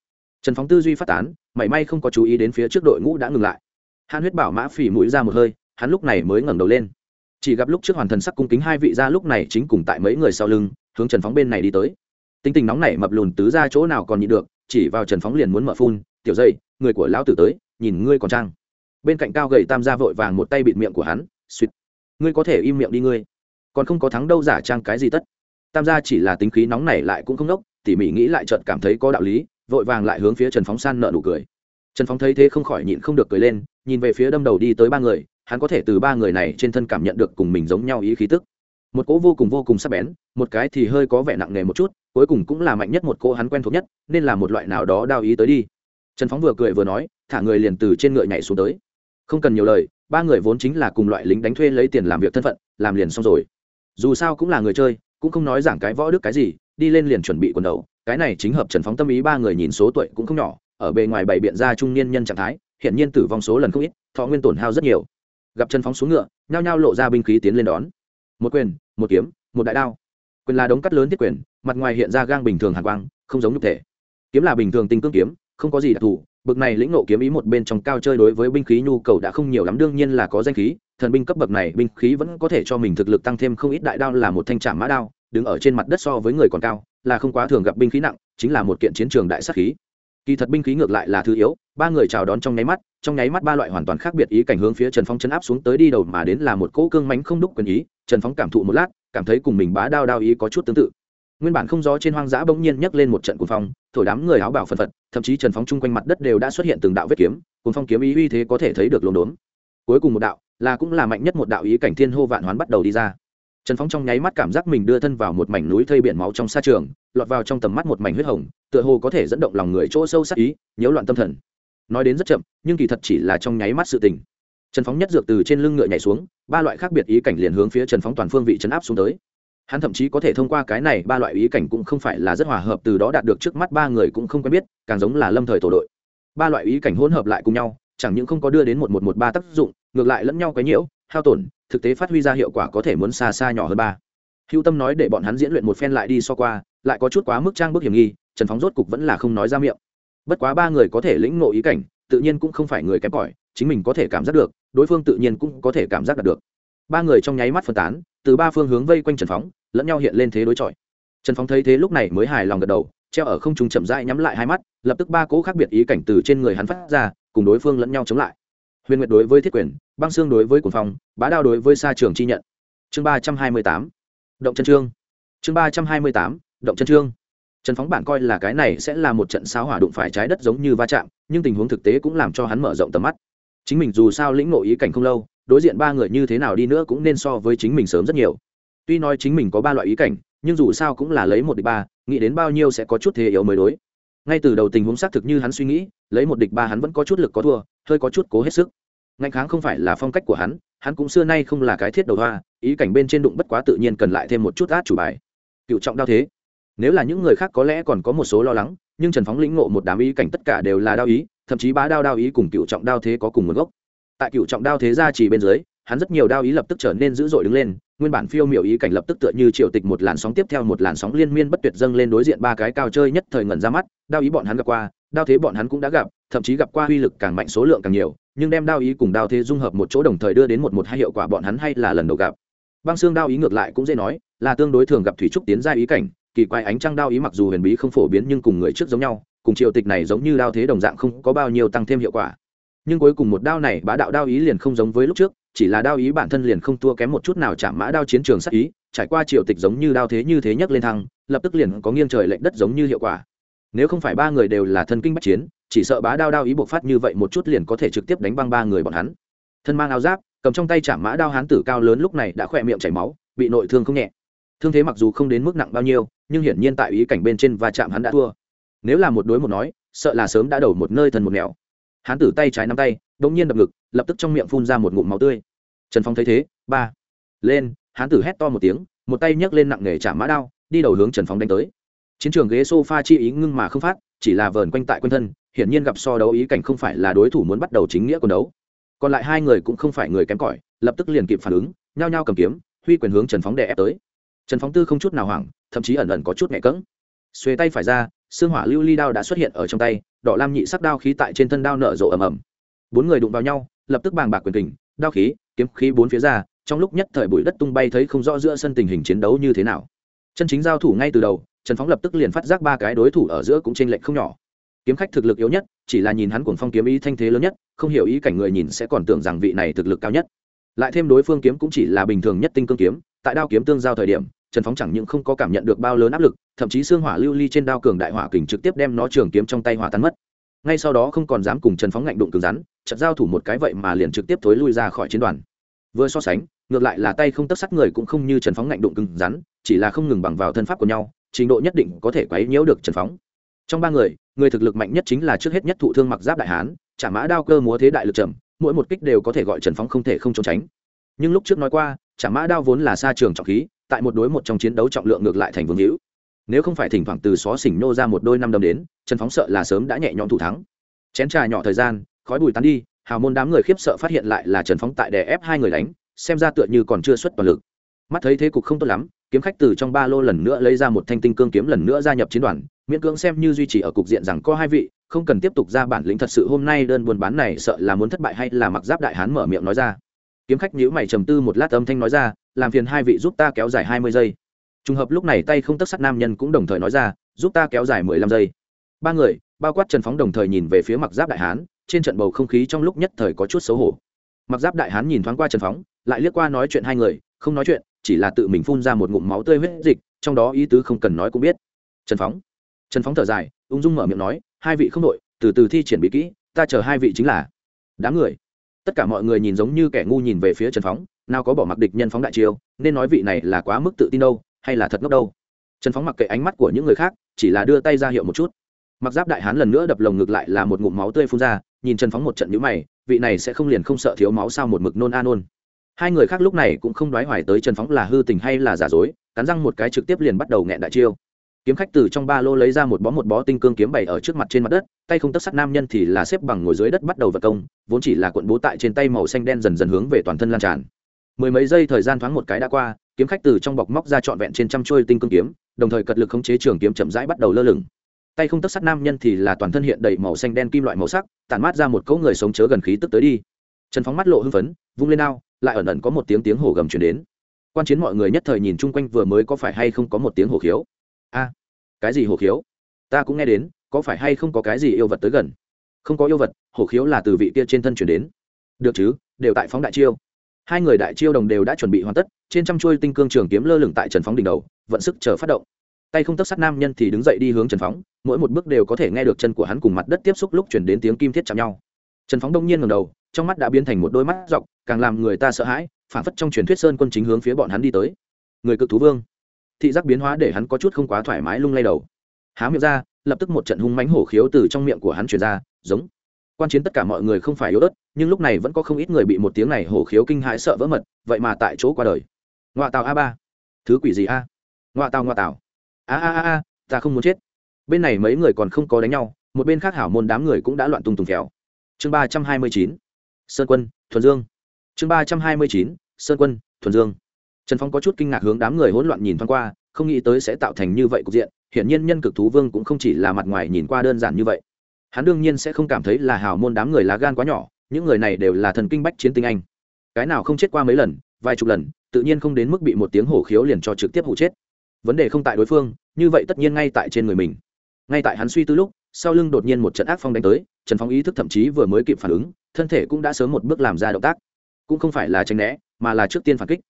S1: Trần phóng tư duy phát tán, mảy may không có chú ý đến phía trước đội ngũ đã ngừng lại. Hàn huyết bảo mã phỉ mũi ra một hơi, hắn lúc này mới ngẩng đầu lên chỉ gặp lúc trước hoàn thần sắc cung kính hai vị ra lúc này chính cùng tại mấy người sau lưng, hướng trần phóng bên này đi tới. Tính tình nóng này mập lùn tứ ra chỗ nào còn nhịn được, chỉ vào trần phóng liền muốn mở phun, tiểu dây, người của lão tử tới, nhìn ngươi còn trang. Bên cạnh cao gầy tam gia vội vàng một tay bịt miệng của hắn suýt ngươi có thể im miệng đi ngươi, còn không có thắng đâu giả trang cái gì tất. Tam gia chỉ là tính khí nóng này lại cũng không đốc, tỉ mỉ nghĩ lại chợt cảm thấy có đạo lý, vội vàng lại hướng phía trần phóng san nợ nụ cười. Trần phóng thấy thế không khỏi nhịn không được cười lên, nhìn về phía đâm đầu đi tới ba người hắn có thể từ ba người này trên thân cảm nhận được cùng mình giống nhau ý khí tức. Một cỗ vô cùng vô cùng sắc bén, một cái thì hơi có vẻ nặng nề một chút, cuối cùng cũng là mạnh nhất một cỗ hắn quen thuộc nhất, nên là một loại nào đó đao ý tới đi. Trần phóng vừa cười vừa nói, thả người liền từ trên ngựa nhảy xuống tới. Không cần nhiều lời, ba người vốn chính là cùng loại lính đánh thuê lấy tiền làm việc thân phận, làm liền xong rồi. Dù sao cũng là người chơi, cũng không nói giảng cái võ đức cái gì, đi lên liền chuẩn bị quần đầu. Cái này chính hợp trần phóng tâm ý ba người nhìn số tuổi cũng không nhỏ, ở bề ngoài bảy biện ra trung niên nhân trạng thái hiện nhiên tử vong số lần không ít, thọ nguyên tổn hao rất nhiều gặp chân phóng xuống ngựa, nhao nhao lộ ra binh khí tiến lên đón. Một quyền, một kiếm, một đại đao. Quyền là đống cắt lớn thiết quyền, mặt ngoài hiện ra gang bình thường hàn quang, không giống nhục thể. Kiếm là bình thường tinh cương kiếm, không có gì đặc thù. Bậc này lĩnh nộ kiếm ý một bên trong cao chơi đối với binh khí nhu cầu đã không nhiều lắm, đương nhiên là có danh khí. Thần binh cấp bậc này, binh khí vẫn có thể cho mình thực lực tăng thêm không ít đại đao là một thanh trạm mã đao, đứng ở trên mặt đất so với người còn cao, là không quá thường gặp binh khí nặng, chính là một kiện chiến trường đại sắc khí. Kỳ thật binh khí ngược lại là thứ yếu, ba người chào đón trong nháy mắt trong nháy mắt ba loại hoàn toàn khác biệt ý cảnh hướng phía trần phong chấn áp xuống tới đi đầu mà đến là một cỗ cương mánh không đúc quyền ý, trần phong cảm thụ một lát, cảm thấy cùng mình bá đao đao ý có chút tương tự. Nguyên bản không gió trên hoang dã bỗng nhiên nhấc lên một trận cuồng phong, thổi đám người áo bảo phần phật, thậm chí trần phong chung quanh mặt đất đều đã xuất hiện từng đạo vết kiếm, cuồng phong kiếm ý uy thế có thể thấy được lồn đốn cuối cùng một đạo, là cũng là mạnh nhất một đạo ý cảnh thiên hô vạn hoán bắt đầu đi ra. Trần phóng trong nháy mắt cảm giác mình đưa thân vào một mảnh núi thây biển máu trong xa trường, lọt vào trong tầm mắt một mảnh huyết hồng, tựa hồ có thể dẫn động lòng người chỗ sâu sắc ý, nhiễu loạn tâm thần nói đến rất chậm, nhưng kỳ thật chỉ là trong nháy mắt sự tình. Trần phóng nhất dược từ trên lưng ngựa nhảy xuống, ba loại khác biệt ý cảnh liền hướng phía trần phóng toàn phương vị chấn áp xuống tới. Hắn thậm chí có thể thông qua cái này, ba loại ý cảnh cũng không phải là rất hòa hợp, từ đó đạt được trước mắt ba người cũng không quen biết, càng giống là lâm thời tổ đội. Ba loại ý cảnh hỗn hợp lại cùng nhau, chẳng những không có đưa đến một một một ba tác dụng, ngược lại lẫn nhau cái nhiễu, hao tổn, thực tế phát huy ra hiệu quả có thể muốn xa xa nhỏ hơn ba. Hữu tâm nói để bọn hắn diễn luyện một phen lại đi so qua, lại có chút quá mức trang bức hiểm nghi, trần phóng rốt cục vẫn là không nói ra miệng bất quá ba người có thể lĩnh ngộ ý cảnh, tự nhiên cũng không phải người kém cỏi, chính mình có thể cảm giác được, đối phương tự nhiên cũng có thể cảm giác được. Ba người trong nháy mắt phân tán, từ ba phương hướng vây quanh trần phóng, lẫn nhau hiện lên thế đối chọi. Trần phóng thấy thế lúc này mới hài lòng gật đầu, treo ở không trung chậm rãi nhắm lại hai mắt, lập tức ba cỗ khác biệt ý cảnh từ trên người hắn phát ra, cùng đối phương lẫn nhau chống lại. Huyền nguyệt đối với thiết quyền, băng xương đối với cuồng phong, bá đao đối với sa trường chi nhận. Chương ba trăm hai mươi tám, động chân trương. Chương ba trăm hai mươi tám, động chân trương trần phóng bản coi là cái này sẽ là một trận sao hỏa đụng phải trái đất giống như va chạm, nhưng tình huống thực tế cũng làm cho hắn mở rộng tầm mắt. Chính mình dù sao lĩnh ngộ ý cảnh không lâu, đối diện ba người như thế nào đi nữa cũng nên so với chính mình sớm rất nhiều. Tuy nói chính mình có ba loại ý cảnh, nhưng dù sao cũng là lấy một địch ba, nghĩ đến bao nhiêu sẽ có chút thế yếu mới đối. Ngay từ đầu tình huống xác thực như hắn suy nghĩ, lấy một địch ba hắn vẫn có chút lực có thua, hơi có chút cố hết sức. Ngạnh kháng không phải là phong cách của hắn hắn cũng xưa nay không là cái thiết đầu hoa, ý cảnh bên trên đụng bất quá tự nhiên cần lại thêm một chút át chủ bài. Cựu trọng đao thế nếu là những người khác có lẽ còn có một số lo lắng, nhưng trần phóng lĩnh ngộ một đám ý cảnh tất cả đều là đao ý, thậm chí bá đao đao ý cùng cựu trọng đao thế có cùng nguồn gốc. Tại cựu trọng đao thế ra chỉ bên dưới, hắn rất nhiều đao ý lập tức trở nên dữ dội đứng lên, nguyên bản phiêu miểu ý cảnh lập tức tựa như triều tịch một làn sóng tiếp theo một làn sóng liên miên bất tuyệt dâng lên đối diện ba cái cao chơi nhất thời ngẩn ra mắt, đao ý bọn hắn gặp qua, đao thế bọn hắn cũng đã gặp, thậm chí gặp qua uy lực càng mạnh số lượng càng nhiều, nhưng đem đao ý cùng đao thế dung hợp một chỗ đồng thời đưa đến một một hai hiệu quả bọn hắn hay là lần đầu gặp. Băng xương đao ý ngược lại cũng dễ nói, là tương đối thường gặp thủy trúc tiến ra ý cảnh kỳ quái ánh trăng đao ý mặc dù huyền bí không phổ biến nhưng cùng người trước giống nhau, cùng triều tịch này giống như đao thế đồng dạng không có bao nhiêu tăng thêm hiệu quả. Nhưng cuối cùng một đao này, bá đạo đao ý liền không giống với lúc trước, chỉ là đao ý bản thân liền không thua kém một chút nào chạm mã đao chiến trường sắc ý, trải qua triều tịch giống như đao thế như thế nhấc lên thăng, lập tức liền có nghiêng trời lệnh đất giống như hiệu quả. Nếu không phải ba người đều là thân kinh bách chiến, chỉ sợ bá đao đao ý bộc phát như vậy một chút liền có thể trực tiếp đánh băng ba người bọn hắn. Thân mang áo giáp, cầm trong tay chạm mã đao hán tử cao lớn lúc này đã khỏe miệng chảy máu, bị nội thương không nhẹ thương thế mặc dù không đến mức nặng bao nhiêu, nhưng hiển nhiên tại ý cảnh bên trên và chạm hắn đã thua. Nếu là một đối một nói, sợ là sớm đã đầu một nơi thần một nẻo. Hắn tử tay trái nắm tay đ ỗ n g nhiên đập ngực, lập tức trong miệng phun ra một ngụm máu tươi. Trần phong thấy thế, ba. Lên, hắn tử hét to một tiếng, một tay nhấc lên nặng nề chạm mã đao, đi đầu hướng trần phong đánh tới. Chiến trường ghế s o f a chi ý ngưng mà không phát, chỉ là vờn quanh tại quân thân, hiển nhiên gặp so đấu ý cảnh không phải là đối thủ muốn bắt đầu chính nghĩa quần đấu. Còn lại hai người cũng không phải người kém cỏi, lập tức liền kịp phản ứng, nhao nhao cầm kiếm, huy quyền hướng trần phóng đè ép tới trần phóng tư không chút nào hoảng thậm chí ẩn ẩn có chút nhẹ cỡng xuê tay phải ra xương hỏa lưu ly đao đã xuất hiện ở trong tay đỏ lam nhị sắc đao khí tại trên thân đao nở rộ ầm ầm. Bốn người đụng vào nhau lập tức bàng bạc quyền tình, đao khí kiếm khí bốn phía ra trong lúc nhất thời bụi đất tung bay thấy không rõ giữa sân tình hình chiến đấu như thế nào. Chân chính giao thủ ngay từ đầu trần phóng lập tức liền phát giác ba cái đối thủ ở giữa cũng chênh lệch không nhỏ. Kiếm khách thực lực yếu nhất chỉ là nhìn hắn cuồng phong kiếm ý thanh thế lớn nhất không hiểu ý cảnh người nhìn sẽ còn tưởng rằng vị này thực lực cao nhất. Lại thêm đối phương kiếm cũng chỉ là bình thường nhất tinh cương kiếm tại đao kiếm tương giao thời điểm, trần phóng chẳng những không có cảm nhận được bao lớn áp lực, thậm chí xương hỏa lưu ly trên đao cường đại hỏa kình trực tiếp đem nó trường kiếm trong tay hỏa tan mất. Ngay sau đó không còn dám cùng trần phóng ngạnh đụng cứng rắn chặt giao thủ một cái vậy mà liền trực tiếp thối lui ra khỏi chiến đoàn. Vừa so sánh, ngược lại là tay không tất sắc người cũng không như trần phóng ngạnh đụng cứng rắn, chỉ là không ngừng bằng vào thân pháp của nhau, trình độ nhất định có thể quấy nhiễu được trần phóng. Trong ba người người thực lực mạnh nhất chính là trước hết nhất thụ thương mặc giáp đại hán, trả mã đao cơ múa thế đại lực trầm, mỗi một kích đều có thể gọi trần phóng không thể không trốn tránh. Nhưng lúc trước nói qua trả mã đao vốn là xa trường trọng khí, tại một đối một trong chiến đấu trọng lượng ngược lại thành vương hữu. Nếu không phải thỉnh thoảng từ xó xỉnh nô ra một đôi năm đâm đến, trần phóng sợ là sớm đã nhẹ nhõm thủ thắng. Chén trà nhỏ thời gian, khói bùi tán đi, hào môn đám người khiếp sợ phát hiện lại là trần phóng tại đè ép hai người đánh, xem ra tựa như còn chưa xuất toàn lực. Mắt thấy thế cục không tốt lắm, kiếm khách từ trong ba lô lần nữa lấy ra một thanh tinh cương kiếm lần nữa gia nhập chiến đoàn, miễn cưỡng xem như duy trì ở cục diện rằng có hai vị, không cần tiếp tục ra bản lĩnh thật sự hôm nay đơn buôn bán này sợ là muốn thất bại hay là mặc giáp đại hán mở miệng nói ra kiếm khách nhíu mày trầm tư một lát âm thanh nói ra, làm phiền hai vị giúp ta kéo dài hai mươi giây. Trùng hợp lúc này tay không tất sắt nam nhân cũng đồng thời nói ra, giúp ta kéo dài mười lăm giây. Ba người, bao quát trần phóng đồng thời nhìn về phía mặc giáp đại hán, trên trận bầu không khí trong lúc nhất thời có chút xấu hổ. Mặc giáp đại hán nhìn thoáng qua trần phóng, lại liếc qua nói chuyện hai người, không nói chuyện, chỉ là tự mình phun ra một ngụm máu tươi huyết dịch, trong đó ý tứ không cần nói cũng biết. Trần phóng trần phóng thở dài, ung dung mở miệng nói, hai vị không đội, từ từ thi triển bị kỹ, ta chờ hai vị chính là. Đám người tất cả mọi người nhìn giống như kẻ ngu nhìn về phía trần phóng, nào có bỏ mặc địch nhân phóng đại chiêu, nên nói vị này là quá mức tự tin đâu, hay là thật ngốc đâu? Trần phóng mặc kệ ánh mắt của những người khác, chỉ là đưa tay ra hiệu một chút. Mặc giáp đại hán lần nữa đập lồng ngực lại là một ngụm máu tươi phun ra, nhìn trần phóng một trận nhũ mày, vị này sẽ không liền không sợ thiếu máu sao một mực nôn a nôn. Hai người khác lúc này cũng không đoái hoài tới trần phóng là hư tình hay là giả dối, cắn răng một cái trực tiếp liền bắt đầu nghẹn đại chiêu kiếm khách từ trong ba lô lấy ra một bó một bó tinh cương kiếm bày ở trước mặt trên mặt đất, tay không tất sắt nam nhân thì là xếp bằng ngồi dưới đất bắt đầu vật công, vốn chỉ là cuộn bố tại trên tay màu xanh đen dần dần hướng về toàn thân lan tràn. Mười mấy giây thời gian thoáng một cái đã qua, kiếm khách từ trong bọc móc ra trọn vẹn trên trăm trôi tinh cương kiếm, đồng thời cật lực khống chế trường kiếm chậm rãi bắt đầu lơ lửng. Tay không tất sắt nam nhân thì là toàn thân hiện đầy màu xanh đen kim loại màu sắc, tản mát ra một cỗ người sống chớ gần khí tức tới đi. Trần phóng mắt lộ hưng phấn, vung lên ao, lại ẩn ẩn có một tiếng tiếng hổ gầm chuyển đến. Quan chiến mọi người nhất thời nhìn chung quanh vừa mới có phải hay không có một tiếng hổ khiếu a, cái gì hổ khiếu? Ta cũng nghe đến, có phải hay không có cái gì yêu vật tới gần? Không có yêu vật, hổ khiếu là từ vị kia trên thân chuyển đến. Được chứ, đều tại phóng đại chiêu. Hai người đại chiêu đồng đều đã chuẩn bị hoàn tất, trên trăm chuôi tinh cương trường kiếm lơ lửng tại trần phóng đỉnh đầu, vận sức chờ phát động. Tay không tấp sát nam nhân thì đứng dậy đi hướng trần phóng, mỗi một bước đều có thể nghe được chân của hắn cùng mặt đất tiếp xúc lúc chuyển đến tiếng kim thiết chạm nhau. Trần phóng đông nhiên ngầm đầu, trong mắt đã biến thành một đôi mắt dọc, càng làm người ta sợ hãi, phản phất trong truyền thuyết sơn quân chính hướng phía bọn hắn đi tới. Người cực thú vương thị giác biến hóa để hắn có chút không quá thoải mái lung lay đầu. Há miệng ra, lập tức một trận hung mánh hổ khiếu từ trong miệng của hắn truyền ra, giống. Quan chiến tất cả mọi người không phải yếu ớt, nhưng lúc này vẫn có không ít người bị một tiếng này hổ khiếu kinh hãi sợ vỡ mật, vậy mà tại chỗ qua đời. Ngoại tàu a ba. Thứ quỷ gì a? Ngoại tàu ngoại tàu a a a a, ta không muốn chết. Bên này mấy người còn không có đánh nhau, một bên khác hảo môn đám người cũng đã loạn tung tùng khéo chương ba trăm hai mươi chín. Sơn quân, thuần dương. Chương ba trăm hai mươi chín. Sơn quân, thuần dương trần phong có chút kinh ngạc hướng đám người hỗn loạn nhìn thoáng qua, không nghĩ tới sẽ tạo thành như vậy cục diện. Hiển nhiên nhân cực thú vương cũng không chỉ là mặt ngoài nhìn qua đơn giản như vậy. Hắn đương nhiên sẽ không cảm thấy là hào môn đám người lá gan quá nhỏ, những người này đều là thần kinh bách chiến tinh anh. Cái nào không chết qua mấy lần, vài chục lần, tự nhiên không đến mức bị một tiếng hổ khiếu liền cho trực tiếp hụ chết. Vấn đề không tại đối phương, như vậy tất nhiên ngay tại trên người mình. Ngay tại hắn suy tư lúc, sau lưng đột nhiên một trận ác phong đánh tới, trần phong ý thức thậm chí vừa mới kịp phản ứng, thân thể cũng đã sớm một bước làm ra động tác. Cũng không phải là tranh né, mà là trước tiên phản kích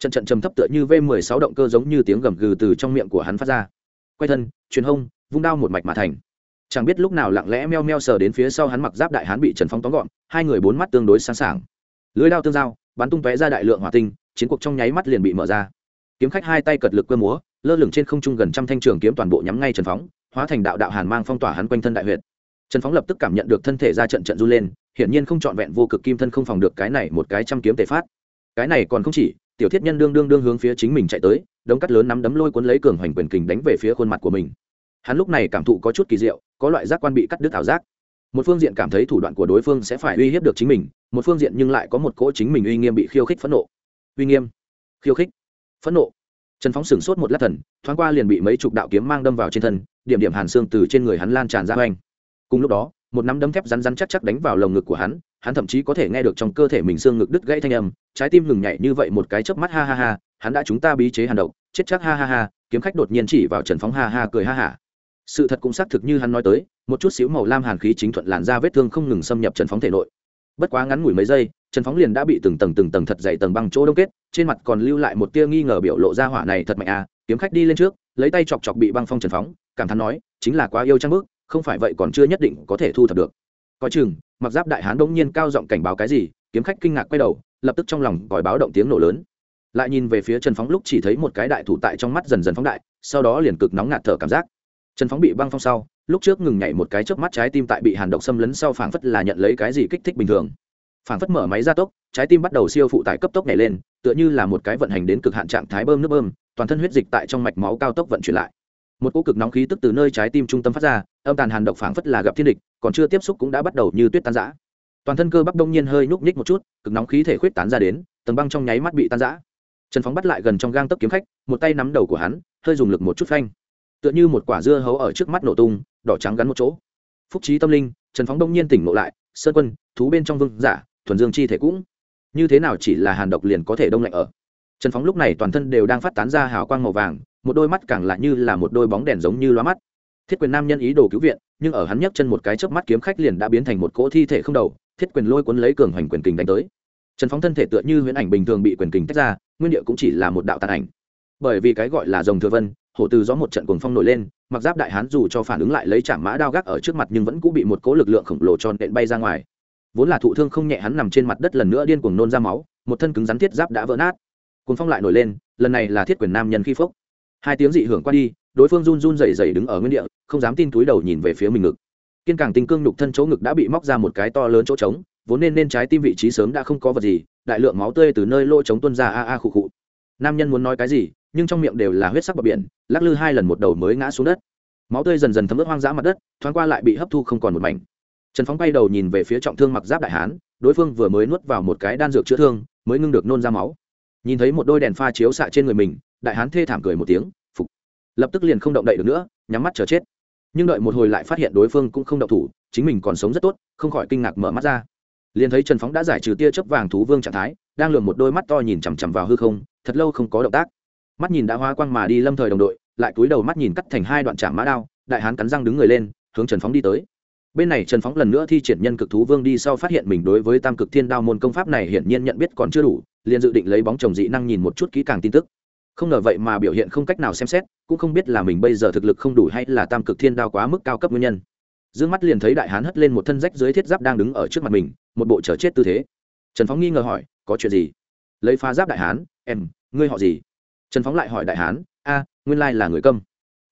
S1: trận trận trầm thấp tựa như v 16 động cơ giống như tiếng gầm gừ từ trong miệng của hắn phát ra. Quay thân, truyền hông, vung đao một mạch mà thành. Chẳng biết lúc nào lặng lẽ meo meo sờ đến phía sau hắn mặc giáp đại hán bị trần phong tóm gọn, hai người bốn mắt tương đối sẵn sàng lưới đao tương giao, bắn tung tóe ra đại lượng hỏa tinh, chiến cuộc trong nháy mắt liền bị mở ra. Kiếm khách hai tay cật lực cơ múa, lơ lửng trên không trung gần trăm thanh trường kiếm toàn bộ nhắm ngay trần phóng hóa thành đạo đạo hàn mang phong tỏa hắn quanh thân đại huyệt. Trần phóng lập tức cảm nhận được thân thể ra trận trận du lên, hiển nhiên không trọn vẹn vô cực kim thân không phòng được cái này một cái trăm kiếm tề phát. Cái này còn không chỉ tiểu thiết nhân đương đương đương hướng phía chính mình chạy tới, đống cắt lớn nắm đấm lôi cuốn lấy cường hoành quyền kình đánh về phía khuôn mặt của mình. Hắn lúc này cảm thụ có chút kỳ diệu, có loại giác quan bị cắt đứt ảo giác. Một phương diện cảm thấy thủ đoạn của đối phương sẽ phải uy hiếp được chính mình, một phương diện nhưng lại có một cỗ chính mình uy nghiêm bị khiêu khích phẫn nộ. Uy nghiêm? Khiêu khích? Phẫn nộ? Trần phóng sửng sốt một lát thần, thoáng qua liền bị mấy chục đạo kiếm mang đâm vào trên thân, điểm điểm hàn xương từ trên người hắn lan tràn ra oanh cùng lúc đó, một nắm đấm thép rắn rắn chắc chắc đánh vào lồng ngực của hắn hắn thậm chí có thể nghe được trong cơ thể mình xương ngực đứt gãy thanh âm, trái tim ngừng nhảy như vậy một cái chớp mắt, ha ha ha, hắn đã chúng ta bí chế hàn độc, chết chắc, ha ha ha, kiếm khách đột nhiên chỉ vào trần phóng ha ha cười ha hả. Sự thật cũng xác thực như hắn nói tới, một chút xíu màu lam hàn khí chính thuận làn ra vết thương không ngừng xâm nhập trần phóng thể nội. Bất quá ngắn ngủi mấy giây, trần phóng liền đã bị từng tầng từng tầng thật dày tầng băng chỗ đông kết, trên mặt còn lưu lại một tia nghi ngờ biểu lộ ra hỏa này thật mạnh à kiếm khách đi lên trước, lấy tay chọc chọc bị băng phong trần phóng, cảm thán nói, chính là quá yêu trang bức, không phải vậy còn chưa nhất định có thể thu thập được. Coi chừng mặc giáp đại hán đ nhiên cao giọng cảnh báo cái gì, kiếm khách kinh ngạc quay đầu, lập tức trong lòng còi báo động tiếng nổ lớn. Lại nhìn về phía trần phóng lúc chỉ thấy một cái đại thủ tại trong mắt dần dần phóng đại, sau đó liền cực nóng ngạt thở cảm giác. Trần phóng bị băng phong sau, lúc trước ngừng nhảy một cái trước mắt trái tim tại bị hàn độc xâm lấn sau phảng phất là nhận lấy cái gì kích thích bình thường. Phảng phất mở máy gia tốc, trái tim bắt đầu siêu phụ tải cấp tốc nhảy lên, tựa như là một cái vận hành đến cực hạn trạng thái bơm nước bơm, toàn thân huyết dịch tại trong mạch máu cao tốc vận chuyển lại một cỗ cực nóng khí tức từ nơi trái tim trung tâm phát ra, âm tàn hàn độc phảng phất là gặp thiên địch, còn chưa tiếp xúc cũng đã bắt đầu như tuyết tan rã. Toàn thân cơ bắp đông nhiên hơi nhúc nhích một chút, cực nóng khí thể khuyết tán ra đến, tầng băng trong nháy mắt bị tan rã. Trần phóng bắt lại gần trong gang tấc kiếm khách, một tay nắm đầu của hắn, hơi dùng lực một chút phanh. Tựa như một quả dưa hấu ở trước mắt nổ tung, đỏ trắng gắn một chỗ. Phúc trí tâm linh, trần phóng đông nhiên tỉnh ngộ lại, sơn quân, thú bên trong vương giả, thuần dương chi thể cũng. Như thế nào chỉ là hàn độc liền có thể đông lạnh ở? Trần phóng lúc này toàn thân đều đang phát tán ra hào quang màu vàng một đôi mắt càng lại như là một đôi bóng đèn giống như loa mắt. Thiết quyền nam nhân ý đồ cứu viện, nhưng ở hắn nhấc chân một cái chớp mắt kiếm khách liền đã biến thành một cỗ thi thể không đầu, thiết quyền lôi cuốn lấy cường hoành quyền kình đánh tới. Trần phóng thân thể tựa như huyễn ảnh bình thường bị quyền kình tách ra, nguyên địa cũng chỉ là một đạo tàn ảnh. Bởi vì cái gọi là dòng thừa vân, hổ từ gió một trận cuồng phong nổi lên, mặc giáp đại hán dù cho phản ứng lại lấy chạm mã đao gác ở trước mặt nhưng vẫn cũng bị một cỗ lực lượng khổng lồ tròn đện bay ra ngoài. Vốn là thụ thương không nhẹ hắn nằm trên mặt đất lần nữa điên cuồng nôn ra máu, một thân cứng rắn thiết giáp đã vỡ nát. Cuồng phong lại nổi lên, lần này là thiết quyền nam nhân khi phốc hai tiếng dị hưởng qua đi, đối phương run run rẩy rẩy đứng ở nguyên địa, không dám tin túi đầu nhìn về phía mình ngực. Kiên càng tinh cương nhục thân chỗ ngực đã bị móc ra một cái to lớn chỗ trống, vốn nên nên trái tim vị trí sớm đã không có vật gì, đại lượng máu tươi từ nơi lỗ trống tuôn ra a a khụ khụ. Nam nhân muốn nói cái gì, nhưng trong miệng đều là huyết sắc bờ biển, lắc lư hai lần một đầu mới ngã xuống đất. Máu tươi dần dần thấm ướt hoang dã mặt đất, thoáng qua lại bị hấp thu không còn một mảnh. Trần phóng bay đầu nhìn về phía trọng thương mặc giáp đại hán, đối phương vừa mới nuốt vào một cái đan dược chữa thương, mới ngưng được nôn ra máu. Nhìn thấy một đôi đèn pha chiếu xạ trên người mình đại hán thê thảm cười một tiếng, phục. Lập tức liền không động đậy được nữa, nhắm mắt chờ chết. Nhưng đợi một hồi lại phát hiện đối phương cũng không động thủ, chính mình còn sống rất tốt, không khỏi kinh ngạc mở mắt ra. Liền thấy trần phóng đã giải trừ tia chớp vàng thú vương trạng thái, đang lường một đôi mắt to nhìn chằm chằm vào hư không, thật lâu không có động tác. Mắt nhìn đã hoa quang mà đi lâm thời đồng đội, lại cúi đầu mắt nhìn cắt thành hai đoạn trạm mã đao, đại hán cắn răng đứng người lên, hướng trần phóng đi tới. Bên này trần phóng lần nữa thi triển nhân cực thú vương đi sau phát hiện mình đối với tam cực thiên đao môn công pháp này hiển nhiên nhận biết còn chưa đủ, liền dự định lấy bóng chồng dị năng nhìn một chút kỹ càng tin tức không ngờ vậy mà biểu hiện không cách nào xem xét, cũng không biết là mình bây giờ thực lực không đủ hay là tam cực thiên đao quá mức cao cấp nguyên nhân. D ư ơ n g mắt liền thấy đại hán hất lên một thân rách dưới thiết giáp đang đứng ở trước mặt mình, một bộ chờ chết tư thế. Trần phóng nghi ngờ hỏi, có chuyện gì? Lấy phá giáp đại hán, em, ngươi họ gì? Trần phóng lại hỏi đại hán, a, nguyên lai là người câm.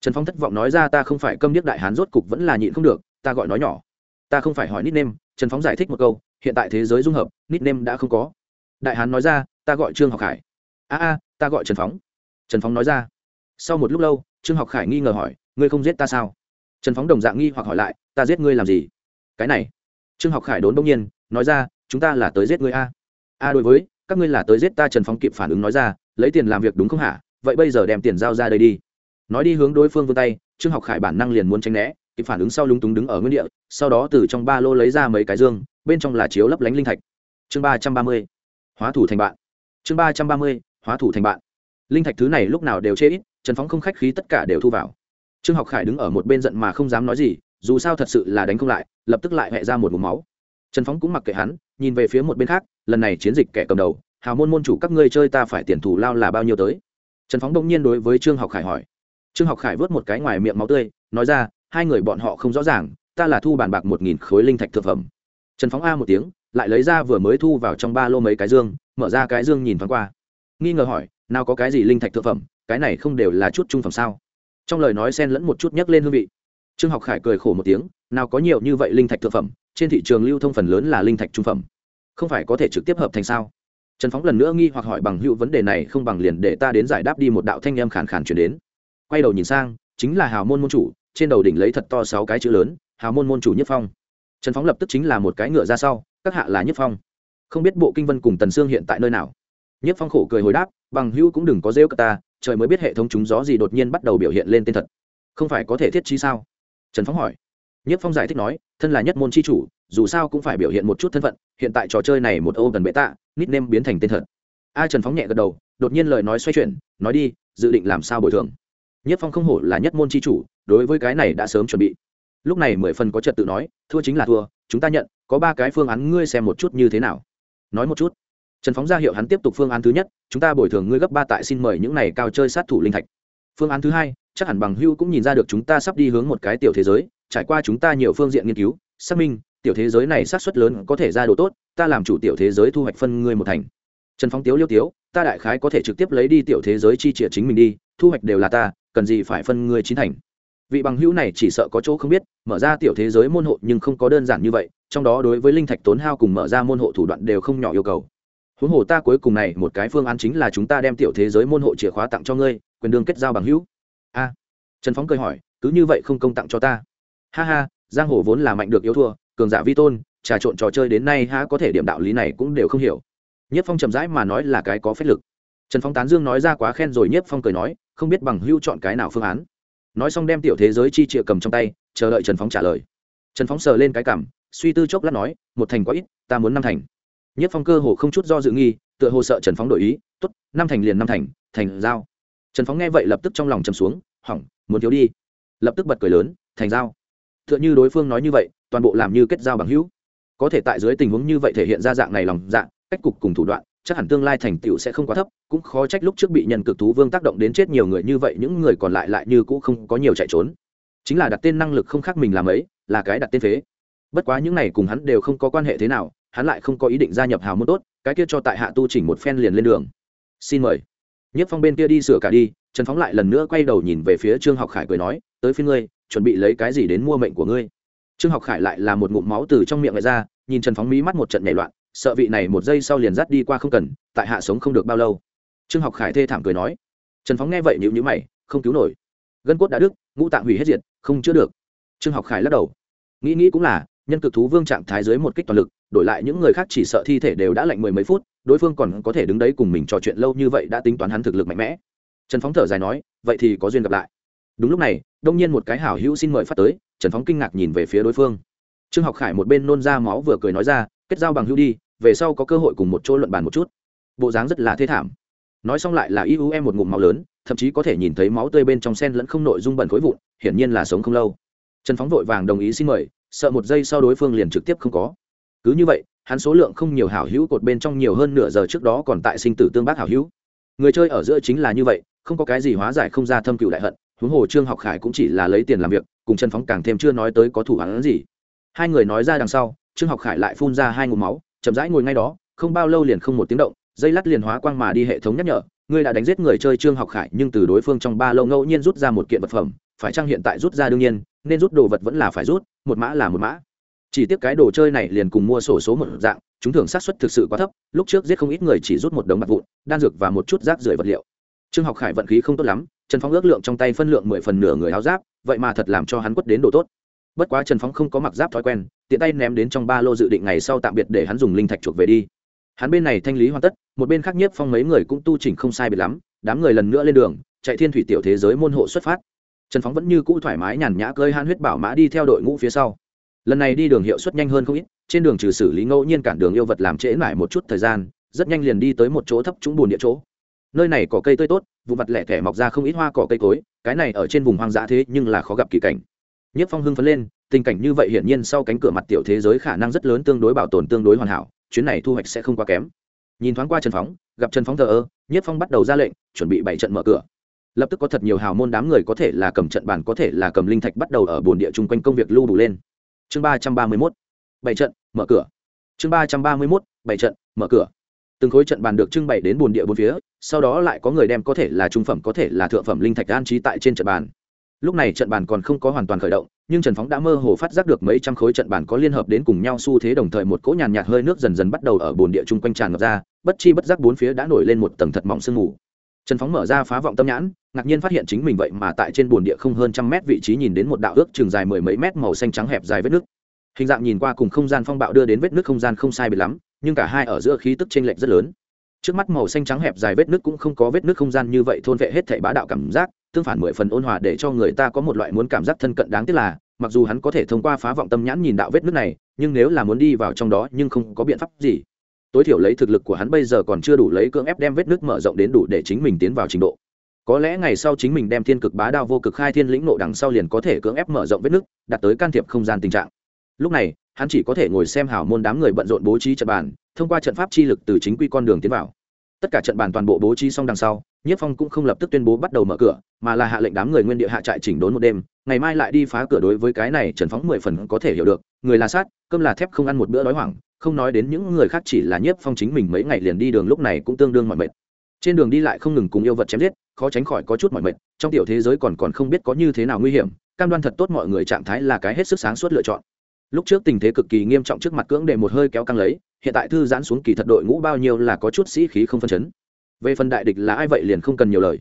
S1: Trần phóng thất vọng nói ra, ta không phải câm điếc đại hán, rốt cục vẫn là nhịn không được, ta gọi nói nhỏ. Ta không phải hỏi nít nêm trần phóng giải thích một câu, hiện tại thế giới dung hợp nít nêm đã không có. Đại hán nói ra, ta gọi trương học hải. A a, ta gọi trần phóng trần phóng nói ra. Sau một lúc lâu, trương học khải nghi ngờ hỏi, ngươi không giết ta sao? Trần phóng đồng dạng nghi hoặc hỏi lại, ta giết ngươi làm gì? Cái này. Trương học khải đốn đông nhiên, nói ra, chúng ta là tới giết ngươi a. A, đối với, các ngươi là tới giết ta, trần phóng kịp phản ứng nói ra, lấy tiền làm việc đúng không hả? Vậy bây giờ đem tiền giao ra đây đi. Nói đi hướng đối phương vươn tay, trương học khải bản năng liền muốn tránh né, kịp phản ứng sau lúng túng đứng ở nguyên địa, sau đó từ trong ba lô lấy ra mấy cái dương, bên trong là chiếu lấp lánh linh thạch. Chương ba trăm ba mươi, hóa thủ thành bạn. Chương ba trăm ba mươi, hóa thủ thành bạn linh thạch thứ này lúc nào đều chê ít, trần phóng không khách khí tất cả đều thu vào. Trương học khải đứng ở một bên giận mà không dám nói gì, dù sao thật sự là đánh không lại, lập tức lại hẹ ra một mũ máu. Trần phóng cũng mặc kệ hắn, nhìn về phía một bên khác, lần này chiến dịch kẻ cầm đầu, hào môn môn chủ các ngươi chơi ta phải tiền thủ lao là bao nhiêu tới? Trần phóng đông nhiên đối với trương học khải hỏi. Trương học khải vớt một cái ngoài miệng máu tươi, nói ra, hai người bọn họ không rõ ràng, ta là thu bàn bạc một nghìn khối linh thạch thực phẩm. Trần phóng a một tiếng, lại lấy ra vừa mới thu vào trong ba lô mấy cái dương, mở ra cái dương nhìn thoáng qua. Nghi ngờ hỏi nào có cái gì linh thạch thượng phẩm, cái này không đều là chút trung phẩm sao? Trong lời nói xen lẫn một chút nhắc lên hương vị. Trương học khải cười khổ một tiếng, nào có nhiều như vậy linh thạch thượng phẩm, trên thị trường lưu thông phần lớn là linh thạch trung phẩm. Không phải có thể trực tiếp hợp thành sao? Trần phóng lần nữa nghi hoặc hỏi bằng hữu vấn đề này không bằng liền để ta đến giải đáp đi một đạo thanh em khàn khàn chuyển đến. Quay đầu nhìn sang, chính là hào môn môn chủ, trên đầu đỉnh lấy thật to sáu cái chữ lớn, hào môn môn chủ nhất phong. Trần phóng lập tức chính là một cái ngựa ra sau, các hạ là nhất phong. Không biết bộ kinh vân cùng tần sương hiện tại nơi nào? Nhất phong khổ cười hồi đáp, bằng hữu cũng đừng có rêu cả ta, trời mới biết hệ thống chúng gió gì đột nhiên bắt đầu biểu hiện lên tên thật. Không phải có thể thiết trí sao? Trần phóng hỏi. Nhất phong giải thích nói, thân là nhất môn c h i chủ, dù sao cũng phải biểu hiện một chút thân phận, hiện tại trò chơi này một ô gần bệ tạ, nít nêm biến thành tên thật. A trần phóng nhẹ gật đầu, đột nhiên lời nói xoay chuyển, nói đi, dự định làm sao bồi thường? Nhất phong không hổ là nhất môn c h i chủ, đối với cái này đã sớm chuẩn bị. Lúc này mười phần có trật tự nói, thua chính là thua, chúng ta nhận, có ba cái phương án ngươi xem một chút như thế nào. Nói một chút trần phóng ra hiệu hắn tiếp tục phương án thứ nhất, chúng ta bồi thường ngươi gấp ba tại xin mời những này cao chơi sát thủ linh thạch. Phương án thứ hai, chắc hẳn bằng hưu cũng nhìn ra được chúng ta sắp đi hướng một cái tiểu thế giới, trải qua chúng ta nhiều phương diện nghiên cứu, xác minh, tiểu thế giới này sát xuất lớn có thể ra đồ tốt, ta làm chủ tiểu thế giới thu hoạch phân ngươi một thành. Trần phóng tiếu liêu tiếu, ta đại khái có thể trực tiếp lấy đi tiểu thế giới chi trịa chính mình đi, thu hoạch đều là ta, cần gì phải phân ngươi chín thành? Vị bằng hữu này chỉ sợ có chỗ không biết, mở ra tiểu thế giới môn hộ nhưng không có đơn giản như vậy, trong đó đối với linh thạch tốn hao cùng mở ra môn hộ thủ đoạn đều không nhỏ yêu cầu huống hồ ta cuối cùng này, một cái phương án chính là chúng ta đem tiểu thế giới môn hộ chìa khóa tặng cho ngươi, quyền đương kết giao bằng hữu. A. Trần phóng cười hỏi, cứ như vậy không công tặng cho ta. Ha ha, giang hồ vốn là mạnh được yếu thua, cường giả vi tôn, trà trộn trò chơi đến nay há có thể điểm đạo lý này cũng đều không hiểu. Nhất phong chậm rãi mà nói là cái có phép lực. Trần phong tán dương nói ra quá khen rồi nhất phong cười nói, không biết bằng hữu chọn cái nào phương án. Nói xong đem tiểu thế giới chi chìa cầm trong tay, chờ đợi trần phóng trả lời. Trần phóng sờ lên cái cảm suy tư chốc lát nói, một thành quá ít, ta muốn năm thành nhất phong cơ hồ không chút do dự nghi, tựa hồ sợ trần phóng đổi ý t ố t năm thành liền năm thành thành giao. Trần phóng nghe vậy lập tức trong lòng chầm xuống hỏng muốn thiếu đi. Lập tức bật cười lớn, thành giao. T h ư ợ n h ư đối phương nói như vậy, toàn bộ làm như kết giao bằng hữu. Có thể tại dưới tình huống như vậy thể hiện ra dạng này lòng dạng cách cục cùng thủ đoạn, chắc hẳn tương lai thành tựu sẽ không quá thấp, cũng khó trách lúc trước bị nhân cực thú vương tác động đến chết nhiều người như vậy, những người còn lại lại như cũ không có nhiều chạy trốn. Chính là đặt tên năng lực không khác mình làm ấy, là cái đặt tên phế. Bất quá những này cùng hắn đều không có quan hệ thế nào hắn lại không có ý định gia nhập hào môn tốt, cái kia cho tại hạ tu chỉnh một phen liền lên đường. Xin mời. Nhất phong bên kia đi sửa cả đi, trần phóng lại lần nữa quay đầu nhìn về phía trương học khải cười nói, tới phía ngươi, chuẩn bị lấy cái gì đến mua mệnh của ngươi? Trương học khải lại là một ngụm máu từ trong miệng lại ra, nhìn trần phóng mí mắt một trận nhảy loạn, sợ vị này một giây sau liền dắt đi qua không cần, tại hạ sống không được bao lâu. Trương học khải thê thảm cười nói. Trần phóng nghe vậy nhịu nhữ mày, không cứu nổi. Gân cốt đã đứt, ngũ tạng hủy hết diệt, không chữa được. Trương học khải lắc đầu. Nghĩ nghĩ cũng là, nhân cực thú vương trạng thái dưới một kích toàn lực đổi lại những người khác chỉ sợ thi thể đều đã lạnh mười mấy phút, đối phương còn có thể đứng đấy cùng mình trò chuyện lâu như vậy đã tính toán hắn thực lực mạnh mẽ. Trần phóng thở dài nói, vậy thì có duyên gặp lại. Đúng lúc này, đông nhiên một cái hảo hữu xin mời phát tới, trần phóng kinh ngạc nhìn về phía đối phương. Trương học khải một bên nôn ra máu vừa cười nói ra, kết giao bằng hữu đi, về sau có cơ hội cùng một chỗ luận bàn một chút. Bộ dáng rất là thê thảm. Nói xong lại là iu em một ngụm máu lớn, thậm chí có thể nhìn thấy máu tươi bên trong sen lẫn không nội dung bẩn khối vụn, hiển nhiên là sống không lâu. Trần phóng vội vàng đồng ý xin mời, sợ một giây sau đối phương liền trực tiếp không có cứ như vậy, hắn số lượng không nhiều hảo hữu cột bên trong nhiều hơn nửa giờ trước đó còn tại sinh tử tương bác hảo hữu. Người chơi ở giữa chính là như vậy, không có cái gì hóa giải không ra thâm cựu đại hận, huống hồ trương học khải cũng chỉ là lấy tiền làm việc, cùng trần phóng càng thêm chưa nói tới có thủ hắn gì. Hai người nói ra đằng sau, trương học khải lại phun ra hai ngụm máu, chậm rãi ngồi ngay đó, không bao lâu liền không một tiếng động, dây lát liền hóa quang mà đi hệ thống nhắc nhở, ngươi đã đánh giết người chơi trương học khải, nhưng từ đối phương trong ba lâu ngẫu nhiên rút ra một kiện vật phẩm, phải chăng hiện tại rút ra đương nhiên, nên rút đồ vật vẫn là phải rút, một mã là một mã chỉ tiếc cái đồ chơi này liền cùng mua sổ số một dạng, chúng thường xác suất thực sự quá thấp, lúc trước giết không ít người chỉ rút một đống mặt vụn, đan dược và một chút rác rưởi vật liệu. Trương học khải vận khí không tốt lắm, trần phóng ước lượng trong tay phân lượng mười phần nửa người áo giáp, vậy mà thật làm cho hắn quất đến đồ tốt. Bất quá trần phóng không có mặc giáp thói quen, tiện tay ném đến trong ba lô dự định ngày sau tạm biệt để hắn dùng linh thạch chuộc về đi. Hắn bên này thanh lý hoàn tất, một bên khác nhiếp phong mấy người cũng tu chỉnh không sai biệt lắm, đám người lần nữa lên đường, chạy thiên thủy tiểu thế giới môn hộ xuất phát. Trần phóng vẫn như cũ thoải mái nhàn nhã cơi han huyết bảo mã đi theo đội ngũ phía sau lần này đi đường hiệu suất nhanh hơn không ít, trên đường trừ xử lý ngẫu nhiên cản đường yêu vật làm trễ mãi một chút thời gian, rất nhanh liền đi tới một chỗ thấp trũng bùn địa chỗ. Nơi này có cây tươi tốt, vụ mặt lẻ thẻ mọc ra không ít hoa cỏ cây cối, cái này ở trên vùng hoang dã thế nhưng là khó gặp kỳ cảnh. Nhất phong hưng phấn lên, tình cảnh như vậy hiển nhiên sau cánh cửa mặt tiểu thế giới khả năng rất lớn tương đối bảo tồn tương đối hoàn hảo, chuyến này thu hoạch sẽ không quá kém. Nhìn thoáng qua trần phóng, gặp trần phóng thờ ơ nhất phong bắt đầu ra lệnh, chuẩn bị bảy trận mở cửa. Lập tức có thật nhiều hào môn đám người có thể là cầm trận bàn, có thể là cầm linh thạch bắt đầu ở bồn địa chung quanh công việc lưu đủ lên chương ba trăm ba mươi mốt, bảy trận, mở cửa. Chương ba trăm ba mươi mốt, bảy trận, mở cửa. Từng khối trận bàn được trưng bày đến bồn địa bốn phía, sau đó lại có người đem có thể là trung phẩm, có thể là thượng phẩm linh thạch an trí tại trên trận bàn. Lúc này trận bàn còn không có hoàn toàn khởi động, nhưng trần phóng đã mơ hồ phát giác được mấy trăm khối trận bàn có liên hợp đến cùng nhau xu thế đồng thời một cỗ nhàn nhạt hơi nước dần dần bắt đầu ở bồn địa chung quanh tràn ngập ra, bất chi bất giác bốn phía đã nổi lên một tầng thật mỏng sương mù. Trần phóng mở ra phá vọng tâm nhãn ngạc nhiên phát hiện chính mình vậy mà tại trên bồn địa không hơn trăm mét vị trí nhìn đến một đạo ước chừng dài mười mấy mét màu xanh trắng hẹp dài vết nước. Hình dạng nhìn qua cùng không gian phong bạo đưa đến vết nước không gian không sai biệt lắm, nhưng cả hai ở giữa khí tức chênh lệch rất lớn. Trước mắt màu xanh trắng hẹp dài vết nước cũng không có vết nước không gian như vậy thôn vệ hết thảy bá đạo cảm giác, tương phản mười phần ôn hòa để cho người ta có một loại muốn cảm giác thân cận đáng tiếc là, mặc dù hắn có thể thông qua phá vọng tâm nhãn nhìn đạo vết nước này, nhưng nếu là muốn đi vào trong đó nhưng không có biện pháp gì. Tối thiểu lấy thực lực của hắn bây giờ còn chưa đủ lấy cưỡng ép đem vết nước mở rộng đến đủ để chính mình tiến vào trình độ có lẽ ngày sau chính mình đem thiên cực bá đao vô cực khai thiên lĩnh nộ đằng sau liền có thể cưỡng ép mở rộng vết nứt, đạt tới can thiệp không gian tình trạng. Lúc này hắn chỉ có thể ngồi xem hảo môn đám người bận rộn bố trí trận bàn thông qua trận pháp chi lực từ chính quy con đường tiến vào. Tất cả trận bàn toàn bộ bố trí xong đằng sau nhiếp phong cũng không lập tức tuyên bố bắt đầu mở cửa mà là hạ lệnh đám người nguyên địa hạ trại chỉnh đốn một đêm ngày mai lại đi phá cửa đối với cái này trần phóng mười phần có thể hiểu được người là sát cơm là thép không ăn một bữa đói hoảng không nói đến những người khác chỉ là nhiếp phong chính mình mấy ngày liền đi đường lúc này cũng tương đương mọi mệt trên đường đi lại không ngừng cùng yêu vật chém giết, khó tránh khỏi có chút mọi mệt, trong tiểu thế giới còn còn không biết có như thế nào nguy hiểm, cam đoan thật tốt mọi người trạng thái là cái hết sức sáng suốt lựa chọn. Lúc trước tình thế cực kỳ nghiêm trọng trước mặt cưỡng để một hơi kéo căng lấy, hiện tại thư giãn xuống kỳ thật đội ngũ bao nhiêu là có chút sĩ khí không phân chấn. Về phần đại địch là ai vậy liền không cần nhiều lời.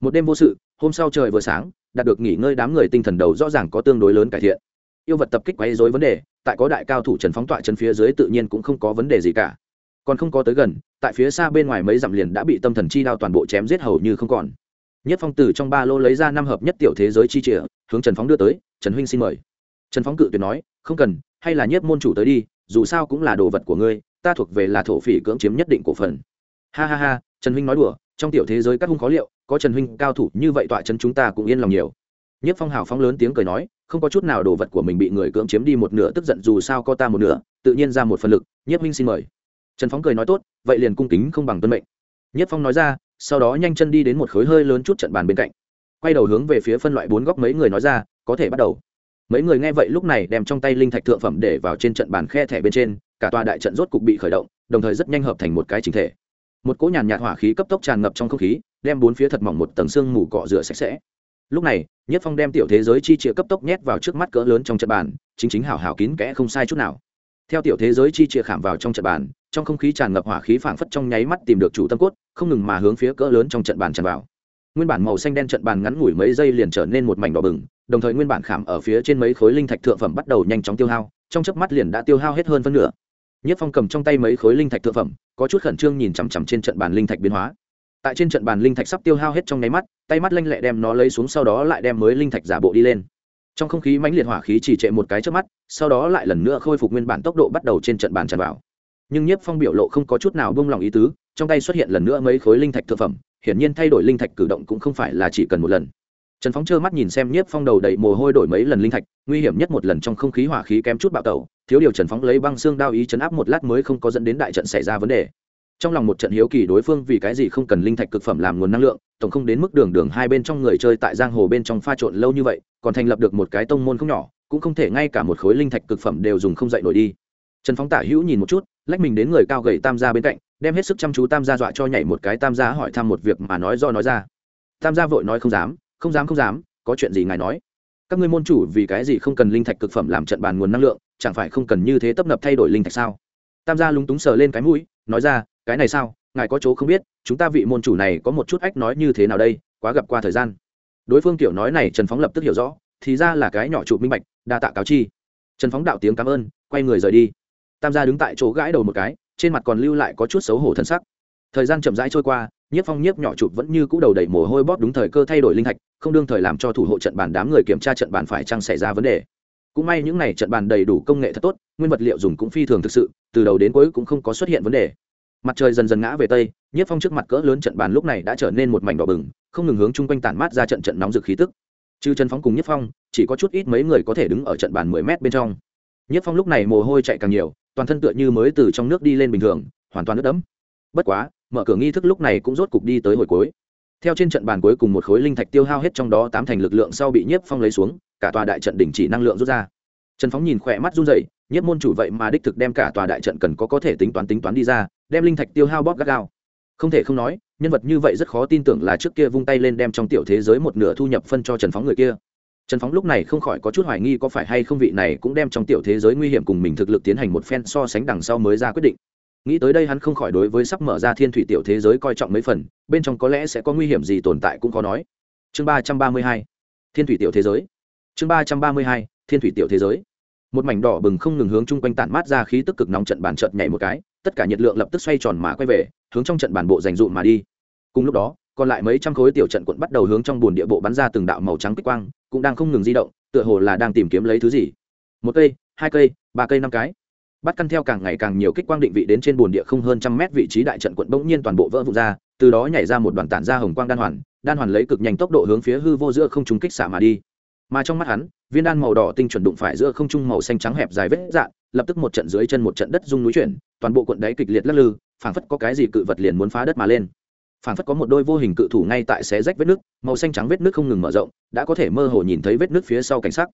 S1: Một đêm vô sự, hôm sau trời vừa sáng, đạt được nghỉ ngơi đám người tinh thần đầu rõ ràng có tương đối lớn cải thiện. Yêu vật tập kích quấy dối vấn đề, tại có đại cao thủ trần phóng tọa chân phía dưới tự nhiên cũng không có vấn đề gì cả còn không có tới gần, tại phía xa bên ngoài mấy dặm liền đã bị tâm thần chi đao toàn bộ chém giết hầu như không còn. Nhất phong từ trong ba lô lấy ra năm hợp nhất tiểu thế giới chi trịa hướng trần phóng đưa tới, trần huynh xin mời. Trần phóng cự tuyệt nói, không cần, hay là nhất môn chủ tới đi, dù sao cũng là đồ vật của ngươi, ta thuộc về là thổ phỉ cưỡng chiếm nhất định cổ phần. Ha ha ha, trần huynh nói đùa, trong tiểu thế giới các hung khó liệu, có trần huynh cao thủ như vậy tọa chân chúng ta cũng yên lòng nhiều. Nhất phong hào phóng lớn tiếng cười nói, không có chút nào đồ vật của mình bị người cưỡng chiếm đi một nửa, tức giận dù sao có ta một nửa, tự nhiên ra một phần lực, nhất huynh xin mời trần phóng cười nói tốt, vậy liền cung kính không bằng tuân mệnh. Nhất phong nói ra, sau đó nhanh chân đi đến một khối hơi lớn chút trận bàn bên cạnh. Quay đầu hướng về phía phân loại bốn góc mấy người nói ra, có thể bắt đầu. Mấy người nghe vậy lúc này đem trong tay linh thạch thượng phẩm để vào trên trận bàn khe thẻ bên trên, cả tòa đại trận rốt cục bị khởi động, đồng thời rất nhanh hợp thành một cái chính thể. Một cỗ nhàn nhạt hỏa khí cấp tốc tràn ngập trong không khí, đem bốn phía thật mỏng một tầng xương mù cọ rửa sạch sẽ. Lúc này, nhất phong đem tiểu thế giới chi chĩa cấp tốc nhét vào trước mắt cỡ lớn trong trận bàn, chính chính hảo hảo kín kẽ không sai chút nào. Theo tiểu thế giới chi chĩa khảm vào trong trận bàn trong không khí tràn ngập hỏa khí phảng phất trong nháy mắt tìm được chủ tâm cốt, không ngừng mà hướng phía cỡ lớn trong trận bàn tràn vào. Nguyên bản màu xanh đen trận bàn ngắn ngủi mấy giây liền trở nên một mảnh đỏ bừng, đồng thời nguyên bản khảm ở phía trên mấy khối linh thạch thượng phẩm bắt đầu nhanh chóng tiêu hao, trong chớp mắt liền đã tiêu hao hết hơn phân nửa. Nhất phong cầm trong tay mấy khối linh thạch thượng phẩm, có chút khẩn trương nhìn chằm chằm trên trận bàn linh thạch biến hóa. Tại trên trận bàn linh thạch sắp tiêu hao hết trong nháy mắt, tay mắt lanh lẹ đem nó lấy xuống sau đó lại đem mới linh thạch giả bộ đi lên. Trong không khí mãnh liệt hỏa khí chỉ trệ một cái trước mắt, sau đó lại lần nữa khôi phục nguyên bản tốc độ bắt đầu trên trận bàn tràn vào nhưng nhiếp phong biểu lộ không có chút nào buông lòng ý tứ, trong tay xuất hiện lần nữa mấy khối linh thạch thực phẩm, hiển nhiên thay đổi linh thạch cử động cũng không phải là chỉ cần một lần. Trần phóng trơ mắt nhìn xem nhiếp phong đầu đầy mồ hôi đổi mấy lần linh thạch, nguy hiểm nhất một lần trong không khí hỏa khí kém chút bạo tẩu, thiếu điều trần phóng lấy băng xương đao ý chấn áp một lát mới không có dẫn đến đại trận xảy ra vấn đề. Trong lòng một trận hiếu kỳ đối phương vì cái gì không cần linh thạch cực phẩm làm nguồn năng lượng, tổng không đến mức đường đường hai bên trong người chơi tại giang hồ bên trong pha trộn lâu như vậy, còn thành lập được một cái tông môn không nhỏ, cũng không thể ngay cả một khối linh thạch cực phẩm đều dùng không dậy nổi đi. Trần phóng tả hữu nhìn một chút lách mình đến người cao gầy tam gia bên cạnh, đem hết sức chăm chú tam gia dọa cho nhảy một cái tam gia hỏi thăm một việc mà nói do nói ra. Tam gia vội nói không dám không dám không dám, có chuyện gì ngài nói? Các ngươi môn chủ vì cái gì không cần linh thạch cực phẩm làm trận bàn nguồn năng lượng, chẳng phải không cần như thế tấp nập thay đổi linh thạch sao? Tam gia lúng túng sờ lên cái mũi, nói ra, cái này sao, ngài có chỗ không biết, chúng ta vị môn chủ này có một chút ách nói như thế nào đây, quá gặp qua thời gian. Đối phương tiểu nói này trần phóng lập tức hiểu rõ, thì ra là cái nhỏ trụ minh bạch, đa tạ cáo chi. Trần phóng đạo tiếng cảm ơn, quay người rời đi tam gia đứng tại chỗ gãi đầu một cái, trên mặt còn lưu lại có chút xấu hổ thân sắc. Thời gian chậm rãi trôi qua, nhiếp phong nhiếp nhỏ chụp vẫn như cũ đầu đầy mồ hôi bóp đúng thời cơ thay đổi linh thạch, không đương thời làm cho thủ hộ trận bàn đám người kiểm tra trận bàn phải chăng xảy ra vấn đề. Cũng may những n à y trận bàn đầy đủ công nghệ thật tốt, nguyên vật liệu dùng cũng phi thường thực sự, từ đầu đến cuối cũng không có xuất hiện vấn đề. Mặt trời dần dần ngã về tây, nhiếp phong trước mặt cỡ lớn trận bàn lúc này đã trở nên một mảnh đỏ bừng, không ngừng hướng chung quanh tản mát ra trận trận nóng rực khí tức. Chứ chân phóng cùng nhiếp phong, chỉ có chút ít mấy người có thể đứng ở trận bàn mười mét bên trong. Nhiếp phong lúc này mồ hôi chạy càng nhiều toàn thân tựa như mới từ trong nước đi lên bình thường, hoàn toàn nước đẫm. Bất quá, mở cửa nghi thức lúc này cũng rốt cục đi tới hồi cuối. Theo trên trận bàn cuối cùng một khối linh thạch tiêu hao hết trong đó tám thành lực lượng sau bị nhiếp phong lấy xuống, cả tòa đại trận đình chỉ năng lượng rút ra. Trần phóng nhìn khỏe mắt run rẩy, nhiếp môn chủ vậy mà đích thực đem cả tòa đại trận cần có có thể tính toán tính toán đi ra, đem linh thạch tiêu hao bóp gắt gao. Không thể không nói, nhân vật như vậy rất khó tin tưởng là trước kia vung tay lên đem trong tiểu thế giới một nửa thu nhập phân cho trần phóng người kia trần phóng lúc này không khỏi có chút hoài nghi có phải hay không vị này cũng đem trong tiểu thế giới nguy hiểm cùng mình thực lực tiến hành một phen so sánh đằng sau mới ra quyết định. Nghĩ tới đây hắn không khỏi đối với sắp mở ra thiên thủy tiểu thế giới coi trọng mấy phần, bên trong có lẽ sẽ có nguy hiểm gì tồn tại cũng khó nói. Chương ba trăm ba mươi hai, thiên thủy tiểu thế giới. Chương ba trăm ba mươi hai, thiên thủy tiểu thế giới. Một mảnh đỏ bừng không ngừng hướng chung quanh tản mát ra khí tức cực nóng trận bàn trận nhảy một cái, tất cả nhiệt lượng lập tức xoay tròn mà quay về, hướng trong trận bản bộ dành dụm mà đi. Cùng lúc đó, còn lại mấy trăm khối tiểu trận quận bắt đầu hướng trong bồn địa bộ bắn ra từng đạo màu trắng kích quang cũng đang không ngừng di động, tựa hồ là đang tìm kiếm lấy thứ gì. Một cây, hai cây, ba cây, năm cái. Bắt căn theo càng ngày càng nhiều kích quang định vị đến trên bồn địa không hơn trăm mét vị trí đại trận quận bỗng nhiên toàn bộ vỡ vụn ra, từ đó nhảy ra một đoàn tản ra hồng quang đan hoàn đan hoàn lấy cực nhanh tốc độ hướng phía hư vô giữa không trung kích xả mà đi. Mà trong mắt hắn, viên đan màu đỏ tinh chuẩn đụng phải giữa không trung màu xanh trắng hẹp dài vết dạn, lập tức một trận dưới chân một trận đất rung núi chuyển, toàn bộ quận đáy kịch liệt lắc lư, phảng phất có cái gì cự vật liền muốn phá đất mà lên phảng phất có một đôi vô hình cự thủ ngay tại xé rách vết nước, màu xanh trắng vết nước không ngừng mở rộng, đã có thể mơ hồ nhìn thấy vết nước phía sau cảnh sắc.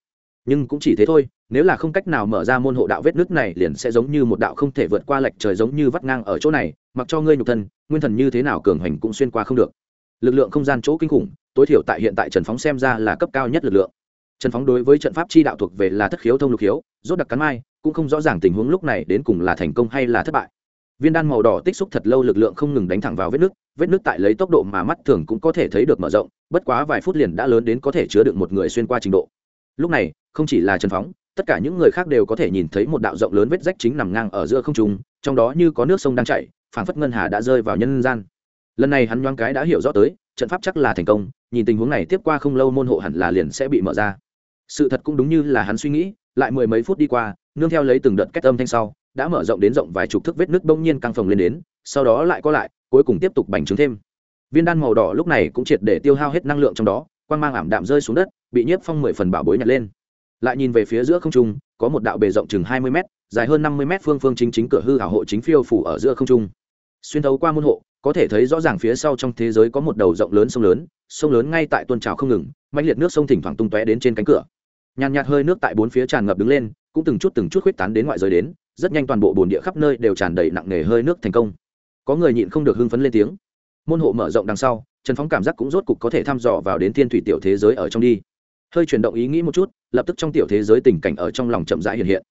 S1: Nhưng cũng chỉ thế thôi, nếu là không cách nào mở ra môn hộ đạo vết nước này liền sẽ giống như một đạo không thể vượt qua lệch trời giống như vắt ngang ở chỗ này, mặc cho ngươi nhục thân, nguyên thần như thế nào cường hành cũng xuyên qua không được. Lực lượng không gian chỗ kinh khủng, tối thiểu tại hiện tại trần phóng xem ra là cấp cao nhất lực lượng. Trần phóng đối với trận pháp chi đạo thuộc về là thất khiếu thông lục khiếu, rốt đặc cắn mai, cũng không rõ ràng tình huống lúc này đến cùng là thành công hay là thất bại viên đan màu đỏ tích xúc thật lâu lực lượng không ngừng đánh thẳng vào vết nước vết nước tại lấy tốc độ mà mắt thường cũng có thể thấy được mở rộng, bất quá vài phút liền đã lớn đến có thể chứa được một người xuyên qua trình độ. Lúc này, không chỉ là trần phóng, tất cả những người khác đều có thể nhìn thấy một đạo rộng lớn vết rách chính nằm ngang ở giữa không trung, trong đó như có nước sông đang chảy, phảng phất ngân hà đã rơi vào nhân gian. Lần này hắn nhoáng cái đã hiểu rõ tới, trận pháp chắc là thành công, nhìn tình huống này tiếp qua không lâu môn hộ hẳn là liền sẽ bị mở ra. Sự thật cũng đúng như là hắn suy nghĩ, lại mười mấy phút đi qua, nương theo lấy từng đợt cách âm thanh sau đã mở rộng đến rộng vài chục thước vết nước bỗng nhiên căng phồng lên đến, sau đó lại co lại, cuối cùng tiếp tục bành trướng thêm. Viên đan màu đỏ lúc này cũng triệt để tiêu hao hết năng lượng trong đó quan mang ảm đạm rơi xuống đất, bị nhiếp phong mười phần bảo bối nhặt lên. Lại nhìn về phía giữa không trung, có một đạo bề rộng chừng hai mươi m dài hơn năm mươi m phương phương chính chính cửa hư hảo hộ chính phiêu phủ ở giữa không trung. Xuyên thấu qua môn hộ, có thể thấy rõ ràng phía sau trong thế giới có một đầu rộng lớn sông lớn sông lớn ngay tại tuần trào không ngừng mạnh liệt nước sông thỉnh thoảng tung tóe đến trên cánh cửa. Nhàn nhạt hơi nước tại bốn phía tràn ngập đứng lên, cũng từng chút từng chút khuếch tán đến ngoại giới đến rất nhanh toàn bộ bồn địa khắp nơi đều tràn đầy nặng nề hơi nước thành công. Có người nhịn không được hưng phấn lên tiếng. Môn hộ mở rộng đằng sau, trần phóng cảm giác cũng rốt cục có thể thăm dò vào đến thiên thủy tiểu thế giới ở trong đi. Hơi chuyển động ý nghĩ một chút, lập tức trong tiểu thế giới tình cảnh ở trong lòng chậm rãi hiện hiện.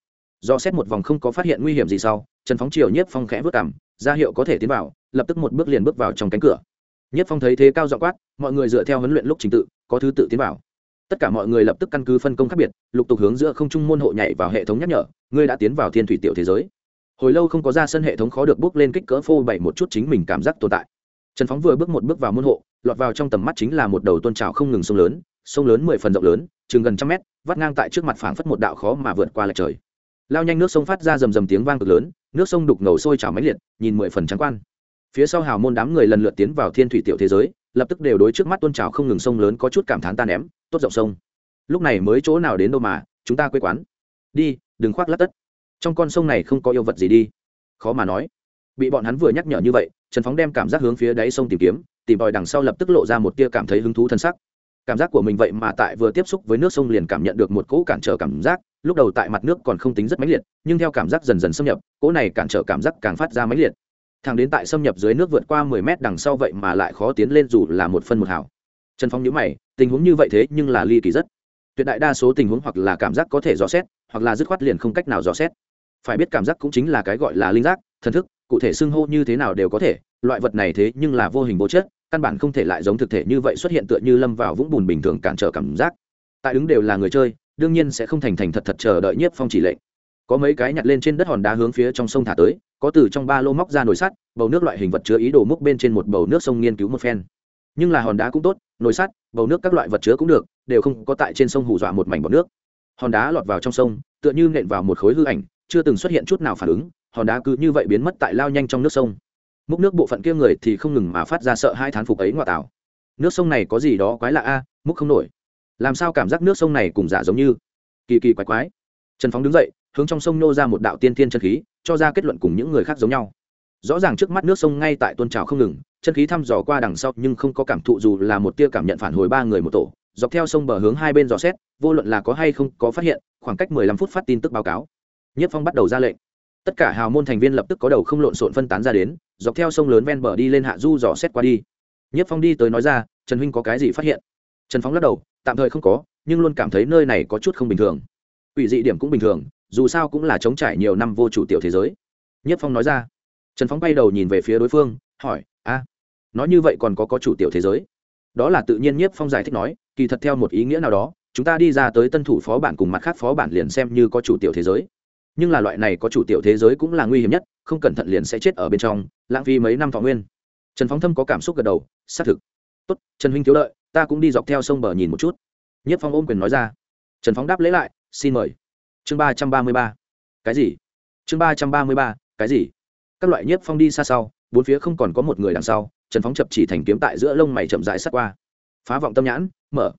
S1: Do xét một vòng không có phát hiện nguy hiểm gì sau, trần phóng chiều nhiếp phong khẽ vớt cảm ra hiệu có thể tiến vào, lập tức một bước liền bước vào trong cánh cửa. Nhiếp phong thấy thế cao dọ quát, mọi người dựa theo huấn luyện lúc trình tự, có thứ tự tiến vào tất cả mọi người lập tức căn cứ phân công khác biệt, lục tục hướng giữa không trung môn hộ nhảy vào hệ thống nhắc nhở, ngươi đã tiến vào thiên thủy tiểu thế giới. Hồi lâu không có ra sân hệ thống khó được bước lên kích cỡ phô bày một chút chính mình cảm giác tồn tại. Trần phóng vừa bước một bước vào môn hộ, lọt vào trong tầm mắt chính là một đầu tôn trào không ngừng sông lớn sông lớn mười phần rộng lớn, chừng gần trăm mét, vắt ngang tại trước mặt phảng phất một đạo khó mà vượt qua lại trời. Lao nhanh nước sông phát ra rầm rầm tiếng vang cực lớn, nước sông đục ngầu sôi trào máy liệt, nhìn mười phần trắng quan. Phía sau hào môn đám người lần lượt tiến vào thiên thủy tiểu thế giới lập tức đều đối trước mắt tôn trào không ngừng sông lớn có chút cảm thán ta ném, tốt rộng sông. Lúc này mới chỗ nào đến đâu mà, chúng ta quê quán. Đi, đừng khoác lát tất. Trong con sông này không có yêu vật gì đi. Khó mà nói. Bị bọn hắn vừa nhắc nhở như vậy, trần phóng đem cảm giác hướng phía đáy sông tìm kiếm, tìm tòi đằng sau lập tức lộ ra một tia cảm thấy hứng thú thân sắc. Cảm giác của mình vậy mà tại vừa tiếp xúc với nước sông liền cảm nhận được một cỗ cản trở cảm giác, lúc đầu tại mặt nước còn không tính rất mãnh liệt, nhưng theo cảm giác dần dần xâm nhập, cỗ này cản trở cảm giác càng phát ra mãnh liệt thẳng đến tại xâm nhập dưới nước vượt qua mười mét đằng sau vậy mà lại khó tiến lên dù là một phân một hào. Trần phong nhớ mày, tình huống như vậy thế nhưng là ly kỳ rất. Tuyệt đại đa số tình huống hoặc là cảm giác có thể dò xét, hoặc là dứt khoát liền không cách nào dò xét. Phải biết cảm giác cũng chính là cái gọi là linh giác, thần thức, cụ thể xưng hô như thế nào đều có thể. Loại vật này thế nhưng là vô hình vô chất, căn bản không thể lại giống thực thể như vậy xuất hiện tựa như lâm vào vũng bùn bình thường cản trở cảm giác. Tại đứng đều là người chơi, đương nhiên sẽ không thành thành thật thật chờ đợi nhiếp phong chỉ lệnh. Có mấy cái nhặt lên trên đất hòn đá hướng phía trong sông thả tới có từ trong ba lô móc ra nồi sắt, bầu nước loại hình vật chứa ý đồ múc bên trên một bầu nước sông nghiên cứu một phen. Nhưng là hòn đá cũng tốt, nồi sắt, bầu nước các loại vật chứa cũng được, đều không có tại trên sông hù dọa một mảnh bọt nước. Hòn đá lọt vào trong sông, tựa như nện vào một khối hư ảnh, chưa từng xuất hiện chút nào phản ứng, hòn đá cứ như vậy biến mất tại lao nhanh trong nước sông. Múc nước bộ phận kia người thì không ngừng mà phát ra sợ hai thán phục ấy ngoại tảo nước sông này có gì đó quái lạ a, múc không nổi. Làm sao cảm giác nước sông này cùng giả giống như? Kỳ kỳ quái quái. Trần phóng đứng dậy, hướng trong sông nô ra một đạo tiên thiên chân khí cho ra kết luận cùng những người khác giống nhau. Rõ ràng trước mắt nước sông ngay tại tôn trào không ngừng, chân khí thăm dò qua đằng sau nhưng không có cảm thụ dù là một tia cảm nhận phản hồi ba người một tổ, dọc theo sông bờ hướng hai bên dò xét, vô luận là có hay không có phát hiện, khoảng cách mười lăm phút phát tin tức báo cáo. Nhất phong bắt đầu ra lệnh. Tất cả hào môn thành viên lập tức có đầu không lộn xộn phân tán ra đến, dọc theo sông lớn ven bờ đi lên hạ du dò xét qua đi. Nhất phong đi tới nói ra, trần huynh có cái gì phát hiện? Trần phóng lắc đầu, tạm thời không có, nhưng luôn cảm thấy nơi này có chút không bình thường. Ủy dị điểm cũng bình thường dù sao cũng là chống trải nhiều năm vô chủ tiểu thế giới. Nhất phong nói ra. Trần phóng bay đầu nhìn về phía đối phương, hỏi, a, nói như vậy còn có có chủ tiểu thế giới? Đó là tự nhiên nhất phong giải thích nói, kỳ thật theo một ý nghĩa nào đó, chúng ta đi ra tới tân thủ phó bản cùng mặt khác phó bản liền xem như có chủ tiểu thế giới. Nhưng là loại này có chủ tiểu thế giới cũng là nguy hiểm nhất, không cẩn thận liền sẽ chết ở bên trong, lãng phí mấy năm thọ nguyên. Trần phóng thâm có cảm xúc gật đầu, xác thực. Tốt, trần huynh thiếu đợi, ta cũng đi dọc theo sông bờ nhìn một chút. Nhất phong ôm quyền nói ra. Trần phóng đáp lấy lại, xin mời chương ba trăm ba mươi ba. Cái gì? Chương ba trăm ba mươi ba, cái gì? Các loại nhiếp phong đi xa sau, bốn phía không còn có một người đằng sau, trần phóng chập chỉ thành kiếm tại giữa lông mày chậm rãi sắt qua. Phá vọng tâm nhãn, mở.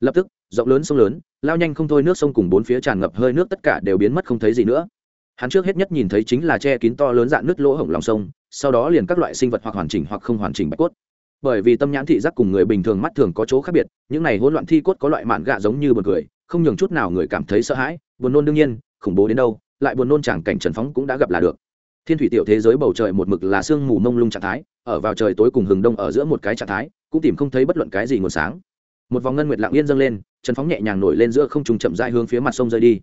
S1: Lập tức, rộng lớn sông lớn, lao nhanh không thôi nước sông cùng bốn phía tràn ngập hơi nước tất cả đều biến mất không thấy gì nữa. Hắn trước hết nhất nhìn thấy chính là che kín to lớn dạng nước lỗ hổng lòng sông, sau đó liền các loại sinh vật hoặc hoàn chỉnh hoặc không hoàn chỉnh bạch cốt. Bởi vì tâm nhãn thị giác cùng người bình thường mắt thường có chỗ khác biệt, những này hỗn loạn thi cốt có loại mạn gạ giống như buồn cười không nhường chút nào người cảm thấy sợ hãi, buồn nôn đương nhiên, khủng bố đến đâu, lại buồn nôn chẳng cảnh trần phóng cũng đã gặp là được. Thiên thủy tiểu thế giới bầu trời một mực là sương mù mông lung trạng thái, ở vào trời tối cùng hừng đông ở giữa một cái trạng thái, cũng tìm không thấy bất luận cái gì nguồn sáng. Một vòng ngân nguyệt lặng yên dâng lên, trần phóng nhẹ nhàng nổi lên giữa không trùng chậm dại hướng phía mặt sông rơi đi.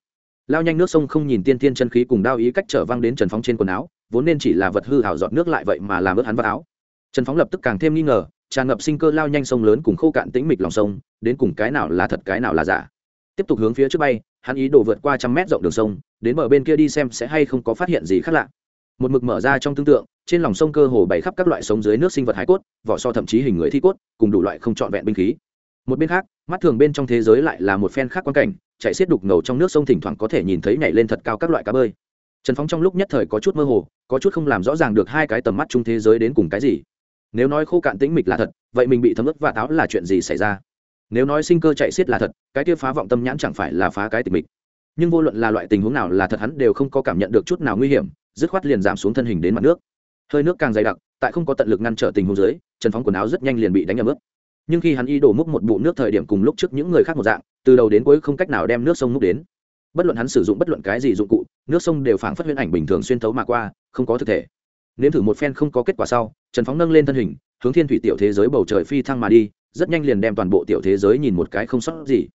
S1: Lao nhanh nước sông không nhìn tiên tiên chân khí cùng đao ý cách trở văng đến trần phóng trên quần áo, vốn nên chỉ là vật hư hảo dọn nước lại vậy mà làm ướt hắn vào áo. Trần phóng lập tức càng thêm nghi ngờ, tràn ngập sinh cơ lao nhanh sông lớn cùng khô cạn tĩnh mịch lòng sông, đến cùng cái nào là thật cái nào là giả tiếp tục hướng phía trước bay, hắn ý đổ vượt qua trăm mét rộng đường sông, đến bờ bên kia đi xem sẽ hay không có phát hiện gì khác lạ. Một mực mở ra trong tương tượng trên lòng sông cơ hồ bày khắp các loại sống dưới nước sinh vật hải cốt, vỏ so thậm chí hình người thi cốt, cùng đủ loại không trọn vẹn binh khí. Một bên khác, mắt thường bên trong thế giới lại là một phen khác quan cảnh, chạy xiết đục ngầu trong nước sông thỉnh thoảng có thể nhìn thấy nhảy lên thật cao các loại cá bơi. Trần phóng trong lúc nhất thời có chút mơ hồ, có chút không làm rõ ràng được hai cái tầm mắt chung thế giới đến cùng cái gì. Nếu nói khô cạn tĩnh mịch là thật, vậy mình bị thấm ức và táo là chuyện gì xảy ra? Nếu nói sinh cơ chạy xiết là thật, cái kia phá vọng tâm nhãn chẳng phải là phá cái tình mình? nhưng vô luận là loại tình huống nào là thật hắn đều không có cảm nhận được chút nào nguy hiểm, dứt khoát liền giảm xuống thân hình đến mặt nước. Hơi nước càng dày đặc, tại không có tận lực ngăn trở tình huống dưới, trần phóng quần áo rất nhanh liền bị đánh ấm ướt. Nhưng khi hắn y đổ múc một bụ nước thời điểm cùng lúc trước những người khác một dạng, từ đầu đến cuối không cách nào đem nước sông múc đến. Bất luận hắn sử dụng bất luận cái gì dụng cụ, nước sông đều phảng phất huyễn ảnh bình thường xuyên thấu mà qua, không có thực thể. Nếm thử một phen không có kết quả sau, trần phóng nâng lên thân hình, hướng thiên thủy tiểu thế giới bầu trời phi thăng mà đi rất nhanh liền đem toàn bộ tiểu thế giới nhìn một cái không sót gì.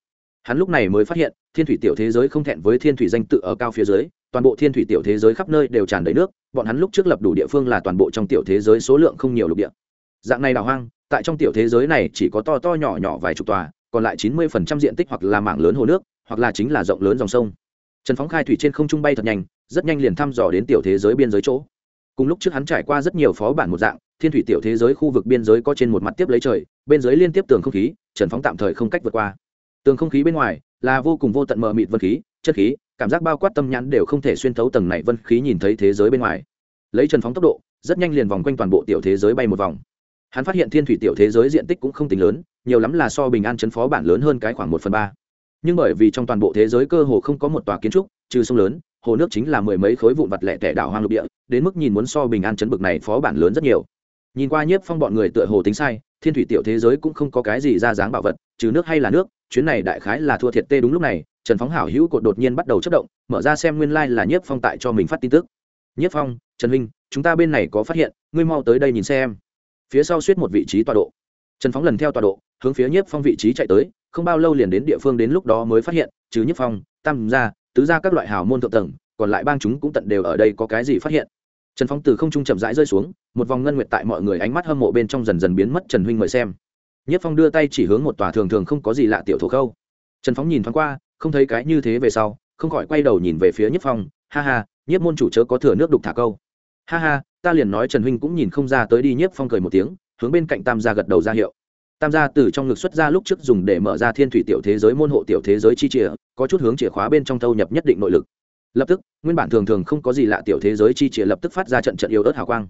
S1: Hắn lúc này mới phát hiện, thiên thủy tiểu thế giới không thẹn với thiên thủy danh tự ở cao phía dưới, toàn bộ thiên thủy tiểu thế giới khắp nơi đều tràn đầy nước, bọn hắn lúc trước lập đủ địa phương là toàn bộ trong tiểu thế giới số lượng không nhiều lục địa. Dạng này đào hoang, tại trong tiểu thế giới này chỉ có to to nhỏ nhỏ vài chục tòa, còn lại chín mươi phần trăm diện tích hoặc là mảng lớn hồ nước, hoặc là chính là rộng lớn dòng sông. Trần phóng khai thủy trên không trung bay thật nhanh, rất nhanh liền thăm dò đến tiểu thế giới biên giới chỗ. Cùng lúc trước hắn trải qua rất nhiều phó bản một dạng thiên thủy tiểu thế giới khu vực biên giới có trên một mặt tiếp lấy trời, bên dưới liên tiếp tường không khí, trần phóng tạm thời không cách vượt qua. Tường không khí bên ngoài là vô cùng vô tận mờ mịt vân khí, chất khí, cảm giác bao quát tâm nhãn đều không thể xuyên thấu tầng này vân khí nhìn thấy thế giới bên ngoài. Lấy trần phóng tốc độ, rất nhanh liền vòng quanh toàn bộ tiểu thế giới bay một vòng. Hắn phát hiện thiên thủy tiểu thế giới diện tích cũng không tính lớn, nhiều lắm là so bình an chấn phó bản lớn hơn cái khoảng một phần ba. Nhưng bởi vì trong toàn bộ thế giới cơ hồ không có một tòa kiến trúc, trừ sông lớn, hồ nước chính là mười mấy khối vụn vặt lẻ tẻ đảo hoang lục địa, đến mức nhìn muốn so bình an chấn bực này phó bản lớn rất nhiều nhìn qua nhiếp phong bọn người tựa hồ tính sai, thiên thủy tiểu thế giới cũng không có cái gì ra dáng bảo vật, trừ nước hay là nước, chuyến này đại khái là thua thiệt tê đúng lúc này, trần phóng hảo hữu cột đột nhiên bắt đầu chất động, mở ra xem nguyên lai、like、là nhiếp phong tại cho mình phát tin tức. Nhiếp phong, trần huynh, chúng ta bên này có phát hiện, ngươi mau tới đây nhìn xem. Phía sau suýt một vị trí tọa độ. Trần phóng lần theo tọa độ, hướng phía nhiếp phong vị trí chạy tới, không bao lâu liền đến địa phương đến lúc đó mới phát hiện chứ nhiếp phong, tam gia, tứ gia các loại hào môn thượng tầng, còn lại bang chúng cũng tận đều ở đây có cái gì phát hiện trần Phong từ không trung chậm rãi rơi xuống, một vòng ngân nguyệt tại mọi người ánh mắt hâm mộ bên trong dần dần biến mất, trần huynh mời xem. Nhất phong đưa tay chỉ hướng một tòa thường thường không có gì lạ tiểu thổ khâu. Trần phóng nhìn thoáng qua, không thấy cái như thế về sau, không khỏi quay đầu nhìn về phía nhất phong, ha ha, nhất môn chủ chớ có thừa nước đục thả câu. Ha ha, ta liền nói trần huynh cũng nhìn không ra tới đi. Nhất phong cười một tiếng, hướng bên cạnh tam gia gật đầu ra hiệu. Tam gia từ trong ngực xuất ra lúc trước dùng để mở ra thiên thủy tiểu thế giới môn hộ tiểu thế giới chi chìa, có chút hướng chìa khóa bên trong thâu nhập nhất định nội lực lập tức, nguyên bản thường thường không có gì lạ tiểu thế giới chi chìa lập tức phát ra trận trận yếu ớt hào quang.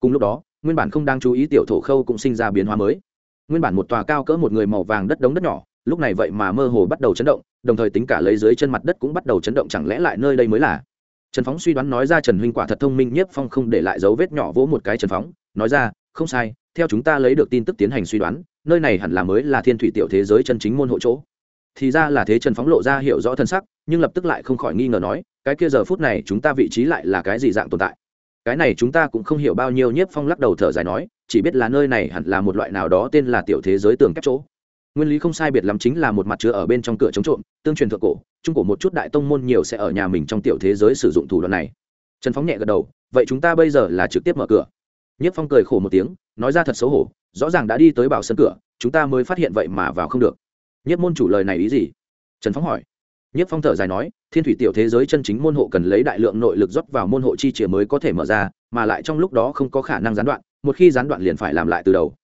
S1: Cùng lúc đó, nguyên bản không đang chú ý tiểu thổ khâu cũng sinh ra biến hóa mới. Nguyên bản một tòa cao cỡ một người màu vàng đất đống đất nhỏ, lúc này vậy mà mơ hồ bắt đầu chấn động, đồng thời tính cả lấy dưới chân mặt đất cũng bắt đầu chấn động chẳng lẽ lại nơi đây mới là? Trần phóng suy đoán nói ra trần huynh quả thật thông minh nhất phong không để lại dấu vết nhỏ vỗ một cái trần phóng, nói ra, không sai, theo chúng ta lấy được tin tức tiến hành suy đoán, nơi này hẳn là mới là thiên thủy tiểu thế giới chân chính môn hộ chỗ thì ra là thế trần phóng lộ ra hiểu rõ thân sắc, nhưng lập tức lại không khỏi nghi ngờ nói, cái kia giờ phút này chúng ta vị trí lại là cái gì dạng tồn tại? Cái này chúng ta cũng không hiểu bao nhiêu nhiếp phong lắc đầu thở dài nói, chỉ biết là nơi này hẳn là một loại nào đó tên là tiểu thế giới tường kép chỗ. Nguyên lý không sai biệt lắm chính là một mặt chứa ở bên trong cửa chống trộm, tương truyền thượng cổ trung cổ một chút đại tông môn nhiều sẽ ở nhà mình trong tiểu thế giới sử dụng thủ đoạn này. Trần phóng nhẹ gật đầu, vậy chúng ta bây giờ là trực tiếp mở cửa. Nhất phong cười khổ một tiếng, nói ra thật xấu hổ, rõ ràng đã đi tới bảo sân cửa, chúng ta mới phát hiện vậy mà vào không được nhất môn chủ lời này ý gì? Trần phóng hỏi. Nhất phong thở dài nói, thiên thủy tiểu thế giới chân chính môn hộ cần lấy đại lượng nội lực rót vào môn hộ chi chìa mới có thể mở ra, mà lại trong lúc đó không có khả năng gián đoạn, một khi gián đoạn liền phải làm lại từ đầu.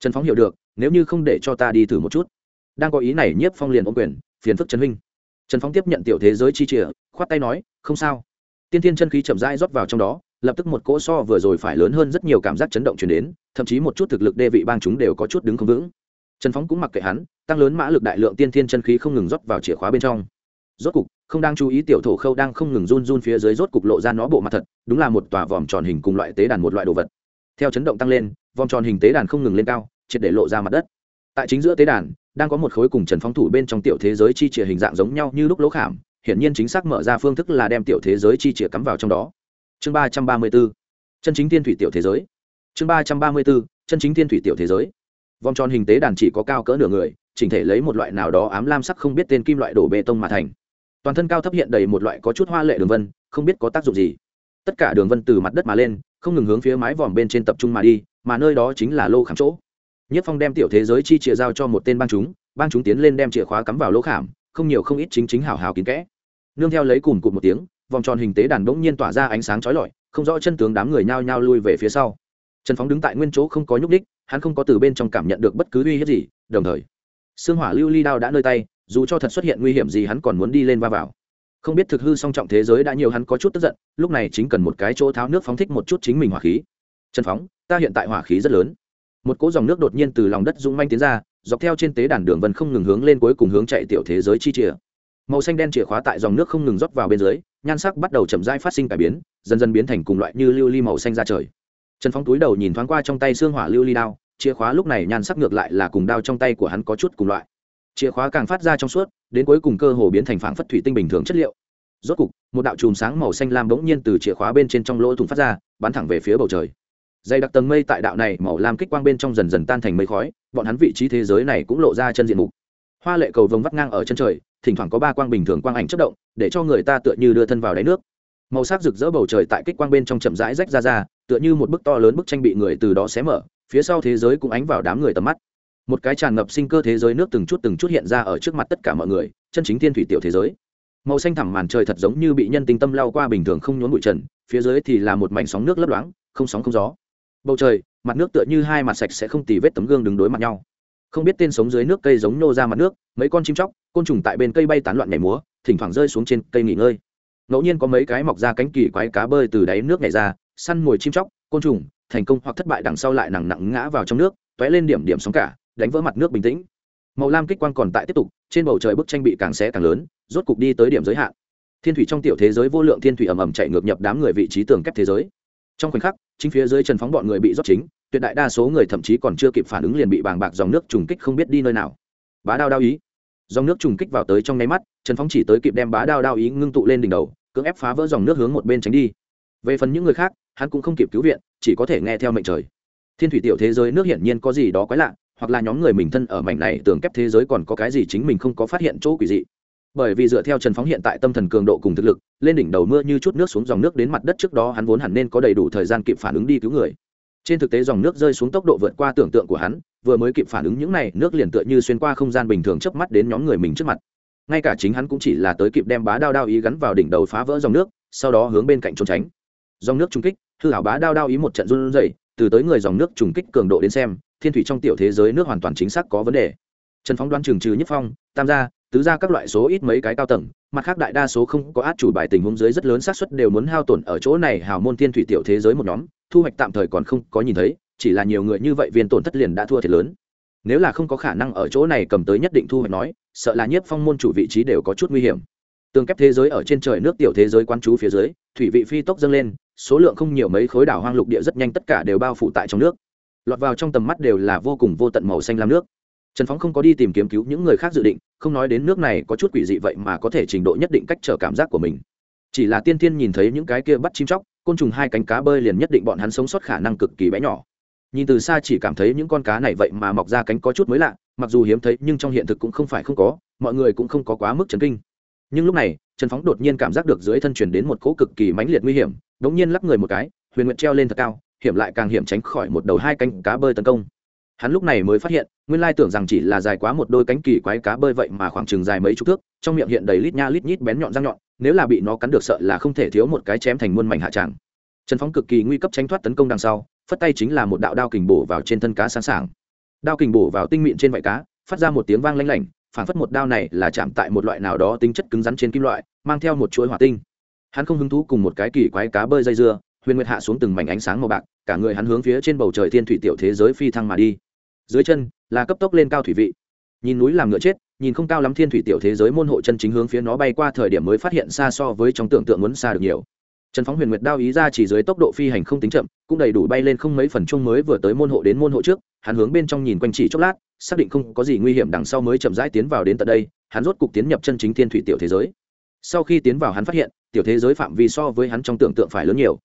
S1: Trần phóng hiểu được, nếu như không để cho ta đi thử một chút. Đang có ý này nhiếp phong liền ôm quyền, phiền phức trần huynh. Trần phóng tiếp nhận tiểu thế giới chi chìa, khoát tay nói, không sao. Tiên tiên chân khí chậm rãi rót vào trong đó, lập tức một cỗ so vừa rồi phải lớn hơn rất nhiều cảm giác chấn động chuyển đến, thậm chí một chút thực lực đê vị bang chúng đều có chút đứng không vững. Trần phóng cũng mặc kệ hắn tăng lớn mã lực đại lượng tiên thiên chân khí không ngừng rót vào chìa khóa bên trong. Rốt cục, không đang chú ý tiểu thổ khâu đang không ngừng run run phía dưới rốt cục lộ ra nó bộ mặt thật, đúng là một tòa vòm tròn hình cùng loại tế đàn một loại đồ vật. Theo chấn động tăng lên, vòm tròn hình tế đàn không ngừng lên cao, triệt để lộ ra mặt đất. Tại chính giữa tế đàn, đang có một khối cùng trần phong thủ bên trong tiểu thế giới chi chìa hình dạng giống nhau như lúc lỗ khảm, hiển nhiên chính xác mở ra phương thức là đem tiểu thế giới chi chìa cắm vào trong đó. Chương ba trăm ba mươi b ố chân chính tiên thủy tiểu thế giới. Chương ba trăm ba mươi b ố chân chính tiên thủy tiểu thế giới. Vòng tròn hình tế đàn chỉ có cao cỡ nửa người chỉnh thể lấy một loại nào đó ám lam sắc không biết tên kim loại đổ bê tông mà thành. Toàn thân cao thấp hiện đầy một loại có chút hoa lệ đường vân, không biết có tác dụng gì. Tất cả đường vân từ mặt đất mà lên, không ngừng hướng phía mái vòm bên trên tập trung mà đi, mà nơi đó chính là lô khảm chỗ. Nhất phong đem tiểu thế giới chi chìa giao cho một tên bang chúng bang chúng tiến lên đem chìa khóa cắm vào lỗ khảm, không nhiều không ít chính chính hào hào kín kẽ. Nương theo lấy cùng cụt một tiếng, vòng tròn hình tế đàn bỗng nhiên tỏa ra ánh sáng chói lọi, không rõ chân tướng đám người nhao nhao lui về phía sau. Trần phóng đứng tại nguyên chỗ không có nhúc đích hắn không có từ bên trong cảm nhận được bất cứ uy hiếp gì, đồng thời xương hỏa lưu ly đao đã nơi tay, dù cho thật xuất hiện nguy hiểm gì hắn còn muốn đi lên va vào. Không biết thực hư song trọng thế giới đã nhiều hắn có chút tức giận, lúc này chính cần một cái chỗ tháo nước phóng thích một chút chính mình hỏa khí. Trần phóng, ta hiện tại hỏa khí rất lớn. Một cỗ dòng nước đột nhiên từ lòng đất rung manh tiến ra, dọc theo trên tế đàn đường vân không ngừng hướng lên cuối cùng hướng chạy tiểu thế giới chi chìa màu xanh đen chìa khóa tại dòng nước không ngừng rót vào bên dưới, nhan sắc bắt đầu chậm rãi phát sinh cải biến, dần dần biến thành cùng loại như lưu ly màu xanh ra trời. Trần phóng túi đầu nhìn thoáng qua trong tay xương hỏa lưu ly đao chìa khóa lúc này nhan sắc ngược lại là cùng đao trong tay của hắn có chút cùng loại. Chìa khóa càng phát ra trong suốt, đến cuối cùng cơ hồ biến thành phảng phất thủy tinh bình thường chất liệu. Rốt cục, một đạo chùm sáng màu xanh lam bỗng nhiên từ chìa khóa bên trên trong lỗ thủng phát ra, bắn thẳng về phía bầu trời. Dày đặc tầng mây tại đạo này màu lam kích quang bên trong dần dần tan thành mây khói, bọn hắn vị trí thế giới này cũng lộ ra chân diện mục. Hoa lệ cầu vồng vắt ngang ở chân trời, thỉnh thoảng có ba quang bình thường quang ảnh chất động, để cho người ta tựa như đưa thân vào đáy nước. Màu sắc rực rỡ bầu trời tại kích quang bên trong chậm rãi rách ra ra, tựa như một bức to lớn bức tranh bị người từ đó xé mở phía sau thế giới cũng ánh vào đám người tầm mắt. Một cái tràn ngập sinh cơ thế giới nước từng chút từng chút hiện ra ở trước mặt tất cả mọi người, chân chính thiên thủy tiểu thế giới. Màu xanh thẳm màn trời thật giống như bị nhân tinh tâm lao qua bình thường không nhốn bụi trần, phía dưới thì là một mảnh sóng nước lấp loáng, không sóng không gió. Bầu trời, mặt nước tựa như hai mặt sạch sẽ không tì vết tấm gương đứng đối mặt nhau. Không biết tên sống dưới nước cây giống nô ra mặt nước, mấy con chim chóc, côn trùng tại bên cây bay tán loạn nhảy múa, thỉnh thoảng rơi xuống trên cây nghỉ ngơi. Ngẫu nhiên có mấy cái mọc ra cánh kỳ quái cá bơi từ đáy nước nhảy ra, săn mồi chim chóc, côn trùng thành công hoặc thất bại đằng sau lại nặng nặng ngã vào trong nước t ó é lên điểm điểm sóng cả, đánh vỡ mặt nước bình tĩnh. Màu lam kích quang còn tại tiếp tục, trên bầu trời bức tranh bị càng xé càng lớn, rốt cục đi tới điểm giới hạn. Thiên thủy trong tiểu thế giới vô lượng thiên thủy ầm ầm chạy ngược nhập đám người vị trí tường kép thế giới. Trong khoảnh khắc, chính phía dưới trần phóng bọn người bị rót chính, tuyệt đại đa số người thậm chí còn chưa kịp phản ứng liền bị bàng bạc dòng nước trùng kích không biết đi nơi nào. Bá đao đao ý. Dòng nước trùng kích vào tới trong nháy mắt trần phóng chỉ tới kịp đem bá đao đao ý ngưng tụ lên đỉnh đầu, cưỡng ép phá vỡ dòng nước hướng một bên tránh đi. Về phần những người khác, hắn cũng không kịp cứu viện chỉ có thể nghe theo mệnh trời. Thiên thủy tiểu thế giới nước hiển nhiên có gì đó quái lạ, hoặc là nhóm người mình thân ở mảnh này tưởng kép thế giới còn có cái gì chính mình không có phát hiện chỗ quỷ dị. Bởi vì dựa theo trần phóng hiện tại tâm thần cường độ cùng thực lực, lên đỉnh đầu mưa như chút nước xuống dòng nước đến mặt đất trước đó hắn vốn hẳn nên có đầy đủ thời gian kịp phản ứng đi cứu người. Trên thực tế dòng nước rơi xuống tốc độ vượt qua tưởng tượng của hắn, vừa mới kịp phản ứng những này, nước liền tựa như xuyên qua không gian bình thường chớp mắt đến nhóm người mình trước mặt. Ngay cả chính hắn cũng chỉ là tới kịp đem bá đao đao ý gắn vào đỉnh đầu phá vỡ dòng nước, sau đó hướng bên cạnh trốn tránh. Dòng nước trung kích hư hảo bá đao đao ý một trận run rẩy, từ tới người dòng nước trùng kích cường độ đến xem, thiên thủy trong tiểu thế giới nước hoàn toàn chính xác có vấn đề. Trần phóng đoan trường trừ nhất phong, tam gia, tứ gia các loại số ít mấy cái cao tầng, mặt khác đại đa số không có át chủ bài tình huống dưới rất lớn xác suất đều muốn hao tổn ở chỗ này, hào môn thiên thủy tiểu thế giới một nhóm, thu hoạch tạm thời còn không có nhìn thấy, chỉ là nhiều người như vậy viên tổn thất liền đã thua thiệt lớn. Nếu là không có khả năng ở chỗ này cầm tới nhất định thu hoạch nói, sợ là nhiếp phong môn chủ vị trí đều có chút nguy hiểm. Tường kép thế giới ở trên trời nước tiểu thế giới quan trú phía dưới, thủy vị phi tốc dâng lên số lượng không nhiều mấy khối đảo hoang lục địa rất nhanh tất cả đều bao phủ tại trong nước. Lọt vào trong tầm mắt đều là vô cùng vô tận màu xanh lam nước. Trần phóng không có đi tìm kiếm cứu những người khác dự định, không nói đến nước này có chút quỷ dị vậy mà có thể trình độ nhất định cách trở cảm giác của mình. Chỉ là tiên tiên nhìn thấy những cái kia bắt chim chóc, côn trùng hai cánh cá bơi liền nhất định bọn hắn sống sót khả năng cực kỳ bé nhỏ. Nhìn từ xa chỉ cảm thấy những con cá này vậy mà mọc ra cánh có chút mới lạ, mặc dù hiếm thấy nhưng trong hiện thực cũng không phải không có, mọi người cũng không có quá mức chấn kinh nhưng lúc này, trần phóng đột nhiên cảm giác được dưới thân chuyển đến một cỗ cực kỳ mãnh liệt nguy hiểm đ ỗ n g nhiên lắc người một cái, huyền nguyện treo lên thật cao, hiểm lại càng hiểm tránh khỏi một đầu hai cánh cá bơi tấn công. Hắn lúc này mới phát hiện, nguyên lai tưởng rằng chỉ là dài quá một đôi cánh kỳ quái cá bơi vậy mà khoảng chừng dài mấy chục thước, trong miệng hiện đầy lít nha lít nhít bén nhọn răng nhọn, nếu là bị nó cắn được sợ là không thể thiếu một cái chém thành muôn mảnh hạ tràng. Trần phóng cực kỳ nguy cấp tránh thoát tấn công đằng sau, phất tay chính là một đạo đao kình bổ vào trên thân cá sẵn sàng. Đao kình bổ vào tinh mịn trên vải cá, phát ra một tiếng vang lanh lảnh phản phất một đao này là chạm tại một loại nào đó tính chất cứng rắn trên kim loại, mang theo một chuỗi hỏa tinh. Hắn không hứng thú cùng một cái kỳ quái cá bơi dây dưa, huyền nguyệt hạ xuống từng mảnh ánh sáng màu bạc, cả người hắn hướng phía trên bầu trời thiên thủy tiểu thế giới phi thăng mà đi. Dưới chân, là cấp tốc lên cao thủy vị. Nhìn núi làm ngựa chết, nhìn không cao lắm thiên thủy tiểu thế giới môn hộ chân chính hướng phía nó bay qua thời điểm mới phát hiện xa so với trong tưởng tượng muốn xa được nhiều trần phóng huyền nguyệt đao ý ra chỉ dưới tốc độ phi hành không tính chậm, cũng đầy đủ bay lên không mấy phần chung mới vừa tới môn hộ đến môn hộ trước, hắn hướng bên trong nhìn quanh chỉ chốc lát, xác định không có gì nguy hiểm đằng sau mới chậm rãi tiến vào đến tận đây, hắn rốt cục tiến nhập chân chính thiên thủy tiểu thế giới. Sau khi tiến vào hắn phát hiện, tiểu thế giới phạm vi so với hắn trong tưởng tượng phải lớn nhiều.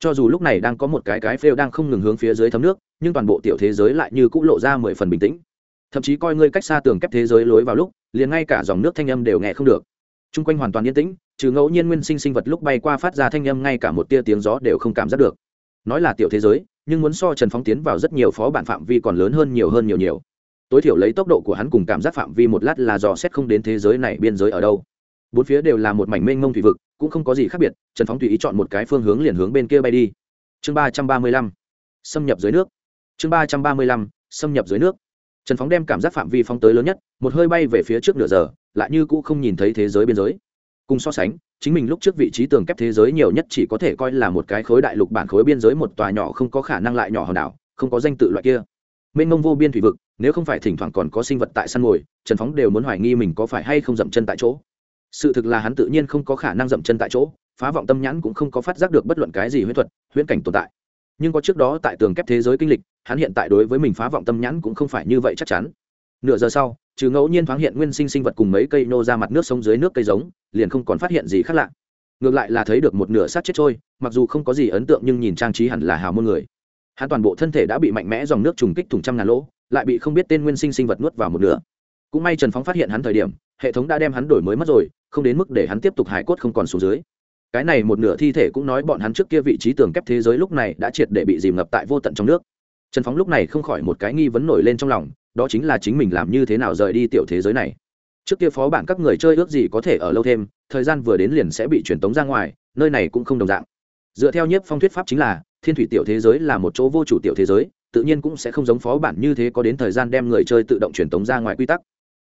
S1: Cho dù lúc này đang có một cái cái phêu đang không ngừng hướng phía dưới thấm nước, nhưng toàn bộ tiểu thế giới lại như cũng lộ ra mười phần bình tĩnh. Thậm chí coi ngươi cách xa tường kép thế giới lối vào lúc, liền ngay cả dòng nước thanh âm đều nghe không được. T r u n g quanh hoàn toàn yên tĩnh trừ ngẫu nhiên nguyên sinh sinh vật lúc bay qua phát ra thanh âm ngay cả một tia tiếng gió đều không cảm giác được. Nói là tiểu thế giới, nhưng muốn so trần phóng tiến vào rất nhiều phó bản phạm vi còn lớn hơn nhiều hơn nhiều nhiều. Tối thiểu lấy tốc độ của hắn cùng cảm giác phạm vi một lát là dò xét không đến thế giới này biên giới ở đâu. Bốn phía đều là một mảnh mênh mông thủy vực, cũng không có gì khác biệt, trần phóng tùy ý chọn một cái phương hướng liền hướng bên kia bay đi. Chương ba trăm ba mươi lăm, xâm nhập dưới nước. Chương ba trăm ba mươi lăm, xâm nhập dưới nước. Trần phóng đem cảm giác phạm vi phóng tới lớn nhất, một hơi bay về phía trước nửa giờ, lại như cũ không nhìn thấy thế giới biên giới cùng so sánh, chính mình lúc trước vị trí tường kép thế giới nhiều nhất chỉ có thể coi là một cái khối đại lục bản khối biên giới một tòa nhỏ không có khả năng lại nhỏ hòn đảo không có danh tự loại kia. Mênh mông vô biên thủy vực, nếu không phải thỉnh thoảng còn có sinh vật tại săn mồi, trần phóng đều muốn hoài nghi mình có phải hay không dậm chân tại chỗ. Sự thực là hắn tự nhiên không có khả năng dậm chân tại chỗ, phá vọng tâm nhãn cũng không có phát giác được bất luận cái gì huyễn thuật, huyễn cảnh tồn tại. Nhưng có trước đó tại tường kép thế giới kinh lịch, hắn hiện tại đối với mình phá vọng tâm nhãn cũng không phải như vậy chắc chắn. Nửa giờ sau trừ ngẫu nhiên thoáng hiện nguyên sinh sinh vật cùng mấy cây nô ra mặt nước sông dưới nước cây giống, liền không còn phát hiện gì khác lạ. Ngược lại là thấy được một nửa sát chết trôi, mặc dù không có gì ấn tượng nhưng nhìn trang trí hẳn là hào môn người. Hắn toàn bộ thân thể đã bị mạnh mẽ dòng nước trùng kích thủng trăm ngàn lỗ, lại bị không biết tên nguyên sinh sinh vật nuốt vào một nửa. Cũng may trần phóng phát hiện hắn thời điểm, hệ thống đã đem hắn đổi mới mất rồi, không đến mức để hắn tiếp tục hải cốt không còn xuống dưới. Cái này một nửa thi thể cũng nói bọn hắn trước kia vị trí tường kép thế giới lúc này đã triệt để bị dìm ngập tại vô tận trong nước. Trần phóng lúc này không khỏi một cái nghi vấn nổi lên trong lòng đó chính là chính mình làm như thế nào rời đi tiểu thế giới này. Trước kia phó bản các người chơi ước gì có thể ở lâu thêm, thời gian vừa đến liền sẽ bị truyền tống ra ngoài, nơi này cũng không đồng dạng. Dựa theo nhiếp phong thuyết pháp chính là, thiên thủy tiểu thế giới là một chỗ vô chủ tiểu thế giới, tự nhiên cũng sẽ không giống phó bản như thế có đến thời gian đem người chơi tự động truyền tống ra ngoài quy tắc.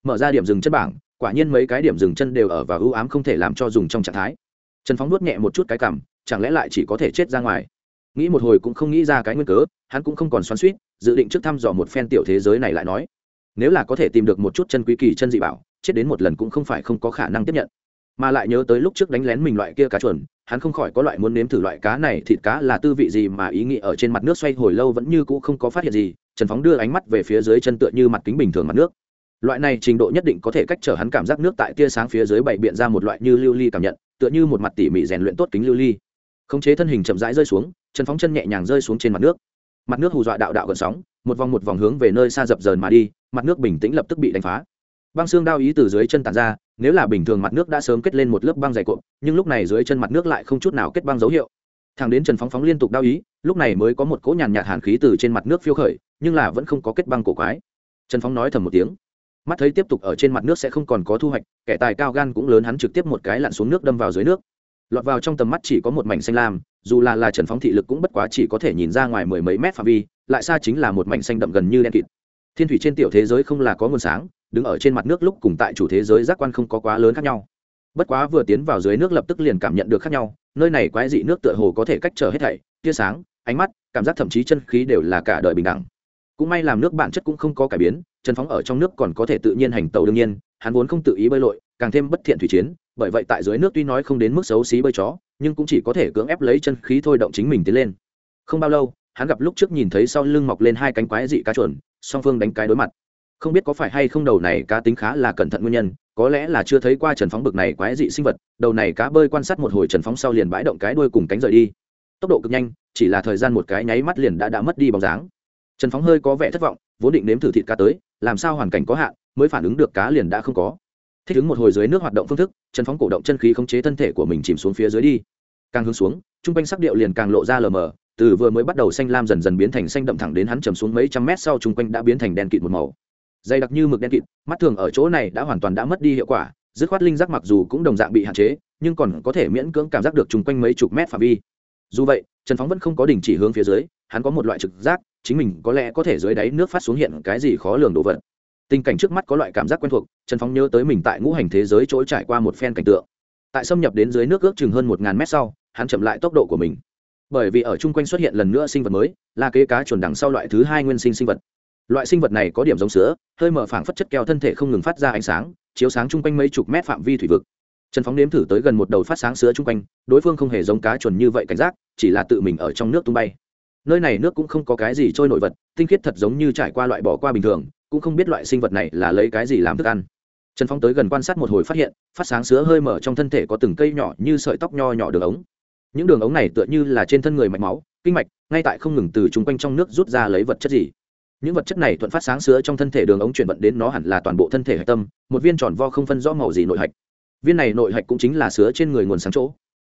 S1: Mở ra điểm dừng chân bảng, quả nhiên mấy cái điểm dừng chân đều ở và ưu ám không thể làm cho dùng trong trạng thái. Trần phóng nuốt nhẹ một chút cái cảm chẳng lẽ lại chỉ có thể chết ra ngoài? Nghĩ một hồi cũng không nghĩ ra cái nguyên cớ, hắn cũng không còn xoắn suýt dự định trước thăm dò một phen tiểu thế giới này lại nói. Nếu là có thể tìm được một chút chân quý kỳ chân dị bảo, chết đến một lần cũng không phải không có khả năng tiếp nhận. Mà lại nhớ tới lúc trước đánh lén mình loại kia cá chuẩn hắn không khỏi có loại muốn nếm thử loại cá này, thịt cá là tư vị gì mà ý nghĩ ở trên mặt nước xoay hồi lâu vẫn như cũ không có phát hiện gì, trần phóng đưa ánh mắt về phía dưới chân tựa như mặt kính bình thường mặt nước. Loại này trình độ nhất định có thể cách trở hắn cảm giác nước tại tia sáng phía dưới bày biện ra một loại như lưu ly cảm nhận, tựa như một mặt tỉ mỉ rèn luyện tốt kính lưu ly. Khống chế thân hình chậm rãi rơi xuống, trần phóng chân nhẹ nhàng rơi xuống trên mặt nước mặt nước hù dọa đạo đạo gần sóng, một vòng một vòng hướng về nơi xa dập dờn mà đi, mặt nước bình tĩnh lập tức bị đánh phá. Băng xương đao ý từ dưới chân tàn ra, nếu là bình thường mặt nước đã sớm kết lên một lớp băng dày cộm, nhưng lúc này dưới chân mặt nước lại không chút nào kết băng dấu hiệu. Thằng đến trần phóng phóng liên tục đao ý, lúc này mới có một cỗ nhàn nhạt hàn khí từ trên mặt nước phiêu khởi, nhưng là vẫn không có kết băng cổ quái. Trần phóng nói thầm một tiếng. Mắt thấy tiếp tục ở trên mặt nước sẽ không còn có thu hoạch, kẻ tài cao gan cũng lớn hắn trực tiếp một cái lặn xuống nước đâm vào dưới nước. Lọt vào trong tầm mắt chỉ có một mảnh xanh lam dù là là trần phóng thị lực cũng bất quá chỉ có thể nhìn ra ngoài mười mấy mét phạm vi, lại xa chính là một mảnh xanh đậm gần như đen kịt. Thiên thủy trên tiểu thế giới không là có nguồn sáng, đứng ở trên mặt nước lúc cùng tại chủ thế giới giác quan không có quá lớn khác nhau. Bất quá vừa tiến vào dưới nước lập tức liền cảm nhận được khác nhau, nơi này quái dị nước tựa hồ có thể cách trở hết thảy, tia sáng, ánh mắt, cảm giác thậm chí chân khí đều là cả đời bình đẳng. Cũng may làm nước bản chất cũng không có cải biến, trần phóng ở trong nước còn có thể tự nhiên hành tàu đương nhiên, hắn vốn không tự ý bơi lội, càng thêm bất thiện thủy chiến bởi vậy tại dưới nước tuy nói không đến mức xấu xí bơi chó, nhưng cũng chỉ có thể cưỡng ép lấy chân khí thôi động chính mình tiến lên. Không bao lâu, hắn gặp lúc trước nhìn thấy sau lưng mọc lên hai cánh quái dị cá chuẩn song phương đánh cái đối mặt. Không biết có phải hay không đầu này cá tính khá là cẩn thận nguyên nhân, có lẽ là chưa thấy qua trần phóng bực này quái dị sinh vật, đầu này cá bơi quan sát một hồi trần phóng sau liền bãi động cái đuôi cùng cánh rời đi. Tốc độ cực nhanh, chỉ là thời gian một cái nháy mắt liền đã đã mất đi bóng dáng. Trần phóng hơi có vẻ thất vọng, vốn định nếm thử thịt cá tới, làm sao hoàn cảnh có hạn, mới phản ứng được cá liền đã không có thích ứng một hồi dưới nước hoạt động phương thức trần phóng cổ động chân khí khống chế thân thể của mình chìm xuống phía dưới đi. Càng hướng xuống t r u n g quanh sắc điệu liền càng lộ ra lờ mờ, từ vừa mới bắt đầu xanh lam dần dần biến thành xanh đậm thẳng đến hắn chầm xuống mấy trăm mét sau t r u n g quanh đã biến thành đen kịt một màu. Dày đặc như mực đen kịt, mắt thường ở chỗ này đã hoàn toàn đã mất đi hiệu quả, dứt khoát linh giác mặc dù cũng đồng dạng bị hạn chế, nhưng còn có thể miễn cưỡng cảm giác được chung quanh mấy chục mét phạm vi. Dù vậy, trần phóng vẫn không có đình chỉ hướng phía dưới, hắn có một loại trực giác, chính mình có lẽ có thể dưới đáy nước phát xuống hiện cái gì khó lường đồ vật tình cảnh trước mắt có loại cảm giác quen thuộc, trần phóng nhớ tới mình tại ngũ hành thế giới chỗ trải qua một phen cảnh tượng. Tại xâm nhập đến dưới nước ước chừng hơn một ngàn mét sau, hắn chậm lại tốc độ của mình. Bởi vì ở chung quanh xuất hiện lần nữa sinh vật mới, là kế cá chuồn đằng sau loại thứ hai nguyên sinh sinh vật. Loại sinh vật này có điểm giống sữa, hơi mở phảng phất chất keo thân thể không ngừng phát ra ánh sáng, chiếu sáng chung quanh mấy chục mét phạm vi thủy vực. Trần phóng nếm thử tới gần một đầu phát sáng sữa chung quanh, đối phương không hề giống cá chuồn như vậy cảnh giác, chỉ là tự mình ở trong nước tung bay. Nơi này nước cũng không có cái gì trôi nổi vật, tinh khiết thật giống như trải qua loại bỏ qua bình thường cũng không biết loại sinh vật này là lấy cái gì làm thức ăn. Trần phong tới gần quan sát một hồi phát hiện, phát sáng sứa hơi mở trong thân thể có từng cây nhỏ như sợi tóc nho nhỏ đường ống. Những đường ống này tựa như là trên thân người mạch máu, kinh mạch, ngay tại không ngừng từ chung quanh trong nước rút ra lấy vật chất gì. Những vật chất này thuận phát sáng sứa trong thân thể đường ống chuyển vận đến nó hẳn là toàn bộ thân thể hạch tâm, một viên tròn vo không phân rõ màu gì nội hạch. Viên này nội hạch cũng chính là sứa trên người nguồn sáng chỗ.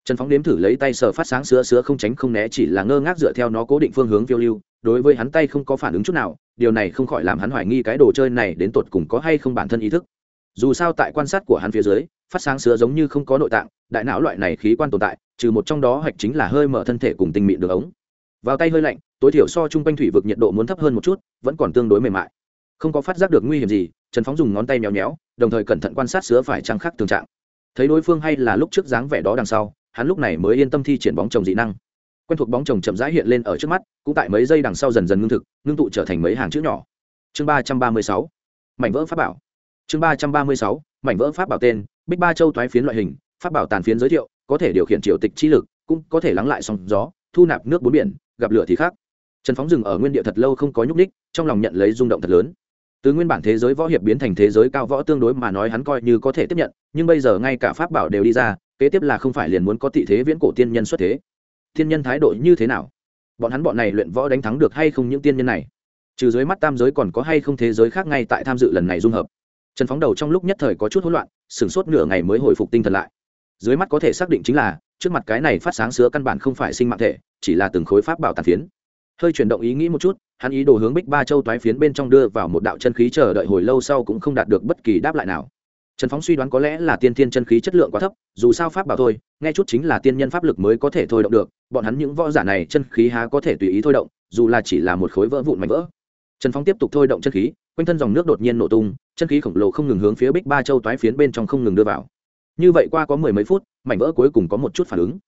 S1: Trần phóng đếm thử lấy tay sờ phát sáng sứa sứa không tránh không né, chỉ là ngơ ngác dựa theo nó cố định phương hướng phiêu lưu đối với hắn tay không có phản ứng chút nào, điều này không khỏi làm hắn hoài nghi cái đồ chơi này đến tột cùng có hay không bản thân ý thức. Dù sao tại quan sát của hắn phía dưới, phát sáng sứa giống như không có nội tạng, đại não loại này khí quan tồn tại, trừ một trong đó hạch chính là hơi mở thân thể cùng tinh mịn đường ống. Vào tay hơi lạnh, tối thiểu so chung quanh thủy vực nhiệt độ muốn thấp hơn một chút, vẫn còn tương đối mềm mại. Không có phát giác được nguy hiểm gì, trần phóng dùng ngón tay méo méo, đồng thời cẩn thận quan sát sứa phải trăng khắc tường trạng. Thấy đối phương hay là lúc trước dáng vẻ đó đằng sau, hắn lúc này mới yên tâm thi triển bóng trồng dị năng quen thuộc bóng chồng chậm rãi hiện lên ở trước mắt, cũng tại mấy giây đằng sau dần dần ngưng thực, ngưng tụ trở thành mấy hàng chữ nhỏ. Chương ba trăm ba mươi sáu, mảnh vỡ pháp bảo. Chương ba trăm ba mươi sáu, mảnh vỡ pháp bảo tên, bích ba châu toái phiến loại hình, pháp bảo tàn phiến giới thiệu, có thể điều khiển triều tịch chi lực, cũng có thể lắng lại sóng gió, thu nạp nước bốn biển, gặp lửa thì khác. Trần phóng rừng ở nguyên địa thật lâu không có nhúc ních trong lòng nhận lấy rung động thật lớn. Từ nguyên bản thế giới võ hiệp biến thành thế giới cao võ tương đối mà nói hắn coi như có thể tiếp nhận, nhưng bây giờ ngay cả pháp bảo đều đi ra, kế tiếp là không phải liền muốn có tị thế viễn cổ tiên nhân xuất thế tiên nhân thái độ như thế nào? Bọn hắn bọn này luyện võ đánh thắng được hay không những tiên nhân này? Trừ dưới mắt tam giới còn có hay không thế giới khác ngay tại tham dự lần này dung hợp? Trần phóng đầu trong lúc nhất thời có chút hỗn loạn, sửng sốt nửa ngày mới hồi phục tinh thần lại. Dưới mắt có thể xác định chính là, trước mặt cái này phát sáng sứa căn bản không phải sinh mạng thể, chỉ là từng khối pháp bảo tàn phiến. Hơi chuyển động ý nghĩ một chút, hắn ý đồ hướng bích ba châu toái phiến bên trong đưa vào một đạo chân khí chờ đợi hồi lâu sau cũng không đạt được bất kỳ đáp lại nào trần phóng suy đoán có lẽ là tiên thiên chân khí chất lượng quá thấp, dù sao pháp bảo thôi, nghe chút chính là tiên nhân pháp lực mới có thể thôi động được, bọn hắn những võ giả này chân khí há có thể tùy ý thôi động, dù là chỉ là một khối vỡ vụn mảnh vỡ. Trần phóng tiếp tục thôi động chân khí, quanh thân dòng nước đột nhiên nổ tung, chân khí khổng lồ không ngừng hướng phía bích ba châu toái phiến bên trong không ngừng đưa vào. Như vậy qua có mười mấy phút, mảnh vỡ cuối cùng có một chút phản ứng.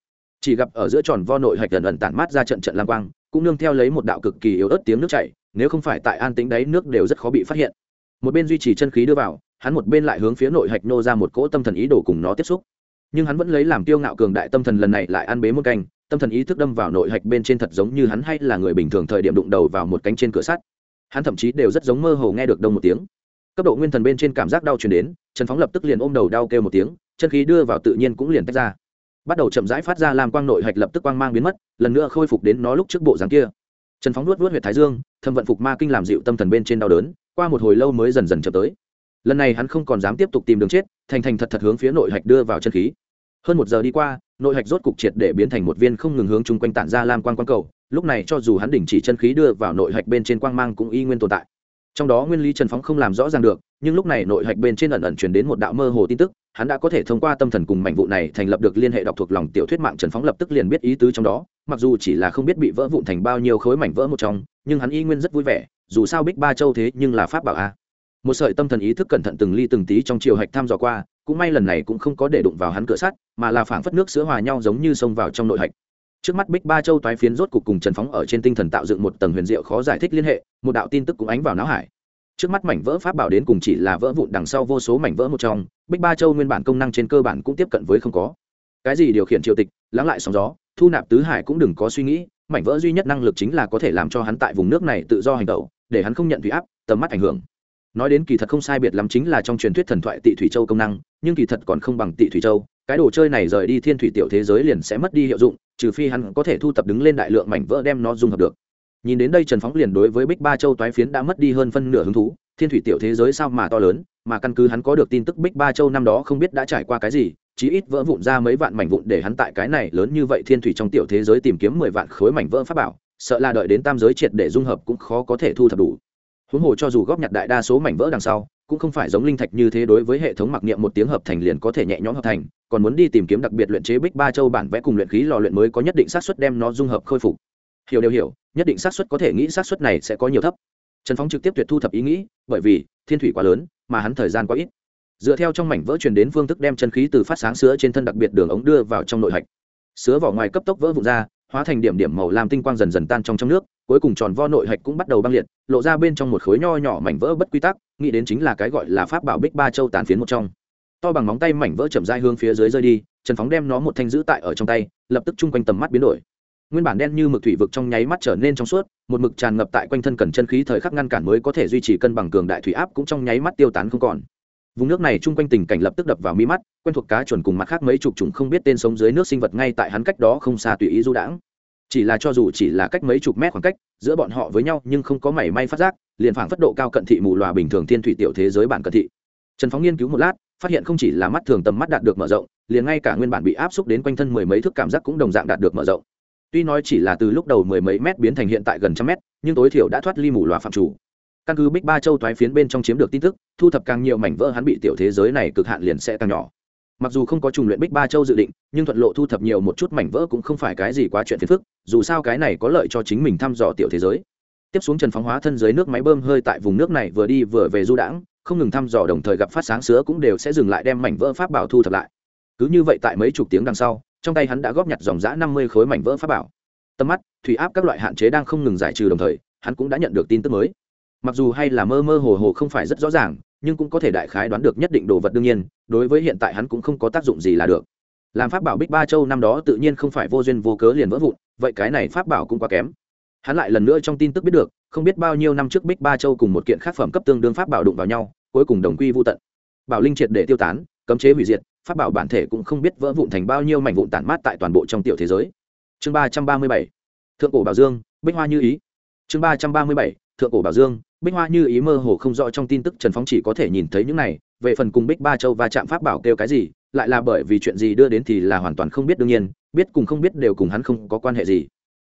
S1: Chỉ gặp ở giữa tròn vo nội hạch dần ẩn tản mát ra trận trận lam quang, cũng nương theo lấy một đạo cực kỳ yếu ớt tiếng nước chảy, nếu không phải tại an tính đáy nước đều rất khó bị phát hiện. Một bên duy trì chân khí đưa vào hắn một bên lại hướng phía nội hạch nô ra một cỗ tâm thần ý đồ cùng nó tiếp xúc. Nhưng hắn vẫn lấy làm tiêu ngạo cường đại tâm thần lần này lại ăn bế một canh, tâm thần ý thức đâm vào nội hạch bên trên thật giống như hắn hay là người bình thường thời điểm đụng đầu vào một cánh trên cửa sắt. Hắn thậm chí đều rất giống mơ hồ nghe được đông một tiếng. Cấp độ nguyên thần bên trên cảm giác đau truyền đến, trần phóng lập tức liền ôm đầu đau kêu một tiếng, chân khí đưa vào tự nhiên cũng liền tách ra. Bắt đầu chậm rãi phát ra làm quang nội hạch lập tức quang mang biến mất, lần nữa khôi phục đến nó lúc trước bộ dáng kia. Trần phóng nuốt nuốt t thái dương, thâm vận phục ma kinh làm dịu tâm thần bên trên đau đớn, qua một hồi lâu mới dần dần chậm tới lần này hắn không còn dám tiếp tục tìm đường chết, thành thành thật thật hướng phía nội hạch đưa vào chân khí. Hơn một giờ đi qua, nội hạch rốt cục triệt để biến thành một viên không ngừng hướng chung quanh tản ra lam quang quang cầu. Lúc này cho dù hắn đình chỉ chân khí đưa vào nội hạch bên trên quang mang cũng y nguyên tồn tại. Trong đó nguyên lý trần phóng không làm rõ ràng được, nhưng lúc này nội hạch bên trên ẩn ẩn chuyển đến một đạo mơ hồ tin tức, hắn đã có thể thông qua tâm thần cùng mảnh vụ này thành lập được liên hệ đọc thuộc lòng tiểu thuyết mạng trần phóng lập tức liền biết ý tứ trong đó, mặc dù chỉ là không biết bị vỡ vụn thành bao nhiêu khối mảnh vỡ một trong, nhưng hắn y nguyên rất vui vẻ, dù sao bích ba châu thế nhưng là pháp bảo a một sợi tâm thần ý thức cẩn thận từng ly từng tí trong chiều hạch tham dò qua, cũng may lần này cũng không có để đụng vào hắn cửa sắt, mà là phảng phất nước sữa hòa nhau giống như xông vào trong nội hạch. Trước mắt bích ba châu toái phiến rốt cục cùng trần phóng ở trên tinh thần tạo dựng một tầng huyền diệu khó giải thích liên hệ, một đạo tin tức cũng ánh vào não hải. Trước mắt mảnh vỡ pháp bảo đến cùng chỉ là vỡ vụn đằng sau vô số mảnh vỡ một trong, bích ba châu nguyên bản công năng trên cơ bản cũng tiếp cận với không có. Cái gì điều khiển triều tịch, lắng lại sóng gió, thu nạp tứ hải cũng đừng có suy nghĩ, mảnh vỡ duy nhất năng lực chính là có thể làm cho hắn tại vùng nước này tự do hành tẩu, để hắn không nhận thủy áp, tầm mắt ảnh hưởng nói đến kỳ thật không sai biệt lắm chính là trong truyền thuyết thần thoại tị thủy châu công năng, nhưng kỳ thật còn không bằng tị thủy châu. Cái đồ chơi này rời đi thiên thủy tiểu thế giới liền sẽ mất đi hiệu dụng, trừ phi hắn có thể thu tập đứng lên đại lượng mảnh vỡ đem nó dung hợp được. Nhìn đến đây trần phóng liền đối với bích ba châu toái phiến đã mất đi hơn phân nửa hứng thú. Thiên thủy tiểu thế giới sao mà to lớn, mà căn cứ hắn có được tin tức bích ba châu năm đó không biết đã trải qua cái gì, chí ít vỡ vụn ra mấy vạn mảnh vụn để hắn tại cái này lớn như vậy thiên thủy trong tiểu thế giới tìm kiếm mười vạn khối mảnh vỡ pháp bảo, sợ là đợi đến tam giới triệt để dung hợp cũng khó có thể thu thập đủ huống hồ cho dù góp nhặt đại đa số mảnh vỡ đằng sau, cũng không phải giống linh thạch như thế đối với hệ thống mặc niệm một tiếng hợp thành liền có thể nhẹ nhõm hợp thành, còn muốn đi tìm kiếm đặc biệt luyện chế bích ba châu bản vẽ cùng luyện khí lò luyện mới có nhất định xác suất đem nó dung hợp khôi phục. Hiểu đều hiểu, nhất định xác suất có thể nghĩ xác suất này sẽ có nhiều thấp. Trần phóng trực tiếp tuyệt thu thập ý nghĩ, bởi vì, thiên thủy quá lớn, mà hắn thời gian quá ít. Dựa theo trong mảnh vỡ truyền đến phương thức đem chân khí từ phát sáng sữa trên thân đặc biệt đường ống đưa vào trong nội hạch. Sữa vỏ ngoài cấp tốc vỡ vụn ra, hóa thành điểm điểm màu làm tinh quang dần dần tan trong trong nước cuối cùng tròn vo nội hạch cũng bắt đầu băng liệt, lộ ra bên trong một khối nho nhỏ mảnh vỡ bất quy tắc, nghĩ đến chính là cái gọi là pháp bảo bích ba châu tàn phiến một trong. To bằng móng tay mảnh vỡ chậm dai hướng phía dưới rơi đi, trần phóng đem nó một thanh giữ tại ở trong tay, lập tức chung quanh tầm mắt biến đổi. Nguyên bản đen như mực thủy vực trong nháy mắt trở nên trong suốt, một mực tràn ngập tại quanh thân cần chân khí thời khắc ngăn cản mới có thể duy trì cân bằng cường đại thủy áp cũng trong nháy mắt tiêu tán không còn. Vùng nước này chung quanh tình cảnh lập tức đập vào mi mắt, quen thuộc cá chuẩn cùng mặt khác mấy chục chủng không biết tên sống dưới nước sinh vật ngay tại hắn cách đó không xa tùy ý du đãng chỉ là cho dù chỉ là cách mấy chục mét khoảng cách, giữa bọn họ với nhau nhưng không có mảy may phát giác, liền phảng phất độ cao cận thị mù loà bình thường thiên thủy tiểu thế giới bản cận thị. Trần phóng nghiên cứu một lát, phát hiện không chỉ là mắt thường tầm mắt đạt được mở rộng, liền ngay cả nguyên bản bị áp xúc đến quanh thân mười mấy thước cảm giác cũng đồng dạng đạt được mở rộng. Tuy nói chỉ là từ lúc đầu mười mấy mét biến thành hiện tại gần trăm mét, nhưng tối thiểu đã thoát ly mù loà phạm chủ. Căn cứ bích ba châu thoái phiến bên trong chiếm được tin tức, thu thập càng nhiều mảnh vỡ hắn bị tiểu thế giới này cực hạn liền sẽ càng nhỏ mặc dù không có trùng luyện bích ba châu dự định, nhưng thuận lộ thu thập nhiều một chút mảnh vỡ cũng không phải cái gì quá chuyện phiền phức, dù sao cái này có lợi cho chính mình thăm dò tiểu thế giới. Tiếp xuống trần phóng hóa thân dưới nước máy bơm hơi tại vùng nước này vừa đi vừa về du đãng, không ngừng thăm dò đồng thời gặp phát sáng sứa cũng đều sẽ dừng lại đem mảnh vỡ pháp bảo thu thập lại. Cứ như vậy tại mấy chục tiếng đằng sau, trong tay hắn đã góp nhặt dòng giã năm mươi khối mảnh vỡ pháp bảo. Tầm mắt, thủy áp các loại hạn chế đang không ngừng giải trừ đồng thời, hắn cũng đã nhận được tin tức mới. Mặc dù hay là mơ mơ hồ hồ không phải rất rõ ràng nhưng cũng có thể đại khái đoán được nhất định đồ vật đương nhiên, đối với hiện tại hắn cũng không có tác dụng gì là được. Làm pháp bảo bích ba châu năm đó tự nhiên không phải vô duyên vô cớ liền vỡ vụn, vậy cái này pháp bảo cũng quá kém. Hắn lại lần nữa trong tin tức biết được, không biết bao nhiêu năm trước bích ba châu cùng một kiện khác phẩm cấp tương đương pháp bảo đụng vào nhau, cuối cùng đồng quy vô tận. Bảo linh triệt để tiêu tán, cấm chế hủy diệt, pháp bảo bản thể cũng không biết vỡ vụn thành bao nhiêu mảnh vụn tản mát tại toàn bộ trong tiểu thế giới. Chương ba trăm ba mươi bảy, thượng cổ bảo dương, bích hoa như ý. Chương ba trăm ba mươi bảy, thượng cổ bảo dương bích hoa như ý mơ hồ không rõ trong tin tức trần phóng chỉ có thể nhìn thấy những này, về phần cùng bích ba châu và chạm pháp bảo kêu cái gì, lại là bởi vì chuyện gì đưa đến thì là hoàn toàn không biết, đương nhiên, biết cùng không biết đều cùng hắn không có quan hệ gì.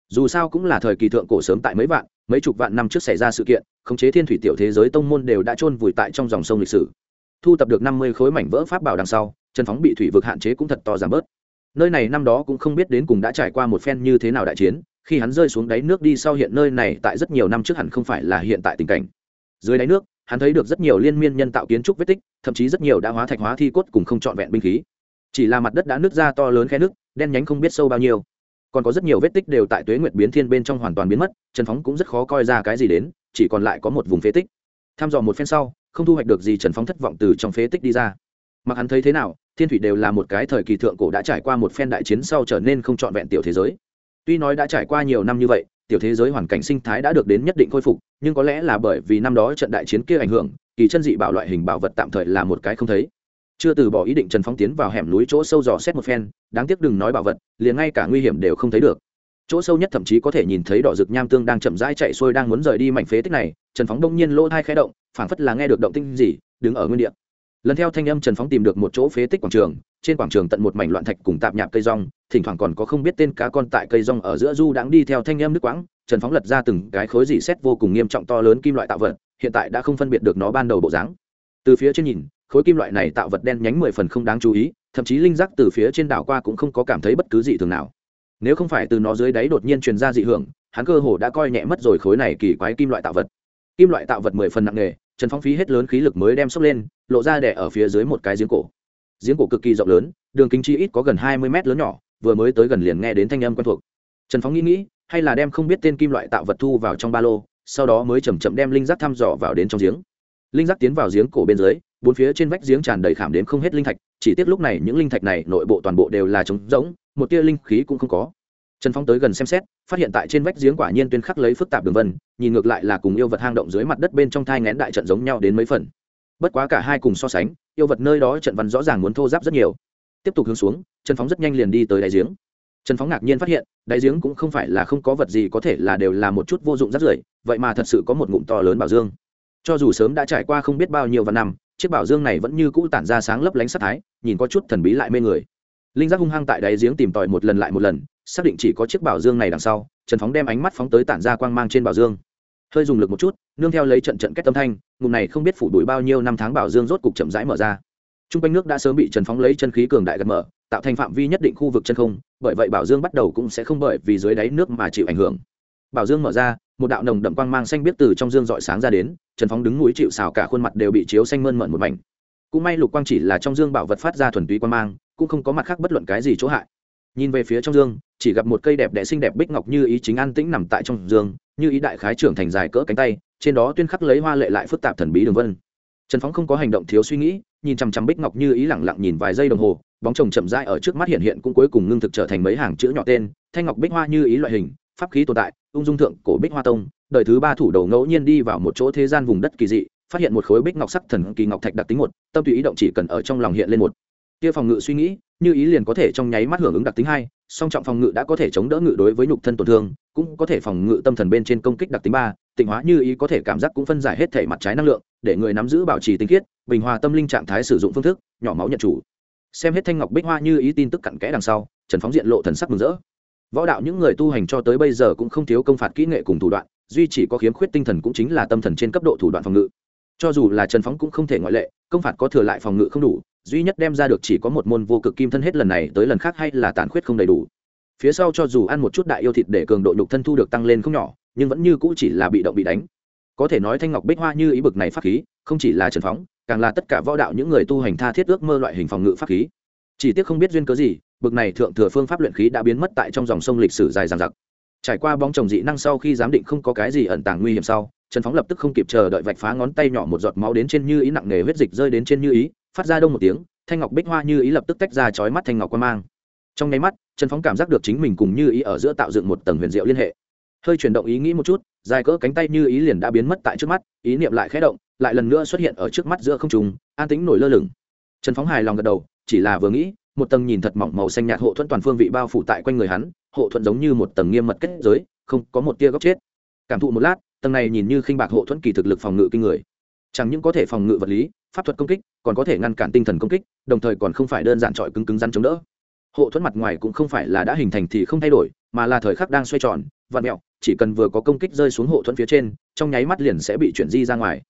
S1: Dù sao cũng là thời kỳ thượng cổ sớm tại mấy vạn, mấy chục vạn năm trước xảy ra sự kiện, khống chế thiên thủy tiểu thế giới tông môn đều đã chôn vùi tại trong dòng sông lịch sử. Thu tập được năm mươi khối mảnh vỡ pháp bảo đằng sau, trần phóng bị thủy vực hạn chế cũng thật to giảm bớt. Nơi này năm đó cũng không biết đến cùng đã trải qua một phen như thế nào đại chiến khi hắn rơi xuống đáy nước đi sau hiện nơi này tại rất nhiều năm trước hẳn không phải là hiện tại tình cảnh. Dưới đáy nước, hắn thấy được rất nhiều liên miên nhân tạo kiến trúc vết tích, thậm chí rất nhiều đã hóa thạch hóa thi cốt cùng không trọn vẹn binh khí. Chỉ là mặt đất đã nứt ra to lớn khe nước, đen nhánh không biết sâu bao nhiêu. Còn có rất nhiều vết tích đều tại tuế nguyệt biến thiên bên trong hoàn toàn biến mất, trần phóng cũng rất khó coi ra cái gì đến, chỉ còn lại có một vùng phế tích. Tham dò một phen sau, không thu hoạch được gì trần phóng thất vọng từ trong phế tích đi ra. Mặc hắn thấy thế nào, thiên thủy đều là một cái thời kỳ thượng cổ đã trải qua một phen đại chiến sau trở nên không trọn vẹn tiểu thế giới tuy nói đã trải qua nhiều năm như vậy, tiểu thế giới hoàn cảnh sinh thái đã được đến nhất định khôi phục, nhưng có lẽ là bởi vì năm đó trận đại chiến kia ảnh hưởng, kỳ chân dị bảo loại hình bảo vật tạm thời là một cái không thấy. Chưa từ bỏ ý định trần phóng tiến vào hẻm núi chỗ sâu dò xét một phen, đáng tiếc đừng nói bảo vật, liền ngay cả nguy hiểm đều không thấy được. Chỗ sâu nhất thậm chí có thể nhìn thấy đỏ rực nham tương đang chậm rãi chạy xuôi đang muốn rời đi mảnh phế tích này, trần phóng đông nhiên lỗ thai khẽ động, phảng phất là nghe được động tinh gì, đứng ở nguyên địa lần theo thanh âm trần phóng tìm được một chỗ phế tích quảng trường, trên quảng trường tận một mảnh loạn thạch cùng tạp nhạp cây rong, thỉnh thoảng còn có không biết tên cá con tại cây rong ở giữa du đãng đi theo thanh âm nước quãng, trần phóng lật ra từng cái khối dị xét vô cùng nghiêm trọng to lớn kim loại tạo vật, hiện tại đã không phân biệt được nó ban đầu bộ dáng. Từ phía trên nhìn, khối kim loại này tạo vật đen nhánh mười phần không đáng chú ý, thậm chí linh giác từ phía trên đảo qua cũng không có cảm thấy bất cứ gì thường nào. Nếu không phải từ nó dưới đáy đột nhiên truyền ra dị hưởng, hắn cơ hồ đã coi nhẹ mất rồi khối này kỳ quái kim loại tạo vật. Kim loại tạo vật mười phần nặng nề, trần phong phí hết lớn khí lực mới đem sốc lên lộ ra đẻ ở phía dưới một cái giếng cổ. Giếng cổ cực kỳ rộng lớn, đường kính chi ít có gần hai mươi mét lớn nhỏ, vừa mới tới gần liền nghe đến thanh âm quen thuộc. Trần phóng nghĩ nghĩ, hay là đem không biết tên kim loại tạo vật thu vào trong ba lô, sau đó mới chầm chậm đem linh giác thăm dò vào đến trong giếng. Linh giác tiến vào giếng cổ bên dưới, bốn phía trên vách giếng tràn đầy khảm đến không hết linh thạch, chỉ tiếc lúc này những linh thạch này nội bộ toàn bộ đều là trống rỗng, một tia linh khí cũng không có. Trần phong tới gần xem xét, phát hiện tại trên vách giếng quả nhiên tuyên khắc lấy phức tạp đường vân, nhìn ngược lại là cùng yêu vật hang động dưới mặt đất bên trong thai ngén đại trận giống nhau đến mấy phần bất quá cả hai cùng so sánh, yêu vật nơi đó trận văn rõ ràng muốn thô giáp rất nhiều. Tiếp tục hướng xuống, trần phóng rất nhanh liền đi tới đáy giếng. Trần phóng ngạc nhiên phát hiện đáy giếng cũng không phải là không có vật gì có thể là đều là một chút vô dụng rất rưởi, vậy mà thật sự có một ngụm to lớn bảo dương. Cho dù sớm đã trải qua không biết bao nhiêu vạn năm, chiếc bảo dương này vẫn như cũ tản ra sáng lấp lánh sắc thái, nhìn có chút thần bí lại mê người. Linh giác hung hăng tại đáy giếng tìm tòi một lần lại một lần, xác định chỉ có chiếc bảo dương này đằng sau, trần phóng đem ánh mắt phóng tới tản ra quang mang trên bảo dương hơi dùng lực một chút, nương theo lấy trận trận kết tâm thanh, ngụm này không biết phủ đuổi bao nhiêu năm tháng bảo dương rốt cục chậm rãi mở ra. T r u n g quanh nước đã sớm bị trần phóng lấy chân khí cường đại gật mở, tạo thành phạm vi nhất định khu vực chân không, bởi vậy bảo dương bắt đầu cũng sẽ không bởi vì dưới đáy nước mà chịu ảnh hưởng. Bảo dương mở ra, một đạo nồng đậm quang mang xanh biết từ trong dương dọi sáng ra đến, trần phóng đứng núi chịu xào cả khuôn mặt đều bị chiếu xanh mơn mận một mảnh. Cũng may lục quang chỉ là trong dương bảo vật phát ra thuần túy quang mang, cũng không có mặt khác bất luận cái gì chỗ hại nhìn về phía trong dương, chỉ gặp một cây đẹp đẽ xinh đẹp bích ngọc như ý chính an tĩnh nằm tại trong dương, như ý đại khái trưởng thành dài cỡ cánh tay, trên đó tuyên khắc lấy hoa lệ lại phức tạp thần bí đường vân. Trần phóng không có hành động thiếu suy nghĩ, nhìn chằm chằm bích ngọc như ý lẳng lặng nhìn vài giây đồng hồ, bóng chồng chậm rãi ở trước mắt hiện hiện cũng cuối cùng ngưng thực trở thành mấy hàng chữ nhỏ tên, thanh ngọc bích hoa như ý loại hình, pháp khí tồn tại, ung dung thượng cổ bích hoa tông, đời thứ ba thủ đầu ngẫu nhiên đi vào một chỗ thế gian vùng đất kỳ dị, phát hiện một khối bích ngọc sắc thần kỳ ngọc thạch đặc tính một, tâm tùy ý động chỉ cần ở trong lòng hiện lên một kia phòng ngự suy nghĩ, như ý liền có thể trong nháy mắt hưởng ứng đặc tính hai, song trọng phòng ngự đã có thể chống đỡ ngự đối với nhục thân tổn thương, cũng có thể phòng ngự tâm thần bên trên công kích đặc tính ba, tịnh hóa như ý có thể cảm giác cũng phân giải hết thể mặt trái năng lượng, để người nắm giữ bảo trì tinh khiết, bình hòa tâm linh trạng thái sử dụng phương thức, nhỏ máu nhận chủ. Xem hết thanh ngọc bích hoa như ý tin tức cặn kẽ đằng sau, trần phóng diện lộ thần sắc mừng rỡ. Võ đạo những người tu hành cho tới bây giờ cũng không thiếu công phạt kỹ nghệ cùng thủ đoạn, duy chỉ có khiếm khuyết tinh thần cũng chính là tâm thần trên cấp độ thủ đoạn phòng ngự. Cho dù là trần phóng cũng không thể ngoại lệ, công phạt có thừa lại phòng ngự không đủ duy nhất đem ra được chỉ có một môn vô cực kim thân hết lần này tới lần khác hay là tàn khuyết không đầy đủ. Phía sau cho dù ăn một chút đại yêu thịt để cường độ nhục thân thu được tăng lên không nhỏ, nhưng vẫn như cũ chỉ là bị động bị đánh. Có thể nói thanh ngọc bích hoa như ý bực này pháp khí, không chỉ là trần phóng, càng là tất cả võ đạo những người tu hành tha thiết ước mơ loại hình phòng ngự pháp khí. Chỉ tiếc không biết duyên cớ gì, bực này thượng thừa phương pháp luyện khí đã biến mất tại trong dòng sông lịch sử dài dằng dặc. Trải qua bóng chồng dị năng sau khi giám định không có cái gì ẩn tàng nguy hiểm sau, trần phóng lập tức không kịp chờ đợi vạch phá ngón tay nhỏ một giọt máu đến trên như ý nặng nề huyết dịch rơi đến trên như ý phát ra đông một tiếng, thanh ngọc bích hoa như ý lập tức tách ra chói mắt thanh ngọc quan mang. Trong nháy mắt, trần phóng cảm giác được chính mình cùng như ý ở giữa tạo dựng một tầng huyền diệu liên hệ. Hơi chuyển động ý nghĩ một chút, dài cỡ cánh tay như ý liền đã biến mất tại trước mắt, ý niệm lại khé động, lại lần nữa xuất hiện ở trước mắt giữa không trùng an tính nổi lơ lửng. Trần phóng hài lòng gật đầu, chỉ là vừa nghĩ, một tầng nhìn thật mỏng màu xanh nhạt hộ thuẫn toàn phương vị bao phủ tại quanh người hắn, hộ thuẫn giống như một tầng nghiêm mật kết giới, không có một tia góc chết. Cảm thụ một lát, tầng này nhìn như khinh bạc hộ thuẫn kỳ thực lực phòng ngự kinh người. Chẳng những có thể phòng ngự vật lý pháp thuật công kích, còn có thể ngăn cản tinh thần công kích, đồng thời còn không phải đơn giản trọi cứng cứng rắn chống đỡ. Hộ thuẫn mặt ngoài cũng không phải là đã hình thành thì không thay đổi, mà là thời khắc đang xoay tròn, vặn mẹo, chỉ cần vừa có công kích rơi xuống hộ thuẫn phía trên, trong nháy mắt liền sẽ bị chuyển di ra ngoài.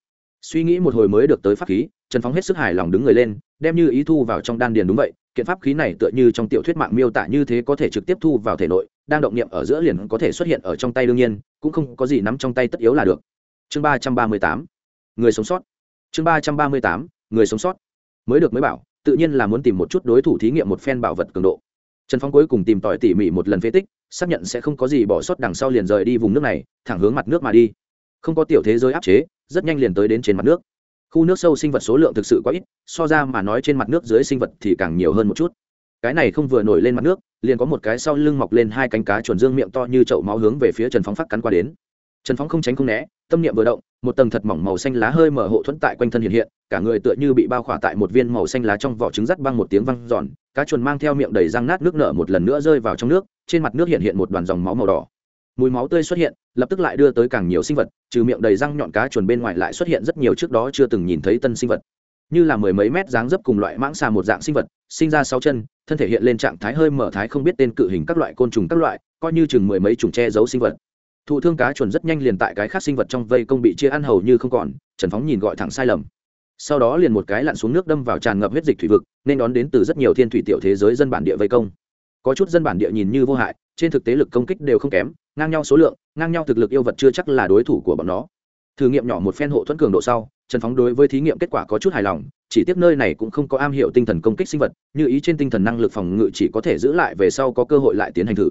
S1: Suy nghĩ một hồi mới được tới pháp khí, trần phóng hết sức hài lòng đứng người lên, đem như ý thu vào trong đan điền đúng vậy, kiện pháp khí này tựa như trong tiểu thuyết mạng miêu tả như thế có thể trực tiếp thu vào thể nội, đang động niệm ở giữa liền có thể xuất hiện ở trong tay đương nhiên, cũng không có gì nắm trong tay tất yếu là được. Chương ba trăm ba mươi tám. Người sống sót chương ba trăm ba mươi tám, người sống sót. Mới được mới bảo, tự nhiên là muốn tìm một chút đối thủ thí nghiệm một phen bảo vật cường độ. Trần phong cuối cùng tìm tòi tỉ mỉ một lần phế tích, xác nhận sẽ không có gì bỏ sót đằng sau liền rời đi vùng nước này, thẳng hướng mặt nước mà đi. Không có tiểu thế giới áp chế, rất nhanh liền tới đến trên mặt nước. Khu nước sâu sinh vật số lượng thực sự quá ít, so ra mà nói trên mặt nước dưới sinh vật thì càng nhiều hơn một chút. Cái này không vừa nổi lên mặt nước, liền có một cái sau lưng mọc lên hai cánh cá chuẩn dương miệng to như chậu máu hướng về phía trần phóng phát cắn qua đến. Trần phóng không tránh không né, tâm niệm vừa động một tầng thật mỏng màu xanh lá hơi mở hộ thuẫn tại quanh thân hiện hiện, cả người tựa như bị bao khỏa tại một viên màu xanh lá trong vỏ trứng rắt băng một tiếng văng giòn cá chuồn mang theo miệng đầy răng nát nước nở một lần nữa rơi vào trong nước, trên mặt nước hiện hiện một đoàn dòng máu màu đỏ. Mùi máu tươi xuất hiện, lập tức lại đưa tới càng nhiều sinh vật, trừ miệng đầy răng nhọn cá chuồn bên ngoài lại xuất hiện rất nhiều trước đó chưa từng nhìn thấy tân sinh vật. Như là mười mấy mét dáng dấp cùng loại mãng xà một dạng sinh vật, sinh ra sáu chân, thân thể hiện lên trạng thái hơi mở thái không biết tên cự hình các loại côn trùng các loại, coi như chừng mười mấy trùng che giấu sinh vật thụ thương cá chuẩn rất nhanh liền tại cái khác sinh vật trong vây công bị chia ăn hầu như không còn, trần phóng nhìn gọi thẳng sai lầm. Sau đó liền một cái lặn xuống nước đâm vào tràn ngập huyết dịch thủy vực, nên đón đến từ rất nhiều thiên thủy tiểu thế giới dân bản địa vây công. Có chút dân bản địa nhìn như vô hại, trên thực tế lực công kích đều không kém, ngang nhau số lượng, ngang nhau thực lực yêu vật chưa chắc là đối thủ của bọn nó. Thử nghiệm nhỏ một phen hộ thuẫn cường độ sau, trần phóng đối với thí nghiệm kết quả có chút hài lòng, chỉ tiếc nơi này cũng không có am hiểu tinh thần công kích sinh vật, như ý trên tinh thần năng lực phòng ngự chỉ có thể giữ lại về sau có cơ hội lại tiến hành thử.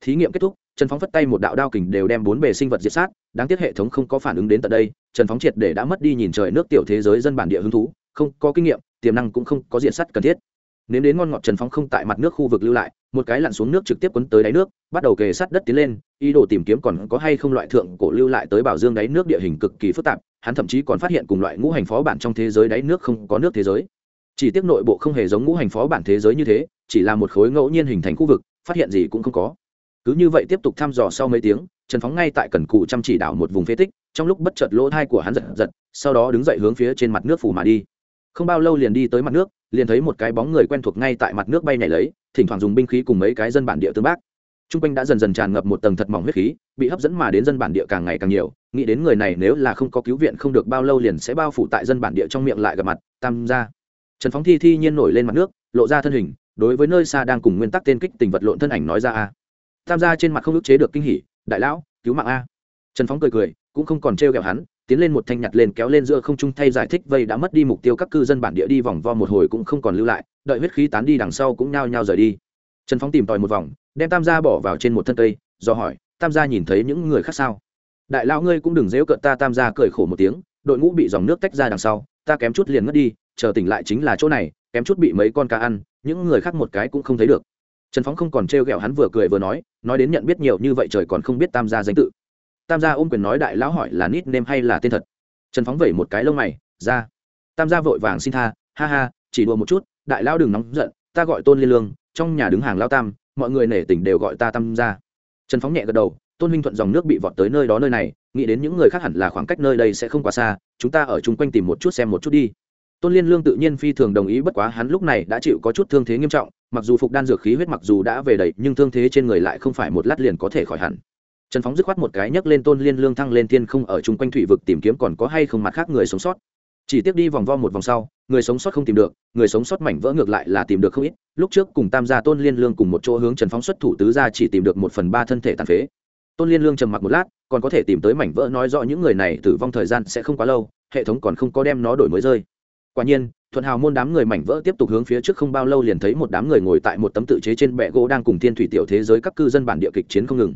S1: Thí nghiệm kết thúc trần phóng phất tay một đạo đao kình đều đem bốn bề sinh vật diệt sát, đáng tiếc hệ thống không có phản ứng đến tận đây, trần phóng triệt để đã mất đi nhìn trời nước tiểu thế giới dân bản địa hứng thú, không có kinh nghiệm, tiềm năng cũng không có diện sắt cần thiết. Nếu đến ngon ngọt trần phóng không tại mặt nước khu vực lưu lại, một cái lặn xuống nước trực tiếp quấn tới đáy nước, bắt đầu kề sát đất tiến lên, ý đồ tìm kiếm còn có hay không loại thượng cổ lưu lại tới bảo dương đáy nước địa hình cực kỳ phức tạp, hắn thậm chí còn phát hiện cùng loại ngũ hành phó bản trong thế giới đáy nước không có nước thế giới. Chỉ tiếc nội bộ không hề giống ngũ hành phó bản thế giới như thế, chỉ là một khối ngẫu nhiên hình thành khu vực, phát hiện gì cũng không có cứ như vậy tiếp tục thăm dò sau mấy tiếng, trần phóng ngay tại cần cụ chăm chỉ đảo một vùng phế tích, trong lúc bất chợt lỗ thai của hắn giật giật, sau đó đứng dậy hướng phía trên mặt nước phủ mà đi. Không bao lâu liền đi tới mặt nước, liền thấy một cái bóng người quen thuộc ngay tại mặt nước bay nhảy lấy, thỉnh thoảng dùng binh khí cùng mấy cái dân bản địa tương bác. T r u n g quanh đã dần dần tràn ngập một tầng thật mỏng huyết khí, bị hấp dẫn mà đến dân bản địa càng ngày càng nhiều, nghĩ đến người này nếu là không có cứu viện không được bao lâu liền sẽ bao phủ tại dân bản địa trong miệng lại gặp mặt, tam gia. Trần phóng thi thi nhiên nổi lên mặt nước, lộ ra thân hình, đối với nơi xa đang cùng nguyên tắc tên kích tình vật lộn thân ảnh nói ra a tam gia trên mặt không ức chế được kinh hỉ, đại lão, cứu mạng a. Trần phóng cười cười, cũng không còn t r g ẹ o hắn, tiến lên một thanh nhặt lên kéo lên giữa không trung thay giải thích vây đã mất đi mục tiêu các cư dân bản địa đi vòng vo một hồi cũng không còn lưu lại, đợi huyết khí tán đi đằng sau cũng nhao nhao rời đi. Trần phóng tìm tòi một vòng, đem tam gia bỏ vào trên một thân cây, do hỏi, tam gia nhìn thấy những người khác sao? Đại lão ngươi cũng đừng dễu cợt ta, tam gia cười khổ một tiếng, đội ngũ bị dòng nước tách ra đằng sau, ta kém chút liền mất đi, chờ tỉnh lại chính là chỗ này, kém chút bị mấy con cá ăn, những người khác một cái cũng không thấy được trần phóng không còn trêu ghẹo hắn vừa cười vừa nói nói đến nhận biết nhiều như vậy trời còn không biết tam gia danh tự. Tam gia ôm quyền nói đại lão hỏi là nít nêm hay là tên thật. Trần phóng vẩy một cái lông mày, ra. Tam gia vội vàng xin tha, ha ha, chỉ đùa một chút, đại lão đừng nóng giận, ta gọi tôn liên lương, trong nhà đứng hàng lao tam, mọi người nể tình đều gọi ta tam gia. Trần phóng nhẹ gật đầu, tôn huynh thuận dòng nước bị vọt tới nơi đó nơi này, nghĩ đến những người khác hẳn là khoảng cách nơi đây sẽ không quá xa, chúng ta ở chung quanh tìm một chút xem một chút đi. Tôn liên lương tự nhiên phi thường đồng ý, bất quá hắn lúc này đã chịu có chút thương thế nghiêm trọng mặc dù phục đan dược khí huyết mặc dù đã về đầy, nhưng thương thế trên người lại không phải một lát liền có thể khỏi hẳn. Trần phóng dứt khoát một cái nhấc lên tôn liên lương thăng lên thiên không ở chung quanh thủy vực tìm kiếm còn có hay không mặt khác người sống sót. Chỉ tiếp đi vòng vo một vòng sau, người sống sót không tìm được, người sống sót mảnh vỡ ngược lại là tìm được không ít. Lúc trước cùng tam gia tôn liên lương cùng một chỗ hướng trần phóng xuất thủ tứ gia chỉ tìm được một phần ba thân thể tàn phế. Tôn liên lương trầm mặc một lát, còn có thể tìm tới mảnh vỡ nói rõ những người này tử vong thời gian sẽ không quá lâu, hệ thống còn không có đem nó đổi mới rơi quả nhiên, thuận hào môn đám người mảnh vỡ tiếp tục hướng phía trước không bao lâu liền thấy một đám người ngồi tại một tấm tự chế trên bệ gỗ đang cùng thiên thủy tiểu thế giới các cư dân bản địa kịch chiến không ngừng.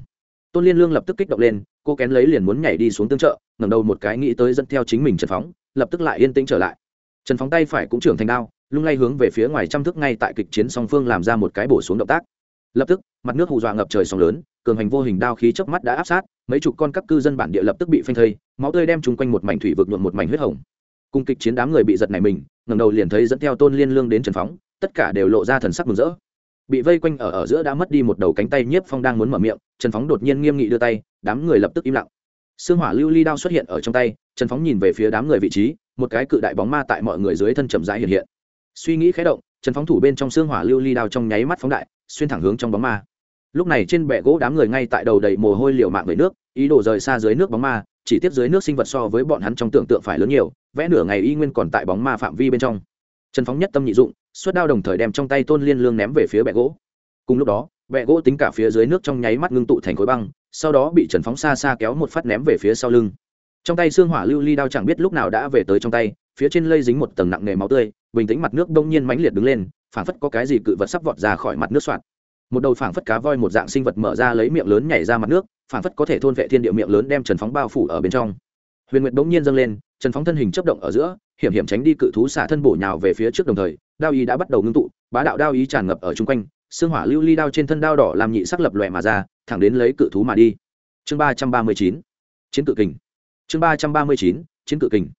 S1: Tôn liên lương lập tức kích động lên, cô kén lấy liền muốn nhảy đi xuống tương trợ, ngẩng đầu một cái nghĩ tới dẫn theo chính mình trần phóng, lập tức lại yên tĩnh trở lại. Trần phóng tay phải cũng trưởng thành đao, lung lay hướng về phía ngoài trăm thước ngay tại kịch chiến song phương làm ra một cái bổ xuống động tác. Lập tức, mặt nước hù dọa ngập trời sóng lớn, cường hành vô hình đao khí chớp mắt đã áp sát, mấy chục con các cư dân bản địa lập tức bị phanh thây, máu tươi đem chung quanh một mảnh thủy vực nhuộm một mảnh huyết hồng cùng kịch chiến đám người bị giật này mình, ngẩng đầu liền thấy dẫn theo tôn liên lương đến trần phóng, tất cả đều lộ ra thần sắc mừng rỡ. Bị vây quanh ở ở giữa đã mất đi một đầu cánh tay nhiếp phong đang muốn mở miệng, trần phóng đột nhiên nghiêm nghị đưa tay, đám người lập tức im lặng. Xương hỏa lưu ly đao xuất hiện ở trong tay, trần phóng nhìn về phía đám người vị trí, một cái cự đại bóng ma tại mọi người dưới thân chậm rãi hiện hiện. Suy nghĩ khé động, trần phóng thủ bên trong xương hỏa lưu ly đao trong nháy mắt phóng đại, xuyên thẳng hướng trong bóng ma. Lúc này trên bệ gỗ đám người ngay tại đầu đầy mồ hôi liều mạng với nước, ý đồ rời xa dưới nước bóng ma chỉ tiếp dưới nước sinh vật so với bọn hắn trong tưởng tượng phải lớn nhiều, vẽ nửa ngày y nguyên còn tại bóng ma phạm vi bên trong. Trần phóng nhất tâm nhị dụng, suất đao đồng thời đem trong tay tôn liên lương ném về phía bẹ gỗ. Cùng lúc đó, bẹ gỗ tính cả phía dưới nước trong nháy mắt ngưng tụ thành khối băng, sau đó bị trần phóng xa xa kéo một phát ném về phía sau lưng. Trong tay xương hỏa lưu ly đao chẳng biết lúc nào đã về tới trong tay, phía trên lây dính một tầng nặng nề máu tươi, bình tĩnh mặt nước đông nhiên mãnh liệt đứng lên, phảng phất có cái gì cự vật sắp vọt ra khỏi mặt nước soạn một đầu phảng phất cá voi một dạng sinh vật mở ra lấy miệng lớn nhảy ra mặt nước phản phất có thể thôn vệ thiên địa miệng lớn đem trần phóng bao phủ ở bên trong. Huyền nguyệt bỗng nhiên dâng lên, trần phóng thân hình chấp động ở giữa, hiểm hiểm tránh đi cự thú xả thân bổ nhào về phía trước đồng thời, đao ý đã bắt đầu ngưng tụ, bá đạo đao ý tràn ngập ở chung quanh, xương hỏa lưu ly đao trên thân đao đỏ làm nhị sắc lập lòe mà ra, thẳng đến lấy cự thú mà đi. Chương ba trăm ba mươi chín, chiến cự kình. Chương ba trăm ba mươi chín, chiến cự kình.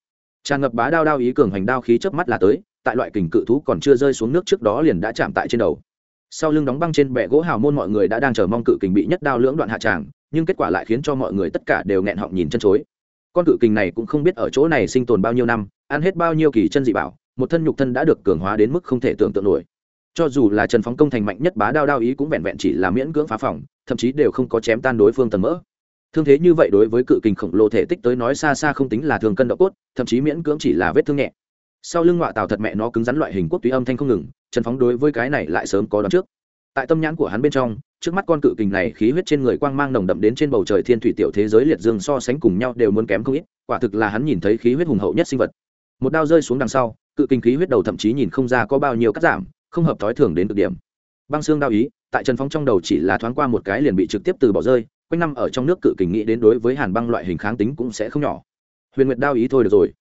S1: Tràn ngập bá đao đao ý cường hành đao khí chớp mắt là tới, tại loại kình cự thú còn chưa rơi xuống nước trước đó liền đã chạm tại trên đầu sau lưng đóng băng trên bệ gỗ hào môn mọi người đã đang chờ mong cự kình bị nhất đao lưỡng đoạn hạ tràng, nhưng kết quả lại khiến cho mọi người tất cả đều nghẹn họng nhìn chân chối. Con cự kình này cũng không biết ở chỗ này sinh tồn bao nhiêu năm, ăn hết bao nhiêu kỳ chân dị bảo, một thân nhục thân đã được cường hóa đến mức không thể tưởng tượng nổi. Cho dù là trần phóng công thành mạnh nhất bá đao đao ý cũng vẹn vẹn chỉ là miễn cưỡng phá phòng, thậm chí đều không có chém tan đối phương tầm mỡ. Thương thế như vậy đối với cự kình khổng lồ thể tích tới nói xa xa không tính là thường cân độ cốt, thậm chí miễn cưỡng chỉ là vết thương nhẹ sau lưng ngọa tào thật mẹ nó cứng rắn loại hình quốc túy âm thanh không ngừng, trần phóng đối với cái này lại sớm có đón trước. Tại tâm nhãn của hắn bên trong, trước mắt con cự kình này khí huyết trên người quang mang nồng đậm đến trên bầu trời thiên thủy tiểu thế giới liệt dương so sánh cùng nhau đều muốn kém không ít, quả thực là hắn nhìn thấy khí huyết hùng hậu nhất sinh vật. Một đao rơi xuống đằng sau, cự kình khí huyết đầu thậm chí nhìn không ra có bao nhiêu cắt giảm, không hợp thói thường đến cực điểm. Băng xương đao ý, tại trần phóng trong đầu chỉ là thoáng qua một cái liền bị trực tiếp từ bỏ rơi, quanh năm ở trong nước cự kình nghĩ đến đối với hàn băng loại hình kháng tính cũng sẽ không nhỏ. Huyền nguyệt đao ý thôi được rồi.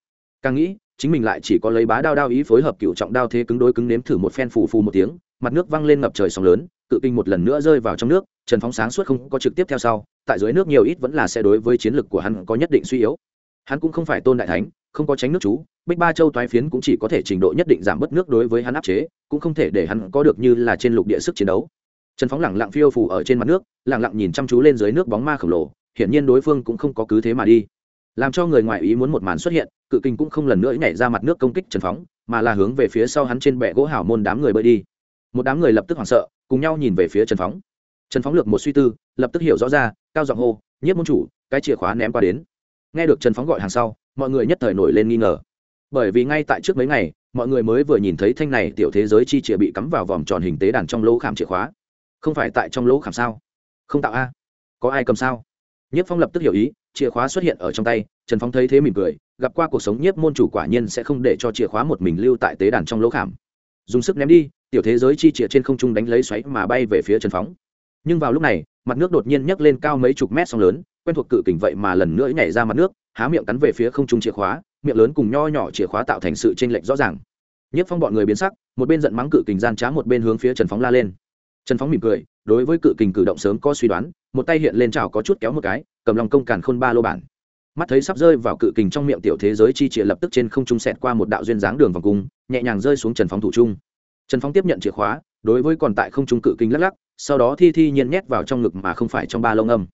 S1: Càng nghĩ chính mình lại chỉ có lấy bá đao đao ý phối hợp cựu trọng đao thế cứng đối cứng nếm thử một phen phù phù một tiếng, mặt nước văng lên ngập trời sóng lớn, cự kinh một lần nữa rơi vào trong nước, trần phóng sáng suốt không có trực tiếp theo sau, tại dưới nước nhiều ít vẫn là sẽ đối với chiến lược của hắn có nhất định suy yếu. Hắn cũng không phải tôn đại thánh, không có tránh nước chú, bích ba châu toái phiến cũng chỉ có thể trình độ nhất định giảm bớt nước đối với hắn áp chế, cũng không thể để hắn có được như là trên lục địa sức chiến đấu. Trần phóng lẳng lặng phiêu phủ ở trên mặt nước lẳng lặng nhìn chăm chú lên dưới nước bóng ma khổng lồ, hiển nhiên đối phương cũng không có cứ thế mà đi làm cho người ngoài ý muốn một màn xuất hiện, cự kinh cũng không lần nữa nhảy ra mặt nước công kích trần phóng, mà là hướng về phía sau hắn trên bệ gỗ hảo môn đám người bơi đi. Một đám người lập tức hoảng sợ, cùng nhau nhìn về phía trần phóng. Trần phóng lược một suy tư, lập tức hiểu rõ ra, cao giọng hô, nhiếp môn chủ, cái chìa khóa ném qua đến. Nghe được trần phóng gọi hàng sau, mọi người nhất thời nổi lên nghi ngờ. Bởi vì ngay tại trước mấy ngày, mọi người mới vừa nhìn thấy thanh này tiểu thế giới chi chìa bị cắm vào vòng tròn hình tế đàn trong lỗ khảm chìa khóa. Không phải tại trong lỗ khảm sao? Không tạo a. Có ai cầm sao? Nhiếp phong lập tức hiểu ý chìa khóa xuất hiện ở trong tay, trần phong thấy thế mỉm cười, gặp qua cuộc sống nhiếp môn chủ quả nhiên sẽ không để cho chìa khóa một mình lưu tại tế đàn trong lỗ khảm. Dùng sức ném đi, tiểu thế giới chi chìa trên không trung đánh lấy xoáy mà bay về phía trần phóng nhưng vào lúc này, mặt nước đột nhiên nhấc lên cao mấy chục mét sóng lớn, quen thuộc cự kình vậy mà lần nữa nhảy ra mặt nước, há miệng cắn về phía không trung chìa khóa, miệng lớn cùng nho nhỏ chìa khóa tạo thành sự chênh lệch rõ ràng. Nhất phong bọn người biến sắc, một bên giận mắng cự kình gian trá, một bên hướng phía trần phóng la lên. Trần phóng mỉm cười, đối với cự kình cử động sớm có suy đoán, một tay hiện lên chảo có chút kéo một cái cầm lòng công càn khôn ba lô bản. Mắt thấy sắp rơi vào cự kình trong miệng tiểu thế giới chi chìa lập tức trên không trung sẹt qua một đạo duyên dáng đường vòng cung, nhẹ nhàng rơi xuống trần phóng thủ trung. Trần phóng tiếp nhận chìa khóa, đối với còn tại không trung cự kình lắc lắc, sau đó thi thi nhiên nhét vào trong ngực mà không phải trong ba lông âm.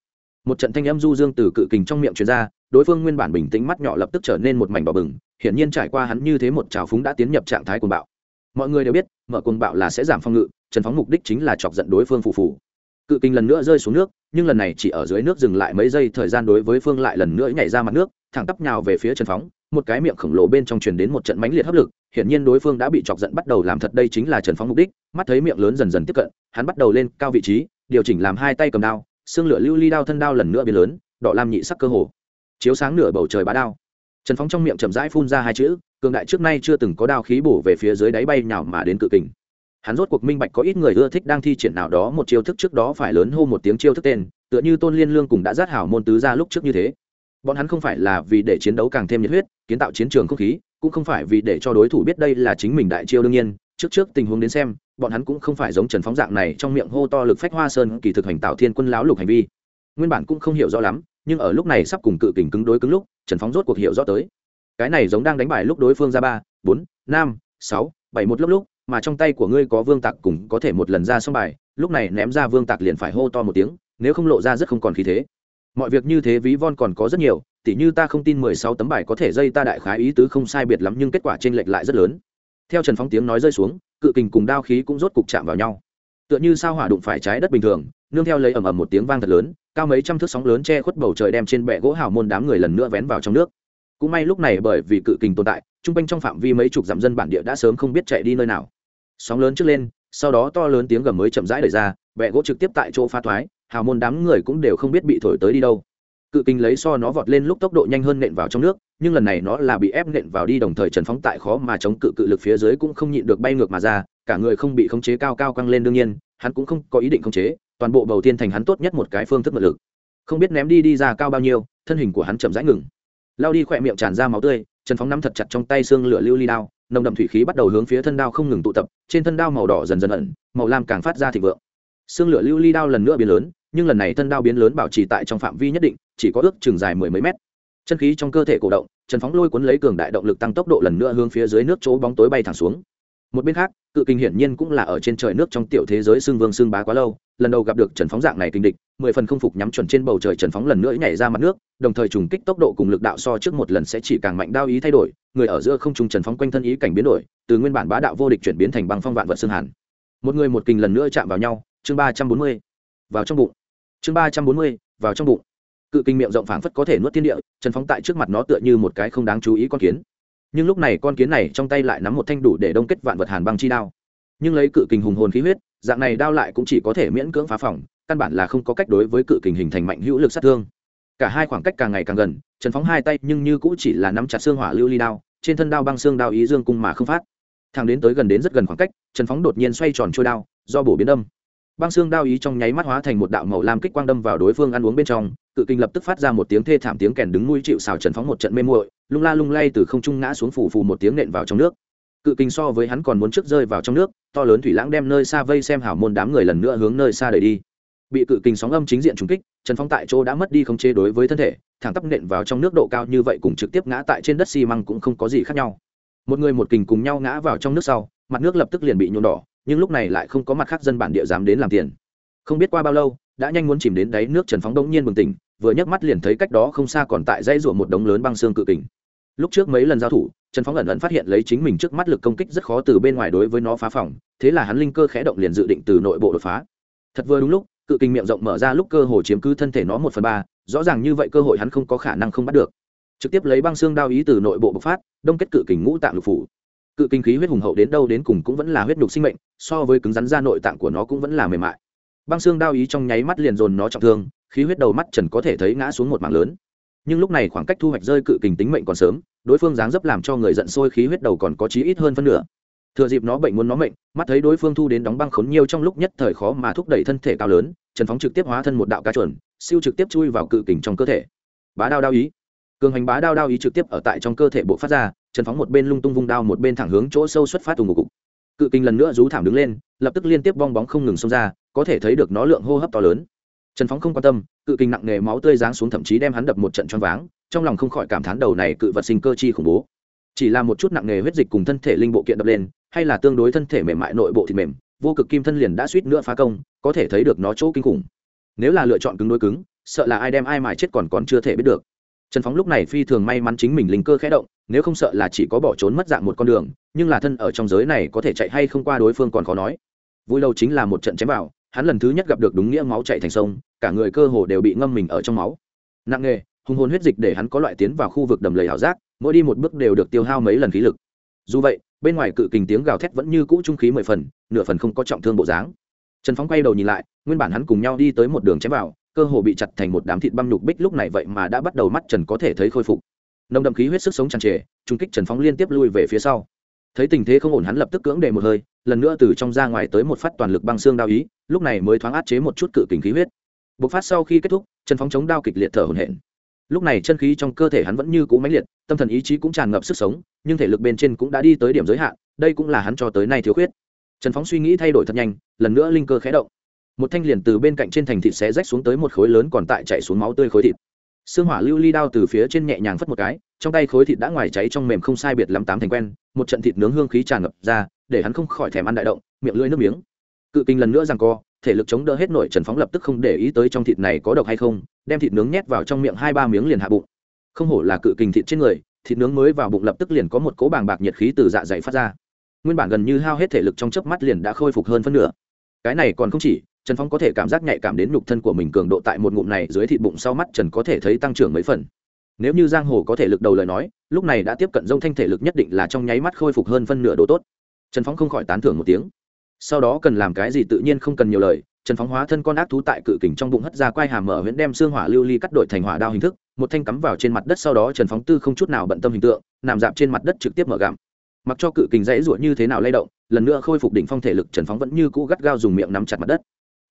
S1: Một trận thanh âm du dương từ cự kình trong miệng truyền ra, đối phương nguyên bản bình tĩnh mắt nhỏ lập tức trở nên một mảnh đỏ bừng, hiển nhiên trải qua hắn như thế một trào phúng đã tiến nhập trạng thái cuồng bạo. Mọi người đều biết, mở cuồng bạo là sẽ giảm phong ngự, trần phóng mục đích chính là chọc giận đối phương phù phù. Cự kình lần nữa rơi xuống nước nhưng lần này chỉ ở dưới nước dừng lại mấy giây, thời gian đối với phương lại lần nữa nhảy ra mặt nước, thẳng tắp nhào về phía trần phóng, một cái miệng khổng lồ bên trong truyền đến một trận mãnh liệt hấp lực, hiển nhiên đối phương đã bị chọc giận bắt đầu làm thật, đây chính là trần phóng mục đích, mắt thấy miệng lớn dần dần tiếp cận, hắn bắt đầu lên cao vị trí, điều chỉnh làm hai tay cầm đao, xương lửa lưu ly đao thân đao lần nữa biến lớn, đỏ lam nhị sắc cơ hồ, chiếu sáng nửa bầu trời bá đao. Trần phóng trong miệng chậm rãi phun ra hai chữ, cường đại trước nay chưa từng có đao khí bổ về phía dưới đáy bay nhào mà đến cự kình hắn rốt cuộc minh bạch có ít người ưa thích đang thi triển nào đó một chiêu thức trước đó phải lớn hô một tiếng chiêu thức tên, tựa như tôn liên lương cùng đã giác hảo môn tứ ra lúc trước như thế. Bọn hắn không phải là vì để chiến đấu càng thêm nhiệt huyết, kiến tạo chiến trường không khí, cũng không phải vì để cho đối thủ biết đây là chính mình đại chiêu đương nhiên. Trước trước tình huống đến xem, bọn hắn cũng không phải giống trần phóng dạng này trong miệng hô to lực phách hoa sơn kỳ thực hành tạo thiên quân láo lục hành vi. Nguyên bản cũng không hiểu rõ lắm, nhưng ở lúc này sắp cùng cự kình cứng đối cứng lúc, trần phóng rốt cuộc hiểu rõ tới. Cái này giống đang đánh bài lúc đối phương ra ba, bốn, năm, sáu, bảy một lúc lúc mà trong tay của ngươi có vương tạc cùng có thể một lần ra xong bài, lúc này ném ra vương tạc liền phải hô to một tiếng, nếu không lộ ra rất không còn khí thế. Mọi việc như thế ví von còn có rất nhiều, tỉ như ta không tin mười sáu tấm bài có thể dây ta đại khái ý tứ không sai biệt lắm nhưng kết quả trên lệch lại rất lớn. Theo trần phóng tiếng nói rơi xuống, cự kình cùng đao khí cũng rốt cục chạm vào nhau. Tựa như sao hỏa đụng phải trái đất bình thường, nương theo lấy ầm ầm một tiếng vang thật lớn, cao mấy trăm thước sóng lớn che khuất bầu trời đem trên bệ gỗ hào môn đám người lần nữa vén vào trong nước. Cũng may lúc này bởi vì cự kình tồn tại, trung quanh trong phạm vi mấy chục dặm dân bản địa đã sớm không biết chạy đi nơi nào sóng lớn trước lên, sau đó to lớn tiếng gầm mới chậm rãi đẩy ra bệ gỗ trực tiếp tại chỗ phá thoái, hào môn đám người cũng đều không biết bị thổi tới đi đâu. Cự kinh lấy so nó vọt lên lúc tốc độ nhanh hơn nện vào trong nước, nhưng lần này nó là bị ép nện vào đi đồng thời trần phóng tại khó mà chống cự cự lực phía dưới cũng không nhịn được bay ngược mà ra, cả người không bị khống chế cao cao căng lên đương nhiên, hắn cũng không có ý định khống chế, toàn bộ bầu tiên thành hắn tốt nhất một cái phương thức mật lực. Không biết ném đi đi ra cao bao nhiêu, thân hình của hắn chậm rãi ngừng. Lao đi khỏe miệng tràn ra máu tươi, trần phóng nắm thật chặt trong tay xương lửa lưu ly đao nồng đậm thủy khí bắt đầu hướng phía thân đao không ngừng tụ tập, trên thân đao màu đỏ dần dần ẩn, màu lam càng phát ra thịnh vượng. Xương lửa lưu ly đao lần nữa biến lớn, nhưng lần này thân đao biến lớn bảo trì tại trong phạm vi nhất định, chỉ có ước chừng dài mười mấy mét. Chân khí trong cơ thể cổ động trần phóng lôi cuốn lấy cường đại động lực tăng tốc độ lần nữa hướng phía dưới nước chỗ bóng tối bay thẳng xuống một bên khác, cự kinh hiển nhiên cũng là ở trên trời nước trong tiểu thế giới xương vương xương bá quá lâu, lần đầu gặp được trần phóng dạng này kinh địch, mười phần không phục nhắm chuẩn trên bầu trời trần phóng lần nữa nhảy ra mặt nước, đồng thời trùng kích tốc độ cùng lực đạo so trước một lần sẽ chỉ càng mạnh đao ý thay đổi, người ở giữa không trùng trần phóng quanh thân ý cảnh biến đổi, từ nguyên bản bá đạo vô địch chuyển biến thành băng phong vạn vật xương hàn. Một người một kình lần nữa chạm vào nhau, chương ba trăm bốn mươi, vào trong bụng. Chương ba trăm bốn mươi, vào trong bụng. Cự kinh miệng rộng phảng phất có thể nuốt thiên địa, trần phóng tại trước mặt nó tựa như một cái không đáng chú ý con kiến nhưng lúc này con kiến này trong tay lại nắm một thanh đủ để đông kết vạn vật hàn băng chi đao. Nhưng lấy cự kình hùng hồn khí huyết, dạng này đao lại cũng chỉ có thể miễn cưỡng phá phòng, căn bản là không có cách đối với cự kình hình thành mạnh hữu lực sát thương. Cả hai khoảng cách càng ngày càng gần, trần phóng hai tay nhưng như cũng chỉ là nắm chặt xương hỏa lưu ly đao, trên thân đao băng xương đao ý dương cung mà không phát. Thang đến tới gần đến rất gần khoảng cách, trần phóng đột nhiên xoay tròn trôi đao, do bổ biến đâm. Băng xương đao ý trong nháy mắt hóa thành một đạo màu lam kích quang đâm vào đối phương ăn uống bên trong cự kinh lập tức phát ra một tiếng thê thảm tiếng kèn đứng nuôi chịu xào trần phóng một trận mê muội, lung la lung lay từ không trung ngã xuống phủ phù một tiếng nện vào trong nước. Cự kinh so với hắn còn muốn trước rơi vào trong nước, to lớn thủy lãng đem nơi xa vây xem hảo môn đám người lần nữa hướng nơi xa đẩy đi. Bị cự kinh sóng âm chính diện trúng kích, trần phóng tại chỗ đã mất đi khống chế đối với thân thể, thẳng tắp nện vào trong nước độ cao như vậy cùng trực tiếp ngã tại trên đất xi măng cũng không có gì khác nhau. Một người một kình cùng nhau ngã vào trong nước sau, mặt nước lập tức liền bị nhuộm đỏ, nhưng lúc này lại không có mặt khác dân bản địa dám đến làm tiền. Không biết qua bao lâu đã nhanh muốn chìm đến đáy nước trần phóng đông nhiên bừng tỉnh, vừa nhấc mắt liền thấy cách đó không xa còn tại dãy ruộng một đống lớn băng xương cự kình. Lúc trước mấy lần giao thủ, trần phóng ẩn ẩn phát hiện lấy chính mình trước mắt lực công kích rất khó từ bên ngoài đối với nó phá phòng, thế là hắn linh cơ khẽ động liền dự định từ nội bộ đột phá. Thật vừa đúng lúc, cự kình miệng rộng mở ra lúc cơ hồ chiếm cứ thân thể nó một phần ba, rõ ràng như vậy cơ hội hắn không có khả năng không bắt được. Trực tiếp lấy băng xương đao ý từ nội bộ bộc phát, đông kết cự kình ngũ tạng lục phủ. Cự kinh khí huyết hùng hậu đến đâu đến cùng cũng vẫn là huyết nhục sinh mệnh, so với cứng rắn ra nội tạng của nó cũng vẫn là mềm mại băng xương đao ý trong nháy mắt liền dồn nó trọng thương, khí huyết đầu mắt trần có thể thấy ngã xuống một mảng lớn. Nhưng lúc này khoảng cách thu hoạch rơi cự kình tính mệnh còn sớm, đối phương dáng dấp làm cho người giận sôi khí huyết đầu còn có chí ít hơn phân nửa. Thừa dịp nó bệnh muốn nó mệnh, mắt thấy đối phương thu đến đóng băng khốn nhiều trong lúc nhất thời khó mà thúc đẩy thân thể cao lớn, trần phóng trực tiếp hóa thân một đạo ca chuẩn, siêu trực tiếp chui vào cự kình trong cơ thể. Bá đao đao ý. Cường hành bá đao đao ý trực tiếp ở tại trong cơ thể bộ phát ra, trần phóng một bên lung tung vung đao một bên thẳng hướng chỗ sâu xuất phát tùng một cục. Cự kinh lần nữa rú thảm đứng lên, lập tức liên tiếp bong bóng không ngừng xông ra có thể thấy được nó lượng hô hấp to lớn. Trần phóng không quan tâm, cự kinh nặng nề máu tươi giáng xuống thậm chí đem hắn đập một trận choáng váng, trong lòng không khỏi cảm thán đầu này cự vật sinh cơ chi khủng bố. Chỉ là một chút nặng nề huyết dịch cùng thân thể linh bộ kiện đập lên, hay là tương đối thân thể mềm mại nội bộ thịt mềm, vô cực kim thân liền đã suýt nữa phá công, có thể thấy được nó chỗ kinh khủng. Nếu là lựa chọn cứng đối cứng, sợ là ai đem ai mài chết còn còn chưa thể biết được. Trần phóng lúc này phi thường may mắn chính mình linh cơ khẽ động, nếu không sợ là chỉ có bỏ trốn mất dạng một con đường, nhưng là thân ở trong giới này có thể chạy hay không qua đối phương còn khó nói. Vui lâu chính là một trận chém vào hắn lần thứ nhất gặp được đúng nghĩa máu chạy thành sông, cả người cơ hồ đều bị ngâm mình ở trong máu. Nặng nghề, hùng hồn huyết dịch để hắn có loại tiến vào khu vực đầm lầy ảo giác, mỗi đi một bước đều được tiêu hao mấy lần khí lực. Dù vậy, bên ngoài cự kình tiếng gào thét vẫn như cũ trung khí mười phần, nửa phần không có trọng thương bộ dáng. Trần phóng quay đầu nhìn lại, nguyên bản hắn cùng nhau đi tới một đường chém vào, cơ hồ bị chặt thành một đám thịt băm nhục bích lúc này vậy mà đã bắt đầu mắt trần có thể thấy khôi phục. Nồng đậm khí huyết sức sống tràn trề trung kích trần phóng liên tiếp lui về phía sau thấy tình thế không ổn hắn lập tức cưỡng đề một hơi, lần nữa từ trong ra ngoài tới một phát toàn lực băng xương đao ý, lúc này mới thoáng át chế một chút cự kình khí huyết. Bộc phát sau khi kết thúc, chân phóng chống đao kịch liệt thở hổn hển. Lúc này chân khí trong cơ thể hắn vẫn như cũ mãnh liệt, tâm thần ý chí cũng tràn ngập sức sống, nhưng thể lực bên trên cũng đã đi tới điểm giới hạn, đây cũng là hắn cho tới nay thiếu khuyết. Trần phóng suy nghĩ thay đổi thật nhanh, lần nữa linh cơ khé động. Một thanh liền từ bên cạnh trên thành thịt xé rách xuống tới một khối lớn còn tại chạy xuống máu tươi khối thịt xương hỏa lưu ly đao từ phía trên nhẹ nhàng phất một cái, trong tay khối thịt đã ngoài cháy trong mềm không sai biệt lắm tám thành quen, một trận thịt nướng hương khí tràn ngập ra, để hắn không khỏi thèm ăn đại động, miệng lưỡi nước miếng. Cự kinh lần nữa rằng co, thể lực chống đỡ hết nổi trần phóng lập tức không để ý tới trong thịt này có độc hay không, đem thịt nướng nhét vào trong miệng hai ba miếng liền hạ bụng. Không hổ là cự kinh thịt trên người, thịt nướng mới vào bụng lập tức liền có một cỗ bàng bạc nhiệt khí từ dạ dày phát ra. Nguyên bản gần như hao hết thể lực trong chớp mắt liền đã khôi phục hơn phân nửa. Cái này còn không chỉ trần phong có thể cảm giác nhạy cảm đến nhục thân của mình cường độ tại một ngụm này dưới thịt bụng sau mắt trần có thể thấy tăng trưởng mấy phần. Nếu như giang hồ có thể lực đầu lời nói, lúc này đã tiếp cận dông thanh thể lực nhất định là trong nháy mắt khôi phục hơn phân nửa độ tốt. Trần phong không khỏi tán thưởng một tiếng. Sau đó cần làm cái gì tự nhiên không cần nhiều lời, trần phóng hóa thân con ác thú tại cự kình trong bụng hất ra quai hàm mở huyễn đem xương hỏa lưu ly cắt đổi thành hỏa đao hình thức, một thanh cắm vào trên mặt đất sau đó trần phóng tư không chút nào bận tâm hình tượng, nằm dạp trên mặt đất trực tiếp mở gặm. Mặc cho cự kình dãy ruột như thế nào lay động, lần nữa khôi phục đỉnh phong thể lực trần phóng vẫn như cũ gắt gao dùng miệng nắm chặt mặt đất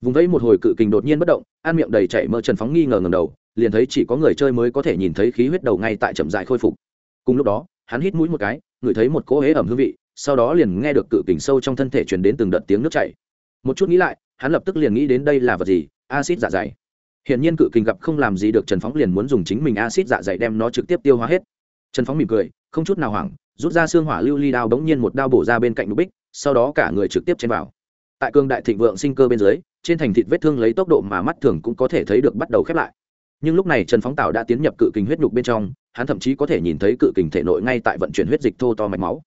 S1: vùng vẫy một hồi cự kình đột nhiên bất động, ăn miệng đầy chảy mơ trần phóng nghi ngờ ngầm đầu, liền thấy chỉ có người chơi mới có thể nhìn thấy khí huyết đầu ngay tại chậm dại khôi phục. Cùng lúc đó, hắn hít mũi một cái, ngửi thấy một cỗ hế ẩm hương vị, sau đó liền nghe được cự kình sâu trong thân thể truyền đến từng đợt tiếng nước chảy. Một chút nghĩ lại, hắn lập tức liền nghĩ đến đây là vật gì? Acid dạ dày. Hiển nhiên cự kình gặp không làm gì được trần phóng liền muốn dùng chính mình acid dạ dày đem nó trực tiếp tiêu hóa hết. Trần phóng mỉm cười, không chút nào hoảng, rút ra xương hỏa lưu ly đao bỗng nhiên một đao bổ ra bên cạnh nụ bích, sau đó cả người trực tiếp chen vào tại cương đại thịnh vượng sinh cơ bên dưới, trên thành thịt vết thương lấy tốc độ mà mắt thường cũng có thể thấy được bắt đầu khép lại. Nhưng lúc này trần phóng tạo đã tiến nhập cự kình huyết nhục bên trong, hắn thậm chí có thể nhìn thấy cự kình thể nội ngay tại vận chuyển huyết dịch thô to mạch máu.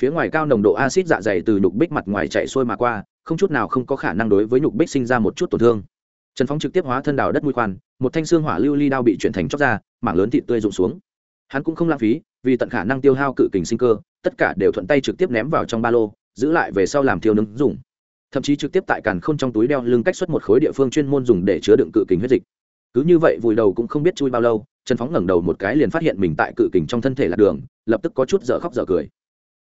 S1: Phía ngoài cao nồng độ acid dạ dày từ nhục bích mặt ngoài chạy xuôi mà qua, không chút nào không có khả năng đối với nhục bích sinh ra một chút tổn thương. Trần phóng trực tiếp hóa thân đào đất mũi khoan, một thanh xương hỏa lưu ly đao bị chuyển thành chóc ra mảng lớn thịt tươi rụng xuống. Hắn cũng không lãng phí, vì tận khả năng tiêu hao cự kình sinh cơ, tất cả đều thuận tay trực tiếp ném vào trong ba lô, giữ lại về sau làm thiêu nướng dùng thậm chí trực tiếp tại càn khôn trong túi đeo lưng cách xuất một khối địa phương chuyên môn dùng để chứa đựng cự kình huyết dịch. Cứ như vậy vùi đầu cũng không biết chui bao lâu, trần phóng ngẩng đầu một cái liền phát hiện mình tại cự kình trong thân thể lạc đường, lập tức có chút dở khóc dở cười.